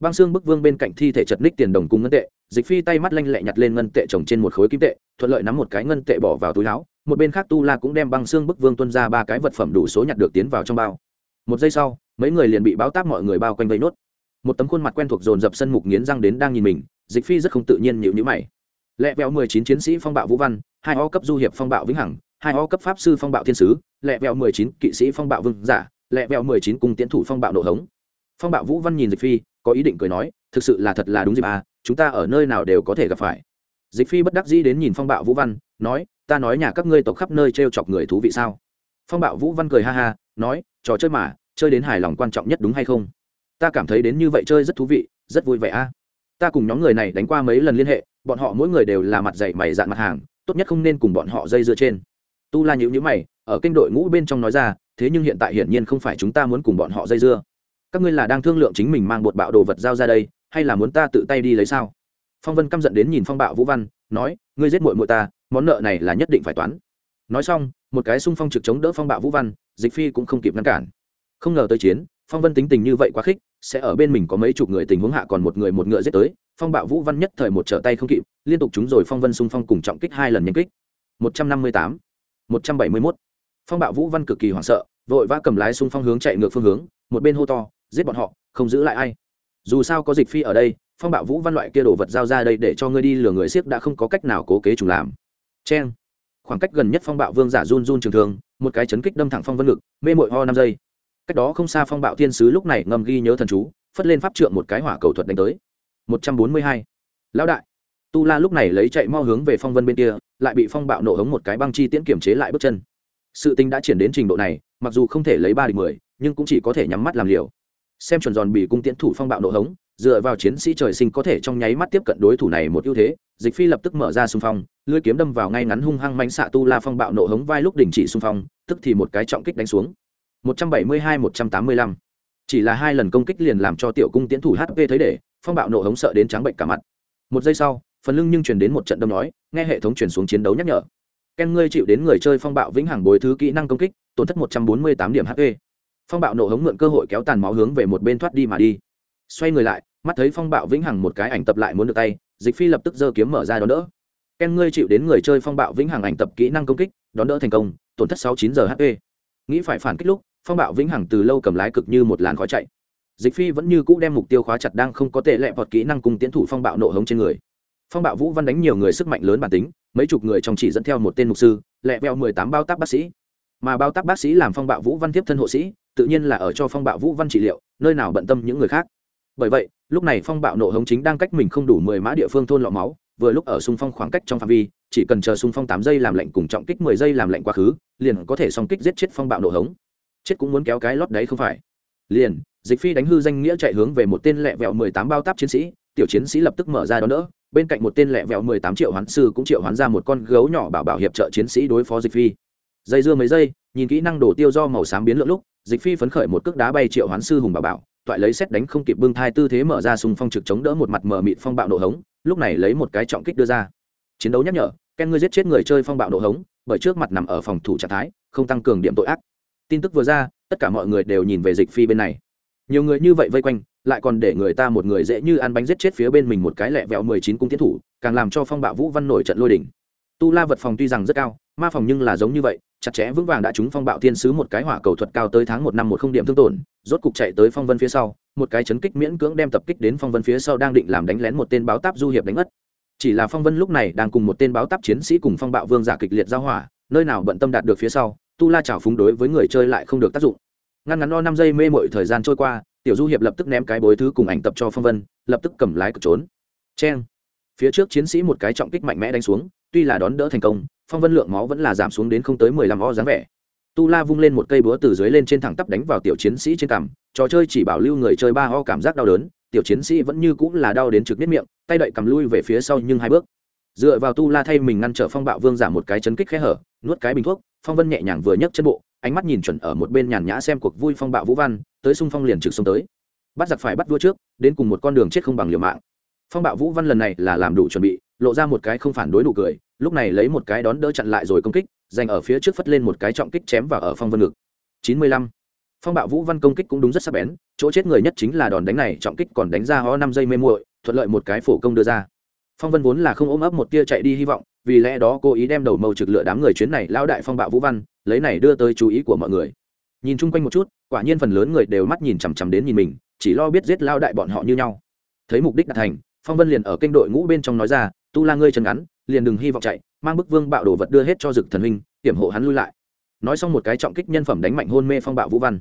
băng xương bức vương bên cạnh thi thể chật ních tiền đồng cùng ngân tệ, dịch phi tay mắt lanh lẹ nhặt lên ngân tệ trồng trên một khối kim tệ, thuận lợi nắm một cái ngân tệ bỏ vào túi áo, một bên khác tu la cũng đem băng xương bức vương tuân ra ba cái vật phẩm đủ số nhặt được tiến vào trong bao. Một giây sau, mấy người liền bị báo táp mọi người bao quanh vây nốt. Một tấm khuôn mặt quen thuộc dồn dập sân mục nghiến răng đến đang nhìn mình, dịch phi rất không tự nhiên nhịu nhữ mày. Lẹ vẹo mười chín chiến sĩ phong bạo vũ văn, hai o cấp du hiệp phong bạo vĩnh hằng, hai o cấp pháp sư phong bạo thiên sứ, lẹ vẹo mười chín kỵ sĩ phong bạo vương giả, lẹ vẹo mười chín cung tiến thủ phong bạo nổ hống phong bạo vũ văn nhìn dịch phi, có ý định cười nói, thực sự là thật là đúng dịp à chúng ta ở nơi nào đều có thể gặp phải. Dịch phi bất đắc dĩ đến nhìn phong bạo vũ văn, nói, ta nói nhà các ngươi tộc khắp nơi t r e o chọc người thú vị sao? Phong bạo vũ văn cười ha ha, nói, trò chơi mà, chơi đến hài lòng quan trọng nhất đúng hay không? Ta cảm thấy đến như vậy chơi rất thú vị, rất vui vẻ a à. ta cùng nhóm người này đánh qua mấy lần liên hệ, bọn họ mỗi người đều là mặt dày mày dạn mặt hàng, tốt nhất không nên cùng bọn họ dây dưa trên. Tu la nhữ nhữ mày, ở kênh đội ngũ bên trong nói ra, thế nhưng hiện tại hiển nhiên không phải chúng ta muốn cùng bọn họ dây dưa các ngươi là đang thương lượng chính mình mang bột bạo đồ vật giao ra đây, hay là muốn ta tự tay đi lấy sao? Phong vân căm giận đến nhìn phong bạo vũ văn, nói, ngươi giết mội mội ta, món nợ này là nhất định phải toán. Nói xong, một cái xung phong trực chống đỡ phong bạo vũ văn, dịch phi cũng không kịp ngăn cản. Không ngờ tới chiến, phong vân tính tình như vậy quá khích, sẽ ở bên mình có mấy chục người tình huống hạ còn một người một ngựa giết tới, phong bạo vũ văn nhất thời một trở tay không kịp, liên tục chúng rồi phong vân xung phong cùng trọng kích hai lần nhanh kích. Một trăm năm mươi tám, một trăm bảy mươi mốt. Phong bạo vũ văn cực kỳ hoảng sợ, vội vã cầm lái xung phong hướng chạy ngược phương hướng, một bên hô to giết bọn họ, không giữ lại ai. Dù sao có dịch phi ở đây, phong bạo vũ văn loại kia đồ vật giao ra đây để cho ngươi đi lừa người siếc đã không có cách nào cố kế trùng làm. Cheng. Khoảng cách gần nhất phong bạo vương giả run run trường thường, một cái chấn kích đâm thẳng phong vân ngực, mê mội ho năm giây. Cách đó không xa phong bạo thiên sứ lúc này ngầm ghi nhớ thần chú, phất lên pháp trượng một cái hỏa cầu thuật đánh tới. Một trăm bốn mươi hai. Lão đại. Tu la lúc này lấy chạy mo hướng về phong vân bên kia, lại bị phong bạo nổ hống một cái băng chi tiễn kiểm chế lại bước chân. Sự tình đã triển đến trình độ này, mặc dù không thể lấy ba địch mười, nhưng cũng chỉ có thể nhắm mắt làm liều xem chuẩn giòn bị cung tiễn thủ phong bạo nổ hống, dựa vào chiến sĩ trời sinh có thể trong nháy mắt tiếp cận đối thủ này một ưu thế, dịch phi lập tức mở ra xung phong, lưỡi kiếm đâm vào ngay ngắn hung hăng mánh xạ tu la phong bạo nổ hống vai lúc đình chỉ xung phong, tức thì một cái trọng kích đánh xuống. 172-185. chỉ là hai lần công kích liền làm cho tiểu cung tiễn thủ hp thấy để, phong bạo nổ hống sợ đến trắng bệnh cả mặt. Một giây sau, phần lưng nhưng truyền đến một trận đâm nói, nghe hệ thống truyền xuống chiến đấu nhắc nhở. Ken ngươi chịu đến người chơi phong bạo vĩnh hằng bồi thứ kỹ năng công kích, tổn thất 148 điểm hp phong bạo nổ hống mượn cơ hội kéo tàn máu hướng về một bên thoát đi mà đi. Xoay người lại, mắt thấy phong bạo vĩnh hằng một cái ảnh tập lại muốn được tay, dịch phi lập tức giơ kiếm mở ra đón đỡ. Ken ngươi chịu đến người chơi phong bạo vĩnh hằng ảnh tập kỹ năng công kích, đón đỡ thành công, tổn thất sáu chín giờ hp nghĩ phải phản kích lúc, phong bạo vĩnh hằng từ lâu cầm lái cực như một làn khói chạy. Dịch phi vẫn như cũ đem mục tiêu khóa chặt đang không có tệ lệ vọt kỹ năng cùng tiến thủ phong bạo nộ hống trên người. Phong bạo vũ văn đánh nhiều người sức mạnh lớn bản tính, mấy chục người trong chỉ dẫn theo một tên mục sư, lẹ veo mười tám bao tác bác sĩ. Mà bao tác bác sĩ làm phong bạo vũ văn tiếp thân hộ sĩ tự nhiên là ở cho phong bạo vũ văn trị liệu, nơi nào bận tâm những người khác. Bởi vậy, lúc này phong bạo nộ hống chính đang cách mình không đủ mười mã địa phương thôn lọ máu, vừa lúc ở xung phong khoảng cách trong phạm vi, chỉ cần chờ xung phong tám giây làm lệnh cùng trọng kích mười giây làm lệnh quá khứ, liền có thể song kích giết chết phong bạo nộ hống. Chết cũng muốn kéo cái lót đấy không phải. Liền, dịch phi đánh hư danh nghĩa chạy hướng về một tên lẹ vẹo mười tám bao táp chiến sĩ, tiểu chiến sĩ lập tức mở ra đón đỡ, bên cạnh một tên lẹ vẹo mười tám triệu hoán sư cũng triệu hoán ra một con gấu nhỏ bảo bảo hiệp trợ chiến sĩ đối phó dịch phi. Dây dưa mấy giây, nhìn kỹ năng đổ tiêu do màu xám biến lượng lúc dịch phi phấn khởi một cước đá bay triệu hoán sư hùng bảo bảo, toại lấy xét đánh không kịp bưng thai tư thế mở ra sùng phong trực chống đỡ một mặt mờ mịt phong bạo nổ hống, lúc này lấy một cái trọng kích đưa ra. Chiến đấu nhắc nhở, ken ngươi giết chết người chơi phong bạo nổ hống, bởi trước mặt nằm ở phòng thủ trạng thái, không tăng cường điểm tội ác. Tin tức vừa ra, tất cả mọi người đều nhìn về dịch phi bên này. Nhiều người như vậy vây quanh, lại còn để người ta một người dễ như ăn bánh giết chết phía bên mình một cái lẹ vẹo mười chín cung tiến thủ, càng làm cho phong bạo vũ văn nổi trận lôi đỉnh. Tu la vật phòng tuy rằng rất cao, ma phòng nhưng là giống như vậy chặt chẽ vững vàng đã trúng phong bạo thiên sứ một cái hỏa cầu thuật cao tới tháng một năm một không điểm thương tổn, rốt cục chạy tới phong vân phía sau, một cái chấn kích miễn cưỡng đem tập kích đến phong vân phía sau đang định làm đánh lén một tên báo táp du hiệp đánh mất. Chỉ là phong vân lúc này đang cùng một tên báo táp chiến sĩ cùng phong bạo vương giả kịch liệt giao hỏa, nơi nào bận tâm đạt được phía sau, tu la trào phúng đối với người chơi lại không được tác dụng. Ngăn ngắn no năm giây mê mội thời gian trôi qua, tiểu du hiệp lập tức ném cái bối thứ cùng ảnh tập cho phong vân, lập tức cầm lái cực trốn. Chen phía trước chiến sĩ một cái trọng kích mạnh mẽ đánh xuống, tuy là đón đỡ thành công phong vân lượng máu vẫn là giảm xuống đến không tới mười lăm o dáng vẻ. Tu la vung lên một cây búa từ dưới lên trên thẳng tắp đánh vào tiểu chiến sĩ trên cằm, trò chơi chỉ bảo lưu người chơi ba ho cảm giác đau đớn, tiểu chiến sĩ vẫn như cũng là đau đến trực nếp miệng, tay đậy cầm lui về phía sau nhưng hai bước. Dựa vào tu la thay mình ngăn trở phong bạo vương giảm một cái chấn kích khe hở, nuốt cái bình thuốc, phong vân nhẹ nhàng vừa nhấc chân bộ, ánh mắt nhìn chuẩn ở một bên nhàn nhã xem cuộc vui phong bạo vũ văn, tới xung phong liền trực xông tới. Bắt giặc phải bắt vua trước, đến cùng một con đường chết không bằng liều mạng. Phong bạo vũ văn lần này là làm đủ chuẩn bị, lộ ra một cái không phản đối nụ cười lúc này lấy một cái đón đỡ chặn lại rồi công kích dành ở phía trước phất lên một cái trọng kích chém vào ở phong vân ngực. Chín mươi lăm. Phong bạo vũ văn công kích cũng đúng rất sắc bén, chỗ chết người nhất chính là đòn đánh này, trọng kích còn đánh ra ho năm giây mê muội, thuận lợi một cái phổ công đưa ra. Phong vân vốn là không ôm ấp một tia chạy đi hy vọng, vì lẽ đó cố ý đem đầu màu trực lựa đám người chuyến này lao đại phong bạo vũ văn, lấy này đưa tới chú ý của mọi người. Nhìn chung quanh một chút, quả nhiên phần lớn người đều mắt nhìn chằm chằm đến nhìn mình, chỉ lo biết giết lao đại bọn họ như nhau. Thấy mục đích đạt thành, phong vân liền ở kênh đội ngũ bên trong nói ra, tu la ngươi chân ngắn liền đừng hy vọng chạy, mang bức vương bạo đồ vật đưa hết cho dực thần huynh, hiểm hộ hắn lui lại. Nói xong một cái trọng kích nhân phẩm đánh mạnh hôn mê phong bạo vũ văn.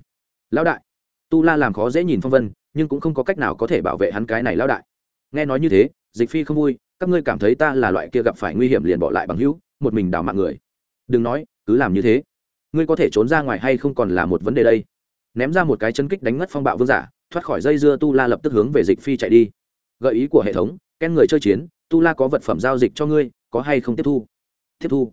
Lão đại. Tu la làm khó dễ nhìn phong vân, nhưng cũng không có cách nào có thể bảo vệ hắn cái này lão đại. Nghe nói như thế, dịch phi không vui, các ngươi cảm thấy ta là loại kia gặp phải nguy hiểm liền bỏ lại bằng hữu, một mình đào mạng người. Đừng nói, cứ làm như thế. Ngươi có thể trốn ra ngoài hay không còn là một vấn đề đây. Ném ra một cái chân kích đánh ngất phong bạo vương giả, thoát khỏi dây dưa tu la lập tức hướng về dịch phi chạy đi. Gợi ý của hệ thống ken người chơi chiến, tu la có vật phẩm giao dịch cho ngươi có hay không tiếp thu? Tiếp thu?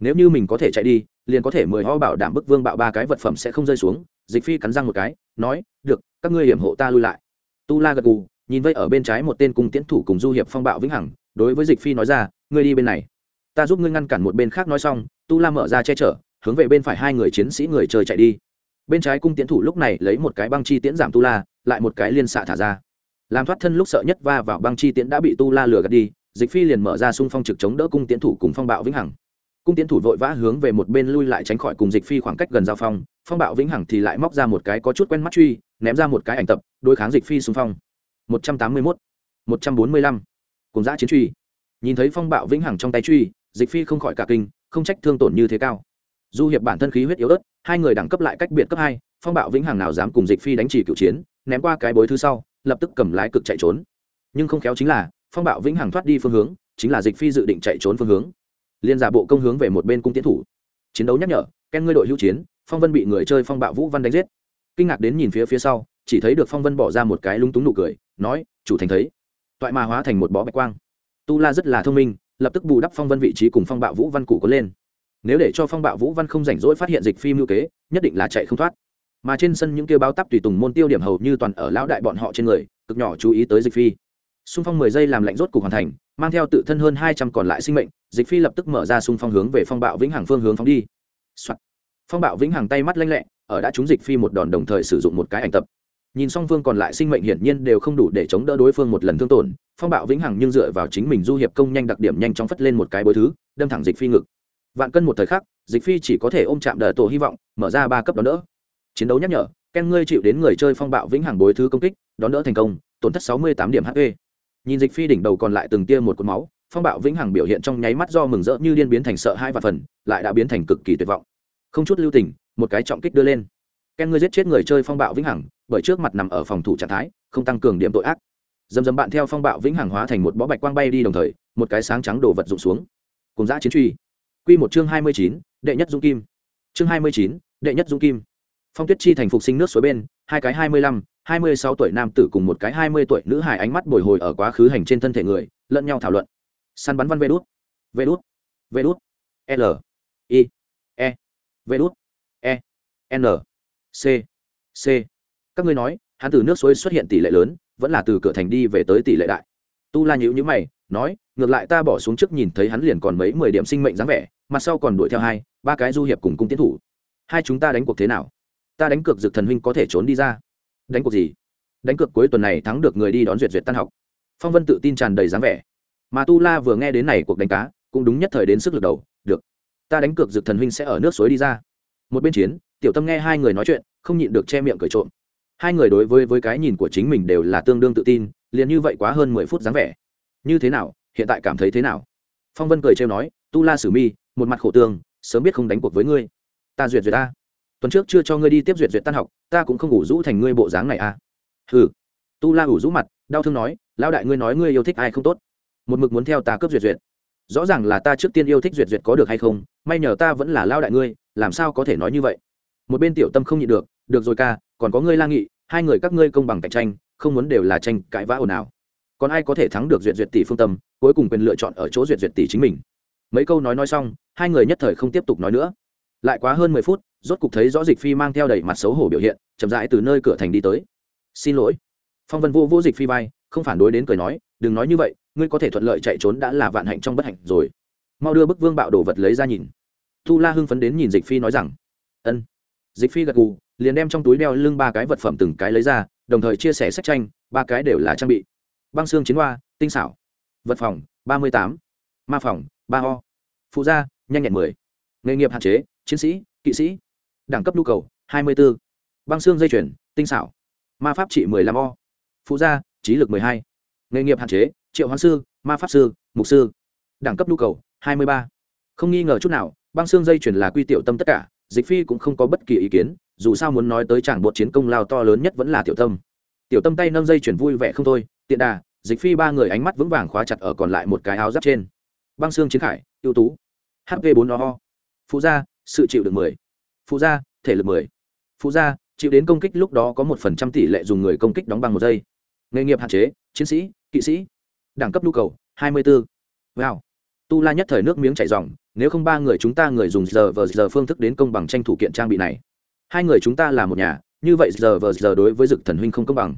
Nếu như mình có thể chạy đi, liền có thể mời ho bảo đảm bức vương bạo ba cái vật phẩm sẽ không rơi xuống, dịch phi cắn răng một cái, nói, được, các ngươi hiểm hộ ta lui lại. Tu la gật gù, nhìn vây ở bên trái một tên cung tiến thủ cùng du hiệp phong bạo vĩnh hằng, đối với dịch phi nói ra, ngươi đi bên này. Ta giúp ngươi ngăn cản một bên khác nói xong. Tu la mở ra che chở, hướng về bên phải hai người chiến sĩ người chơi chạy đi. Bên trái cung tiến thủ lúc này lấy một cái băng chi tiễn giảm tu la, lại một cái liên xạ thả ra. Làm thoát thân lúc sợ nhất va vào băng chi tiễn đã bị tu la lừa gạt đi dịch phi liền mở ra xung phong trực chống đỡ cung tiễn thủ cùng phong bạo vĩnh hằng. Cung tiến thủ vội vã hướng về một bên lui lại tránh khỏi cùng dịch phi khoảng cách gần giao phong phong bạo vĩnh hằng thì lại móc ra một cái có chút quen mắt truy, ném ra một cái ảnh tập, đối kháng dịch phi xung phong. Một trăm tám mươi mốt, một trăm bốn mươi lăm, cùng giã chiến truy. Nhìn thấy phong bạo vĩnh hằng trong tay truy, dịch phi không khỏi cả kinh, không trách thương tổn như thế cao. Du hiệp bản thân khí huyết yếu ớt, hai người đẳng cấp lại cách biệt cấp hai, phong bạo vĩnh hằng nào dám cùng dịch phi đánh chỉ cựu chiến, ném qua cái bối thứ sau, lập tức cầm lái cực chạy trốn. Nhưng không khéo chính là phong bạo vĩnh hằng thoát đi phương hướng, chính là dịch phi dự định chạy trốn phương hướng. Liên giả bộ công hướng về một bên cung tiến thủ. Chiến đấu nhắc nhở, ken ngươi đội hữu chiến, phong vân bị người chơi phong bạo vũ văn đánh giết. Kinh ngạc đến nhìn phía phía sau, chỉ thấy được phong vân bỏ ra một cái lung túng nụ cười, nói, chủ thành thấy, toại mà hóa thành một bó bạch quang. Tu la rất là thông minh, lập tức bù đắp phong vân vị trí cùng phong bạo vũ văn cụ có lên. Nếu để cho phong bạo vũ văn không rảnh rỗi phát hiện dịch phi mưu kế, nhất định là chạy không thoát. Mà trên sân những kêu báo tắp tùy tùng môn tiêu điểm hầu như toàn ở lão đại bọn họ trên người, cực nhỏ chú ý tới dịch phi xung phong mười giây làm lạnh rốt cục hoàn thành, mang theo tự thân hơn hai trăm còn lại sinh mệnh, dịch phi lập tức mở ra xung phong hướng về phong bạo vĩnh hằng phương hướng phóng đi、Soạn. phong bạo vĩnh hằng tay mắt lanh lẹ, ở đã trúng dịch phi một đòn đồng thời sử dụng một cái ảnh tập. Nhìn song phương còn lại sinh mệnh hiển nhiên đều không đủ để chống đỡ đối phương một lần thương tổn, phong bạo vĩnh hằng nhưng dựa vào chính mình du hiệp công nhanh đặc điểm nhanh chóng phất lên một cái bối thứ, đâm thẳng dịch phi ngực. Vạn cân một thời khắc, dịch phi chỉ có thể ôm chạm đờ tổ hy vọng, mở ra ba cấp đón đỡ. Chiến đấu nhắc nhở, ken ngươi chịu đến người chơi phong bạo vĩnh hằng bối thứ công kích, đón đỡ thành công, tổn thất sáu mươi tám điểm hp nhìn dịch phi đỉnh đầu còn lại từng tia một cột máu, phong bạo vĩnh hằng biểu hiện trong nháy mắt do mừng rỡ như điên biến thành sợ hai và phần, lại đã biến thành cực kỳ tuyệt vọng. Không chút lưu tình, một cái trọng kích đưa lên. Ken ngươi giết chết người chơi phong bạo vĩnh hằng, bởi trước mặt nằm ở phòng thủ trạng thái, không tăng cường điểm tội ác. Dầm dầm bạn theo phong bạo vĩnh hằng hóa thành một bó bạch quang bay đi đồng thời, một cái sáng trắng đổ vật rụng xuống. Cùng giã chiến truy. Q một chương hai mươi chín, đệ nhất dung kim. Chương hai mươi chín, đệ nhất dung kim. Phong tuyết chi thành phục sinh nước suối bên, hai cái hai mươi lăm hai mươi sáu tuổi nam tử cùng một cái hai mươi tuổi nữ hài ánh mắt bồi hồi ở quá khứ hành trên thân thể người, lẫn nhau thảo luận. Săn bắn văn vê đút vê đút vê đút, l, i e vê đút e n, c c. Các ngươi nói hắn từ nước suối xuất hiện tỷ lệ lớn, vẫn là từ cửa thành đi về tới tỷ lệ đại. Tu la nhữ nhữ mày, nói, ngược lại ta bỏ xuống trước nhìn thấy hắn liền còn mấy mười điểm sinh mệnh dáng vẻ, mặt sau còn đuổi theo hai, ba cái du hiệp cùng cung tiến thủ. Hai chúng ta đánh cuộc thế nào? Ta đánh cược dược thần huynh có thể trốn đi ra đánh cuộc gì? Đánh cược cuối tuần này thắng được người đi đón duyệt duyệt tan học. Phong vân tự tin tràn đầy dáng vẻ. Mà tu la vừa nghe đến này cuộc đánh cá, cũng đúng nhất thời đến sức lực đầu. Được, ta đánh cược dược thần huynh sẽ ở nước suối đi ra. Một bên chiến, tiểu tâm nghe hai người nói chuyện, không nhịn được che miệng cười trộm. Hai người đối với với cái nhìn của chính mình đều là tương đương tự tin, liền như vậy quá hơn mười phút dáng vẻ. Như thế nào? Hiện tại cảm thấy thế nào? Phong vân cười trêu nói, tu la sử mi, một mặt khổ tương, sớm biết không đánh cuộc với ngươi. Ta duyệt duyệt ta tuần trước chưa cho ngươi đi tiếp duyệt duyệt tan học, ta cũng không ngủ rũ thành ngươi bộ dáng này à. Ừ tu la ủ rũ mặt, đau thương nói, Lão đại ngươi nói ngươi yêu thích ai không tốt? Một mực muốn theo ta cướp duyệt duyệt. Rõ ràng là ta trước tiên yêu thích duyệt duyệt có được hay không, may nhờ ta vẫn là lao đại ngươi, làm sao có thể nói như vậy? Một bên tiểu tâm không nhịn được được rồi ca, còn có ngươi la nghị, hai người các ngươi công bằng cạnh tranh, không muốn đều là tranh cãi vã ồn ào. Còn ai có thể thắng được duyệt duyệt tỷ phương tâm, cuối cùng quyền lựa chọn ở chỗ duyệt duyệt tỷ chính mình? Mấy câu nói nói xong, hai người nhất thời không tiếp tục nói nữa lại quá hơn mười phút, rốt cục thấy rõ dịch phi mang theo đầy mặt xấu hổ biểu hiện, chậm rãi từ nơi cửa thành đi tới. Xin lỗi. Phong vân vô vô dịch phi vai, không phản đối đến cười nói, đừng nói như vậy, ngươi có thể thuận lợi chạy trốn đã là vạn hạnh trong bất hạnh rồi. Mau đưa bức vương bạo đồ vật lấy ra nhìn. Thu la hưng phấn đến nhìn dịch phi nói rằng, ân. Dịch phi gật gù, liền đem trong túi đeo lưng ba cái vật phẩm từng cái lấy ra, đồng thời chia sẻ sách tranh, ba cái đều là trang bị. Băng xương chiến hoa, tinh xảo. Vật phòng, ba mươi tám. Ma phòng, ba ho phụ gia, nhanh nhẹn mười. Nghề nghiệp hạn chế chiến sĩ, kỵ sĩ. Đẳng cấp nhu cầu, hai mươi 24. băng xương dây chuyển tinh xảo. Ma pháp trị 15 o. Phụ gia, trí lực 12. nghề nghiệp hạn chế, triệu hoàng sư, ma pháp sư, mục sư. Đẳng cấp nhu cầu 23. không nghi ngờ chút nào, băng xương dây chuyển là quy tiểu tâm tất cả, dịch phi cũng không có bất kỳ ý kiến, dù sao muốn nói tới chẳng bột chiến công lao to lớn nhất vẫn là tiểu tâm. Tiểu tâm tay nâng dây chuyển vui vẻ không thôi, tiện đà, dịch phi ba người ánh mắt vững vàng khóa chặt ở còn lại một cái áo giáp trên. Băng xương chiến khải, ưu tú. Hp 4 o. Phụ gia sự chịu được 10 phụ gia thể lực mười. Phụ gia chịu đến công kích lúc đó có một phần trăm tỷ lệ dùng người công kích đóng băng một giây. Nghề nghiệp hạn chế chiến sĩ kỵ sĩ. Đẳng cấp nhu cầu hai mươi bốn wow. Tu la nhất thời nước miếng chảy ròng, nếu không ba người chúng ta người dùng giờ vờ giờ phương thức đến công bằng tranh thủ kiện trang bị này. Hai người chúng ta là một nhà như vậy giờ vờ giờ đối với dực thần huynh không công bằng.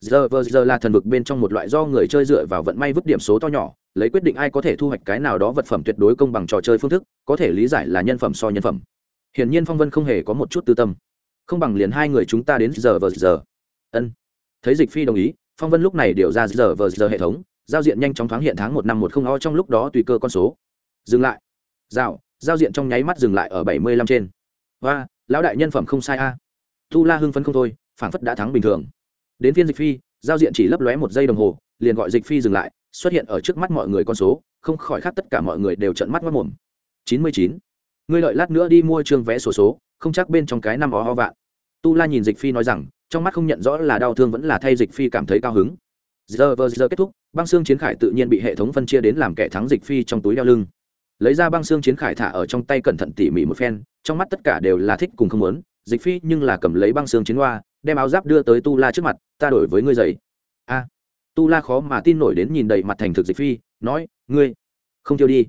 Giờ vờ giờ là thần vực bên trong một loại do người chơi dựa vào vận may vứt điểm số to nhỏ lấy quyết định ai có thể thu hoạch cái nào đó vật phẩm tuyệt đối công bằng trò chơi phương thức, có thể lý giải là nhân phẩm so nhân phẩm. Hiển nhiên phong vân không hề có một chút tư tâm. Không bằng liền hai người chúng ta đến giờ vờ giờ. Ân. Thấy dịch phi đồng ý, phong vân lúc này điều ra giờ vờ giờ hệ thống, giao diện nhanh chóng thoáng hiện tháng một năm một không o trong lúc đó tùy cơ con số. Dừng lại. Rào giao diện trong nháy mắt dừng lại ở bảy mươi lăm trên. Và lão đại nhân phẩm không sai a. Tu la hưng phấn không thôi, phảng phất đã thắng bình thường. Đến phiên dịch phi, giao diện chỉ lấp lóe một giây đồng hồ, liền gọi dịch phi dừng lại xuất hiện ở trước mắt mọi người con số không khỏi khác tất cả mọi người đều trận mắt mất mồm chín mươi chín. Ngươi lợi lát nữa đi mua chương vé sổ số, số không chắc bên trong cái năm ó ho vạn. Tu la nhìn dịch phi nói rằng trong mắt không nhận rõ là đau thương vẫn là thay dịch phi cảm thấy cao hứng. Giờ vờ giờ kết thúc băng xương chiến khải tự nhiên bị hệ thống phân chia đến làm kẻ thắng dịch phi trong túi đeo lưng. Lấy ra băng xương chiến khải thả ở trong tay cẩn thận tỉ mỉ một phen trong mắt tất cả đều là thích cùng không muốn. Dịch phi nhưng là cầm lấy băng xương chiến hoa đem áo giáp đưa tới tu la trước mặt ta đổi với ngươi giày tu la khó mà tin nổi đến nhìn đầy mặt thành thực dịch phi, nói, ngươi, không tiêu đi.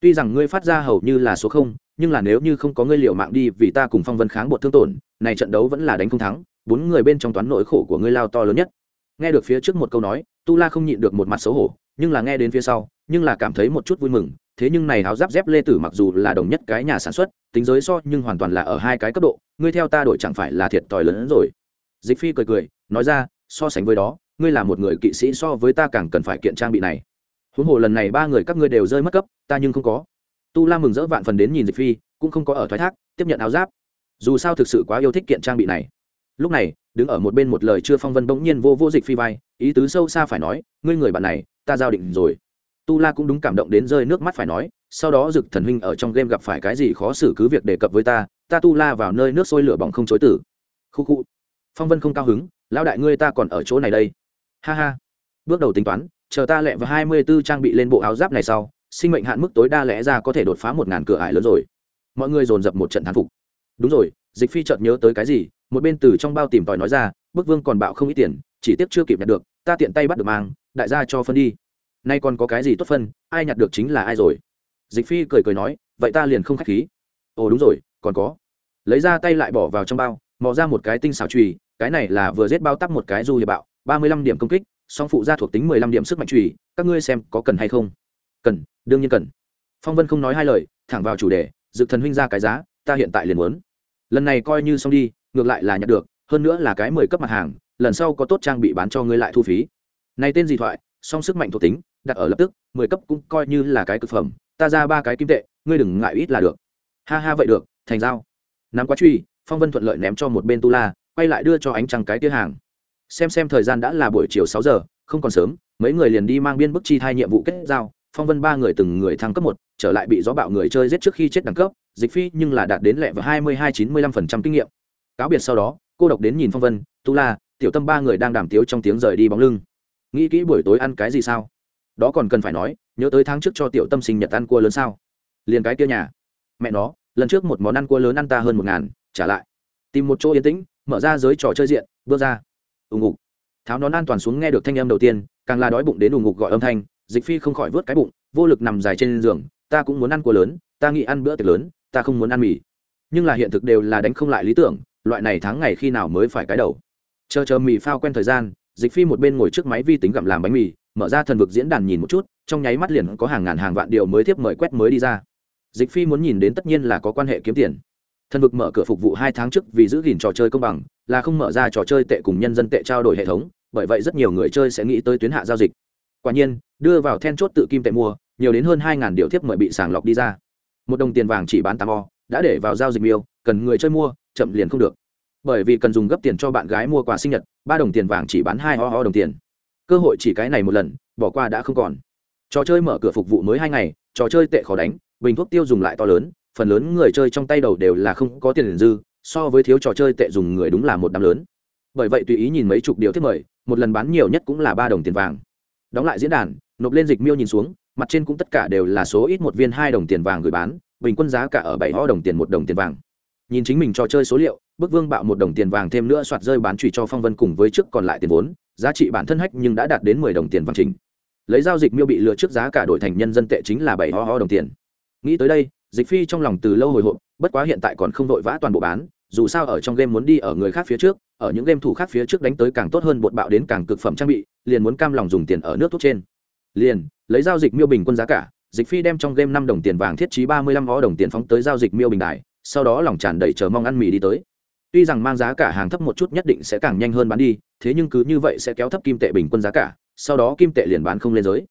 Tuy rằng ngươi phát ra hầu như là số không, nhưng là nếu như không có ngươi liệu mạng đi vì ta cùng phong vân kháng bột thương tổn, này trận đấu vẫn là đánh không thắng, bốn người bên trong toán nỗi khổ của ngươi lao to lớn nhất. Nghe được phía trước một câu nói, tu la không nhịn được một mặt xấu hổ, nhưng là nghe đến phía sau, nhưng là cảm thấy một chút vui mừng, thế nhưng này áo giáp dép lê tử mặc dù là đồng nhất cái nhà sản xuất, tính giới so nhưng hoàn toàn là ở hai cái cấp độ, ngươi theo ta đổi chẳng phải là thiệt tòi lớn hơn rồi. Dịch phi cười cười, nói ra, so sánh với đó ngươi là một người kỵ sĩ so với ta càng cần phải kiện trang bị này. Huống hồ lần này ba người các ngươi đều rơi mất cấp, ta nhưng không có. Tu la mừng rỡ vạn phần đến nhìn dịch phi, cũng không có ở thoái thác, tiếp nhận áo giáp. Dù sao thực sự quá yêu thích kiện trang bị này. Lúc này, đứng ở một bên một lời chưa phong vân bỗng nhiên vô vô dịch phi vai, ý tứ sâu xa phải nói, ngươi người bạn này, ta giao định rồi. Tu la cũng đúng cảm động đến rơi nước mắt phải nói, sau đó dực thần huynh ở trong game gặp phải cái gì khó xử cứ việc đề cập với ta ta tu la vào nơi nước sôi lửa bỏng không chối tử khu khu. Phong vân không cao hứng, lão đại ngươi ta còn ở chỗ này đây ha ha. Bước đầu tính toán, chờ ta lẹ và hai mươi 24 trang bị lên bộ áo giáp này sau, sinh mệnh hạn mức tối đa lẽ ra có thể đột phá một ngàn cửa ải lớn rồi. Mọi người dồn dập một trận thán phục. Đúng rồi, dịch phi chợt nhớ tới cái gì, một bên từ trong bao tìm tòi nói ra bức vương còn bạo không ít tiền, chỉ tiếc chưa kịp nhặt được, ta tiện tay bắt được mang, đại gia cho phân đi. Nay còn có cái gì tốt phân, ai nhặt được chính là ai rồi. Dịch phi cười cười nói, vậy ta liền không k h á c h khí. Ồ, đúng rồi, còn có. Lấy ra tay lại bỏ vào trong bao, mò ra một cái tinh xảo trùy cái này là vừa giết bao tắp một cái du hiệp bạo ba mươi lăm điểm công kích, song phụ gia thuộc tính mười lăm điểm sức mạnh trùy các ngươi xem có cần hay không? Cần, đương nhiên cần. Phong vân không nói hai lời, thẳng vào chủ đề dự thần huynh ra cái giá, ta hiện tại liền muốn. Lần này coi như xong đi, ngược lại là nhận được, hơn nữa là cái mười cấp mặt hàng, lần sau có tốt trang bị bán cho ngươi lại thu phí. Này tên gì thoại, song sức mạnh thuộc tính, đặt ở lập tức, mười cấp cũng coi như là cái cực phẩm, ta ra ba cái kim tệ, ngươi đừng ngại ít là được. Ha ha vậy được, thành giao. Nắm quá truy phong vân thuận lợi ném cho một bên tu la, quay lại đưa cho ánh trăng cái tia hàng xem xem thời gian đã là buổi chiều sáu giờ, không còn sớm, mấy người liền đi mang biên bức chi thai nhiệm vụ kết giao. Phong vân ba người từng người thăng cấp một, trở lại bị gió bạo người chơi giết trước khi chết đẳng cấp, dịch phi nhưng là đạt đến lẹ và hai mươi hai chín mươi lăm phần trăm kinh nghiệm. Cáo biệt sau đó, cô độc đến nhìn phong vân, tu la, tiểu tâm ba người đang đàm tiếu trong tiếng rời đi bóng lưng. Nghĩ kỹ buổi tối ăn cái gì sao? Đó còn cần phải nói, nhớ tới tháng trước cho tiểu tâm sinh nhật ăn cua lớn sao? Liền cái kia nhà. Mẹ nó, lần trước một món ăn cua lớn ăn ta hơn một ngàn, trả lại. Tìm một chỗ yên tĩnh, mở ra giới trò chơi diện, bước ra ùng ục tháo nón an toàn xuống nghe được thanh âm đầu tiên, càng là đói bụng đến ùng ục gọi âm thanh, dịch phi không khỏi vớt cái bụng, vô lực nằm dài trên giường, ta cũng muốn ăn cua lớn, ta nghĩ ăn bữa tiệc lớn, ta không muốn ăn mì. Nhưng là hiện thực đều là đánh không lại lý tưởng, loại này tháng ngày khi nào mới phải cái đầu. Chờ chờ mì phao quen thời gian, dịch phi một bên ngồi trước máy vi tính gặm làm bánh mì, mở ra thần vực diễn đàn nhìn một chút, trong nháy mắt liền có hàng ngàn hàng vạn điều mới tiếp mời quét mới đi ra. Dịch phi muốn nhìn đến tất nhiên là có quan hệ kiếm tiền. Thần vực mở cửa phục vụ hai tháng trước vì giữ gìn trò chơi công bằng là không mở ra trò chơi tệ cùng nhân dân tệ trao đổi hệ thống, bởi vậy rất nhiều người chơi sẽ nghĩ tới tuyến hạ giao dịch. Quả nhiên, đưa vào then chốt tự kim tệ mua, nhiều đến hơn hai điều thiếp mời bị sàng lọc đi ra. Một đồng tiền vàng chỉ bán tám o, đã để vào giao dịch miêu, cần người chơi mua, chậm liền không được. Bởi vì cần dùng gấp tiền cho bạn gái mua quà sinh nhật, ba đồng tiền vàng chỉ bán hai ho ho đồng tiền. Cơ hội chỉ cái này một lần, bỏ qua đã không còn. Trò chơi mở cửa phục vụ mới hai ngày, trò chơi tệ khó đánh, bình thuốc tiêu dùng lại to lớn, phần lớn người chơi trong tay đầu đều là không có tiền dư so với thiếu trò chơi tệ dùng người đúng là một đám lớn. Bởi vậy tùy ý nhìn mấy chục điều thiết mời, một lần bán nhiều nhất cũng là ba đồng tiền vàng. Đóng lại diễn đàn, nộp lên dịch miêu nhìn xuống, mặt trên cũng tất cả đều là số ít một viên hai đồng tiền vàng gửi bán, bình quân giá cả ở bảy ho đồng tiền một đồng tiền vàng. Nhìn chính mình trò chơi số liệu, bức vương bạo một đồng tiền vàng thêm nữa soạt rơi bán trụy cho phong vân cùng với trước còn lại tiền vốn, giá trị bản thân hách nhưng đã đạt đến mười đồng tiền vàng trình lấy giao dịch miêu bị lừa trước giá cả đổi thành nhân dân tệ chính là bảy ho ho đồng tiền. Nghĩ tới đây dịch phi trong lòng từ lâu hồi hộp, bất quá hiện tại còn không vội vã toàn bộ bán, dù sao ở trong game muốn đi ở người khác phía trước, ở những game thủ khác phía trước đánh tới càng tốt hơn bột bạo đến càng cực phẩm trang bị, liền muốn cam lòng dùng tiền ở nước thuốc trên. Liền, lấy giao dịch miêu bình quân giá cả, dịch phi đem trong game năm đồng tiền vàng thiết trí ba mươi lăm ó đồng tiền phóng tới giao dịch miêu bình đài, sau đó lòng tràn đầy chờ mong ăn mì đi tới. Tuy rằng mang giá cả hàng thấp một chút nhất định sẽ càng nhanh hơn bán đi, thế nhưng cứ như vậy sẽ kéo thấp kim tệ bình quân giá cả, sau đó kim tệ liền bán không lên giới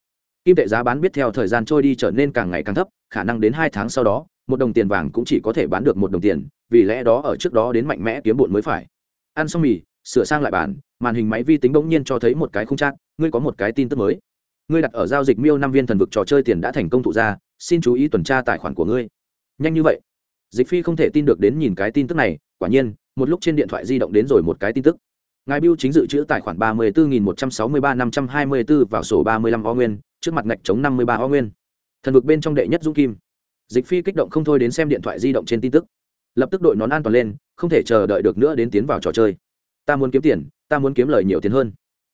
kim tệ giá bán biết theo thời gian trôi đi trở nên càng ngày càng thấp, khả năng đến hai tháng sau đó, một đồng tiền vàng cũng chỉ có thể bán được một đồng tiền, vì lẽ đó ở trước đó đến mạnh mẽ kiếm bụn mới phải. Ăn xong mì, sửa sang lại bàn, màn hình máy vi tính bỗng nhiên cho thấy một cái không trác ngươi có một cái tin tức mới. Ngươi đặt ở giao dịch miêu năm viên thần vực trò chơi tiền đã thành công thụ ra, xin chú ý tuần tra tài khoản của ngươi. Nhanh như vậy, dịch phi không thể tin được đến nhìn cái tin tức này, quả nhiên, một lúc trên điện thoại di động đến rồi một cái tin tức. Ngài biêu chính dự trữ tài khoản ba mươi bốn một trăm sáu mươi ba năm trăm hai mươi bốn vào sổ ba mươi lăm o nguyên trước mặt ngạch chống năm mươi ba o nguyên. Thần vực bên trong đệ nhất dũng kim. Dịch phi kích động không thôi đến xem điện thoại di động trên tin tức. Lập tức đội nón an toàn lên, không thể chờ đợi được nữa đến tiến vào trò chơi. Ta muốn kiếm tiền, ta muốn kiếm lời nhiều tiền hơn.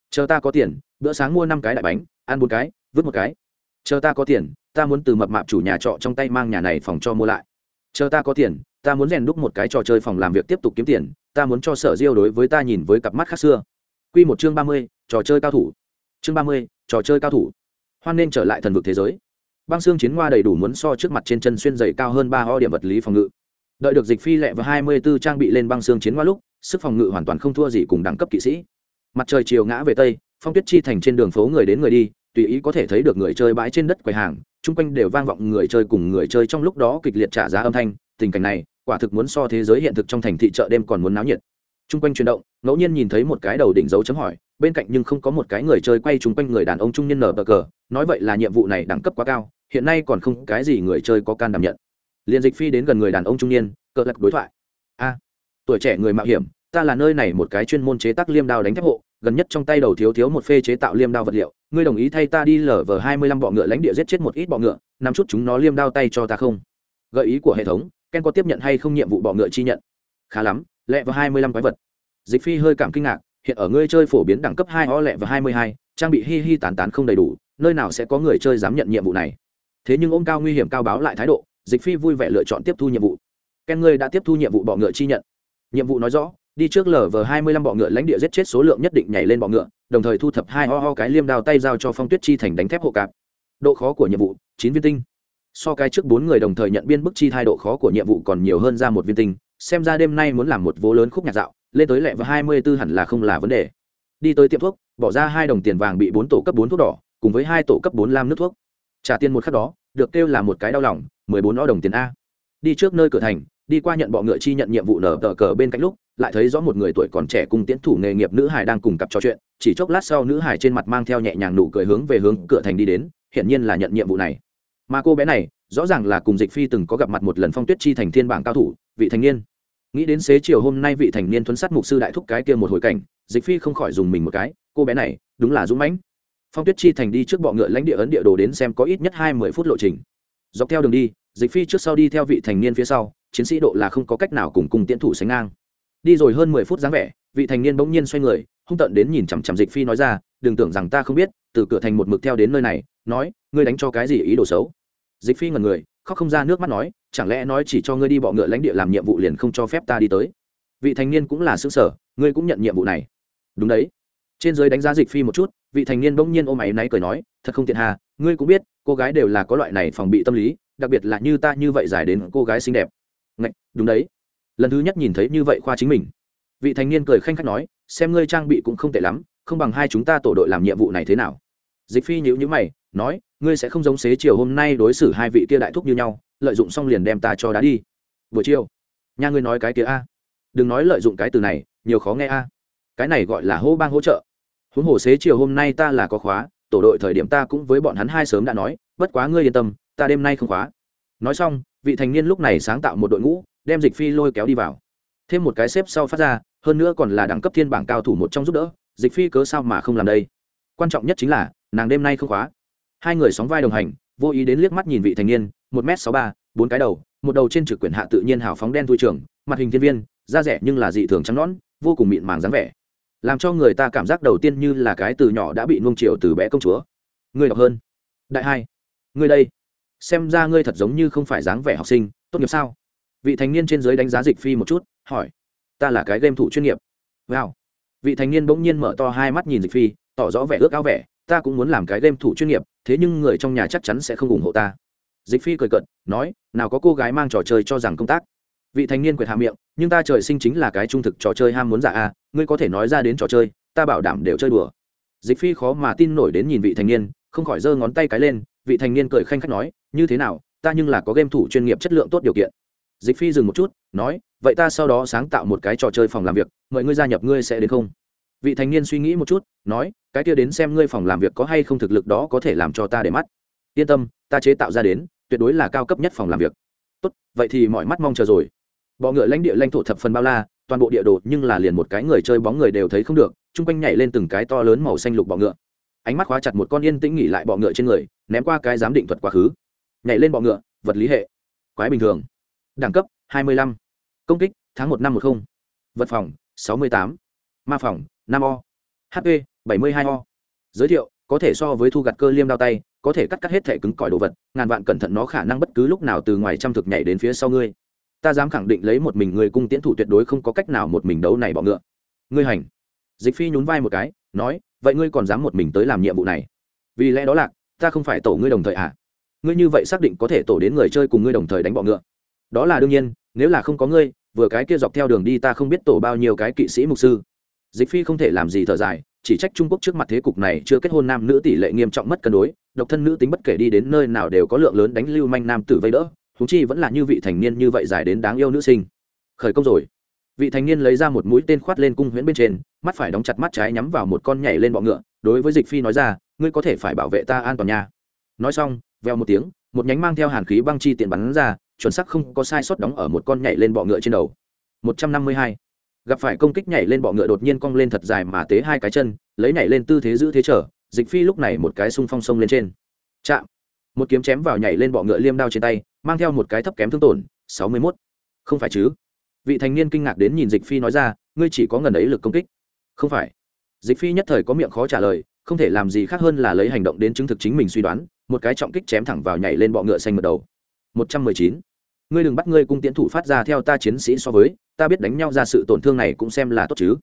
Chờ ta có tiền, bữa sáng mua năm cái đại bánh, ăn bốn cái, vứt một cái. Chờ ta có tiền, ta muốn từ mập mạp chủ nhà trọ trong tay mang nhà này phòng cho mua lại. Chờ ta có tiền, ta muốn rèn đúc một cái trò chơi phòng làm việc tiếp tục kiếm tiền, ta muốn cho sở diêu đối với ta nhìn với cặp mắt khác xưa. Q một chương ba mươi, trò chơi cao thủ. Chương ba mươi, trò chơi cao thủ hoan nên trở lại thần vực thế giới. Băng xương chiến hoa đầy đủ muốn so trước mặt trên chân xuyên dày cao hơn ba ho điểm vật lý phòng ngự. Đợi được dịch phi lẹ và hai mươi b ố trang bị lên băng xương chiến hoa lúc, sức phòng ngự hoàn toàn không thua gì cùng đẳng cấp kỵ sĩ. Mặt trời chiều ngã về tây, phong tuyết chi thành trên đường phố người đến người đi, tùy ý có thể thấy được người chơi bãi trên đất quầy hàng, chung quanh đều vang vọng người chơi cùng người chơi trong lúc đó kịch liệt trả giá âm thanh. Tình cảnh này, quả thực muốn so thế giới hiện thực trong thành thị chợ đêm còn muốn náo nhiệt. Chung quanh chuyển động, ngẫu nhiên nhìn thấy một cái đầu đỉnh dấu chấm hỏi bên cạnh nhưng không có một cái người chơi quay chung quanh người đàn ông trung niên nở bờ cờ, nói vậy là nhiệm vụ này đẳng cấp quá cao, hiện nay còn không cái gì người chơi có can đảm nhận. Liền dịch phi đến gần người đàn ông trung niên, cờ lật đối thoại. A, tuổi trẻ người mạo hiểm, ta là nơi này một cái chuyên môn chế tác liêm đao đánh thép hộ, gần nhất trong tay đầu thiếu thiếu một phê chế tạo liêm đao vật liệu, ngươi đồng ý thay ta đi lở vờ hai mươi lăm bọ ngựa lãnh địa giết chết một ít bọ ngựa, nắm chút chúng nó liêm đao tay cho ta không? Gợi ý của hệ thống, ken có tiếp nhận hay không nhiệm vụ bọ ngựa chi nhận? Khá lắm lẹ vào hai mươi lăm quái vật. Dịch phi hơi cảm kinh ngạc hiện ở ngươi chơi phổ biến đẳng cấp hai o lẹ và hai mươi hai, trang bị hi hi tán tán không đầy đủ, nơi nào sẽ có người chơi dám nhận nhiệm vụ này? Thế nhưng ôm cao nguy hiểm cao báo lại thái độ, dịch phi vui vẻ lựa chọn tiếp thu nhiệm vụ. Ken ngươi đã tiếp thu nhiệm vụ bọ ngựa chi nhận. Nhiệm vụ nói rõ, đi trước lở vờ hai mươi lăm bọ ngựa lãnh địa giết chết số lượng nhất định nhảy lên bọ ngựa, đồng thời thu thập hai ho ho cái liêm đao tay giao cho phong tuyết chi thành đánh thép hộ cạp. Độ khó của nhiệm vụ, chín viên tinh. So cái trước bốn người đồng thời nhận biên bức chi thai độ khó của nhiệm vụ còn nhiều hơn ra một viên tinh, xem ra đêm nay muốn làm một vố lớn khúc nhạc dạo lên tới lẹ và hai mươi b ố hẳn là không là vấn đề. Đi tới tiệm thuốc, bỏ ra hai đồng tiền vàng bị bốn tổ cấp bốn thuốc đỏ, cùng với hai tổ cấp bốn lam nước thuốc. Trả tiền một khắc đó, được kêu là một cái đau lòng, mười bốn o đồng tiền a. Đi trước nơi cửa thành, đi qua nhận bọ ngựa chi nhận nhiệm vụ nở tờ cờ bên cạnh lúc, lại thấy rõ một người tuổi còn trẻ cùng tiến thủ nghề nghiệp nữ hải đang cùng cặp trò chuyện, chỉ chốc lát sau nữ hải trên mặt mang theo nhẹ nhàng nụ cười hướng về hướng cửa thành đi đến, hiển nhiên là nhận nhiệm vụ này. Mà cô bé này, rõ ràng là cùng dịch phi từng có gặp mặt một lần phong tuyết chi thành thiên bảng cao thủ, vị thành niên nghĩ đến xế chiều hôm nay vị thành niên thuấn sát mục sư đại thúc cái kia một hồi cảnh, dịch phi không khỏi dùng mình một cái, cô bé này, đúng là dũng mãnh. Phong tuyết chi thành đi trước bọ ngựa lãnh địa ấn địa đồ đến xem có ít nhất hai mươi phút lộ trình. Dọc theo đường đi, dịch phi trước sau đi theo vị thành niên phía sau, chiến sĩ độ là không có cách nào cùng cùng tiến thủ sánh ngang. Đi rồi hơn mười phút dáng vẻ, vị thành niên bỗng nhiên xoay người, hung tận đến nhìn chằm chằm dịch phi nói ra, đừng tưởng rằng ta không biết, từ cửa thành một mực theo đến nơi này, nói, ngươi đánh cho cái gì ý đồ xấu? Dịch phi ngần người, khóc không ra nước mắt nói chẳng lẽ nói chỉ cho ngươi đi bọ ngựa lãnh địa làm nhiệm vụ liền không cho phép ta đi tới? Vị thành niên cũng là xứ sở ngươi cũng nhận nhiệm vụ này. Đúng đấy. Trên giới đánh giá dịch phi một chút vị thành niên bỗng nhiên ôm áy náy cười nói thật không tiện hà ngươi cũng biết cô gái đều là có loại này phòng bị tâm lý đặc biệt là như ta như vậy giải đến cô gái xinh đẹp. Ngạch, đúng đấy. Lần thứ nhất nhìn thấy như vậy khoa chính mình. Vị thành niên cười khanh khách nói xem ngươi trang bị cũng không tệ lắm không bằng hai chúng ta tổ đội làm nhiệm vụ này thế nào? Dịch phi nhữ nhữ mày nói ngươi sẽ không giống xế chiều hôm nay đối xử hai vị kia đại thúc như nhau lợi dụng xong liền đem ta cho đá đi. Buổi chiều nhà ngươi nói cái kia a. Đừng nói lợi dụng cái từ này, nhiều khó nghe a. Cái này gọi là hô bang hỗ trợ. Huống hồ xế chiều hôm nay ta là có khóa, tổ đội thời điểm ta cũng với bọn hắn hai sớm đã nói, bất quá ngươi yên tâm, ta đêm nay không khóa. Nói xong, vị thành niên lúc này sáng tạo một đội ngũ, đem dịch phi lôi kéo đi vào. Thêm một cái xếp sau phát ra, hơn nữa còn là đẳng cấp thiên bảng cao thủ một trong giúp đỡ, dịch phi cớ sao mà không làm đây? Quan trọng nhất chính là, nàng đêm nay không khóa. Hai người sóng vai đồng hành, vô ý đến liếc mắt nhìn vị thành niên một m sáu ba, bốn cái đầu, một đầu trên trực quyển hạ tự nhiên hào phóng đen thui trường, mặt hình thiên viên, da rẻ nhưng là dị thường trắng nõn, vô cùng mịn màng dáng vẻ. Làm cho người ta cảm giác đầu tiên như là cái từ nhỏ đã bị nuông chiều từ bé công chúa. Người đọc hơn. Đại hai người đây. Xem ra ngươi thật giống như không phải dáng vẻ học sinh, tốt nghiệp sao? Vị thành niên trên giới đánh giá dịch phi một chút, hỏi. Ta là cái game thủ chuyên nghiệp. Wow. Vị thành niên bỗng nhiên mở to hai mắt nhìn dịch phi, tỏ rõ vẻ ước ao vẻ. Ta cũng muốn làm cái game thủ chuyên nghiệp, thế nhưng người trong nhà chắc chắn sẽ không ủng hộ ta dịch phi cười cận nói, nào có cô gái mang trò chơi cho rằng công tác. Vị thành niên quyệt hạ miệng, nhưng ta trời sinh chính là cái trung thực trò chơi ham muốn giả a, ngươi có thể nói ra đến trò chơi, ta bảo đảm đều chơi đùa. Dịch phi khó mà tin nổi đến nhìn vị thành niên, không khỏi giơ ngón tay cái lên, vị thành niên cười khanh khách nói, như thế nào, ta nhưng là có game thủ chuyên nghiệp chất lượng tốt điều kiện. Dịch phi dừng một chút, nói, vậy ta sau đó sáng tạo một cái trò chơi phòng làm việc, mời ngươi gia nhập ngươi sẽ đến không? Vị thành niên suy nghĩ một chút, nói, cái kia đến xem ngươi phòng làm việc có hay không thực lực đó có thể làm cho ta để mắt yên tâm, ta chế tạo ra đến, tuyệt đối là cao cấp nhất phòng làm việc. Tốt, vậy thì mọi mắt mong chờ rồi. Bọ ngựa lãnh địa lãnh thổ thập phần bao la, toàn bộ địa đồ nhưng là liền một cái người chơi bóng người đều thấy không được, chung quanh nhảy lên từng cái to lớn màu xanh lục bọ ngựa. Ánh mắt khóa chặt một con yên tĩnh nghỉ lại bọ ngựa trên người, ném qua cái giám định thuật quá khứ. Nhảy lên bọ ngựa, vật lý hệ. Quái bình thường. Đẳng cấp 25. công kích, tháng một năm một không. Vật phòng 68. ma phòng 5 o. Hp 72 o. Giới thiệu, có thể so với thu gặt cơ liêm đao tay có thể cắt cắt hết thể cứng cỏi đồ vật, ngàn vạn cẩn thận nó khả năng bất cứ lúc nào từ ngoài trăm thực nhảy đến phía sau ngươi. Ta dám khẳng định lấy một mình người cung tiễn thủ tuyệt đối không có cách nào một mình đấu này bọ ngựa. Ngươi hành. Dịch phi nhún vai một cái, nói, vậy ngươi còn dám một mình tới làm nhiệm vụ này? Vì lẽ đó là ta không phải tổ ngươi đồng thời à? Ngươi như vậy xác định có thể tổ đến người chơi cùng ngươi đồng thời đánh bọ ngựa. Đó là đương nhiên, nếu là không có ngươi, vừa cái kia dọc theo đường đi ta không biết tổ bao nhiêu cái kỵ sĩ mục sư dịch phi không thể làm gì thở dài, chỉ trách trung quốc trước mặt thế cục này chưa kết hôn nam nữ tỷ lệ nghiêm trọng mất cân đối, độc thân nữ tính bất kể đi đến nơi nào đều có lượng lớn đánh lưu manh nam tử vây đỡ thú chi vẫn là như vị thành niên như vậy dài đến đáng yêu nữ sinh. Khởi công rồi. Vị thành niên lấy ra một mũi tên khoát lên cung huyễn bên trên, mắt phải đóng chặt mắt trái nhắm vào một con nhảy lên bọ ngựa, đối với dịch phi nói ra, ngươi có thể phải bảo vệ ta an toàn nha. Nói xong veo một tiếng, một nhánh mang theo hàn khí băng chi tiện bắn ra, chuẩn sắc không có sai sót đóng ở một con nhảy lên bọ ngựa trên đầu. 152 gặp phải công kích nhảy lên bọ ngựa đột nhiên cong lên thật dài mà tế hai cái chân, lấy nhảy lên tư thế giữ thế trở, dịch phi lúc này một cái xung phong sông lên trên. Chạm! Một kiếm chém vào nhảy lên bọ ngựa liêm đao trên tay, mang theo một cái thấp kém thương tổn, sáu mươi mốt. Không phải chứ? Vị thành niên kinh ngạc đến nhìn dịch phi nói ra, ngươi chỉ có ngần ấy lực công kích. Không phải. Dịch phi nhất thời có miệng khó trả lời, không thể làm gì khác hơn là lấy hành động đến chứng thực chính mình suy đoán, một cái trọng kích chém thẳng vào nhảy lên bọ ngựa xanh mật đầu. Một trăm mười chín. Ngươi đừng bắt ngươi cung tiến thủ phát ra theo ta chiến sĩ so với ta biết đánh nhau ra sự tổn thương này cũng xem là tốt chứ.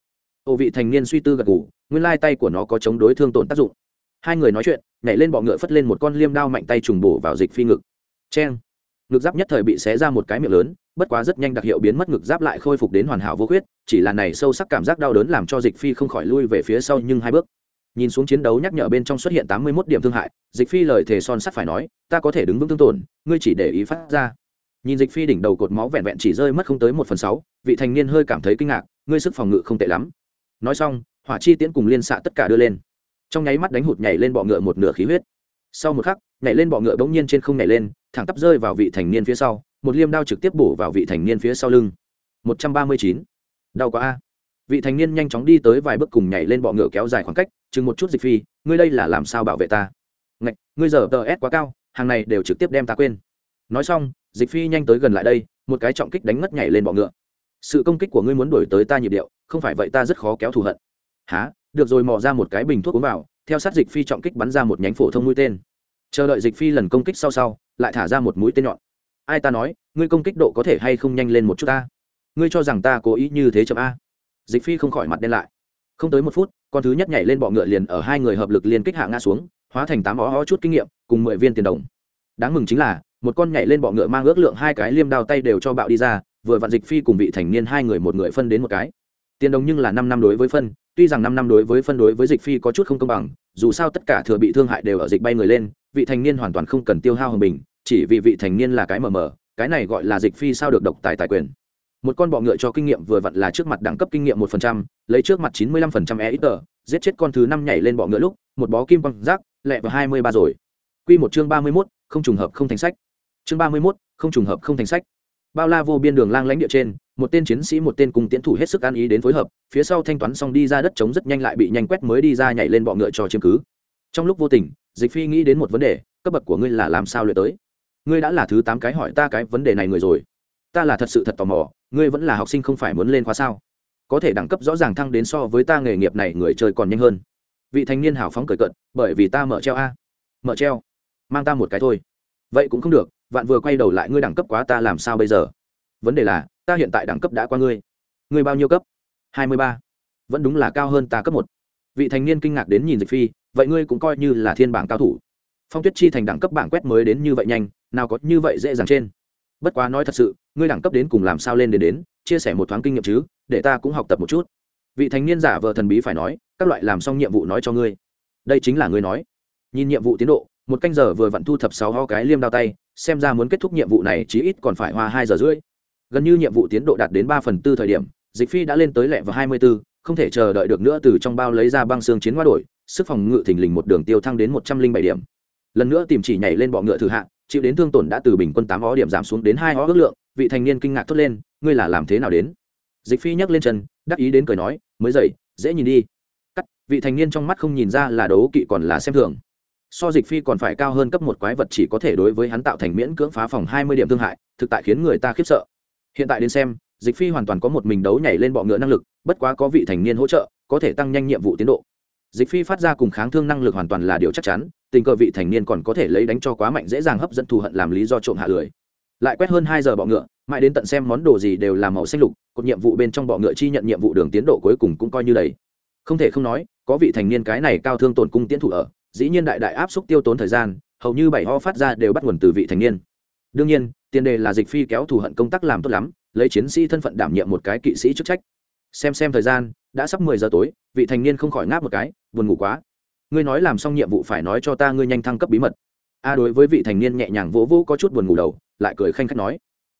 Ô vị thành niên suy tư gật gù, nguyên lai tay của nó có chống đối thương tổn tác dụng. Hai người nói chuyện, nhảy lên bọ ngựa phất lên một con liêm đao mạnh tay trùng bổ vào dịch phi ngực. Cheng. Ngực giáp nhất thời bị xé ra một cái miệng lớn, bất quá rất nhanh đặc hiệu biến mất, ngực giáp lại khôi phục đến hoàn hảo vô khuyết, chỉ là này sâu sắc cảm giác đau đớn làm cho dịch phi không khỏi lui về phía sau nhưng hai bước. Nhìn xuống chiến đấu nhắc nhở bên trong xuất hiện tám mươi mốt điểm thương hại, dịch phi lời thề son sắt phải nói, ta có thể đứng vững thương tổn, ngươi chỉ để ý phát ra nhìn dịch phi đỉnh đầu cột máu vẹn vẹn chỉ rơi mất không tới một phần sáu, vị thành niên hơi cảm thấy kinh ngạc, ngươi sức phòng ngự không tệ lắm. Nói xong, hỏa chi tiễn cùng liên xạ tất cả đưa lên. Trong nháy mắt đánh hụt nhảy lên bọ ngựa một nửa khí huyết. Sau một khắc, nhảy lên bọ ngựa bỗng nhiên trên không nhảy lên, thẳng tắp rơi vào vị thành niên phía sau, một liêm đao trực tiếp bổ vào vị thành niên phía sau lưng. Một trăm ba mươi chín. Đau quá a. Vị thành niên nhanh chóng đi tới vài bước cùng nhảy lên bọ ngựa kéo dài khoảng cách, chừng một chút dịch phi, ngươi đây là làm sao bảo vệ ta? Ngạch, ngươi giờ tờ s quá cao, hàng này đều trực tiếp đem ta quên nói xong, dịch phi nhanh tới gần lại đây, một cái trọng kích đánh ngất nhảy lên bọ ngựa. Sự công kích của ngươi muốn đổi tới ta nhịp điệu, không phải vậy ta rất khó kéo thù hận. Há được rồi, mò ra một cái bình thuốc uống vào, theo sát dịch phi trọng kích bắn ra một nhánh phổ thông mũi tên. Chờ đợi dịch phi lần công kích sau sau, lại thả ra một mũi tên nhọn. Ai ta nói, ngươi công kích độ có thể hay không nhanh lên một chút ta? Ngươi cho rằng ta cố ý như thế chậm a? Dịch phi không khỏi mặt đen lại. Không tới một phút, con thứ nhất nhảy lên bọ ngựa liền ở hai người hợp lực liên kích hạ ngã xuống, hóa thành tám ó ho chút kinh nghiệm, cùng mười viên tiền đồng. Đáng mừng chính là một con nhảy lên bọ ngựa mang ước lượng hai cái liêm đao tay đều cho bạo đi ra, vừa vặn dịch phi cùng vị thành niên hai người một người phân đến một cái. Tiền đồng nhưng là năm năm đối với phân, tuy rằng năm năm đối với phân đối với dịch phi có chút không công bằng, dù sao tất cả thừa bị thương hại đều ở dịch bay người lên, vị thành niên hoàn toàn không cần tiêu hao hồng bình, chỉ vì vị thành niên là cái mờ mờ, cái này gọi là dịch phi sao được độc tài tài quyền. Một con bọ ngựa cho kinh nghiệm vừa vặn là trước mặt đẳng cấp kinh nghiệm một phần trăm, lấy trước mặt chín mươi lăm phần trăm e ít tờ, giết chết con thứ năm nhảy lên bọ ngựa lúc, một bó kim băng rác, lẹ vào hai mươi ba rồi. Q một chương ba mươi mốt, không trùng hợp không thành sách chương ba mươi mốt, không trùng hợp, không thành sách. Bao la vô biên đường lang lãnh địa trên, một tên chiến sĩ, một tên cùng tiến thủ hết sức an ý đến phối hợp, phía sau thanh toán xong đi ra đất trống rất nhanh lại bị nhanh quét mới đi ra nhảy lên bọ ngựa cho chiếm cứ. Trong lúc vô tình, dịch phi nghĩ đến một vấn đề, cấp bậc của ngươi là làm sao luyện tới? Ngươi đã là thứ tám cái hỏi ta cái vấn đề này người rồi. Ta là thật sự thật tò mò, ngươi vẫn là học sinh không phải muốn lên khóa sao? Có thể đẳng cấp rõ ràng thăng đến so với ta nghề nghiệp này người chơi còn nhanh hơn. Vị thanh niên hào phóng cởi cận bởi vì ta mở treo a. Mở treo, mang ta một cái thôi. Vậy cũng không được vạn vừa quay đầu lại ngươi đẳng cấp quá ta làm sao bây giờ? Vấn đề là, ta hiện tại đẳng cấp đã qua ngươi. Ngươi bao nhiêu cấp? Hai mươi ba. Vẫn đúng là cao hơn ta cấp một. Vị thành niên kinh ngạc đến nhìn dịch phi, vậy ngươi cũng coi như là thiên bảng cao thủ. Phong tuyết chi thành đẳng cấp bảng quét mới đến như vậy nhanh, nào có như vậy dễ dàng trên. Bất quá nói thật sự, ngươi đẳng cấp đến cùng làm sao lên đến đến, chia sẻ một thoáng kinh nghiệm chứ, để ta cũng học tập một chút. Vị thành niên giả vờ thần bí phải nói, các loại làm xong nhiệm vụ nói cho ngươi. Đây chính là ngươi nói. Nhìn nhiệm vụ tiến độ một canh giờ vừa vặn thu thập sáu ho cái liêm đao tay xem ra muốn kết thúc nhiệm vụ này chí ít còn phải hoa hai giờ rưỡi. Gần như nhiệm vụ tiến độ đạt đến ba phần tư thời điểm dịch phi đã lên tới lẹ vào hai mươi b ố không thể chờ đợi được nữa từ trong bao lấy ra băng xương chiến hoa đổi sức phòng ngự thình lình một đường tiêu thăng đến một trăm linh bảy điểm. Lần nữa tìm chỉ nhảy lên bọ ngựa thử hạng, chịu đến thương tổn đã từ bình quân tám ó điểm giảm xuống đến hai ó ước lượng vị thành niên kinh ngạc thốt lên ngươi là làm thế nào đến? Dịch phi nhấc lên chân đắc ý đến cười nói mới dậy dễ nhìn đi. Cắt vị thành niên trong mắt không nhìn ra là đấu kỵ còn là xem thường so dịch phi còn phải cao hơn cấp một quái vật chỉ có thể đối với hắn tạo thành miễn cưỡng phá phòng hai mươi điểm thương hại, thực tại khiến người ta khiếp sợ. Hiện tại đến xem, dịch phi hoàn toàn có một mình đấu nhảy lên bọ ngựa năng lực, bất quá có vị thành niên hỗ trợ, có thể tăng nhanh nhiệm vụ tiến độ. Dịch phi phát ra cùng kháng thương năng lực hoàn toàn là điều chắc chắn, tình cờ vị thành niên còn có thể lấy đánh cho quá mạnh dễ dàng hấp dẫn thù hận làm lý do trộm hạ lưới. Lại quét hơn hai giờ bọ ngựa, mãi đến tận xem món đồ gì đều là màu xanh lục, cột nhiệm vụ bên trong bọ ngựa chi nhận nhiệm vụ đường tiến độ cuối cùng cũng coi như đầy. Không thể không nói, có vị thành niên cái này cao thương tổn cung tiến thủ ở dĩ nhiên đại đại áp xúc tiêu tốn thời gian, hầu như bảy ho phát ra đều bắt nguồn từ vị thành niên. Đương nhiên, tiền đề là dịch phi kéo thù hận công tác làm tốt lắm, lấy chiến sĩ thân phận đảm nhiệm một cái kỵ sĩ chức trách. Xem xem thời gian, đã sắp mười giờ tối, vị thành niên không khỏi ngáp một cái, buồn ngủ quá. Ngươi nói làm xong nhiệm vụ phải nói cho ta ngươi nhanh thăng cấp bí mật. A đối với vị thành niên nhẹ nhàng vỗ vỗ có chút buồn ngủ đầu, lại cười khanh khách nói,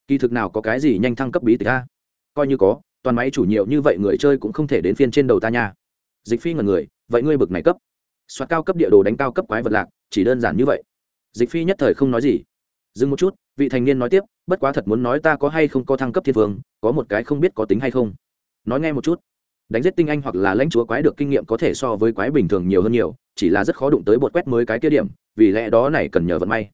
kỳ thực nào có cái gì nhanh thăng cấp bí tịch a? Coi như có, toàn máy chủ nhiều như vậy người chơi cũng không thể đến phiên trên đầu ta nha. Dịch phi ngần người, vậy ngươi bực này cấp? Soạt cao cấp địa đồ đánh cao cấp quái vật lạc, chỉ đơn giản như vậy. Dịch phi nhất thời không nói gì. Dừng một chút, vị thành niên nói tiếp, bất quá thật muốn nói ta có hay không có thăng cấp thiên vương, có một cái không biết có tính hay không. Nói nghe một chút. Đánh giết tinh anh hoặc là lãnh chúa quái được kinh nghiệm có thể so với quái bình thường nhiều hơn nhiều, chỉ là rất khó đụng tới bột quét mới cái kia điểm, vì lẽ đó này cần nhờ vận may.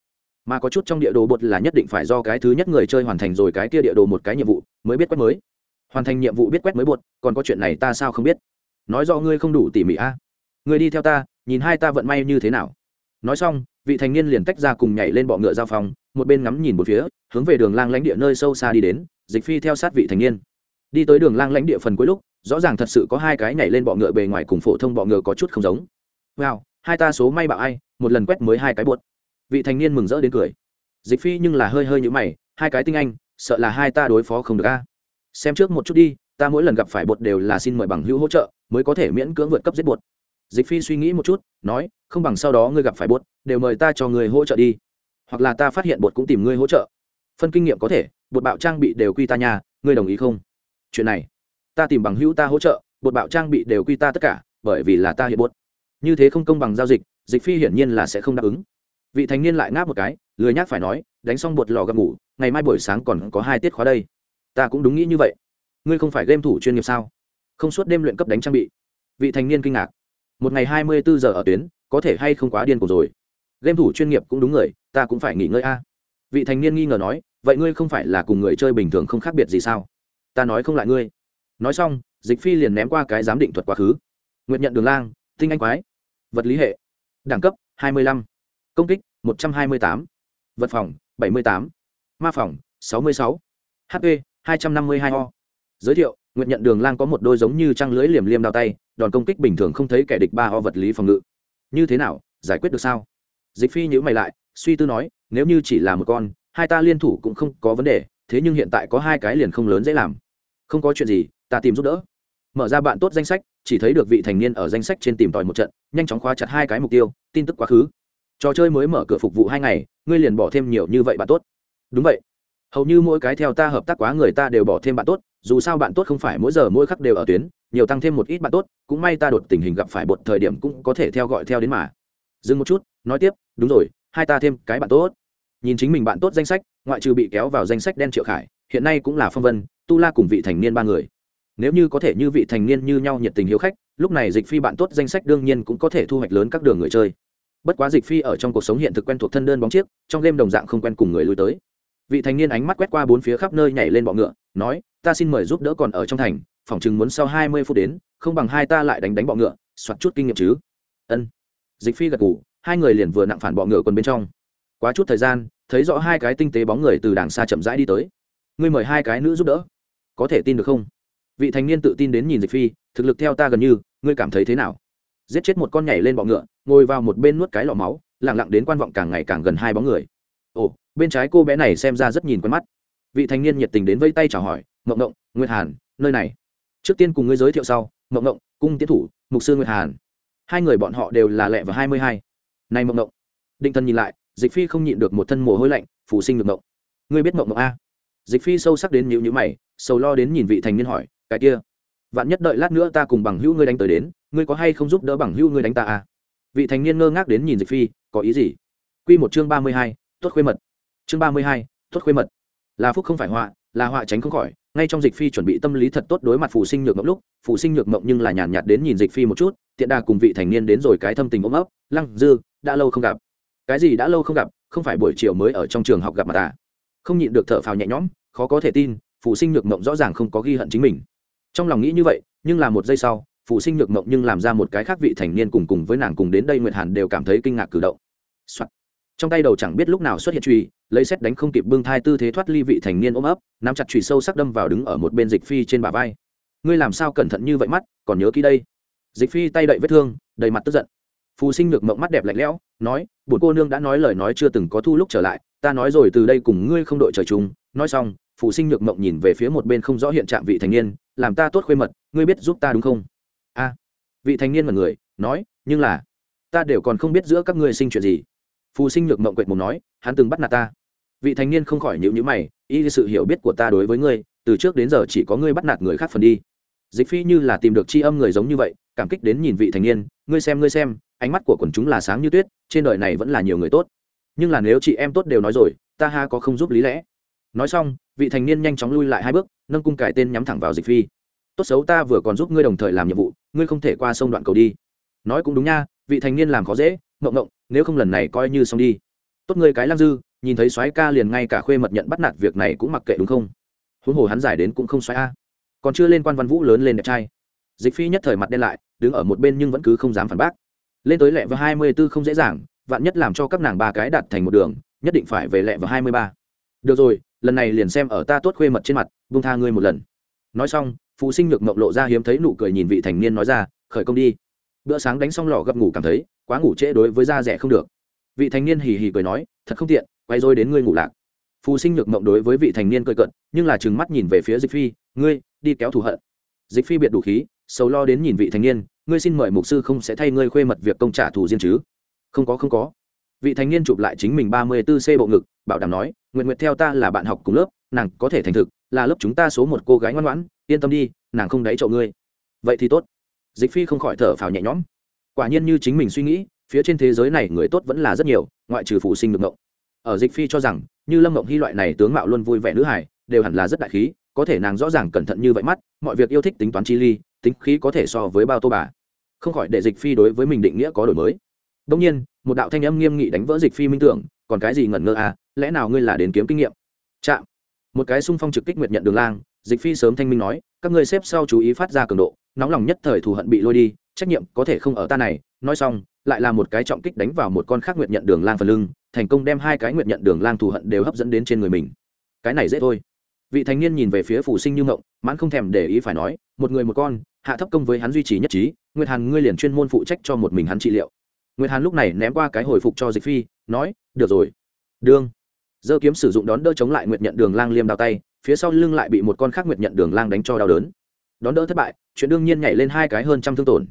Mà có chút trong địa đồ bột là nhất định phải do cái thứ nhất người chơi hoàn thành rồi cái kia địa đồ một cái nhiệm vụ mới biết quét mới. Hoàn thành nhiệm vụ biết quét mới bột, còn có chuyện này ta sao không biết? Nói do ngươi không đủ tỉ mỉ a. À? ngươi đi theo ta nhìn hai ta vận may như thế nào. Nói xong, vị thành niên liền tách ra cùng nhảy lên bọ ngựa giao phòng, một bên ngắm nhìn một phía, hướng về đường lang lãnh địa nơi sâu xa đi đến, dịch phi theo sát vị thành niên. Đi tới đường lang lãnh địa phần cuối lúc, rõ ràng thật sự có hai cái nhảy lên bọ ngựa bề ngoài cùng phổ thông bọ ngựa có chút không giống. Wow, hai ta số may bạo ai, một lần quét mới hai cái buốt vị thành niên mừng rỡ đến cười. Dịch phi nhưng là hơi hơi như mày, hai cái tinh anh, sợ là hai ta đối phó không được a. Xem trước một chút đi, ta mỗi lần gặp phải bột đều là xin mời bằng hữu hỗ trợ, mới có thể miễn cưỡng vượt cấp giết bột dịch phi suy nghĩ một chút, nói, không bằng sau đó ngươi gặp phải bột, đều mời ta cho người hỗ trợ đi. Hoặc là ta phát hiện bột cũng tìm ngươi hỗ trợ. Phân kinh nghiệm có thể, bột bạo trang bị đều quy ta nhà ngươi đồng ý không? Chuyện này, ta tìm bằng hữu ta hỗ trợ, bột bạo trang bị đều quy ta tất cả, bởi vì là ta hiện bột. Như thế không công bằng giao dịch dịch phi hiển nhiên là sẽ không đáp ứng. Vị thành niên lại ngáp một cái, lười nhác phải nói, đánh xong bột lò gặp ngủ, ngày mai buổi sáng còn có hai tiết khóa đây. Ta cũng đúng nghĩ như vậy. Ngươi không phải game thủ chuyên nghiệp sao? Không suốt đêm luyện cấp đánh trang bị. Vị thành niên kinh ngạc một ngày hai mươi bốn giờ ở tuyến, có thể hay không quá điên cuồng rồi game thủ chuyên nghiệp cũng đúng người, ta cũng phải nghỉ ngơi a vị thành niên nghi ngờ nói, vậy ngươi không phải là cùng người chơi bình thường không khác biệt gì sao ta nói không lại ngươi nói xong, dịch phi liền ném qua cái giám định thuật quá khứ nguyện nhận đường lang, tinh anh quái vật lý hệ đẳng cấp 25. công kích 128. vật phòng 78. ma phòng 66. hp 252 ho giới thiệu nguyện nhận đường lang có một đôi giống như trăng lưới liềm liềm đao tay, đòn công kích bình thường không thấy kẻ địch ba ho vật lý phòng ngự. Như thế nào, giải quyết được sao? Dịch phi nhữ mày lại, suy tư nói, nếu như chỉ là một con, hai ta liên thủ cũng không có vấn đề, thế nhưng hiện tại có hai cái liền không lớn dễ làm. Không có chuyện gì, ta tìm giúp đỡ. Mở ra bạn tốt danh sách, chỉ thấy được vị thành niên ở danh sách trên tìm tòi một trận, nhanh chóng khóa chặt hai cái mục tiêu, tin tức quá khứ. Trò chơi mới mở cửa phục vụ hai ngày, ngươi liền bỏ thêm nhiều như vậy bạn tốt. Đúng vậy. Hầu như mỗi cái theo ta hợp tác quá người ta đều bỏ thêm bạn tốt dù sao bạn tốt không phải mỗi giờ mỗi khắc đều ở tuyến, nhiều tăng thêm một ít bạn tốt, cũng may ta đột tình hình gặp phải bột thời điểm cũng có thể theo gọi theo đến mà. Dừng một chút, nói tiếp, đúng rồi, hai ta thêm cái bạn tốt. Nhìn chính mình bạn tốt danh sách, ngoại trừ bị kéo vào danh sách đen triệu khải, hiện nay cũng là phong vân, tu la cùng vị thành niên ba người. Nếu như có thể như vị thành niên như nhau nhiệt tình hiếu khách, lúc này dịch phi bạn tốt danh sách đương nhiên cũng có thể thu hoạch lớn các đường người chơi. Bất quá dịch phi ở trong cuộc sống hiện thực quen thuộc thân đơn bóng chiếc, trong game đồng dạng không quen cùng người lui tới. Vị thành niên ánh mắt quét qua bốn phía khắp nơi nhảy lên bọ ngựa, nói ta xin mời giúp đỡ còn ở trong thành, phỏng chừng muốn sau hai mươi phút đến, không bằng hai ta lại đánh đánh bọ ngựa, soạt chút kinh nghiệm chứ. Ân. Dịch phi gật ngủ hai người liền vừa nặng phản bọ ngựa còn bên trong. Quá chút thời gian, thấy rõ hai cái tinh tế bóng người từ đàng xa chậm rãi đi tới. Ngươi mời hai cái nữ giúp đỡ, có thể tin được không? Vị thành niên tự tin đến nhìn dịch phi, thực lực theo ta gần như, ngươi cảm thấy thế nào? Giết chết một con nhảy lên bọ ngựa, ngồi vào một bên nuốt cái lọ máu lẳng lặng đến quan vọng càng ngày càng gần hai bóng người. Ồ, bên trái cô bé này xem ra rất nhìn quen mắt. Vị thành niên nhiệt tình đến vây tay chào hỏi mộng mộng nguyệt hàn, nơi này. Trước tiên cùng ngươi giới thiệu sau mộng mộng cung tiến thủ, mục sư nguyệt hàn. Hai người bọn họ đều là lẹ và hai mươi hai. Này mộng mộng định thân nhìn lại, dịch phi không nhịn được một thân mồ hôi lạnh phủ sinh được mộng ngươi biết mộng mộng a? Dịch phi sâu sắc đến nhịu nhữ mày, sầu lo đến nhìn vị thành niên hỏi, cái kia, vạn nhất đợi lát nữa ta cùng bằng hữu ngươi đánh tới đến, ngươi có hay không giúp đỡ bằng hữu ngươi đánh ta a? Vị thành niên ngơ ngác đến nhìn dịch phi, có ý gì? Q một chương ba mươi hai tuất khuê mật. Chương ba mươi hai tuất khuê mật. Là phúc không phải họa, là họa tránh không khỏi ngay trong dịch phi chuẩn bị tâm lý thật tốt đối mặt phụ sinh nhược mộng lúc phụ sinh nhược mộng nhưng là nhàn nhạt đến nhìn dịch phi một chút, tiện đà cùng vị thành niên đến rồi cái thâm tình ôm ấp, lăng dư, đã lâu không gặp. Cái gì đã lâu không gặp? Không phải buổi chiều mới ở trong trường học gặp mà ta không nhịn được thở phào nhẹ nhõm, khó có thể tin phụ sinh nhược mộng rõ ràng không có ghi hận chính mình. Trong lòng nghĩ như vậy, nhưng là một giây sau phụ sinh nhược mộng nhưng làm ra một cái khác vị thành niên cùng cùng với nàng cùng đến đây nguyệt hàn đều cảm thấy kinh ngạc cử động、Soạn trong tay đầu chẳng biết lúc nào xuất hiện truy lấy xét đánh không kịp bưng thai tư thế thoát ly vị thành niên ôm ấp, nắm chặt truy sâu sắc đâm vào đứng ở một bên dịch phi trên bả vai. Ngươi làm sao cẩn thận như vậy mắt, còn nhớ kỹ đây. Dịch phi tay đậy vết thương, đầy mặt tức giận. Phù sinh được mộng mắt đẹp lạnh lẽo, nói bụt cô nương đã nói lời nói chưa từng có thu lúc trở lại, ta nói rồi từ đây cùng ngươi không đội trời chung. Nói xong, phù sinh nhược mộng nhìn về phía một bên không rõ hiện trạng vị thành niên, làm ta tốt khuê mật, ngươi biết giúp ta đúng không? A. Vị thành niên mật người, nói, nhưng là, ta đều còn không biết giữa các ngươi sinh chuyện gì phù sinh nhược mộng quệt mồm nói, hắn từng bắt nạt ta. Vị thành niên không khỏi nhịu nhữ mày, y sự hiểu biết của ta đối với ngươi, từ trước đến giờ chỉ có ngươi bắt nạt người khác phần đi. Dịch phi như là tìm được tri âm người giống như vậy, cảm kích đến nhìn vị thành niên, ngươi xem ngươi xem, ánh mắt của quần chúng là sáng như tuyết, trên đời này vẫn là nhiều người tốt. Nhưng là nếu chị em tốt đều nói rồi, ta ha có không giúp lý lẽ. Nói xong, vị thành niên nhanh chóng lui lại hai bước, nâng cung cải tên nhắm thẳng vào dịch phi. Tốt xấu ta vừa còn giúp ngươi đồng thời làm nhiệm vụ, ngươi không thể qua sông đoạn cầu đi. Nói cũng đúng nha, vị thành niên làm khó dễ ngộng ngộng, nếu không lần này coi như xong đi. Tốt ngươi cái lăng dư, nhìn thấy soái ca liền ngay cả khuê mật nhận bắt nạt việc này cũng mặc kệ đúng không? Huống hồ hắn giải đến cũng không soái a. Còn chưa lên quan văn vũ lớn lên đẹp trai. Dịch phi nhất thời mặt đen lại, đứng ở một bên nhưng vẫn cứ không dám phản bác. Lên tới lẹ vào hai mươi b ố không dễ dàng, vạn nhất làm cho các nàng ba cái đặt thành một đường, nhất định phải về lẹ vào hai mươi ba. Được rồi, lần này liền xem ở ta tốt khuê mật trên mặt vung tha ngươi một lần. Nói xong, phụ sinh nhược mộng lộ ra hiếm thấy nụ cười nhìn vị thành niên nói ra, khởi công đi bữa sáng đánh xong lò gấp ngủ cảm thấy, quá ngủ trễ đối với da rẻ không được. Vị thành niên hì hì cười nói, thật không tiện, quay rồi đến ngươi ngủ lạc. Phù sinh nhược mộng đối với vị thành niên cười cận nhưng là trừng mắt nhìn về phía dịch phi, ngươi, đi kéo thù hận. Dịch phi biệt đủ khí, sầu lo đến nhìn vị thành niên, ngươi xin mời mục sư không sẽ thay ngươi khuê mật việc công trả thù riêng chứ? Không có không có. Vị thành niên chụp lại chính mình ba mươi b ố c bộ ngực, bảo đảm nói nguyện nguyện theo ta là bạn học cùng lớp, nàng có thể thành thực, là lớp chúng ta số một cô gái ngoan ngoãn, yên tâm đi, nàng không đáy chậu ngươi. Vậy thì tốt dịch phi không khỏi thở phào nhẹ nhõm. Quả nhiên như chính mình suy nghĩ, phía trên thế giới này người tốt vẫn là rất nhiều, ngoại trừ phụ sinh được ngộng. Ở dịch phi cho rằng, như lâm ngộng hy loại này tướng mạo luôn vui vẻ nữ hải đều hẳn là rất đại khí, có thể nàng rõ ràng cẩn thận như vậy mắt, mọi việc yêu thích tính toán chi ly, tính khí có thể so với bao tô bà. Không khỏi để dịch phi đối với mình định nghĩa có đổi mới. Đông nhiên, một đạo thanh âm nghiêm nghị đánh vỡ dịch phi minh tưởng, còn cái gì ngẩn ngơ à lẽ nào ngươi là đến kiếm kinh nghiệm? Chạm. Một cái xung phong trực kích nguyệt nhận đường lang, dịch phi sớm thanh minh nói, các ngươi xếp sau chú ý phát ra cường độ nóng lòng nhất thời thù hận bị lôi đi, trách nhiệm có thể không ở ta này. Nói xong, lại là một cái trọng kích đánh vào một con khác nguyện nhận đường lang phần lưng, thành công đem hai cái nguyện nhận đường lang thù hận đều hấp dẫn đến trên người mình. Cái này dễ thôi. Vị thành niên nhìn về phía phủ sinh như ngộng, mãn không thèm để ý phải nói, một người một con, hạ thấp công với hắn duy trì nhất trí, nguyệt hàn ngươi liền chuyên môn phụ trách cho một mình hắn trị liệu. Nguyệt hàn lúc này ném qua cái hồi phục cho dịch phi, nói, được rồi. Đương. Dơ kiếm sử dụng đón đỡ chống lại nguyệt nhận đường lang liêm đào tay, phía sau lưng lại bị một con khác nguyệt nhận đường lang đánh cho đau đớn đón đỡ thất bại, chuyện đương nhiên nhảy lên hai cái hơn trăm thương tổn.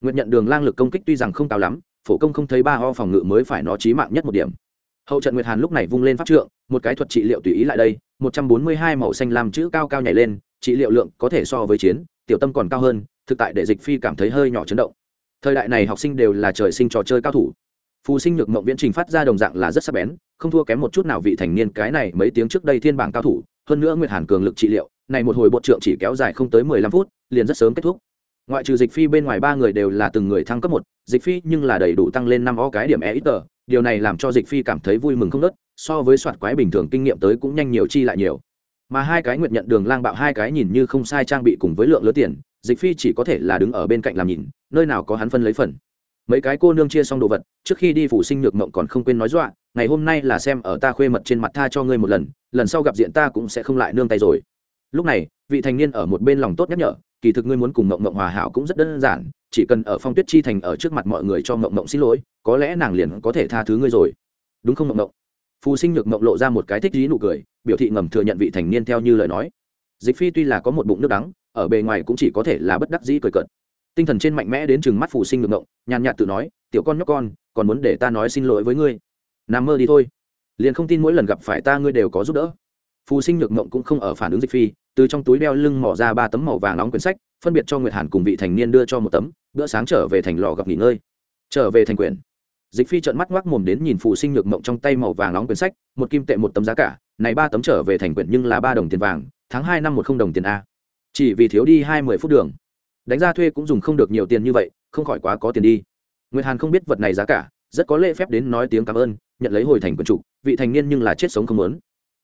Nguyệt nhận đường lang lực công kích tuy rằng không cao lắm, phổ công không thấy ba ho phòng ngự mới phải nó chí mạng nhất một điểm. Hậu trận nguyệt hàn lúc này vung lên pháp trượng, một cái thuật trị liệu tùy ý lại đây, một trăm bốn mươi hai màu xanh làm chữ cao cao nhảy lên, trị liệu lượng có thể so với chiến, tiểu tâm còn cao hơn, thực tại để dịch phi cảm thấy hơi nhỏ chấn động. Thời đại này học sinh đều là trời sinh trò chơi cao thủ. Phù sinh nhược mộng viễn trình phát ra đồng dạng là rất sắc bén, không thua kém một chút nào vị thành niên cái này mấy tiếng trước đây thiên bảng cao thủ, hơn nữa nguyệt hàn cường lực trị liệu này một hồi bộ trượng chỉ kéo dài không tới mười lăm phút liền rất sớm kết thúc. Ngoại trừ dịch phi bên ngoài ba người đều là từng người thăng cấp một dịch phi nhưng là đầy đủ tăng lên năm o cái điểm e điều này làm cho dịch phi cảm thấy vui mừng không ngớt, so với soạt quái bình thường kinh nghiệm tới cũng nhanh nhiều chi lại nhiều. Mà hai cái nguyện nhận đường lang bạo hai cái nhìn như không sai trang bị cùng với lượng lớn tiền dịch phi chỉ có thể là đứng ở bên cạnh làm nhìn nơi nào có hắn phân lấy phần. Mấy cái cô nương chia xong đồ vật trước khi đi phủ sinh nhược mộng còn không quên nói dọa ngày hôm nay là xem ở ta khuê mật trên mặt tha cho ngươi một lần lần sau gặp diện ta cũng sẽ không lại nương tay rồi lúc này, vị thành niên ở một bên lòng tốt nhắc nhở, kỳ thực ngươi muốn cùng mộng mộng hòa hảo cũng rất đơn giản, chỉ cần ở phong tuyết chi thành ở trước mặt mọi người cho mộng mộng xin lỗi, có lẽ nàng liền có thể tha thứ ngươi rồi. Đúng không mộng mộng phù sinh nhược mộng lộ ra một cái thích dí nụ cười, biểu thị ngầm thừa nhận vị thành niên theo như lời nói. Dịch phi tuy là có một bụng nước đắng, ở bề ngoài cũng chỉ có thể là bất đắc dĩ cười cợt. Tinh thần trên mạnh mẽ đến chừng mắt phù sinh nhược mộng nhàn nhạt tự nói, tiểu con nhóc con, còn muốn để ta nói xin lỗi với ngươi? Nằm mơ đi thôi. Liền không tin mỗi lần gặp phải ta ngươi đều có giúp đỡ phù sinh nhược mộng cũng không ở phản ứng dịch phi, từ trong túi đeo lưng mỏ ra ba tấm màu vàng nóng quyển sách, phân biệt cho nguyệt hàn cùng vị thành niên đưa cho một tấm, bữa sáng trở về thành lò gặp nghỉ ngơi. Trở về thành quyển. Dịch phi trợn mắt ngoác mồm đến nhìn phù sinh nhược mộng trong tay màu vàng nóng quyển sách, một kim tệ một tấm giá cả, này ba tấm trở về thành quyển nhưng là ba đồng tiền vàng, tháng hai năm một không đồng tiền a. Chỉ vì thiếu đi hai mươi phút đường. Đánh ra thuê cũng dùng không được nhiều tiền như vậy, không khỏi quá có tiền đi. Nguyệt hàn không biết vật này giá cả, rất có lễ phép đến nói tiếng cảm ơn, nhận lấy hồi thành quần chủ, vị thành niên nhưng là chết sống không muốn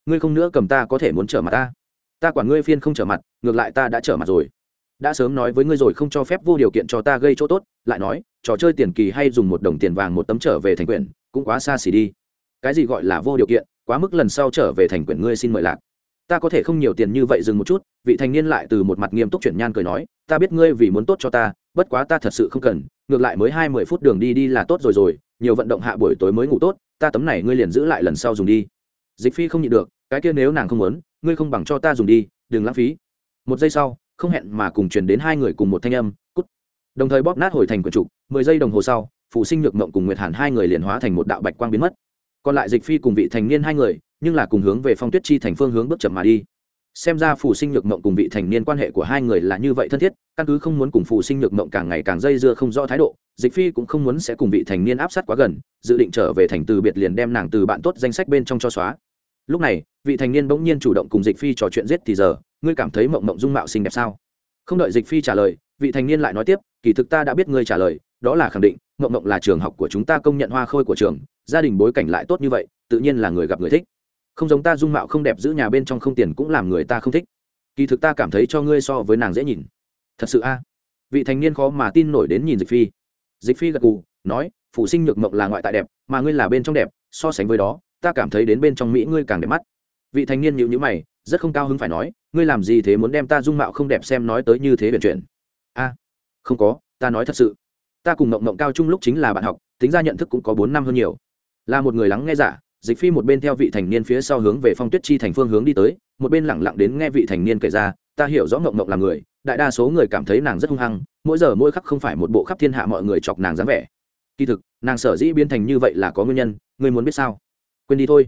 ngươi không nữa cầm ta có thể muốn trở mặt ta. Ta quản ngươi phiên không trở mặt, ngược lại ta đã trở mặt rồi. Đã sớm nói với ngươi rồi không cho phép vô điều kiện cho ta gây chỗ tốt, lại nói, trò chơi tiền kỳ hay dùng một đồng tiền vàng một tấm trở về thành quyển, cũng quá xa xỉ đi. Cái gì gọi là vô điều kiện, quá mức lần sau trở về thành quyển ngươi xin mời lạc. Ta có thể không nhiều tiền như vậy dừng một chút, vị thành niên lại từ một mặt nghiêm túc chuyển nhan cười nói, ta biết ngươi vì muốn tốt cho ta, bất quá ta thật sự không cần, ngược lại mới hai mươi phút đường đi đi là tốt rồi rồi, nhiều vận động hạ buổi tối mới ngủ tốt, ta tấm này ngươi liền giữ lại lần sau dùng đi. Dịch phi không nhịn được cái kia nếu nàng không muốn, ngươi không bằng cho ta dùng đi, đừng lãng phí. Một giây sau, không hẹn mà cùng truyền đến hai người cùng một thanh âm, cút. Đồng thời bóp nát hồi thành quần trục, mười giây đồng hồ sau, phụ sinh nhược mộng cùng nguyệt hàn hai người liền hóa thành một đạo bạch quang biến mất. Còn lại dịch phi cùng vị thành niên hai người, nhưng là cùng hướng về phong tuyết chi thành phương hướng bước chậm mà đi. Xem ra phụ sinh nhược mộng cùng vị thành niên quan hệ của hai người là như vậy thân thiết, căn cứ không muốn cùng phụ sinh nhược mộng càng ngày càng dây dưa không rõ thái độ, dịch phi cũng không muốn sẽ cùng vị thành niên áp sát quá gần, dự định trở về thành từ biệt liền đem nàng từ bạn tốt danh sách bên trong cho xóa lúc này, vị thành niên bỗng nhiên chủ động cùng dịch phi trò chuyện giết thì giờ, ngươi cảm thấy mộng mộng dung mạo xinh đẹp sao? Không đợi dịch phi trả lời, vị thành niên lại nói tiếp, kỳ thực ta đã biết ngươi trả lời, đó là khẳng định, mộng mộng là trường học của chúng ta công nhận hoa khôi của trường, gia đình bối cảnh lại tốt như vậy, tự nhiên là người gặp người thích. Không giống ta dung mạo không đẹp giữ nhà bên trong không tiền cũng làm người ta không thích. Kỳ thực ta cảm thấy cho ngươi so với nàng dễ nhìn. Thật sự a? Vị thành niên khó mà tin nổi đến nhìn dịch phi. Dịch phi gật gù, nói, phụ sinh nhược mộng là ngoại tại đẹp, mà ngươi là bên trong đẹp, so sánh với đó ta cảm thấy đến bên trong mỹ ngươi càng đẹp mắt. Vị thanh niên nhịu nhữ mày, rất không cao hứng phải nói, ngươi làm gì thế muốn đem ta dung mạo không đẹp xem nói tới như thế biển chuyện a, không có, ta nói thật sự. Ta cùng mộng mộng cao trung lúc chính là bạn học, tính ra nhận thức cũng có bốn năm hơn nhiều. Là một người lắng nghe giả, dịch phi một bên theo vị thành niên phía sau hướng về phong tuyết chi thành phương hướng đi tới, một bên lẳng lặng đến nghe vị thành niên kể ra, ta hiểu rõ mộng mộng là người, đại đa số người cảm thấy nàng rất hung hăng, mỗi giờ mỗi khắc không phải một bộ khắp thiên hạ mọi người chọc nàng dáng vẻ. Kỳ thực, nàng sở dĩ biến thành như vậy là có nguyên nhân, ngươi muốn biết sao? Quên đi thôi.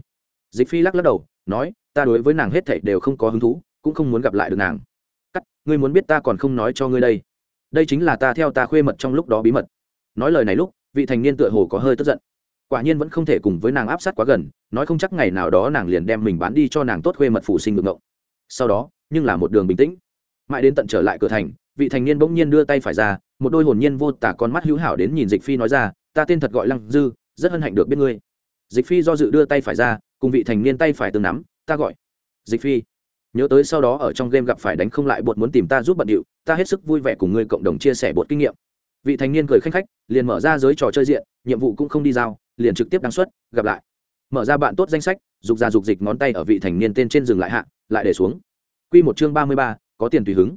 Dịch phi lắc lắc đầu, nói, ta đối với nàng hết thảy đều không có hứng thú, cũng không muốn gặp lại được nàng. Cắt, ngươi muốn biết ta còn không nói cho ngươi đây. Đây chính là ta theo ta khuê mật trong lúc đó bí mật. Nói lời này lúc, vị thành niên tựa hồ có hơi tức giận. Quả nhiên vẫn không thể cùng với nàng áp sát quá gần, nói không chắc ngày nào đó nàng liền đem mình bán đi cho nàng tốt khuê mật phụ sinh ngược ngộng. Sau đó, nhưng là một đường bình tĩnh. Mãi đến tận trở lại cửa thành, vị thành niên bỗng nhiên đưa tay phải ra, một đôi hồn nhiên vô tả con mắt hữu hảo đến nhìn dịch phi nói ra, ta tên thật gọi lăng dư, rất hân hạnh được biết ngươi dịch phi do dự đưa tay phải ra, cùng vị thành niên tay phải tương nắm, ta gọi dịch phi. Nhớ tới sau đó ở trong game gặp phải đánh không lại bột muốn tìm ta giúp bận điệu, ta hết sức vui vẻ cùng người cộng đồng chia sẻ bột kinh nghiệm. Vị thành niên cười khanh khách, liền mở ra giới trò chơi diện, nhiệm vụ cũng không đi giao, liền trực tiếp đăng xuất, gặp lại. Mở ra bạn tốt danh sách, dục ra dục dịch ngón tay ở vị thành niên tên trên dừng lại hạ, lại để xuống. Q một chương ba mươi ba, có tiền tùy hứng.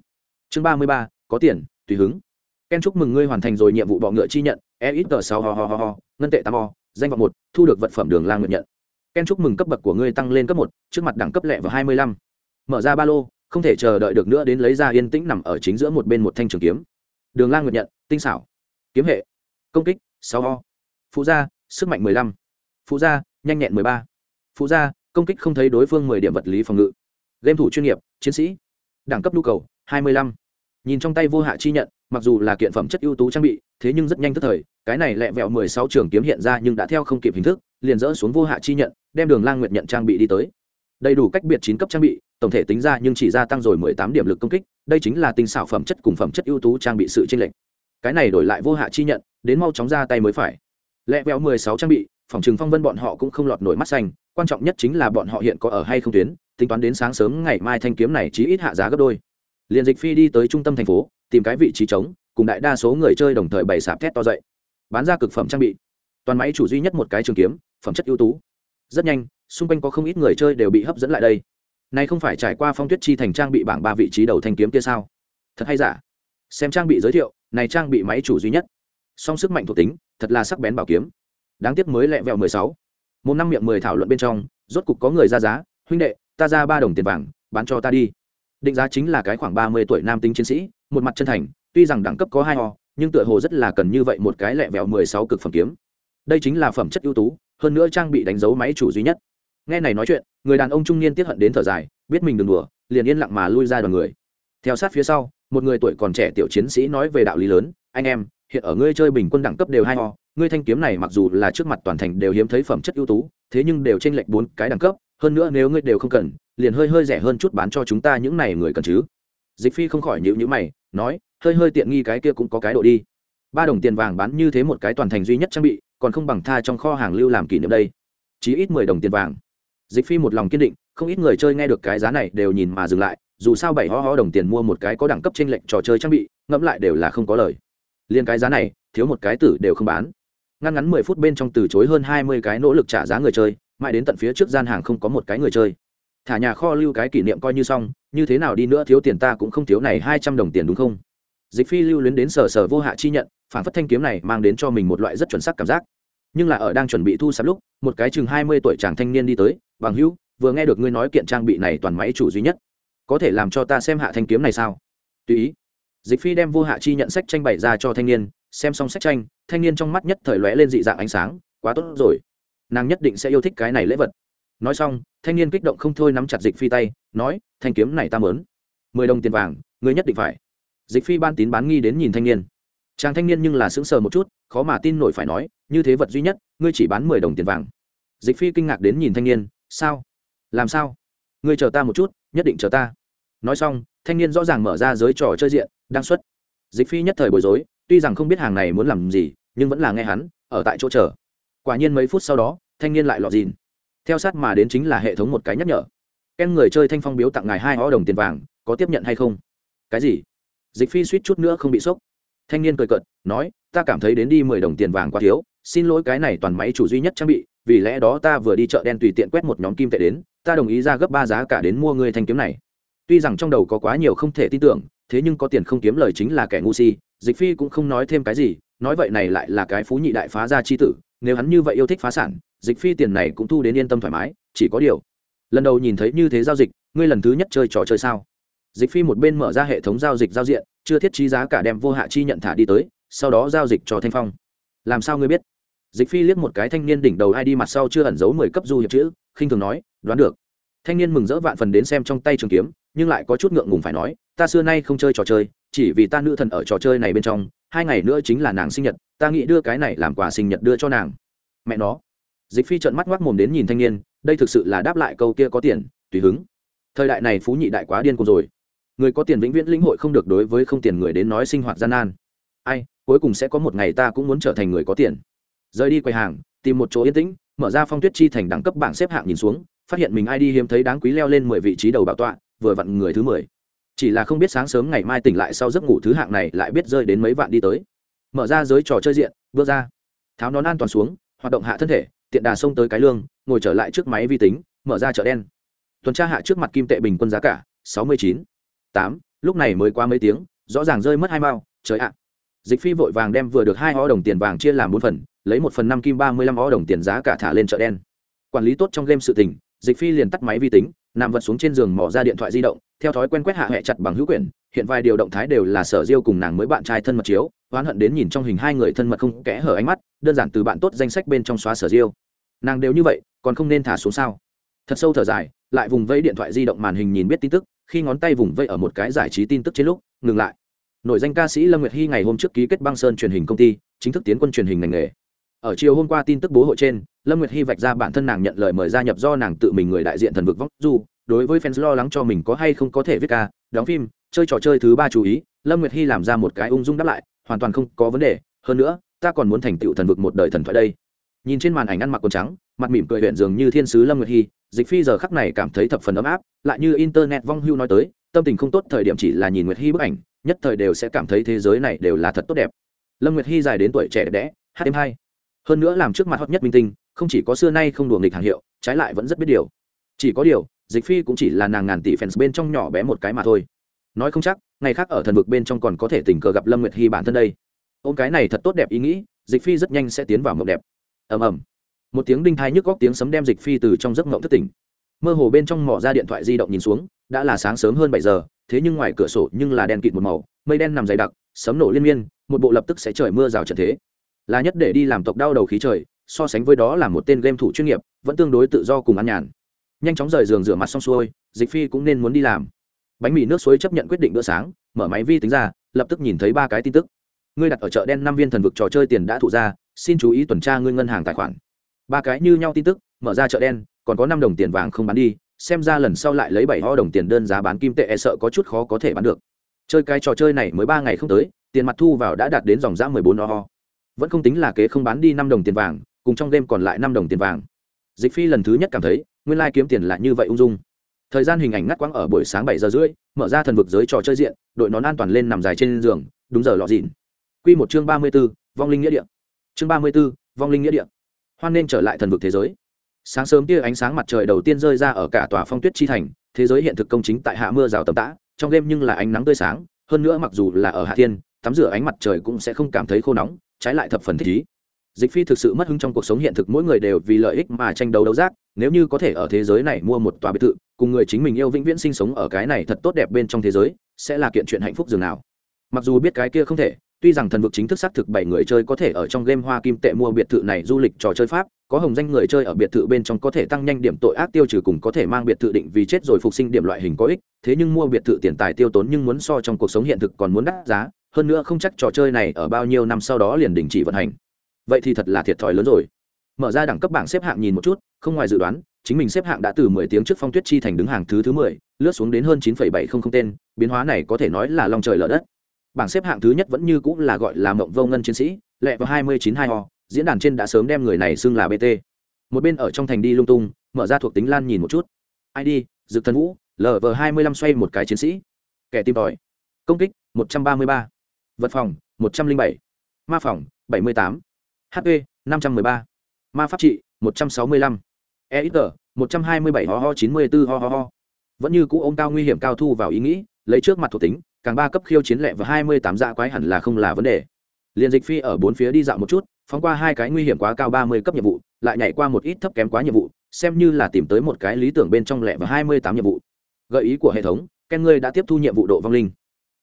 Chương ba mươi ba, có tiền tùy hứng. Ken chúc mừng ngươi hoàn thành rồi nhiệm vụ bọ ngựa chi nhận e ít tờ sáu ho ho ho ho, ngân tệ tám ho danh vọng một, thu được vật phẩm đường lang nguyện nhận. Ken chúc mừng cấp bậc của ngươi tăng lên cấp một, trước mặt đẳng cấp lẹ và hai mươi lăm. Mở ra ba lô, không thể chờ đợi được nữa đến lấy ra yên tĩnh nằm ở chính giữa một bên một thanh trường kiếm. Đường lang nguyện nhận, tinh xảo. Kiếm hệ. Công kích, sáu ho phụ gia, sức mạnh mười lăm. Phụ gia, nhanh nhẹn mười ba. Phụ gia, công kích không thấy đối phương mười điểm vật lý phòng ngự. Game thủ chuyên nghiệp, chiến sĩ. Đẳng cấp nhu cầu, hai mươi lăm nhìn trong tay vô hạ chi nhận, mặc dù là kiện phẩm chất ưu tú trang bị, thế nhưng rất nhanh tức thời, cái này lẹ vẹo mười sáu trường kiếm hiện ra nhưng đã theo không kịp hình thức, liền dỡ xuống vô hạ chi nhận, đem đường lang nguyệt nhận trang bị đi tới. Đầy đủ cách biệt chín cấp trang bị, tổng thể tính ra nhưng chỉ gia tăng rồi mười tám điểm lực công kích, đây chính là tinh xảo phẩm chất cùng phẩm chất ưu tú trang bị sự tranh lệch. Cái này đổi lại vô hạ chi nhận, đến mau chóng ra tay mới phải. Lẹ vẹo mười sáu trang bị, phòng trừng phong vân bọn họ cũng không lọt nổi mắt xanh, quan trọng nhất chính là bọn họ hiện có ở hay không tuyến, tính toán đến sáng sớm ngày mai thanh kiếm này chỉ ít hạ giá gấp đôi liền dịch phi đi tới trung tâm thành phố, tìm cái vị trí trống, cùng đại đa số người chơi đồng thời bày sạp thét to dậy. Bán ra cực phẩm trang bị. Toàn máy chủ duy nhất một cái trường kiếm, phẩm chất ưu tú. Rất nhanh, xung quanh có không ít người chơi đều bị hấp dẫn lại đây. Này không phải trải qua phong tuyết chi thành trang bị bảng ba vị trí đầu thanh kiếm kia sao? Thật hay giả? Xem trang bị giới thiệu, này trang bị máy chủ duy nhất. Song sức mạnh thuộc tính, thật là sắc bén bảo kiếm. Đáng tiếc mới lẹ vẹo mười sáu. Một năm miệng mười thảo luận bên trong, rốt cục có người ra giá. Huynh đệ, ta ra ba đồng tiền vàng, bán cho ta đi định giá chính là cái khoảng ba mươi tuổi nam tính chiến sĩ, một mặt chân thành, tuy rằng đẳng cấp có hai ho nhưng tựa hồ rất là cần như vậy một cái lẹ vẹo mười sáu cực phẩm kiếm. Đây chính là phẩm chất ưu tú, hơn nữa trang bị đánh dấu máy chủ duy nhất. Nghe này nói chuyện, người đàn ông trung niên tiếp hận đến thở dài, biết mình đừng đùa, liền yên lặng mà lui ra đoàn người. Theo sát phía sau, một người tuổi còn trẻ tiểu chiến sĩ nói về đạo lý lớn, anh em, hiện ở ngươi chơi bình quân đẳng cấp đều hai ho ngươi thanh kiếm này mặc dù là trước mặt toàn thành đều hiếm thấy phẩm chất ưu tú, thế nhưng đều tranh lệch bốn cái đẳng cấp hơn nữa nếu ngươi đều không cần, liền hơi hơi rẻ hơn chút bán cho chúng ta những này người cần chứ. Dịch phi không khỏi nhịu nhữ mày, nói, hơi hơi tiện nghi cái kia cũng có cái độ đi. Ba đồng tiền vàng bán như thế một cái toàn thành duy nhất trang bị, còn không bằng tha trong kho hàng lưu làm kỷ niệm đây. Chí ít mười đồng tiền vàng. Dịch phi một lòng kiên định, không ít người chơi nghe được cái giá này đều nhìn mà dừng lại, dù sao bảy ho ho đồng tiền mua một cái có đẳng cấp trinh lệch trò chơi trang bị, ngẫm lại đều là không có lời. Liên cái giá này, thiếu một cái tử đều không bán. Ngăn ngắn mười phút bên trong từ chối hơn hai mươi cái nỗ lực trả giá người chơi mãi đến tận phía trước gian hàng không có một cái người chơi. Thả nhà kho lưu cái kỷ niệm coi như xong, như thế nào đi nữa thiếu tiền ta cũng không thiếu này hai trăm đồng tiền đúng không? Dịch phi lưu luyến đến sở sở vô hạ chi nhận, phản phất thanh kiếm này mang đến cho mình một loại rất chuẩn xác cảm giác. Nhưng là ở đang chuẩn bị thu sắp lúc, một cái chừng hai mươi tuổi chàng thanh niên đi tới, bằng hữu, vừa nghe được ngươi nói kiện trang bị này toàn máy chủ duy nhất, có thể làm cho ta xem hạ thanh kiếm này sao? Tùy ý. Dịch phi đem vô hạ chi nhận sách tranh bày ra cho thanh niên, xem xong sách tranh, thanh niên trong mắt nhất thời lóe lên dị dạng ánh sáng, quá tốt rồi nàng nhất định sẽ yêu thích cái này lễ vật. Nói xong, thanh niên kích động không thôi nắm chặt dịch phi tay, nói, thanh kiếm này ta mớn. Mười đồng tiền vàng, ngươi nhất định phải. Dịch phi ban tín bán nghi đến nhìn thanh niên. Chàng thanh niên nhưng là sững sờ một chút, khó mà tin nổi phải nói, như thế vật duy nhất, ngươi chỉ bán mười đồng tiền vàng. Dịch phi kinh ngạc đến nhìn thanh niên, sao? Làm sao? Ngươi chờ ta một chút, nhất định chờ ta. Nói xong, thanh niên rõ ràng mở ra giới trò chơi diện đang xuất. Dịch phi nhất thời bối rối, tuy rằng không biết hàng này muốn làm gì, nhưng vẫn là nghe hắn, ở tại chỗ chờ quả nhiên mấy phút sau đó, thanh niên lại lọt dìn. Theo sát mà đến chính là hệ thống một cái nhắc nhở. Ken người chơi thanh phong biếu tặng ngài hai ho đồng tiền vàng, có tiếp nhận hay không? Cái gì? Dịch phi suýt chút nữa không bị sốc. Thanh niên cười cợt, nói, ta cảm thấy đến đi mười đồng tiền vàng quá thiếu, xin lỗi cái này toàn máy chủ duy nhất trang bị, vì lẽ đó ta vừa đi chợ đen tùy tiện quét một nhóm kim tệ đến, ta đồng ý ra gấp ba giá cả đến mua người thanh kiếm này. Tuy rằng trong đầu có quá nhiều không thể tin tưởng, thế nhưng có tiền không kiếm lời chính là kẻ ngu si, dịch phi cũng không nói thêm cái gì, nói vậy này lại là cái phú nhị đại phá ra chi tử nếu hắn như vậy yêu thích phá sản, dịch phi tiền này cũng thu đến yên tâm thoải mái, chỉ có điều. Lần đầu nhìn thấy như thế giao dịch, ngươi lần thứ nhất chơi trò chơi sao? Dịch phi một bên mở ra hệ thống giao dịch giao diện, chưa thiết trí giá cả đem vô hạ chi nhận thả đi tới, sau đó giao dịch cho thanh phong. Làm sao ngươi biết? Dịch phi liếc một cái thanh niên đỉnh đầu ai đi mặt sau chưa ẩn giấu mười cấp du hiệp chữ, khinh thường nói, đoán được. Thanh niên mừng rỡ vạn phần đến xem trong tay trường kiếm, nhưng lại có chút ngượng ngùng phải nói, ta xưa nay không chơi trò chơi, chỉ vì ta nữ thần ở trò chơi này bên trong, hai ngày nữa chính là nàng sinh nhật ta nghĩ đưa cái này làm quà sinh nhật đưa cho nàng. Mẹ nó. Dịch phi trợn mắt ngoác mồm đến nhìn thanh niên, đây thực sự là đáp lại câu kia có tiền, tùy hứng. Thời đại này phú nhị đại quá điên cuồng rồi. Người có tiền vĩnh viễn lĩnh hội không được đối với không tiền người đến nói sinh hoạt gian nan. Ai, cuối cùng sẽ có một ngày ta cũng muốn trở thành người có tiền. Rời đi quầy hàng, tìm một chỗ yên tĩnh, mở ra phong tuyết chi thành đẳng cấp bảng xếp hạng nhìn xuống, phát hiện mình ai đi hiếm thấy đáng quý leo lên mười vị trí đầu bảo tọa, vừa vặn người thứ mười. Chỉ là không biết sáng sớm ngày mai tỉnh lại sau giấc ngủ thứ hạng này lại biết rơi đến mấy vạn đi tới mở ra giới trò chơi diện, bước ra. Tháo nón an toàn xuống, hoạt động hạ thân thể, tiện đà xông tới cái lương, ngồi trở lại trước máy vi tính, mở ra chợ đen. Tuần tra hạ trước mặt kim tệ bình quân giá cả, sáu mươi chín. Tám, lúc này mới qua mấy tiếng, rõ ràng rơi mất hai mao, trời ạ. Dịch phi vội vàng đem vừa được hai o đồng tiền vàng chia làm bốn phần, lấy một phần năm kim ba mươi lăm o đồng tiền giá cả thả lên chợ đen. Quản lý tốt trong game sự tình, dịch phi liền tắt máy vi tính, nằm vật xuống trên giường mỏ ra điện thoại di động, theo thói quen quét hạ hẹ chặt bằng hữu quyển, hiện vài điều động thái đều là sở diêu cùng nàng mới bạn trai thân mật chiếu oán hận đến nhìn trong hình hai người thân mật không kẽ hở ánh mắt, đơn giản từ bạn tốt danh sách bên trong xóa sở diêu. Nàng đều như vậy, còn không nên thả xuống sao? Thật sâu thở dài, lại vùng vẫy điện thoại di động màn hình nhìn biết tin tức, khi ngón tay vùng vẫy ở một cái giải trí tin tức trên lúc, ngừng lại. Nội danh ca sĩ lâm nguyệt hy ngày hôm trước ký kết băng sơn truyền hình công ty, chính thức tiến quân truyền hình ngành nghề. Ở chiều hôm qua tin tức bố hội trên, lâm nguyệt hy vạch ra bản thân nàng nhận lời mời gia nhập do nàng tự mình người đại diện thần vực vóc du, đối với fans lo lắng cho mình có hay không có thể viết ca, đóng phim, chơi trò chơi thứ ba chú ý, lâm nguyệt hy làm ra một cái ung dung đáp lại hoàn toàn không có vấn đề, hơn nữa, ta còn muốn thành tựu thần vực một đời thần thoại đây. Nhìn trên màn ảnh ăn mặc quần trắng, mặt mỉm cười huyện dường như thiên sứ lâm nguyệt hy, dịch phi giờ khắc này cảm thấy thập phần ấm áp, lại như internet vong hưu nói tới, tâm tình không tốt thời điểm chỉ là nhìn nguyệt hy bức ảnh, nhất thời đều sẽ cảm thấy thế giới này đều là thật tốt đẹp. Lâm nguyệt hy dài đến tuổi trẻ đẹp đẽ em hai hơn nữa làm trước mặt hot nhất minh tinh, không chỉ có xưa nay không đùa nghịch hàng hiệu, trái lại vẫn rất biết điều. Chỉ có điều, dịch phi cũng chỉ là nàng ngàn tỷ fans bên trong nhỏ bé một cái mà thôi. Nói không chắc ngày khác ở thần vực bên trong còn có thể tình cờ gặp lâm nguyệt hy bản thân đây. Ôm cái này thật tốt đẹp ý nghĩ, dịch phi rất nhanh sẽ tiến vào mộng đẹp. Ầm ầm. Một tiếng đinh thai nhức góc tiếng sấm đem dịch phi từ trong giấc mộng thất tỉnh. Mơ hồ bên trong mỏ ra điện thoại di động nhìn xuống, đã là sáng sớm hơn bảy giờ, thế nhưng ngoài cửa sổ nhưng là đen kịt một màu, mây đen nằm dày đặc, sấm nổ liên miên, một bộ lập tức sẽ trời mưa rào trận thế. Là nhất để đi làm tộc đau đầu khí trời, so sánh với đó là một tên game thủ chuyên nghiệp, vẫn tương đối tự do cùng ăn nhàn. Nhanh chóng rời giường rửa mặt xong xuôi, dịch phi cũng nên muốn đi làm bánh mì nước suối chấp nhận quyết định bữa sáng, mở máy vi tính ra, lập tức nhìn thấy ba cái tin tức. Ngươi đặt ở chợ đen năm viên thần vực trò chơi tiền đã thụ ra, xin chú ý tuần tra ngươi ngân hàng tài khoản. Ba cái như nhau tin tức, mở ra chợ đen, còn có năm đồng tiền vàng không bán đi, xem ra lần sau lại lấy bảy ho đồng tiền đơn giá bán kim tệ e sợ có chút khó có thể bán được. Chơi cái trò chơi này mới ba ngày không tới, tiền mặt thu vào đã đạt đến dòng giá mười bốn ho vẫn không tính là kế không bán đi năm đồng tiền vàng, cùng trong đêm còn lại năm đồng tiền vàng. Dịch phi lần thứ nhất cảm thấy, nguyên lai kiếm tiền là như vậy ung dung thời gian hình ảnh ngắt quãng ở buổi sáng bảy giờ rưỡi, mở ra thần vực giới trò chơi diện, đội nón an toàn lên nằm dài trên giường, đúng giờ lọ dịn. Q một chương ba mươi b ố vong linh nghĩa địa. Chương ba mươi b ố vong linh nghĩa địa. Hoan nên trở lại thần vực thế giới. Sáng sớm tia ánh sáng mặt trời đầu tiên rơi ra ở cả tòa phong tuyết chi thành, thế giới hiện thực công chính tại hạ mưa rào tầm tã, trong đêm nhưng là ánh nắng tươi sáng, hơn nữa mặc dù là ở hạ thiên, tắm rửa ánh mặt trời cũng sẽ không cảm thấy khô nóng, trái lại thập phần thích ý dịch phi thực sự mất hứng trong cuộc sống hiện thực, mỗi người đều vì lợi ích mà tranh đấu đấu giác. Nếu như có thể ở thế giới này mua một tòa biệt thự, cùng người chính mình yêu vĩnh viễn sinh sống ở cái này thật tốt đẹp bên trong thế giới, sẽ là kiện chuyện hạnh phúc dường nào? Mặc dù biết cái kia không thể, tuy rằng thần vực chính thức xác thực bảy người chơi có thể ở trong game hoa kim tệ mua biệt thự này du lịch trò chơi pháp, có hồng danh người chơi ở biệt thự bên trong có thể tăng nhanh điểm tội ác tiêu trừ cùng có thể mang biệt thự định vì chết rồi phục sinh điểm loại hình có ích, thế nhưng mua biệt thự tiền tài tiêu tốn nhưng muốn so trong cuộc sống hiện thực còn muốn đắt giá, hơn nữa không chắc trò chơi này ở bao nhiêu năm sau đó liền đình chỉ vận hành vậy thì thật là thiệt thòi lớn rồi. Mở ra đẳng cấp bảng xếp hạng nhìn một chút, không ngoài dự đoán, chính mình xếp hạng đã từ mười tiếng trước phong tuyết chi thành đứng hàng thứ thứ mười, lướt xuống đến hơn chín phẩy bảy không không tên, biến hóa này có thể nói là long trời lở đất. Bảng xếp hạng thứ nhất vẫn như cũng là gọi là mộng vô ngân chiến sĩ, lẹ vào hai mươi chín hai ho diễn đàn trên đã sớm đem người này xưng là bt một bên ở trong thành đi lung tung, mở ra thuộc tính lan nhìn một chút. Id dực thần vũ lv hai mươi lăm xoay một cái chiến sĩ. Kẻ tìm tòi. Công kích, một trăm ba mươi ba. Vật phòng, một trăm linh bảy. Ma phòng, bảy mươi tám hp năm trăm m ư ơ i ba. Ma pháp trị, một trăm sáu mươi lăm. E ít tờ một trăm hai mươi bảy. Ho ho chín mươi bốn ho ho ho. Vẫn như cũ ôm cao nguy hiểm cao thu vào ý nghĩ, lấy trước mặt thuộc tính, càng ba cấp khiêu chiến lệ và hai mươi tám dạ quái hẳn là không là vấn đề. Liên dịch phi ở bốn phía đi dạo một chút, phóng qua hai cái nguy hiểm quá cao ba mươi cấp nhiệm vụ, lại nhảy qua một ít thấp kém quá nhiệm vụ, xem như là tìm tới một cái lý tưởng bên trong lệ và hai mươi tám nhiệm vụ. Gợi ý của hệ thống, ken ngươi đã tiếp thu nhiệm vụ độ vong linh.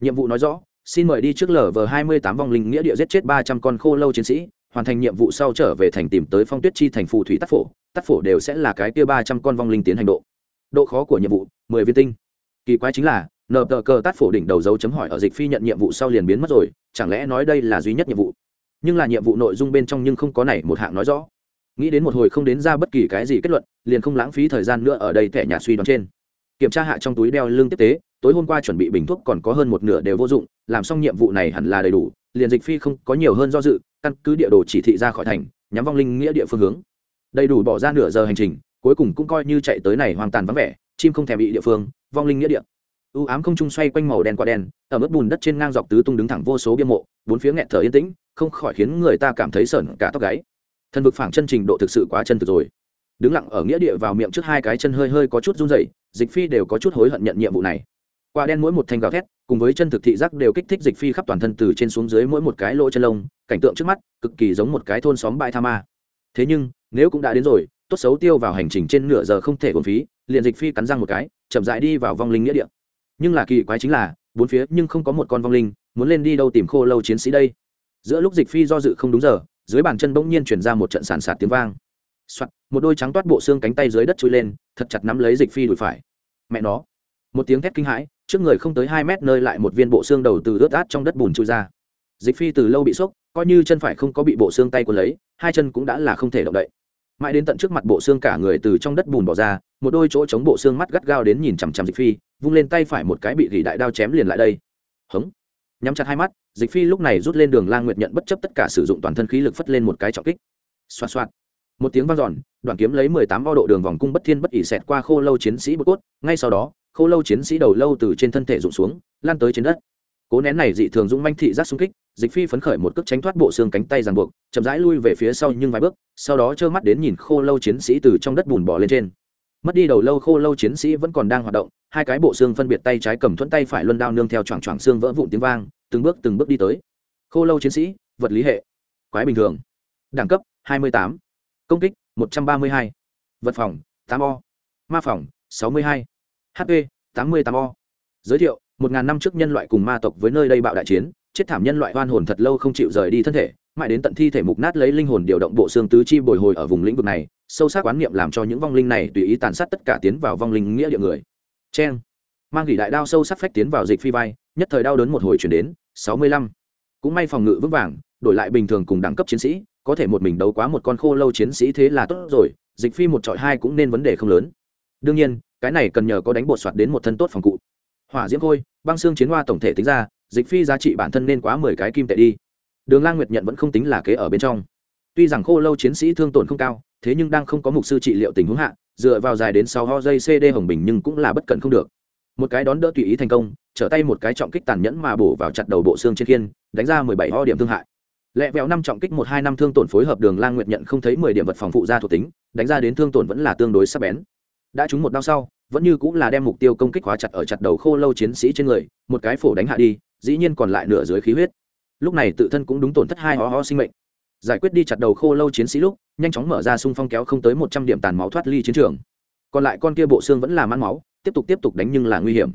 Nhiệm vụ nói rõ, xin mời đi trước lở vờ hai mươi tám vong linh nghĩa địa giết chết ba trăm con khô lâu chiến sĩ hoàn thành nhiệm vụ sau trở về thành tìm tới phong tuyết chi thành phù thủy tắc phổ tắc phổ đều sẽ là cái kia ba trăm con vong linh tiến hành độ. Độ khó của nhiệm vụ, mười viên tinh. Kỳ quái chính là, nợ tờ cờ tác phổ đỉnh đầu dấu chấm hỏi ở dịch phi nhận nhiệm vụ sau liền biến mất rồi, chẳng lẽ nói đây là duy nhất nhiệm vụ? Nhưng là nhiệm vụ nội dung bên trong nhưng không có này một hạng nói rõ. Nghĩ đến một hồi không đến ra bất kỳ cái gì kết luận, liền không lãng phí thời gian nữa ở đây thẻ nhà suy đoán trên. Kiểm tra hạ trong túi đeo lương tiếp tế tối hôm qua chuẩn bị bình thuốc còn có hơn một nửa đều vô dụng, làm xong nhiệm vụ này hẳn là đầy đủ, liền dịch phi không có nhiều hơn do dự, căn cứ địa đồ chỉ thị ra khỏi thành, nhắm vong linh nghĩa địa phương hướng. Đầy đủ bỏ ra nửa giờ hành trình, cuối cùng cũng coi như chạy tới này hoàn toàn vắng vẻ, chim không thèm bị địa phương, vong linh nghĩa địa. U ám không trung xoay quanh màu đen qua đen, ở mức bùn đất trên ngang dọc tứ tung đứng thẳng vô số bia mộ, bốn phía nghẹt thở yên tĩnh, không khỏi khiến người ta cảm thấy sởn cả tóc gáy. Thần vực phảng chân trình độ thực sự quá chân thực rồi. Đứng lặng ở nghĩa địa vào miệng trước hai cái chân hơi hơi có chút run rẩy, dịch phi đều có chút hối hận nhận nhiệm vụ này qua đen mỗi một thanh gào thét cùng với chân thực thị giác đều kích thích dịch phi khắp toàn thân từ trên xuống dưới mỗi một cái lỗ chân lông cảnh tượng trước mắt cực kỳ giống một cái thôn xóm bãi tha ma. Thế nhưng nếu cũng đã đến rồi tốt xấu tiêu vào hành trình trên nửa giờ không thể còn phí liền dịch phi cắn răng một cái chậm dại đi vào vong linh nghĩa địa. Nhưng là kỳ quái chính là bốn phía nhưng không có một con vong linh muốn lên đi đâu tìm khô lâu chiến sĩ đây. Giữa lúc dịch phi do dự không đúng giờ dưới bàn chân bỗng nhiên chuyển ra một trận sàn sạt tiếng vang. Soạt, một đôi trắng toát bộ xương cánh tay dưới đất chui lên thật chặt nắm lấy dịch phi đùi phải. Mẹ nó. Một tiếng thét kinh hãi trước người không tới hai mét nơi lại một viên bộ xương đầu từ ướt át trong đất bùn chui ra. Dịch phi từ lâu bị sốc, coi như chân phải không có bị bộ xương tay của lấy, hai chân cũng đã là không thể động đậy. Mãi đến tận trước mặt bộ xương cả người từ trong đất bùn bỏ ra, một đôi chỗ chống bộ xương mắt gắt gao đến nhìn chằm chằm dịch phi, vung lên tay phải một cái bị gỉ đại đao chém liền lại đây. Hống. Nhắm chặt hai mắt, dịch phi lúc này rút lên đường lang nguyệt nhận bất chấp tất cả sử dụng toàn thân khí lực phất lên một cái trọng kích. Xoa xoa một tiếng vang dọn đoạn kiếm lấy mười tám o độ đường vòng cung bất thiên bất ỉ xẹt qua khô lâu chiến sĩ bột cốt, ngay sau đó khô lâu chiến sĩ đầu lâu từ trên thân thể rụng xuống lan tới trên đất cố nén này dị thường dũng manh thị giác xung kích, dịch phi phấn khởi một cước tránh thoát bộ xương cánh tay ràng buộc, chậm rãi lui về phía sau nhưng vài bước, sau đó trơ mắt đến nhìn khô lâu chiến sĩ từ trong đất bùn bỏ lên trên mất đi đầu lâu khô lâu chiến sĩ vẫn còn đang hoạt động, hai cái bộ xương phân biệt tay trái cầm thuẫn tay phải luân đao nương theo choảng choảng xương vỡ vụn tiếng vang, từng bước từng bước đi tới khô lâu chiến sĩ, vật lý hệ quái bình thường đẳng cấp 28. công kích 132. vật phòng 8 o ma phòng 62 hp 88 o. Giới thiệu, một ngàn năm trước nhân loại cùng ma tộc với nơi đây bạo đại chiến, chết thảm nhân loại oan hồn thật lâu không chịu rời đi thân thể, mãi đến tận thi thể mục nát lấy linh hồn điều động bộ xương tứ chi bồi hồi ở vùng lĩnh vực này, sâu sắc quán niệm làm cho những vong linh này tùy ý tàn sát tất cả tiến vào vong linh nghĩa địa người. Cheng. Mang gỉ đại đao sâu sắc phách tiến vào dịch phi vai, nhất thời đau đớn một hồi chuyển đến, sáu mươi lăm. Cũng may phòng ngự vững vàng, đổi lại bình thường cùng đẳng cấp chiến sĩ, có thể một mình đấu quá một con khô lâu chiến sĩ thế là tốt rồi, dịch phi một trọi hai cũng nên vấn đề không lớn. Đương nhiên cái này cần nhờ có đánh bột soạt đến một thân tốt phòng cụ. Hỏa diễm khôi, băng xương chiến hoa tổng thể tính ra, dịch phi giá trị bản thân nên quá mười cái kim tệ đi. Đường lang nguyệt nhận vẫn không tính là kế ở bên trong. Tuy rằng khô lâu chiến sĩ thương tổn không cao, thế nhưng đang không có mục sư trị liệu tình huống hạ, dựa vào dài đến sáu ho dây cd hồng bình nhưng cũng là bất cẩn không được. Một cái đón đỡ tùy ý thành công, trở tay một cái trọng kích tàn nhẫn mà bổ vào chặt đầu bộ xương trên khiên, đánh ra mười bảy ho điểm thương hại. Lẹ vẹo năm trọng kích một hai năm thương tổn phối hợp đường lang nguyệt nhận không thấy mười điểm vật phòng phụ ra thuộc tính, đánh ra đến thương tổn vẫn là tương đối sắc bén đã trúng một đau sau, vẫn như cũng là đem mục tiêu công kích hóa chặt ở chặt đầu khô lâu chiến sĩ trên người, một cái phổ đánh hạ đi, dĩ nhiên còn lại nửa dưới khí huyết. Lúc này tự thân cũng đúng tổn thất hai ho ho sinh mệnh. Giải quyết đi chặt đầu khô lâu chiến sĩ lúc, nhanh chóng mở ra xung phong kéo không tới một trăm điểm tàn máu thoát ly chiến trường. Còn lại con kia bộ xương vẫn là mãn máu, tiếp tục tiếp tục đánh nhưng là nguy hiểm.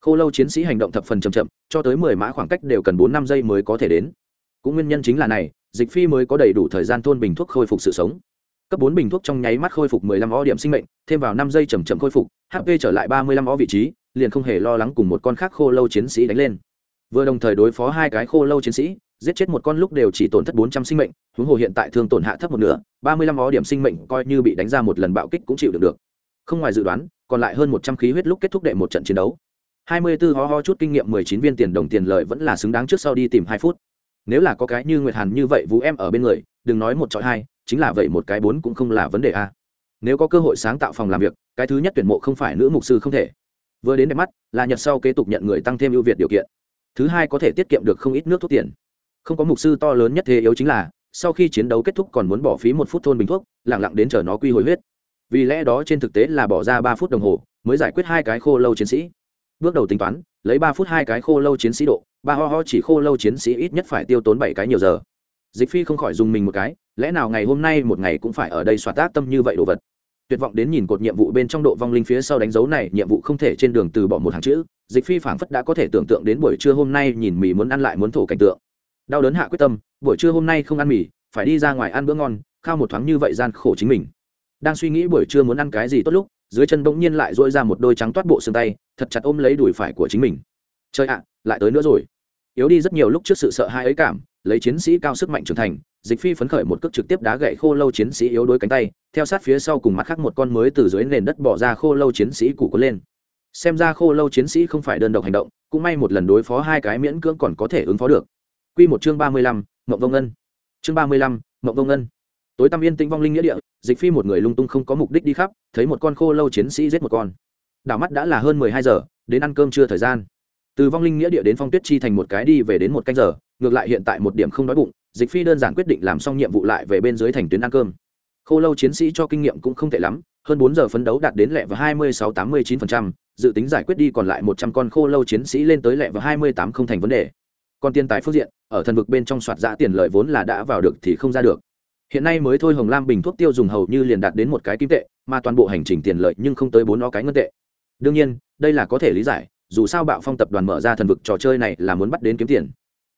Khô lâu chiến sĩ hành động thập phần chậm chậm, cho tới mười mã khoảng cách đều cần bốn năm giây mới có thể đến. Cũng nguyên nhân chính là này, dịch phi mới có đầy đủ thời gian thôn bình thuốc khôi phục sự sống cấp bốn bình thuốc trong nháy mắt khôi phục mười lăm o điểm sinh mệnh, thêm vào năm giây chầm chậm khôi phục hp trở lại ba mươi lăm o vị trí, liền không hề lo lắng cùng một con khác khô lâu chiến sĩ đánh lên. Vừa đồng thời đối phó hai cái khô lâu chiến sĩ, giết chết một con lúc đều chỉ tổn thất bốn trăm sinh mệnh, huống hồ hiện tại thương tổn hạ thấp một nửa, ba mươi lăm ó điểm sinh mệnh coi như bị đánh ra một lần bạo kích cũng chịu được được. Không ngoài dự đoán, còn lại hơn một trăm khí huyết lúc kết thúc đệ một trận chiến đấu. Hai mươi 24 ho ho chút kinh nghiệm mười chín viên tiền đồng tiền lợi vẫn là xứng đáng trước sau đi tìm hai phút. Nếu là có cái như nguyệt hàn như vậy vũ em ở bên người, đừng nói một chọi hai chính là vậy một cái bốn cũng không là vấn đề a. Nếu có cơ hội sáng tạo phòng làm việc, cái thứ nhất tuyển mộ không phải nữ mục sư không thể. Vừa đến đẹp mắt, là nhật sau kế tục nhận người tăng thêm ưu việt điều kiện. Thứ hai có thể tiết kiệm được không ít nước thuốc tiền. Không có mục sư to lớn nhất thế yếu chính là, sau khi chiến đấu kết thúc còn muốn bỏ phí một phút thôn bình thuốc lẳng lặng đến chờ nó quy hồi huyết. Vì lẽ đó trên thực tế là bỏ ra ba phút đồng hồ, mới giải quyết hai cái khô lâu chiến sĩ. Bước đầu tính toán, lấy ba phút hai cái khô lâu chiến sĩ độ, ba ho ho chỉ khô lâu chiến sĩ ít nhất phải tiêu tốn bảy cái nhiều giờ dịch phi không khỏi dùng mình một cái, lẽ nào ngày hôm nay một ngày cũng phải ở đây soạt tác tâm như vậy đồ vật? Tuyệt vọng đến nhìn cột nhiệm vụ bên trong độ vong linh phía sau đánh dấu này, nhiệm vụ không thể trên đường từ bỏ một hàng chữ, dịch phi phảng phất đã có thể tưởng tượng đến buổi trưa hôm nay nhìn mì muốn ăn lại muốn thổ cảnh tượng. Đau đớn hạ quyết tâm, buổi trưa hôm nay không ăn mì, phải đi ra ngoài ăn bữa ngon, khao một thoáng như vậy gian khổ chính mình. Đang suy nghĩ buổi trưa muốn ăn cái gì tốt lúc, dưới chân bỗng nhiên lại dỗi ra một đôi trắng toát bộ xương tay, thật chặt ôm lấy đùi phải của chính mình. Chơi ạ, lại tới nữa rồi. Yếu đi rất nhiều lúc trước sự sợ hãi ấy cảm lấy chiến sĩ cao sức mạnh trưởng thành, dịch phi phấn khởi một cước trực tiếp đá gậy khô lâu chiến sĩ yếu đuối cánh tay, theo sát phía sau cùng mặt khác một con mới từ dưới nền đất bỏ ra khô lâu chiến sĩ củ có lên. Xem ra khô lâu chiến sĩ không phải đơn độc hành động, cũng may một lần đối phó hai cái miễn cưỡng còn có thể ứng phó được. Q một chương ba mươi lăm mậu vông ngân. Chương ba mươi lăm mậu vông ngân. Tối tăm yên tĩnh vong linh nghĩa địa, dịch phi một người lung tung không có mục đích đi khắp, thấy một con khô lâu chiến sĩ giết một con. Đảo mắt đã là hơn mười hai giờ, đến ăn cơm trưa thời gian. Từ vong linh nghĩa địa đến phong tuyết chi thành một cái đi về đến một canh giờ ngược lại hiện tại một điểm không đói bụng, dịch phi đơn giản quyết định làm xong nhiệm vụ lại về bên dưới thành tuyến ăn cơm. Khô lâu chiến sĩ cho kinh nghiệm cũng không tệ lắm, hơn bốn giờ phấn đấu đạt đến lẹ và hai mươi sáu tám mươi chín phần trăm, dự tính giải quyết đi còn lại một trăm con khô lâu chiến sĩ lên tới lẹ và hai mươi tám không thành vấn đề. Còn tiền tài phương diện, ở thần vực bên trong soạt giã tiền lợi vốn là đã vào được thì không ra được. Hiện nay mới thôi hồng lam bình thuốc tiêu dùng hầu như liền đạt đến một cái kim tệ, mà toàn bộ hành trình tiền lợi nhưng không tới bốn nó cái ngân tệ. Đương nhiên, đây là có thể lý giải, dù sao bạo phong tập đoàn mở ra thần vực trò chơi này là muốn bắt đến kiếm tiền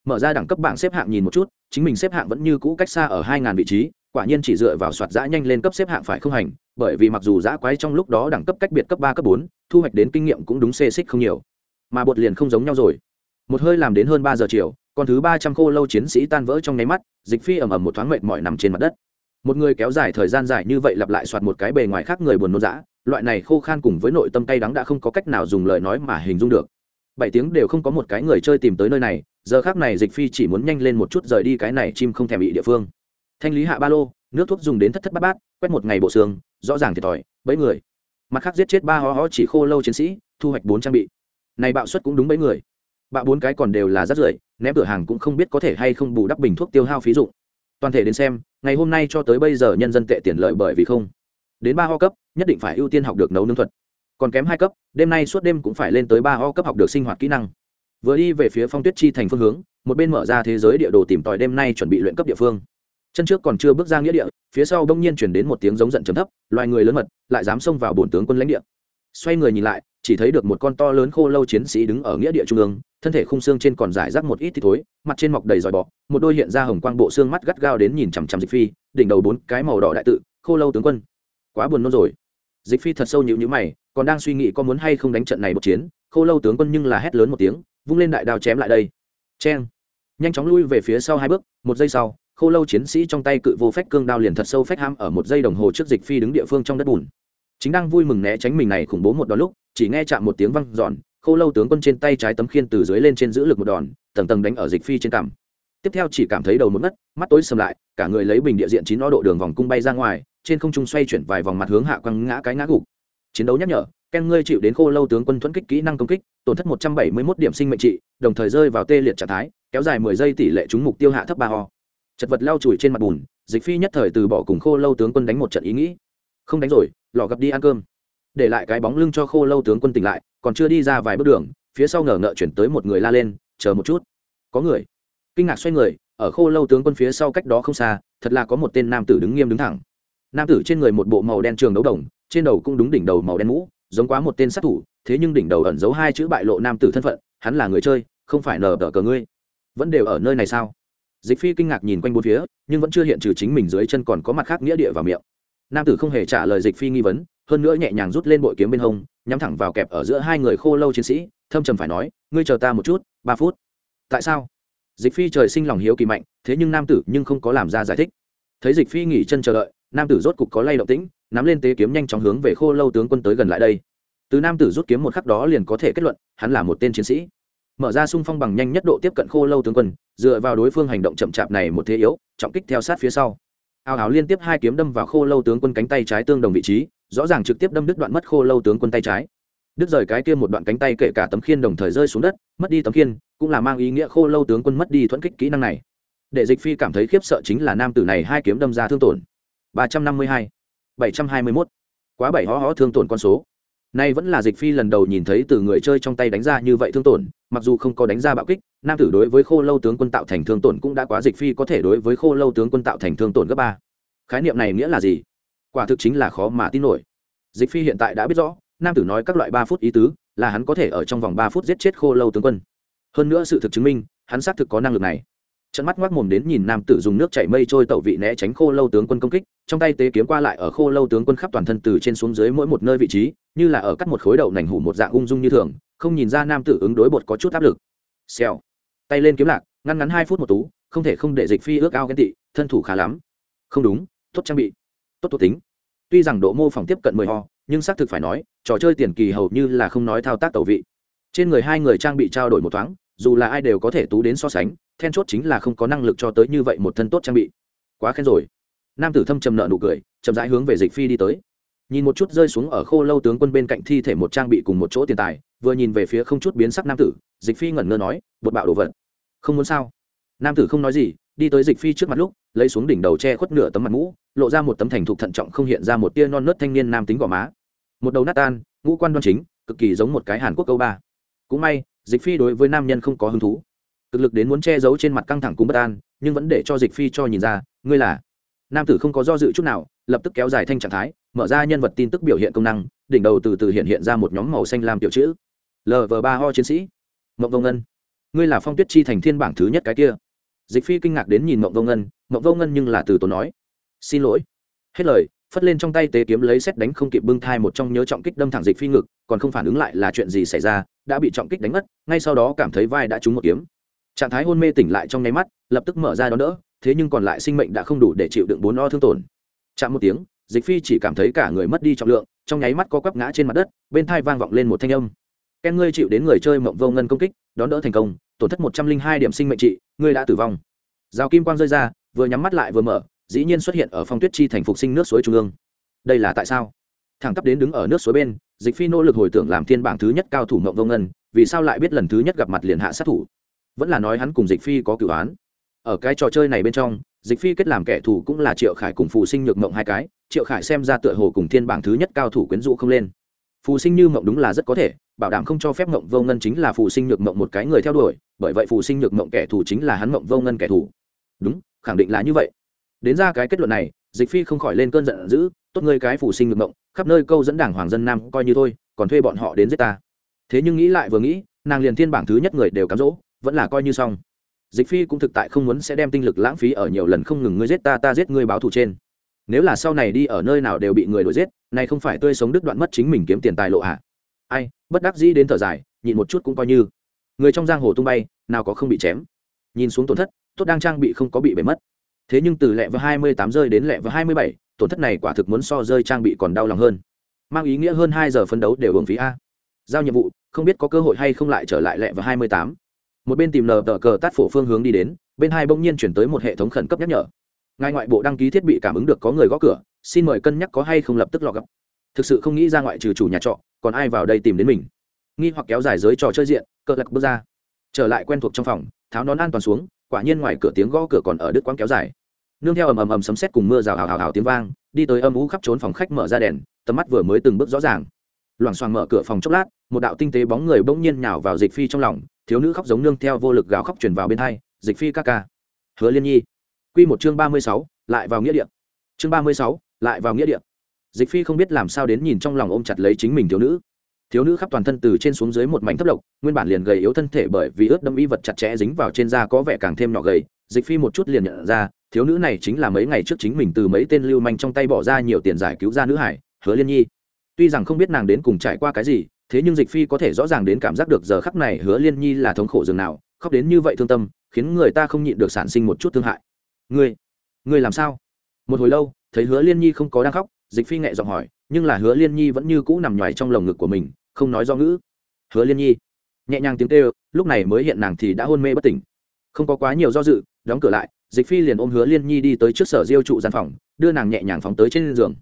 mở ra đẳng cấp bảng xếp hạng nhìn một chút, chính mình xếp hạng vẫn như cũ cách xa ở hai ngàn vị trí, quả nhiên chỉ dựa vào soạt giã nhanh lên cấp xếp hạng phải không hành, bởi vì mặc dù giã quái trong lúc đó đẳng cấp cách biệt cấp ba, cấp bốn, thu hoạch đến kinh nghiệm cũng đúng xê xích không nhiều. Mà bột liền không giống nhau rồi. Một hơi làm đến hơn ba giờ chiều còn thứ ba trăm khô lâu chiến sĩ tan vỡ trong nháy mắt, dịch phi ầm ầm một thoáng mệt mỏi nằm trên mặt đất. Một người kéo dài thời gian dài như vậy lặp lại soạt một cái bề ngoài khác người buồn nôn dã loại này khô khan cùng với nội tâm cay đắng đã không có cách nào dùng lời nói mà hình dung được. Bảy tiếng đều không có một cái người chơi tìm tới nơi này giờ khác này dịch phi chỉ muốn nhanh lên một chút rời đi cái này chim không thèm bị địa phương. Thanh lý hạ ba lô, nước thuốc dùng đến thất thất bát bát, quét một ngày bộ xương, rõ ràng thiệt thòi, bẫy người. Mặt khác giết chết ba ho ho chỉ khô lâu chiến sĩ, thu hoạch bốn trang bị. Này bạo suất cũng đúng bẫy người. Bạo bốn cái còn đều là rất rưởi, ném cửa hàng cũng không biết có thể hay không bù đắp bình thuốc tiêu hao phí dụng. Toàn thể đến xem, ngày hôm nay cho tới bây giờ nhân dân tệ tiền lợi bởi vì không. Đến ba ho cấp, nhất định phải ưu tiên học được nấu nướng thuật. Còn kém hai cấp, đêm nay suốt đêm cũng phải lên tới ba ho cấp học được sinh hoạt kỹ năng vừa đi về phía phong tuyết chi thành phương hướng, một bên mở ra thế giới địa đồ tìm tòi đêm nay chuẩn bị luyện cấp địa phương. Chân trước còn chưa bước ra nghĩa địa, phía sau đông nhiên chuyển đến một tiếng giống giận chấm thấp, loài người lớn mật lại dám xông vào bổn tướng quân lãnh địa. Xoay người nhìn lại, chỉ thấy được một con to lớn khô lâu chiến sĩ đứng ở nghĩa địa trung ương, thân thể khung xương trên còn giải rác một ít thì thối, mặt trên mọc đầy dòi bọ, một đôi hiện ra hồng quang bộ xương mắt gắt gao đến nhìn chằm chằm dịch phi, đỉnh đầu bốn cái màu đỏ đại tự, khô lâu tướng quân. Quá buồn nôn rồi. Dịch phi thật sâu nhịu nhữ mày, còn đang suy nghĩ có muốn hay không đánh trận này một chiến, khô lâu tướng quân nhưng là hét lớn một tiếng vung lên đại đao chém lại đây. Cheng. Nhanh chóng lui về phía sau hai bước, một giây sau, khô lâu chiến sĩ trong tay cự vô phách cương đao liền thật sâu phách ham ở một giây đồng hồ trước dịch phi đứng địa phương trong đất bùn. Chính đang vui mừng né tránh mình này khủng bố một đòn lúc, chỉ nghe chạm một tiếng văng giòn khô lâu tướng quân trên tay trái tấm khiên từ dưới lên trên giữ lực một đòn, tầng tầng đánh ở dịch phi trên cằm. Tiếp theo chỉ cảm thấy đầu một ngất, mắt tối sầm lại, cả người lấy bình địa diện chín o độ đường vòng cung bay ra ngoài, trên không trung xoay chuyển vài vòng mặt hướng hạ quăng ngã cái ngã gục. Chiến đấu nhắc nhở ken ngươi chịu đến khô lâu tướng quân thuẫn kích kỹ năng công kích, tổn thất một trăm bảy mươi 171 điểm sinh mệnh trị, đồng thời rơi vào tê liệt trạng thái, kéo dài mười giây tỷ lệ trúng mục tiêu hạ thấp ba ho chật vật lao chùi trên mặt bùn, dịch phi nhất thời từ bỏ cùng khô lâu tướng quân đánh một trận ý nghĩ. Không đánh rồi, lọ gặp đi ăn cơm. Để lại cái bóng lưng cho khô lâu tướng quân tỉnh lại, còn chưa đi ra vài bước đường, phía sau ngờ ngợ chuyển tới một người la lên, chờ một chút. Có người. Kinh ngạc xoay người, ở khô lâu tướng quân phía sau cách đó không xa, thật là có một tên nam tử đứng nghiêm đứng thẳng. Nam tử trên người một bộ màu đen trường đấu đồng, trên đầu cũng đúng đỉnh đầu màu đen mũ giống quá một tên sát thủ, thế nhưng đỉnh đầu ẩn giấu hai chữ bại lộ nam tử thân phận, hắn là người chơi, không phải nờ đỡ cờ ngươi. Vẫn đều ở nơi này sao? Dịch phi kinh ngạc nhìn quanh bốn phía, nhưng vẫn chưa hiện trừ chính mình dưới chân còn có mặt khác nghĩa địa vào miệng. Nam tử không hề trả lời dịch phi nghi vấn, hơn nữa nhẹ nhàng rút lên bội kiếm bên hông, nhắm thẳng vào kẹp ở giữa hai người khô lâu chiến sĩ, thâm trầm phải nói, ngươi chờ ta một chút, ba phút. Tại sao? Dịch phi trời sinh lòng hiếu kỳ mạnh, thế nhưng nam tử nhưng không có làm ra giải thích. Thấy dịch phi nghỉ chân chờ đợi, nam tử rốt cục có lay động tĩnh nắm lên tế kiếm nhanh chóng hướng về khô lâu tướng quân tới gần lại đây. Từ nam tử rút kiếm một khắc đó liền có thể kết luận, hắn là một tên chiến sĩ. Mở ra xung phong bằng nhanh nhất độ tiếp cận khô lâu tướng quân, dựa vào đối phương hành động chậm chạp này một thế yếu, trọng kích theo sát phía sau. Ào ào liên tiếp hai kiếm đâm vào khô lâu tướng quân cánh tay trái tương đồng vị trí, rõ ràng trực tiếp đâm đứt đoạn mất khô lâu tướng quân tay trái. Đứt rời cái kia một đoạn cánh tay kể cả tấm khiên đồng thời rơi xuống đất, mất đi tấm khiên, cũng là mang ý nghĩa khô lâu tướng quân mất đi thuẫn kích kỹ năng này. Để dịch phi cảm thấy khiếp sợ chính là nam tử này hai kiếm đâm ra thương tổn. Ba trăm năm mươi hai bảy trăm hai mươi mốt. Quá bảy hó hó thương tổn con số. Nay vẫn là dịch phi lần đầu nhìn thấy từ người chơi trong tay đánh ra như vậy thương tổn, mặc dù không có đánh ra bạo kích, nam tử đối với khô lâu tướng quân tạo thành thương tổn cũng đã quá dịch phi có thể đối với khô lâu tướng quân tạo thành thương tổn gấp ba. Khái niệm này nghĩa là gì? Quả thực chính là khó mà tin nổi. Dịch phi hiện tại đã biết rõ, nam tử nói các loại ba phút ý tứ, là hắn có thể ở trong vòng ba phút giết chết khô lâu tướng quân. Hơn nữa sự thực chứng minh, hắn xác thực có năng lực này trận mắt ngoác mồm đến nhìn nam tử dùng nước chảy mây trôi tẩu vị né tránh khô lâu tướng quân công kích, trong tay tế kiếm qua lại ở khô lâu tướng quân khắp toàn thân từ trên xuống dưới mỗi một nơi vị trí, như là ở cắt một khối đậu nành hủ một dạng ung dung như thường, không nhìn ra nam tử ứng đối bột có chút áp lực. Xèo. Tay lên kiếm lạc, ngăn ngắn hai phút một tú, không thể không để dịch phi ước ao ghen tị, thân thủ khá lắm. Không đúng, tốt trang bị. Tốt tốt tính. Tuy rằng độ mô phỏng tiếp cận mười ho, nhưng xác thực phải nói, trò chơi tiền kỳ hầu như là không nói thao tác tẩu vị. Trên người hai người trang bị trao đổi một thoáng dù là ai đều có thể tú đến so sánh, then chốt chính là không có năng lực cho tới như vậy một thân tốt trang bị. Quá khen rồi. Nam tử thâm trầm nợ nụ cười, chậm rãi hướng về dịch phi đi tới. Nhìn một chút rơi xuống ở khô lâu tướng quân bên cạnh thi thể một trang bị cùng một chỗ tiền tài, vừa nhìn về phía không chút biến sắc nam tử, dịch phi ngẩn ngơ nói, bột bạo đồ vật. Không muốn sao? Nam tử không nói gì, đi tới dịch phi trước mặt lúc, lấy xuống đỉnh đầu che khuất nửa tấm mặt mũ, lộ ra một tấm thành thục thận trọng không hiện ra một tia non nớt thanh niên nam tính gò má. Một đầu nát tan, ngũ quan đoan chính, cực kỳ giống một cái hàn quốc câu ba. Cũng may dịch phi đối với nam nhân không có hứng thú. Cực lực đến muốn che giấu trên mặt căng thẳng cùng bất an, nhưng vẫn để cho dịch phi cho nhìn ra, ngươi là. Nam tử không có do dự chút nào, lập tức kéo dài thanh trạng thái, mở ra nhân vật tin tức biểu hiện công năng, đỉnh đầu từ từ hiện hiện ra một nhóm màu xanh lam tiểu chữ. Lv ba ho chiến sĩ. Mộng vô ngân. Ngươi là phong tuyết chi thành thiên bảng thứ nhất cái kia. Dịch phi kinh ngạc đến nhìn mộng vô ngân, mộng vô ngân nhưng là từ tốn nói. Xin lỗi. Hết lời, phất lên trong tay tế kiếm lấy xét đánh không kịp bưng thai một trong nhớ trọng kích đâm thẳng dịch phi ngực còn không phản ứng lại là chuyện gì xảy ra, đã bị trọng kích đánh mất, ngay sau đó cảm thấy vai đã trúng một kiếm. Trạng thái hôn mê tỉnh lại trong nháy mắt, lập tức mở ra đón đỡ, thế nhưng còn lại sinh mệnh đã không đủ để chịu đựng bốn o thương tổn. Chạm một tiếng, dịch phi chỉ cảm thấy cả người mất đi trọng lượng, trong nháy mắt có quắp ngã trên mặt đất, bên thai vang vọng lên một thanh âm. Ken ngươi chịu đến người chơi mộng vô ngân công kích, đón đỡ thành công, tổn thất một trăm linh hai điểm sinh mệnh trị, ngươi đã tử vong. Rào kim quang rơi ra, vừa nhắm mắt lại vừa mở, dĩ nhiên xuất hiện ở phong tuyết chi thành phục sinh nước suối trung ương. Đây là tại sao? Thẳng tắp đến đứng ở nước suối bên, dịch phi nỗ lực hồi tưởng làm thiên bảng thứ nhất cao thủ mộng vô ngân, vì sao lại biết lần thứ nhất gặp mặt liền hạ sát thủ? Vẫn là nói hắn cùng dịch phi có cửu án ở cái trò chơi này bên trong, dịch phi kết làm kẻ thù cũng là triệu khải cùng phù sinh nhược mộng hai cái, triệu khải xem ra tựa hồ cùng thiên bảng thứ nhất cao thủ quyến rũ không lên. Phù sinh như mộng đúng là rất có thể, bảo đảm không cho phép mộng vô ngân chính là phù sinh nhược mộng một cái người theo đuổi, bởi vậy phù sinh nhược mộng kẻ thù chính là hắn mộng vô ngân kẻ thù. Đúng, khẳng định là như vậy. Đến ra cái kết luận này, dịch phi không khỏi lên cơn giận dữ tốt ngươi cái phủ sinh ngược ngộng khắp nơi câu dẫn đảng hoàng dân nam coi như thôi, còn thuê bọn họ đến giết ta. Thế nhưng nghĩ lại vừa nghĩ, nàng liền thiên bảng thứ nhất người đều cám dỗ vẫn là coi như xong. Dịch phi cũng thực tại không muốn sẽ đem tinh lực lãng phí ở nhiều lần không ngừng ngươi giết ta ta giết ngươi báo thù trên. Nếu là sau này đi ở nơi nào đều bị người đuổi giết, này không phải tươi sống đứt đoạn mất chính mình kiếm tiền tài lộ hạ ai, bất đắc dĩ đến thở dài, nhịn một chút cũng coi như. Người trong giang hồ tung bay, nào có không bị chém. Nhìn xuống tổn thất, tốt đang trang bị không có bị bể mất thế nhưng từ lẹ vào hai mươi tám rơi đến lẹ vào hai mươi bảy, tổn thất này quả thực muốn so rơi trang bị còn đau lòng hơn. Mang ý nghĩa hơn hai giờ phấn đấu đều hưởng phí a. Giao nhiệm vụ, không biết có cơ hội hay không lại trở lại lẹ vào hai mươi tám. Một bên tìm nờ tờ cờ tát phổ phương hướng đi đến, bên hai bỗng nhiên chuyển tới một hệ thống khẩn cấp nhắc nhở. Ngài ngoại bộ đăng ký thiết bị cảm ứng được có người gõ cửa, xin mời cân nhắc có hay không lập tức lọ gấp thực sự không nghĩ ra ngoại trừ chủ nhà trọ, còn ai vào đây tìm đến mình. Nghi hoặc kéo dài giới trò chơi diện, cờ lật bước ra. Trở lại quen thuộc trong phòng, tháo nón an toàn xuống quả nhiên ngoài cửa tiếng gõ cửa còn ở đứt quãng kéo dài. Nương theo ầm ầm ầm sấm sét cùng mưa rào hào hào hào tiếng vang, đi tới âm u khắp trốn phòng khách mở ra đèn, tầm mắt vừa mới từng bước rõ ràng. Loảng xoảng mở cửa phòng chốc lát, một đạo tinh tế bóng người bỗng nhiên nhào vào dịch phi trong lòng, thiếu nữ khóc giống nương theo vô lực gào khóc truyền vào bên hai dịch phi ca ca. Hứa liên nhi. Quy một chương ba mươi sáu, lại vào nghĩa địa. Chương ba mươi sáu, lại vào nghĩa địa. Dịch phi không biết làm sao đến nhìn trong lòng ôm chặt lấy chính mình thiếu nữ thiếu nữ khắp toàn thân từ trên xuống dưới một mảnh thấp độc, nguyên bản liền gầy yếu thân thể bởi vì ướt đâm y vật chặt chẽ dính vào trên da có vẻ càng thêm nhỏ gầy, dịch phi một chút liền nhận ra, thiếu nữ này chính là mấy ngày trước chính mình từ mấy tên lưu manh trong tay bỏ ra nhiều tiền giải cứu ra nữ hải, hứa liên nhi. Tuy rằng không biết nàng đến cùng trải qua cái gì, thế nhưng dịch phi có thể rõ ràng đến cảm giác được giờ khắc này hứa liên nhi là thống khổ dường nào, khóc đến như vậy thương tâm, khiến người ta không nhịn được sản sinh một chút thương hại. Ngươi ngươi làm sao? Một hồi lâu, thấy hứa liên nhi không có đang khóc, dịch phi nhẹ giọng hỏi, nhưng là hứa liên nhi vẫn như cũ nằm nhoài trong lồng ngực của mình không nói do ngữ. Hứa liên nhi, nhẹ nhàng tiếng kêu, lúc này mới hiện nàng thì đã hôn mê bất tỉnh. Không có quá nhiều do dự, đóng cửa lại, dịch phi liền ôm hứa liên nhi đi tới trước sở diêu trụ gian phòng, đưa nàng nhẹ nhàng phóng tới trên giường.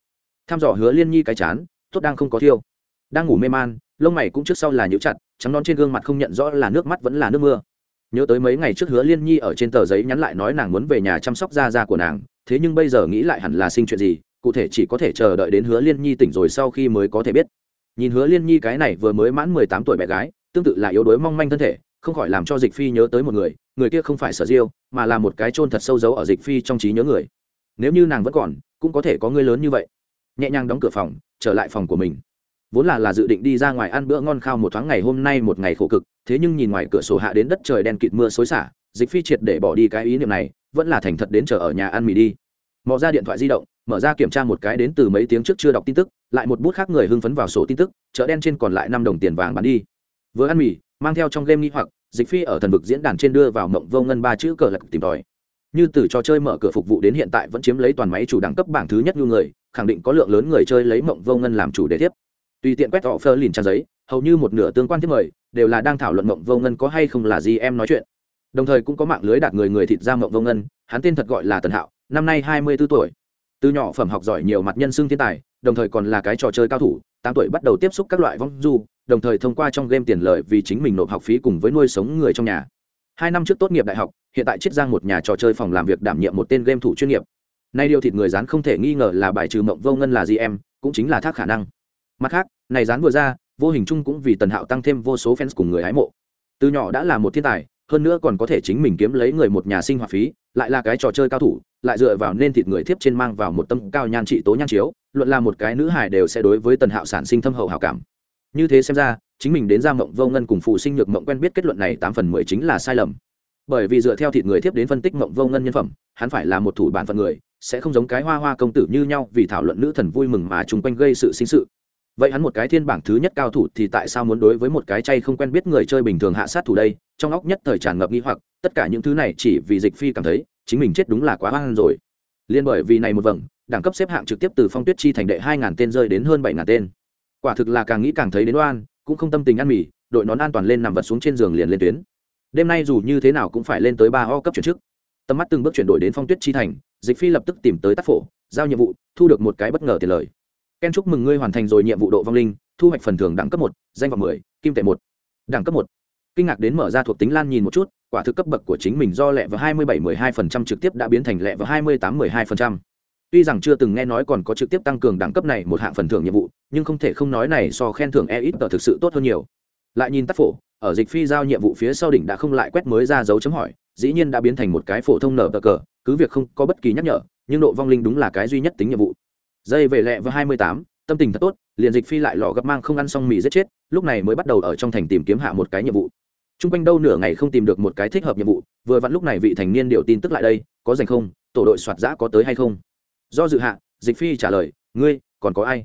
Thăm dò hứa liên nhi cái chán, tốt đang không có thiêu. Đang ngủ mê man, lông mày cũng trước sau là nhũ chặt, trắng nón trên gương mặt không nhận rõ là nước mắt vẫn là nước mưa. Nhớ tới mấy ngày trước hứa liên nhi ở trên tờ giấy nhắn lại nói nàng muốn về nhà chăm sóc da da của nàng, thế nhưng bây giờ nghĩ lại hẳn là sinh chuyện gì, cụ thể chỉ có thể chờ đợi đến hứa liên nhi tỉnh rồi sau khi mới có thể biết nhìn hứa liên nhi cái này vừa mới mãn mười tám tuổi bé gái, tương tự là yếu đuối mong manh thân thể, không khỏi làm cho dịch phi nhớ tới một người người kia không phải sở diêu, mà là một cái chôn thật sâu dấu ở dịch phi trong trí nhớ người. Nếu như nàng vẫn còn, cũng có thể có người lớn như vậy. Nhẹ nhàng đóng cửa phòng, trở lại phòng của mình. Vốn là là dự định đi ra ngoài ăn bữa ngon khao một thoáng ngày hôm nay một ngày khổ cực, thế nhưng nhìn ngoài cửa sổ hạ đến đất trời đen kịt mưa xối xả, dịch phi triệt để bỏ đi cái ý niệm này, vẫn là thành thật đến chờ ở nhà ăn mì đi. Mò ra điện thoại di động, mở ra kiểm tra một cái đến từ mấy tiếng trước chưa đọc tin tức lại một bút khác người hưng phấn vào sổ tin tức, chợ đen trên còn lại năm đồng tiền vàng bán đi. Vừa ăn mì, mang theo trong game nghi hoặc, dịch phi ở thần vực diễn đàn trên đưa vào mộng vô ngân ba chữ cờ lạc tìm tòi. Như từ trò chơi mở cửa phục vụ đến hiện tại vẫn chiếm lấy toàn máy chủ đẳng cấp bảng thứ nhất như người, khẳng định có lượng lớn người chơi lấy mộng vô ngân làm chủ đề tiếp. Tùy tiện quét họ phơ lìn trang giấy, hầu như một nửa tương quan thiết mời, đều là đang thảo luận mộng vô ngân có hay không là gì em nói chuyện. Đồng thời cũng có mạng lưới đạt người người thịt ra mộng vô ngân, hắn tên thật gọi là tần hạo, năm nay hai mươi b ố tuổi. Từ nhỏ phẩm học giỏi nhiều mặt nhân xưng thiên tài đồng thời còn là cái trò chơi cao thủ, tám tuổi bắt đầu tiếp xúc các loại vong du, đồng thời thông qua trong game tiền lợi vì chính mình nộp học phí cùng với nuôi sống người trong nhà. Hai năm trước tốt nghiệp đại học, hiện tại chiết giang một nhà trò chơi phòng làm việc đảm nhiệm một tên game thủ chuyên nghiệp. Nay điều thịt người dán không thể nghi ngờ là bài trừ mộng vô ngân là gì em cũng chính là thác khả năng. Mặt khác, này dán vừa ra, vô hình chung cũng vì tần hạo tăng thêm vô số fans cùng người hái mộ. Từ nhỏ đã là một thiên tài, hơn nữa còn có thể chính mình kiếm lấy người một nhà sinh hoạt phí, lại là cái trò chơi cao thủ lại dựa vào nên thịt người thiếp trên mang vào một tâm cao nhan trị tố nhan chiếu, luận là một cái nữ hài đều sẽ đối với tần hạo sản sinh thâm hậu hảo cảm. Như thế xem ra, chính mình đến ra mộng vô ngân cùng phụ sinh nhược mộng quen biết kết luận này tám phần mười chính là sai lầm. Bởi vì dựa theo thịt người thiếp đến phân tích mộng vô ngân nhân phẩm, hắn phải là một thủ bản phận người, sẽ không giống cái hoa hoa công tử như nhau vì thảo luận nữ thần vui mừng mà chung quanh gây sự sinh sự. Vậy hắn một cái thiên bảng thứ nhất cao thủ thì tại sao muốn đối với một cái chay không quen biết người chơi bình thường hạ sát thủ đây? Trong óc nhất thời tràn ngập nghi hoặc, tất cả những thứ này chỉ vì dịch phi cảm thấy chính mình chết đúng là quá hoang rồi. Liên bởi vì này một vầng, đẳng cấp xếp hạng trực tiếp từ phong tuyết chi thành đệ hai ngàn tên rơi đến hơn bảy ngàn tên. Quả thực là càng nghĩ càng thấy đến oan, cũng không tâm tình ăn mì, đội nón an toàn lên nằm vật xuống trên giường liền lên tuyến. Đêm nay dù như thế nào cũng phải lên tới ba o cấp chuyển chức. Tầm mắt từng bước chuyển đổi đến phong tuyết chi thành, dịch phi lập tức tìm tới tác phổ, giao nhiệm vụ, thu được một cái bất ngờ tiền lời. Ken chúc mừng ngươi hoàn thành rồi nhiệm vụ độ vong linh, thu hoạch phần thưởng đẳng cấp một, danh vọng mười, kim tệ một. Đẳng cấp một. Kinh ngạc đến mở ra thuộc tính lan nhìn một chút quả thực cấp bậc của chính mình do lẹ vào hai mươi bảy mười hai phần trăm trực tiếp đã biến thành lẹ vào hai mươi tám mười hai phần trăm. Tuy rằng chưa từng nghe nói còn có trực tiếp tăng cường đẳng cấp này một hạng phần thưởng nhiệm vụ, nhưng không thể không nói này so khen thưởng EXP ít thực sự tốt hơn nhiều. Lại nhìn tác phổ, ở dịch phi giao nhiệm vụ phía sau đỉnh đã không lại quét mới ra dấu chấm hỏi, dĩ nhiên đã biến thành một cái phổ thông nở cờ, cứ việc không có bất kỳ nhắc nhở, nhưng độ vong linh đúng là cái duy nhất tính nhiệm vụ. Dây về lẹ và hai mươi tám, tâm tình thật tốt, liền dịch phi lại lọ gấp mang không ăn xong mì giết chết, lúc này mới bắt đầu ở trong thành tìm kiếm hạ một cái nhiệm vụ t r u n g quanh đâu nửa ngày không tìm được một cái thích hợp nhiệm vụ, vừa vặn lúc này vị thành niên điều tin tức lại đây, có dành không, tổ đội soạt giã có tới hay không? Do dự hạ, dịch phi trả lời, ngươi, còn có ai?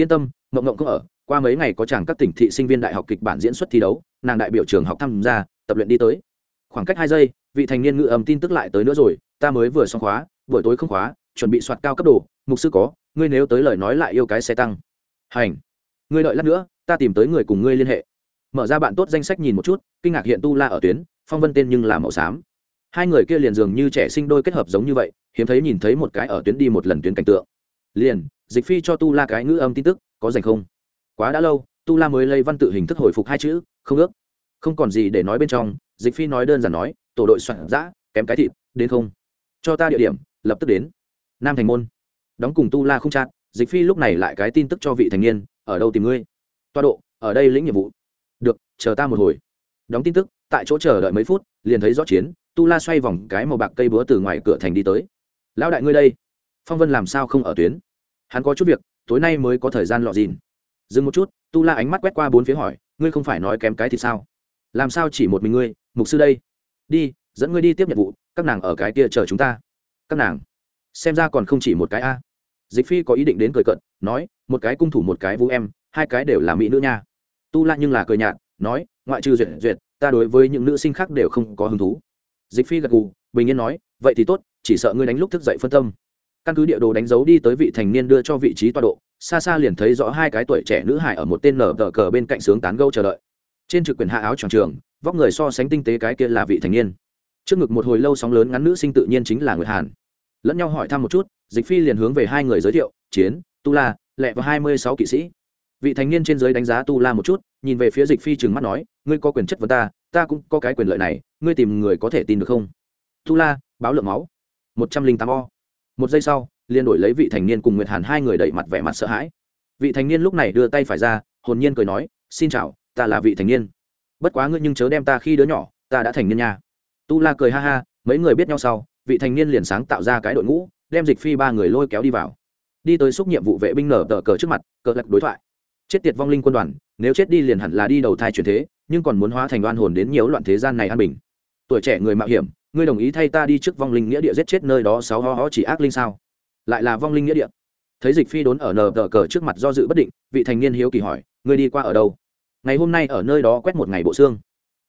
Yên tâm, mộng mộng không ở, qua mấy ngày có chàng các tỉnh thị sinh viên đại học kịch bản diễn xuất thi đấu, nàng đại biểu trường học tham gia, tập luyện đi tới. Khoảng cách hai giây, vị thành niên ngự ầm tin tức lại tới nữa rồi, ta mới vừa xong khóa, buổi tối không khóa, chuẩn bị soạt cao cấp đồ, mục sư có, ngươi nếu tới lời nói lại yêu cái xe tăng. Hành. Ngươi đợi lát nữa, ta tìm tới người cùng ngươi liên hệ mở ra bạn tốt danh sách nhìn một chút, kinh ngạc hiện tu la ở tuyến, phong vân tên nhưng là màu xám. Hai người kia liền dường như trẻ sinh đôi kết hợp giống như vậy, hiếm thấy nhìn thấy một cái ở tuyến đi một lần tuyến cảnh tượng. Liền, dịch phi cho tu la cái ngữ âm tin tức, có dành không? Quá đã lâu, tu la mới lấy văn tự hình thức hồi phục hai chữ, không ước. Không còn gì để nói bên trong, dịch phi nói đơn giản nói, tổ đội soạn giã, kém cái thịt, đến không? Cho ta địa điểm, lập tức đến. Nam thành môn. Đóng cùng tu la không chặn dịch phi lúc này lại cái tin tức cho vị thành niên, ở đâu tìm ngươi? Toa độ, ở đây lĩnh nhiệm vụ chờ ta một hồi. Đóng tin tức, tại chỗ chờ đợi mấy phút, liền thấy rõ chiến, tu la xoay vòng cái màu bạc cây búa từ ngoài cửa thành đi tới. Lão đại ngươi đây, phong vân làm sao không ở tuyến? Hắn có chút việc, tối nay mới có thời gian lọ dìn. Dừng một chút, tu la ánh mắt quét qua bốn phía hỏi, ngươi không phải nói kém cái thì sao? Làm sao chỉ một mình ngươi, mục sư đây? Đi, dẫn ngươi đi tiếp nhiệm vụ, các nàng ở cái kia chờ chúng ta. Các nàng? Xem ra còn không chỉ một cái a. Dịch phi có ý định đến cười cận nói, một cái cung thủ một cái vũ em, hai cái đều là mỹ nữ nha. Tu la nhưng là cười nhạt nói, ngoại trừ duyệt duyệt, ta đối với những nữ sinh khác đều không có hứng thú. Dịch phi gật gù, bình yên nói, vậy thì tốt, chỉ sợ ngươi đánh lúc thức dậy phân tâm. Căn cứ địa đồ đánh dấu đi tới vị thành niên đưa cho vị trí tọa độ, xa xa liền thấy rõ hai cái tuổi trẻ nữ hải ở một tên nở tờ cờ bên cạnh sướng tán gâu chờ đợi. Trên trực quyền hạ áo tròn trường, vóc người so sánh tinh tế cái kia là vị thành niên. Trước ngực một hồi lâu sóng lớn ngắn nữ sinh tự nhiên chính là người hàn. Lẫn nhau hỏi thăm một chút, dịch phi liền hướng về hai người giới thiệu, chiến tu la lẹ và hai mươi sáu kỵ sĩ vị thành niên trên giới đánh giá tu la một chút, nhìn về phía dịch phi trừng mắt nói, ngươi có quyền chất vấn ta ta cũng có cái quyền lợi này, ngươi tìm người có thể tin được không? Tu la, báo lượng máu. Một trăm linh tám o. Một giây sau, liền đổi lấy vị thành niên cùng nguyệt hàn hai người đẩy mặt vẻ mặt sợ hãi. Vị thành niên lúc này đưa tay phải ra, hồn nhiên cười nói, xin chào, ta là vị thành niên. Bất quá ngươi nhưng chớ đem ta khi đứa nhỏ, ta đã thành niên nha. Tu la cười ha ha, mấy người biết nhau sau, vị thành niên liền sáng tạo ra cái đội ngũ, đem dịch phi ba người lôi kéo đi vào. Đi tới xúc nhiệm vụ vệ binh nở tờ cờ trước mặt, cờ lạch đối thoại chết tiệt vong linh quân đoàn, nếu chết đi liền hẳn là đi đầu thai chuyển thế, nhưng còn muốn hóa thành đoan hồn đến nhiều loạn thế gian này an bình. Tuổi trẻ người mạo hiểm, ngươi đồng ý thay ta đi trước vong linh nghĩa địa giết chết nơi đó sáu ho ho chỉ ác linh sao? Lại là vong linh nghĩa địa. Thấy dịch phi đốn ở nờ tờ cờ trước mặt do dự bất định, vị thành niên hiếu kỳ hỏi, ngươi đi qua ở đâu? Ngày hôm nay ở nơi đó quét một ngày bộ xương.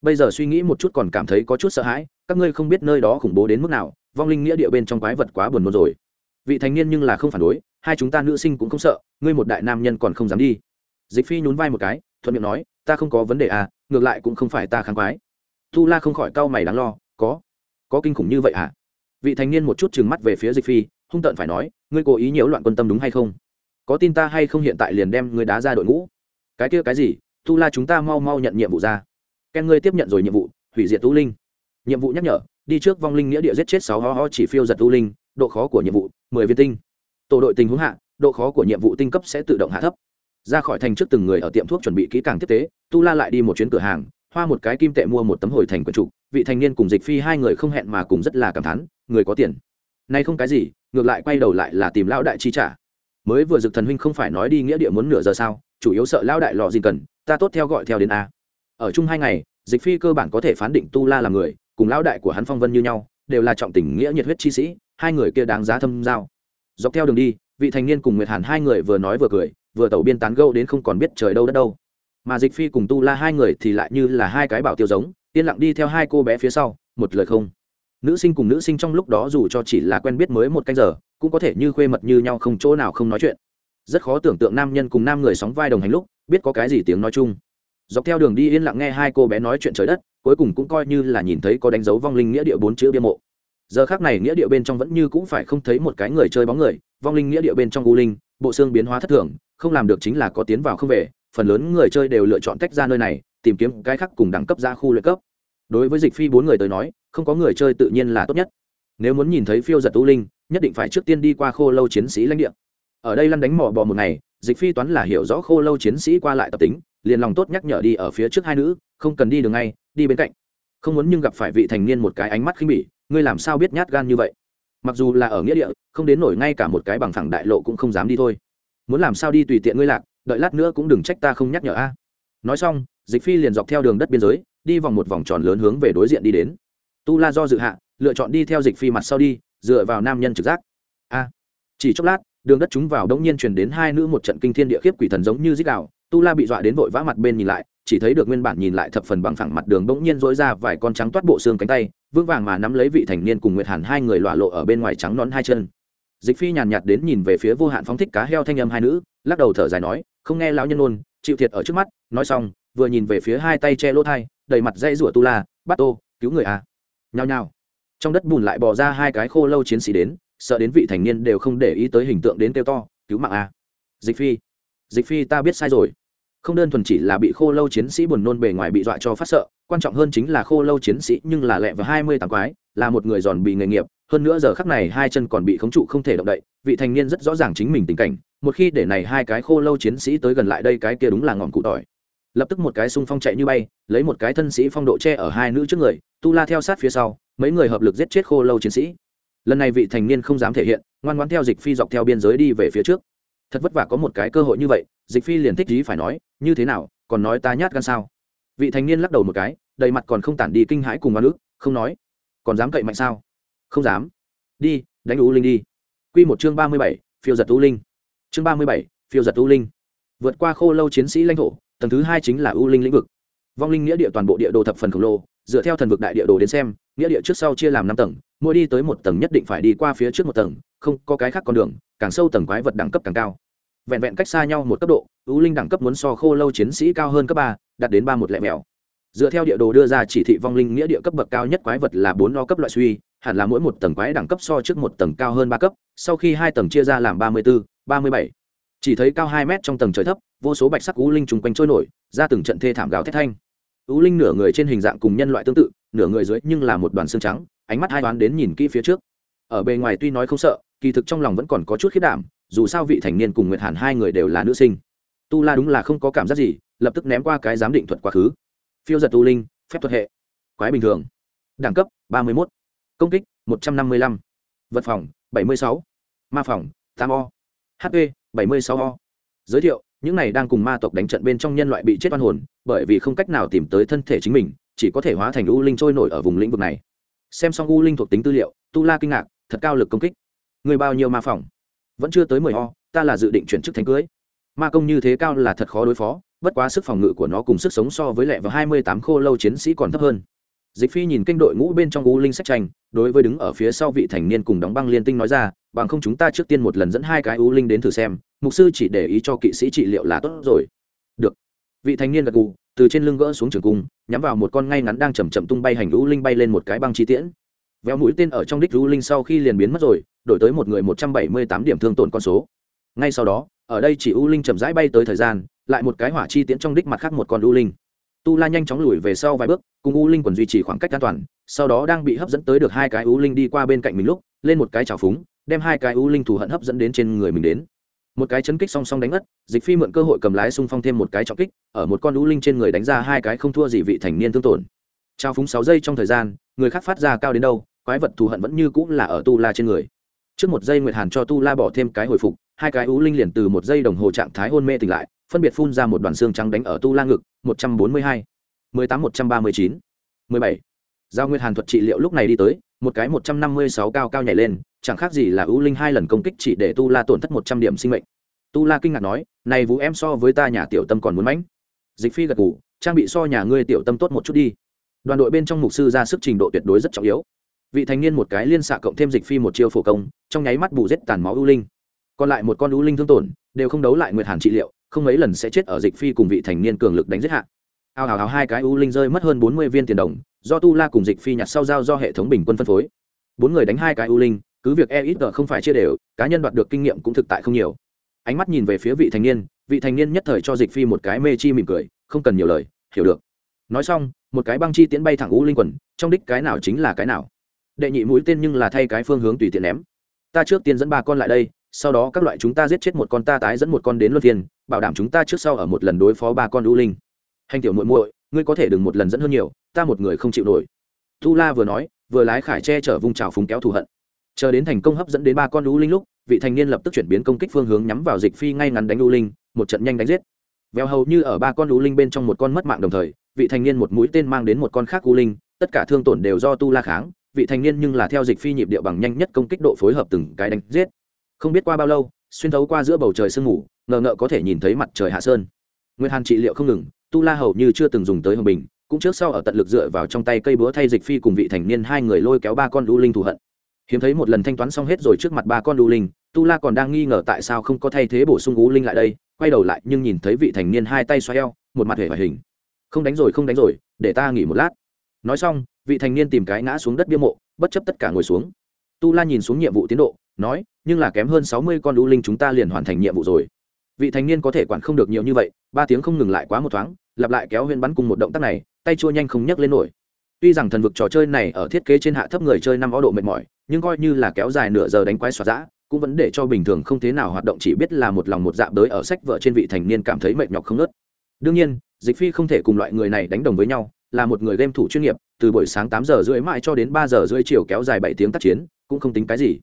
Bây giờ suy nghĩ một chút còn cảm thấy có chút sợ hãi, các ngươi không biết nơi đó khủng bố đến mức nào, vong linh nghĩa địa bên trong quái vật quá buồn nôn rồi. Vị thành niên nhưng là không phản đối, hai chúng ta nữ sinh cũng không sợ, ngươi một đại nam nhân còn không dám đi dịch phi nhún vai một cái, thuận miệng nói, ta không có vấn đề à ngược lại cũng không phải ta kháng quái. Tu la không khỏi cau mày đáng lo, có có kinh khủng như vậy à? Vị thành niên một chút trừng mắt về phía dịch phi, hung tợn phải nói, ngươi cố ý nhiễu loạn quân tâm đúng hay không? Có tin ta hay không hiện tại liền đem ngươi đá ra đội ngũ? Cái kia cái gì? Tu la chúng ta mau mau nhận nhiệm vụ ra. Ken ngươi tiếp nhận rồi nhiệm vụ, hủy diệt tu linh. Nhiệm vụ nhắc nhở, đi trước vong linh nghĩa địa giết chết sáu ho ho chỉ phiêu giật tu linh, độ khó của nhiệm vụ, mười viên tinh. Tổ đội tình huống hạ, độ khó của nhiệm vụ tinh cấp sẽ tự động hạ thấp ra khỏi thành trước từng người ở tiệm thuốc chuẩn bị kỹ càng tiếp tế, tu la lại đi một chuyến cửa hàng, hoa một cái kim tệ mua một tấm hồi thành quần trục, vị thành niên cùng dịch phi hai người không hẹn mà cùng rất là cảm thán, người có tiền. Nay không cái gì, ngược lại quay đầu lại là tìm lão đại chi trả. Mới vừa dực thần huynh không phải nói đi nghĩa địa muốn nửa giờ sao, chủ yếu sợ lão đại lọ gì cần, ta tốt theo gọi theo đến a. Ở chung hai ngày, dịch phi cơ bản có thể phán định tu la là người, cùng lão đại của hắn phong vân như nhau, đều là trọng tình nghĩa nhiệt huyết chi sĩ, hai người kia đáng giá thâm giao. Dọc theo đường đi, vị thành niên cùng nguyệt hàn hai người vừa nói vừa cười vừa tẩu biên tán gâu đến không còn biết trời đâu đất đâu. Mà dịch phi cùng tu la hai người thì lại như là hai cái bảo tiêu giống, yên lặng đi theo hai cô bé phía sau, một lời không. Nữ sinh cùng nữ sinh trong lúc đó dù cho chỉ là quen biết mới một canh giờ, cũng có thể như khuê mật như nhau không chỗ nào không nói chuyện. Rất khó tưởng tượng nam nhân cùng nam người sóng vai đồng hành lúc, biết có cái gì tiếng nói chung. Dọc theo đường đi yên lặng nghe hai cô bé nói chuyện trời đất, cuối cùng cũng coi như là nhìn thấy có đánh dấu vong linh nghĩa địa bốn chữ bia mộ. Giờ khác này nghĩa địa bên trong vẫn như cũng phải không thấy một cái người chơi bóng người, vong linh nghĩa địa bên trong u linh, bộ xương biến hóa thất thường không làm được chính là có tiến vào không về, phần lớn người chơi đều lựa chọn tách ra nơi này, tìm kiếm cái khác cùng đẳng cấp ra khu luyện cấp. Đối với dịch phi bốn người tới nói, không có người chơi tự nhiên là tốt nhất. Nếu muốn nhìn thấy phiêu giật tu linh, nhất định phải trước tiên đi qua khô lâu chiến sĩ lãnh địa. Ở đây lăn đánh mỏ bò một ngày, dịch phi toán là hiểu rõ khô lâu chiến sĩ qua lại tập tính, liền lòng tốt nhắc nhở đi ở phía trước hai nữ, không cần đi đường ngay, đi bên cạnh. Không muốn nhưng gặp phải vị thành niên một cái ánh mắt khinh bỉ, ngươi làm sao biết nhát gan như vậy? Mặc dù là ở nghĩa địa, không đến nổi ngay cả một cái bằng thẳng đại lộ cũng không dám đi thôi muốn làm sao đi tùy tiện ngươi lạc, đợi lát nữa cũng đừng trách ta không nhắc nhở a. Nói xong, dịch phi liền dọc theo đường đất biên giới, đi vòng một vòng tròn lớn hướng về đối diện đi đến. Tu la do dự hạ, lựa chọn đi theo dịch phi mặt sau đi, dựa vào nam nhân trực giác. A. Chỉ chốc lát, đường đất chúng vào đống nhiên truyền đến hai nữ một trận kinh thiên địa khiếp quỷ thần giống như dích đạo tu la bị dọa đến vội vã mặt bên nhìn lại, chỉ thấy được nguyên bản nhìn lại thập phần bằng phẳng mặt đường bỗng nhiên dối ra vài con trắng toát bộ xương cánh tay, vững vàng mà nắm lấy vị thành niên cùng nguyệt hàn hai người lọa lộ ở bên ngoài trắng nón hai chân dịch phi nhàn nhạt đến nhìn về phía vô hạn phóng thích cá heo thanh âm hai nữ, lắc đầu thở dài nói, không nghe lão nhân ôn chịu thiệt ở trước mắt. Nói xong, vừa nhìn về phía hai tay che lỗ thai, đầy mặt dây rủa tu la bắt tô, cứu người à. Nhao nhao. Trong đất bùn lại bỏ ra hai cái khô lâu chiến sĩ đến, sợ đến vị thành niên đều không để ý tới hình tượng đến kêu to, cứu mạng à. Dịch phi dịch phi, ta biết sai rồi. Không đơn thuần chỉ là bị khô lâu chiến sĩ buồn nôn bề ngoài bị dọa cho phát sợ, quan trọng hơn chính là khô lâu chiến sĩ nhưng là lẹ và hai mươi tám quái, là một người giòn bị nghề nghiệp hơn nữa giờ khắc này hai chân còn bị khống trụ không thể động đậy, vị thành niên rất rõ ràng chính mình tình cảnh, một khi để này hai cái khô lâu chiến sĩ tới gần lại đây cái kia đúng là ngọn cụ tỏi. Lập tức một cái xung phong chạy như bay, lấy một cái thân sĩ phong độ che ở hai nữ trước người, tu la theo sát phía sau, mấy người hợp lực giết chết khô lâu chiến sĩ. Lần này vị thành niên không dám thể hiện, ngoan ngoãn theo dịch phi dọc theo biên giới đi về phía trước. Thật vất vả có một cái cơ hội như vậy, dịch phi liền thích gì phải nói, như thế nào, còn nói ta nhát gan sao? Vị thành niên lắc đầu một cái, đầy mặt còn không tản đi kinh hãi cùng oan ức, không nói, còn dám cậy mạnh sao? Không dám. Đi, đánh u linh đi. Quy một chương ba mươi bảy, phiêu giật u linh. Chương ba mươi bảy, phiêu giật u linh. Vượt qua khô lâu chiến sĩ lãnh thổ, tầng thứ hai chính là u linh lĩnh vực. Vong linh nghĩa địa toàn bộ địa đồ thập phần khổng lồ, dựa theo thần vực đại địa đồ đến xem, nghĩa địa trước sau chia làm năm tầng, mỗi đi tới một tầng nhất định phải đi qua phía trước một tầng, không có cái khác con đường, càng sâu tầng quái vật đẳng cấp càng cao. Vẹn vẹn cách xa nhau một cấp độ, u linh đẳng cấp muốn so khô lâu chiến sĩ cao hơn cấp ba, đạt đến ba một lẻ mèo dựa theo địa đồ đưa ra chỉ thị vong linh nghĩa địa cấp bậc cao nhất quái vật là bốn lo cấp loại suy hẳn là mỗi một tầng quái đẳng cấp so trước một tầng cao hơn ba cấp, sau khi hai tầng chia ra làm ba mươi bốn ba mươi bảy. Chỉ thấy cao hai mét trong tầng trời thấp, vô số bạch sắc u linh chung quanh trôi nổi, ra từng trận thê thảm gào thét thanh. U linh nửa người trên hình dạng cùng nhân loại tương tự, nửa người dưới nhưng là một đoàn xương trắng, ánh mắt hai đoán đến nhìn kỹ phía trước. Ở bề ngoài tuy nói không sợ, kỳ thực trong lòng vẫn còn có chút khiết đảm, dù sao vị thành niên cùng nguyệt hàn hai người đều là nữ sinh. Tu la đúng là không có cảm giác gì, lập tức ném qua cái giám định thuật quá khứ. Phiêu giật tu linh, phép thuật hệ. Quái bình thường. Đẳng cấp, ba mươi một công kích một trăm năm mươi lăm. Vật phòng bảy mươi sáu. Ma phòng tám o. Hp bảy mươi sáu o. Giới thiệu những này đang cùng ma tộc đánh trận bên trong nhân loại bị chết oan hồn bởi vì không cách nào tìm tới thân thể chính mình chỉ có thể hóa thành u linh trôi nổi ở vùng lĩnh vực này. Xem xong u linh thuộc tính tư liệu tu la kinh ngạc thật cao lực công kích. Người bao nhiêu ma phòng? Vẫn chưa tới mười o, ta là dự định chuyển chức thánh cưới. Ma công như thế cao là thật khó đối phó bất quá sức phòng ngự của nó cùng sức sống so với lẹ và hai mươi tám khô lâu chiến sĩ còn thấp hơn dịch phi nhìn kênh đội ngũ bên trong u linh sách tranh, đối với đứng ở phía sau vị thành niên cùng đóng băng liên tinh nói ra, bằng không chúng ta trước tiên một lần dẫn hai cái u linh đến thử xem, mục sư chỉ để ý cho kỵ sĩ trị liệu là tốt rồi. Được. Vị thành niên gật gù, từ trên lưng gỡ xuống trường cung, nhắm vào một con ngay ngắn đang chầm chậm tung bay hành u linh bay lên một cái băng chi tiễn. Véo mũi tên ở trong đích u linh sau khi liền biến mất rồi, đổi tới một người một trăm bảy mươi tám điểm thương tổn con số. Ngay sau đó, ở đây chỉ u linh chậm rãi bay tới thời gian, lại một cái hỏa chi tiễn trong đích mặt khác một con u linh tu la nhanh chóng lùi về sau vài bước, cùng u linh còn duy trì khoảng cách an toàn, sau đó đang bị hấp dẫn tới được hai cái u linh đi qua bên cạnh mình lúc, lên một cái trào phúng, đem hai cái u linh thù hận hấp dẫn đến trên người mình đến. Một cái chấn kích song song đánh ất dịch phi mượn cơ hội cầm lái xung phong thêm một cái trọng kích, ở một con u linh trên người đánh ra hai cái không thua gì vị thành niên thương tổn. Trao phúng sáu giây trong thời gian, người khác phát ra cao đến đâu, quái vật thù hận vẫn như cũng là ở tu la trên người trước một giây nguyệt hàn cho tu la bỏ thêm cái hồi phục, hai cái u linh liền từ một giây đồng hồ trạng thái hôn mê tỉnh lại, phân biệt phun ra một đoàn xương trắng đánh ở tu la ngực, một trăm bốn mươi hai, mười tám, một trăm ba mươi chín, mười bảy. Giao nguyệt hàn thuật trị liệu lúc này đi tới, một cái một trăm năm mươi sáu cao cao nhảy lên, chẳng khác gì là ưu linh hai lần công kích chỉ để tu la tổn thất một trăm điểm sinh mệnh. Tu la kinh ngạc nói, này vũ em so với ta nhà tiểu tâm còn muốn mãnh. Dịch phi gật ngủ trang bị so nhà ngươi tiểu tâm tốt một chút đi. Đoàn đội bên trong mục sư ra sức trình độ tuyệt đối rất trọng yếu vị thanh niên một cái liên xạ cộng thêm dịch phi một chiêu phổ công, trong nháy mắt bù giết tàn máu ưu linh. Còn lại một con ưu linh thương tổn, đều không đấu lại nguyệt hàn trị liệu, không mấy lần sẽ chết ở dịch phi cùng vị thành niên cường lực đánh giết hạ. Ao hào hào hai cái ưu linh rơi mất hơn bốn mươi viên tiền đồng, do tu la cùng dịch phi nhặt sau giao do hệ thống bình quân phân phối. Bốn người đánh hai cái ưu linh, cứ việc e ít không phải chia đều, cá nhân đoạt được kinh nghiệm cũng thực tại không nhiều. Ánh mắt nhìn về phía vị thành niên, vị thành niên nhất thời cho dịch phi một cái mê chi mỉm cười, không cần nhiều lời, hiểu được. Nói xong, một cái băng chi tiễn bay thẳng ưu linh quần, trong đích cái nào chính là cái nào? Đệ nhị mũi tên nhưng là thay cái phương hướng tùy tiện ném. Ta trước tiên dẫn ba con lại đây, sau đó các loại chúng ta giết chết một con ta tái dẫn một con đến luân phiên, bảo đảm chúng ta trước sau ở một lần đối phó ba con ưu linh. Hành tiểu muội muội, ngươi có thể đừng một lần dẫn hơn nhiều, ta một người không chịu nổi. Tu la vừa nói, vừa lái khải che chở vung trào phúng kéo thù hận. Chờ đến thành công hấp dẫn đến ba con ưu linh lúc, vị thành niên lập tức chuyển biến công kích phương hướng nhắm vào dịch phi ngay ngắn đánh ưu linh, một trận nhanh đánh giết. Vèo hầu như ở ba con u linh bên trong một con mất mạng đồng thời, vị thành niên một mũi tên mang đến một con khác u linh, tất cả thương tổn đều do tu la kháng vị thành niên nhưng là theo dịch phi nhịp điệu bằng nhanh nhất công kích độ phối hợp từng cái đánh giết. Không biết qua bao lâu, xuyên thấu qua giữa bầu trời sương mù, ngờ ngợ có thể nhìn thấy mặt trời hạ sơn. Nguyên hàn trị liệu không ngừng, tu la hầu như chưa từng dùng tới hồng bình, cũng trước sau ở tận lực dựa vào trong tay cây búa thay dịch phi cùng vị thành niên hai người lôi kéo ba con u linh thù hận. Hiếm thấy một lần thanh toán xong hết rồi trước mặt ba con u linh, tu la còn đang nghi ngờ tại sao không có thay thế bổ sung u linh lại đây, quay đầu lại nhưng nhìn thấy vị thành niên hai tay xoay eo, một mặt hề hoài hình. Không đánh rồi, không đánh rồi, để ta nghỉ một lát. Nói xong vị thành niên tìm cái ngã xuống đất bia mộ, bất chấp tất cả ngồi xuống. Tu la nhìn xuống nhiệm vụ tiến độ, nói, nhưng là kém hơn sáu mươi con u linh chúng ta liền hoàn thành nhiệm vụ rồi. Vị thành niên có thể quản không được nhiều như vậy, ba tiếng không ngừng lại quá một thoáng, lặp lại kéo huyên bắn cùng một động tác này, tay chua nhanh không nhấc lên nổi. Tuy rằng thần vực trò chơi này ở thiết kế trên hạ thấp người chơi năm ó độ mệt mỏi, nhưng coi như là kéo dài nửa giờ đánh quái xoạt dã, cũng vẫn để cho bình thường không thế nào hoạt động, chỉ biết là một lòng một dạ đới ở sách vợ trên vị thành niên cảm thấy mệt nhọc không nớt đương nhiên dịch phi không thể cùng loại người này đánh đồng với nhau, là một người game thủ chuyên nghiệp, từ buổi sáng tám giờ rưỡi mãi cho đến ba giờ rưỡi chiều kéo dài bảy tiếng tác chiến, cũng không tính cái gì.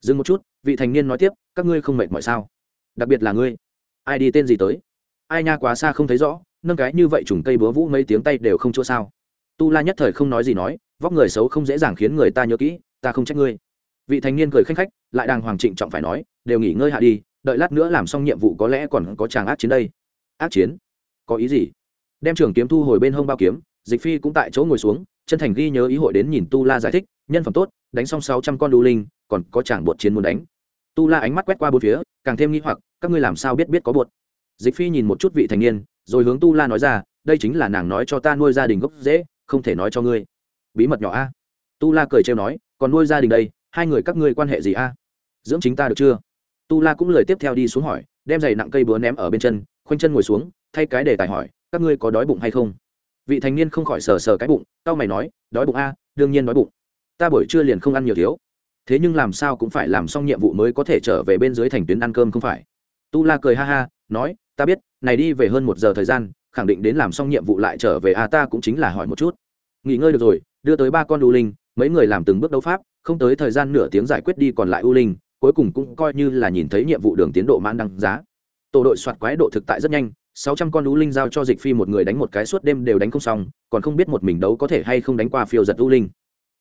Dừng một chút, vị thành niên nói tiếp, các ngươi không mệt mỏi sao? Đặc biệt là ngươi. Ai đi tên gì tới? Ai nha quá xa không thấy rõ, nâng cái như vậy trùng cây búa vũ mấy tiếng tay đều không chỗ sao. Tu la nhất thời không nói gì nói, vóc người xấu không dễ dàng khiến người ta nhớ kỹ, ta không trách ngươi. Vị thành niên cười khanh khách, lại đàng hoàng trịnh trọng phải nói, đều nghỉ ngơi hạ đi, đợi lát nữa làm xong nhiệm vụ có lẽ còn có chàng ác chiến đây. Ác chiến? Có ý gì? Đem trường kiếm thu hồi bên hông bao kiếm, dịch phi cũng tại chỗ ngồi xuống, chân thành ghi nhớ ý hội đến nhìn tu la giải thích, nhân phẩm tốt, đánh xong sáu trăm con đu linh, còn có chàng bột chiến muốn đánh. Tu la ánh mắt quét qua bốn phía, càng thêm nghĩ hoặc, các ngươi làm sao biết biết có bột? Dịch phi nhìn một chút vị thành niên, rồi hướng tu la nói ra, đây chính là nàng nói cho ta nuôi gia đình gốc dễ, không thể nói cho ngươi. Bí mật nhỏ a. Tu la cười trêu nói, còn nuôi gia đình đây, hai người các ngươi quan hệ gì a? Dưỡng chính ta được chưa? Tu la cũng lời tiếp theo đi xuống hỏi, đem giày nặng cây búa ném ở bên chân, khoanh chân ngồi xuống thay cái để tài hỏi, các ngươi có đói bụng hay không? Vị thành niên không khỏi sờ sờ cái bụng tao mày nói, đói bụng a, đương nhiên đói bụng. Ta buổi trưa liền không ăn nhiều thiếu. Thế nhưng làm sao cũng phải làm xong nhiệm vụ mới có thể trở về bên dưới thành tuyến ăn cơm không phải? Tu la cười ha ha, nói, ta biết, này đi về hơn một giờ thời gian, khẳng định đến làm xong nhiệm vụ lại trở về a, ta cũng chính là hỏi một chút. Nghỉ ngơi được rồi, đưa tới ba con u linh, mấy người làm từng bước đấu pháp, không tới thời gian nửa tiếng giải quyết đi còn lại u linh, cuối cùng cũng coi như là nhìn thấy nhiệm vụ đường tiến độ mãn đăng giá. Tổ đội soạt quái độ thực tại rất nhanh sáu trăm con lũ linh giao cho dịch phi một người đánh một cái suốt đêm đều đánh không xong, còn không biết một mình đấu có thể hay không đánh qua phiêu giật u linh.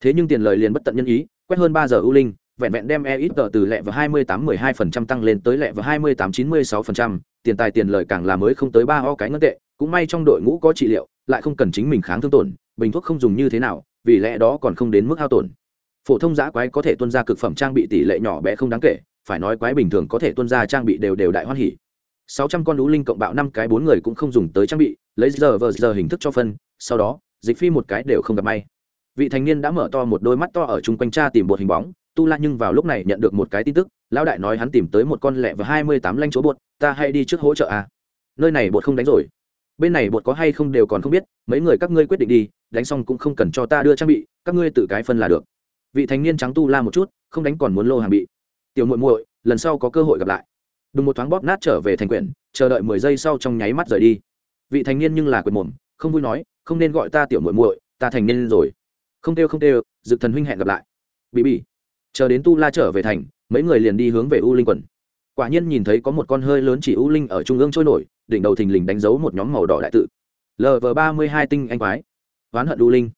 Thế nhưng tiền lời liền bất tận nhân ý, quét hơn ba giờ u linh, vẹn vẹn đem e ít tờ từ lẹ và hai mươi tám mười hai phần trăm tăng lên tới lẹ và hai mươi tám chín mươi sáu phần trăm, tiền tài tiền lời càng là mới không tới ba o cái ngân tệ, cũng may trong đội ngũ có trị liệu, lại không cần chính mình kháng thương tổn, bình thuốc không dùng như thế nào, vì lẽ đó còn không đến mức hao tổn. Phổ thông giã quái có thể tuân ra cực phẩm trang bị tỷ lệ nhỏ bé không đáng kể, phải nói quái bình thường có thể tuân ra trang bị đều đều đại hoan hỉ sáu trăm con lũ linh cộng bạo năm cái bốn người cũng không dùng tới trang bị, lấy giờ vờ giờ hình thức cho phân, sau đó, dịch phi một cái đều không gặp may. Vị thành niên đã mở to một đôi mắt to ở chung quanh cha tìm bột hình bóng, tu la nhưng vào lúc này nhận được một cái tin tức, lão đại nói hắn tìm tới một con lẹ và hai mươi tám lanh chỗ bột, ta hay đi trước hỗ trợ à. Nơi này bột không đánh rồi. Bên này bột có hay không đều còn không biết, mấy người các ngươi quyết định đi, đánh xong cũng không cần cho ta đưa trang bị, các ngươi tự cái phân là được. Vị thành niên trắng tu la một chút, không đánh còn muốn lô hàng bị. Tiểu muội muội, lần sau có cơ hội gặp lại đùng một thoáng bóp nát trở về thành quyển, chờ đợi mười giây sau trong nháy mắt rời đi. Vị thành niên nhưng là quyền mồm, không vui nói, không nên gọi ta tiểu muội muội, ta thành niên rồi. Không kêu không kêu dự thần huynh hẹn gặp lại. Bị bị chờ đến tu la trở về thành, mấy người liền đi hướng về u linh quần quả nhiên nhìn thấy có một con hơi lớn chỉ u linh ở trung ương trôi nổi, đỉnh đầu thình lình đánh dấu một nhóm màu đỏ đại tự. Lv ba mươi hai tinh anh quái. Oán hận u linh.